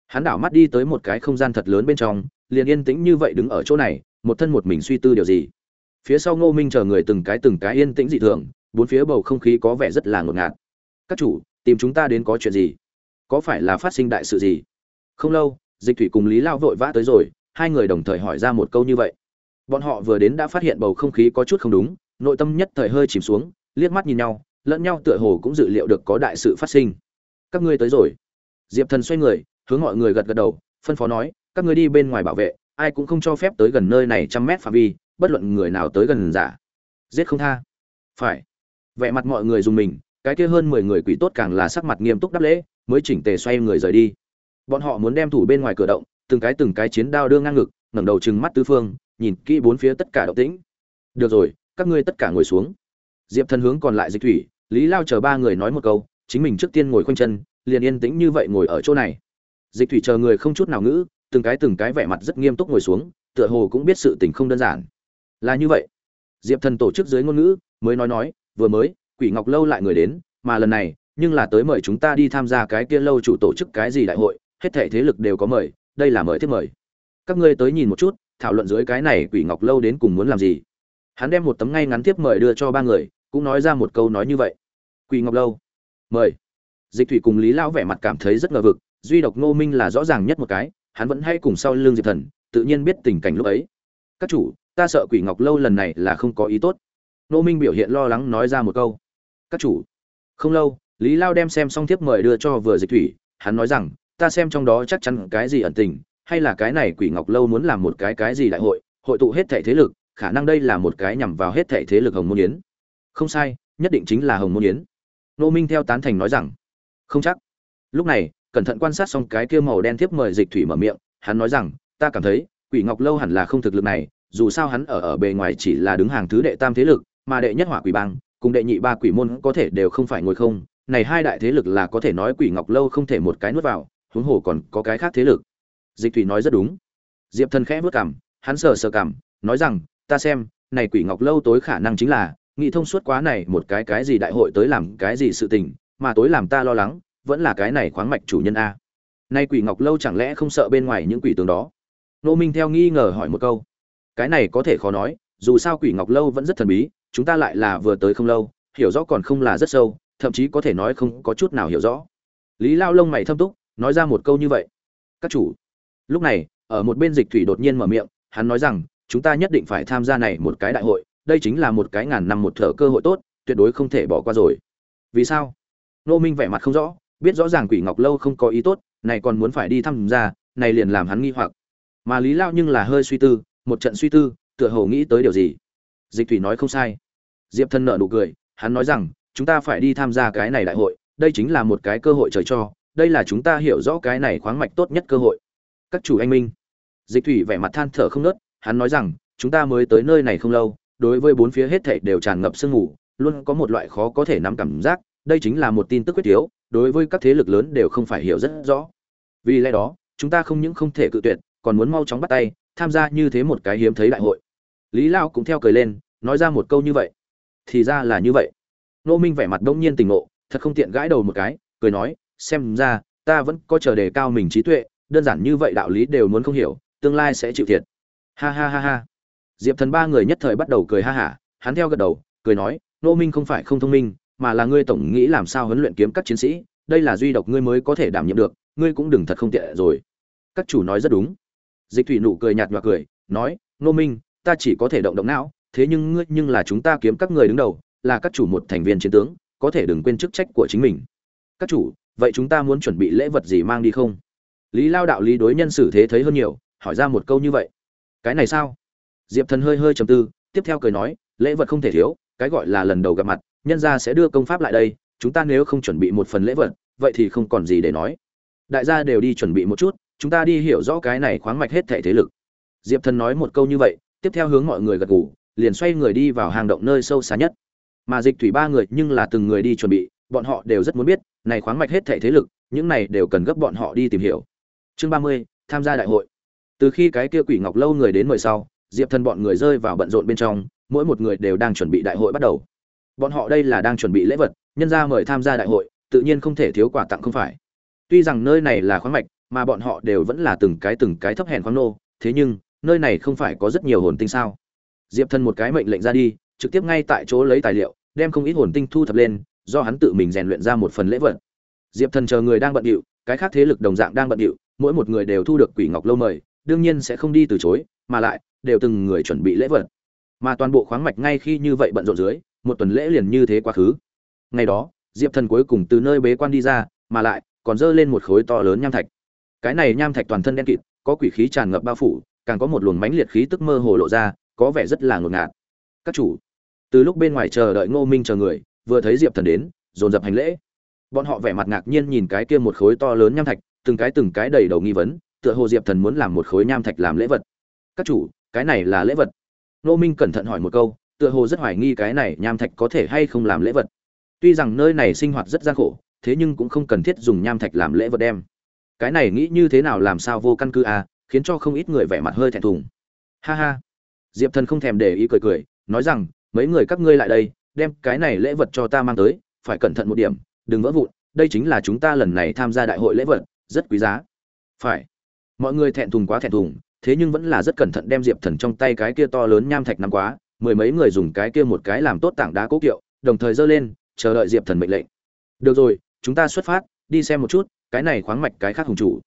Hắn đảo mắt đi tới một cái không gian thật lớn bên trong, liền yên tĩnh như vậy đứng ở chỗ này, một thân một mình suy tư điều gì. Phía sau ngô minh chờ người từng cái từng cái yên tĩnh dị thường, bốn phía bầu không khí có vẻ rất là ngột ngạt. Các chủ, tìm chúng ta đến có chuyện gì? Có phải là phát sinh đại sự gì? Không lâu, dịch thủy cùng lý lao vội vã tới rồi, hai người đồng thời hỏi ra một câu như vậy. Bọn họ vừa đến đã phát hiện bầu không khí có chút không đúng, nội tâm nhất thời hơi chìm xuống, liếc mắt nhìn nhau, lẫn nhau tựa hồ cũng dự liệu được có đại sự phát sinh. Các ngươi tới rồi. Diệp thần xoay người, hướng mọi người gật gật đầu, phân phó nói, các ngươi đi bên ngoài bảo vệ, ai cũng không cho phép tới gần nơi này trăm mét phạm vi, bất luận người nào tới gần giả. Giết không tha. Phải. Vẻ mặt mọi người dùng mình cái kia hơn mười người quỷ tốt càng là sắc mặt nghiêm túc đáp lễ, mới chỉnh tề xoay người rời đi. Bọn họ muốn đem thủ bên ngoài cửa động, từng cái từng cái chiến đao đưa ngang ngực, ngẩng đầu trừng mắt tứ phương, nhìn kỹ bốn phía tất cả động tĩnh. Được rồi, các ngươi tất cả ngồi xuống. Diệp thần hướng còn lại dịch thủy, lý lao chờ ba người nói một câu, chính mình trước tiên ngồi khoanh chân, liền yên tĩnh như vậy ngồi ở chỗ này. Dịch thủy chờ người không chút nào ngữ, từng cái từng cái vẻ mặt rất nghiêm túc ngồi xuống, tựa hồ cũng biết sự tình không đơn giản. Là như vậy. Diệp thần tổ chức dưới ngôn ngữ, mới nói nói, vừa mới quỷ ngọc lâu lại người đến, mà lần này, nhưng là tới mời chúng ta đi tham gia cái kia lâu chủ tổ chức cái gì đại hội, hết thể thế lực đều có mời, đây là mời thiết mời. Các ngươi tới nhìn một chút, thảo luận dưới cái này quỷ ngọc lâu đến cùng muốn làm gì. Hắn đem một tấm ngay ngắn tiếp mời đưa cho ba người, cũng nói ra một câu nói như vậy. Quỷ ngọc lâu, mời. Dịch thủy cùng lý lão vẻ mặt cảm thấy rất ngờ vực, duy độc ngô minh là rõ ràng nhất một cái, hắn vẫn hay cùng sau lưng diệp thần, tự nhiên biết tình cảnh lúc ấy. Các chủ, ta sợ quỷ ngọc lâu lần này là không có ý tốt. Ngô minh biểu hiện lo lắng nói ra một câu các chủ. Không lâu, lý lao đem xem xong tiếp mời đưa cho vừa dịch thủy, hắn nói rằng, ta xem trong đó chắc chắn cái gì ẩn tình, hay là cái này quỷ ngọc lâu muốn làm một cái cái gì đại hội hội tụ hết thảy thế lực, khả năng đây là một cái nhằm vào hết thảy thế lực hồng môn yến. Không sai, nhất định chính là hồng môn yến. Nô minh theo tán thành nói rằng, không chắc. Lúc này, cẩn thận quan sát xong cái kia màu đen tiếp mời dịch thủy mở miệng, hắn nói rằng, ta cảm thấy, quỷ ngọc lâu hẳn là không thực lực này, dù sao hắn ở ở bề ngoài chỉ là đứng hàng thứ đệ tam thế lực, mà đệ nhất hỏa quỷ bang cùng đệ nhị ba quỷ môn có thể đều không phải ngồi không, này hai đại thế lực là có thể nói quỷ ngọc lâu không thể một cái nuốt vào, huống hồ còn có cái khác thế lực. Dịch thủy nói rất đúng. Diệp thần khẽ vớt cảm hắn sờ sờ cảm nói rằng, ta xem, này quỷ ngọc lâu tối khả năng chính là, nghĩ thông suốt quá này một cái cái gì đại hội tới làm cái gì sự tình, mà tối làm ta lo lắng, vẫn là cái này khoáng mạch chủ nhân a. Nay quỷ ngọc lâu chẳng lẽ không sợ bên ngoài những quỷ tướng đó? Nô minh theo nghi ngờ hỏi một câu. Cái này có thể khó nói dù sao quỷ ngọc lâu vẫn rất thần bí, chúng ta lại là vừa tới không lâu, hiểu rõ còn không là rất sâu, thậm chí có thể nói không có chút nào hiểu rõ. Lý lao lông mày thâm túc, nói ra một câu như vậy. Các chủ. Lúc này, ở một bên dịch thủy đột nhiên mở miệng, hắn nói rằng, chúng ta nhất định phải tham gia này một cái đại hội, đây chính là một cái ngàn năm một thở cơ hội tốt, tuyệt đối không thể bỏ qua rồi. Vì sao? Nô minh vẻ mặt không rõ, biết rõ ràng quỷ ngọc lâu không có ý tốt, này còn muốn phải đi tham gia, này liền làm hắn nghi hoặc. Mà lý lao nhưng là hơi suy tư, một trận suy tư tựa hồ nghĩ tới điều gì. Dịch thủy nói không sai. Diệp thân nợ nụ cười, hắn nói rằng, chúng ta phải đi tham gia cái này đại hội, đây chính là một cái cơ hội trời cho, đây là chúng ta hiểu rõ cái này khoáng mạch tốt nhất cơ hội. Các chủ anh minh. Dịch thủy vẻ mặt than thở không nớt hắn nói rằng, chúng ta mới tới nơi này không lâu, đối với bốn phía hết thảy đều tràn ngập sương mù, luôn có một loại khó có thể nắm cảm giác, đây chính là một tin tức quyết yếu, đối với các thế lực lớn đều không phải hiểu rất rõ. Vì lẽ đó, chúng ta không những không thể cự tuyệt, còn muốn mau chóng bắt tay, tham gia như thế một cái hiếm thấy đại hội lý lao cũng theo cười lên, nói ra một câu như vậy. Thì ra là như vậy. Nô minh vẻ mặt đông nhiên tỉnh ngộ, thật không tiện gãi đầu một cái, cười nói, xem ra, ta vẫn có chờ đề cao mình trí tuệ, đơn giản như vậy đạo lý đều muốn không hiểu, tương lai sẽ chịu thiệt. Ha ha ha ha. Diệp thần ba người nhất thời bắt đầu cười ha hả, hắn theo gật đầu, cười nói nô minh không phải không thông minh, mà là ngươi tổng nghĩ làm sao huấn luyện kiếm các chiến sĩ, đây là duy độc ngươi mới có thể đảm nhiệm được, ngươi cũng đừng thật không tệ rồi. Các chủ nói rất đúng. Dịch thủy nụ cười nhạt nhòa cười, nói nô minh ta chỉ có thể động động não, thế nhưng ngươi nhưng là chúng ta kiếm các người đứng đầu, là các chủ một thành viên chiến tướng, có thể đừng quên chức trách của chính mình. Các chủ, vậy chúng ta muốn chuẩn bị lễ vật gì mang đi không? Lý lao đạo lý đối nhân xử thế thấy hơn nhiều, hỏi ra một câu như vậy. Cái này sao? Diệp thần hơi hơi trầm tư, tiếp theo cười nói, lễ vật không thể thiếu, cái gọi là lần đầu gặp mặt, nhân gia sẽ đưa công pháp lại đây, chúng ta nếu không chuẩn bị một phần lễ vật, vậy thì không còn gì để nói. Đại gia đều đi chuẩn bị một chút, chúng ta đi hiểu rõ cái này khoáng mạch hết thể thế lực. Diệp thần nói một câu như vậy tiếp theo hướng mọi người gật gù, liền xoay người đi vào hang động nơi sâu xa nhất. Mà dịch thủy ba người nhưng là từng người đi chuẩn bị, bọn họ đều rất muốn biết, này khoáng mạch hết thảy thế lực, những này đều cần gấp bọn họ đi tìm hiểu. Chương ba mươi, tham gia đại hội. Từ khi cái kia quỷ ngọc lâu người đến mời sau, diệp thần bọn người rơi vào bận rộn bên trong, mỗi một người đều đang chuẩn bị đại hội bắt đầu. Bọn họ đây là đang chuẩn bị lễ vật, nhân ra mời tham gia đại hội, tự nhiên không thể thiếu quà tặng không phải. Tuy rằng nơi này là khoáng mạch, mà bọn họ đều vẫn là từng cái từng cái thấp hèn khoáng nô, thế nhưng nơi này không phải có rất nhiều hồn tinh sao? Diệp thần một cái mệnh lệnh ra đi, trực tiếp ngay tại chỗ lấy tài liệu, đem không ít hồn tinh thu thập lên, do hắn tự mình rèn luyện ra một phần lễ vật. Diệp thần chờ người đang bận điệu, cái khác thế lực đồng dạng đang bận điệu, mỗi một người đều thu được quỷ ngọc lâu mời, đương nhiên sẽ không đi từ chối, mà lại, đều từng người chuẩn bị lễ vật. Mà toàn bộ khoáng mạch ngay khi như vậy bận rộn dưới, một tuần lễ liền như thế quá khứ. Ngày đó, diệp thần cuối cùng từ nơi bế quan đi ra, mà lại, còn dơ lên một khối to lớn nham thạch. Cái này nham thạch toàn thân đen kịt, có quỷ khí tràn ngập bao phủ càng có một luồng mãnh liệt khí tức mơ hồ lộ ra, có vẻ rất là ngột ngạt. Các chủ, từ lúc bên ngoài chờ đợi ngô minh chờ người, vừa thấy diệp thần đến, dồn dập hành lễ. Bọn họ vẻ mặt ngạc nhiên nhìn cái kia một khối to lớn nham thạch, từng cái từng cái đầy đầu nghi vấn, tựa hồ diệp thần muốn làm một khối nham thạch làm lễ vật. Các chủ, cái này là lễ vật. Ngô minh cẩn thận hỏi một câu, tựa hồ rất hoài nghi cái này nham thạch có thể hay không làm lễ vật. Tuy rằng nơi này sinh hoạt rất gian khổ, thế nhưng cũng không cần thiết dùng nham thạch làm lễ vật đem. Cái này nghĩ như thế nào làm sao vô căn cứ à khiến cho không ít người vẻ mặt hơi thẹn thùng. Ha ha. Diệp thần không thèm để ý cười cười, nói rằng, mấy người các ngươi lại đây, đem cái này lễ vật cho ta mang tới, phải cẩn thận một điểm, đừng vỡ vụn, đây chính là chúng ta lần này tham gia đại hội lễ vật, rất quý giá. Phải. Mọi người thẹn thùng quá thẹn thùng, thế nhưng vẫn là rất cẩn thận đem diệp thần trong tay cái kia to lớn nham thạch nắm quá, mười mấy người dùng cái kia một cái làm tốt tảng đá cố kiệu, đồng thời giơ lên, chờ đợi diệp thần mệnh lệnh. Được rồi, chúng ta xuất phát, đi xem một chút, cái này khoáng mạch cái khác hùng chủ.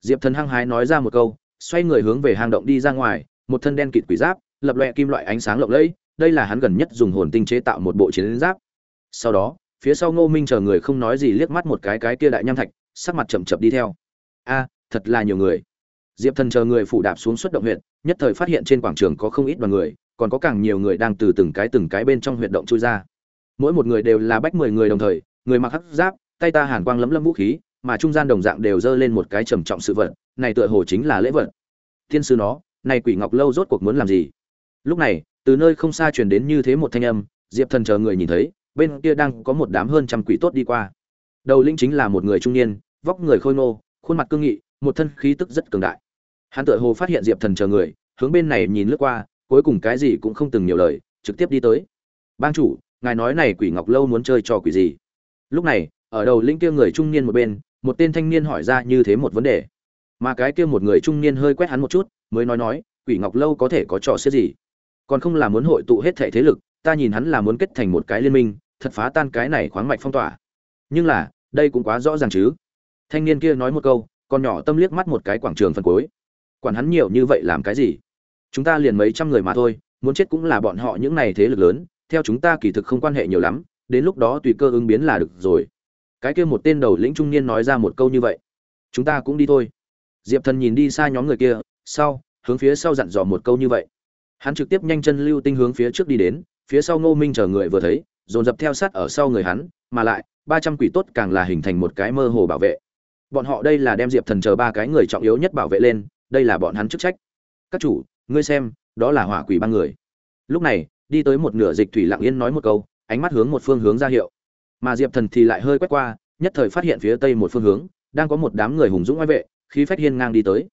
Diệp thần hăng hái nói ra một câu xoay người hướng về hang động đi ra ngoài, một thân đen kịt quỷ giáp, lập lòe kim loại ánh sáng lộng lẫy, đây là hắn gần nhất dùng hồn tinh chế tạo một bộ chiến giáp. Sau đó, phía sau ngô minh chờ người không nói gì liếc mắt một cái cái kia đại nham thạch, sắc mặt chậm chậm đi theo. A, thật là nhiều người. Diệp thần chờ người phủ đạp xuống xuất động huyện nhất thời phát hiện trên quảng trường có không ít đoàn người, còn có càng nhiều người đang từ từng cái từng cái bên trong huyệt động chui ra. Mỗi một người đều là bách mười người đồng thời, người mặc hắc giáp, tay ta hàn quang lấm lấm vũ khí mà trung gian đồng dạng đều dơ lên một cái trầm trọng sự vật, này tựa hồ chính là lễ vật. Thiên sư nó, này quỷ ngọc lâu rốt cuộc muốn làm gì? Lúc này, từ nơi không xa truyền đến như thế một thanh âm, diệp thần chờ người nhìn thấy, bên kia đang có một đám hơn trăm quỷ tốt đi qua. Đầu linh chính là một người trung niên, vóc người khôi ngô, khuôn mặt cương nghị, một thân khí tức rất cường đại. Hắn tựa hồ phát hiện diệp thần chờ người, hướng bên này nhìn lướt qua, cuối cùng cái gì cũng không từng nhiều lời, trực tiếp đi tới. Bang chủ, ngài nói này quỷ ngọc lâu muốn chơi trò quỷ gì? Lúc này, ở đầu linh kia người trung niên một bên một tên thanh niên hỏi ra như thế một vấn đề. Mà cái kia một người trung niên hơi quét hắn một chút, mới nói nói, quỷ ngọc lâu có thể có trò xếp gì? Còn không là muốn hội tụ hết thể thế lực, ta nhìn hắn là muốn kết thành một cái liên minh, thật phá tan cái này khoáng mạch phong tỏa. Nhưng là, đây cũng quá rõ ràng chứ. Thanh niên kia nói một câu, còn nhỏ tâm liếc mắt một cái quảng trường phân cuối. Quản hắn nhiều như vậy làm cái gì? Chúng ta liền mấy trăm người mà thôi, muốn chết cũng là bọn họ những này thế lực lớn, theo chúng ta kỳ thực không quan hệ nhiều lắm, đến lúc đó tùy cơ ứng biến là được rồi cái kia một tên đầu lĩnh trung niên nói ra một câu như vậy. Chúng ta cũng đi thôi. Diệp thần nhìn đi xa nhóm người kia, sau, hướng phía sau dặn dò một câu như vậy. Hắn trực tiếp nhanh chân lưu tinh hướng phía trước đi đến, phía sau ngô minh chờ người vừa thấy, dồn dập theo sát ở sau người hắn, mà lại, ba trăm quỷ tốt càng là hình thành một cái mơ hồ bảo vệ. Bọn họ đây là đem diệp thần chờ ba cái người trọng yếu nhất bảo vệ lên, đây là bọn hắn chức trách. Các chủ, ngươi xem, đó là hỏa quỷ ba người. Lúc này, đi tới một nửa dịch thủy lặng yên nói một câu, ánh mắt hướng một phương hướng ra hiệu mà diệp thần thì lại hơi quét qua, nhất thời phát hiện phía tây một phương hướng, đang có một đám người hùng dũng oai vệ, khí phách hiên ngang đi tới.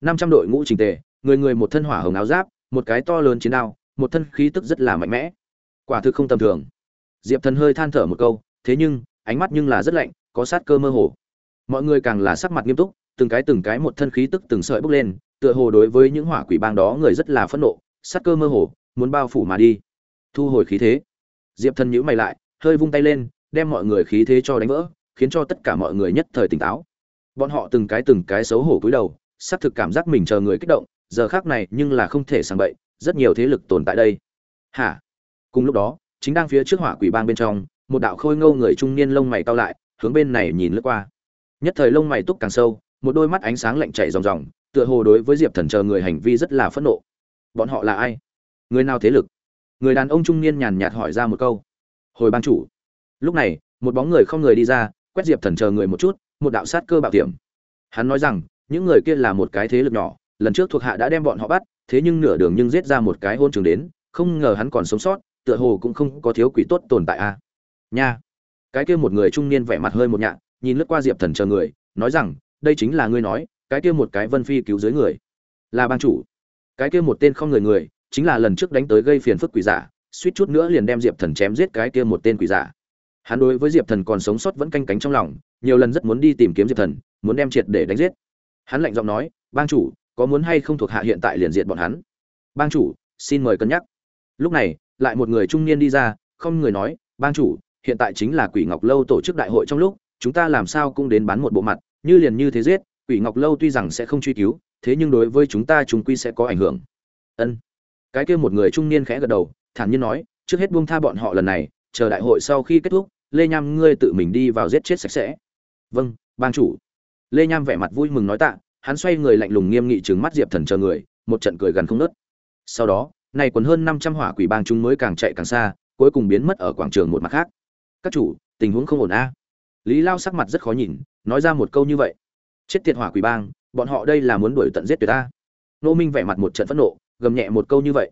Năm trăm đội ngũ trình tề, người người một thân hỏa hồng áo giáp, một cái to lớn chiến đao, một thân khí tức rất là mạnh mẽ. Quả thực không tầm thường. Diệp thần hơi than thở một câu, thế nhưng, ánh mắt nhưng là rất lạnh, có sát cơ mơ hồ. Mọi người càng là sắc mặt nghiêm túc, từng cái từng cái một thân khí tức từng sợi bốc lên, tựa hồ đối với những hỏa quỷ bang đó người rất là phẫn nộ, sát cơ mơ hồ, muốn bao phủ mà đi. Thu hồi khí thế. Diệp thần nhíu mày lại, hơi vung tay lên đem mọi người khí thế cho đánh vỡ, khiến cho tất cả mọi người nhất thời tỉnh táo. Bọn họ từng cái từng cái xấu hổ cúi đầu, xác thực cảm giác mình chờ người kích động, giờ khác này nhưng là không thể sang bậy, rất nhiều thế lực tồn tại đây. Hả? Cùng lúc đó, chính đang phía trước hỏa quỷ bang bên trong, một đạo khôi ngâu người trung niên lông mày cao lại, hướng bên này nhìn lướt qua. Nhất thời lông mày túc càng sâu, một đôi mắt ánh sáng lạnh chảy ròng ròng, tựa hồ đối với diệp thần chờ người hành vi rất là phẫn nộ. Bọn họ là ai? Người nào thế lực? Người đàn ông trung niên nhàn nhạt hỏi ra một câu. Hồi ban chủ lúc này, một bóng người không người đi ra, quét diệp thần chờ người một chút, một đạo sát cơ bạo tiệm. Hắn nói rằng, những người kia là một cái thế lực nhỏ, lần trước thuộc hạ đã đem bọn họ bắt, thế nhưng nửa đường nhưng giết ra một cái hôn trường đến, không ngờ hắn còn sống sót, tựa hồ cũng không có thiếu quỷ tốt tồn tại a. À. nha. Cái kia một người trung niên vẻ mặt hơi một nhạ nhìn lướt qua diệp thần chờ người, nói rằng, đây chính là ngươi nói, cái kia một cái vân phi cứu dưới người, là ban chủ. Cái kia một tên không người người, chính là lần trước đánh tới gây phiền phức quỷ giả, suýt chút nữa liền đem diệp thần chém giết cái kia một tên quỷ giả hắn đối với diệp thần còn sống sót vẫn canh cánh trong lòng, nhiều lần rất muốn đi tìm kiếm diệp thần, muốn đem triệt để đánh giết. Hắn lạnh giọng nói, bang chủ, có muốn hay không thuộc hạ hiện tại liền diệt bọn hắn? Bang chủ, xin mời cân nhắc. Lúc này, lại một người trung niên đi ra, không người nói, bang chủ, hiện tại chính là quỷ ngọc lâu tổ chức đại hội trong lúc, chúng ta làm sao cũng đến bán một bộ mặt, như liền như thế giết, quỷ ngọc lâu tuy rằng sẽ không truy cứu, thế nhưng đối với chúng ta chúng quy sẽ có ảnh hưởng. Ân. Cái kia một người trung niên khẽ gật đầu, thản nhiên nói, trước hết buông tha bọn họ lần này, chờ đại hội sau khi kết thúc lê nham, ngươi tự mình đi vào giết chết sạch sẽ. Vâng ban chủ. Lê nham vẻ mặt vui mừng nói tạ, hắn xoay người lạnh lùng nghiêm nghị trừng mắt diệp thần chờ người, một trận cười gần không nớt sau đó, này còn hơn năm trăm hỏa quỷ bang chúng mới càng chạy càng xa, cuối cùng biến mất ở quảng trường một mặt khác. Các chủ, tình huống không ổn a. Lý lao sắc mặt rất khó nhìn, nói ra một câu như vậy. Chết tiệt hỏa quỷ bang, bọn họ đây là muốn đuổi tận giết tuyệt ta. Nô minh vẻ mặt một trận phẫn nộ, gầm nhẹ một câu như vậy.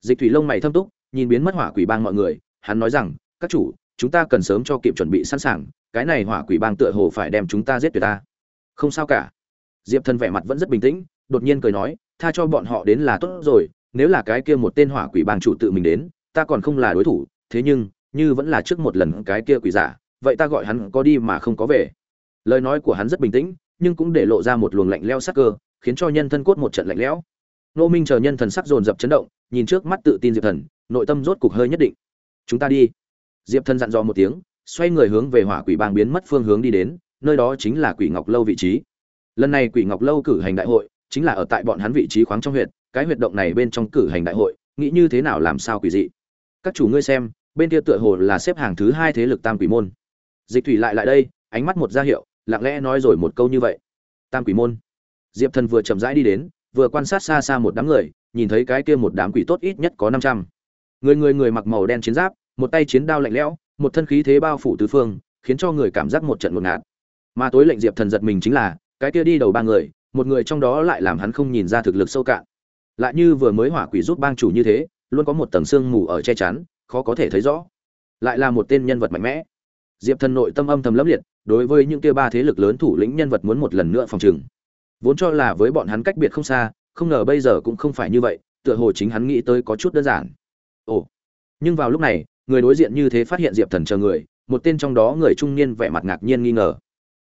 Dịch thủy lông mày thâm túc, nhìn biến mất hỏa quỷ bang mọi người, hắn nói rằng, các chủ chúng ta cần sớm cho kịp chuẩn bị sẵn sàng, cái này hỏa quỷ bang tựa hồ phải đem chúng ta giết tuyệt ta. Không sao cả. Diệp thần vẻ mặt vẫn rất bình tĩnh, đột nhiên cười nói, tha cho bọn họ đến là tốt rồi, nếu là cái kia một tên hỏa quỷ bang chủ tự mình đến, ta còn không là đối thủ, thế nhưng, như vẫn là trước một lần cái kia quỷ giả, vậy ta gọi hắn có đi mà không có về. Lời nói của hắn rất bình tĩnh, nhưng cũng để lộ ra một luồng lạnh leo sắc cơ, khiến cho nhân thân cốt một trận lạnh lẽo. Nô minh chờ nhân thần sắc dồn dập chấn động, nhìn trước mắt tự tin diệp thần, nội tâm rốt cục hơi nhất định. Chúng ta đi diệp thần dặn dò một tiếng, xoay người hướng về hỏa quỷ bang biến mất phương hướng đi đến, nơi đó chính là quỷ ngọc lâu vị trí. Lần này quỷ ngọc lâu cử hành đại hội, chính là ở tại bọn hắn vị trí khoáng trong huyện cái huyệt động này bên trong cử hành đại hội, nghĩ như thế nào làm sao quỷ dị? Các chủ ngươi xem, bên kia tựa hồ là xếp hàng thứ hai thế lực tam quỷ môn. Dịch thủy lại lại đây, ánh mắt một ra hiệu, lặng lẽ nói rồi một câu như vậy. Tam quỷ môn. Diệp thần vừa chậm rãi đi đến, vừa quan sát xa xa một đám người, nhìn thấy cái kia một đám quỷ tốt ít nhất có năm trăm. Người người người mặc màu đen chiến giáp một tay chiến đao lạnh lẽo, một thân khí thế bao phủ tứ phương, khiến cho người cảm giác một trận ngột ngạt. Mà tối lệnh diệp thần giật mình chính là, cái kia đi đầu ba người, một người trong đó lại làm hắn không nhìn ra thực lực sâu cạn. Lại như vừa mới hỏa quỷ giúp bang chủ như thế, luôn có một tầng xương mù ở che chắn, khó có thể thấy rõ. Lại là một tên nhân vật mạnh mẽ. Diệp thần nội tâm âm thầm lấp liệt, đối với những kia ba thế lực lớn thủ lĩnh nhân vật muốn một lần nữa phòng trừng. Vốn cho là với bọn hắn cách biệt không xa, không ngờ bây giờ cũng không phải như vậy, tựa hồ chính hắn nghĩ tới có chút đơn giản. Ồ. Nhưng vào lúc này người đối diện như thế phát hiện diệp thần chờ người, một tên trong đó người trung niên vẻ mặt ngạc nhiên nghi ngờ.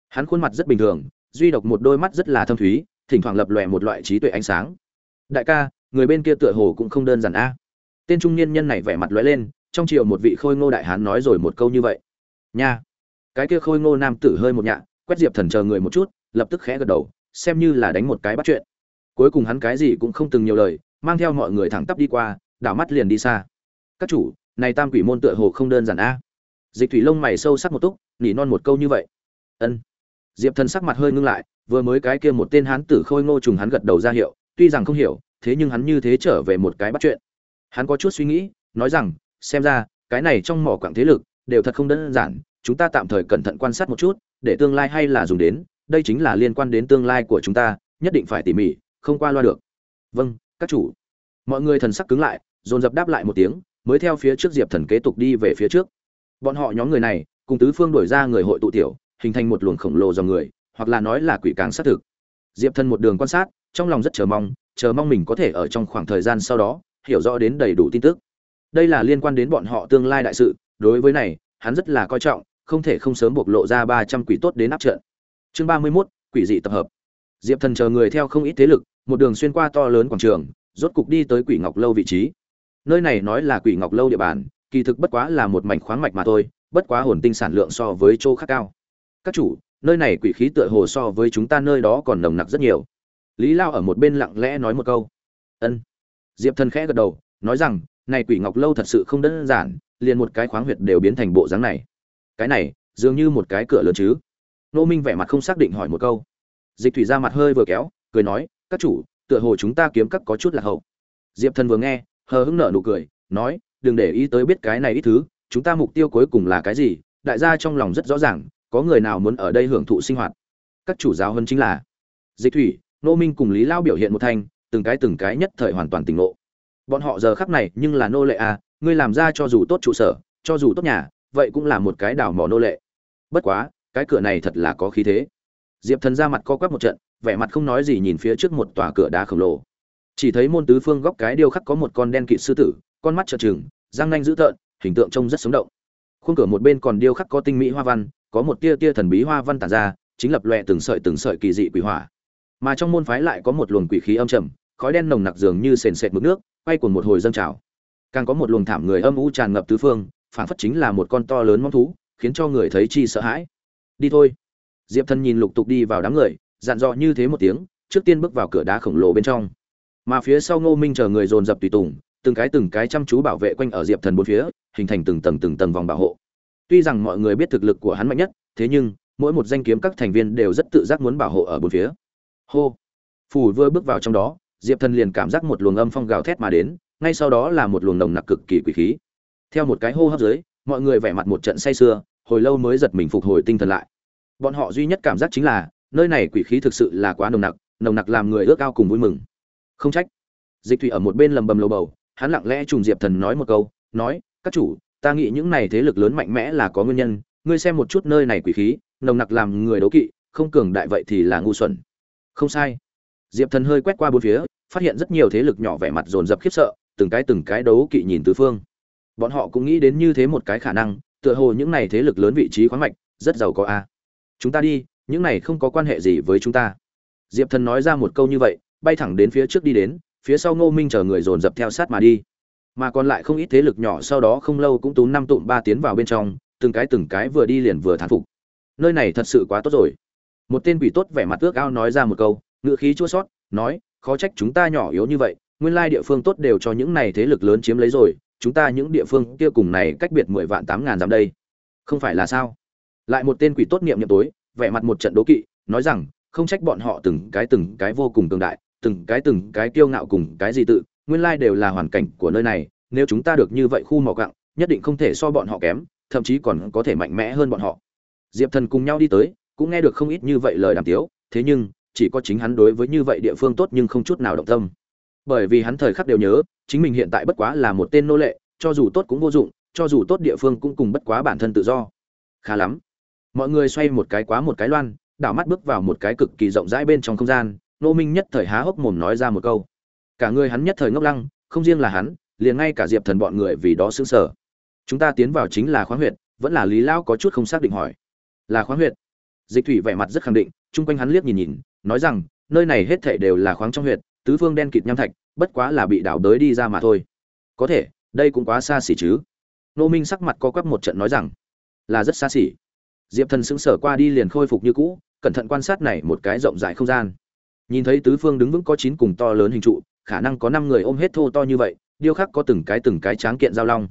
Hắn khuôn mặt rất bình thường, duy độc một đôi mắt rất là thâm thúy, thỉnh thoảng lập lòe một loại trí tuệ ánh sáng. Đại ca, người bên kia tựa hồ cũng không đơn giản a. Tên trung niên nhân này vẻ mặt lóe lên, trong chiều một vị khôi ngô đại hán nói rồi một câu như vậy. Nha. Cái kia khôi ngô nam tử hơi một nhạ, quét diệp thần chờ người một chút, lập tức khẽ gật đầu, xem như là đánh một cái bắt chuyện. Cuối cùng hắn cái gì cũng không từng nhiều lời, mang theo mọi người thẳng tắp đi qua, đảo mắt liền đi xa. Các chủ này tam quỷ môn tựa hồ không đơn giản a. Dịch thủy lông mày sâu sắc một túc, nỉ non một câu như vậy. Ân. Diệp thần sắc mặt hơi ngưng lại, vừa mới cái kia một tên hán tử khôi ngô trùng hắn gật đầu ra hiệu, tuy rằng không hiểu, thế nhưng hắn như thế trở về một cái bắt chuyện. Hắn có chút suy nghĩ, nói rằng, xem ra, cái này trong mỏ quảng thế lực, đều thật không đơn giản, chúng ta tạm thời cẩn thận quan sát một chút, để tương lai hay là dùng đến, đây chính là liên quan đến tương lai của chúng ta, nhất định phải tỉ mỉ, không qua loa được. Vâng các chủ. Mọi người thần sắc cứng lại, dồn dập đáp lại một tiếng mới theo phía trước diệp thần kế tục đi về phía trước. Bọn họ nhóm người này, cùng tứ phương đổi ra người hội tụ tiểu, hình thành một luồng khổng lồ dòng người, hoặc là nói là quỷ càng xác thực. Diệp thần một đường quan sát, trong lòng rất chờ mong chờ mong mình có thể ở trong khoảng thời gian sau đó, hiểu rõ đến đầy đủ tin tức. Đây là liên quan đến bọn họ tương lai đại sự, đối với này, hắn rất là coi trọng, không thể không sớm bộc lộ ra ba trăm quỷ tốt đến áp trận. Chương ba mươi mốt, quỷ dị tập hợp. Diệp thần chờ người theo không ít thế lực, một đường xuyên qua to lớn quảng trường, rốt cục đi tới quỷ ngọc lâu vị trí nơi này nói là quỷ ngọc lâu địa bàn, kỳ thực bất quá là một mảnh khoáng mạch mà thôi, bất quá hồn tinh sản lượng so với chỗ khác cao. Các chủ, nơi này quỷ khí tựa hồ so với chúng ta nơi đó còn nồng nặc rất nhiều. Lý lao ở một bên lặng lẽ nói một câu. Ân. Diệp thần khẽ gật đầu, nói rằng, này quỷ ngọc lâu thật sự không đơn giản, liền một cái khoáng huyệt đều biến thành bộ dáng này. Cái này, dường như một cái cửa lớn chứ. Nô minh vẻ mặt không xác định hỏi một câu. Dịch thủy ra mặt hơi vừa kéo, cười nói, các chủ, tựa hồ chúng ta kiếm các có chút là hậu. Diệp thần vừa nghe hờ hững nở nụ cười, nói, đừng để ý tới biết cái này ít thứ, chúng ta mục tiêu cuối cùng là cái gì, đại gia trong lòng rất rõ ràng, có người nào muốn ở đây hưởng thụ sinh hoạt. Các chủ giáo hơn chính là dịch thủy, nô minh cùng lý lao biểu hiện một thanh, từng cái từng cái nhất thời hoàn toàn tỉnh ngộ. Bọn họ giờ khắc này nhưng là nô lệ à ngươi làm ra cho dù tốt trụ sở, cho dù tốt nhà, vậy cũng là một cái đảo mỏ nô lệ. Bất quá, cái cửa này thật là có khí thế. Diệp thần ra mặt co quắp một trận, vẻ mặt không nói gì nhìn phía trước một tòa cửa đá khổng lồ chỉ thấy môn tứ phương góc cái điêu khắc có một con đen kỵ sư tử, con mắt trợn trừng, răng nanh dữ tợn, hình tượng trông rất sống động. Khung cửa một bên còn điêu khắc có tinh mỹ hoa văn, có một tia tia thần bí hoa văn tản ra, chính lập loè từng sợi từng sợi kỳ dị quỷ hỏa. Mà trong môn phái lại có một luồng quỷ khí âm trầm, khói đen nồng nặc dường như sền sệt mực nước, quay cuồng một hồi dâng trào. Càng có một luồng thảm người âm u tràn ngập tứ phương phản phất chính là một con to lớn mong thú, khiến cho người thấy chi sợ hãi. Đi thôi. Diệp thần nhìn lục tục đi vào đám người, dặn dò như thế một tiếng, trước tiên bước vào cửa đá khổng lồ bên trong mà phía sau ngô minh chờ người dồn dập tùy tùng, từng cái từng cái chăm chú bảo vệ quanh ở diệp thần bốn phía, hình thành từng tầng từng tầng vòng bảo hộ. Tuy rằng mọi người biết thực lực của hắn mạnh nhất, thế nhưng, mỗi một danh kiếm các thành viên đều rất tự giác muốn bảo hộ ở bốn phía. Hô! Phủ vừa bước vào trong đó, diệp thần liền cảm giác một luồng âm phong gào thét mà đến, ngay sau đó là một luồng nồng nặc cực kỳ quỷ khí. Theo một cái hô hấp dưới, mọi người vẻ mặt một trận say sưa, hồi lâu mới giật mình phục hồi tinh thần lại. Bọn họ duy nhất cảm giác chính là, nơi này quỷ khí thực sự là quá nồng nặc nồng nặc làm người ước ao cùng vui mừng không trách. Dịch thủy ở một bên lầm bầm lầu bầu, hắn lặng lẽ trùng diệp thần nói một câu, nói, các chủ, ta nghĩ những này thế lực lớn mạnh mẽ là có nguyên nhân, ngươi xem một chút nơi này quỷ khí, nồng nặc làm người đấu kỵ, không cường đại vậy thì là ngu xuẩn. Không sai. Diệp thần hơi quét qua bốn phía, phát hiện rất nhiều thế lực nhỏ vẻ mặt dồn dập khiếp sợ, từng cái từng cái đấu kỵ nhìn tứ phương. Bọn họ cũng nghĩ đến như thế một cái khả năng, tựa hồ những này thế lực lớn vị trí khoáng mạch, rất giàu có a. Chúng ta đi, những này không có quan hệ gì với chúng ta. Diệp thần nói ra một câu như vậy bay thẳng đến phía trước đi đến, phía sau ngô minh chờ người dồn dập theo sát mà đi. Mà còn lại không ít thế lực nhỏ sau đó không lâu cũng tú năm tụm ba tiến vào bên trong, từng cái từng cái vừa đi liền vừa thán phục. Nơi này thật sự quá tốt rồi. Một tên quỷ tốt vẻ mặt ước ao nói ra một câu ngựa khí chua sót nói, khó trách chúng ta nhỏ yếu như vậy, nguyên lai địa phương tốt đều cho những này thế lực lớn chiếm lấy rồi, chúng ta những địa phương kia cùng này cách biệt mười vạn tám ngàn dặm đây. Không phải là sao? Lại một tên quỷ tốt niệm niệm tối, vẻ mặt một trận đố kỵ, nói rằng, không trách bọn họ từng cái từng cái vô cùng tương đại từng cái từng cái kiêu ngạo cùng cái gì tự, nguyên lai đều là hoàn cảnh của nơi này, nếu chúng ta được như vậy khu mỏ cặng nhất định không thể so bọn họ kém, thậm chí còn có thể mạnh mẽ hơn bọn họ. Diệp thần cùng nhau đi tới, cũng nghe được không ít như vậy lời đàm tiếu, thế nhưng, chỉ có chính hắn đối với như vậy địa phương tốt nhưng không chút nào động tâm. Bởi vì hắn thời khắc đều nhớ, chính mình hiện tại bất quá là một tên nô lệ, cho dù tốt cũng vô dụng, cho dù tốt địa phương cũng cùng bất quá bản thân tự do. Khá lắm. Mọi người xoay một cái quá một cái loan, đảo mắt bước vào một cái cực kỳ rộng rãi bên trong không gian nô minh nhất thời há hốc mồm nói ra một câu. Cả người hắn nhất thời ngốc lăng, không riêng là hắn, liền ngay cả diệp thần bọn người vì đó xứng sở chúng ta tiến vào chính là khoáng huyệt, vẫn là lý lão có chút không xác định hỏi. Là khoáng huyệt. Dịch thủy vẻ mặt rất khẳng định, chung quanh hắn liếc nhìn nhìn, nói rằng, nơi này hết thảy đều là khoáng trong huyệt, tứ phương đen kịt nham thạch, bất quá là bị đảo đới đi ra mà thôi. Có thể, đây cũng quá xa xỉ chứ. Nô minh sắc mặt co quắp một trận nói rằng, là rất xa xỉ. Diệp thần sững sờ qua đi liền khôi phục như cũ, cẩn thận quan sát này một cái rộng rãi không gian nhìn thấy tứ phương đứng vững có chín cùng to lớn hình trụ, khả năng có năm người ôm hết thô to như vậy, điêu khắc có từng cái từng cái tráng kiện giao long.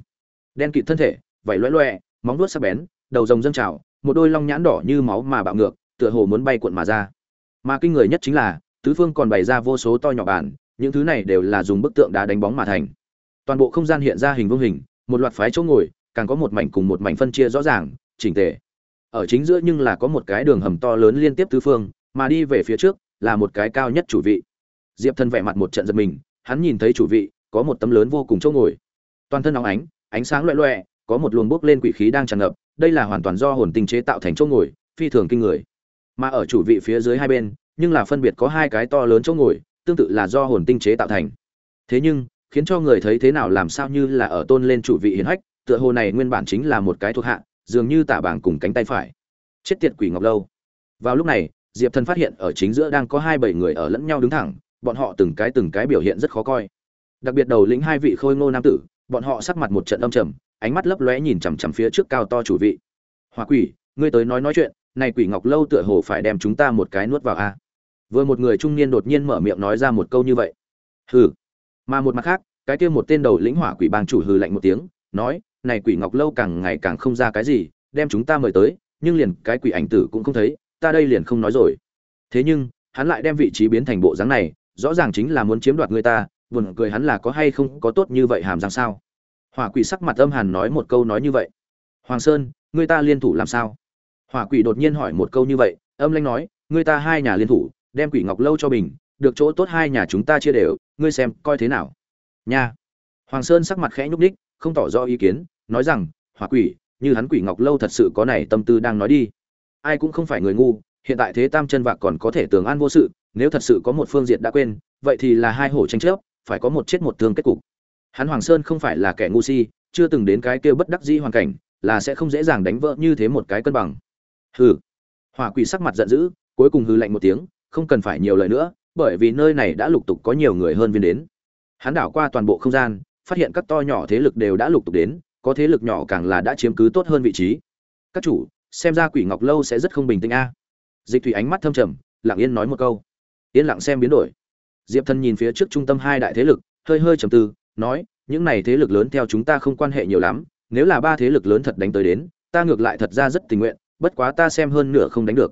Đen kịt thân thể, vảy loẹ loẹ móng vuốt sắc bén, đầu rồng dâng trào, một đôi long nhãn đỏ như máu mà bạo ngược, tựa hồ muốn bay cuộn mà ra. Mà kinh người nhất chính là, tứ phương còn bày ra vô số to nhỏ bản những thứ này đều là dùng bức tượng đá đánh bóng mà thành. Toàn bộ không gian hiện ra hình vuông hình, một loạt phái chỗ ngồi, càng có một mảnh cùng một mảnh phân chia rõ ràng, chỉnh tề. Ở chính giữa nhưng là có một cái đường hầm to lớn liên tiếp tứ phương, mà đi về phía trước là một cái cao nhất chủ vị. Diệp thần vẻ mặt một trận giật mình, hắn nhìn thấy chủ vị, có một tấm lớn vô cùng chỗ ngồi. Toàn thân óng ánh ánh sáng loẹ loẹ có một luồng bốc lên quỷ khí đang tràn ngập, đây là hoàn toàn do hồn tinh chế tạo thành chỗ ngồi, phi thường kinh người. Mà ở chủ vị phía dưới hai bên, nhưng là phân biệt có hai cái to lớn chỗ ngồi, tương tự là do hồn tinh chế tạo thành. Thế nhưng, khiến cho người thấy thế nào làm sao như là ở tôn lên chủ vị hiền hách, tựa hồ này nguyên bản chính là một cái thuộc hạ, dường như tả bảng cùng cánh tay phải. Chết tiệt quỷ ngọc lâu. Vào lúc này diệp thần phát hiện ở chính giữa đang có hai bảy người ở lẫn nhau đứng thẳng, bọn họ từng cái từng cái biểu hiện rất khó coi. Đặc biệt đầu lĩnh hai vị khôi ngô nam tử, bọn họ sắc mặt một trận âm trầm, ánh mắt lấp lóe nhìn chằm chằm phía trước cao to chủ vị. Hoa quỷ, ngươi tới nói nói chuyện, này quỷ ngọc lâu tựa hồ phải đem chúng ta một cái nuốt vào a. Vừa một người trung niên đột nhiên mở miệng nói ra một câu như vậy. Hừ. Mà một mặt khác, cái kia một tên đầu lĩnh hỏa quỷ bang chủ hừ lạnh một tiếng, nói, này quỷ ngọc lâu càng ngày càng không ra cái gì, đem chúng ta mời tới, nhưng liền cái quỷ ảnh tử cũng không thấy ta đây liền không nói rồi. Thế nhưng, hắn lại đem vị trí biến thành bộ dáng này, rõ ràng chính là muốn chiếm đoạt người ta, buồn cười hắn là có hay không có tốt như vậy hàm răng sao? Hỏa quỷ sắc mặt âm hàn nói một câu nói như vậy. Hoàng sơn, người ta liên thủ làm sao? Hỏa quỷ đột nhiên hỏi một câu như vậy, âm lanh nói, người ta hai nhà liên thủ, đem quỷ ngọc lâu cho bình, được chỗ tốt hai nhà chúng ta chia đều, ngươi xem, coi thế nào? Nha. Hoàng sơn sắc mặt khẽ nhúc ních không tỏ rõ ý kiến, nói rằng, hỏa quỷ, như hắn quỷ ngọc lâu thật sự có này tâm tư đang nói đi ai cũng không phải người ngu, hiện tại thế tam chân vạc còn có thể tường an vô sự, nếu thật sự có một phương diện đã quên, vậy thì là hai hổ tranh chấp, phải có một chết một thương kết cục. Hắn hoàng sơn không phải là kẻ ngu si, chưa từng đến cái kêu bất đắc dĩ hoàn cảnh, là sẽ không dễ dàng đánh vỡ như thế một cái cân bằng. Hừ. Hỏa quỷ sắc mặt giận dữ, cuối cùng hừ lạnh một tiếng, không cần phải nhiều lời nữa, bởi vì nơi này đã lục tục có nhiều người hơn viên đến. Hắn đảo qua toàn bộ không gian, phát hiện các to nhỏ thế lực đều đã lục tục đến, có thế lực nhỏ càng là đã chiếm cứ tốt hơn vị trí. Các chủ xem ra quỷ ngọc lâu sẽ rất không bình tĩnh a. Dịch thủy ánh mắt thâm trầm, lặng yên nói một câu. Yên lặng xem biến đổi. Diệp thần nhìn phía trước trung tâm hai đại thế lực, hơi hơi trầm tư, nói, những này thế lực lớn theo chúng ta không quan hệ nhiều lắm, nếu là ba thế lực lớn thật đánh tới đến, ta ngược lại thật ra rất tình nguyện, bất quá ta xem hơn nửa không đánh được.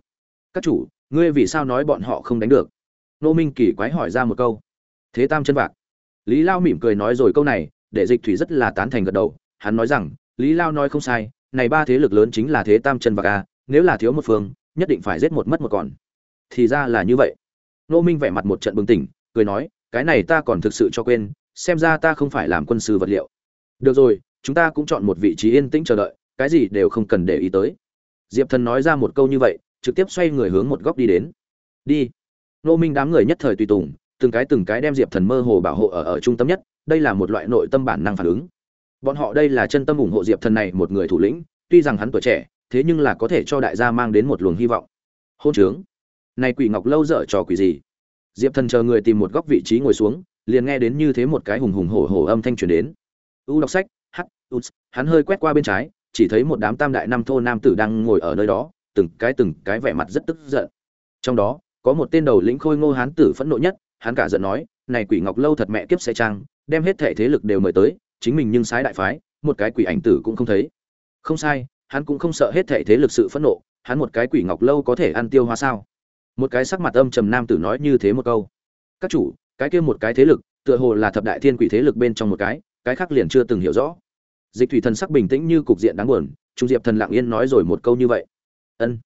Các chủ, ngươi vì sao nói bọn họ không đánh được? Nô minh kỳ quái hỏi ra một câu. Thế tam chân bạc lý lao mỉm cười nói rồi câu này, để dịch thủy rất là tán thành gật đầu, hắn nói rằng, lý lao nói không sai này ba thế lực lớn chính là thế tam chân và a, nếu là thiếu một phương, nhất định phải giết một mất một còn. Thì ra là như vậy. Nô minh vẻ mặt một trận bừng tỉnh, cười nói, cái này ta còn thực sự cho quên, xem ra ta không phải làm quân sư vật liệu. Được rồi, chúng ta cũng chọn một vị trí yên tĩnh chờ đợi, cái gì đều không cần để ý tới. Diệp thần nói ra một câu như vậy, trực tiếp xoay người hướng một góc đi đến. Đi. Nô minh đám người nhất thời tùy tùng, từng cái từng cái đem diệp thần mơ hồ bảo hộ ở ở trung tâm nhất, đây là một loại nội tâm bản năng phản ứng bọn họ đây là chân tâm ủng hộ diệp thần này một người thủ lĩnh, tuy rằng hắn tuổi trẻ, thế nhưng là có thể cho đại gia mang đến một luồng hy vọng. Hôn trướng. Này quỷ ngọc lâu dở trò quỷ gì? Diệp thần chờ người tìm một góc vị trí ngồi xuống, liền nghe đến như thế một cái hùng hùng hổ hổ âm thanh truyền đến. U đọc sách hắc u hắn hơi quét qua bên trái, chỉ thấy một đám tam đại năm thô nam tử đang ngồi ở nơi đó, từng cái từng cái vẻ mặt rất tức giận. Trong đó, có một tên đầu lĩnh khôi ngô hán tử phẫn nộ nhất, hắn cả giận nói, này quỷ ngọc lâu thật mẹ kiếp xe trang, đem hết thể thế lực đều mời tới chính mình nhưng sái đại phái, một cái quỷ ảnh tử cũng không thấy. Không sai, hắn cũng không sợ hết thệ thế lực sự phẫn nộ, hắn một cái quỷ ngọc lâu có thể ăn tiêu hóa sao? Một cái sắc mặt âm trầm nam tử nói như thế một câu. Các chủ, cái kia một cái thế lực, tựa hồ là thập đại thiên quỷ thế lực bên trong một cái cái khác liền chưa từng hiểu rõ. Dịch thủy thần sắc bình tĩnh như cục diện đáng buồn, trung diệp thần lặng yên nói rồi một câu như vậy. Ân.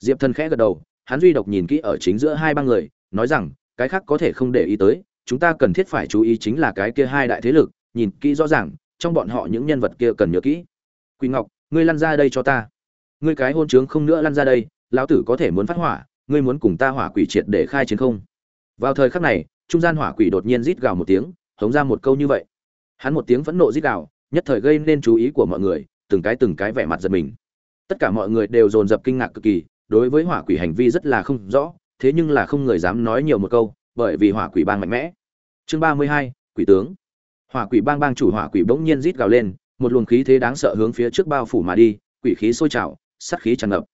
Diệp thần khẽ gật đầu, hắn duy độc nhìn kỹ ở chính giữa hai ba người, nói rằng, cái khác có thể không để ý tới, chúng ta cần thiết phải chú ý chính là cái kia hai đại thế lực nhìn kỹ rõ ràng, trong bọn họ những nhân vật kia cần nhớ kỹ. Quỳ ngọc, ngươi lăn ra đây cho ta. Ngươi cái hôn trướng không nữa lăn ra đây, lão tử có thể muốn phát hỏa, ngươi muốn cùng ta hỏa quỷ triệt để khai chiến không? Vào thời khắc này, trung gian hỏa quỷ đột nhiên rít gào một tiếng, hống ra một câu như vậy. Hắn một tiếng phẫn nộ rít gào, nhất thời gây nên chú ý của mọi người, từng cái từng cái vẻ mặt giật mình. Tất cả mọi người đều dồn dập kinh ngạc cực kỳ, đối với hỏa quỷ hành vi rất là không rõ, thế nhưng là không người dám nói nhiều một câu, bởi vì hỏa quỷ bang mạnh mẽ. Chương ba mươi hai, quỷ tướng hỏa quỷ bang bang chủ hỏa quỷ bỗng nhiên rít gào lên, một luồng khí thế đáng sợ hướng phía trước bao phủ mà đi, quỷ khí sôi trào, sát khí tràn ngập.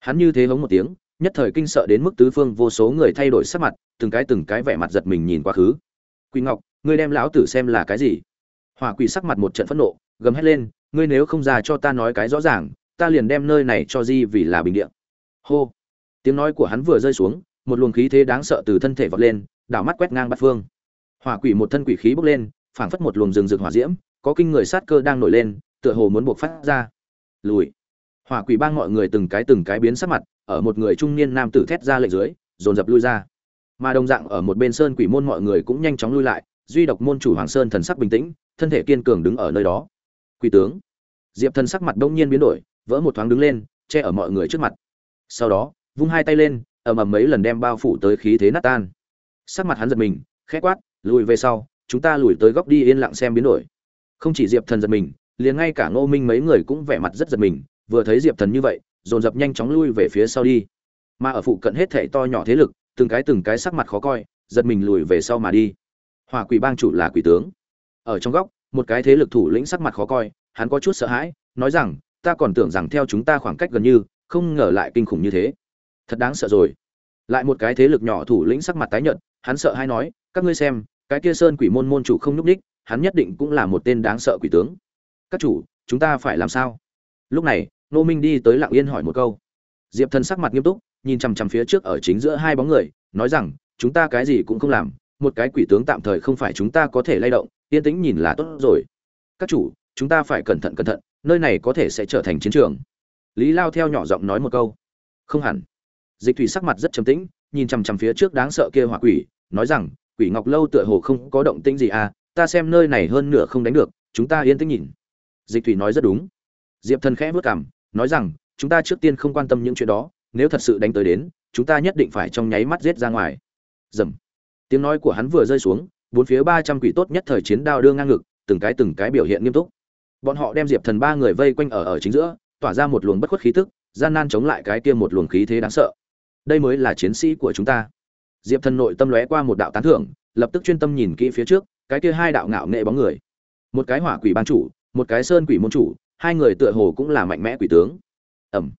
Hắn như thế hống một tiếng, nhất thời kinh sợ đến mức tứ phương vô số người thay đổi sắc mặt, từng cái từng cái vẻ mặt giật mình nhìn quá khứ. Quỷ ngọc, ngươi đem lão tử xem là cái gì? Hỏa quỷ sắc mặt một trận phẫn nộ, gầm hét lên, ngươi nếu không ra cho ta nói cái rõ ràng, ta liền đem nơi này cho di vì là bình địa. Hô. Tiếng nói của hắn vừa rơi xuống, một luồng khí thế đáng sợ từ thân thể vọt lên, đảo mắt quét ngang bát phương. Hỏa quỷ một thân quỷ khí bốc lên phảng phất một luồng rừng rực hỏa diễm, có kinh người sát cơ đang nổi lên, tựa hồ muốn buộc phát ra. Lùi. Hỏa quỷ bang mọi người từng cái từng cái biến sắc mặt, ở một người trung niên nam tử thét ra lệnh dưới, dồn dập lui ra. Mà đồng dạng ở một bên sơn quỷ môn mọi người cũng nhanh chóng lui lại, duy độc môn chủ hoàng sơn thần sắc bình tĩnh, thân thể kiên cường đứng ở nơi đó. Quỷ tướng. Diệp thần sắc mặt đông nhiên biến đổi, vỡ một thoáng đứng lên, che ở mọi người trước mặt. Sau đó, vung hai tay lên, ầm ầm mấy lần đem bao phủ tới khí thế nát tan. Sắc mặt hắn giật mình, khẽ quát, lùi về sau chúng ta lùi tới góc đi yên lặng xem biến đổi. Không chỉ diệp thần giật mình, liền ngay cả ngô minh mấy người cũng vẻ mặt rất giật mình, vừa thấy diệp thần như vậy, dồn dập nhanh chóng lui về phía sau đi. Mà ở phụ cận hết thảy to nhỏ thế lực, từng cái từng cái sắc mặt khó coi, giật mình lùi về sau mà đi. Hỏa quỷ bang chủ là quỷ tướng. Ở trong góc, một cái thế lực thủ lĩnh sắc mặt khó coi, hắn có chút sợ hãi, nói rằng, ta còn tưởng rằng theo chúng ta khoảng cách gần như, không ngờ lại kinh khủng như thế. Thật đáng sợ rồi. Lại một cái thế lực nhỏ thủ lĩnh sắc mặt tái nhợt, hắn sợ hay nói, các ngươi xem cái kia sơn quỷ môn môn chủ không nhúc ních hắn nhất định cũng là một tên đáng sợ quỷ tướng. Các chủ, chúng ta phải làm sao? Lúc này, nô minh đi tới lặng yên hỏi một câu. Diệp thần sắc mặt nghiêm túc, nhìn chằm chằm phía trước ở chính giữa hai bóng người, nói rằng, chúng ta cái gì cũng không làm, một cái quỷ tướng tạm thời không phải chúng ta có thể lay động, yên tĩnh nhìn là tốt rồi. Các chủ, chúng ta phải cẩn thận cẩn thận, nơi này có thể sẽ trở thành chiến trường. Lý lao theo nhỏ giọng nói một câu. Không hẳn. Dịch thủy sắc mặt rất trầm tĩnh, nhìn chằm chằm phía trước đáng sợ kia hỏa quỷ, nói rằng quỷ ngọc lâu tựa hồ không có động tĩnh gì à ta xem nơi này hơn nửa không đánh được, chúng ta yên tĩnh nhìn. Dịch thủy nói rất đúng. Diệp thần khẽ vất cảm nói rằng, chúng ta trước tiên không quan tâm những chuyện đó, nếu thật sự đánh tới đến, chúng ta nhất định phải trong nháy mắt giết ra ngoài. Dầm. Tiếng nói của hắn vừa rơi xuống, bốn phía ba trăm quỷ tốt nhất thời chiến đao đưa ngang ngực, từng cái từng cái biểu hiện nghiêm túc. Bọn họ đem diệp thần ba người vây quanh ở ở chính giữa, tỏa ra một luồng bất khuất khí tức, gian nan chống lại cái kia một luồng khí thế đáng sợ. Đây mới là chiến sĩ của chúng ta diệp thần nội tâm lóe qua một đạo tán thưởng, lập tức chuyên tâm nhìn kỹ phía trước, cái kia hai đạo ngạo nghệ bóng người. Một cái hỏa quỷ ban chủ, một cái sơn quỷ môn chủ, hai người tựa hồ cũng là mạnh mẽ quỷ tướng. Ẩm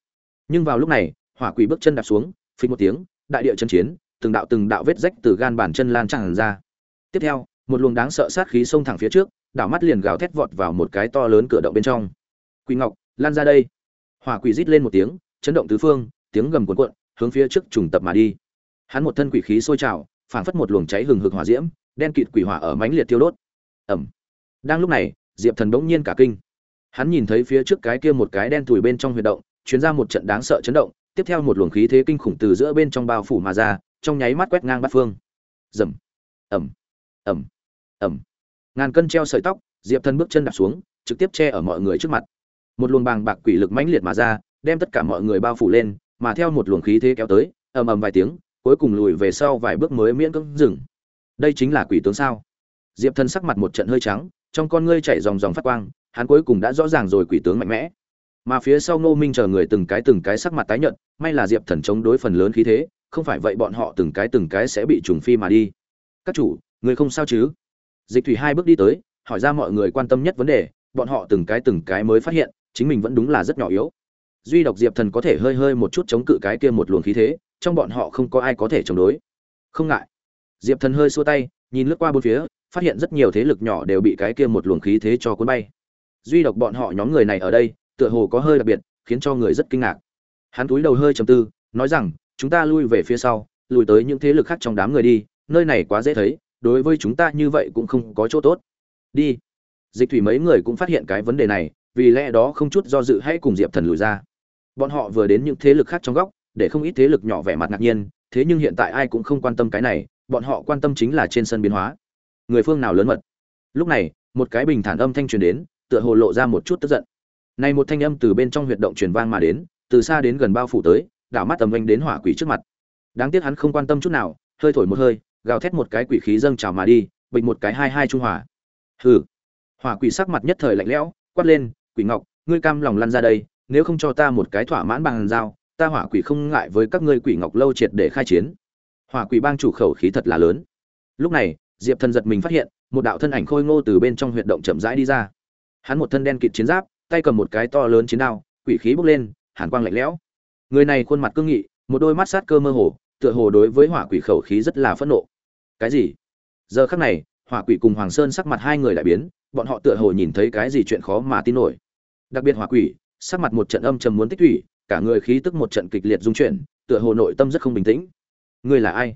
nhưng vào lúc này, hỏa quỷ bước chân đạp xuống phình một tiếng, đại địa chân chiến, từng đạo từng đạo vết rách từ gan bàn chân lan tràn ra. Tiếp theo, một luồng đáng sợ sát khí xông thẳng phía trước, đảo mắt liền gào thét vọt vào một cái to lớn cửa động bên trong. Quỷ ngọc, lan ra đây. Hỏa quỷ rít lên một tiếng, chấn động tứ phương, tiếng gầm cuộn cuộn, hướng phía trước trùng tập mà đi hắn một thân quỷ khí sôi trào, phảng phất một luồng cháy hừng hực hỏa diễm, đen kịt quỷ hỏa ở mãnh liệt tiêu đốt. Ẩm đang lúc này, diệp thần bỗng nhiên cả kinh. Hắn nhìn thấy phía trước cái kia một cái đen thùi bên trong huyệt động, chuyến ra một trận đáng sợ chấn động, tiếp theo một luồng khí thế kinh khủng từ giữa bên trong bao phủ mà ra, trong nháy mắt quét ngang bát phương. Rầm. Ẩm ẩm ẩm ngàn cân treo sợi tóc, diệp thần bước chân đạp xuống, trực tiếp che ở mọi người trước mặt. Một luồng bàng bạc quỷ lực mãnh liệt mà ra, đem tất cả mọi người bao phủ lên, mà theo một luồng khí thế kéo tới, ầm ầm vài tiếng cuối cùng lùi về sau vài bước mới miễn cưỡng dừng. Đây chính là quỷ tướng sao? Diệp thần sắc mặt một trận hơi trắng, trong con ngươi chảy dòng dòng phát quang, hắn cuối cùng đã rõ ràng rồi quỷ tướng mạnh mẽ. Mà phía sau ngô minh chờ người từng cái từng cái sắc mặt tái nhợt, may là diệp thần chống đối phần lớn khí thế, không phải vậy bọn họ từng cái từng cái sẽ bị trùng phi mà đi. Các chủ, người không sao chứ? Dịch thủy hai bước đi tới, hỏi ra mọi người quan tâm nhất vấn đề, bọn họ từng cái từng cái mới phát hiện, chính mình vẫn đúng là rất nhỏ yếu. Duy độc diệp thần có thể hơi hơi một chút chống cự cái kia một luồng khí thế trong bọn họ không có ai có thể chống đối. Không ngại. Diệp thần hơi xua tay, nhìn lướt qua bốn phía, phát hiện rất nhiều thế lực nhỏ đều bị cái kia một luồng khí thế cho cuốn bay. Duy độc bọn họ nhóm người này ở đây, tựa hồ có hơi đặc biệt, khiến cho người rất kinh ngạc. Hắn túi đầu hơi trầm tư, nói rằng, chúng ta lui về phía sau, lùi tới những thế lực khác trong đám người đi, nơi này quá dễ thấy, đối với chúng ta như vậy cũng không có chỗ tốt. Đi. Dịch thủy mấy người cũng phát hiện cái vấn đề này, vì lẽ đó không chút do dự hãy cùng diệp thần lùi ra. Bọn họ vừa đến những thế lực khác trong góc để không ít thế lực nhỏ vẻ mặt ngạc nhiên, thế nhưng hiện tại ai cũng không quan tâm cái này, bọn họ quan tâm chính là trên sân biến hóa. Người phương nào lớn mật? Lúc này, một cái bình thản âm thanh truyền đến, tựa hồ lộ ra một chút tức giận. Này một thanh âm từ bên trong huyệt động truyền vang mà đến, từ xa đến gần bao phủ tới, đảo mắt tầm vanh đến hỏa quỷ trước mặt. Đáng tiếc hắn không quan tâm chút nào, hơi thổi một hơi, gào thét một cái quỷ khí dâng trào mà đi bình một cái hai hai trung hỏa hừ. Hỏa quỷ sắc mặt nhất thời lạnh lẽo, quát lên, quỷ ngọc, ngươi cam lòng lăn ra đây, nếu không cho ta một cái thỏa mãn bằng dao ta hỏa quỷ không ngại với các ngươi quỷ ngọc lâu triệt để khai chiến. Hỏa quỷ bang chủ khẩu khí thật là lớn. Lúc này, diệp thần giật mình phát hiện, một đạo thân ảnh khôi ngô từ bên trong huyệt động chậm rãi đi ra. Hắn một thân đen kịt chiến giáp, tay cầm một cái to lớn chiến đao, quỷ khí bốc lên, hàn quang lạnh lẽo. Người này khuôn mặt cương nghị, một đôi mắt sát cơ mơ hồ, tựa hồ đối với hỏa quỷ khẩu khí rất là phẫn nộ. Cái gì? Giờ khắc này, hỏa quỷ cùng hoàng sơn sắc mặt hai người đại biến, bọn họ tựa hồ nhìn thấy cái gì chuyện khó mà tin nổi. Đặc biệt hỏa quỷ, sắc mặt một trận âm trầm muốn tích thủy cả người khí tức một trận kịch liệt dung chuyển, tựa hồ nội tâm rất không bình tĩnh. Ngươi là ai?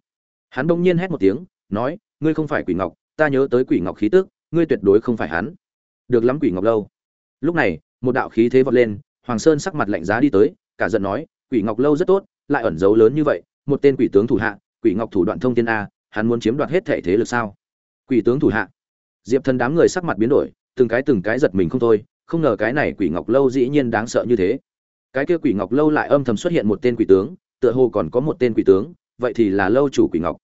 Hắn bỗng nhiên hét một tiếng, nói, ngươi không phải quỷ ngọc, ta nhớ tới quỷ ngọc khí tức, ngươi tuyệt đối không phải hắn. Được lắm quỷ ngọc lâu. Lúc này, một đạo khí thế vọt lên, hoàng sơn sắc mặt lạnh giá đi tới, cả giận nói, quỷ ngọc lâu rất tốt, lại ẩn giấu lớn như vậy, một tên quỷ tướng thủ hạ, quỷ ngọc thủ đoạn thông thiên a, hắn muốn chiếm đoạt hết thể thế lực sao? Quỷ tướng thủ hạ. Diệp thần đám người sắc mặt biến đổi, từng cái từng cái giật mình không thôi, không ngờ cái này quỷ ngọc lâu dĩ nhiên đáng sợ như thế cái kia quỷ ngọc lâu lại âm thầm xuất hiện một tên quỷ tướng, tựa hồ còn có một tên quỷ tướng, vậy thì là lâu chủ quỷ ngọc.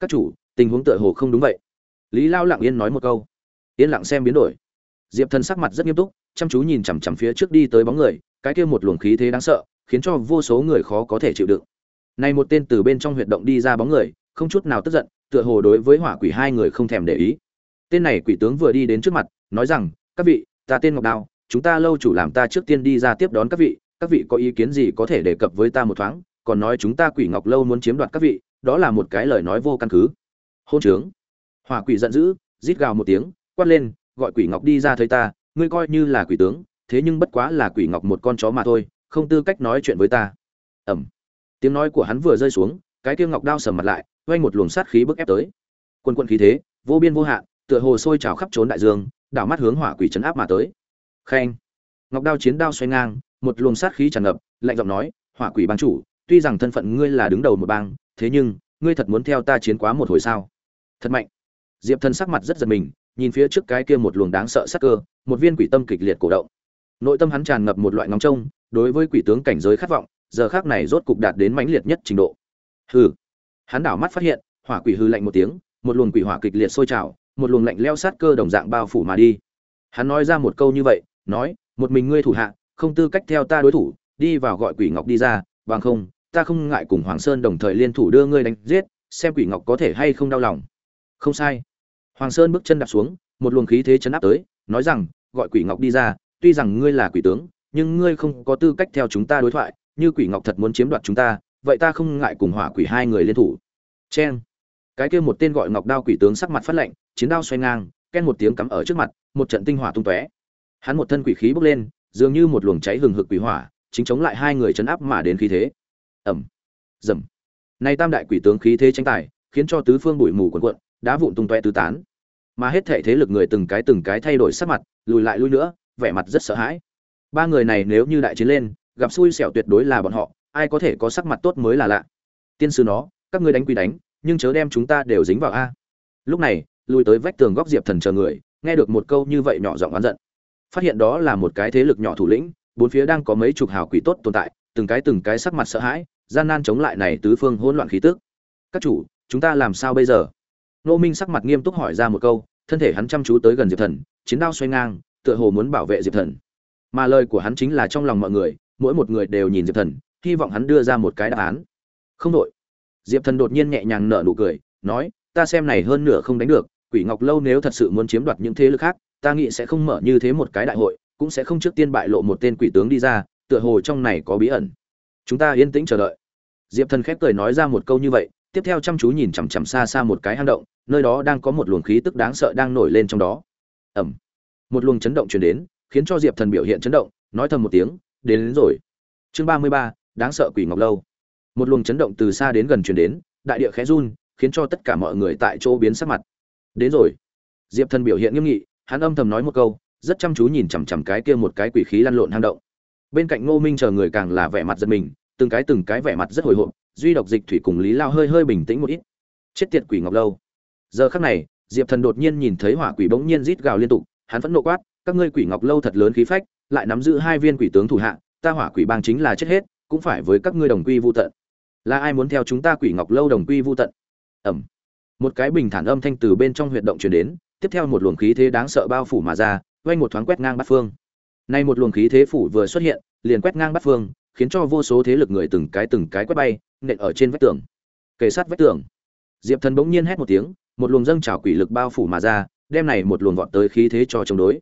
Các chủ, tình huống tựa hồ không đúng vậy. Lý lao lặng yên nói một câu. Yên lặng xem biến đổi. Diệp thần sắc mặt rất nghiêm túc, chăm chú nhìn chằm chằm phía trước đi tới bóng người, cái kia một luồng khí thế đáng sợ, khiến cho vô số người khó có thể chịu đựng. Này một tên từ bên trong huyệt động đi ra bóng người, không chút nào tức giận, tựa hồ đối với hỏa quỷ hai người không thèm để ý. Tên này quỷ tướng vừa đi đến trước mặt, nói rằng, các vị, ta tên ngọc đao chúng ta lâu chủ làm ta trước tiên đi ra tiếp đón các vị các vị có ý kiến gì có thể đề cập với ta một thoáng, còn nói chúng ta quỷ ngọc lâu muốn chiếm đoạt các vị, đó là một cái lời nói vô căn cứ. Hôn trướng. Hỏa quỷ giận dữ, rít gào một tiếng, quát lên, gọi quỷ ngọc đi ra thấy ta, ngươi coi như là quỷ tướng, thế nhưng bất quá là quỷ ngọc một con chó mà thôi, không tư cách nói chuyện với ta. Ẩm. Tiếng nói của hắn vừa rơi xuống, cái kia ngọc đao sầm mặt lại quanh một luồng sát khí bức ép tới. Quân quân khí thế, vô biên vô hạn, tựa hồ sôi trào khắp trốn đại dương, đảo mắt hướng hỏa quỷ chấn áp mà tới. Khen. Ngọc đao chiến đao xoay ngang một luồng sát khí tràn ngập, lạnh giọng nói, hỏa quỷ bang chủ, tuy rằng thân phận ngươi là đứng đầu một bang, thế nhưng, ngươi thật muốn theo ta chiến quá một hồi sao? Thật mạnh. Diệp thần sắc mặt rất giật mình, nhìn phía trước cái kia một luồng đáng sợ sát cơ, một viên quỷ tâm kịch liệt cổ động. Nội tâm hắn tràn ngập một loại ngóng trông, đối với quỷ tướng cảnh giới khát vọng, giờ khắc này rốt cục đạt đến mãnh liệt nhất trình độ. Hừ. Hắn đảo mắt phát hiện, hỏa quỷ hư lạnh một tiếng, một luồng quỷ hỏa kịch liệt sôi trào, một luồng lạnh leo sát cơ đồng dạng bao phủ mà đi. Hắn nói ra một câu như vậy, nói, một mình ngươi thủ hạ không tư cách theo ta đối thủ, đi vào gọi quỷ ngọc đi ra, bằng không, ta không ngại cùng hoàng sơn đồng thời liên thủ đưa ngươi đánh giết, xem quỷ ngọc có thể hay không đau lòng. Không sai. Hoàng sơn bước chân đạp xuống, một luồng khí thế chấn áp tới, nói rằng, gọi quỷ ngọc đi ra, tuy rằng ngươi là quỷ tướng, nhưng ngươi không có tư cách theo chúng ta đối thoại, như quỷ ngọc thật muốn chiếm đoạt chúng ta, vậy ta không ngại cùng hỏa quỷ hai người liên thủ. Chen. Cái kia một tên gọi ngọc đao quỷ tướng sắc mặt phát lạnh, chiến đao xoay ngang, ken một tiếng cắm ở trước mặt, một trận tinh hỏa tung tóe. Hắn một thân quỷ khí bốc lên dường như một luồng cháy hừng hực quỷ hỏa, chính chống lại hai người chấn áp mà đến khí thế. Ầm. Dầm nay tam đại quỷ tướng khí thế tranh tài, khiến cho tứ phương bụi mù cuồn cuộn, đá vụn tung tóe tứ tán. Mà hết thảy thế lực người từng cái từng cái thay đổi sắc mặt, lùi lại lui nữa, vẻ mặt rất sợ hãi. Ba người này nếu như đại chiến lên, gặp xui xẻo tuyệt đối là bọn họ, ai có thể có sắc mặt tốt mới là lạ. Tiên sư nó, các ngươi đánh quỷ đánh, nhưng chớ đem chúng ta đều dính vào a. Lúc này, lùi tới vách tường góc diệp thần chờ người, nghe được một câu như vậy nhỏ giọng oán giận phát hiện đó là một cái thế lực nhỏ thủ lĩnh, bốn phía đang có mấy chục hào quỷ tốt tồn tại, từng cái từng cái sắc mặt sợ hãi, gian nan chống lại này tứ phương hỗn loạn khí tức. Các chủ, chúng ta làm sao bây giờ? Nô minh sắc mặt nghiêm túc hỏi ra một câu, thân thể hắn chăm chú tới gần diệp thần, chiến đao xoay ngang, tựa hồ muốn bảo vệ diệp thần. Mà lời của hắn chính là trong lòng mọi người, mỗi một người đều nhìn diệp thần, hy vọng hắn đưa ra một cái đáp án. Không đội. Diệp thần đột nhiên nhẹ nhàng nở nụ cười, nói, ta xem này hơn nửa không đánh được, quỷ ngọc lâu nếu thật sự muốn chiếm đoạt những thế lực khác ta nghĩ sẽ không mở như thế một cái đại hội cũng sẽ không trước tiên bại lộ một tên quỷ tướng đi ra tựa hồ trong này có bí ẩn. Chúng ta yên tĩnh chờ đợi. Diệp thần khép cười nói ra một câu như vậy tiếp theo chăm chú nhìn chằm chằm xa xa một cái hang động nơi đó đang có một luồng khí tức đáng sợ đang nổi lên trong đó. Ẩm một luồng chấn động truyền đến khiến cho diệp thần biểu hiện chấn động nói thầm một tiếng đến, đến rồi. Chương ba mươi ba đáng sợ quỷ ngọc lâu. Một luồng chấn động từ xa đến gần truyền đến đại địa khẽ run khiến cho tất cả mọi người tại chỗ biến sắc mặt. Đến rồi. Diệp thần biểu hiện nghiêm nghị hắn âm thầm nói một câu, rất chăm chú nhìn chằm chằm cái kia một cái quỷ khí lăn lộn hang động. Bên cạnh ngô minh chờ người càng là vẻ mặt giật mình, từng cái từng cái vẻ mặt rất hồi hộp, duy độc dịch thủy cùng lý lao hơi hơi bình tĩnh một ít. Chết tiệt quỷ ngọc lâu. Giờ khắc này, diệp thần đột nhiên nhìn thấy hỏa quỷ bỗng nhiên rít gào liên tục, hắn phẫn nộ quát, các ngươi quỷ ngọc lâu thật lớn khí phách, lại nắm giữ hai viên quỷ tướng thủ hạ, ta hỏa quỷ bang chính là chết hết, cũng phải với các ngươi đồng quy vu tận. Là ai muốn theo chúng ta quỷ ngọc lâu đồng quy vu tận? Ẩm một cái bình thản âm thanh từ bên trong huyệt động truyền đến, tiếp theo một luồng khí thế đáng sợ bao phủ mà ra quanh một thoáng quét ngang bát phương. Nay một luồng khí thế phủ vừa xuất hiện, liền quét ngang bát phương, khiến cho vô số thế lực người từng cái từng cái quét bay, nện ở trên vách tường. Kề sát vách tường. Diệp thần bỗng nhiên hét một tiếng, một luồng dâng trào quỷ lực bao phủ mà ra, đem này một luồng vọt tới khí thế cho chống đối.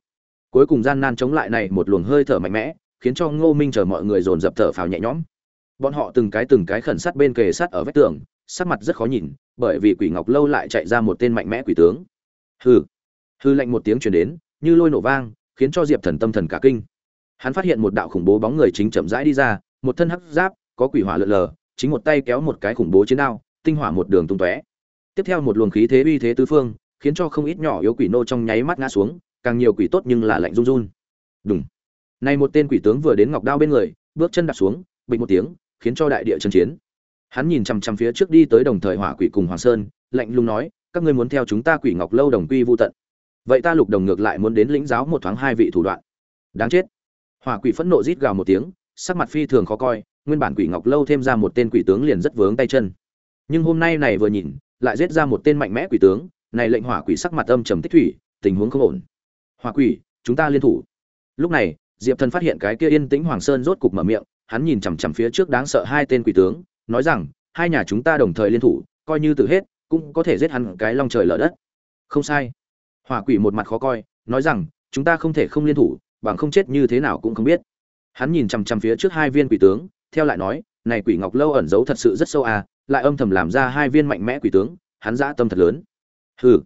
Cuối cùng gian nan chống lại này một luồng hơi thở mạnh mẽ, khiến cho ngô minh chờ mọi người dồn dập thở phào nhẹ nhõm. Bọn họ từng cái từng cái khẩn sát bên kề sát ở vách tường sắc mặt rất khó nhìn, bởi vì quỷ ngọc lâu lại chạy ra một tên mạnh mẽ quỷ tướng. Hừ. Hư lạnh một tiếng truyền đến, như lôi nổ vang, khiến cho diệp thần tâm thần cả kinh. Hắn phát hiện một đạo khủng bố bóng người chính chậm rãi đi ra, một thân hắc giáp, có quỷ hỏa lượn lờ, chính một tay kéo một cái khủng bố chiến đao, tinh hỏa một đường tung tóe. Tiếp theo một luồng khí thế uy thế tứ phương, khiến cho không ít nhỏ yếu quỷ nô trong nháy mắt ngã xuống, càng nhiều quỷ tốt nhưng là lạnh run run. Đùng. này một tên quỷ tướng vừa đến ngọc đao bên người, bước chân đạp xuống, bình một tiếng, khiến cho đại địa chấn chiến hắn nhìn chằm chằm phía trước đi tới đồng thời hỏa quỷ cùng hoàng sơn, lạnh lùng nói, các ngươi muốn theo chúng ta quỷ ngọc lâu đồng quy vu tận. Vậy ta lục đồng ngược lại muốn đến lĩnh giáo một thoáng hai vị thủ đoạn. Đáng chết. Hỏa quỷ phẫn nộ rít gào một tiếng, sắc mặt phi thường khó coi, nguyên bản quỷ ngọc lâu thêm ra một tên quỷ tướng liền rất vướng tay chân. Nhưng hôm nay này vừa nhìn, lại giết ra một tên mạnh mẽ quỷ tướng, này lệnh hỏa quỷ sắc mặt âm trầm tích thủy, tình huống không ổn. Hỏa quỷ, chúng ta liên thủ. Lúc này, diệp thần phát hiện cái kia yên tĩnh hoàng sơn rốt cục mở miệng, hắn nhìn chằm chằm phía trước đáng sợ hai tên quỷ tướng nói rằng, hai nhà chúng ta đồng thời liên thủ, coi như tự hết, cũng có thể giết hắn cái long trời lở đất. Không sai. Hỏa quỷ một mặt khó coi, nói rằng, chúng ta không thể không liên thủ, bằng không chết như thế nào cũng không biết. Hắn nhìn chằm chằm phía trước hai viên quỷ tướng, theo lại nói, này quỷ ngọc lâu ẩn giấu thật sự rất sâu à lại âm thầm làm ra hai viên mạnh mẽ quỷ tướng, hắn dã tâm thật lớn. Hư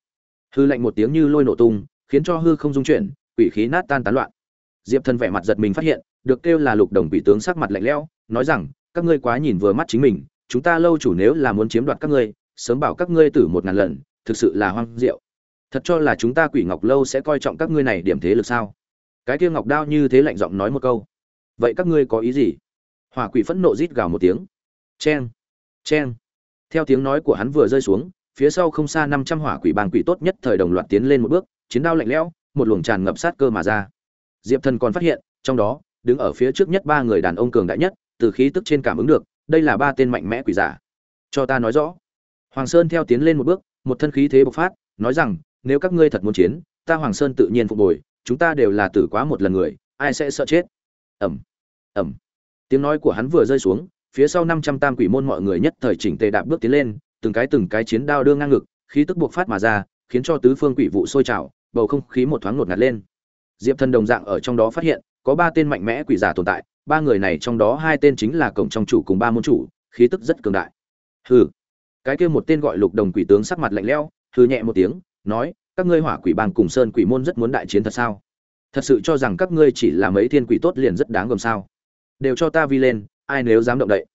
hư lạnh một tiếng như lôi nổ tung, khiến cho hư không dung chuyển, quỷ khí nát tan tán loạn. Diệp thần vẻ mặt giật mình phát hiện, được kêu là lục đồng quỷ tướng sắc mặt lạnh lẽo, nói rằng các ngươi quá nhìn vừa mắt chính mình, chúng ta lâu chủ nếu là muốn chiếm đoạt các ngươi, sớm bảo các ngươi tử một ngàn lần, thực sự là hoang diệu. Thật cho là chúng ta quỷ ngọc lâu sẽ coi trọng các ngươi này điểm thế lực sao? Cái kia ngọc đao như thế lạnh giọng nói một câu. Vậy các ngươi có ý gì? Hỏa quỷ phẫn nộ rít gào một tiếng. Cheng cheng. Theo tiếng nói của hắn vừa rơi xuống, phía sau không xa năm trăm hỏa quỷ bàng quỷ tốt nhất thời đồng loạt tiến lên một bước, chiến đao lạnh lẽo, một luồng tràn ngập sát cơ mà ra. Diệp thần còn phát hiện, trong đó, đứng ở phía trước nhất ba người đàn ông cường đại nhất từ khí tức trên cảm ứng được, đây là ba tên mạnh mẽ quỷ giả. Cho ta nói rõ. Hoàng sơn theo tiến lên một bước, một thân khí thế bộc phát, nói rằng, nếu các ngươi thật muốn chiến, ta hoàng sơn tự nhiên phục bồi chúng ta đều là tử quá một lần người, ai sẽ sợ chết? Ẩm ẩm. Tiếng nói của hắn vừa rơi xuống, phía sau năm trăm tam quỷ môn mọi người nhất thời chỉnh tề đạp bước tiến lên, từng cái từng cái chiến đao đưa ngang ngực, khí tức buộc phát mà ra, khiến cho tứ phương quỷ vụ sôi trào, bầu không khí một thoáng ngột ngạt lên. Diệp thần đồng dạng ở trong đó phát hiện, có ba tên mạnh mẽ quỷ giả tồn tại ba người này trong đó hai tên chính là cổng trong chủ cùng ba môn chủ, khí tức rất cường đại. Hừ. Cái kia một tên gọi lục đồng quỷ tướng sắc mặt lạnh lẽo, hừ nhẹ một tiếng, nói, các ngươi hỏa quỷ bang cùng sơn quỷ môn rất muốn đại chiến thật sao? Thật sự cho rằng các ngươi chỉ là mấy thiên quỷ tốt liền rất đáng gồm sao? Đều cho ta vi lên, ai nếu dám động đậy?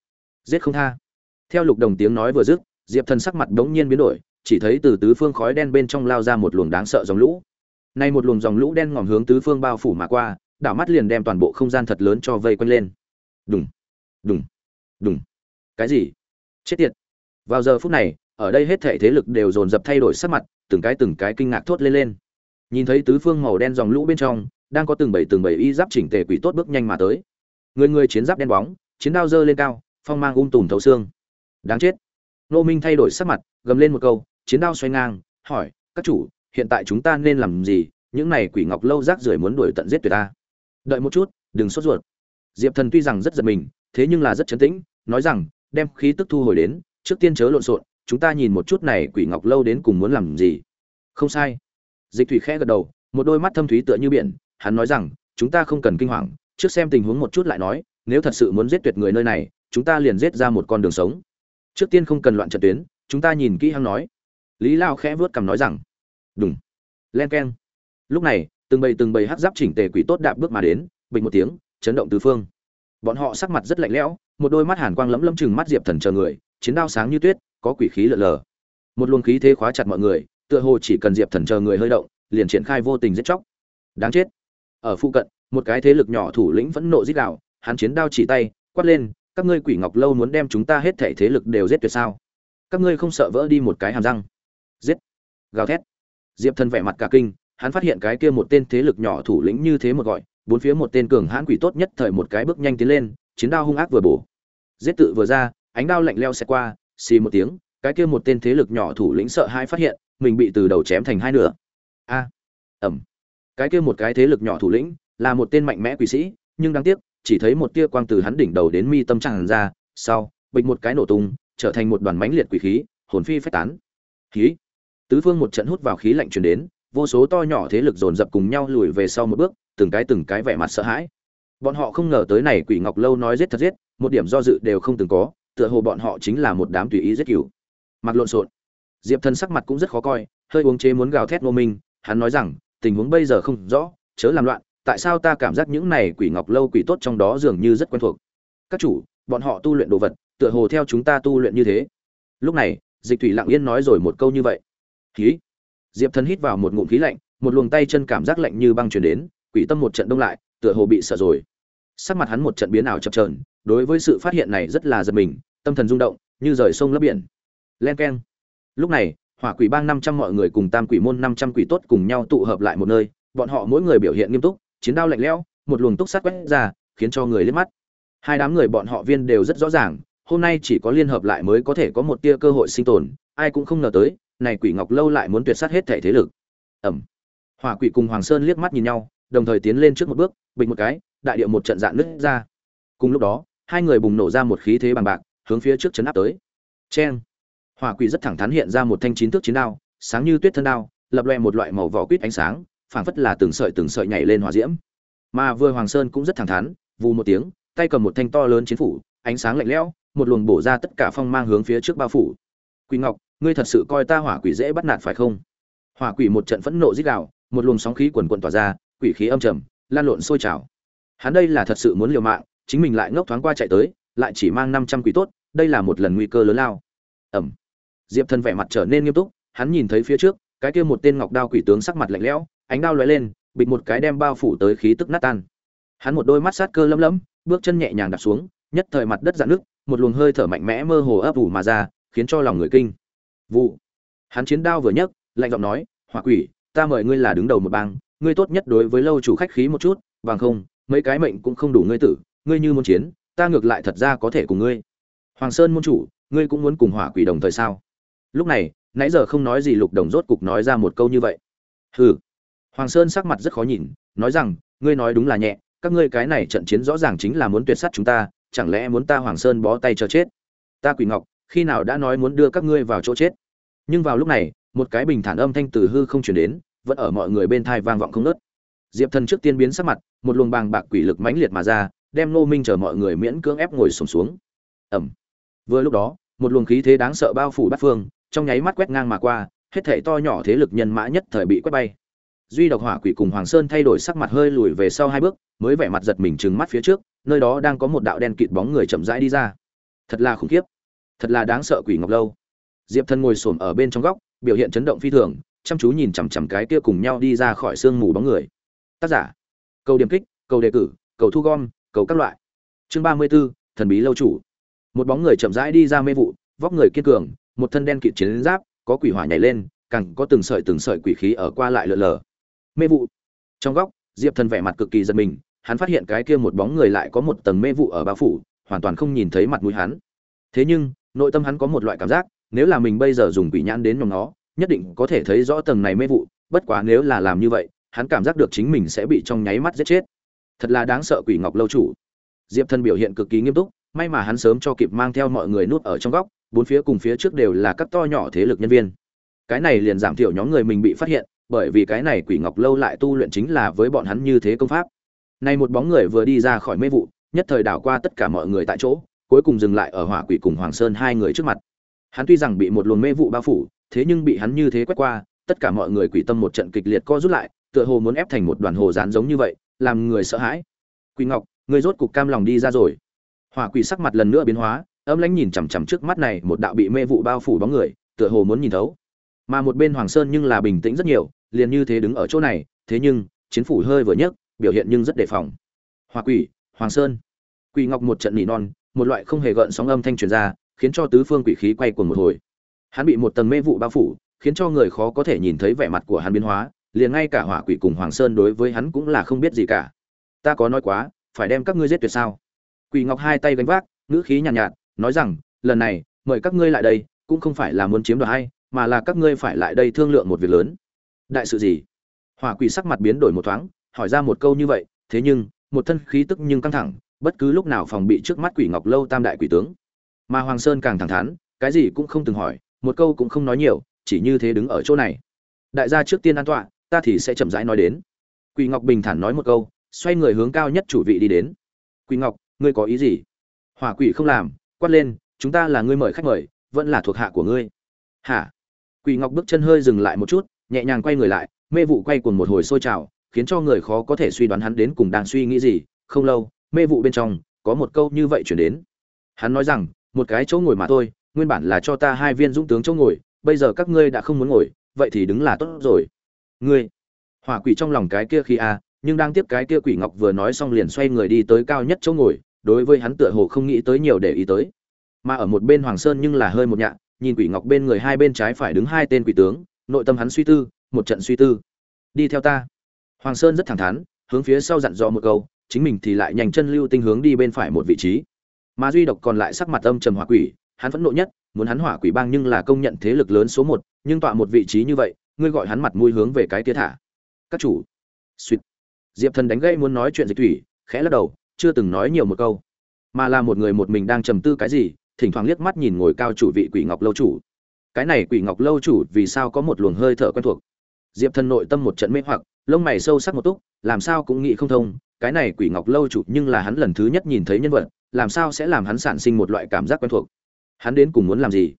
Giết không tha. Theo lục đồng tiếng nói vừa dứt, diệp thần sắc mặt đống nhiên biến đổi, chỉ thấy từ tứ phương khói đen bên trong lao ra một luồng đáng sợ dòng lũ. Nay một luồng dòng lũ đen ngòm hướng tứ phương bao phủ mà qua đảo mắt liền đem toàn bộ không gian thật lớn cho vây quanh lên. Đùng đùng đùng. Cái gì? Chết tiệt. Vào giờ phút này, ở đây hết thể thế lực đều dồn dập thay đổi sắc mặt, từng cái từng cái kinh ngạc thốt lên lên. Nhìn thấy tứ phương màu đen dòng lũ bên trong, đang có từng bảy từng bảy y giáp chỉnh tề quỷ tốt bước nhanh mà tới. Người người chiến giáp đen bóng, chiến đao dơ lên cao, phong mang um tùm thấu xương. Đáng chết. Nô minh thay đổi sắc mặt, gầm lên một câu, chiến đao xoay ngang, hỏi, các chủ, hiện tại chúng ta nên làm gì? Những này quỷ ngọc lâu rác rưởi muốn đuổi tận giết tuyệt ta đợi một chút, đừng sốt ruột. Diệp thần tuy rằng rất giật mình, thế nhưng là rất chấn tĩnh, nói rằng, đem khí tức thu hồi đến, trước tiên chớ lộn xộn, chúng ta nhìn một chút này quỷ ngọc lâu đến cùng muốn làm gì. Không sai. Dịch thủy khẽ gật đầu, một đôi mắt thâm thúy tựa như biển, hắn nói rằng, chúng ta không cần kinh hoàng, trước xem tình huống một chút lại nói, nếu thật sự muốn giết tuyệt người nơi này, chúng ta liền giết ra một con đường sống. Trước tiên không cần loạn trận tuyến, chúng ta nhìn kỹ hăng nói. Lý lao khẽ vớt cằm nói rằng đúng len keng. Lúc này từng bầy từng bầy hắc giáp chỉnh tề quỷ tốt đạp bước mà đến, bình một tiếng, chấn động tứ phương. Bọn họ sắc mặt rất lạnh lẽo, một đôi mắt hàn quang lấm lấm chừng mắt diệp thần chờ người, chiến đao sáng như tuyết, có quỷ khí lợn lờ. Một luồng khí thế khóa chặt mọi người, tựa hồ chỉ cần diệp thần chờ người hơi động, liền triển khai vô tình giết chóc. Đáng chết. Ở phụ cận, một cái thế lực nhỏ thủ lĩnh vẫn nộ giết đạo hắn chiến đao chỉ tay, quát lên, các ngươi quỷ ngọc lâu muốn đem chúng ta hết thảy thế lực đều giết tuyệt sao? Các ngươi không sợ vỡ đi một cái hàm răng? Giết. Gào thét. Diệp thần vẻ mặt cả kinh hắn phát hiện cái kia một tên thế lực nhỏ thủ lĩnh như thế một gọi, bốn phía một tên cường hãn quỷ tốt nhất thời một cái bước nhanh tiến lên, chiến đao hung ác vừa bổ. Giết tự vừa ra, ánh đao lạnh lẽo xe qua, xì một tiếng, cái kia một tên thế lực nhỏ thủ lĩnh sợ hãi phát hiện, mình bị từ đầu chém thành hai nửa. A ẩm cái kia một cái thế lực nhỏ thủ lĩnh, là một tên mạnh mẽ quỷ sĩ, nhưng đáng tiếc, chỉ thấy một tia quang từ hắn đỉnh đầu đến mi tâm tràn ra, sau, bịch một cái nổ tung, trở thành một đoàn mãnh liệt quỷ khí, hồn phi phách tán. Khí. Tứ phương một trận hút vào khí lạnh truyền đến vô số to nhỏ thế lực dồn dập cùng nhau lùi về sau một bước, từng cái từng cái vẻ mặt sợ hãi. Bọn họ không ngờ tới này quỷ ngọc lâu nói giết thật giết, một điểm do dự đều không từng có, tựa hồ bọn họ chính là một đám tùy ý giết cửu. Mặt lộn xộn. Diệp thần sắc mặt cũng rất khó coi, hơi uống chế muốn gào thét ngô minh, hắn nói rằng, tình huống bây giờ không rõ, chớ làm loạn, tại sao ta cảm giác những này quỷ ngọc lâu quỷ tốt trong đó dường như rất quen thuộc? Các chủ, bọn họ tu luyện đồ vật, tựa hồ theo chúng ta tu luyện như thế. Lúc này, dịch thủy lặng yên nói rồi một câu như vậy. Khí diệp thần hít vào một ngụm khí lạnh, một luồng tay chân cảm giác lạnh như băng truyền đến, quỷ tâm một trận đông lại, tựa hồ bị sợ rồi. Sắc mặt hắn một trận biến ảo chập trờn đối với sự phát hiện này rất là giật mình, tâm thần rung động, như rời sông lấp biển. Len keng. Lúc này, hỏa quỷ bang năm trăm mọi người cùng tam quỷ môn năm trăm quỷ tốt cùng nhau tụ hợp lại một nơi, bọn họ mỗi người biểu hiện nghiêm túc, chiến đao lạnh lẽo, một luồng túc sát quét ra, khiến cho người liếc mắt. Hai đám người bọn họ viên đều rất rõ ràng, hôm nay chỉ có liên hợp lại mới có thể có một tia cơ hội sinh tồn, ai cũng không ngờ tới này quỷ ngọc lâu lại muốn tuyệt sát hết thể thế lực. Ẩm hỏa quỷ cùng hoàng sơn liếc mắt nhìn nhau, đồng thời tiến lên trước một bước, bình một cái, đại điệu một trận dạn nứt ra. Cùng lúc đó, hai người bùng nổ ra một khí thế bằng bạc, hướng phía trước chấn áp tới. Cheng. Hỏa quỷ rất thẳng thắn hiện ra một thanh chín thước chiến đao, sáng như tuyết thân đao, lập loe một loại màu vỏ quýt ánh sáng, phảng phất là từng sợi từng sợi nhảy lên hỏa diễm. Mà vừa hoàng sơn cũng rất thẳng thắn, vù một tiếng, tay cầm một thanh to lớn chiến phủ, ánh sáng lạnh lẽo, một luồng bổ ra tất cả phong mang hướng phía trước bao phủ. Quỷ ngọc ngươi thật sự coi ta hỏa quỷ dễ bắt nạt phải không? Hỏa quỷ một trận phẫn nộ rít gào, một luồng sóng khí quần quần tỏa ra, quỷ khí âm trầm, lan lộn sôi trào. Hắn đây là thật sự muốn liều mạng, chính mình lại ngốc thoáng qua chạy tới, lại chỉ mang năm trăm quỷ tốt, đây là một lần nguy cơ lớn lao. Ẩm diệp thần vẻ mặt trở nên nghiêm túc, hắn nhìn thấy phía trước, cái kia một tên ngọc đao quỷ tướng sắc mặt lạnh lẽo, ánh đao lóe lên bịch một cái đem bao phủ tới khí tức nát tan. Hắn một đôi mắt sát cơ lấm lấm, bước chân nhẹ nhàng đặt xuống, nhất thời mặt đất dạn nước một luồng hơi thở mạnh mẽ mơ hồ ấp ủ mà ra, khiến cho lòng người kinh vụ. Hắn chiến đao vừa nhấc, lạnh giọng nói, hỏa quỷ, ta mời ngươi là đứng đầu một bang, ngươi tốt nhất đối với lâu chủ khách khí một chút, bằng không, mấy cái mệnh cũng không đủ ngươi tử, ngươi như muốn chiến, ta ngược lại thật ra có thể cùng ngươi. Hoàng sơn môn chủ, ngươi cũng muốn cùng hỏa quỷ đồng thời sao? Lúc này, nãy giờ không nói gì lục đồng rốt cục nói ra một câu như vậy. Hừ. Hoàng sơn sắc mặt rất khó nhìn, nói rằng, ngươi nói đúng là nhẹ, các ngươi cái này trận chiến rõ ràng chính là muốn tuyệt sát chúng ta, chẳng lẽ muốn ta hoàng sơn bó tay cho chết? Ta quỷ ngọc khi nào đã nói muốn đưa các ngươi vào chỗ chết. Nhưng vào lúc này một cái bình thản âm thanh từ hư không chuyển đến vẫn ở mọi người bên thai vang vọng không nớt diệp thần trước tiên biến sắc mặt một luồng bàng bạc quỷ lực mãnh liệt mà ra đem nô minh chờ mọi người miễn cưỡng ép ngồi sùng xuống, xuống ẩm vừa lúc đó một luồng khí thế đáng sợ bao phủ bát phương trong nháy mắt quét ngang mà qua hết thảy to nhỏ thế lực nhân mã nhất thời bị quét bay. Duy độc hỏa quỷ cùng hoàng sơn thay đổi sắc mặt hơi lùi về sau hai bước mới vẻ mặt giật mình trừng mắt phía trước nơi đó đang có một đạo đen kịt bóng người chậm rãi đi ra. Thật là khủng khiếp thật là đáng sợ quỷ ngọc lâu. Diệp thân ngồi xổm ở bên trong góc biểu hiện chấn động phi thường chăm chú nhìn chằm chằm cái kia cùng nhau đi ra khỏi sương mù bóng người. Tác giả cầu điểm kích cầu đề cử cầu thu gom cầu các loại. Chương ba mươi 34, thần bí lâu chủ. Một bóng người chậm rãi đi ra mê vụ vóc người kiên cường một thân đen kịt chiến giáp có quỷ hỏa nhảy lên càng có từng sợi từng sợi quỷ khí ở qua lại lượn lờ. Mê vụ. Trong góc diệp thần vẻ mặt cực kỳ giật mình hắn phát hiện cái kia một bóng người lại có một tầng mê vụ ở bao phủ hoàn toàn không nhìn thấy mặt mũi hắn. Thế nhưng nội tâm hắn có một loại cảm giác, nếu là mình bây giờ dùng quỷ nhãn đến nhóm nó nhất định có thể thấy rõ tầng này mê vụ, bất quá nếu là làm như vậy, hắn cảm giác được chính mình sẽ bị trong nháy mắt giết chết. Thật là đáng sợ quỷ ngọc lâu chủ. Diệp thần biểu hiện cực kỳ nghiêm túc, may mà hắn sớm cho kịp mang theo mọi người nuốt ở trong góc, bốn phía cùng phía trước đều là các to nhỏ thế lực nhân viên. Cái này liền giảm thiểu nhóm người mình bị phát hiện, bởi vì cái này quỷ ngọc lâu lại tu luyện chính là với bọn hắn như thế công pháp. Nay một bóng người vừa đi ra khỏi mê vụ, nhất thời đảo qua tất cả mọi người tại chỗ cuối cùng dừng lại ở hỏa quỷ cùng hoàng sơn hai người trước mặt. Hắn tuy rằng bị một luồng mê vụ bao phủ, thế nhưng bị hắn như thế quét qua, tất cả mọi người quỷ tâm một trận kịch liệt co rút lại, tựa hồ muốn ép thành một đoàn hồ dán giống như vậy, làm người sợ hãi. Quỷ ngọc, người rốt cục cam lòng đi ra rồi. Hỏa quỷ sắc mặt lần nữa biến hóa, âm lãnh nhìn chằm chằm trước mắt này một đạo bị mê vụ bao phủ bóng người, tựa hồ muốn nhìn thấu. Mà một bên hoàng sơn nhưng là bình tĩnh rất nhiều, liền như thế đứng ở chỗ này, thế nhưng, chiến phủ hơi vừa nhấc, biểu hiện nhưng rất đề phòng. Hỏa quỷ, hoàng sơn. Quỷ ngọc một trận nỉ non một loại không hề gợn sóng âm thanh truyền ra khiến cho tứ phương quỷ khí quay cuồng một hồi. Hắn bị một tầng mê vụ bao phủ khiến cho người khó có thể nhìn thấy vẻ mặt của hắn biến hóa liền ngay cả hỏa quỷ cùng hoàng sơn đối với hắn cũng là không biết gì cả. Ta có nói quá phải đem các ngươi giết tuyệt sao? Quỷ ngọc hai tay gánh vác ngữ khí nhàn nhạt, nhạt nói rằng lần này mời các ngươi lại đây cũng không phải là muốn chiếm đoạt hay mà là các ngươi phải lại đây thương lượng một việc lớn. Đại sự gì? Hỏa quỷ sắc mặt biến đổi một thoáng hỏi ra một câu như vậy thế nhưng một thân khí tức nhưng căng thẳng bất cứ lúc nào phòng bị trước mắt quỷ ngọc lâu tam đại quỷ tướng. Mà hoàng sơn càng thẳng thắn, cái gì cũng không từng hỏi, một câu cũng không nói nhiều, chỉ như thế đứng ở chỗ này. Đại gia trước tiên an tọa, ta thì sẽ chậm rãi nói đến. Quỷ ngọc bình thản nói một câu, xoay người hướng cao nhất chủ vị đi đến. Quỷ ngọc, ngươi có ý gì? Hỏa quỷ không làm, quát lên, chúng ta là ngươi mời khách mời, vẫn là thuộc hạ của ngươi. Hả? Quỷ ngọc bước chân hơi dừng lại một chút, nhẹ nhàng quay người lại, mê vụ quay cuồng một hồi sôi trào, khiến cho người khó có thể suy đoán hắn đến cùng đang suy nghĩ gì, không lâu mê vụ bên trong, có một câu như vậy chuyển đến. Hắn nói rằng, một cái chỗ ngồi mà thôi, nguyên bản là cho ta hai viên dũng tướng chỗ ngồi, bây giờ các ngươi đã không muốn ngồi, vậy thì đứng là tốt rồi. Ngươi? Hỏa quỷ trong lòng cái kia khi a, nhưng đang tiếp cái kia quỷ ngọc vừa nói xong liền xoay người đi tới cao nhất chỗ ngồi, đối với hắn tựa hồ không nghĩ tới nhiều để ý tới. Mà ở một bên hoàng sơn nhưng là hơi một nhạ, nhìn quỷ ngọc bên người hai bên trái phải đứng hai tên quỷ tướng, nội tâm hắn suy tư, một trận suy tư. Đi theo ta. Hoàng sơn rất thẳng thắn, hướng phía sau dặn dò một câu chính mình thì lại nhanh chân lưu tinh hướng đi bên phải một vị trí. Mà duy độc còn lại sắc mặt âm trầm hỏa quỷ, hắn vẫn nộ nhất, muốn hắn hỏa quỷ bang nhưng là công nhận thế lực lớn số một, nhưng tọa một vị trí như vậy, ngươi gọi hắn mặt mũi hướng về cái kia thả. Các chủ. Suýt diệp thần đánh gãy muốn nói chuyện dịch thủy, khẽ lắc đầu, chưa từng nói nhiều một câu. Mà là một người một mình đang trầm tư cái gì, thỉnh thoảng liếc mắt nhìn ngồi cao chủ vị quỷ ngọc lâu chủ. Cái này quỷ ngọc lâu chủ vì sao có một luồng hơi thở quen thuộc? Diệp thần nội tâm một trận mê hoặc, lông mày sâu sắc một túc, làm sao cũng nghĩ không thông, cái này quỷ ngọc lâu chủ nhưng là hắn lần thứ nhất nhìn thấy nhân vật, làm sao sẽ làm hắn sản sinh một loại cảm giác quen thuộc. Hắn đến cùng muốn làm gì?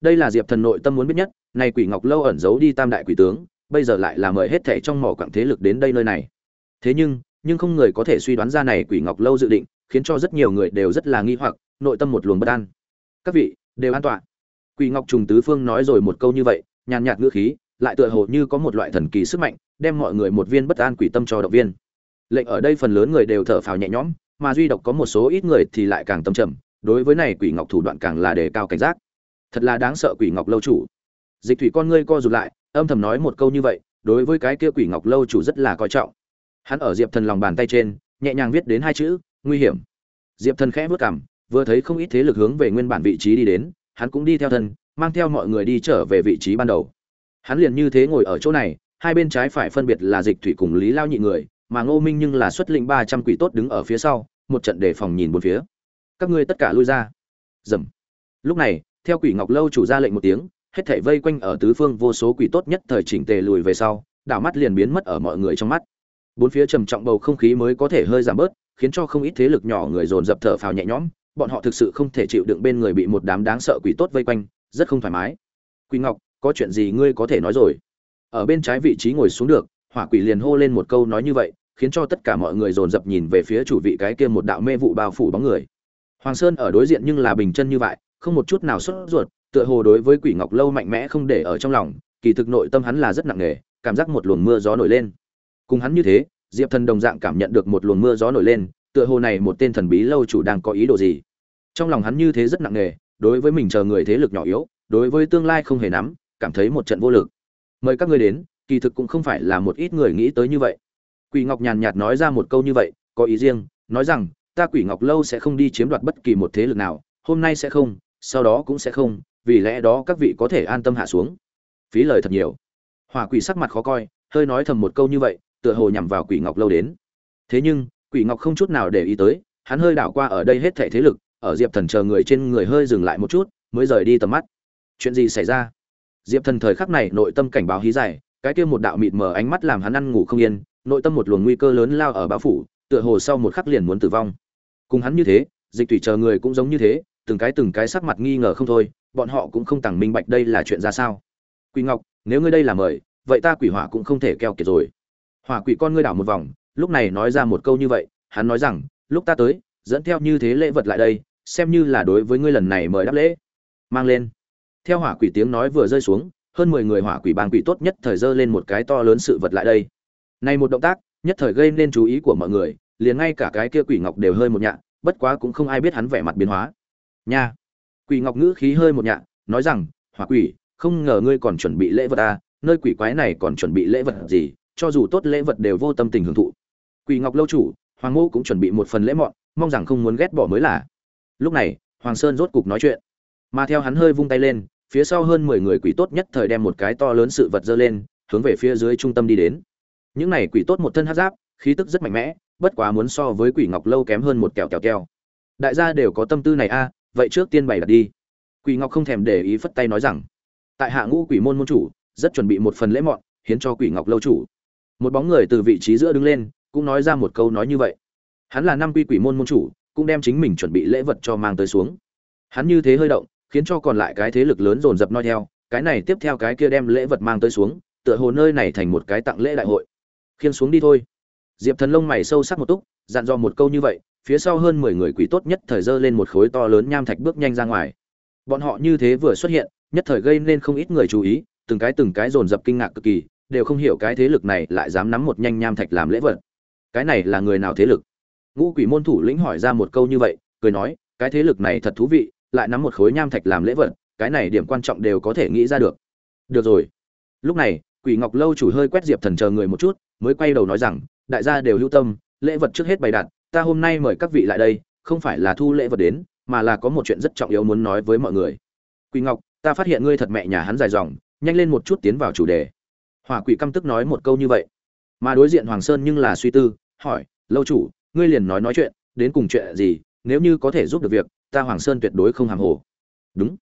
Đây là diệp thần nội tâm muốn biết nhất, này quỷ ngọc lâu ẩn giấu đi tam đại quỷ tướng, bây giờ lại là mời hết thảy trong mỏ quặng thế lực đến đây nơi này. Thế nhưng nhưng không người có thể suy đoán ra này quỷ ngọc lâu dự định, khiến cho rất nhiều người đều rất là nghi hoặc, nội tâm một luồng bất an. Các vị, đều an toàn. Quỷ ngọc trùng tứ phương nói rồi một câu như vậy, nhàn nhạt ngữ khí lại tựa hồ như có một loại thần kỳ sức mạnh, đem mọi người một viên bất an quỷ tâm cho động viên. Lệnh ở đây phần lớn người đều thở phào nhẹ nhõm, mà duy độc có một số ít người thì lại càng tâm trầm, đối với này quỷ ngọc thủ đoạn càng là đề cao cảnh giác. Thật là đáng sợ quỷ ngọc lâu chủ. Dịch thủy con ngươi co rụt lại, âm thầm nói một câu như vậy, đối với cái kia quỷ ngọc lâu chủ rất là coi trọng. Hắn ở diệp thần lòng bàn tay trên, nhẹ nhàng viết đến hai chữ, nguy hiểm. Diệp thần khẽ vớt cảm vừa thấy không ít thế lực hướng về nguyên bản vị trí đi đến, hắn cũng đi theo thân, mang theo mọi người đi trở về vị trí ban đầu hắn liền như thế ngồi ở chỗ này, hai bên trái phải phân biệt là dịch thủy cùng lý lao nhị người, mà ngô minh nhưng là xuất lĩnh ba trăm quỷ tốt đứng ở phía sau, một trận đề phòng nhìn bốn phía. Các ngươi tất cả lui ra. Dầm. Lúc này, theo quỷ ngọc lâu chủ ra lệnh một tiếng, hết thảy vây quanh ở tứ phương vô số quỷ tốt nhất thời chỉnh tề lùi về sau, đảo mắt liền biến mất ở mọi người trong mắt. Bốn phía trầm trọng bầu không khí mới có thể hơi giảm bớt, khiến cho không ít thế lực nhỏ người dồn dập thở phào nhẹ nhõm, bọn họ thực sự không thể chịu đựng bên người bị một đám đáng sợ quỷ tốt vây quanh, rất không thoải mái. Quỷ ngọc có chuyện gì ngươi có thể nói rồi? Ở bên trái vị trí ngồi xuống được, hỏa quỷ liền hô lên một câu nói như vậy, khiến cho tất cả mọi người dồn dập nhìn về phía chủ vị cái kia một đạo mê vụ bao phủ bóng người. Hoàng sơn ở đối diện nhưng là bình chân như vậy, không một chút nào sốt ruột, tựa hồ đối với quỷ ngọc lâu mạnh mẽ không để ở trong lòng, kỳ thực nội tâm hắn là rất nặng nề, cảm giác một luồng mưa gió nổi lên. Cùng hắn như thế, diệp thần đồng dạng cảm nhận được một luồng mưa gió nổi lên, tựa hồ này một tên thần bí lâu chủ đang có ý đồ gì. Trong lòng hắn như thế rất nặng nề, đối với mình chờ người thế lực nhỏ yếu, đối với tương lai không hề nắm cảm thấy một trận vô lực. Mời các ngươi đến, kỳ thực cũng không phải là một ít người nghĩ tới như vậy. Quỷ ngọc nhàn nhạt nói ra một câu như vậy, có ý riêng, nói rằng, ta quỷ ngọc lâu sẽ không đi chiếm đoạt bất kỳ một thế lực nào, hôm nay sẽ không, sau đó cũng sẽ không, vì lẽ đó các vị có thể an tâm hạ xuống. Phí lời thật nhiều. Hỏa quỷ sắc mặt khó coi, hơi nói thầm một câu như vậy, tựa hồ nhằm vào quỷ ngọc lâu đến. Thế nhưng, quỷ ngọc không chút nào để ý tới, hắn hơi đảo qua ở đây hết thảy thế lực, ở diệp thần chờ người trên người hơi dừng lại một chút, mới rời đi tầm mắt. Chuyện gì xảy ra? Diệp thần thời khắc này nội tâm cảnh báo hí dài, cái kia một đạo mịt mờ ánh mắt làm hắn ăn ngủ không yên, nội tâm một luồng nguy cơ lớn lao ở bao phủ, tựa hồ sau một khắc liền muốn tử vong. Cùng hắn như thế, dịch thủy chờ người cũng giống như thế, từng cái từng cái sắc mặt nghi ngờ không thôi, bọn họ cũng không tàng minh bạch đây là chuyện ra sao. Quỷ ngọc, nếu ngươi đây là mời, vậy ta quỷ hỏa cũng không thể keo kiệt rồi. Hỏa quỷ con ngươi đảo một vòng, lúc này nói ra một câu như vậy, hắn nói rằng, lúc ta tới, dẫn theo như thế lễ vật lại đây, xem như là đối với ngươi lần này mời đáp lễ. Mang lên theo hỏa quỷ tiếng nói vừa rơi xuống hơn mười người hỏa quỷ bang quỷ tốt nhất thời dơ lên một cái to lớn sự vật lại đây. Này một động tác nhất thời gây nên chú ý của mọi người liền ngay cả cái kia quỷ ngọc đều hơi một nhạ bất quá cũng không ai biết hắn vẻ mặt biến hóa. Nha! Quỷ ngọc ngữ khí hơi một nhạ nói rằng hỏa quỷ không ngờ ngươi còn chuẩn bị lễ vật à, nơi quỷ quái này còn chuẩn bị lễ vật gì cho dù tốt lễ vật đều vô tâm tình hưởng thụ. Quỷ ngọc lâu chủ hoàng ngô cũng chuẩn bị một phần lễ mọn mong rằng không muốn ghét bỏ mới là. Lúc này hoàng sơn rốt cục nói chuyện mà theo hắn hơi vung tay lên, phía sau hơn mười người quỷ tốt nhất thời đem một cái to lớn sự vật dơ lên, hướng về phía dưới trung tâm đi đến. Những này quỷ tốt một thân hát giáp, khí tức rất mạnh mẽ, bất quá muốn so với quỷ ngọc lâu kém hơn một kẹo kẹo keo đại gia đều có tâm tư này a, vậy trước tiên bày đặt đi. Quỷ ngọc không thèm để ý phất tay nói rằng, tại hạ ngũ quỷ môn môn chủ, rất chuẩn bị một phần lễ mọn, hiến cho quỷ ngọc lâu chủ. Một bóng người từ vị trí giữa đứng lên, cũng nói ra một câu nói như vậy. Hắn là năm quy quỷ môn môn chủ, cũng đem chính mình chuẩn bị lễ vật cho mang tới xuống. Hắn như thế hơi động khiến cho còn lại cái thế lực lớn dồn dập noi theo, cái này tiếp theo cái kia đem lễ vật mang tới xuống, tựa hồ nơi này thành một cái tặng lễ đại hội. Khiên xuống đi thôi. Diệp thần lông mày sâu sắc một túc, dặn dò một câu như vậy, phía sau hơn mười người quỷ tốt nhất thời dơ lên một khối to lớn nham thạch bước nhanh ra ngoài. Bọn họ như thế vừa xuất hiện, nhất thời gây nên không ít người chú ý, từng cái từng cái dồn dập kinh ngạc cực kỳ, đều không hiểu cái thế lực này lại dám nắm một nhanh nham thạch làm lễ vật. Cái này là người nào thế lực? Ngũ quỷ môn thủ lĩnh hỏi ra một câu như vậy, cười nói, cái thế lực này thật thú vị lại nắm một khối nham thạch làm lễ vật, cái này điểm quan trọng đều có thể nghĩ ra được. Được rồi. Lúc này, quỷ ngọc lâu chủ hơi quét diệp thần chờ người một chút, mới quay đầu nói rằng, đại gia đều lưu tâm, lễ vật trước hết bày đặt, ta hôm nay mời các vị lại đây, không phải là thu lễ vật đến, mà là có một chuyện rất trọng yếu muốn nói với mọi người. Quỷ ngọc, ta phát hiện ngươi thật mẹ nhà hắn dài dòng, nhanh lên một chút tiến vào chủ đề. Hỏa quỷ căm tức nói một câu như vậy. Mà đối diện hoàng sơn nhưng là suy tư, hỏi, lâu chủ, ngươi liền nói nói chuyện, đến cùng chuyện gì, nếu như có thể giúp được việc ta hoàng sơn tuyệt đối không hàm hồ. Đúng.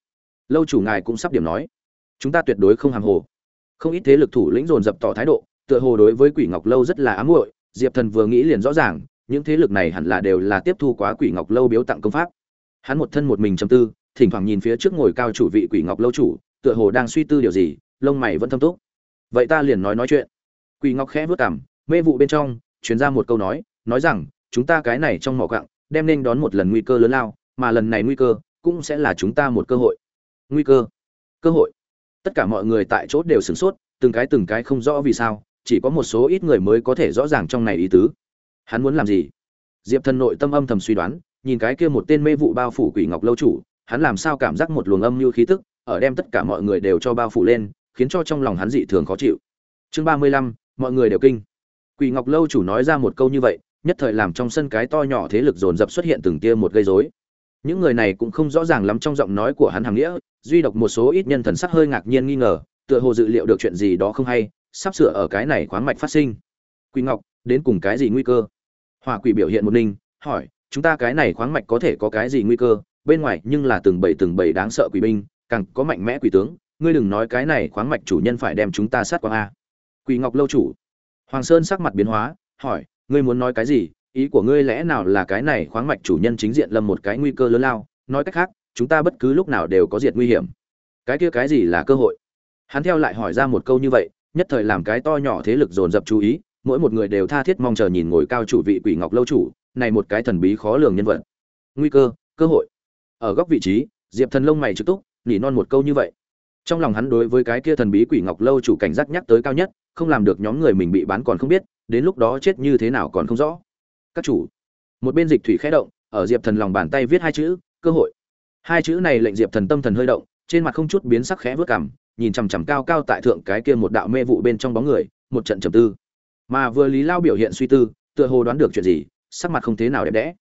Lâu chủ ngài cũng sắp điểm nói. Chúng ta tuyệt đối không hàm hồ. Không ít thế lực thủ lĩnh dồn dập tỏ thái độ, tựa hồ đối với quỷ ngọc lâu rất là ám muội. Diệp thần vừa nghĩ liền rõ ràng, những thế lực này hẳn là đều là tiếp thu quá quỷ ngọc lâu biếu tặng công pháp. Hắn một thân một mình chầm tư, thỉnh thoảng nhìn phía trước ngồi cao chủ vị quỷ ngọc lâu chủ, tựa hồ đang suy tư điều gì, lông mày vẫn thâm túc. Vậy ta liền nói nói chuyện. Quỷ ngọc khẽ vớt cảm mê vụ bên trong, truyền ra một câu nói nói rằng, chúng ta cái này trong mỏ quặng, đem nên đón một lần nguy cơ lớn lao mà lần này nguy cơ cũng sẽ là chúng ta một cơ hội. Nguy cơ. Cơ hội. Tất cả mọi người tại chỗ đều sửng sốt, từng cái từng cái không rõ vì sao, chỉ có một số ít người mới có thể rõ ràng trong này ý tứ. Hắn muốn làm gì? Diệp thần nội tâm âm thầm suy đoán, nhìn cái kia một tên mê vụ bao phủ quỷ ngọc lâu chủ, hắn làm sao cảm giác một luồng âm như khí tức, ở đem tất cả mọi người đều cho bao phủ lên, khiến cho trong lòng hắn dị thường khó chịu. Chương ba mươi lăm, mọi người đều kinh. Quỷ ngọc lâu chủ nói ra một câu như vậy, nhất thời làm trong sân cái to nhỏ thế lực dồn dập xuất hiện từng tia một gây rối những người này cũng không rõ ràng lắm trong giọng nói của hắn hàng nghĩa, duy độc một số ít nhân thần sắc hơi ngạc nhiên nghi ngờ, tựa hồ dự liệu được chuyện gì đó không hay, sắp sửa ở cái này khoáng mạch phát sinh. Quỳ ngọc, đến cùng cái gì nguy cơ? Hỏa quỷ biểu hiện một ninh hỏi, chúng ta cái này khoáng mạch có thể có cái gì nguy cơ? Bên ngoài nhưng là từng bảy từng bảy đáng sợ quỷ binh, càng có mạnh mẽ quỷ tướng, ngươi đừng nói cái này khoáng mạch chủ nhân phải đem chúng ta sát quang a. Quỳ ngọc lâu chủ. Hoàng sơn sắc mặt biến hóa, hỏi, ngươi muốn nói cái gì? Ý của ngươi lẽ nào là cái này khoáng mạch chủ nhân chính diện lâm một cái nguy cơ lớn lao? Nói cách khác, chúng ta bất cứ lúc nào đều có diệt nguy hiểm. Cái kia cái gì là cơ hội? Hắn theo lại hỏi ra một câu như vậy, nhất thời làm cái to nhỏ thế lực dồn dập chú ý, mỗi một người đều tha thiết mong chờ nhìn ngồi cao chủ vị quỷ ngọc lâu chủ, này một cái thần bí khó lường nhân vật. Nguy cơ cơ hội. Ở góc vị trí, diệp thần lông mày trực túc, nỉ non một câu như vậy. Trong lòng hắn đối với cái kia thần bí quỷ ngọc lâu chủ cảnh giác nhắc tới cao nhất, không làm được nhóm người mình bị bán còn không biết, đến lúc đó chết như thế nào còn không rõ các chủ. Một bên dịch thủy khẽ động, ở diệp thần lòng bàn tay viết hai chữ, cơ hội. Hai chữ này lệnh diệp thần tâm thần hơi động, trên mặt không chút biến sắc khẽ vớt cảm nhìn chằm chằm cao cao tại thượng cái kia một đạo mê vụ bên trong bóng người, một trận trầm tư. Mà vừa lý lao biểu hiện suy tư, tựa hồ đoán được chuyện gì, sắc mặt không thế nào đẹp đẽ.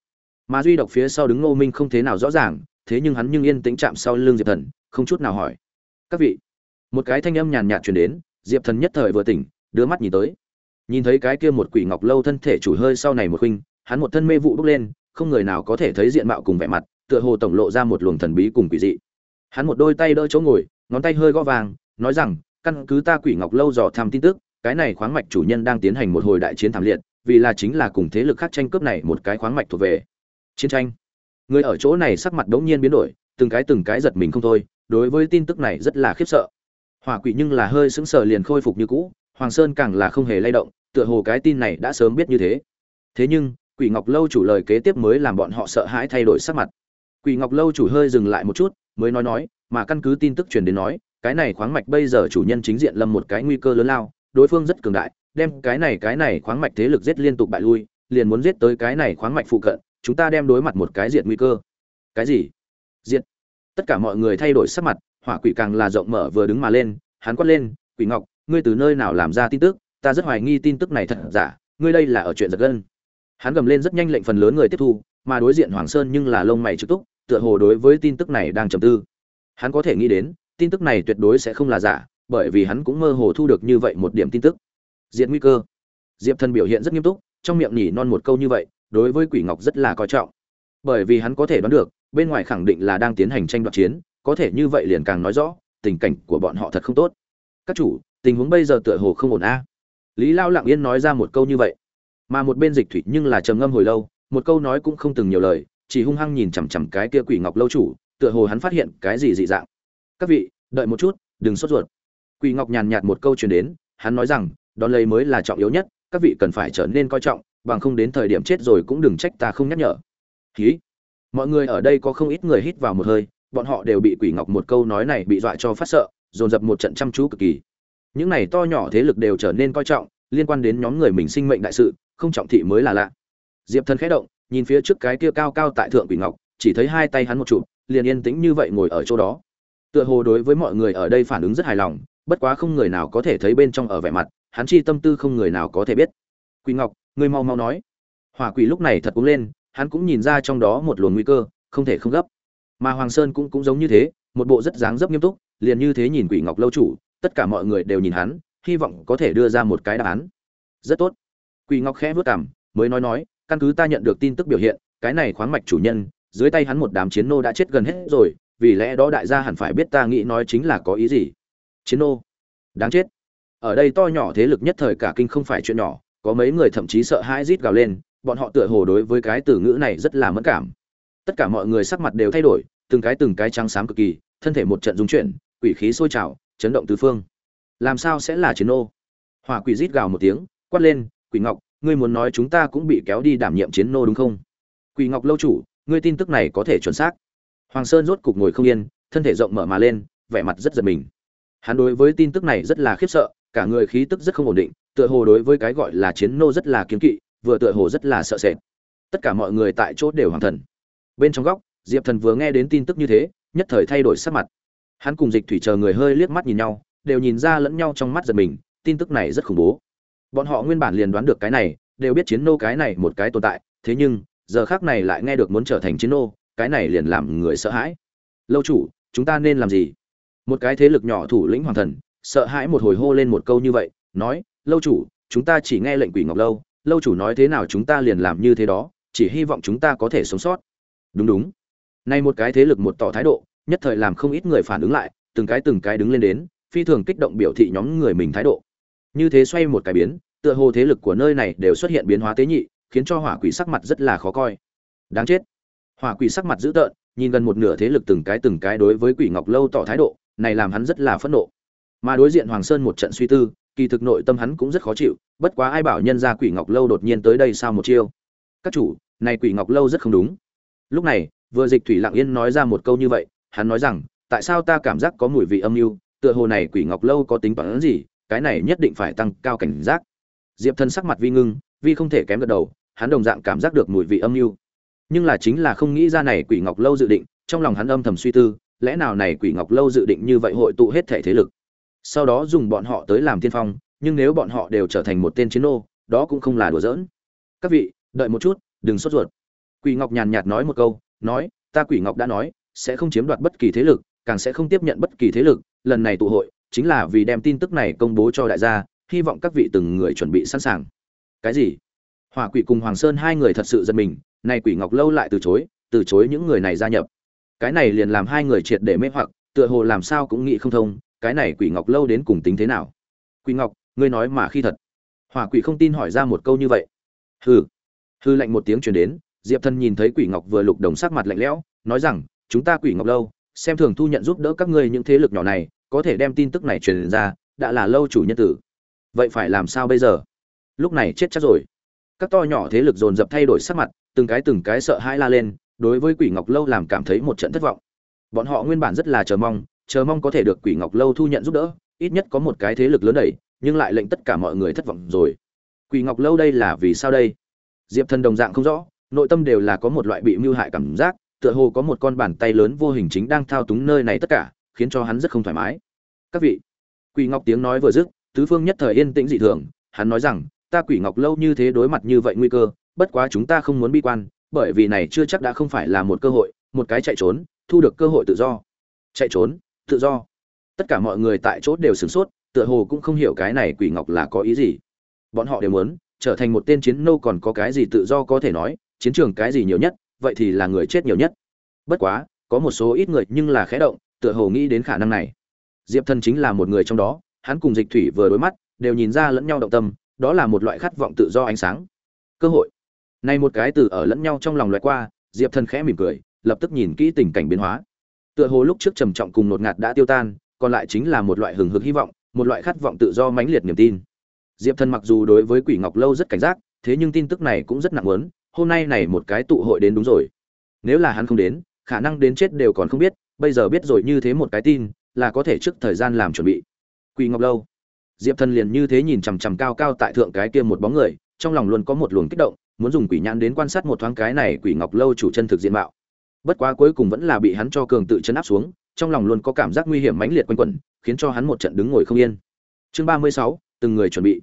Mà duy độc phía sau đứng ngô minh không thế nào rõ ràng, thế nhưng hắn nhưng yên tĩnh chạm sau lưng diệp thần, không chút nào hỏi. Các vị. Một cái thanh âm nhàn nhạt truyền đến, diệp thần nhất thời vừa tỉnh, đưa mắt nhìn tới nhìn thấy cái kia một quỷ ngọc lâu thân thể chủ hơi sau này một khinh, hắn một thân mê vụ bốc lên, không người nào có thể thấy diện mạo cùng vẻ mặt, tựa hồ tổng lộ ra một luồng thần bí cùng quỷ dị. Hắn một đôi tay đỡ chỗ ngồi, ngón tay hơi gõ vàng, nói rằng, căn cứ ta quỷ ngọc lâu dò tham tin tức, cái này khoáng mạch chủ nhân đang tiến hành một hồi đại chiến thảm liệt, vì là chính là cùng thế lực khác tranh cướp này một cái khoáng mạch thuộc về. Chiến tranh. Người ở chỗ này sắc mặt đống nhiên biến đổi, từng cái từng cái giật mình không thôi, đối với tin tức này rất là khiếp sợ. Hỏa quỷ nhưng là hơi sững sờ liền khôi phục như cũ, hoàng sơn càng là không hề lay động tựa hồ cái tin này đã sớm biết như thế. Thế nhưng, quỷ ngọc lâu chủ lời kế tiếp mới làm bọn họ sợ hãi thay đổi sắc mặt. Quỷ ngọc lâu chủ hơi dừng lại một chút, mới nói nói, mà căn cứ tin tức truyền đến nói, cái này khoáng mạch bây giờ chủ nhân chính diện lâm một cái nguy cơ lớn lao, đối phương rất cường đại, đem cái này cái này khoáng mạch thế lực giết liên tục bại lui, liền muốn giết tới cái này khoáng mạch phụ cận, chúng ta đem đối mặt một cái diệt nguy cơ. Cái gì? Diệt. Tất cả mọi người thay đổi sắc mặt, hỏa quỷ càng là rộng mở vừa đứng mà lên, hắn quát lên, quỷ ngọc, ngươi từ nơi nào làm ra tin tức? Ta rất hoài nghi tin tức này thật giả, ngươi đây là ở chuyện giật gân. Hắn gầm lên rất nhanh lệnh phần lớn người tiếp thu, mà đối diện hoàng sơn nhưng là lông mày trực túc, tựa hồ đối với tin tức này đang trầm tư. Hắn có thể nghĩ đến, tin tức này tuyệt đối sẽ không là giả, bởi vì hắn cũng mơ hồ thu được như vậy một điểm tin tức. Diện nguy cơ. Diệp thần biểu hiện rất nghiêm túc, trong miệng nhỉ non một câu như vậy, đối với quỷ ngọc rất là coi trọng. Bởi vì hắn có thể đoán được, bên ngoài khẳng định là đang tiến hành tranh đoạt chiến, có thể như vậy liền càng nói rõ, tình cảnh của bọn họ thật không tốt. Các chủ, tình huống bây giờ tựa hồ không ổn a lý lao lặng yên nói ra một câu như vậy. Mà một bên dịch thủy nhưng là trầm ngâm hồi lâu, một câu nói cũng không từng nhiều lời, chỉ hung hăng nhìn chằm chằm cái kia quỷ ngọc lâu chủ, tựa hồ hắn phát hiện cái gì dị dạng. Các vị, đợi một chút, đừng sốt ruột. Quỷ ngọc nhàn nhạt một câu truyền đến, hắn nói rằng, đón lấy mới là trọng yếu nhất, các vị cần phải trở nên coi trọng, bằng không đến thời điểm chết rồi cũng đừng trách ta không nhắc nhở. Khí mọi người ở đây có không ít người hít vào một hơi, bọn họ đều bị quỷ ngọc một câu nói này bị dọa cho phát sợ, dồn dập một trận chăm chú cực kỳ những này to nhỏ thế lực đều trở nên coi trọng, liên quan đến nhóm người mình sinh mệnh đại sự, không trọng thị mới là lạ. Diệp thần khẽ động, nhìn phía trước cái kia cao cao tại thượng quỷ ngọc, chỉ thấy hai tay hắn một chụp, liền yên tĩnh như vậy ngồi ở chỗ đó. Tựa hồ đối với mọi người ở đây phản ứng rất hài lòng, bất quá không người nào có thể thấy bên trong ở vẻ mặt, hắn chi tâm tư không người nào có thể biết. Quỷ ngọc ngươi mau mau nói. Hỏa quỷ lúc này thật cũng lên, hắn cũng nhìn ra trong đó một luồng nguy cơ, không thể không gấp. Mà hoàng sơn cũng cũng giống như thế, một bộ rất dáng dấp nghiêm túc, liền như thế nhìn quỷ ngọc lâu chủ tất cả mọi người đều nhìn hắn, hy vọng có thể đưa ra một cái đáp án. Rất tốt. Quỳ ngọc khẽ vớt cảm mới nói nói, căn cứ ta nhận được tin tức biểu hiện, cái này khoáng mạch chủ nhân, dưới tay hắn một đám chiến nô đã chết gần hết rồi, vì lẽ đó đại gia hẳn phải biết ta nghĩ nói chính là có ý gì. Chiến nô? Đáng chết. Ở đây to nhỏ thế lực nhất thời cả kinh không phải chuyện nhỏ, có mấy người thậm chí sợ hãi rít gào lên, bọn họ tựa hồ đối với cái từ ngữ này rất là mẫn cảm. Tất cả mọi người sắc mặt đều thay đổi, từng cái từng cái trắng xám cực kỳ, thân thể một trận rung chuyển, quỷ khí sôi trào chấn động tứ phương. Làm sao sẽ là chiến nô? Hỏa quỷ rít gào một tiếng, quát lên, quỷ ngọc, ngươi muốn nói chúng ta cũng bị kéo đi đảm nhiệm chiến nô đúng không? Quỷ ngọc lâu chủ, ngươi tin tức này có thể chuẩn xác. Hoàng sơn rốt cục ngồi không yên, thân thể rộng mở mà lên, vẻ mặt rất giật mình. Hắn đối với tin tức này rất là khiếp sợ, cả người khí tức rất không ổn định, tựa hồ đối với cái gọi là chiến nô rất là kiếm kỵ, vừa tựa hồ rất là sợ sệt. Tất cả mọi người tại chỗ đều hoàng thần. Bên trong góc, diệp thần vừa nghe đến tin tức như thế, nhất thời thay đổi sắc mặt hắn cùng dịch thủy chờ người hơi liếc mắt nhìn nhau, đều nhìn ra lẫn nhau trong mắt giật mình, tin tức này rất khủng bố. Bọn họ nguyên bản liền đoán được cái này, đều biết chiến nô cái này một cái tồn tại, thế nhưng, giờ khác này lại nghe được muốn trở thành chiến nô, cái này liền làm người sợ hãi. Lâu chủ, chúng ta nên làm gì? Một cái thế lực nhỏ thủ lĩnh hoàng thần, sợ hãi một hồi hô lên một câu như vậy, nói, lâu chủ, chúng ta chỉ nghe lệnh quỷ ngọc lâu lâu chủ nói thế nào chúng ta liền làm như thế đó, chỉ hy vọng chúng ta có thể sống sót. Đúng đúng. Nay một cái thế lực một tỏ thái độ nhất thời làm không ít người phản ứng lại, từng cái từng cái đứng lên đến, phi thường kích động biểu thị nhóm người mình thái độ. Như thế xoay một cái biến, tựa hồ thế lực của nơi này đều xuất hiện biến hóa tế nhị, khiến cho hỏa quỷ sắc mặt rất là khó coi. Đáng chết. Hỏa quỷ sắc mặt dữ tợn, nhìn gần một nửa thế lực từng cái từng cái đối với quỷ ngọc lâu tỏ thái độ, này làm hắn rất là phẫn nộ. Mà đối diện hoàng sơn một trận suy tư, kỳ thực nội tâm hắn cũng rất khó chịu, bất quá ai bảo nhân ra quỷ ngọc lâu đột nhiên tới đây sao một chiêu? Các chủ, này quỷ ngọc lâu rất không đúng. Lúc này, vừa dịch thủy lặng yên nói ra một câu như vậy hắn nói rằng, tại sao ta cảm giác có mùi vị âm mưu, tựa hồ này quỷ ngọc lâu có tính toán gì, cái này nhất định phải tăng cao cảnh giác. Diệp thân sắc mặt vi ngưng, vi không thể kém gật đầu, hắn đồng dạng cảm giác được mùi vị âm mưu. Nhưng là chính là không nghĩ ra này quỷ ngọc lâu dự định, trong lòng hắn âm thầm suy tư, lẽ nào này quỷ ngọc lâu dự định như vậy hội tụ hết thể thế lực. Sau đó dùng bọn họ tới làm tiên phong, nhưng nếu bọn họ đều trở thành một tên chiến nô, đó cũng không là đùa giỡn. Các vị, đợi một chút, đừng sốt ruột. Quỷ ngọc nhàn nhạt nói một câu, nói, ta quỷ ngọc đã nói sẽ không chiếm đoạt bất kỳ thế lực, càng sẽ không tiếp nhận bất kỳ thế lực. Lần này tụ hội chính là vì đem tin tức này công bố cho đại gia, hy vọng các vị từng người chuẩn bị sẵn sàng. Cái gì? Hỏa quỷ cùng hoàng sơn hai người thật sự giật mình này quỷ ngọc lâu lại từ chối từ chối những người này gia nhập. Cái này liền làm hai người triệt để mê hoặc, tựa hồ làm sao cũng nghĩ không thông, cái này quỷ ngọc lâu đến cùng tính thế nào? Quỷ ngọc, ngươi nói mà khi thật. Hỏa quỷ không tin hỏi ra một câu như vậy. Hừ. Hư lạnh một tiếng truyền đến, diệp thần nhìn thấy quỷ ngọc vừa lục đồng sắc mặt lạnh lẽo, nói rằng chúng ta quỷ ngọc lâu, xem thường thu nhận giúp đỡ các ngươi những thế lực nhỏ này, có thể đem tin tức này truyền ra, đã là lâu chủ nhân tử. Vậy phải làm sao bây giờ? Lúc này chết chắc rồi. Các to nhỏ thế lực dồn dập thay đổi sắc mặt, từng cái từng cái sợ hãi la lên, đối với quỷ ngọc lâu làm cảm thấy một trận thất vọng. Bọn họ nguyên bản rất là chờ mong chờ mong có thể được quỷ ngọc lâu thu nhận giúp đỡ, ít nhất có một cái thế lực lớn đẩy nhưng lại lệnh tất cả mọi người thất vọng rồi. Quỷ ngọc lâu đây là vì sao đây? Diệp thần đồng dạng không rõ, nội tâm đều là có một loại bị mưu hại cảm giác tựa hồ có một con bàn tay lớn vô hình chính đang thao túng nơi này tất cả, khiến cho hắn rất không thoải mái. Các vị, quỷ ngọc tiếng nói vừa dứt, tứ phương nhất thời yên tĩnh dị thường, hắn nói rằng, ta quỷ ngọc lâu như thế đối mặt như vậy nguy cơ, bất quá chúng ta không muốn bi quan, bởi vì này chưa chắc đã không phải là một cơ hội, một cái chạy trốn, thu được cơ hội tự do. Chạy trốn? Tự do? Tất cả mọi người tại chỗ đều sửng sốt, tựa hồ cũng không hiểu cái này quỷ ngọc là có ý gì. Bọn họ đều muốn trở thành một tên chiến nô còn có cái gì tự do có thể nói, chiến trường cái gì nhiều nhất vậy thì là người chết nhiều nhất. Bất quá, có một số ít người nhưng là khẽ động, tựa hồ nghĩ đến khả năng này. Diệp thần chính là một người trong đó, hắn cùng dịch thủy vừa đối mắt, đều nhìn ra lẫn nhau động tâm, đó là một loại khát vọng tự do ánh sáng. Cơ hội. Này một cái từ ở lẫn nhau trong lòng loại qua, diệp thần khẽ mỉm cười, lập tức nhìn kỹ tình cảnh biến hóa. Tựa hồ lúc trước trầm trọng cùng nột ngạt đã tiêu tan, còn lại chính là một loại hừng hực hy vọng, một loại khát vọng tự do mãnh liệt niềm tin. Diệp thần mặc dù đối với quỷ ngọc lâu rất cảnh giác, thế nhưng tin tức này cũng rất nặng lớn hôm nay này một cái tụ hội đến đúng rồi. Nếu là hắn không đến, khả năng đến chết đều còn không biết, bây giờ biết rồi như thế một cái tin, là có thể trước thời gian làm chuẩn bị. Quỷ ngọc lâu. Diệp thần liền như thế nhìn chằm chằm cao cao tại thượng cái kia một bóng người, trong lòng luôn có một luồng kích động, muốn dùng quỷ nhãn đến quan sát một thoáng cái này quỷ ngọc lâu chủ chân thực diện mạo. Bất quá cuối cùng vẫn là bị hắn cho cường tự chấn áp xuống, trong lòng luôn có cảm giác nguy hiểm mãnh liệt quanh quẩn, khiến cho hắn một trận đứng ngồi không yên. Chương ba mươi sáu, từng người chuẩn bị.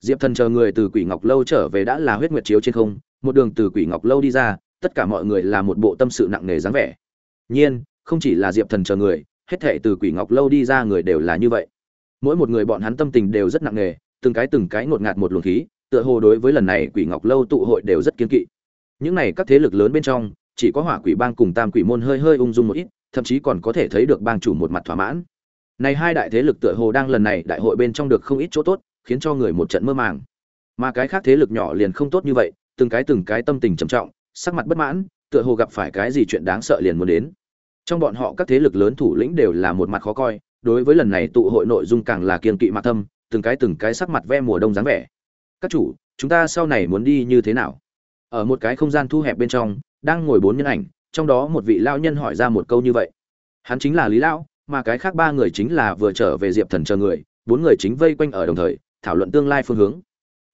Diệp thần chờ người từ quỷ ngọc lâu trở về đã là huyết nguyệt chiếu trên không một đường từ quỷ ngọc lâu đi ra, tất cả mọi người là một bộ tâm sự nặng nề dáng vẻ. Nhiên, không chỉ là diệp thần chờ người, hết thệ từ quỷ ngọc lâu đi ra người đều là như vậy. Mỗi một người bọn hắn tâm tình đều rất nặng nề, từng cái từng cái ngột ngạt một luồng khí, tựa hồ đối với lần này quỷ ngọc lâu tụ hội đều rất kiên kỵ. Những này các thế lực lớn bên trong, chỉ có hỏa quỷ bang cùng tam quỷ môn hơi hơi ung dung một ít, thậm chí còn có thể thấy được bang chủ một mặt thỏa mãn. Này hai đại thế lực tựa hồ đang lần này đại hội bên trong được không ít chỗ tốt, khiến cho người một trận mơ màng. Mà cái khác thế lực nhỏ liền không tốt như vậy từng cái từng cái tâm tình trầm trọng, sắc mặt bất mãn, tựa hồ gặp phải cái gì chuyện đáng sợ liền muốn đến. Trong bọn họ các thế lực lớn thủ lĩnh đều là một mặt khó coi, đối với lần này tụ hội nội dung càng là kiên kỵ mạc thâm, từng cái từng cái sắc mặt ve mùa đông dáng vẻ. Các chủ, chúng ta sau này muốn đi như thế nào? Ở một cái không gian thu hẹp bên trong, đang ngồi bốn nhân ảnh, trong đó một vị lao nhân hỏi ra một câu như vậy. Hắn chính là lý lão, mà cái khác ba người chính là vừa trở về diệp thần chờ người, bốn người chính vây quanh ở đồng thời, thảo luận tương lai phương hướng.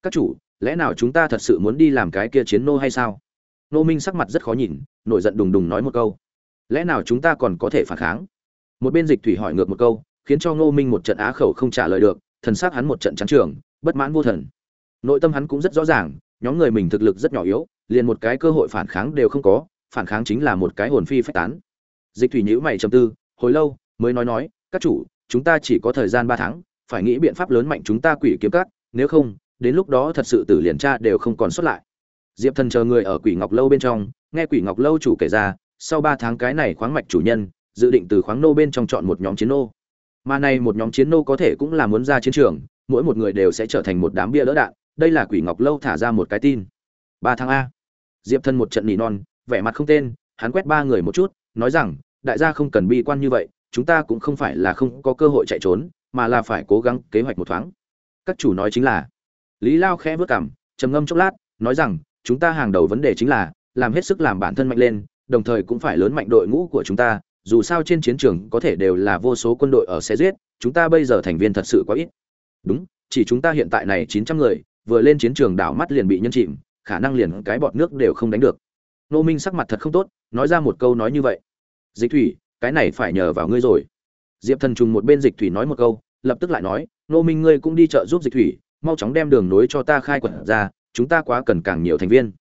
Các chủ lẽ nào chúng ta thật sự muốn đi làm cái kia chiến nô hay sao? Nô minh sắc mặt rất khó nhìn, nổi giận đùng đùng nói một câu. Lẽ nào chúng ta còn có thể phản kháng? Một bên dịch thủy hỏi ngược một câu, khiến cho ngô minh một trận á khẩu không trả lời được, thần s á c hắn một trận trắng trường, bất mãn vô thần. Nội tâm hắn cũng rất rõ ràng, nhóm người mình thực lực rất nhỏ yếu, liền một cái cơ hội phản kháng đều không có, phản kháng chính là một cái hồn phi phách tán. Dịch thủy nhữ mày chầm tư, hồi lâu, mới nói nói, các chủ, chúng ta chỉ có thời gian ba tháng, phải nghĩ biện pháp lớn mạnh chúng ta quỷ kiếm cắt nếu không đến lúc đó thật sự tử liền cha đều không còn xuất lại. Diệp thần chờ người ở quỷ ngọc lâu bên trong, nghe quỷ ngọc lâu chủ kể ra, sau ba tháng cái này khoáng mạch chủ nhân, dự định từ khoáng nô bên trong chọn một nhóm chiến nô. Mà này một nhóm chiến nô có thể cũng là muốn ra chiến trường, mỗi một người đều sẽ trở thành một đám bia đỡ đạn, đây là quỷ ngọc lâu thả ra một cái tin. Ba tháng a. Diệp thân một trận nỉ non, vẻ mặt không tên, hắn quét ba người một chút, nói rằng, đại gia không cần bi quan như vậy, chúng ta cũng không phải là không có cơ hội chạy trốn, mà là phải cố gắng kế hoạch một thoáng. Các chủ nói chính là lý lao khẽ vớt cảm trầm ngâm chốc lát, nói rằng, chúng ta hàng đầu vấn đề chính là, làm hết sức làm bản thân mạnh lên, đồng thời cũng phải lớn mạnh đội ngũ của chúng ta, dù sao trên chiến trường có thể đều là vô số quân đội ở xe giết, chúng ta bây giờ thành viên thật sự quá ít. Đúng, chỉ chúng ta hiện tại này chín trăm người, vừa lên chiến trường đảo mắt liền bị nhân chìm, khả năng liền cái bọt nước đều không đánh được. Nô minh sắc mặt thật không tốt, nói ra một câu nói như vậy. Dịch thủy, cái này phải nhờ vào ngươi rồi. Diệp thần trùng một bên dịch thủy nói một câu, lập tức lại nói, nô minh ngươi cũng đi chợ giúp dịch thủy mau chóng đem đường nối cho ta khai quật ra, chúng ta quá cần càng nhiều thành viên.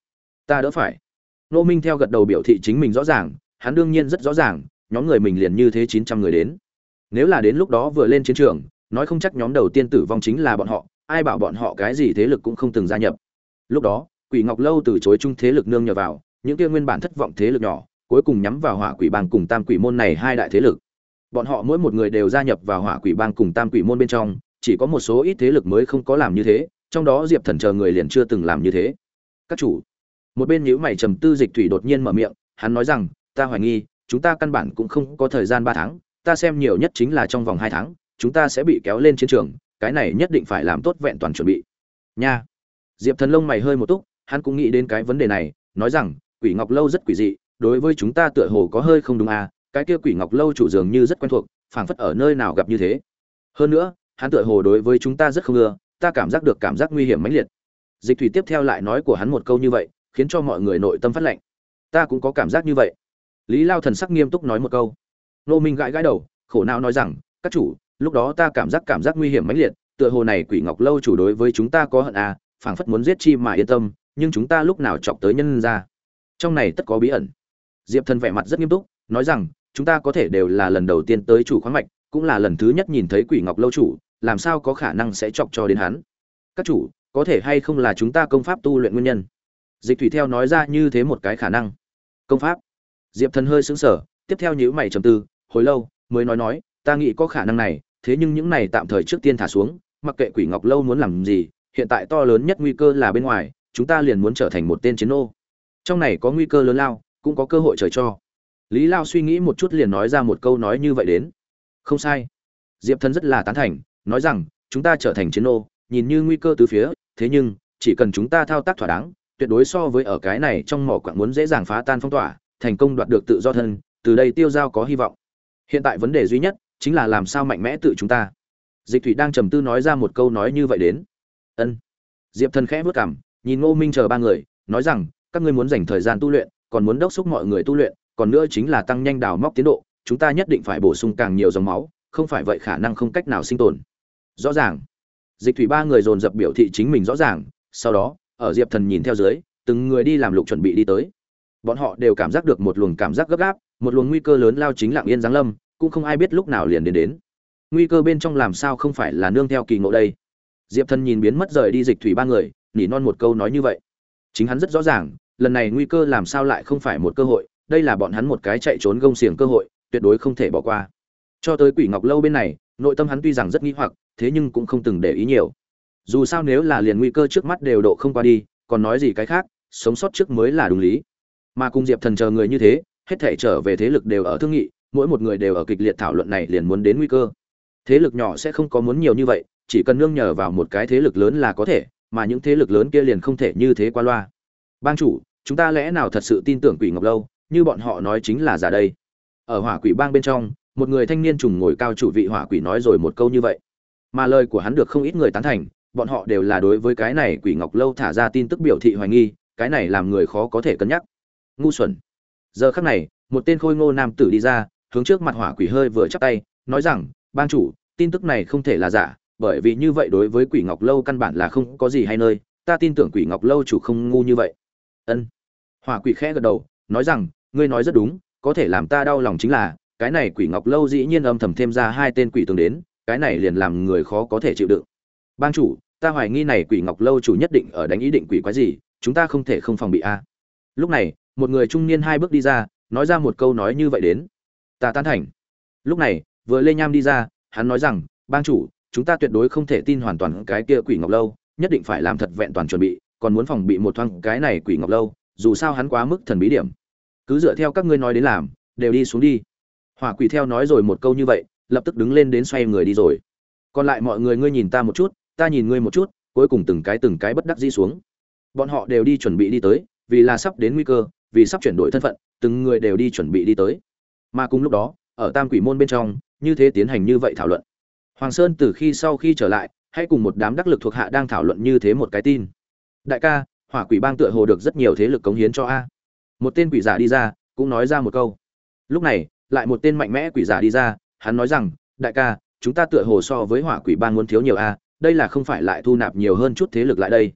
Ta đỡ phải. Nô minh theo gật đầu biểu thị chính mình rõ ràng, hắn đương nhiên rất rõ ràng, nhóm người mình liền như thế chín trăm người đến. Nếu là đến lúc đó vừa lên chiến trường, nói không chắc nhóm đầu tiên tử vong chính là bọn họ, ai bảo bọn họ cái gì thế lực cũng không từng gia nhập. Lúc đó, quỷ ngọc lâu từ chối chung thế lực nương nhờ vào, những kia nguyên bản thất vọng thế lực nhỏ, cuối cùng nhắm vào hỏa quỷ bang cùng tam quỷ môn này hai đại thế lực. Bọn họ mỗi một người đều gia nhập vào hỏa quỷ bang cùng tam quỷ môn bên trong chỉ có một số ít thế lực mới không có làm như thế, trong đó diệp thần chờ người liền chưa từng làm như thế. Các chủ. Một bên nhíu mày trầm tư dịch thủy đột nhiên mở miệng, hắn nói rằng, ta hoài nghi, chúng ta căn bản cũng không có thời gian ba tháng, ta xem nhiều nhất chính là trong vòng hai tháng, chúng ta sẽ bị kéo lên chiến trường, cái này nhất định phải làm tốt vẹn toàn chuẩn bị. Nha. Diệp thần lông mày hơi một túc, hắn cũng nghĩ đến cái vấn đề này, nói rằng, quỷ ngọc lâu rất quỷ dị, đối với chúng ta tựa hồ có hơi không đúng à cái kia quỷ ngọc lâu chủ dường như rất quen thuộc, phảng phất ở nơi nào gặp như thế. Hơn nữa hắn tựa hồ đối với chúng ta rất không ưa, ta cảm giác được cảm giác nguy hiểm mãnh liệt. Dịch thủy tiếp theo lại nói của hắn một câu như vậy, khiến cho mọi người nội tâm phát lạnh ta cũng có cảm giác như vậy. Lý lao thần sắc nghiêm túc nói một câu. Nô minh gãi gãi đầu, khổ não nói rằng, các chủ, lúc đó ta cảm giác cảm giác nguy hiểm mãnh liệt, tựa hồ này quỷ ngọc lâu chủ đối với chúng ta có hận à phảng phất muốn giết chi mà yên tâm, nhưng chúng ta lúc nào chọc tới nhân ra. Trong này tất có bí ẩn. Diệp thần vẻ mặt rất nghiêm túc, nói rằng, chúng ta có thể đều là lần đầu tiên tới chủ khoáng mạch, cũng là lần thứ nhất nhìn thấy quỷ ngọc lâu chủ làm sao có khả năng sẽ chọc cho đến hắn? Các chủ, có thể hay không là chúng ta công pháp tu luyện nguyên nhân? Dịch thủy theo nói ra như thế một cái khả năng. Công pháp? Diệp thần hơi sững sờ, tiếp theo nhữ mày trầm tư, hồi lâu, mới nói nói, ta nghĩ có khả năng này, thế nhưng những này tạm thời trước tiên thả xuống, mặc kệ quỷ ngọc lâu muốn làm gì, hiện tại to lớn nhất nguy cơ là bên ngoài, chúng ta liền muốn trở thành một tên chiến ô. Trong này có nguy cơ lớn lao, cũng có cơ hội trời cho. Lý lao suy nghĩ một chút liền nói ra một câu nói như vậy đến. Không sai. Diệp thần rất là tán thành nói rằng, chúng ta trở thành chiến ô nhìn như nguy cơ từ phía, thế nhưng, chỉ cần chúng ta thao tác thỏa đáng, tuyệt đối so với ở cái này trong mỏ quặng muốn dễ dàng phá tan phong tỏa, thành công đoạt được tự do thân, từ đây tiêu giao có hy vọng. Hiện tại vấn đề duy nhất chính là làm sao mạnh mẽ tự chúng ta. Dịch thủy đang trầm tư nói ra một câu nói như vậy đến. Ân. Diệp thần khẽ vất cảm nhìn ngô minh chờ ba người, nói rằng, các ngươi muốn dành thời gian tu luyện, còn muốn đốc xúc mọi người tu luyện, còn nữa chính là tăng nhanh đào móc tiến độ, chúng ta nhất định phải bổ sung càng nhiều dòng máu không phải vậy khả năng không cách nào sinh tồn. Rõ ràng. Dịch thủy ba người dồn dập biểu thị chính mình rõ ràng, sau đó, ở diệp thần nhìn theo dưới, từng người đi làm lục chuẩn bị đi tới. Bọn họ đều cảm giác được một luồng cảm giác gấp gáp, một luồng nguy cơ lớn lao chính lặng yên giáng lâm, cũng không ai biết lúc nào liền đến đến. Nguy cơ bên trong làm sao không phải là nương theo kỳ ngộ đây? Diệp thần nhìn biến mất rời đi dịch thủy ba người, nỉ non một câu nói như vậy. Chính hắn rất rõ ràng, lần này nguy cơ làm sao lại không phải một cơ hội, đây là bọn hắn một cái chạy trốn gông xiềng cơ hội, tuyệt đối không thể bỏ qua cho tới quỷ ngọc lâu bên này, nội tâm hắn tuy rằng rất nghi hoặc, thế nhưng cũng không từng để ý nhiều. Dù sao nếu là liền nguy cơ trước mắt đều độ không qua đi, còn nói gì cái khác, sống sót trước mới là đúng lý. Mà cùng diệp thần chờ người như thế, hết thể trở về thế lực đều ở thương nghị, mỗi một người đều ở kịch liệt thảo luận này liền muốn đến nguy cơ. Thế lực nhỏ sẽ không có muốn nhiều như vậy, chỉ cần nương nhờ vào một cái thế lực lớn là có thể, mà những thế lực lớn kia liền không thể như thế qua loa. Bang chủ, chúng ta lẽ nào thật sự tin tưởng quỷ ngọc lâu, như bọn họ nói chính là giả đây? Ở hỏa quỷ bang bên trong một người thanh niên trùng ngồi cao chủ vị hỏa quỷ nói rồi một câu như vậy. Mà lời của hắn được không ít người tán thành, bọn họ đều là đối với cái này quỷ ngọc lâu thả ra tin tức biểu thị hoài nghi, cái này làm người khó có thể cân nhắc. Ngu xuẩn. Giờ khắc này, một tên khôi ngô nam tử đi ra, hướng trước mặt hỏa quỷ hơi vừa chắp tay, nói rằng ban chủ, tin tức này không thể là giả, bởi vì như vậy đối với quỷ ngọc lâu căn bản là không có gì hay nơi, ta tin tưởng quỷ ngọc lâu chủ không ngu như vậy. Ân. Hỏa quỷ khẽ gật đầu, nói rằng, ngươi nói rất đúng, có thể làm ta đau lòng chính là cái này quỷ ngọc lâu dĩ nhiên âm thầm thêm ra hai tên quỷ tướng đến, cái này liền làm người khó có thể chịu đựng. Ban chủ, ta hoài nghi này quỷ ngọc lâu chủ nhất định ở đánh ý định quỷ quái gì, chúng ta không thể không phòng bị a. Lúc này, một người trung niên hai bước đi ra, nói ra một câu nói như vậy đến. Ta tán thành. Lúc này, vừa lê nham đi ra, hắn nói rằng ban chủ, chúng ta tuyệt đối không thể tin hoàn toàn cái kia quỷ ngọc lâu, nhất định phải làm thật vẹn toàn chuẩn bị, còn muốn phòng bị một thoáng cái này quỷ ngọc lâu, dù sao hắn quá mức thần bí điểm. Cứ dựa theo các ngươi nói đến làm, đều đi xuống đi hỏa quỷ theo nói rồi một câu như vậy, lập tức đứng lên đến xoay người đi rồi. Còn lại mọi người ngươi nhìn ta một chút, ta nhìn ngươi một chút, cuối cùng từng cái từng cái bất đắc dĩ xuống. Bọn họ đều đi chuẩn bị đi tới, vì là sắp đến nguy cơ, vì sắp chuyển đổi thân phận, từng người đều đi chuẩn bị đi tới. Mà cùng lúc đó, ở tam quỷ môn bên trong, như thế tiến hành như vậy thảo luận. Hoàng sơn từ khi sau khi trở lại hãy cùng một đám đắc lực thuộc hạ đang thảo luận như thế một cái tin. Đại ca, hỏa quỷ bang tựa hồ được rất nhiều thế lực cống hiến cho a. Một tên quỷ giả đi ra, cũng nói ra một câu. Lúc này lại một tên mạnh mẽ quỷ giả đi ra, hắn nói rằng, đại ca, chúng ta tựa hồ so với hỏa quỷ bang muốn thiếu nhiều a, đây là không phải lại thu nạp nhiều hơn chút thế lực lại đây.